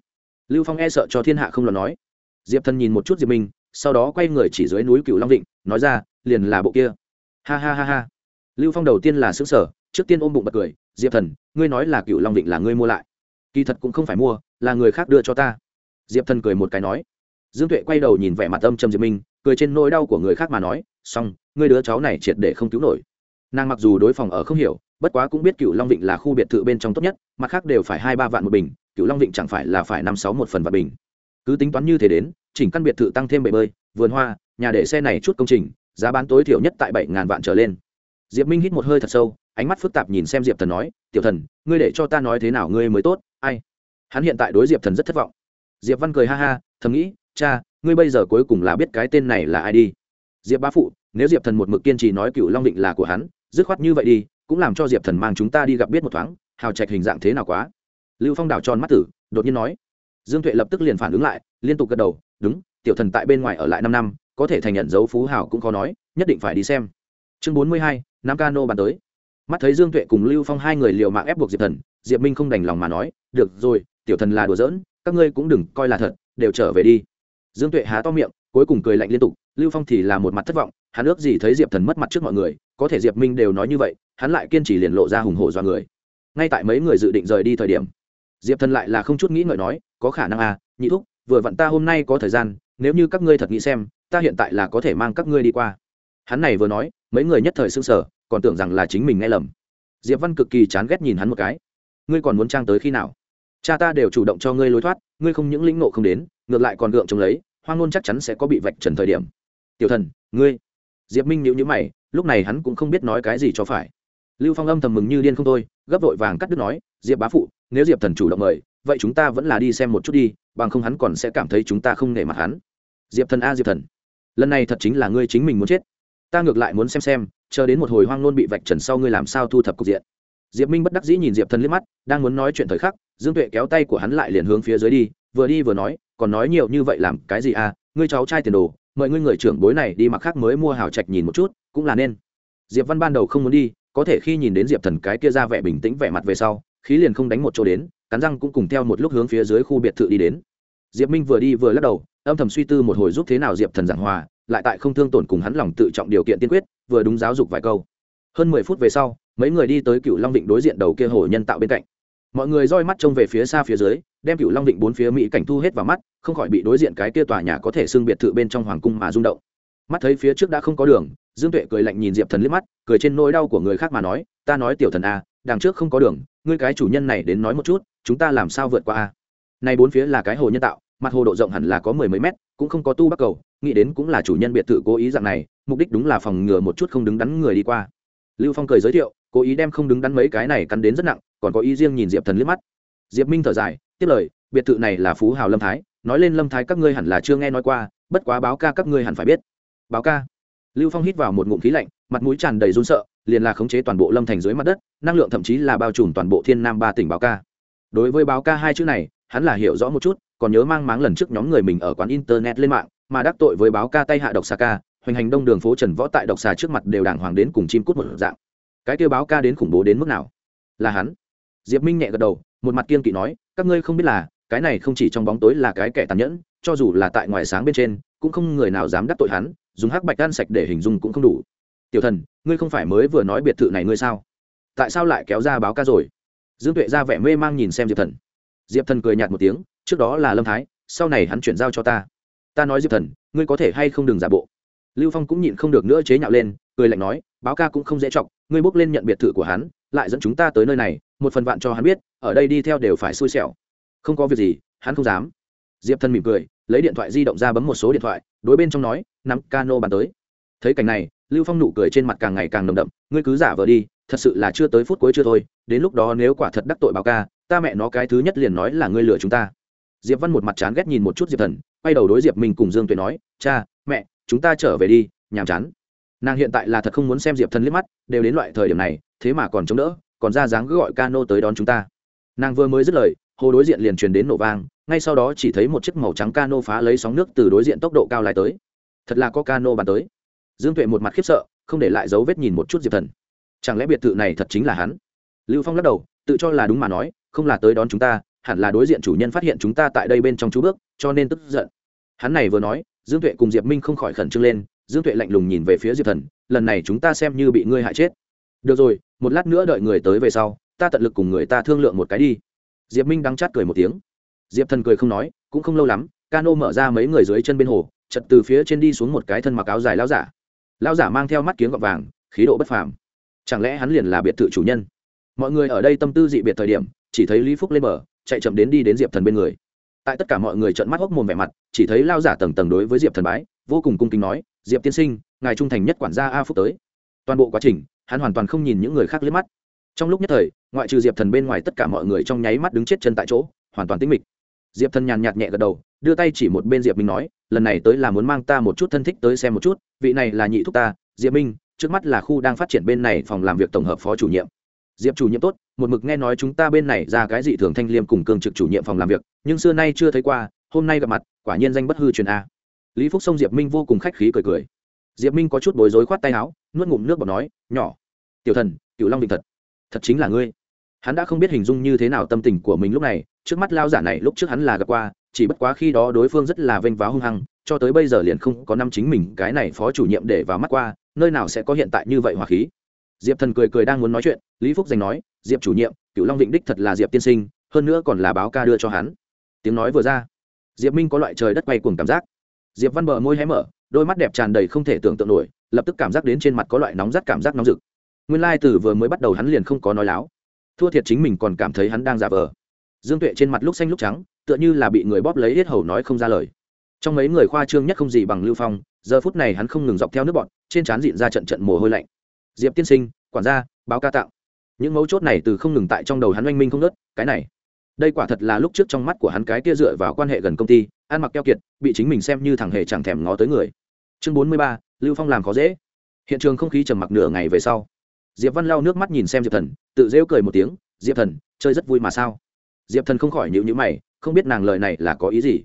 Lưu phong e sợ cho thiên hạ không lo nói. Diệp thần nhìn một chút diệp minh, sau đó quay người chỉ dưới núi cựu long định nói ra, liền là bộ kia. Ha ha ha ha. Lưu phong đầu tiên là xứ sở trước tiên ôm bụng bật cười, diệp thần, ngươi nói là cựu long định là ngươi mua lại. Kỳ thật cũng không phải mua, là người khác đưa cho ta. Diệp thần cười một cái nói. Dương tuệ quay đầu nhìn vẻ mặt âm trầm diệp minh, cười trên nỗi đau của người khác mà nói, xong, ngươi đứa cháu này triệt để không cứu nổi. Nàng mặc dù đối phòng ở không hiểu bất quá cũng biết cựu long vịnh là khu biệt thự bên trong tốt nhất, mặt khác đều phải hai ba vạn một bình cựu long vịnh chẳng phải là phải năm sáu một phần vạn bình. Cứ tính toán như thế đến, chỉnh căn biệt thự tăng thêm bể bơi, vườn hoa, nhà để xe này chút công trình, giá bán tối thiểu nhất tại bảy ngàn vạn trở lên. Diệp minh hít một hơi thật sâu, ánh mắt phức tạp nhìn xem diệp thần nói, tiểu thần, ngươi để cho ta nói thế nào ngươi mới tốt, ai? Hắn hiện tại đối diệp thần rất thất vọng. Diệp văn cười ha ha, thầm nghĩ, cha, ngươi bây giờ cuối cùng là biết cái tên này là ai đi. Diệp bá phụ, nếu diệp thần một mực kiên trì nói cựu long định là của hắn, dứt khoát như vậy đi cũng làm cho diệp thần mang chúng ta đi gặp biết một thoáng, hào trạch hình dạng thế nào quá. Lưu phong đảo tròn mắt tử, đột nhiên nói. Dương tuệ lập tức liền phản ứng lại, liên tục gật đầu, đúng, tiểu thần tại bên ngoài ở lại năm năm, có thể thành nhận dấu phú hào cũng khó nói, nhất định phải đi xem. Chương bốn mươi hai, nam cano bàn tới. Mắt thấy dương tuệ cùng lưu phong hai người liều mạng ép buộc diệp thần, diệp minh không đành lòng mà nói, được rồi, tiểu thần là đùa giỡn, các ngươi cũng đừng coi là thật, đều trở về đi. Dương tuệ há to miệng, cuối cùng cười lạnh liên tục, lưu phong thì là một mặt thất vọng, hắn ước gì thấy diệp thần mất mặt trước mọi người, có thể diệp minh đều nói như vậy hắn lại kiên trì liền lộ ra hùng hổ do người. Ngay tại mấy người dự định rời đi thời điểm, diệp thần lại là không chút nghĩ ngợi nói, có khả năng à nhị thúc, vừa vặn ta hôm nay có thời gian, nếu như các ngươi thật nghĩ xem, ta hiện tại là có thể mang các ngươi đi qua. Hắn này vừa nói, mấy người nhất thời s ư n g sở còn tưởng rằng là chính mình nghe lầm. Diệp văn cực kỳ chán ghét nhìn hắn một cái. Ngươi còn muốn trang tới khi nào? Cha ta đều chủ động cho ngươi lối thoát, ngươi không những lĩnh nộ không đến, ngược lại còn gượng chống lấy, hoang ngôn chắc chắn sẽ có bị vạch trần thời điểm. Tiểu thần, ngươi? Diệp minh nhữ nhữ mày, lúc này hắn cũng không biết nói cái gì cho phải lưu phong âm thầm mừng như điên không thôi, gấp vội vàng cắt đứt nói, diệp bá phụ, nếu diệp thần chủ động mời, vậy chúng ta vẫn là đi xem một chút đi, bằng không hắn còn sẽ cảm thấy chúng ta không nể mặt hắn. Diệp thần a, diệp thần, lần này thật chính là ngươi chính mình muốn chết. Ta ngược lại muốn xem xem, chờ đến một hồi hoang nôn bị vạch trần sau ngươi làm sao thu thập cục diện. Diệp minh bất đắc dĩ nhìn diệp thần liếc mắt, đang muốn nói chuyện thời khắc, dương tuệ kéo tay của hắn lại liền hướng phía dưới đi, vừa đi vừa nói, còn nói nhiều như vậy làm cái gì à ngươi cháu trai tiền đồ, mời ngươi người trưởng bối này đi mặc khác mới mua hào trạch nhìn một chút, cũng là nên. Diệp văn ban đầu không muốn đi có thể khi nhìn đến diệp thần cái kia ra vẻ bình tĩnh vẻ mặt về sau, khí liền không đánh một chỗ đến, cắn răng cũng cùng theo một lúc hướng phía dưới khu biệt thự đi đến. Diệp minh vừa đi vừa lắc đầu, âm thầm suy tư một hồi giúp thế nào diệp thần giảng hòa, lại tại không thương tổn cùng hắn lòng tự trọng điều kiện tiên quyết, vừa đúng giáo dục vài câu. Hơn mười phút về sau, mấy người đi tới cựu long định đối diện đầu kia hồ nhân tạo bên cạnh. Mọi người roi mắt trông về phía xa phía dưới, đem cựu long định bốn phía mỹ cảnh thu hết vào mắt, không khỏi bị đối diện cái kia tòa nhà có thể xưng biệt thự bên trong hoàng cung mà rung động mắt thấy phía trước đã không có đường, dương tuệ cười lạnh nhìn diệp thần liếc mắt, cười trên nỗi đau của người khác mà nói, ta nói tiểu thần a đằng trước không có đường, ngươi cái chủ nhân này đến nói một chút, chúng ta làm sao vượt qua à? a này bốn phía là cái hồ nhân tạo, mặt hồ độ rộng hẳn là có mười mấy mét, cũng không có tu bắc cầu, nghĩ đến cũng là chủ nhân biệt thự cố ý dạng này, mục đích đúng là phòng ngừa một chút không đứng đắn người đi qua. Lưu phong cười giới thiệu, cố ý đem không đứng đắn mấy cái này cắn đến rất nặng, còn có ý riêng nhìn diệp thần liếc mắt. Diệp minh thở dài, tiếp lời, biệt thự này là phú hào lâm thái, nói lên lâm thái các ngươi hẳn là chưa nghe nói qua, bất quá báo ca các ngươi hẳn phải biết báo ca. Lưu phong hít vào một ngụm khí lạnh, mặt mũi tràn đầy run sợ, liền là khống chế toàn bộ lâm thành dưới mặt đất, năng lượng thậm chí là bao trùm toàn bộ thiên nam ba tỉnh báo ca. Đối với báo ca hai chữ này, hắn là hiểu rõ một chút, còn nhớ mang máng lần trước nhóm người mình ở quán internet lên mạng, mà đắc tội với báo ca tay hạ độc xà ca, hoành hành đông đường phố trần võ tại độc xà trước mặt đều đàng hoàng đến cùng chim cút một dạng. Cái kêu báo ca đến khủng bố đến mức nào? Là hắn. Diệp minh nhẹ gật đầu, một mặt kiên kỵ nói, các ngươi không biết là, cái này không chỉ trong bóng tối là cái kẻ tàn nhẫn, cho dù là tại ngoài sáng bên trên cũng không người nào dám đắc tội hắn, dùng hắc bạch gan sạch để hình dung cũng không đủ. Tiểu thần, ngươi không phải mới vừa nói biệt thự này ngươi sao? Tại sao lại kéo ra báo ca rồi? Dương tuệ ra vẻ mê mang nhìn xem diệp thần. Diệp thần cười nhạt một tiếng, trước đó là lâm thái, sau này hắn chuyển giao cho ta. Ta nói diệp thần, ngươi có thể hay không đừng giả bộ? Lưu phong cũng nhịn không được nữa chế nhạo lên, cười lạnh nói, báo ca cũng không dễ chọc, ngươi bước lên nhận biệt thự của hắn, lại dẫn chúng ta tới nơi này, một phần vạn cho hắn biết, ở đây đi theo đều phải xui xẻo. Không có việc gì, hắn không dám. Diệp thần mỉm cười lấy điện thoại di động ra bấm một số điện thoại, đối bên trong nói nắm cano bàn tới. Thấy cảnh này, lưu phong nụ cười trên mặt càng ngày càng nồng đậm, ngươi cứ giả vờ đi, thật sự là chưa tới phút cuối chưa thôi, đến lúc đó nếu quả thật đắc tội báo ca, ta mẹ nó cái thứ nhất liền nói là ngươi lừa chúng ta. Diệp văn một mặt chán ghét nhìn một chút diệp thần, quay đầu đối diệp mình cùng dương tuệ nói, cha, mẹ, chúng ta trở về đi, nhàm chán. Nàng hiện tại là thật không muốn xem diệp thần liếc mắt, đều đến loại thời điểm này, thế mà còn chống đỡ, còn ra dáng cứ gọi cano tới đón chúng ta. Nàng vừa mới dứt lời, hồ đối diện liền truyền đến nổ vang ngay sau đó chỉ thấy một chiếc màu trắng cano phá lấy sóng nước từ đối diện tốc độ cao lại tới. Thật là có cano bàn tới. Dương tuệ một mặt khiếp sợ, không để lại dấu vết nhìn một chút diệp thần. Chẳng lẽ biệt thự này thật chính là hắn? Lưu phong lắc đầu, tự cho là đúng mà nói, không là tới đón chúng ta, hẳn là đối diện chủ nhân phát hiện chúng ta tại đây bên trong chú bước, cho nên tức giận. Hắn này vừa nói, dương tuệ cùng diệp minh không khỏi khẩn trương lên, dương tuệ lạnh lùng nhìn về phía diệp thần, lần này chúng ta xem như bị ngươi hại chết. Được rồi, một lát nữa đợi người tới về sau, ta tận lực cùng người ta thương lượng một cái đi. Diệp minh đắng chát cười một tiếng diệp thần cười không nói, cũng không lâu lắm, cano mở ra mấy người dưới chân bên hồ, chật từ phía trên đi xuống một cái thân mặc áo dài lao giả. Lao giả mang theo mắt kiếng gọt vàng, khí độ bất phàm. Chẳng lẽ hắn liền là biệt thự chủ nhân? Mọi người ở đây tâm tư dị biệt thời điểm, chỉ thấy lý phúc lên bờ, chạy chậm đến đi đến diệp thần bên người. Tại tất cả mọi người trợn mắt hốc mồm vẻ mặt, chỉ thấy lao giả tầng tầng đối với diệp thần bái, vô cùng cung kính nói, diệp tiên sinh, ngài trung thành nhất quản gia a phúc tới. Toàn bộ quá trình, hắn hoàn toàn không nhìn những người khác liếc mắt. Trong lúc nhất thời, ngoại trừ diệp thần bên ngoài tất cả mọi người trong nháy mắt đứng chết chân tại chỗ, hoàn toàn tĩnh mịch diệp thần nhàn nhạt nhẹ gật đầu, đưa tay chỉ một bên diệp minh nói, lần này tới là muốn mang ta một chút thân thích tới xem một chút, vị này là nhị thúc ta, diệp minh, trước mắt là khu đang phát triển bên này phòng làm việc tổng hợp phó chủ nhiệm. Diệp chủ nhiệm tốt, một mực nghe nói chúng ta bên này ra cái gì thường thanh liêm cùng cương trực chủ nhiệm phòng làm việc, nhưng xưa nay chưa thấy qua, hôm nay gặp mặt, quả nhiên danh bất hư truyền a. Lý phúc sông diệp minh vô cùng khách khí cười cười. Diệp minh có chút bối rối khoát tay áo, nuốt ngụm nước bọt nói, nhỏ, tiểu thần cựu long định thật thật chính là ngươi. Hắn đã không biết hình dung như thế nào tâm tình của mình lúc này trước mắt lao giả này lúc trước hắn là gặp qua, chỉ bất quá khi đó đối phương rất là vênh váo hung hăng, cho tới bây giờ liền không có năm chính mình cái này phó chủ nhiệm để vào mắt qua, nơi nào sẽ có hiện tại như vậy hòa khí. Diệp thần cười cười đang muốn nói chuyện, lý phúc giành nói, diệp chủ nhiệm cựu long vịnh đích thật là diệp tiên sinh, hơn nữa còn là báo ca đưa cho hắn. Tiếng nói vừa ra, diệp minh có loại trời đất quay cuồng cảm giác. Diệp văn bờ môi hé mở, đôi mắt đẹp tràn đầy không thể tưởng tượng nổi, lập tức cảm giác đến trên mặt có loại nóng rát cảm giác nóng rực. Nguyên lai từ vừa mới bắt đầu hắn liền không có nói láo. Thua thiệt chính mình còn cảm thấy hắn đang giả vờ dương tuệ trên mặt lúc xanh lúc trắng, tựa như là bị người bóp lấy hết hầu nói không ra lời. Trong mấy người khoa trương nhất không gì bằng lưu phong, giờ phút này hắn không ngừng dọc theo nước bọn, trên trán dịn ra trận trận mồ hôi lạnh. Diệp tiên sinh, quản gia, báo ca tạo những mấu chốt này từ không ngừng tại trong đầu hắn oanh minh không nớt cái này. Đây quả thật là lúc trước trong mắt của hắn cái kia dựa vào quan hệ gần công ty, ăn mặc keo kiệt, bị chính mình xem như thằng hề chẳng thèm ngó tới người. Chương bốn mươi ba, lưu phong làm khó dễ. Hiện trường không khí trầm mặc nửa ngày về sau. Diệp văn lau nước mắt nhìn xem diệp thần, tự rêu cười một tiếng, diệp thần, chơi rất vui mà sao? Diệp thần không khỏi nhịu nhữ mày, không biết nàng lời này là có ý gì.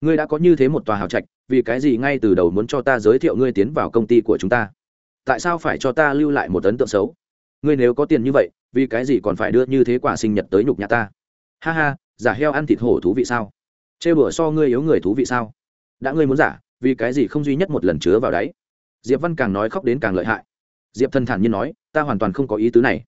Ngươi đã có như thế một tòa hào trạch, vì cái gì ngay từ đầu muốn cho ta giới thiệu ngươi tiến vào công ty của chúng ta? Tại sao phải cho ta lưu lại một ấn tượng xấu? Ngươi nếu có tiền như vậy, vì cái gì còn phải đưa như thế quả sinh nhật tới nhục nhà ta? Ha ha, giả heo ăn thịt hổ thú vị sao? Chê bửa so ngươi yếu người thú vị sao? Đã ngươi muốn giả, vì cái gì không duy nhất một lần chứa vào đáy diệp văn càng nói khóc đến càng lợi hại. Diệp Thần thản nhiên nói, ta hoàn toàn không có ý tứ này.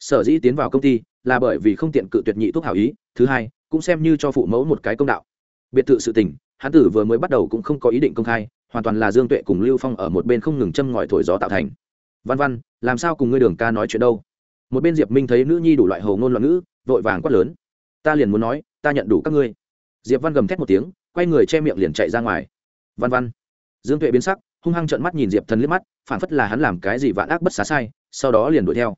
Sở dĩ tiến vào công ty là bởi vì không tiện cự tuyệt nhị thuốc hảo ý, thứ hai, cũng xem như cho phụ mẫu một cái công đạo. Biệt thự sự tình hán tử vừa mới bắt đầu cũng không có ý định công khai, hoàn toàn là dương tuệ cùng lưu phong ở một bên không ngừng châm ngòi thổi gió tạo thành. Văn văn, làm sao cùng ngươi đường ca nói chuyện đâu? Một bên diệp minh thấy nữ nhi đủ loại hầu ngôn loạn ngữ, vội vàng quát lớn. Ta liền muốn nói, ta nhận đủ các ngươi. Diệp văn gầm thét một tiếng, quay người che miệng liền chạy ra ngoài. Văn văn, dương tuệ biến sắc, hung hăng trợn mắt nhìn diệp thần liếc mắt, phản phất là hắn làm cái gì vạn ác bất xá sai, sau đó liền đuổi theo.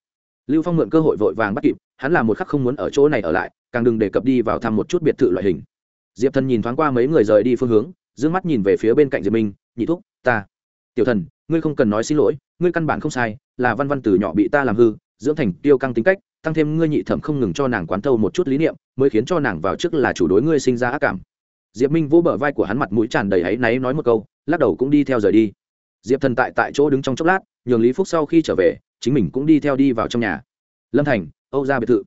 Lưu phong mượn cơ hội vội vàng bắt kịp hắn là một khắc không muốn ở chỗ này ở lại, càng đừng đề cập đi vào thăm một chút biệt thự loại hình. Diệp thần nhìn thoáng qua mấy người rời đi phương hướng d ư ơ n g mắt nhìn về phía bên cạnh diệp minh, nhị thúc, ta. Tiểu thần, ngươi không cần nói xin lỗi, ngươi căn bản không sai, là văn văn từ nhỏ bị ta làm hư, dưỡng thành tiêu căng tính cách, tăng thêm ngươi nhị thẩm không ngừng cho nàng quán thâu một chút lý niệm, mới khiến cho nàng vào trước là chủ đối ngươi sinh ra ác cảm. Diệp minh vỗ bờ vai của hắn mặt mũi tràn đầy áy náy nói một câu, lắc đầu cũng đi theo rời đi. Diệp thần tại tại chỗ đứng trong chốc lát, nhường lý phúc sau khi trở về, chính mình cũng đi theo đi vào trong nhà. Lâm thành âu ra biệt thự.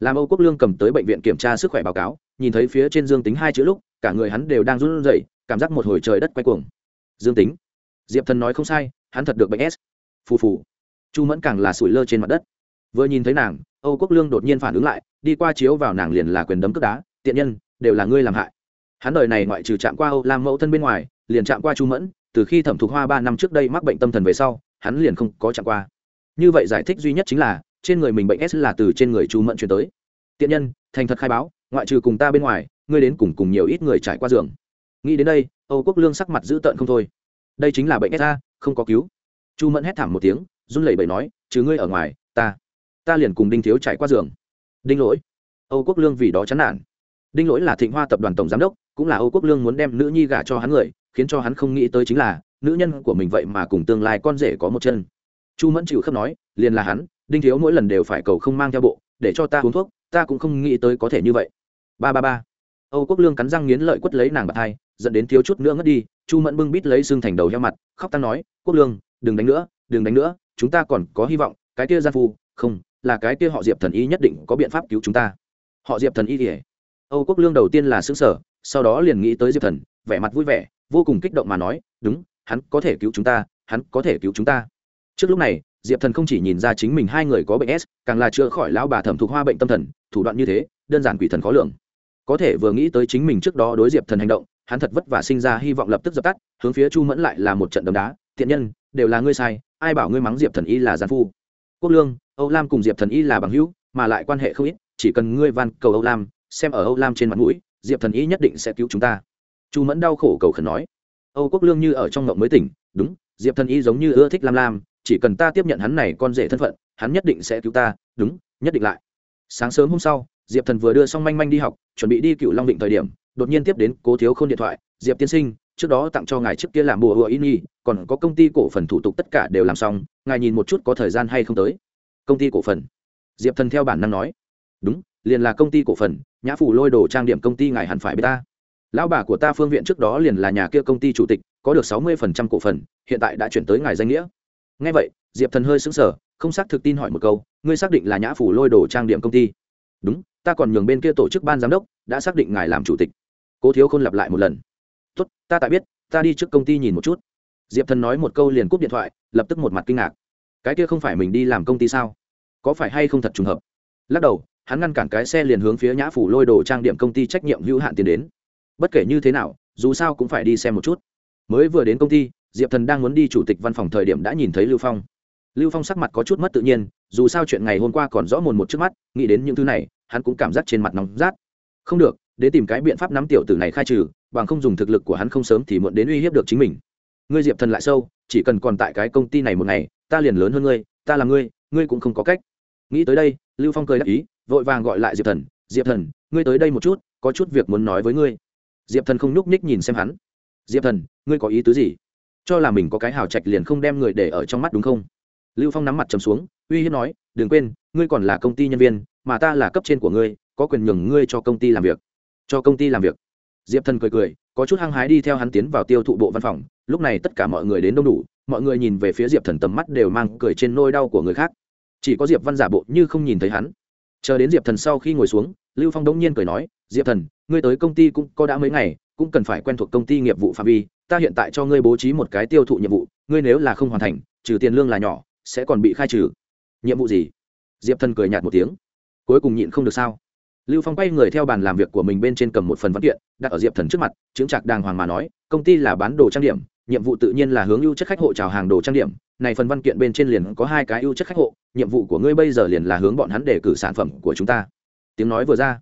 Làm âu quốc lương cầm tới bệnh viện kiểm tra sức khỏe báo cáo, nhìn thấy phía trên dương tính hai chữ lúc, cả người hắn đều đang run rẩy, cảm giác một hồi trời đất quay cuồng. Dương tính. Diệp thần nói không sai, hắn thật được bệnh s. Phù phù. Chu mẫn càng là sủi lơ trên mặt đất. Vừa nhìn thấy nàng, âu quốc lương đột nhiên phản ứng lại, đi qua chiếu vào nàng liền là quyền đấm cướp đá, tiện nhân, đều là ngươi làm hại. Hắn đời này ngoại trừ chạm qua âu làm mẫu thân bên ngoài, liền chạm qua chu mẫn, từ khi thẩm thục hoa ba năm trước đây mắc bệnh tâm thần về sau, hắn liền không có chạm qua. Như vậy giải thích duy nhất chính là trên người mình bệnh s là từ trên người chu mẫn chuyển tới. Tiện nhân, thành thật khai báo, ngoại trừ cùng ta bên ngoài, ngươi đến cùng cùng nhiều ít người trải qua giường. Nghĩ đến đây, âu quốc lương sắc mặt dữ tợn không thôi. Đây chính là bệnh sa không có cứu. Chu mẫn hét thảm một tiếng, run lẩy bẩy nói chứ ngươi ở ngoài, ta ta liền cùng đinh thiếu trải qua giường. Đinh lỗi. Âu quốc lương vì đó chán nản. Đinh lỗi là thịnh hoa tập đoàn tổng giám đốc, cũng là âu quốc lương muốn đem nữ nhi gả cho hắn người, khiến cho hắn không nghĩ tới chính là, nữ nhân của mình vậy mà cùng tương lai con rể có một chân. Chu mẫn chịu khớp nói liền là hắn, đinh thiếu mỗi lần đều phải cầu không mang theo bộ, để cho ta uống thuốc, ta cũng không nghĩ tới có thể như vậy. Ba ba ba. Âu quốc lương cắn răng nghiến lợi quất lấy nàng bạc thai, dẫn đến thiếu chút nữa ngất đi, chu mẫn bưng bít lấy xương thành đầu heo mặt, khóc tăng nói, quốc lương, đừng đánh nữa, đừng đánh nữa, chúng ta còn có hy vọng, cái kia gian phu, không, là cái kia họ diệp thần y nhất định có biện pháp cứu chúng ta. Họ diệp thần y thì âu quốc lương đầu tiên là xứng sở sau đó liền nghĩ tới diệp thần, vẻ mặt vui vẻ, vô cùng kích động mà nói, đúng, hắn có thể cứu chúng ta, hắn có thể cứu chúng ta. Trước lúc này diệp thần không chỉ nhìn ra chính mình hai người có bệnh s, càng là chữa khỏi lão bà thẩm thuộc hoa bệnh tâm thần, thủ đoạn như thế, đơn giản quỷ thần khó lường. Có thể vừa nghĩ tới chính mình trước đó đối diệp thần hành động, hắn thật vất vả sinh ra hy vọng lập tức dập tắt, hướng phía chu mẫn lại là một trận đấm đá, thiện nhân, đều là ngươi sai, ai bảo ngươi mắng diệp thần y là gián phu? Quốc lương, âu lam cùng diệp thần y là bằng hữu, mà lại quan hệ không ít, chỉ cần ngươi van cầu âu lam, xem ở âu lam trên mặt mũi, diệp thần y nhất định sẽ cứu chúng ta. Chu mẫn đau khổ cầu khẩn nói. Âu quốc lương như ở trong ngộng mới tỉnh, đúng, diệp thần y giống như ưa thích lam lam chỉ cần ta tiếp nhận hắn này con rể thân phận, hắn nhất định sẽ cứu ta, đúng, nhất định lại. Sáng sớm hôm sau, diệp thần vừa đưa xong manh manh đi học, chuẩn bị đi cựu long định thời điểm, đột nhiên tiếp đến cố thiếu k h ô n điện thoại, diệp tiên sinh, trước đó tặng cho ngài trước kia làm bùa hựa in nhi còn có công ty cổ phần thủ tục tất cả đều làm xong, ngài nhìn một chút có thời gian hay không tới. Công ty cổ phần? Diệp thần theo bản năng nói. Đúng, liền là công ty cổ phần, nhã phủ lôi đồ trang điểm công ty ngài hẳn phải biết ta. Lão bà của ta phương viện trước đó liền là nhà kia công ty chủ tịch, có được sáu mươi cổ phần, hiện tại đã chuyển tới ngài danh nghĩa ngay vậy diệp thần hơi sững sờ, không xác thực tin hỏi một câu ngươi xác định là nhã phủ lôi đồ trang điểm công ty? Đúng ta còn nhường bên kia tổ chức ban giám đốc đã xác định ngài làm chủ tịch. Cố thiếu khôn lặp lại một lần. Tốt ta tại biết ta đi trước công ty nhìn một chút. Diệp thần nói một câu liền cúp điện thoại lập tức một mặt kinh ngạc. Cái kia không phải mình đi làm công ty sao? Có phải hay không thật trùng hợp? Lắc đầu hắn ngăn cản cái xe liền hướng phía nhã phủ lôi đồ trang điểm công ty trách nhiệm hữu hạn tiền đến. Bất kể như thế nào dù sao cũng phải đi xem một chút. Mới vừa đến công ty diệp thần đang muốn đi chủ tịch văn phòng thời điểm đã nhìn thấy lưu phong. Lưu phong sắc mặt có chút mất tự nhiên, dù sao chuyện ngày hôm qua còn rõ mồn một trước mắt, nghĩ đến những thứ này, hắn cũng cảm giác trên mặt nóng rát. Không được để tìm cái biện pháp nắm tiểu tử này khai trừ, bằng không dùng thực lực của hắn không sớm thì muộn đến uy hiếp được chính mình. Ngươi diệp thần lại sâu, chỉ cần còn tại cái công ty này một ngày, ta liền lớn hơn ngươi, ta là ngươi ngươi cũng không có cách. Nghĩ tới đây, lưu phong cười đáp ý, vội vàng gọi lại diệp thần diệp thần, ngươi tới đây một chút, có chút việc muốn nói với ngươi. Diệp thần không nhúc ních nhìn xem hắn. Diệp thần, ngươi có ý tứ gì? Cho là mình có cái hào trạch liền không đem người để ở trong mắt đúng không? Lưu phong nắm mặt trầm xuống, uy hiếp nói, đừng quên, ngươi còn là công ty nhân viên, mà ta là cấp trên của ngươi, có quyền nhường ngươi cho công ty làm việc. Cho công ty làm việc? Diệp thần cười cười, có chút hăng hái đi theo hắn tiến vào tiêu thụ bộ văn phòng, lúc này tất cả mọi người đến đông đủ, mọi người nhìn về phía diệp thần tầm mắt đều mang cười trên nôi đau của người khác. Chỉ có diệp văn giả bộ như không nhìn thấy hắn. Chờ đến diệp thần sau khi ngồi xuống, lưu phong đông nhiên cười nói, diệp thần, ngươi tới công ty cũng có đã mấy ngày, cũng cần phải quen thuộc công ty nghiệp vụ phạm vi ta hiện tại cho ngươi bố trí một cái tiêu thụ nhiệm vụ, ngươi nếu là không hoàn thành, trừ tiền lương là nhỏ, sẽ còn bị khai trừ. Nhiệm vụ gì? Diệp thần cười nhạt một tiếng. Cuối cùng nhịn không được sao? Lưu phong quay người theo bàn làm việc của mình bên trên cầm một phần văn kiện, đặt ở diệp thần trước mặt chứng chặt đàng hoàng mà nói, công ty là bán đồ trang điểm, nhiệm vụ tự nhiên là hướng ưu chất khách hộ chào hàng đồ trang điểm. Này phần văn kiện bên trên liền có hai cái ưu chất khách hộ, nhiệm vụ của ngươi bây giờ liền là hướng bọn hắn để cử sản phẩm của chúng ta. Tiếng nói vừa ra,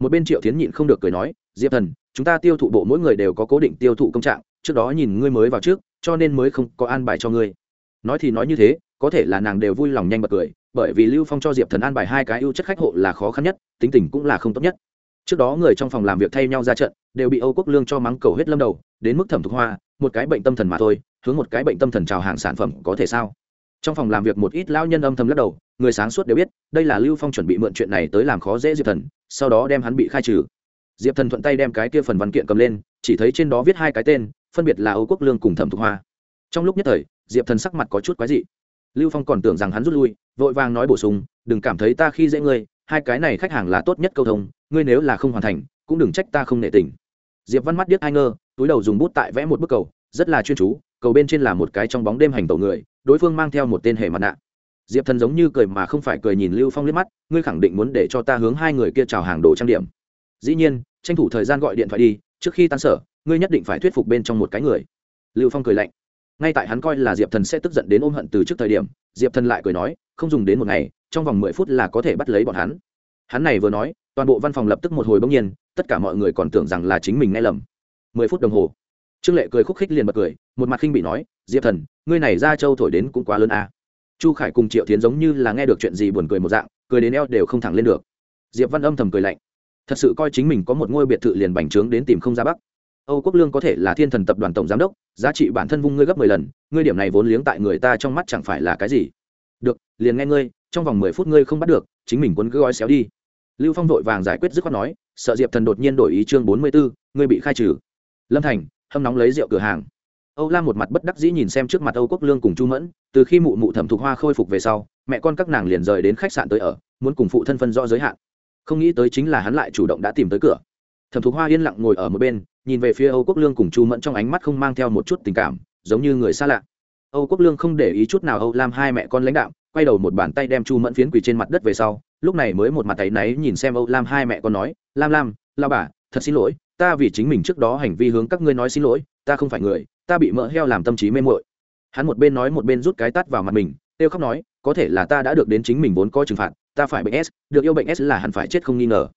một bên triệu tiến nhịn không được cười nói, diệp thần, chúng ta tiêu thụ bộ mỗi người đều có cố định tiêu thụ công trạng trước đó nhìn ngươi mới vào trước, cho nên mới không có an bài cho ngươi. Nói thì nói như thế, có thể là nàng đều vui lòng nhanh bật cười, bởi vì lưu phong cho diệp thần an bài hai cái ưu chất khách hộ là khó khăn nhất, tính tình cũng là không tốt nhất. Trước đó người trong phòng làm việc thay nhau ra trận, đều bị âu quốc lương cho mắng cầu hết lâm đầu, đến mức thẩm thục hoa, một cái bệnh tâm thần mà thôi, hướng một cái bệnh tâm thần trào hàng sản phẩm có thể sao? Trong phòng làm việc một ít lão nhân âm thầm lắc đầu, người sáng suốt đều biết, đây là lưu phong chuẩn bị mượn chuyện này tới làm khó dễ diệp thần, sau đó đem hắn bị khai trừ. Diệp thần thuận tay đem cái kia phần văn kiện cầm lên, chỉ thấy trên đó viết hai cái tên phân biệt là âu quốc lương cùng thẩm thục hoa. Trong lúc nhất thời, diệp thần sắc mặt có chút quái dị. Lưu phong còn tưởng rằng hắn rút lui, vội vàng nói bổ sung, đừng cảm thấy ta khi dễ ngươi, hai cái này khách hàng là tốt nhất câu thông, ngươi nếu là không hoàn thành, cũng đừng trách ta không nể tình. Diệp văn mắt điếc ai ngơ, túi đầu dùng bút tại vẽ một bức cầu, rất là chuyên chú, cầu bên trên là một cái trong bóng đêm hành tẩu người, đối phương mang theo một tên hề mặt nạ. Diệp thần giống như cười mà không phải cười nhìn lưu phong liếc mắt, ngươi khẳng định muốn để cho ta hướng hai người kia chào hàng đồ trang điểm. Dĩ nhiên, tranh thủ thời gian gọi điện thoại đi, trước khi tan sở ngươi nhất định phải thuyết phục bên trong một cái người. Lưu phong cười lạnh. Ngay tại hắn coi là diệp thần sẽ tức giận đến ôm hận từ trước thời điểm, diệp thần lại cười nói, không dùng đến một ngày, trong vòng mười phút là có thể bắt lấy bọn hắn. Hắn này vừa nói, toàn bộ văn phòng lập tức một hồi bỗng nhiên, tất cả mọi người còn tưởng rằng là chính mình nghe lầm. Mười phút đồng hồ. Trương lệ cười khúc khích liền bật cười, một mặt khinh bị nói, diệp thần, ngươi này ra châu thổi đến cũng quá lớn à. chu khải cùng triệu tiến giống như là nghe được chuyện gì buồn cười một dạng, cười đến eo đều không thẳng lên được. Diệp văn âm thầm cười lạnh. Thật sự coi chính mình có một ngôi biệt thự liền bành trướng đến tìm không ra bắc âu quốc lương có thể là thiên thần tập đoàn tổng giám đốc, giá trị bản thân vung ngươi gấp mười lần, ngươi điểm này vốn liếng tại người ta trong mắt chẳng phải là cái gì? Được, liền nghe ngươi, trong vòng mười phút ngươi không bắt được, chính mình cuốn cứ gói xéo đi. Lưu phong vội vàng giải quyết dứt khoát nói, sợ diệp thần đột nhiên đổi ý chương bốn mươi bốn ngươi bị khai trừ. Lâm thành, hâm nóng lấy rượu cửa hàng. Âu lam một mặt bất đắc dĩ nhìn xem trước mặt âu quốc lương cùng chu mẫn, từ khi mụ mụ thẩm thục hoa khôi phục về sau, mẹ con các nàng liền rời đến khách sạn tới ở, muốn cùng phụ thân phân rõ giới hạn. Không nghĩ tới chính là hắn lại chủ động đã tìm tới cửa. Thẩm thục hoa yên lặng ngồi ở một bên nhìn về phía âu quốc lương cùng chu mẫn trong ánh mắt không mang theo một chút tình cảm, giống như người xa lạ. Âu quốc lương không để ý chút nào âu lam hai mẹ con lãnh đạo, quay đầu một bàn tay đem chu mẫn phiến quỳ trên mặt đất về sau, lúc này mới một mặt tay náy nhìn xem âu lam hai mẹ con nói, lam lam lao bà, thật xin lỗi, ta vì chính mình trước đó hành vi hướng các ngươi nói xin lỗi, ta không phải người, ta bị mỡ heo làm tâm trí mê mội hắn một bên nói một bên rút cái tắt vào mặt mình têu khóc nói, có thể là ta đã được đến chính mình vốn có trừng phạt, ta phải bệnh s, được yêu bệnh s là hẳn phải chết không nghi ngờ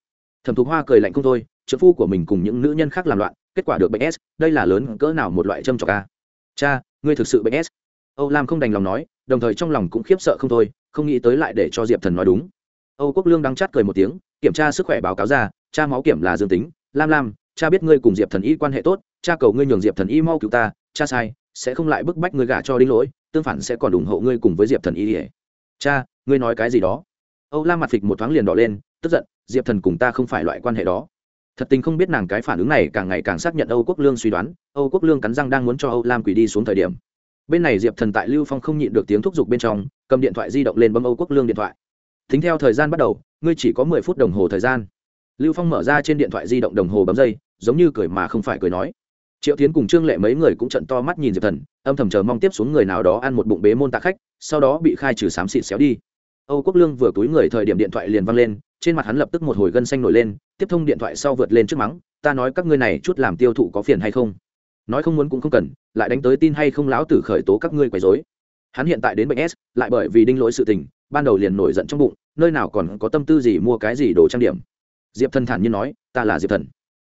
thẩm thục hoa cười lạnh không thôi, trợ phu của mình cùng những nữ nhân khác làm loạn, kết quả được bệnh s, đây là lớn cỡ nào một loại châm trọc ca à? cha, ngươi thực sự bệnh s? Âu lam không đành lòng nói, đồng thời trong lòng cũng khiếp sợ không thôi, không nghĩ tới lại để cho diệp thần nói đúng. Âu quốc lương đắng chát cười một tiếng, kiểm tra sức khỏe báo cáo ra, cha máu kiểm là dương tính. Lam lam, cha biết ngươi cùng diệp thần y quan hệ tốt, cha cầu ngươi nhường diệp thần y mau cứu ta, cha sai, sẽ không lại bức bách ngươi gả cho đinh lỗi, tương phản sẽ còn ủng hộ ngươi cùng với diệp thần y cha, ngươi nói cái gì đó? Âu lam mặt phịch một thoáng liền đỏ lên tức giận, diệp thần cùng ta không phải loại quan hệ đó. Thật tình không biết nàng cái phản ứng này càng ngày càng xác nhận âu quốc lương suy đoán, âu quốc lương cắn răng đang muốn cho âu lam quỷ đi xuống thời điểm. Bên này diệp thần tại lưu phong không nhịn được tiếng thúc giục bên trong, cầm điện thoại di động lên bấm âu quốc lương điện thoại. Tính theo thời gian bắt đầu, ngươi chỉ có mười phút đồng hồ thời gian. Lưu phong mở ra trên điện thoại di động đồng hồ bấm dây, giống như cười mà không phải cười nói. Triệu tiến cùng trương lệ mấy người cũng trận to mắt nhìn diệp thần, âm thầm chờ mong tiếp xuống người nào đó ăn một bụng bế môn tạ khách, sau đó bị khai trừ xám xịt xéo đi. Âu quốc lương vừa túi người thời điểm điện thoại liền văng lên trên mặt hắn lập tức một hồi gân xanh nổi lên, tiếp thông điện thoại sau vượt lên trước mắng, ta nói các ngươi này chút làm tiêu thụ có phiền hay không? Nói không muốn cũng không cần, lại đánh tới tin hay không láo tử khởi tố các ngươi quấy dối hắn hiện tại đến bệnh s, lại bởi vì đinh lỗi sự tình, ban đầu liền nổi giận trong bụng, nơi nào còn có tâm tư gì mua cái gì đồ trang điểm. Diệp thần thản nhiên nói, ta là diệp thần.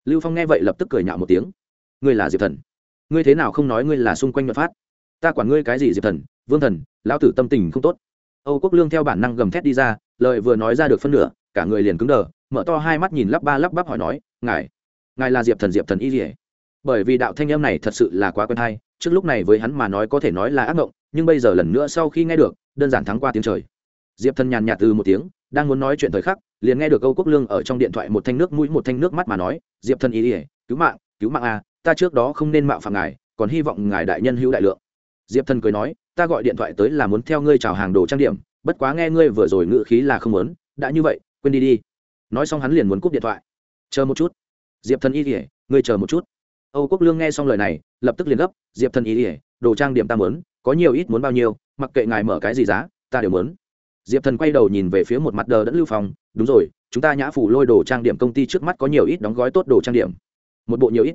Lưu phong nghe vậy lập tức cười nhạo một tiếng, ngươi là diệp thần? Ngươi thế nào không nói ngươi là xung quanh nhuận phát ta quản ngươi cái gì diệp thần? Vương thần, lão tử tâm tình không tốt. Âu quốc lương theo bản năng gầm thét đi ra, lời vừa nói ra được phân nửa cả người liền cứng đờ mở to hai mắt nhìn lắp ba lắp bắp hỏi nói ngài ngài là diệp thần diệp thần y dỉa bởi vì đạo thanh âm này thật sự là quá quen thai trước lúc này với hắn mà nói có thể nói là ác mộng nhưng bây giờ lần nữa sau khi nghe được đơn giản thắng qua tiếng trời. Diệp thần nhàn nhạt từ một tiếng đang muốn nói chuyện thời khắc liền nghe được âu quốc lương ở trong điện thoại một thanh nước mũi một thanh nước mắt mà nói diệp thần y dỉa cứu mạng cứu mạng a à, ta trước đó không nên mạo phạm ngài còn hy vọng ngài đại nhân hữu đại lượng. Diệp thần cười nói ta gọi điện thoại tới là muốn theo ngươi chào hàng đồ trang điểm bất quá nghe ngươi vừa rồi ngự khí là không muốn đã như vậy quên đi đi. Nói xong hắn liền muốn cúp điện thoại. Chờ một chút. Diệp thần Y ỉa ngươi chờ một chút. Âu quốc lương nghe xong lời này, lập tức liền gấp, diệp thần Y ỉa đồ trang điểm ta muốn, có nhiều ít muốn bao nhiêu, mặc kệ ngài mở cái gì giá, ta đều muốn. Diệp thần quay đầu nhìn về phía một mặt đờ đẫn lưu phong, đúng rồi, chúng ta nhã phủ lôi đồ trang điểm công ty trước mắt có nhiều ít đóng gói tốt đồ trang điểm. Một bộ nhiều ít.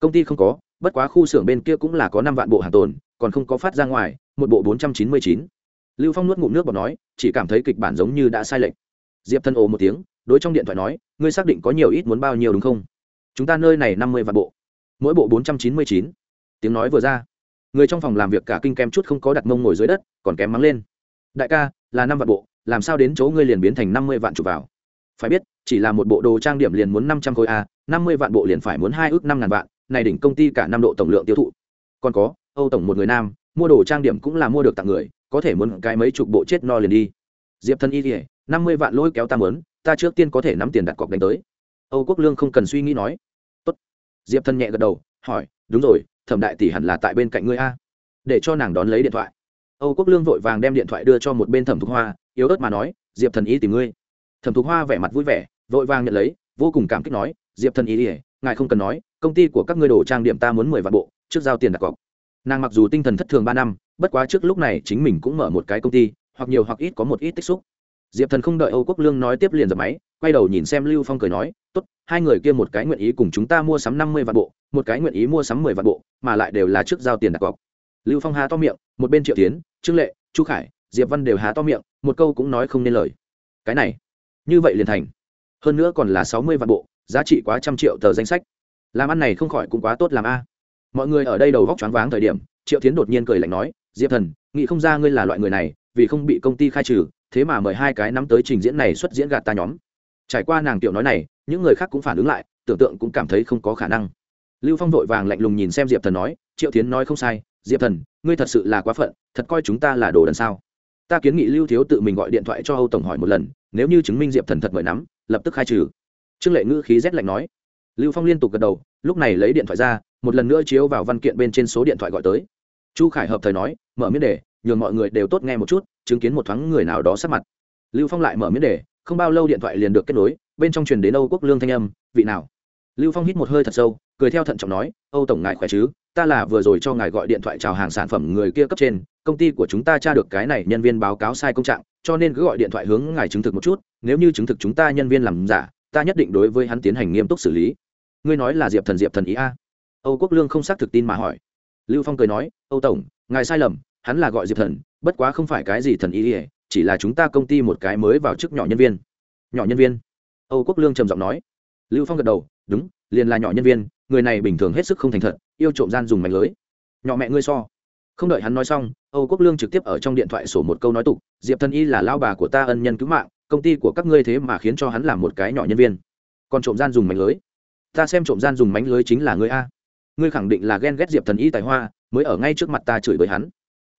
Công ty không có, bất quá khu xưởng bên kia cũng là có năm vạn bộ hàng tồn, còn không có phát ra ngoài, một bộ bốn trăm chín mươi chín. Lưu phong nuốt ngụm nước bọt nói, chỉ cảm thấy kịch bản giống như đã sai lệch diệp thân ồ một tiếng, đối trong điện thoại nói, ngươi xác định có nhiều ít muốn bao nhiêu đúng không? Chúng ta nơi này năm mươi vạn bộ. Mỗi bộ bốn trăm chín mươi chín. Tiếng nói vừa ra. Người trong phòng làm việc cả kinh kem chút không có đặt mông ngồi dưới đất, còn kém mắng lên. Đại ca, là năm vạn bộ, làm sao đến chỗ ngươi liền biến thành năm mươi vạn chụp vào? Phải biết, chỉ là một bộ đồ trang điểm liền muốn năm trăm khối a năm mươi vạn bộ liền phải muốn hai ước năm ngàn vạn, này đỉnh công ty cả năm độ tổng lượng tiêu thụ. Còn có, âu tổng một người nam, mua đồ trang điểm cũng là mua được tặng người, có thể muốn cái mấy chục bộ chết no liền đi diệp thân y kỉa năm mươi vạn lôi kéo ta mớn, ta trước tiên có thể nắm tiền đặt cọc đánh tới. Âu quốc lương không cần suy nghĩ nói. Tốt. diệp thân nhẹ gật đầu, hỏi, đúng rồi, thẩm đại tỷ hẳn là tại bên cạnh ngươi a. Để cho nàng đón lấy điện thoại. Âu quốc lương vội vàng đem điện thoại đưa cho một bên thẩm thục hoa, yếu ớt mà nói, diệp thần y tìm ngươi. Thẩm thục hoa vẻ mặt vui vẻ, vội vàng nhận lấy, vô cùng cảm kích nói, diệp thần y ỉa ngài không cần nói, công ty của các ngươi đồ trang điểm ta muốn mười vạn bộ, trước giao tiền đặt cọc. Nàng mặc dù tinh thần thất thường ba năm, bất quá trước lúc này chính mình cũng mở một cái công ty hoặc nhiều hoặc ít có một ít tích xúc. Diệp thần không đợi âu quốc lương nói tiếp liền dập máy, quay đầu nhìn xem lưu phong cười nói t ố t hai người kia một cái nguyện ý cùng chúng ta mua sắm năm mươi vạn bộ, một cái nguyện ý mua sắm mười vạn bộ, mà lại đều là trước giao tiền đặt cọc. Lưu phong há to miệng, một bên triệu tiến, trương lệ, chu khải, diệp văn đều há to miệng, một câu cũng nói không nên lời. Cái này, như vậy liền thành. Hơn nữa còn là sáu mươi vạn bộ, giá trị quá trăm triệu tờ danh sách. Làm ăn này không khỏi cũng quá tốt làm a. Mọi người ở đây đầu góc choáng váng thời điểm, triệu tiến đột nhiên cười lạnh nói diệp thần, nghĩ không ra ngươi là loại người này, vì không bị công ty khai trừ, thế mà mời hai cái nắm tới trình diễn này xuất diễn gạt ta nhóm. Trải qua nàng tiểu nói này, những người khác cũng phản ứng lại, tưởng tượng cũng cảm thấy không có khả năng. Lưu phong vội vàng lạnh lùng nhìn xem diệp thần nói, triệu tiến nói không sai, diệp thần, ngươi thật sự là quá phận, thật coi chúng ta là đồ đần sao? Ta kiến nghị lưu thiếu tự mình gọi điện thoại cho âu tổng hỏi một lần, nếu như chứng minh diệp thần thật mời nắm, lập tức khai trừ. Trương lệ ngữ khí rét lạnh nói. Lưu phong liên tục gật đầu, lúc này lấy điện thoại ra, một lần nữa chiếu vào văn kiện bên trên số điện thoại gọi tới chu khải hợp thời nói, mở miễn đề, nhường mọi người đều tốt nghe một chút, chứng kiến một thoáng người nào đó sắp mặt. Lưu phong lại mở miễn đề, không bao lâu điện thoại liền được kết nối, bên trong truyền đến âu quốc lương thanh âm, vị nào? Lưu phong hít một hơi thật sâu, cười theo thận trọng nói, âu tổng ngài khỏe chứ? Ta là vừa rồi cho ngài gọi điện thoại chào hàng sản phẩm người kia cấp trên, công ty của chúng ta tra được cái này nhân viên báo cáo sai công trạng, cho nên cứ gọi điện thoại hướng ngài chứng thực một chút, nếu như chứng thực chúng ta nhân viên làm giả, ta nhất định đối với hắn tiến hành nghiêm túc xử lý. Ngươi nói là diệp thần diệp thần ý a? Âu quốc lương không xác thực tin mà hỏi lưu phong cười nói, âu tổng, ngài sai lầm, hắn là gọi diệp thần, bất quá không phải cái gì thần ý ỉa chỉ là chúng ta công ty một cái mới vào chức nhỏ nhân viên. Nhỏ nhân viên? Âu quốc lương trầm giọng nói. Lưu phong gật đầu, đúng, liền là nhỏ nhân viên, người này bình thường hết sức không thành thật, yêu trộm gian dùng mảnh lưới. Nhỏ mẹ ngươi so. Không đợi hắn nói xong, âu quốc lương trực tiếp ở trong điện thoại sổ một câu nói tục, diệp thần y là lao bà của ta ân nhân cứu mạng, công ty của các ngươi thế mà khiến cho hắn làm một cái nhỏ nhân viên. Còn trộm gian dùng mánh lưới? Ta xem trộm gian dùng mánh lưới chính là ngươi a ngươi khẳng định là ghen ghét diệp thần y tài hoa, mới ở ngay trước mặt ta chửi bới hắn.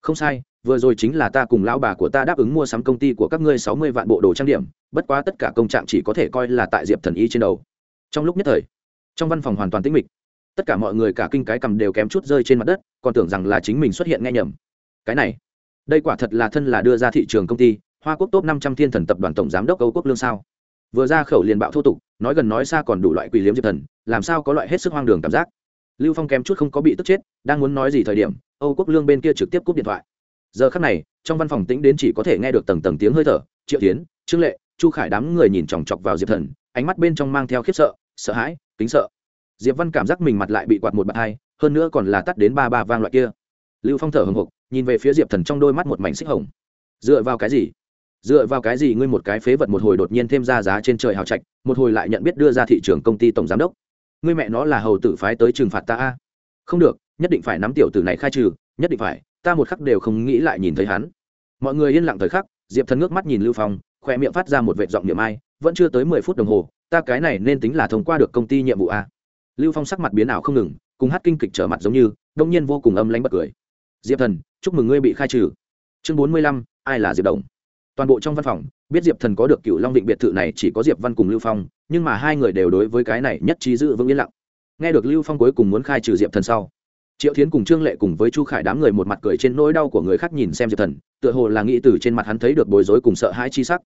Không sai, vừa rồi chính là ta cùng lão bà của ta đáp ứng mua sắm công ty của các ngươi sáu mươi vạn bộ đồ trang điểm, bất quá tất cả công trạng chỉ có thể coi là tại diệp thần y trên đầu. Trong lúc nhất thời, trong văn phòng hoàn toàn tĩnh mịch. Tất cả mọi người cả kinh cái cầm đều kém chút rơi trên mặt đất, còn tưởng rằng là chính mình xuất hiện nghe nhầm. Cái này, đây quả thật là thân là đưa ra thị trường công ty, hoa quốc top năm trăm thiên thần tập đoàn tổng giám đốc âu quốc lương sao? Vừa ra khẩu liền bạo thô tục, nói gần nói xa còn đủ loại quỷ liếm diệp thần, làm sao có loại hết sức hoang đường cảm giác? Lưu phong kém chút không có bị tức chết, đang muốn nói gì thời điểm, âu quốc lương bên kia trực tiếp cúp điện thoại. Giờ khắc này, trong văn phòng tĩnh đến chỉ có thể nghe được tầng tầng tiếng hơi thở, triệu tiến trương lệ, chu khải đám người nhìn chòng chọc vào diệp thần, ánh mắt bên trong mang theo khiếp sợ sợ hãi, kính sợ. Diệp văn cảm giác mình mặt lại bị quạt một bạt hai, hơn nữa còn là tắt đến ba ba vang loại kia. Lưu phong thở hồng hộc nhìn về phía diệp thần trong đôi mắt một mảnh xích hồng. Dựa vào cái gì? Dựa vào cái gì ngươi một cái phế vật một hồi đột nhiên thêm ra giá trên trời hào trạch, một hồi lại nhận biết đưa ra thị trường công ty tổng giám đốc? Ngươi mẹ nó là hầu tử phái tới trừng phạt ta a. Không được, nhất định phải nắm tiểu tử này khai trừ, nhất định phải, ta một khắc đều không nghĩ lại nhìn thấy hắn. Mọi người yên lặng thời khắc, diệp thần ngước mắt nhìn lưu phong khoe miệng phát ra một vệ giọng niệm ai, vẫn chưa tới mười phút đồng hồ, ta cái này nên tính là thông qua được công ty nhiệm vụ a. Lưu phong sắc mặt biến ảo không ngừng, cùng hát kinh kịch trở mặt giống như, đông nhiên vô cùng âm lánh bật cười. Diệp thần, chúc mừng ngươi bị khai trừ. Chương bốn mươi lăm, ai là diệp đồng? Toàn bộ trong văn phòng, biết diệp thần có được cựu long định biệt thự này chỉ có diệp văn cùng lưu phong, nhưng mà hai người đều đối với cái này nhất trí giữ vững yên lặng. Nghe được lưu phong cuối cùng muốn khai trừ diệp thần sau, triệu thiến cùng trương lệ cùng với chu khải đám người một mặt cười trên nỗi đau của người khác nhìn xem diệp thần, tựa hồ là nghĩ từ trên mặt hắn thấy được bối rối cùng sợ hãi chi sắc.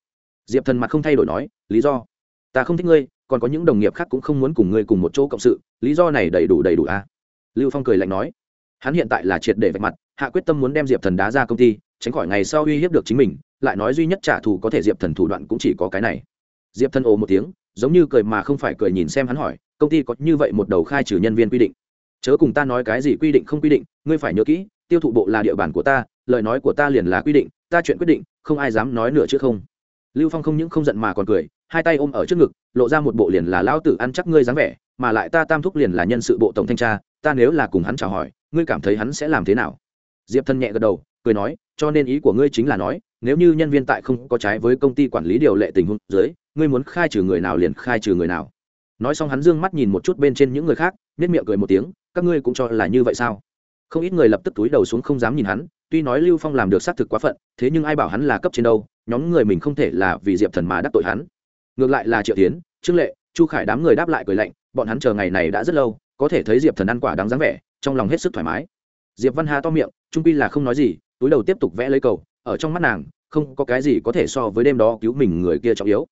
Diệp thần mặt không thay đổi nói, lý do? Ta không thích ngươi, còn có những đồng nghiệp khác cũng không muốn cùng ngươi cùng một chỗ cộng sự, lý do này đầy đủ đầy đủ à? Lưu phong cười lạnh nói, hắn hiện tại là triệt để vạch mặt, hạ quyết tâm muốn đem diệp thần đá ra công ty, tránh khỏi ngày sau uy hiếp được chính mình lại nói duy nhất trả thù có thể diệp thần thủ đoạn cũng chỉ có cái này. Diệp thần ồ một tiếng, giống như cười mà không phải cười nhìn xem hắn hỏi, công ty có như vậy một đầu khai trừ nhân viên quy định? Chớ cùng ta nói cái gì quy định không quy định, ngươi phải nhớ kỹ, tiêu thụ bộ là địa bàn của ta, lời nói của ta liền là quy định, ta chuyện quyết định, không ai dám nói nữa chứ không. Lưu phong không những không giận mà còn cười, hai tay ôm ở trước ngực, lộ ra một bộ liền là lao tử ăn chắc ngươi dáng vẻ, mà lại ta tam thúc liền là nhân sự bộ tổng thanh tra, ta nếu là cùng hắn chào hỏi, ngươi cảm thấy hắn sẽ làm thế nào? Diệp thân nhẹ gật đầu, cười nói, cho nên ý của ngươi chính là nói nếu như nhân viên tại không có trái với công ty quản lý điều lệ tình huống dưới, ngươi muốn khai trừ người nào liền khai trừ người nào. Nói xong hắn dương mắt nhìn một chút bên trên những người khác nết miệng cười một tiếng, các ngươi cũng cho là như vậy sao? Không ít người lập tức túi đầu xuống không dám nhìn hắn, tuy nói lưu phong làm được xác thực quá phận, thế nhưng ai bảo hắn là cấp trên đâu, nhóm người mình không thể là vì diệp thần mà đắc tội hắn. Ngược lại là triệu tiến, trương lệ, chu khải đám người đáp lại cười lạnh, bọn hắn chờ ngày này đã rất lâu, có thể thấy diệp thần ăn quả đáng dáng vẻ, trong lòng hết sức thoải mái. Diệp văn hà to miệng, trung pi là không nói gì, túi đầu tiếp tục vẽ lấy cầu ở trong mắt nàng, không có cái gì có thể so với đêm đó cứu mình người kia trọng yếu.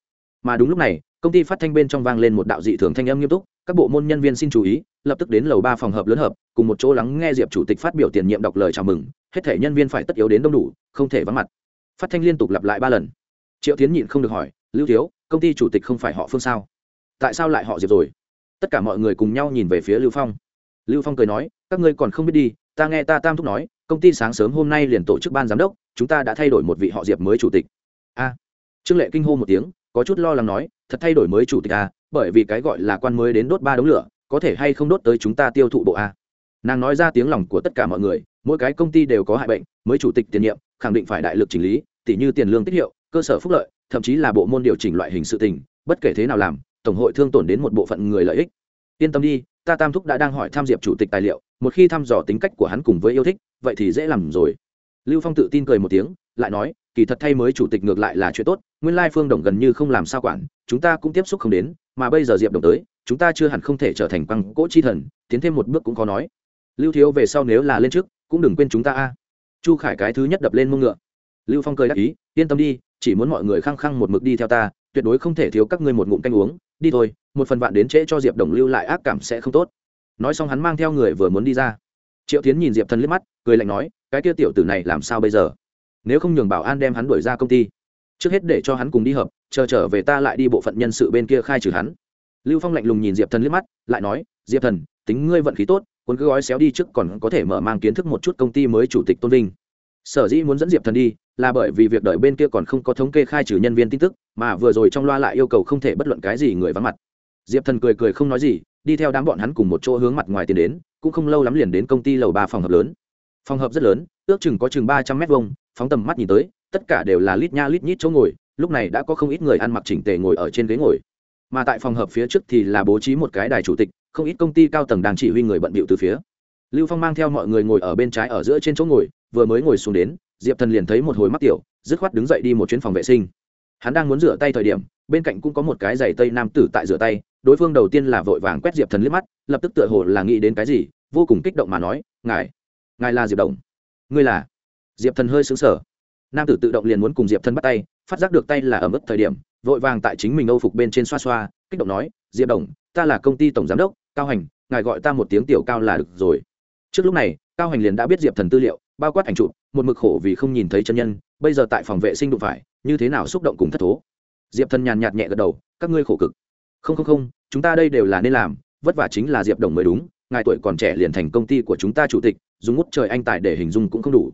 Mà đúng lúc này, công ty phát thanh bên trong vang lên một đạo dị thường thanh âm nghiêm túc, các bộ môn nhân viên xin chú ý, lập tức đến lầu ba phòng hợp lớn hợp, cùng một chỗ lắng nghe diệp chủ tịch phát biểu tiền nhiệm đọc lời chào mừng, hết thể nhân viên phải tất yếu đến đông đủ, không thể vắng mặt. Phát thanh liên tục lặp lại ba lần. Triệu tiến nhịn không được hỏi, lưu thiếu, công ty chủ tịch không phải họ phương sao? Tại sao lại họ diệp rồi? Tất cả mọi người cùng nhau nhìn về phía lưu phong. Lưu phong cười nói, các ngươi còn không biết đi, ta nghe ta tam thúc nói công ty sáng sớm hôm nay liền tổ chức ban giám đốc, chúng ta đã thay đổi một vị họ diệp mới chủ tịch. A. Trương lệ kinh hô một tiếng, có chút lo lắng nói, thật thay đổi mới chủ tịch a, bởi vì cái gọi là quan mới đến đốt ba đống lửa, có thể hay không đốt tới chúng ta tiêu thụ bộ a. Nàng nói ra tiếng lòng của tất cả mọi người, mỗi cái công ty đều có hại bệnh, mới chủ tịch tiền nhiệm, khẳng định phải đại lực chỉnh lý, tỉ như tiền lương tiết hiệu, cơ sở phúc lợi, thậm chí là bộ môn điều chỉnh loại hình sự tình, bất kể thế nào làm, tổng hội thương tổn đến một bộ phận người lợi ích. Yên tâm đi, ta tam thúc đã đang hỏi tham diệp chủ tịch tài liệu, một khi thăm dò tính cách của hắn cùng với yêu thích vậy thì dễ làm rồi. Lưu phong tự tin cười một tiếng, lại nói, kỳ thật thay mới chủ tịch ngược lại là chuyện tốt, nguyên lai phương đồng gần như không làm sao quản, chúng ta cũng tiếp xúc không đến, mà bây giờ diệp đồng tới, chúng ta chưa hẳn không thể trở thành quăng cỗ chi thần, tiến thêm một bước cũng có nói. Lưu thiếu về sau nếu là lên trước, cũng đừng quên chúng ta a. Chu khải cái thứ nhất đập lên mông ngựa. Lưu phong cười đáp ý, yên tâm đi, chỉ muốn mọi người khăng khăng một mực đi theo ta, tuyệt đối không thể thiếu các ngươi một ngụm canh uống, đi thôi, một phần bạn đến trễ cho diệp đồng lưu lại ác cảm sẽ không tốt. Nói xong hắn mang theo người vừa muốn đi ra triệu tiến nhìn diệp thần liếc mắt, cười lạnh nói, cái kia tiểu tử này làm sao bây giờ? Nếu không nhường bảo an đem hắn đuổi ra công ty, trước hết để cho hắn cùng đi hợp, chờ trở về ta lại đi bộ phận nhân sự bên kia khai trừ hắn. Lưu phong lạnh lùng nhìn diệp thần liếc mắt, lại nói, diệp thần, tính ngươi vận khí tốt, cuốn cứ gói xéo đi trước còn có thể mở mang kiến thức một chút công ty mới chủ tịch tôn vinh. Sở dĩ muốn dẫn diệp thần đi, là bởi vì việc đợi bên kia còn không có thống kê khai trừ nhân viên tin tức, mà vừa rồi trong loa lại yêu cầu không thể bất luận cái gì người vắng mặt. Diệp thần cười cười không nói gì, đi theo đám bọn hắn cùng một chỗ hướng mặt ngoài tiến đến cũng không lâu lắm liền đến công ty lầu ba phòng hợp lớn. Phòng hợp rất lớn, ước chừng có chừng ba trăm mét vuông, phóng tầm mắt nhìn tới, tất cả đều là lít nha lít nhít chỗ ngồi, lúc này đã có không ít người ăn mặc chỉnh tề ngồi ở trên ghế ngồi. Mà tại phòng hợp phía trước thì là bố trí một cái đài chủ tịch, không ít công ty cao tầng đang chỉ huy người bận bịu từ phía. Lưu phong mang theo mọi người ngồi ở bên trái ở giữa trên chỗ ngồi, vừa mới ngồi xuống đến, diệp thần liền thấy một hồi mắc tiểu, dứt khoát đứng dậy đi một chuyến phòng vệ sinh hắn đang muốn rửa tay thời điểm, bên cạnh cũng có một cái giày tây nam tử tại rửa tay, đối phương đầu tiên là vội vàng quét diệp thần liếc mắt, lập tức tựa hồ là nghĩ đến cái gì, vô cùng kích động mà nói, ngài ngài là diệp đồng. Ngươi là? Diệp thần hơi xứng sở nam tử tự động liền muốn cùng diệp thần bắt tay, phát giác được tay là ở mức thời điểm, vội vàng tại chính mình âu phục bên trên xoa xoa, kích động nói, diệp đồng, ta là công ty tổng giám đốc, cao hành, ngài gọi ta một tiếng tiểu cao là được rồi. Trước lúc này, cao hành liền đã biết diệp thần tư liệu, bao quát ảnh chụp, một mực khổ vì không nhìn thấy chân nhân, bây giờ tại phòng vệ sinh đụng phải như thế nào xúc động cùng thất thố? Diệp thần nhàn nhạt nhẹ gật đầu, các ngươi khổ cực. Không không không, chúng ta đây đều là nên làm, vất vả chính là diệp đồng mới đúng, ngài tuổi còn trẻ liền thành công ty của chúng ta chủ tịch, dùng ngút trời anh tài để hình dung cũng không đủ.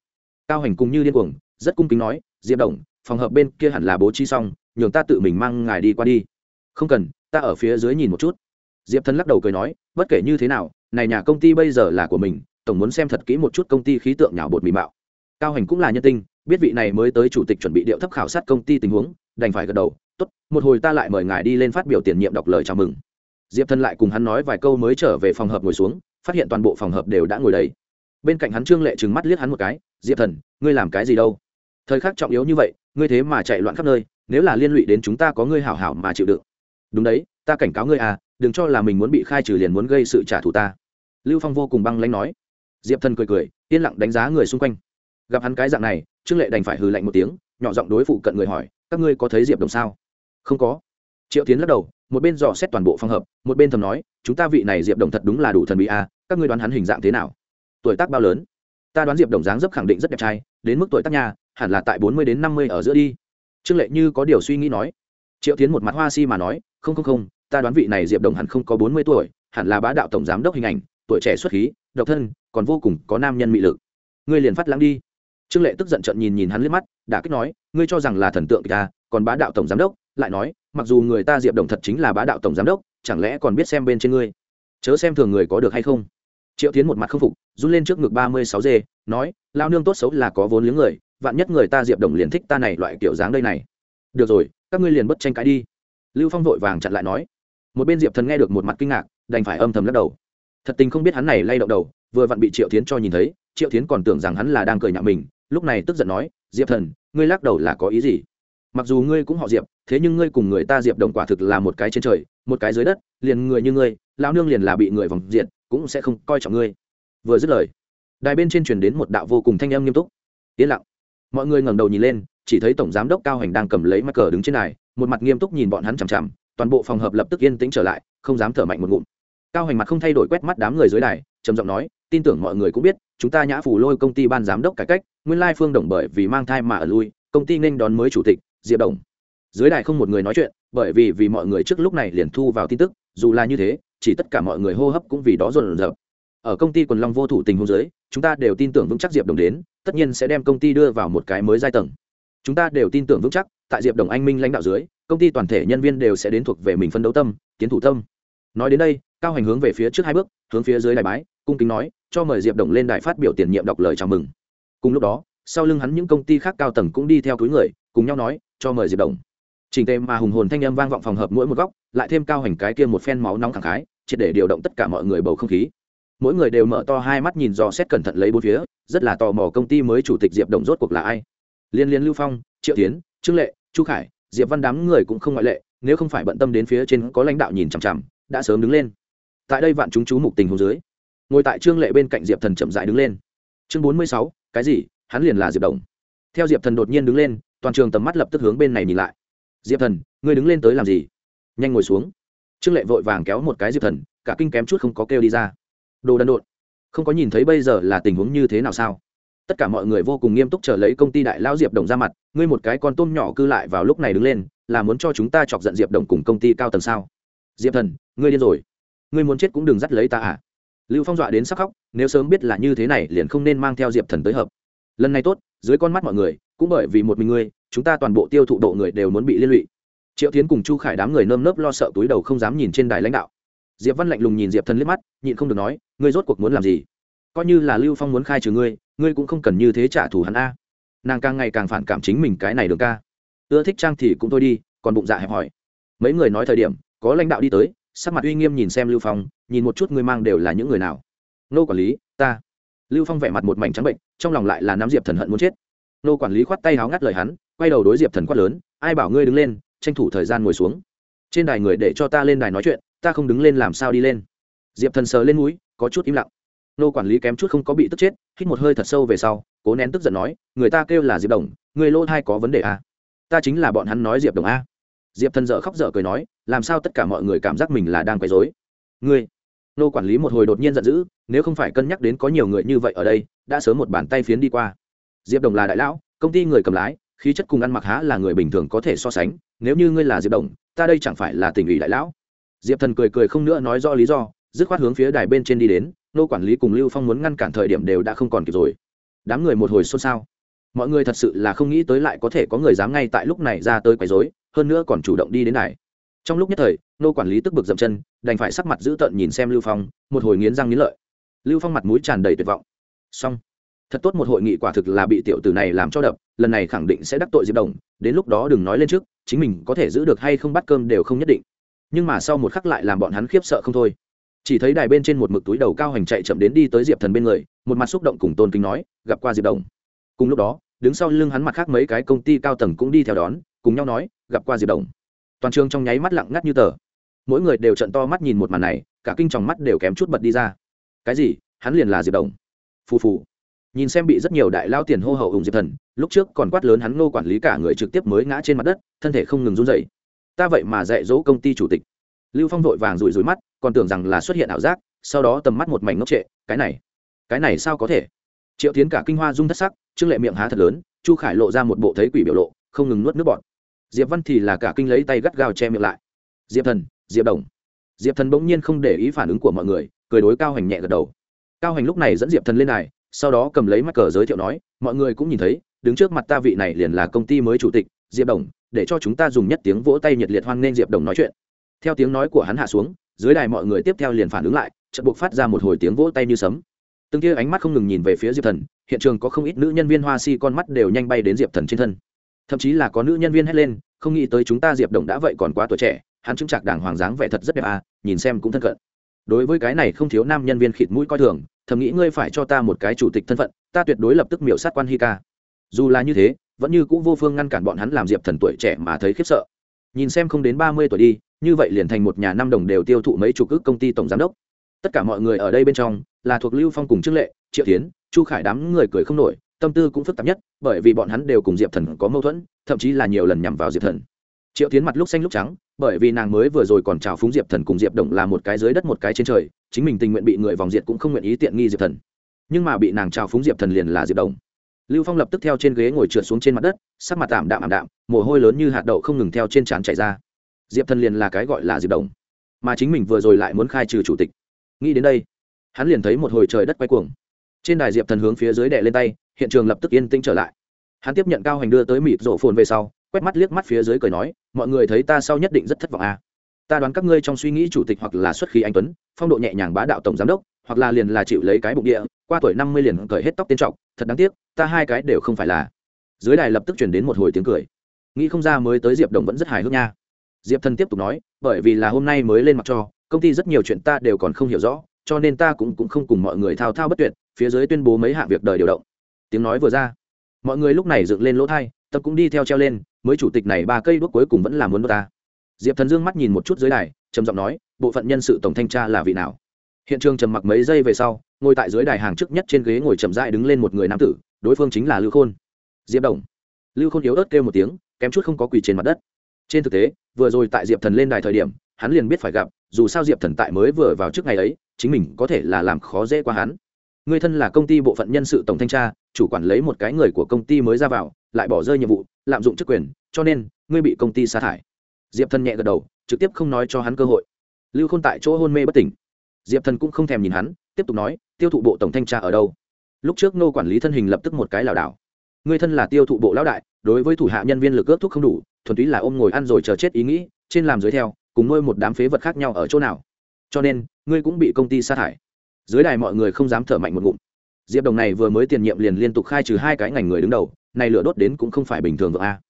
Cao hành cùng như điên cuồng, rất cung kính nói, diệp đồng, phòng hợp bên kia hẳn là bố trí xong, nhường ta tự mình mang ngài đi qua đi. Không cần, ta ở phía dưới nhìn một chút. Diệp thần lắc đầu cười nói, bất kể như thế nào, này nhà công ty bây giờ là của mình, tổng muốn xem thật kỹ một chút công ty khí tượng nhảo bột mì mạo. Cao hành cũng là nhân tinh biết vị này mới tới chủ tịch chuẩn bị điệu thấp khảo sát công ty tình huống, đành phải gật đầu, tốt, một hồi ta lại mời ngài đi lên phát biểu tiền nhiệm đọc lời chào mừng. Diệp thần lại cùng hắn nói vài câu mới trở về phòng hợp ngồi xuống, phát hiện toàn bộ phòng hợp đều đã ngồi đầy. Bên cạnh hắn trương lệ trừng mắt liếc hắn một cái, diệp thần, ngươi làm cái gì đâu? Thời khắc trọng yếu như vậy, ngươi thế mà chạy loạn khắp nơi, nếu là liên lụy đến chúng ta có ngươi hảo hảo mà chịu đựng. Đúng đấy, ta cảnh cáo ngươi à đừng cho là mình muốn bị khai trừ liền muốn gây sự trả thù ta. Lưu phong vô cùng băng lãnh nói. Diệp thần cười cười, yên lặng đánh giá người xung quanh. Gặp hắn cái dạng này trương lệ đành phải hừ lạnh một tiếng, nhỏ giọng đối phụ cận người hỏi, các ngươi có thấy diệp đồng sao? Không có. Triệu tiến lắc đầu, một bên dò xét toàn bộ phòng hợp, một bên thầm nói, chúng ta vị này diệp đồng thật đúng là đủ thần bí à các ngươi đoán hắn hình dạng thế nào? Tuổi tác bao lớn? Ta đoán diệp đồng dáng dấp khẳng định rất đẹp trai, đến mức tuổi tác nhà, hẳn là tại bốn mươi đến năm mươi ở giữa đi. Trương lệ như có điều suy nghĩ nói. Triệu tiến một mặt hoa si mà nói, không không không, ta đoán vị này diệp đồng hẳn không có bốn mươi tuổi, hẳn là bá đạo tổng giám đốc hình ảnh, tuổi trẻ xuất khí, độc thân, còn vô cùng có nam nhân mị lực. Ngươi liền phát lãng đi trương lệ tức giận trận nhìn nhìn hắn liếc mắt đã kích nói, ngươi cho rằng là thần tượng ta còn bá đạo tổng giám đốc? Lại nói, mặc dù người ta diệp đồng thật chính là bá đạo tổng giám đốc, chẳng lẽ còn biết xem bên trên ngươi? Chớ xem thường người có được hay không. Triệu tiến một mặt không phục, run lên trước ngực ba mươi sáu dê, nói lao nương tốt xấu là có vốn liếng người, vạn nhất người ta diệp đồng liền thích ta này loại kiểu dáng đây này. Được rồi, các ngươi liền bất tranh cãi đi. Lưu phong vội vàng chặn lại nói. Một bên diệp thần nghe được một mặt kinh ngạc, đành phải âm thầm lắc đầu. Thật tình không biết hắn này lay động đầu, vừa vặn bị triệu tiến cho nhìn thấy, triệu tiến còn tưởng rằng hắn là đang cười nhạo mình lúc này tức giận nói, diệp thần, ngươi lắc đầu là có ý gì? Mặc dù ngươi cũng họ diệp, thế nhưng ngươi cùng người ta diệp đồng quả thực là một cái trên trời, một cái dưới đất, liền người như ngươi lao nương liền là bị người vòng diện cũng sẽ không coi trọng ngươi. Vừa dứt lời, đài bên trên truyền đến một đạo vô cùng thanh âm nghiêm túc. Yên lặng. Mọi người ngẩng đầu nhìn lên, chỉ thấy tổng giám đốc cao hành đang cầm lấy mắc cờ đứng trên đài, một mặt nghiêm túc nhìn bọn hắn chằm chằm, toàn bộ phòng hợp lập tức yên tĩnh trở lại, không dám thở mạnh một ngụm. Cao hành mặt không thay đổi quét mắt đám người dưới đài, trầm giọng nói, tin tưởng mọi người cũng biết chúng ta nhã phủ lôi công ty ban giám đốc cải cách, nguyên lai phương đồng bởi vì mang thai mà ở lui, công ty nên đón mới chủ tịch, diệp đồng. Dưới đài không một người nói chuyện, bởi vì vì mọi người trước lúc này liền thu vào tin tức, dù là như thế, chỉ tất cả mọi người hô hấp cũng vì đó dồn dập ở công ty quần long vô thủ tình hôn dưới, chúng ta đều tin tưởng vững chắc diệp đồng đến, tất nhiên sẽ đem công ty đưa vào một cái mới giai tầng. Chúng ta đều tin tưởng vững chắc, tại diệp đồng anh minh lãnh đạo dưới, công ty toàn thể nhân viên đều sẽ đến thuộc về mình phân đấu tâm, tiến thủ tâm. Nói đến đây cao hành hướng về phía trước hai bước, hướng phía dưới đài bái, cung kính nói, cho mời diệp đồng lên đài phát biểu tiền nhiệm đọc lời chào mừng. Cùng lúc đó, sau lưng hắn những công ty khác cao tầng cũng đi theo túi người, cùng nhau nói, cho mời diệp đồng. Trình tề mà hùng hồn thanh âm vang vọng phòng hợp mỗi một góc, lại thêm cao hành cái kia một phen máu nóng thẳng khái, triệt để điều động tất cả mọi người bầu không khí. Mỗi người đều mở to hai mắt nhìn dò xét cẩn thận lấy bốn phía, rất là tò mò công ty mới chủ tịch diệp đồng rốt cuộc là ai. Liên liên lưu phong, triệu tiến, trương lệ, chu khải, diệp văn đám người cũng không ngoại lệ, nếu không phải bận tâm đến phía trên có lãnh đạo nhìn chằm chằm, đã sớm đứng lên tại đây vạn chúng chú mục tình hồ dưới, ngồi tại trương lệ bên cạnh diệp thần chậm dại đứng lên. Chương bốn mươi sáu, cái gì? Hắn liền là diệp đồng. Theo diệp thần đột nhiên đứng lên, toàn trường tầm mắt lập tức hướng bên này nhìn lại. Diệp thần, ngươi đứng lên tới làm gì? Nhanh ngồi xuống. Trương lệ vội vàng kéo một cái diệp thần, cả kinh kém chút không có kêu đi ra. Đồ đần độn. Không có nhìn thấy bây giờ là tình huống như thế nào sao? Tất cả mọi người vô cùng nghiêm túc chờ lấy công ty đại lao diệp đồng ra mặt, ngươi một cái con tôm nhỏ cư lại vào lúc này đứng lên, là muốn cho chúng ta chọc giận diệp đồng cùng công ty cao tầng sao? Diệp thần, ngươi điên rồi ngươi muốn chết cũng đừng dắt lấy ta à. Lưu phong dọa đến sắc khóc, nếu sớm biết là như thế này liền không nên mang theo diệp thần tới hợp. Lần này tốt, dưới con mắt mọi người, cũng bởi vì một mình ngươi, chúng ta toàn bộ tiêu thụ độ người đều muốn bị liên lụy. Triệu tiến cùng chu khải đám người nơm nớp lo sợ túi đầu không dám nhìn trên đài lãnh đạo. Diệp văn lạnh lùng nhìn diệp thần liếc mắt, nhịn không được nói, ngươi rốt cuộc muốn làm gì? Coi như là lưu phong muốn khai trừ ngươi ngươi cũng không cần như thế trả thù hắn a. Nàng càng ngày càng phản cảm chính mình cái này đường ca. Ưa thích trang thì cũng thôi đi, còn bụng dạ hẹp hỏi. Mấy người nói thời điểm, có lãnh đạo đi tới sắc mặt uy nghiêm nhìn xem lưu phong, nhìn một chút ngươi mang đều là những người nào. Nô quản lý, ta. Lưu phong vẻ mặt một mảnh trắng bệnh, trong lòng lại là nắm diệp thần hận muốn chết. Nô quản lý khoát tay háo ngắt lời hắn, quay đầu đối diệp thần quát lớn, ai bảo ngươi đứng lên, tranh thủ thời gian ngồi xuống. Trên đài người để cho ta lên đài nói chuyện, ta không đứng lên làm sao đi lên. Diệp thần sờ lên núi có chút im lặng. Nô quản lý kém chút không có bị tức chết, hít một hơi thật sâu về sau, cố nén tức giận nói, người ta kêu là diệp đồng, người lô thai có vấn đề à? ta chính là bọn hắn nói diệp đồng a diệp thần dợ khóc dở cười nói làm sao tất cả mọi người cảm giác mình là đang quấy rối? Ngươi, nô quản lý một hồi đột nhiên giận dữ, nếu không phải cân nhắc đến có nhiều người như vậy ở đây, đã sớm một bàn tay phiến đi qua. Diệp đồng là đại lão, công ty người cầm lái, khí chất cùng ăn mặc há là người bình thường có thể so sánh, nếu như ngươi là diệp đồng, ta đây chẳng phải là tỉnh ủy đại lão? Diệp thần cười cười không nữa nói rõ lý do, dứt khoát hướng phía đài bên trên đi đến, nô quản lý cùng lưu phong muốn ngăn cản thời điểm đều đã không còn kịp rồi. Đám người một hồi xôn xao. Mọi người thật sự là không nghĩ tới lại có thể có người dám ngay tại lúc này ra tới quấy rối, hơn nữa còn chủ động đi đến này trong lúc nhất thời, nô quản lý tức bực dậm chân, đành phải sắc mặt giữ tợn nhìn xem lưu phong, một hồi nghiến răng nghiến lợi. Lưu phong mặt mũi tràn đầy tuyệt vọng. Xong. Thật tốt một hội nghị quả thực là bị tiểu tử này làm cho đập, lần này khẳng định sẽ đắc tội diệp đồng, đến lúc đó đừng nói lên trước, chính mình có thể giữ được hay không bắt cơm đều không nhất định. Nhưng mà sau một khắc lại làm bọn hắn khiếp sợ không thôi. Chỉ thấy đài bên trên một mực túi đầu cao hành chạy chậm đến đi tới diệp thần bên người, một mặt xúc động cùng tôn kính nói, gặp qua diệp đồng. Cùng lúc đó, đứng sau lưng hắn mặt khác mấy cái công ty cao tầng cũng đi theo đón, cùng nhau nói, gặp qua diệp đồng toàn trường trong nháy mắt lặng ngắt như tờ. Mỗi người đều trận to mắt nhìn một màn này, cả kinh tròng mắt đều kém chút bật đi ra. Cái gì? Hắn liền là diệp đồng. Phù phù. Nhìn xem bị rất nhiều đại lao tiền hô hậu ủng diệp thần, lúc trước còn quát lớn hắn ngô quản lý cả người trực tiếp mới ngã trên mặt đất, thân thể không ngừng run dậy ta vậy mà dạy dỗ công ty chủ tịch. Lưu phong vội vàng rủi rủi mắt, còn tưởng rằng là xuất hiện ảo giác, sau đó tầm mắt một mảnh ngốc trệ, cái này cái này sao có thể? Triệu tiến cả kinh hoa rung thất sắc, trương lệ miệng há thật lớn, chu khải lộ ra một bộ thấy quỷ biểu lộ, không ngừng nuốt nước bọt diệp văn thì là cả kinh lấy tay gắt gao che miệng lại. Diệp thần, diệp đồng. Diệp thần bỗng nhiên không để ý phản ứng của mọi người, cười đối cao hành nhẹ gật đầu. Cao hành lúc này dẫn diệp thần lên này sau đó cầm lấy mắt cờ giới thiệu nói, mọi người cũng nhìn thấy, đứng trước mặt ta vị này liền là công ty mới chủ tịch, diệp đồng, để cho chúng ta dùng nhất tiếng vỗ tay nhiệt liệt hoan nghênh diệp đồng nói chuyện. Theo tiếng nói của hắn hạ xuống, dưới đài mọi người tiếp theo liền phản ứng lại, chợt buộc phát ra một hồi tiếng vỗ tay như sấm. Từng kia ánh mắt không ngừng nhìn về phía diệp thần, hiện trường có không ít nữ nhân viên hoa si con mắt đều nhanh bay đến diệp thần trên thân. Thậm chí là có nữ nhân viên hét lên không nghĩ tới chúng ta diệp đồng đã vậy còn quá tuổi trẻ, hắn chứng chạc đảng hoàng dáng vẻ thật rất đẹp à nhìn xem cũng thân cận. Đối với cái này không thiếu nam nhân viên khịt mũi coi thường, thầm nghĩ ngươi phải cho ta một cái chủ tịch thân phận, ta tuyệt đối lập tức miểu sát quan hi ca. Dù là như thế, vẫn như cũng vô phương ngăn cản bọn hắn làm diệp thần tuổi trẻ mà thấy khiếp sợ. Nhìn xem không đến ba mươi tuổi đi, như vậy liền thành một nhà năm đồng đều tiêu thụ mấy chục ước công ty tổng giám đốc. Tất cả mọi người ở đây bên trong, là thuộc lưu phong cùng trương lệ, triệu tiến chu khải đám người cười không nổi, tâm tư cũng phức tạp nhất, bởi vì bọn hắn đều cùng diệp thần có mâu thuẫn thậm chí là nhiều lần nhằm vào diệp thần. Triệu tiến mặt lúc xanh lúc trắng bởi vì nàng mới vừa rồi còn chào phúng diệp thần cùng diệp động là một cái dưới đất một cái trên trời chính mình tình nguyện bị người vòng diệt cũng không nguyện ý tiện nghi diệp thần. Nhưng mà bị nàng chào phúng diệp thần liền là diệp Động. lưu phong lập tức theo trên ghế ngồi trượt xuống trên mặt đất sắc mặt tạm đạm ảm đạm mồ hôi lớn như hạt đậu không ngừng theo trên trán chảy ra. Diệp thần liền là cái gọi là diệp Động, mà chính mình vừa rồi lại muốn khai trừ chủ tịch. Nghĩ đến đây hắn liền thấy một hồi trời đất quay cuồng. Trên đài diệp thần hướng phía dưới đệ lên tay hiện trường lập tức yên tĩnh trở lại hắn tiếp nhận cao hành đưa tới mịt rổ phồn về sau quét mắt liếc mắt phía dưới cười nói mọi người thấy ta sau nhất định rất thất vọng à. ta đoán các ngươi trong suy nghĩ chủ tịch hoặc là xuất khí anh tuấn phong độ nhẹ nhàng bá đạo tổng giám đốc hoặc là liền là chịu lấy cái bụng địa qua tuổi năm mươi liền cởi hết tóc tiên trọng thật đáng tiếc ta hai cái đều không phải là. Dưới đài lập tức chuyển đến một hồi tiếng cười. Nghĩ không ra mới tới diệp đồng vẫn rất hài hước nha. Diệp thần tiếp tục nói bởi vì là hôm nay mới lên mặt cho công ty rất nhiều chuyện ta đều còn không hiểu rõ cho nên ta cũng, cũng không cùng mọi người thao thao bất tuyệt phía dưới tuyên bố mấy hạng việc đời điều động. Tiếng nói vừa ra mọi người lúc này dựng lên lỗ thai, tập cũng đi theo treo lên, mới chủ tịch này ba cây đuốc cuối cùng vẫn là muốn đốt ta. Diệp thần dương mắt nhìn một chút dưới đài, trầm giọng nói, bộ phận nhân sự tổng thanh tra là vị nào? Hiện trường trầm mặc mấy giây về sau, ngồi tại dưới đài hàng trước nhất trên ghế ngồi chậm rãi đứng lên một người nam tử, đối phương chính là lưu khôn. Diệp đồng. Lưu khôn yếu ớt kêu một tiếng, kém chút không có quỳ trên mặt đất. Trên thực tế, vừa rồi tại diệp thần lên đài thời điểm, hắn liền biết phải gặp, dù sao diệp thần tại mới vừa vào trước ngày ấy, chính mình có thể là làm khó dễ qua hắn người thân là công ty bộ phận nhân sự tổng thanh tra, chủ quản lấy một cái người của công ty mới ra vào, lại bỏ rơi nhiệm vụ, lạm dụng chức quyền, cho nên, ngươi bị công ty sa thải. Diệp thần nhẹ gật đầu, trực tiếp không nói cho hắn cơ hội. Lưu khôn tại chỗ hôn mê bất tỉnh. Diệp thần cũng không thèm nhìn hắn, tiếp tục nói, tiêu thụ bộ tổng thanh tra ở đâu? Lúc trước nô quản lý thân hình lập tức một cái lảo đảo. Người thân là tiêu thụ bộ lão đại, đối với thủ hạ nhân viên lực ước thuốc không đủ, thuần túy là ôm ngồi ăn rồi chờ chết ý nghĩ, trên làm dưới theo, cùng nuôi một đám phế vật khác nhau ở chỗ nào. Cho nên, ngươi cũng bị công ty sa thải dưới đài mọi người không dám thở mạnh một ngụm. Diệp đồng này vừa mới tiền nhiệm liền liên tục khai trừ hai cái ngành người đứng đầu, này lửa đốt đến cũng không phải bình thường vợ a.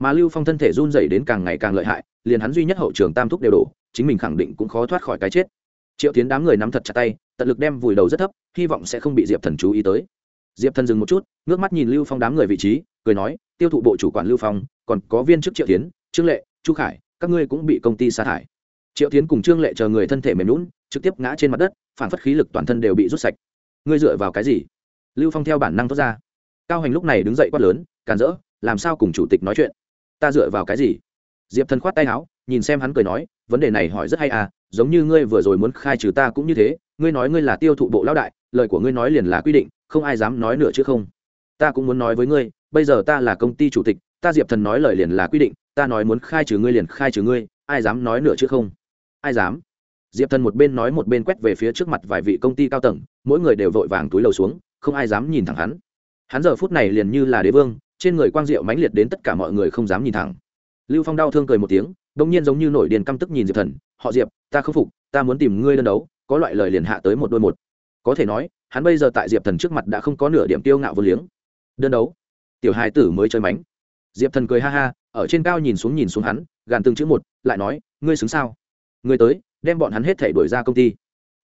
Mà lưu phong thân thể run dày đến càng ngày càng lợi hại, liền hắn duy nhất hậu trường tam thúc đều đổ, chính mình khẳng định cũng khó thoát khỏi cái chết. Triệu tiến đám người nắm thật chặt tay, tận lực đem vùi đầu rất thấp, hy vọng sẽ không bị diệp thần chú ý tới. Diệp thần dừng một chút, ngước mắt nhìn lưu phong đám người vị trí, cười nói, tiêu thụ bộ chủ quản lưu phong, còn có viên chức triệu tiến, trương lệ, chu khải, các ngươi cũng bị công ty sa thải triệu tiến cùng trương lệ chờ người thân thể mềm lún trực tiếp ngã trên mặt đất, phản phất khí lực toàn thân đều bị rút sạch. Ngươi dựa vào cái gì? Lưu phong theo bản năng thoát ra. Cao hành lúc này đứng dậy quát lớn, càn rỡ, làm sao cùng chủ tịch nói chuyện? Ta dựa vào cái gì? Diệp thần khoát tay áo, nhìn xem hắn cười nói, vấn đề này hỏi rất hay à giống như ngươi vừa rồi muốn khai trừ ta cũng như thế, ngươi nói ngươi là tiêu thụ bộ lão đại, lời của ngươi nói liền là quy định, không ai dám nói nữa chứ không. Ta cũng muốn nói với ngươi, bây giờ ta là công ty chủ tịch, ta diệp thần nói lời liền là quy định, ta nói muốn khai trừ ngươi liền khai trừ ngươi, ai dám nói nữa chứ không? Ai dám? Diệp thần một bên nói một bên quét về phía trước mặt vài vị công ty cao tầng, mỗi người đều vội vàng túi lầu xuống, không ai dám nhìn thẳng hắn. Hắn giờ phút này liền như là đế vương, trên người quang diệu mãnh liệt đến tất cả mọi người không dám nhìn thẳng. Lưu phong đau thương cười một tiếng đông nhiên giống như nổi điền căm tức nhìn diệp thần, họ diệp, ta không phục, ta muốn tìm ngươi đơn đấu, có loại lời liền hạ tới một đôi một. Có thể nói, hắn bây giờ tại diệp thần trước mặt đã không có nửa điểm tiêu ngạo vô liếng. Đơn đấu, tiểu hai tử mới chơi mánh. Diệp thần cười ha ha, ở trên cao nhìn xuống nhìn xuống hắn, gàn từng chữ một, lại nói, ngươi xứng sao? Người tới, đem bọn hắn hết thể đuổi ra công ty.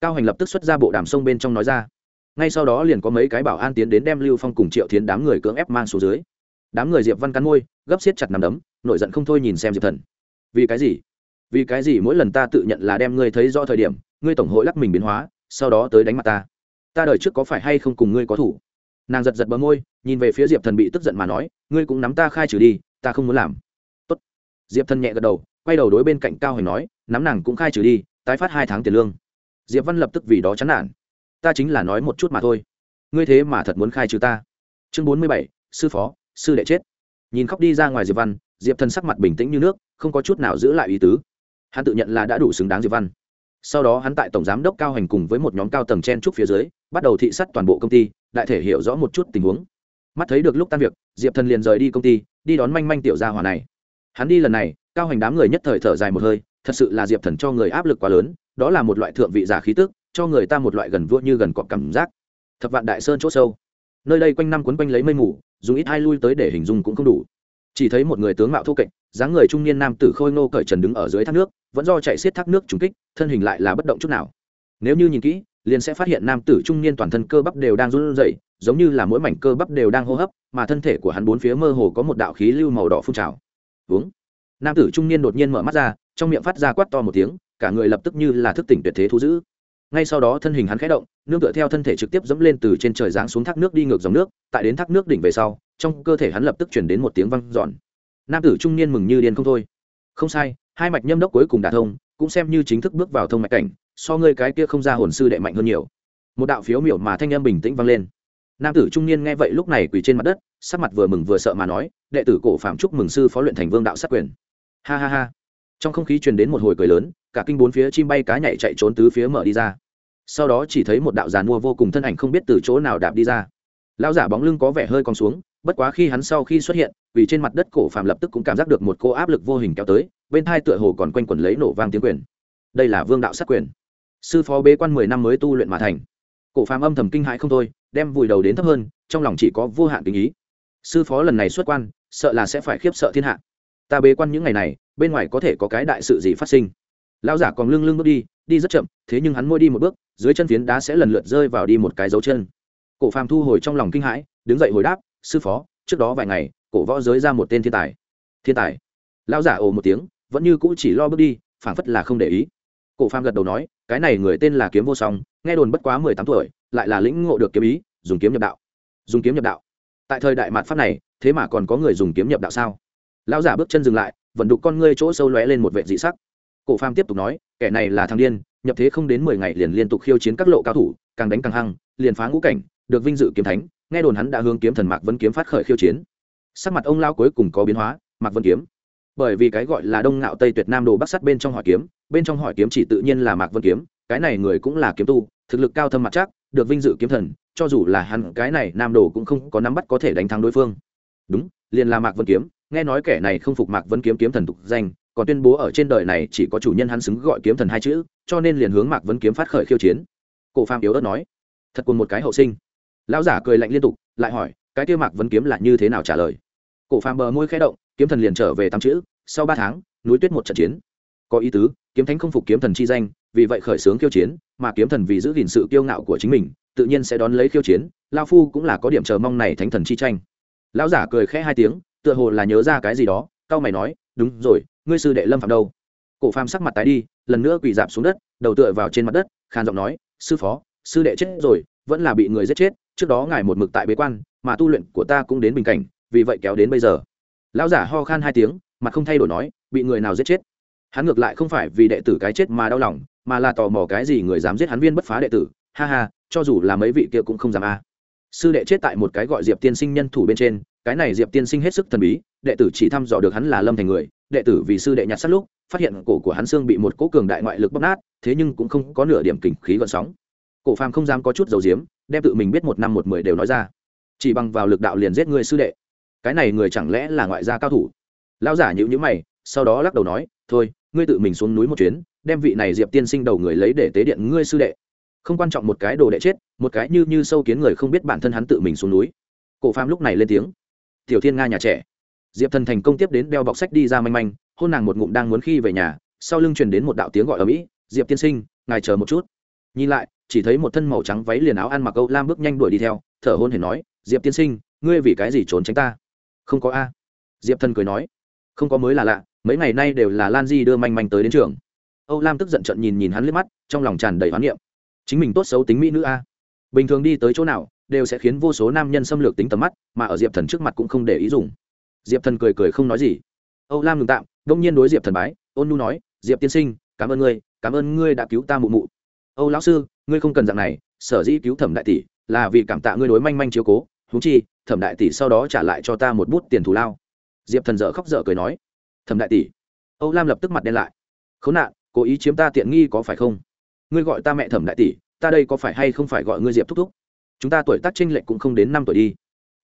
Cao hành lập tức xuất ra bộ đàm sông bên trong nói ra. Ngay sau đó liền có mấy cái bảo an tiến đến đem lưu phong cùng triệu thiến đám người cưỡng ép mang xuống dưới. Đám người diệp văn cắn môi, gấp xiết chặt nằm đấm, nổi giận không thôi nhìn xem diệp thần. Vì cái gì? Vì cái gì mỗi lần ta tự nhận là đem ngươi thấy rõ thời điểm, ngươi tổng hội lắc mình biến hóa, sau đó tới đánh mặt ta? Ta đời trước có phải hay không cùng ngươi có thủ? Nàng giật giật bờ môi, nhìn về phía diệp thần bị tức giận mà nói, ngươi cũng nắm ta khai trừ đi, ta không muốn làm. Tốt. diệp thần nhẹ gật đầu quay đầu đối bên cạnh cao Hoành nói, nắm nàng cũng khai trừ đi, tái phát hai tháng tiền lương. Diệp văn lập tức vì đó chán nản. Ta chính là nói một chút mà thôi. Ngươi thế mà thật muốn khai trừ ta. Chương bốn mươi bảy, sư phó, sư đệ chết. Nhìn khóc đi ra ngoài diệp văn, diệp thần sắc mặt bình tĩnh như nước, không có chút nào giữ lại ý tứ. Hắn tự nhận là đã đủ xứng đáng diệp văn. Sau đó hắn tại tổng giám đốc cao hành cùng với một nhóm cao tầng chen trúc phía dưới, bắt đầu thị sát toàn bộ công ty, đại thể hiểu rõ một chút tình huống. Mắt thấy được lúc tan việc, diệp thần liền rời đi công ty, đi đón manh manh tiểu gia hòa này hắn đi lần này, cao hành đám người nhất thời thở dài một hơi, thật sự là diệp thần cho người áp lực quá lớn, đó là một loại thượng vị giả khí tức, cho người ta một loại gần vua như gần cọp cảm giác. Thập vạn đại sơn c h ỗ sâu, nơi đây quanh năm quấn quanh lấy mây mù, dùng ít hai lui tới để hình dung cũng không đủ. Chỉ thấy một người tướng mạo thô kệch, dáng người trung niên nam tử khôi ngô cởi trần đứng ở dưới thác nước, vẫn do chạy xiết thác nước trúng kích, thân hình lại là bất động chút nào. Nếu như nhìn kỹ, liền sẽ phát hiện nam tử trung niên toàn thân cơ bắp đều đang run rẩy, giống như là mỗi mảnh cơ bắp đều đang hô hấp, mà thân thể của hắn bốn phía mơ hồ có một đạo khí lưu màu đỏ phun trào uống. Nam tử trung niên đột nhiên mở mắt ra, trong miệng phát ra quát to một tiếng, cả người lập tức như là thức tỉnh tuyệt thế thu giữ ngay sau đó thân hình hắn khẽ động, nương tựa theo thân thể trực tiếp dẫm lên từ trên trời giáng xuống thác nước đi ngược dòng nước, tại đến thác nước đỉnh về sau, trong cơ thể hắn lập tức chuyển đến một tiếng văng giòn nam tử trung niên mừng như điên không thôi. Không sai, hai mạch nhâm đốc cuối cùng đả thông, cũng xem như chính thức bước vào thông mạch cảnh, so ngươi cái kia không ra hồn sư đệ mạnh hơn nhiều. Một đạo phiếu miểu mà thanh âm bình tĩnh vang lên nam tử trung niên nghe vậy lúc này quỳ trên mặt đất, sắc mặt vừa mừng vừa sợ mà nói, đệ tử cổ phạm chúc mừng sư phó luyện thành vương đạo sát quyền. Ha ha ha. Trong không khí truyền đến một hồi cười lớn, cả kinh bốn phía chim bay cá nhảy chạy trốn tứ phía mở đi ra. Sau đó chỉ thấy một đạo giàn mua vô cùng thân ảnh không biết từ chỗ nào đạp đi ra. Lão giả bóng lưng có vẻ hơi cong xuống, bất quá khi hắn sau khi xuất hiện, vì trên mặt đất cổ phạm lập tức cũng cảm giác được một cô áp lực vô hình kéo tới, bên thai tựa hồ còn quanh quẩn lấy nổ vang tiếng quyền. Đây là vương đạo sát quyền. Sư phó bế quan mười năm mới tu luyện mà thành cổ phàm âm thầm kinh hãi không thôi, đem vùi đầu đến thấp hơn, trong lòng chỉ có vô hạn tình ý. Sư phó lần này xuất quan, sợ là sẽ phải khiếp sợ thiên hạ. Ta bế quan những ngày này, bên ngoài có thể có cái đại sự gì phát sinh? Lão giả còn lưng lưng bước đi đi rất chậm, thế nhưng hắn môi đi một bước, dưới chân phiến đá sẽ lần lượt rơi vào đi một cái dấu chân. Cổ phàm thu hồi trong lòng kinh hãi, đứng dậy hồi đáp, sư phó, trước đó vài ngày, cổ võ giới ra một tên thiên tài. Thiên tài? Lão giả ồ một tiếng, vẫn như cũ chỉ lo bước đi, phảng phất là không để ý. Cổ phàm gật đầu nói, cái này người tên là kiếm vô song nghe đồn bất quá mười tám tuổi, lại là lĩnh ngộ được kiếm ý, dùng kiếm nhập đạo. Dùng kiếm nhập đạo. Tại thời đại mạt pháp này, thế mà còn có người dùng kiếm nhập đạo sao? Lão giả bước chân dừng lại, vận đục con ngươi chỗ sâu lóe lên một vệ dị sắc. Cổ phàm tiếp tục nói, kẻ này là thằng điên, nhập thế không đến mười ngày liền liên tục khiêu chiến các lộ cao thủ, càng đánh càng hăng, liền phá ngũ cảnh, được vinh dự kiếm thánh, nghe đồn hắn đã hướng kiếm thần mạc vân kiếm phát khởi khiêu chiến. Sắc mặt ông lao cuối cùng có biến hóa, mạc vân kiếm. Bởi vì cái gọi là đông ngạo tây tuyệt nam đồ bắc sắt bên trong hỏi kiếm, bên trong hỏi kiếm chỉ tự nhiên là mạc vân kiếm cái này người cũng là kiếm tu, thực lực cao thâm mặt chắc, được vinh dự kiếm thần, cho dù là hắn, cái này nam đồ cũng không có nắm bắt có thể đánh thắng đối phương. Đúng, liền là mạc vân kiếm, nghe nói kẻ này không phục mạc vân kiếm kiếm thần tục danh, còn tuyên bố ở trên đời này chỉ có chủ nhân hắn xứng gọi kiếm thần hai chữ, cho nên liền hướng mạc vân kiếm phát khởi khiêu chiến. Cổ phàm yếu ớt nói, thật cùng một cái hậu sinh. Lão giả cười lạnh liên tục, lại hỏi, cái kia mạc vân kiếm là như thế nào trả lời? Cổ phàm bờ môi khẽ động, kiếm thần liền trở về tám chữ, sau ba tháng, núi tuyết một trận chiến. Có ý tứ, kiếm thánh không phục kiếm thần chi danh vì vậy khởi xướng khiêu chiến, mà kiếm thần vì giữ gìn sự kiêu ngạo của chính mình, tự nhiên sẽ đón lấy khiêu chiến, lao phu cũng là có điểm chờ mong này thánh thần chi tranh. Lão giả cười khẽ hai tiếng, tựa hồ là nhớ ra cái gì đó cao mày nói, đúng rồi, ngươi sư đệ lâm phạm đâu? Cổ phàm sắc mặt tái đi, lần nữa quỳ dạp xuống đất, đầu tựa vào trên mặt đất, khàn giọng nói, sư phó, sư đệ chết rồi, vẫn là bị người giết chết, trước đó ngài một mực tại bế quan, mà tu luyện của ta cũng đến bình cảnh, vì vậy kéo đến bây giờ. Lão giả ho khan hai tiếng, mặt không thay đổi nói, bị người nào giết chết hắn ngược lại không phải vì đệ tử cái chết mà đau lòng, mà là tò mò cái gì người dám giết hắn viên bất phá đệ tử. Ha ha, cho dù là mấy vị kia cũng không dám a. À. Sư đệ chết tại một cái gọi diệp tiên sinh nhân thủ bên trên, cái này diệp tiên sinh hết sức thần bí, đệ tử chỉ thăm dò được hắn là lâm thành người, đệ tử vì sư đệ nhặt sát lúc, phát hiện cổ của hắn xương bị một cố cường đại ngoại lực bóp nát, thế nhưng cũng không có nửa điểm kình khí gọn sóng. Cổ phàm không dám có chút dầu diếm đem tự mình biết một năm một mười đều nói ra. Chỉ bằng vào lực đạo liền giết người sư đệ. Cái này người chẳng lẽ là ngoại gia cao thủ? Lão giả nhữ nhữ mày, sau đó lắc đầu nói, thôi ngươi tự mình xuống núi một chuyến, đem vị này diệp tiên sinh đầu người lấy để tế điện ngươi sư đệ. Không quan trọng một cái đồ đệ chết, một cái như như sâu kiến người không biết bản thân hắn tự mình xuống núi. Cổ phàm lúc này lên tiếng. Tiểu thiên nga nhà trẻ. Diệp thần thành công tiếp đến đeo bọc sách đi ra manh manh, hôn nàng một ngụm đang muốn khi về nhà, sau lưng truyền đến một đạo tiếng gọi ở mỹ, diệp tiên sinh, ngài chờ một chút. Nhìn lại, chỉ thấy một thân màu trắng váy liền áo ăn mặc âu lam bước nhanh đuổi đi theo, thở hôn hển nói, diệp tiên sinh, ngươi vì cái gì trốn tránh ta? Không có a. Diệp thần cười nói, không có mới là lạ mấy ngày nay đều là lan di đưa manh manh tới đến trường. Âu lam tức giận trận nhìn nhìn hắn liếc mắt, trong lòng tràn đầy hoán niệm. Chính mình tốt xấu tính mỹ nữ a. Bình thường đi tới chỗ nào, đều sẽ khiến vô số nam nhân xâm lược tính tầm mắt, mà ở diệp thần trước mặt cũng không để ý dùng. Diệp thần cười cười không nói gì. Âu lam ngừng tạm, đông nhiên đối diệp thần bái, ôn nu nói, diệp tiên sinh, cảm ơn ngươi, cảm ơn ngươi đã cứu ta mụ mụ. Âu lão sư, ngươi không cần dạng này, sở dĩ cứu thẩm đại tỷ là vì cảm tạ ngươi đối manh manh chiếu cố húng chi, thẩm đại tỷ sau đó trả lại cho ta một bút tiền thù lao. Diệp thần dở khóc dở cười nói thẩm đại tỷ. Âu lam lập tức mặt đen lại. Khốn nạn, cố ý chiếm ta tiện nghi có phải không? Ngươi gọi ta mẹ thẩm đại tỷ, ta đây có phải hay không phải gọi ngươi diệp thúc thúc? Chúng ta tuổi tác tranh lệch cũng không đến năm tuổi đi.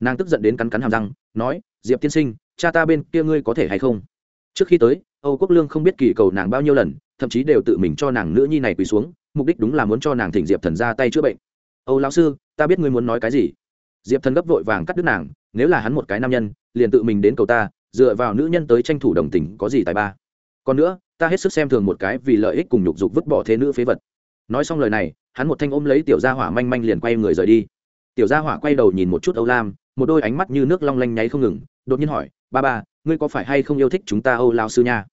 Nàng tức giận đến cắn cắn hàm răng, nói, diệp tiên sinh, cha ta bên kia ngươi có thể hay không? Trước khi tới, âu quốc lương không biết kỳ cầu nàng bao nhiêu lần, thậm chí đều tự mình cho nàng nữ nhi này quỳ xuống, mục đích đúng là muốn cho nàng thỉnh diệp thần ra tay chữa bệnh. Âu lão sư, ta biết ngươi muốn nói cái gì? Diệp thần gấp vội vàng cắt đứt nàng, nếu là hắn một cái nam nhân, liền tự mình đến cầu ta dựa vào nữ nhân tới tranh thủ đồng tình có gì tài ba. Còn nữa, ta hết sức xem thường một cái vì lợi ích cùng nhục dục vứt bỏ thế nữ phế vật. Nói xong lời này, hắn một thanh ôm lấy tiểu gia hỏa manh manh liền quay người rời đi. Tiểu gia hỏa quay đầu nhìn một chút âu lam, một đôi ánh mắt như nước long lanh nháy không ngừng, đột nhiên hỏi, ba ba, ngươi có phải hay không yêu thích chúng ta âu lao sư nha?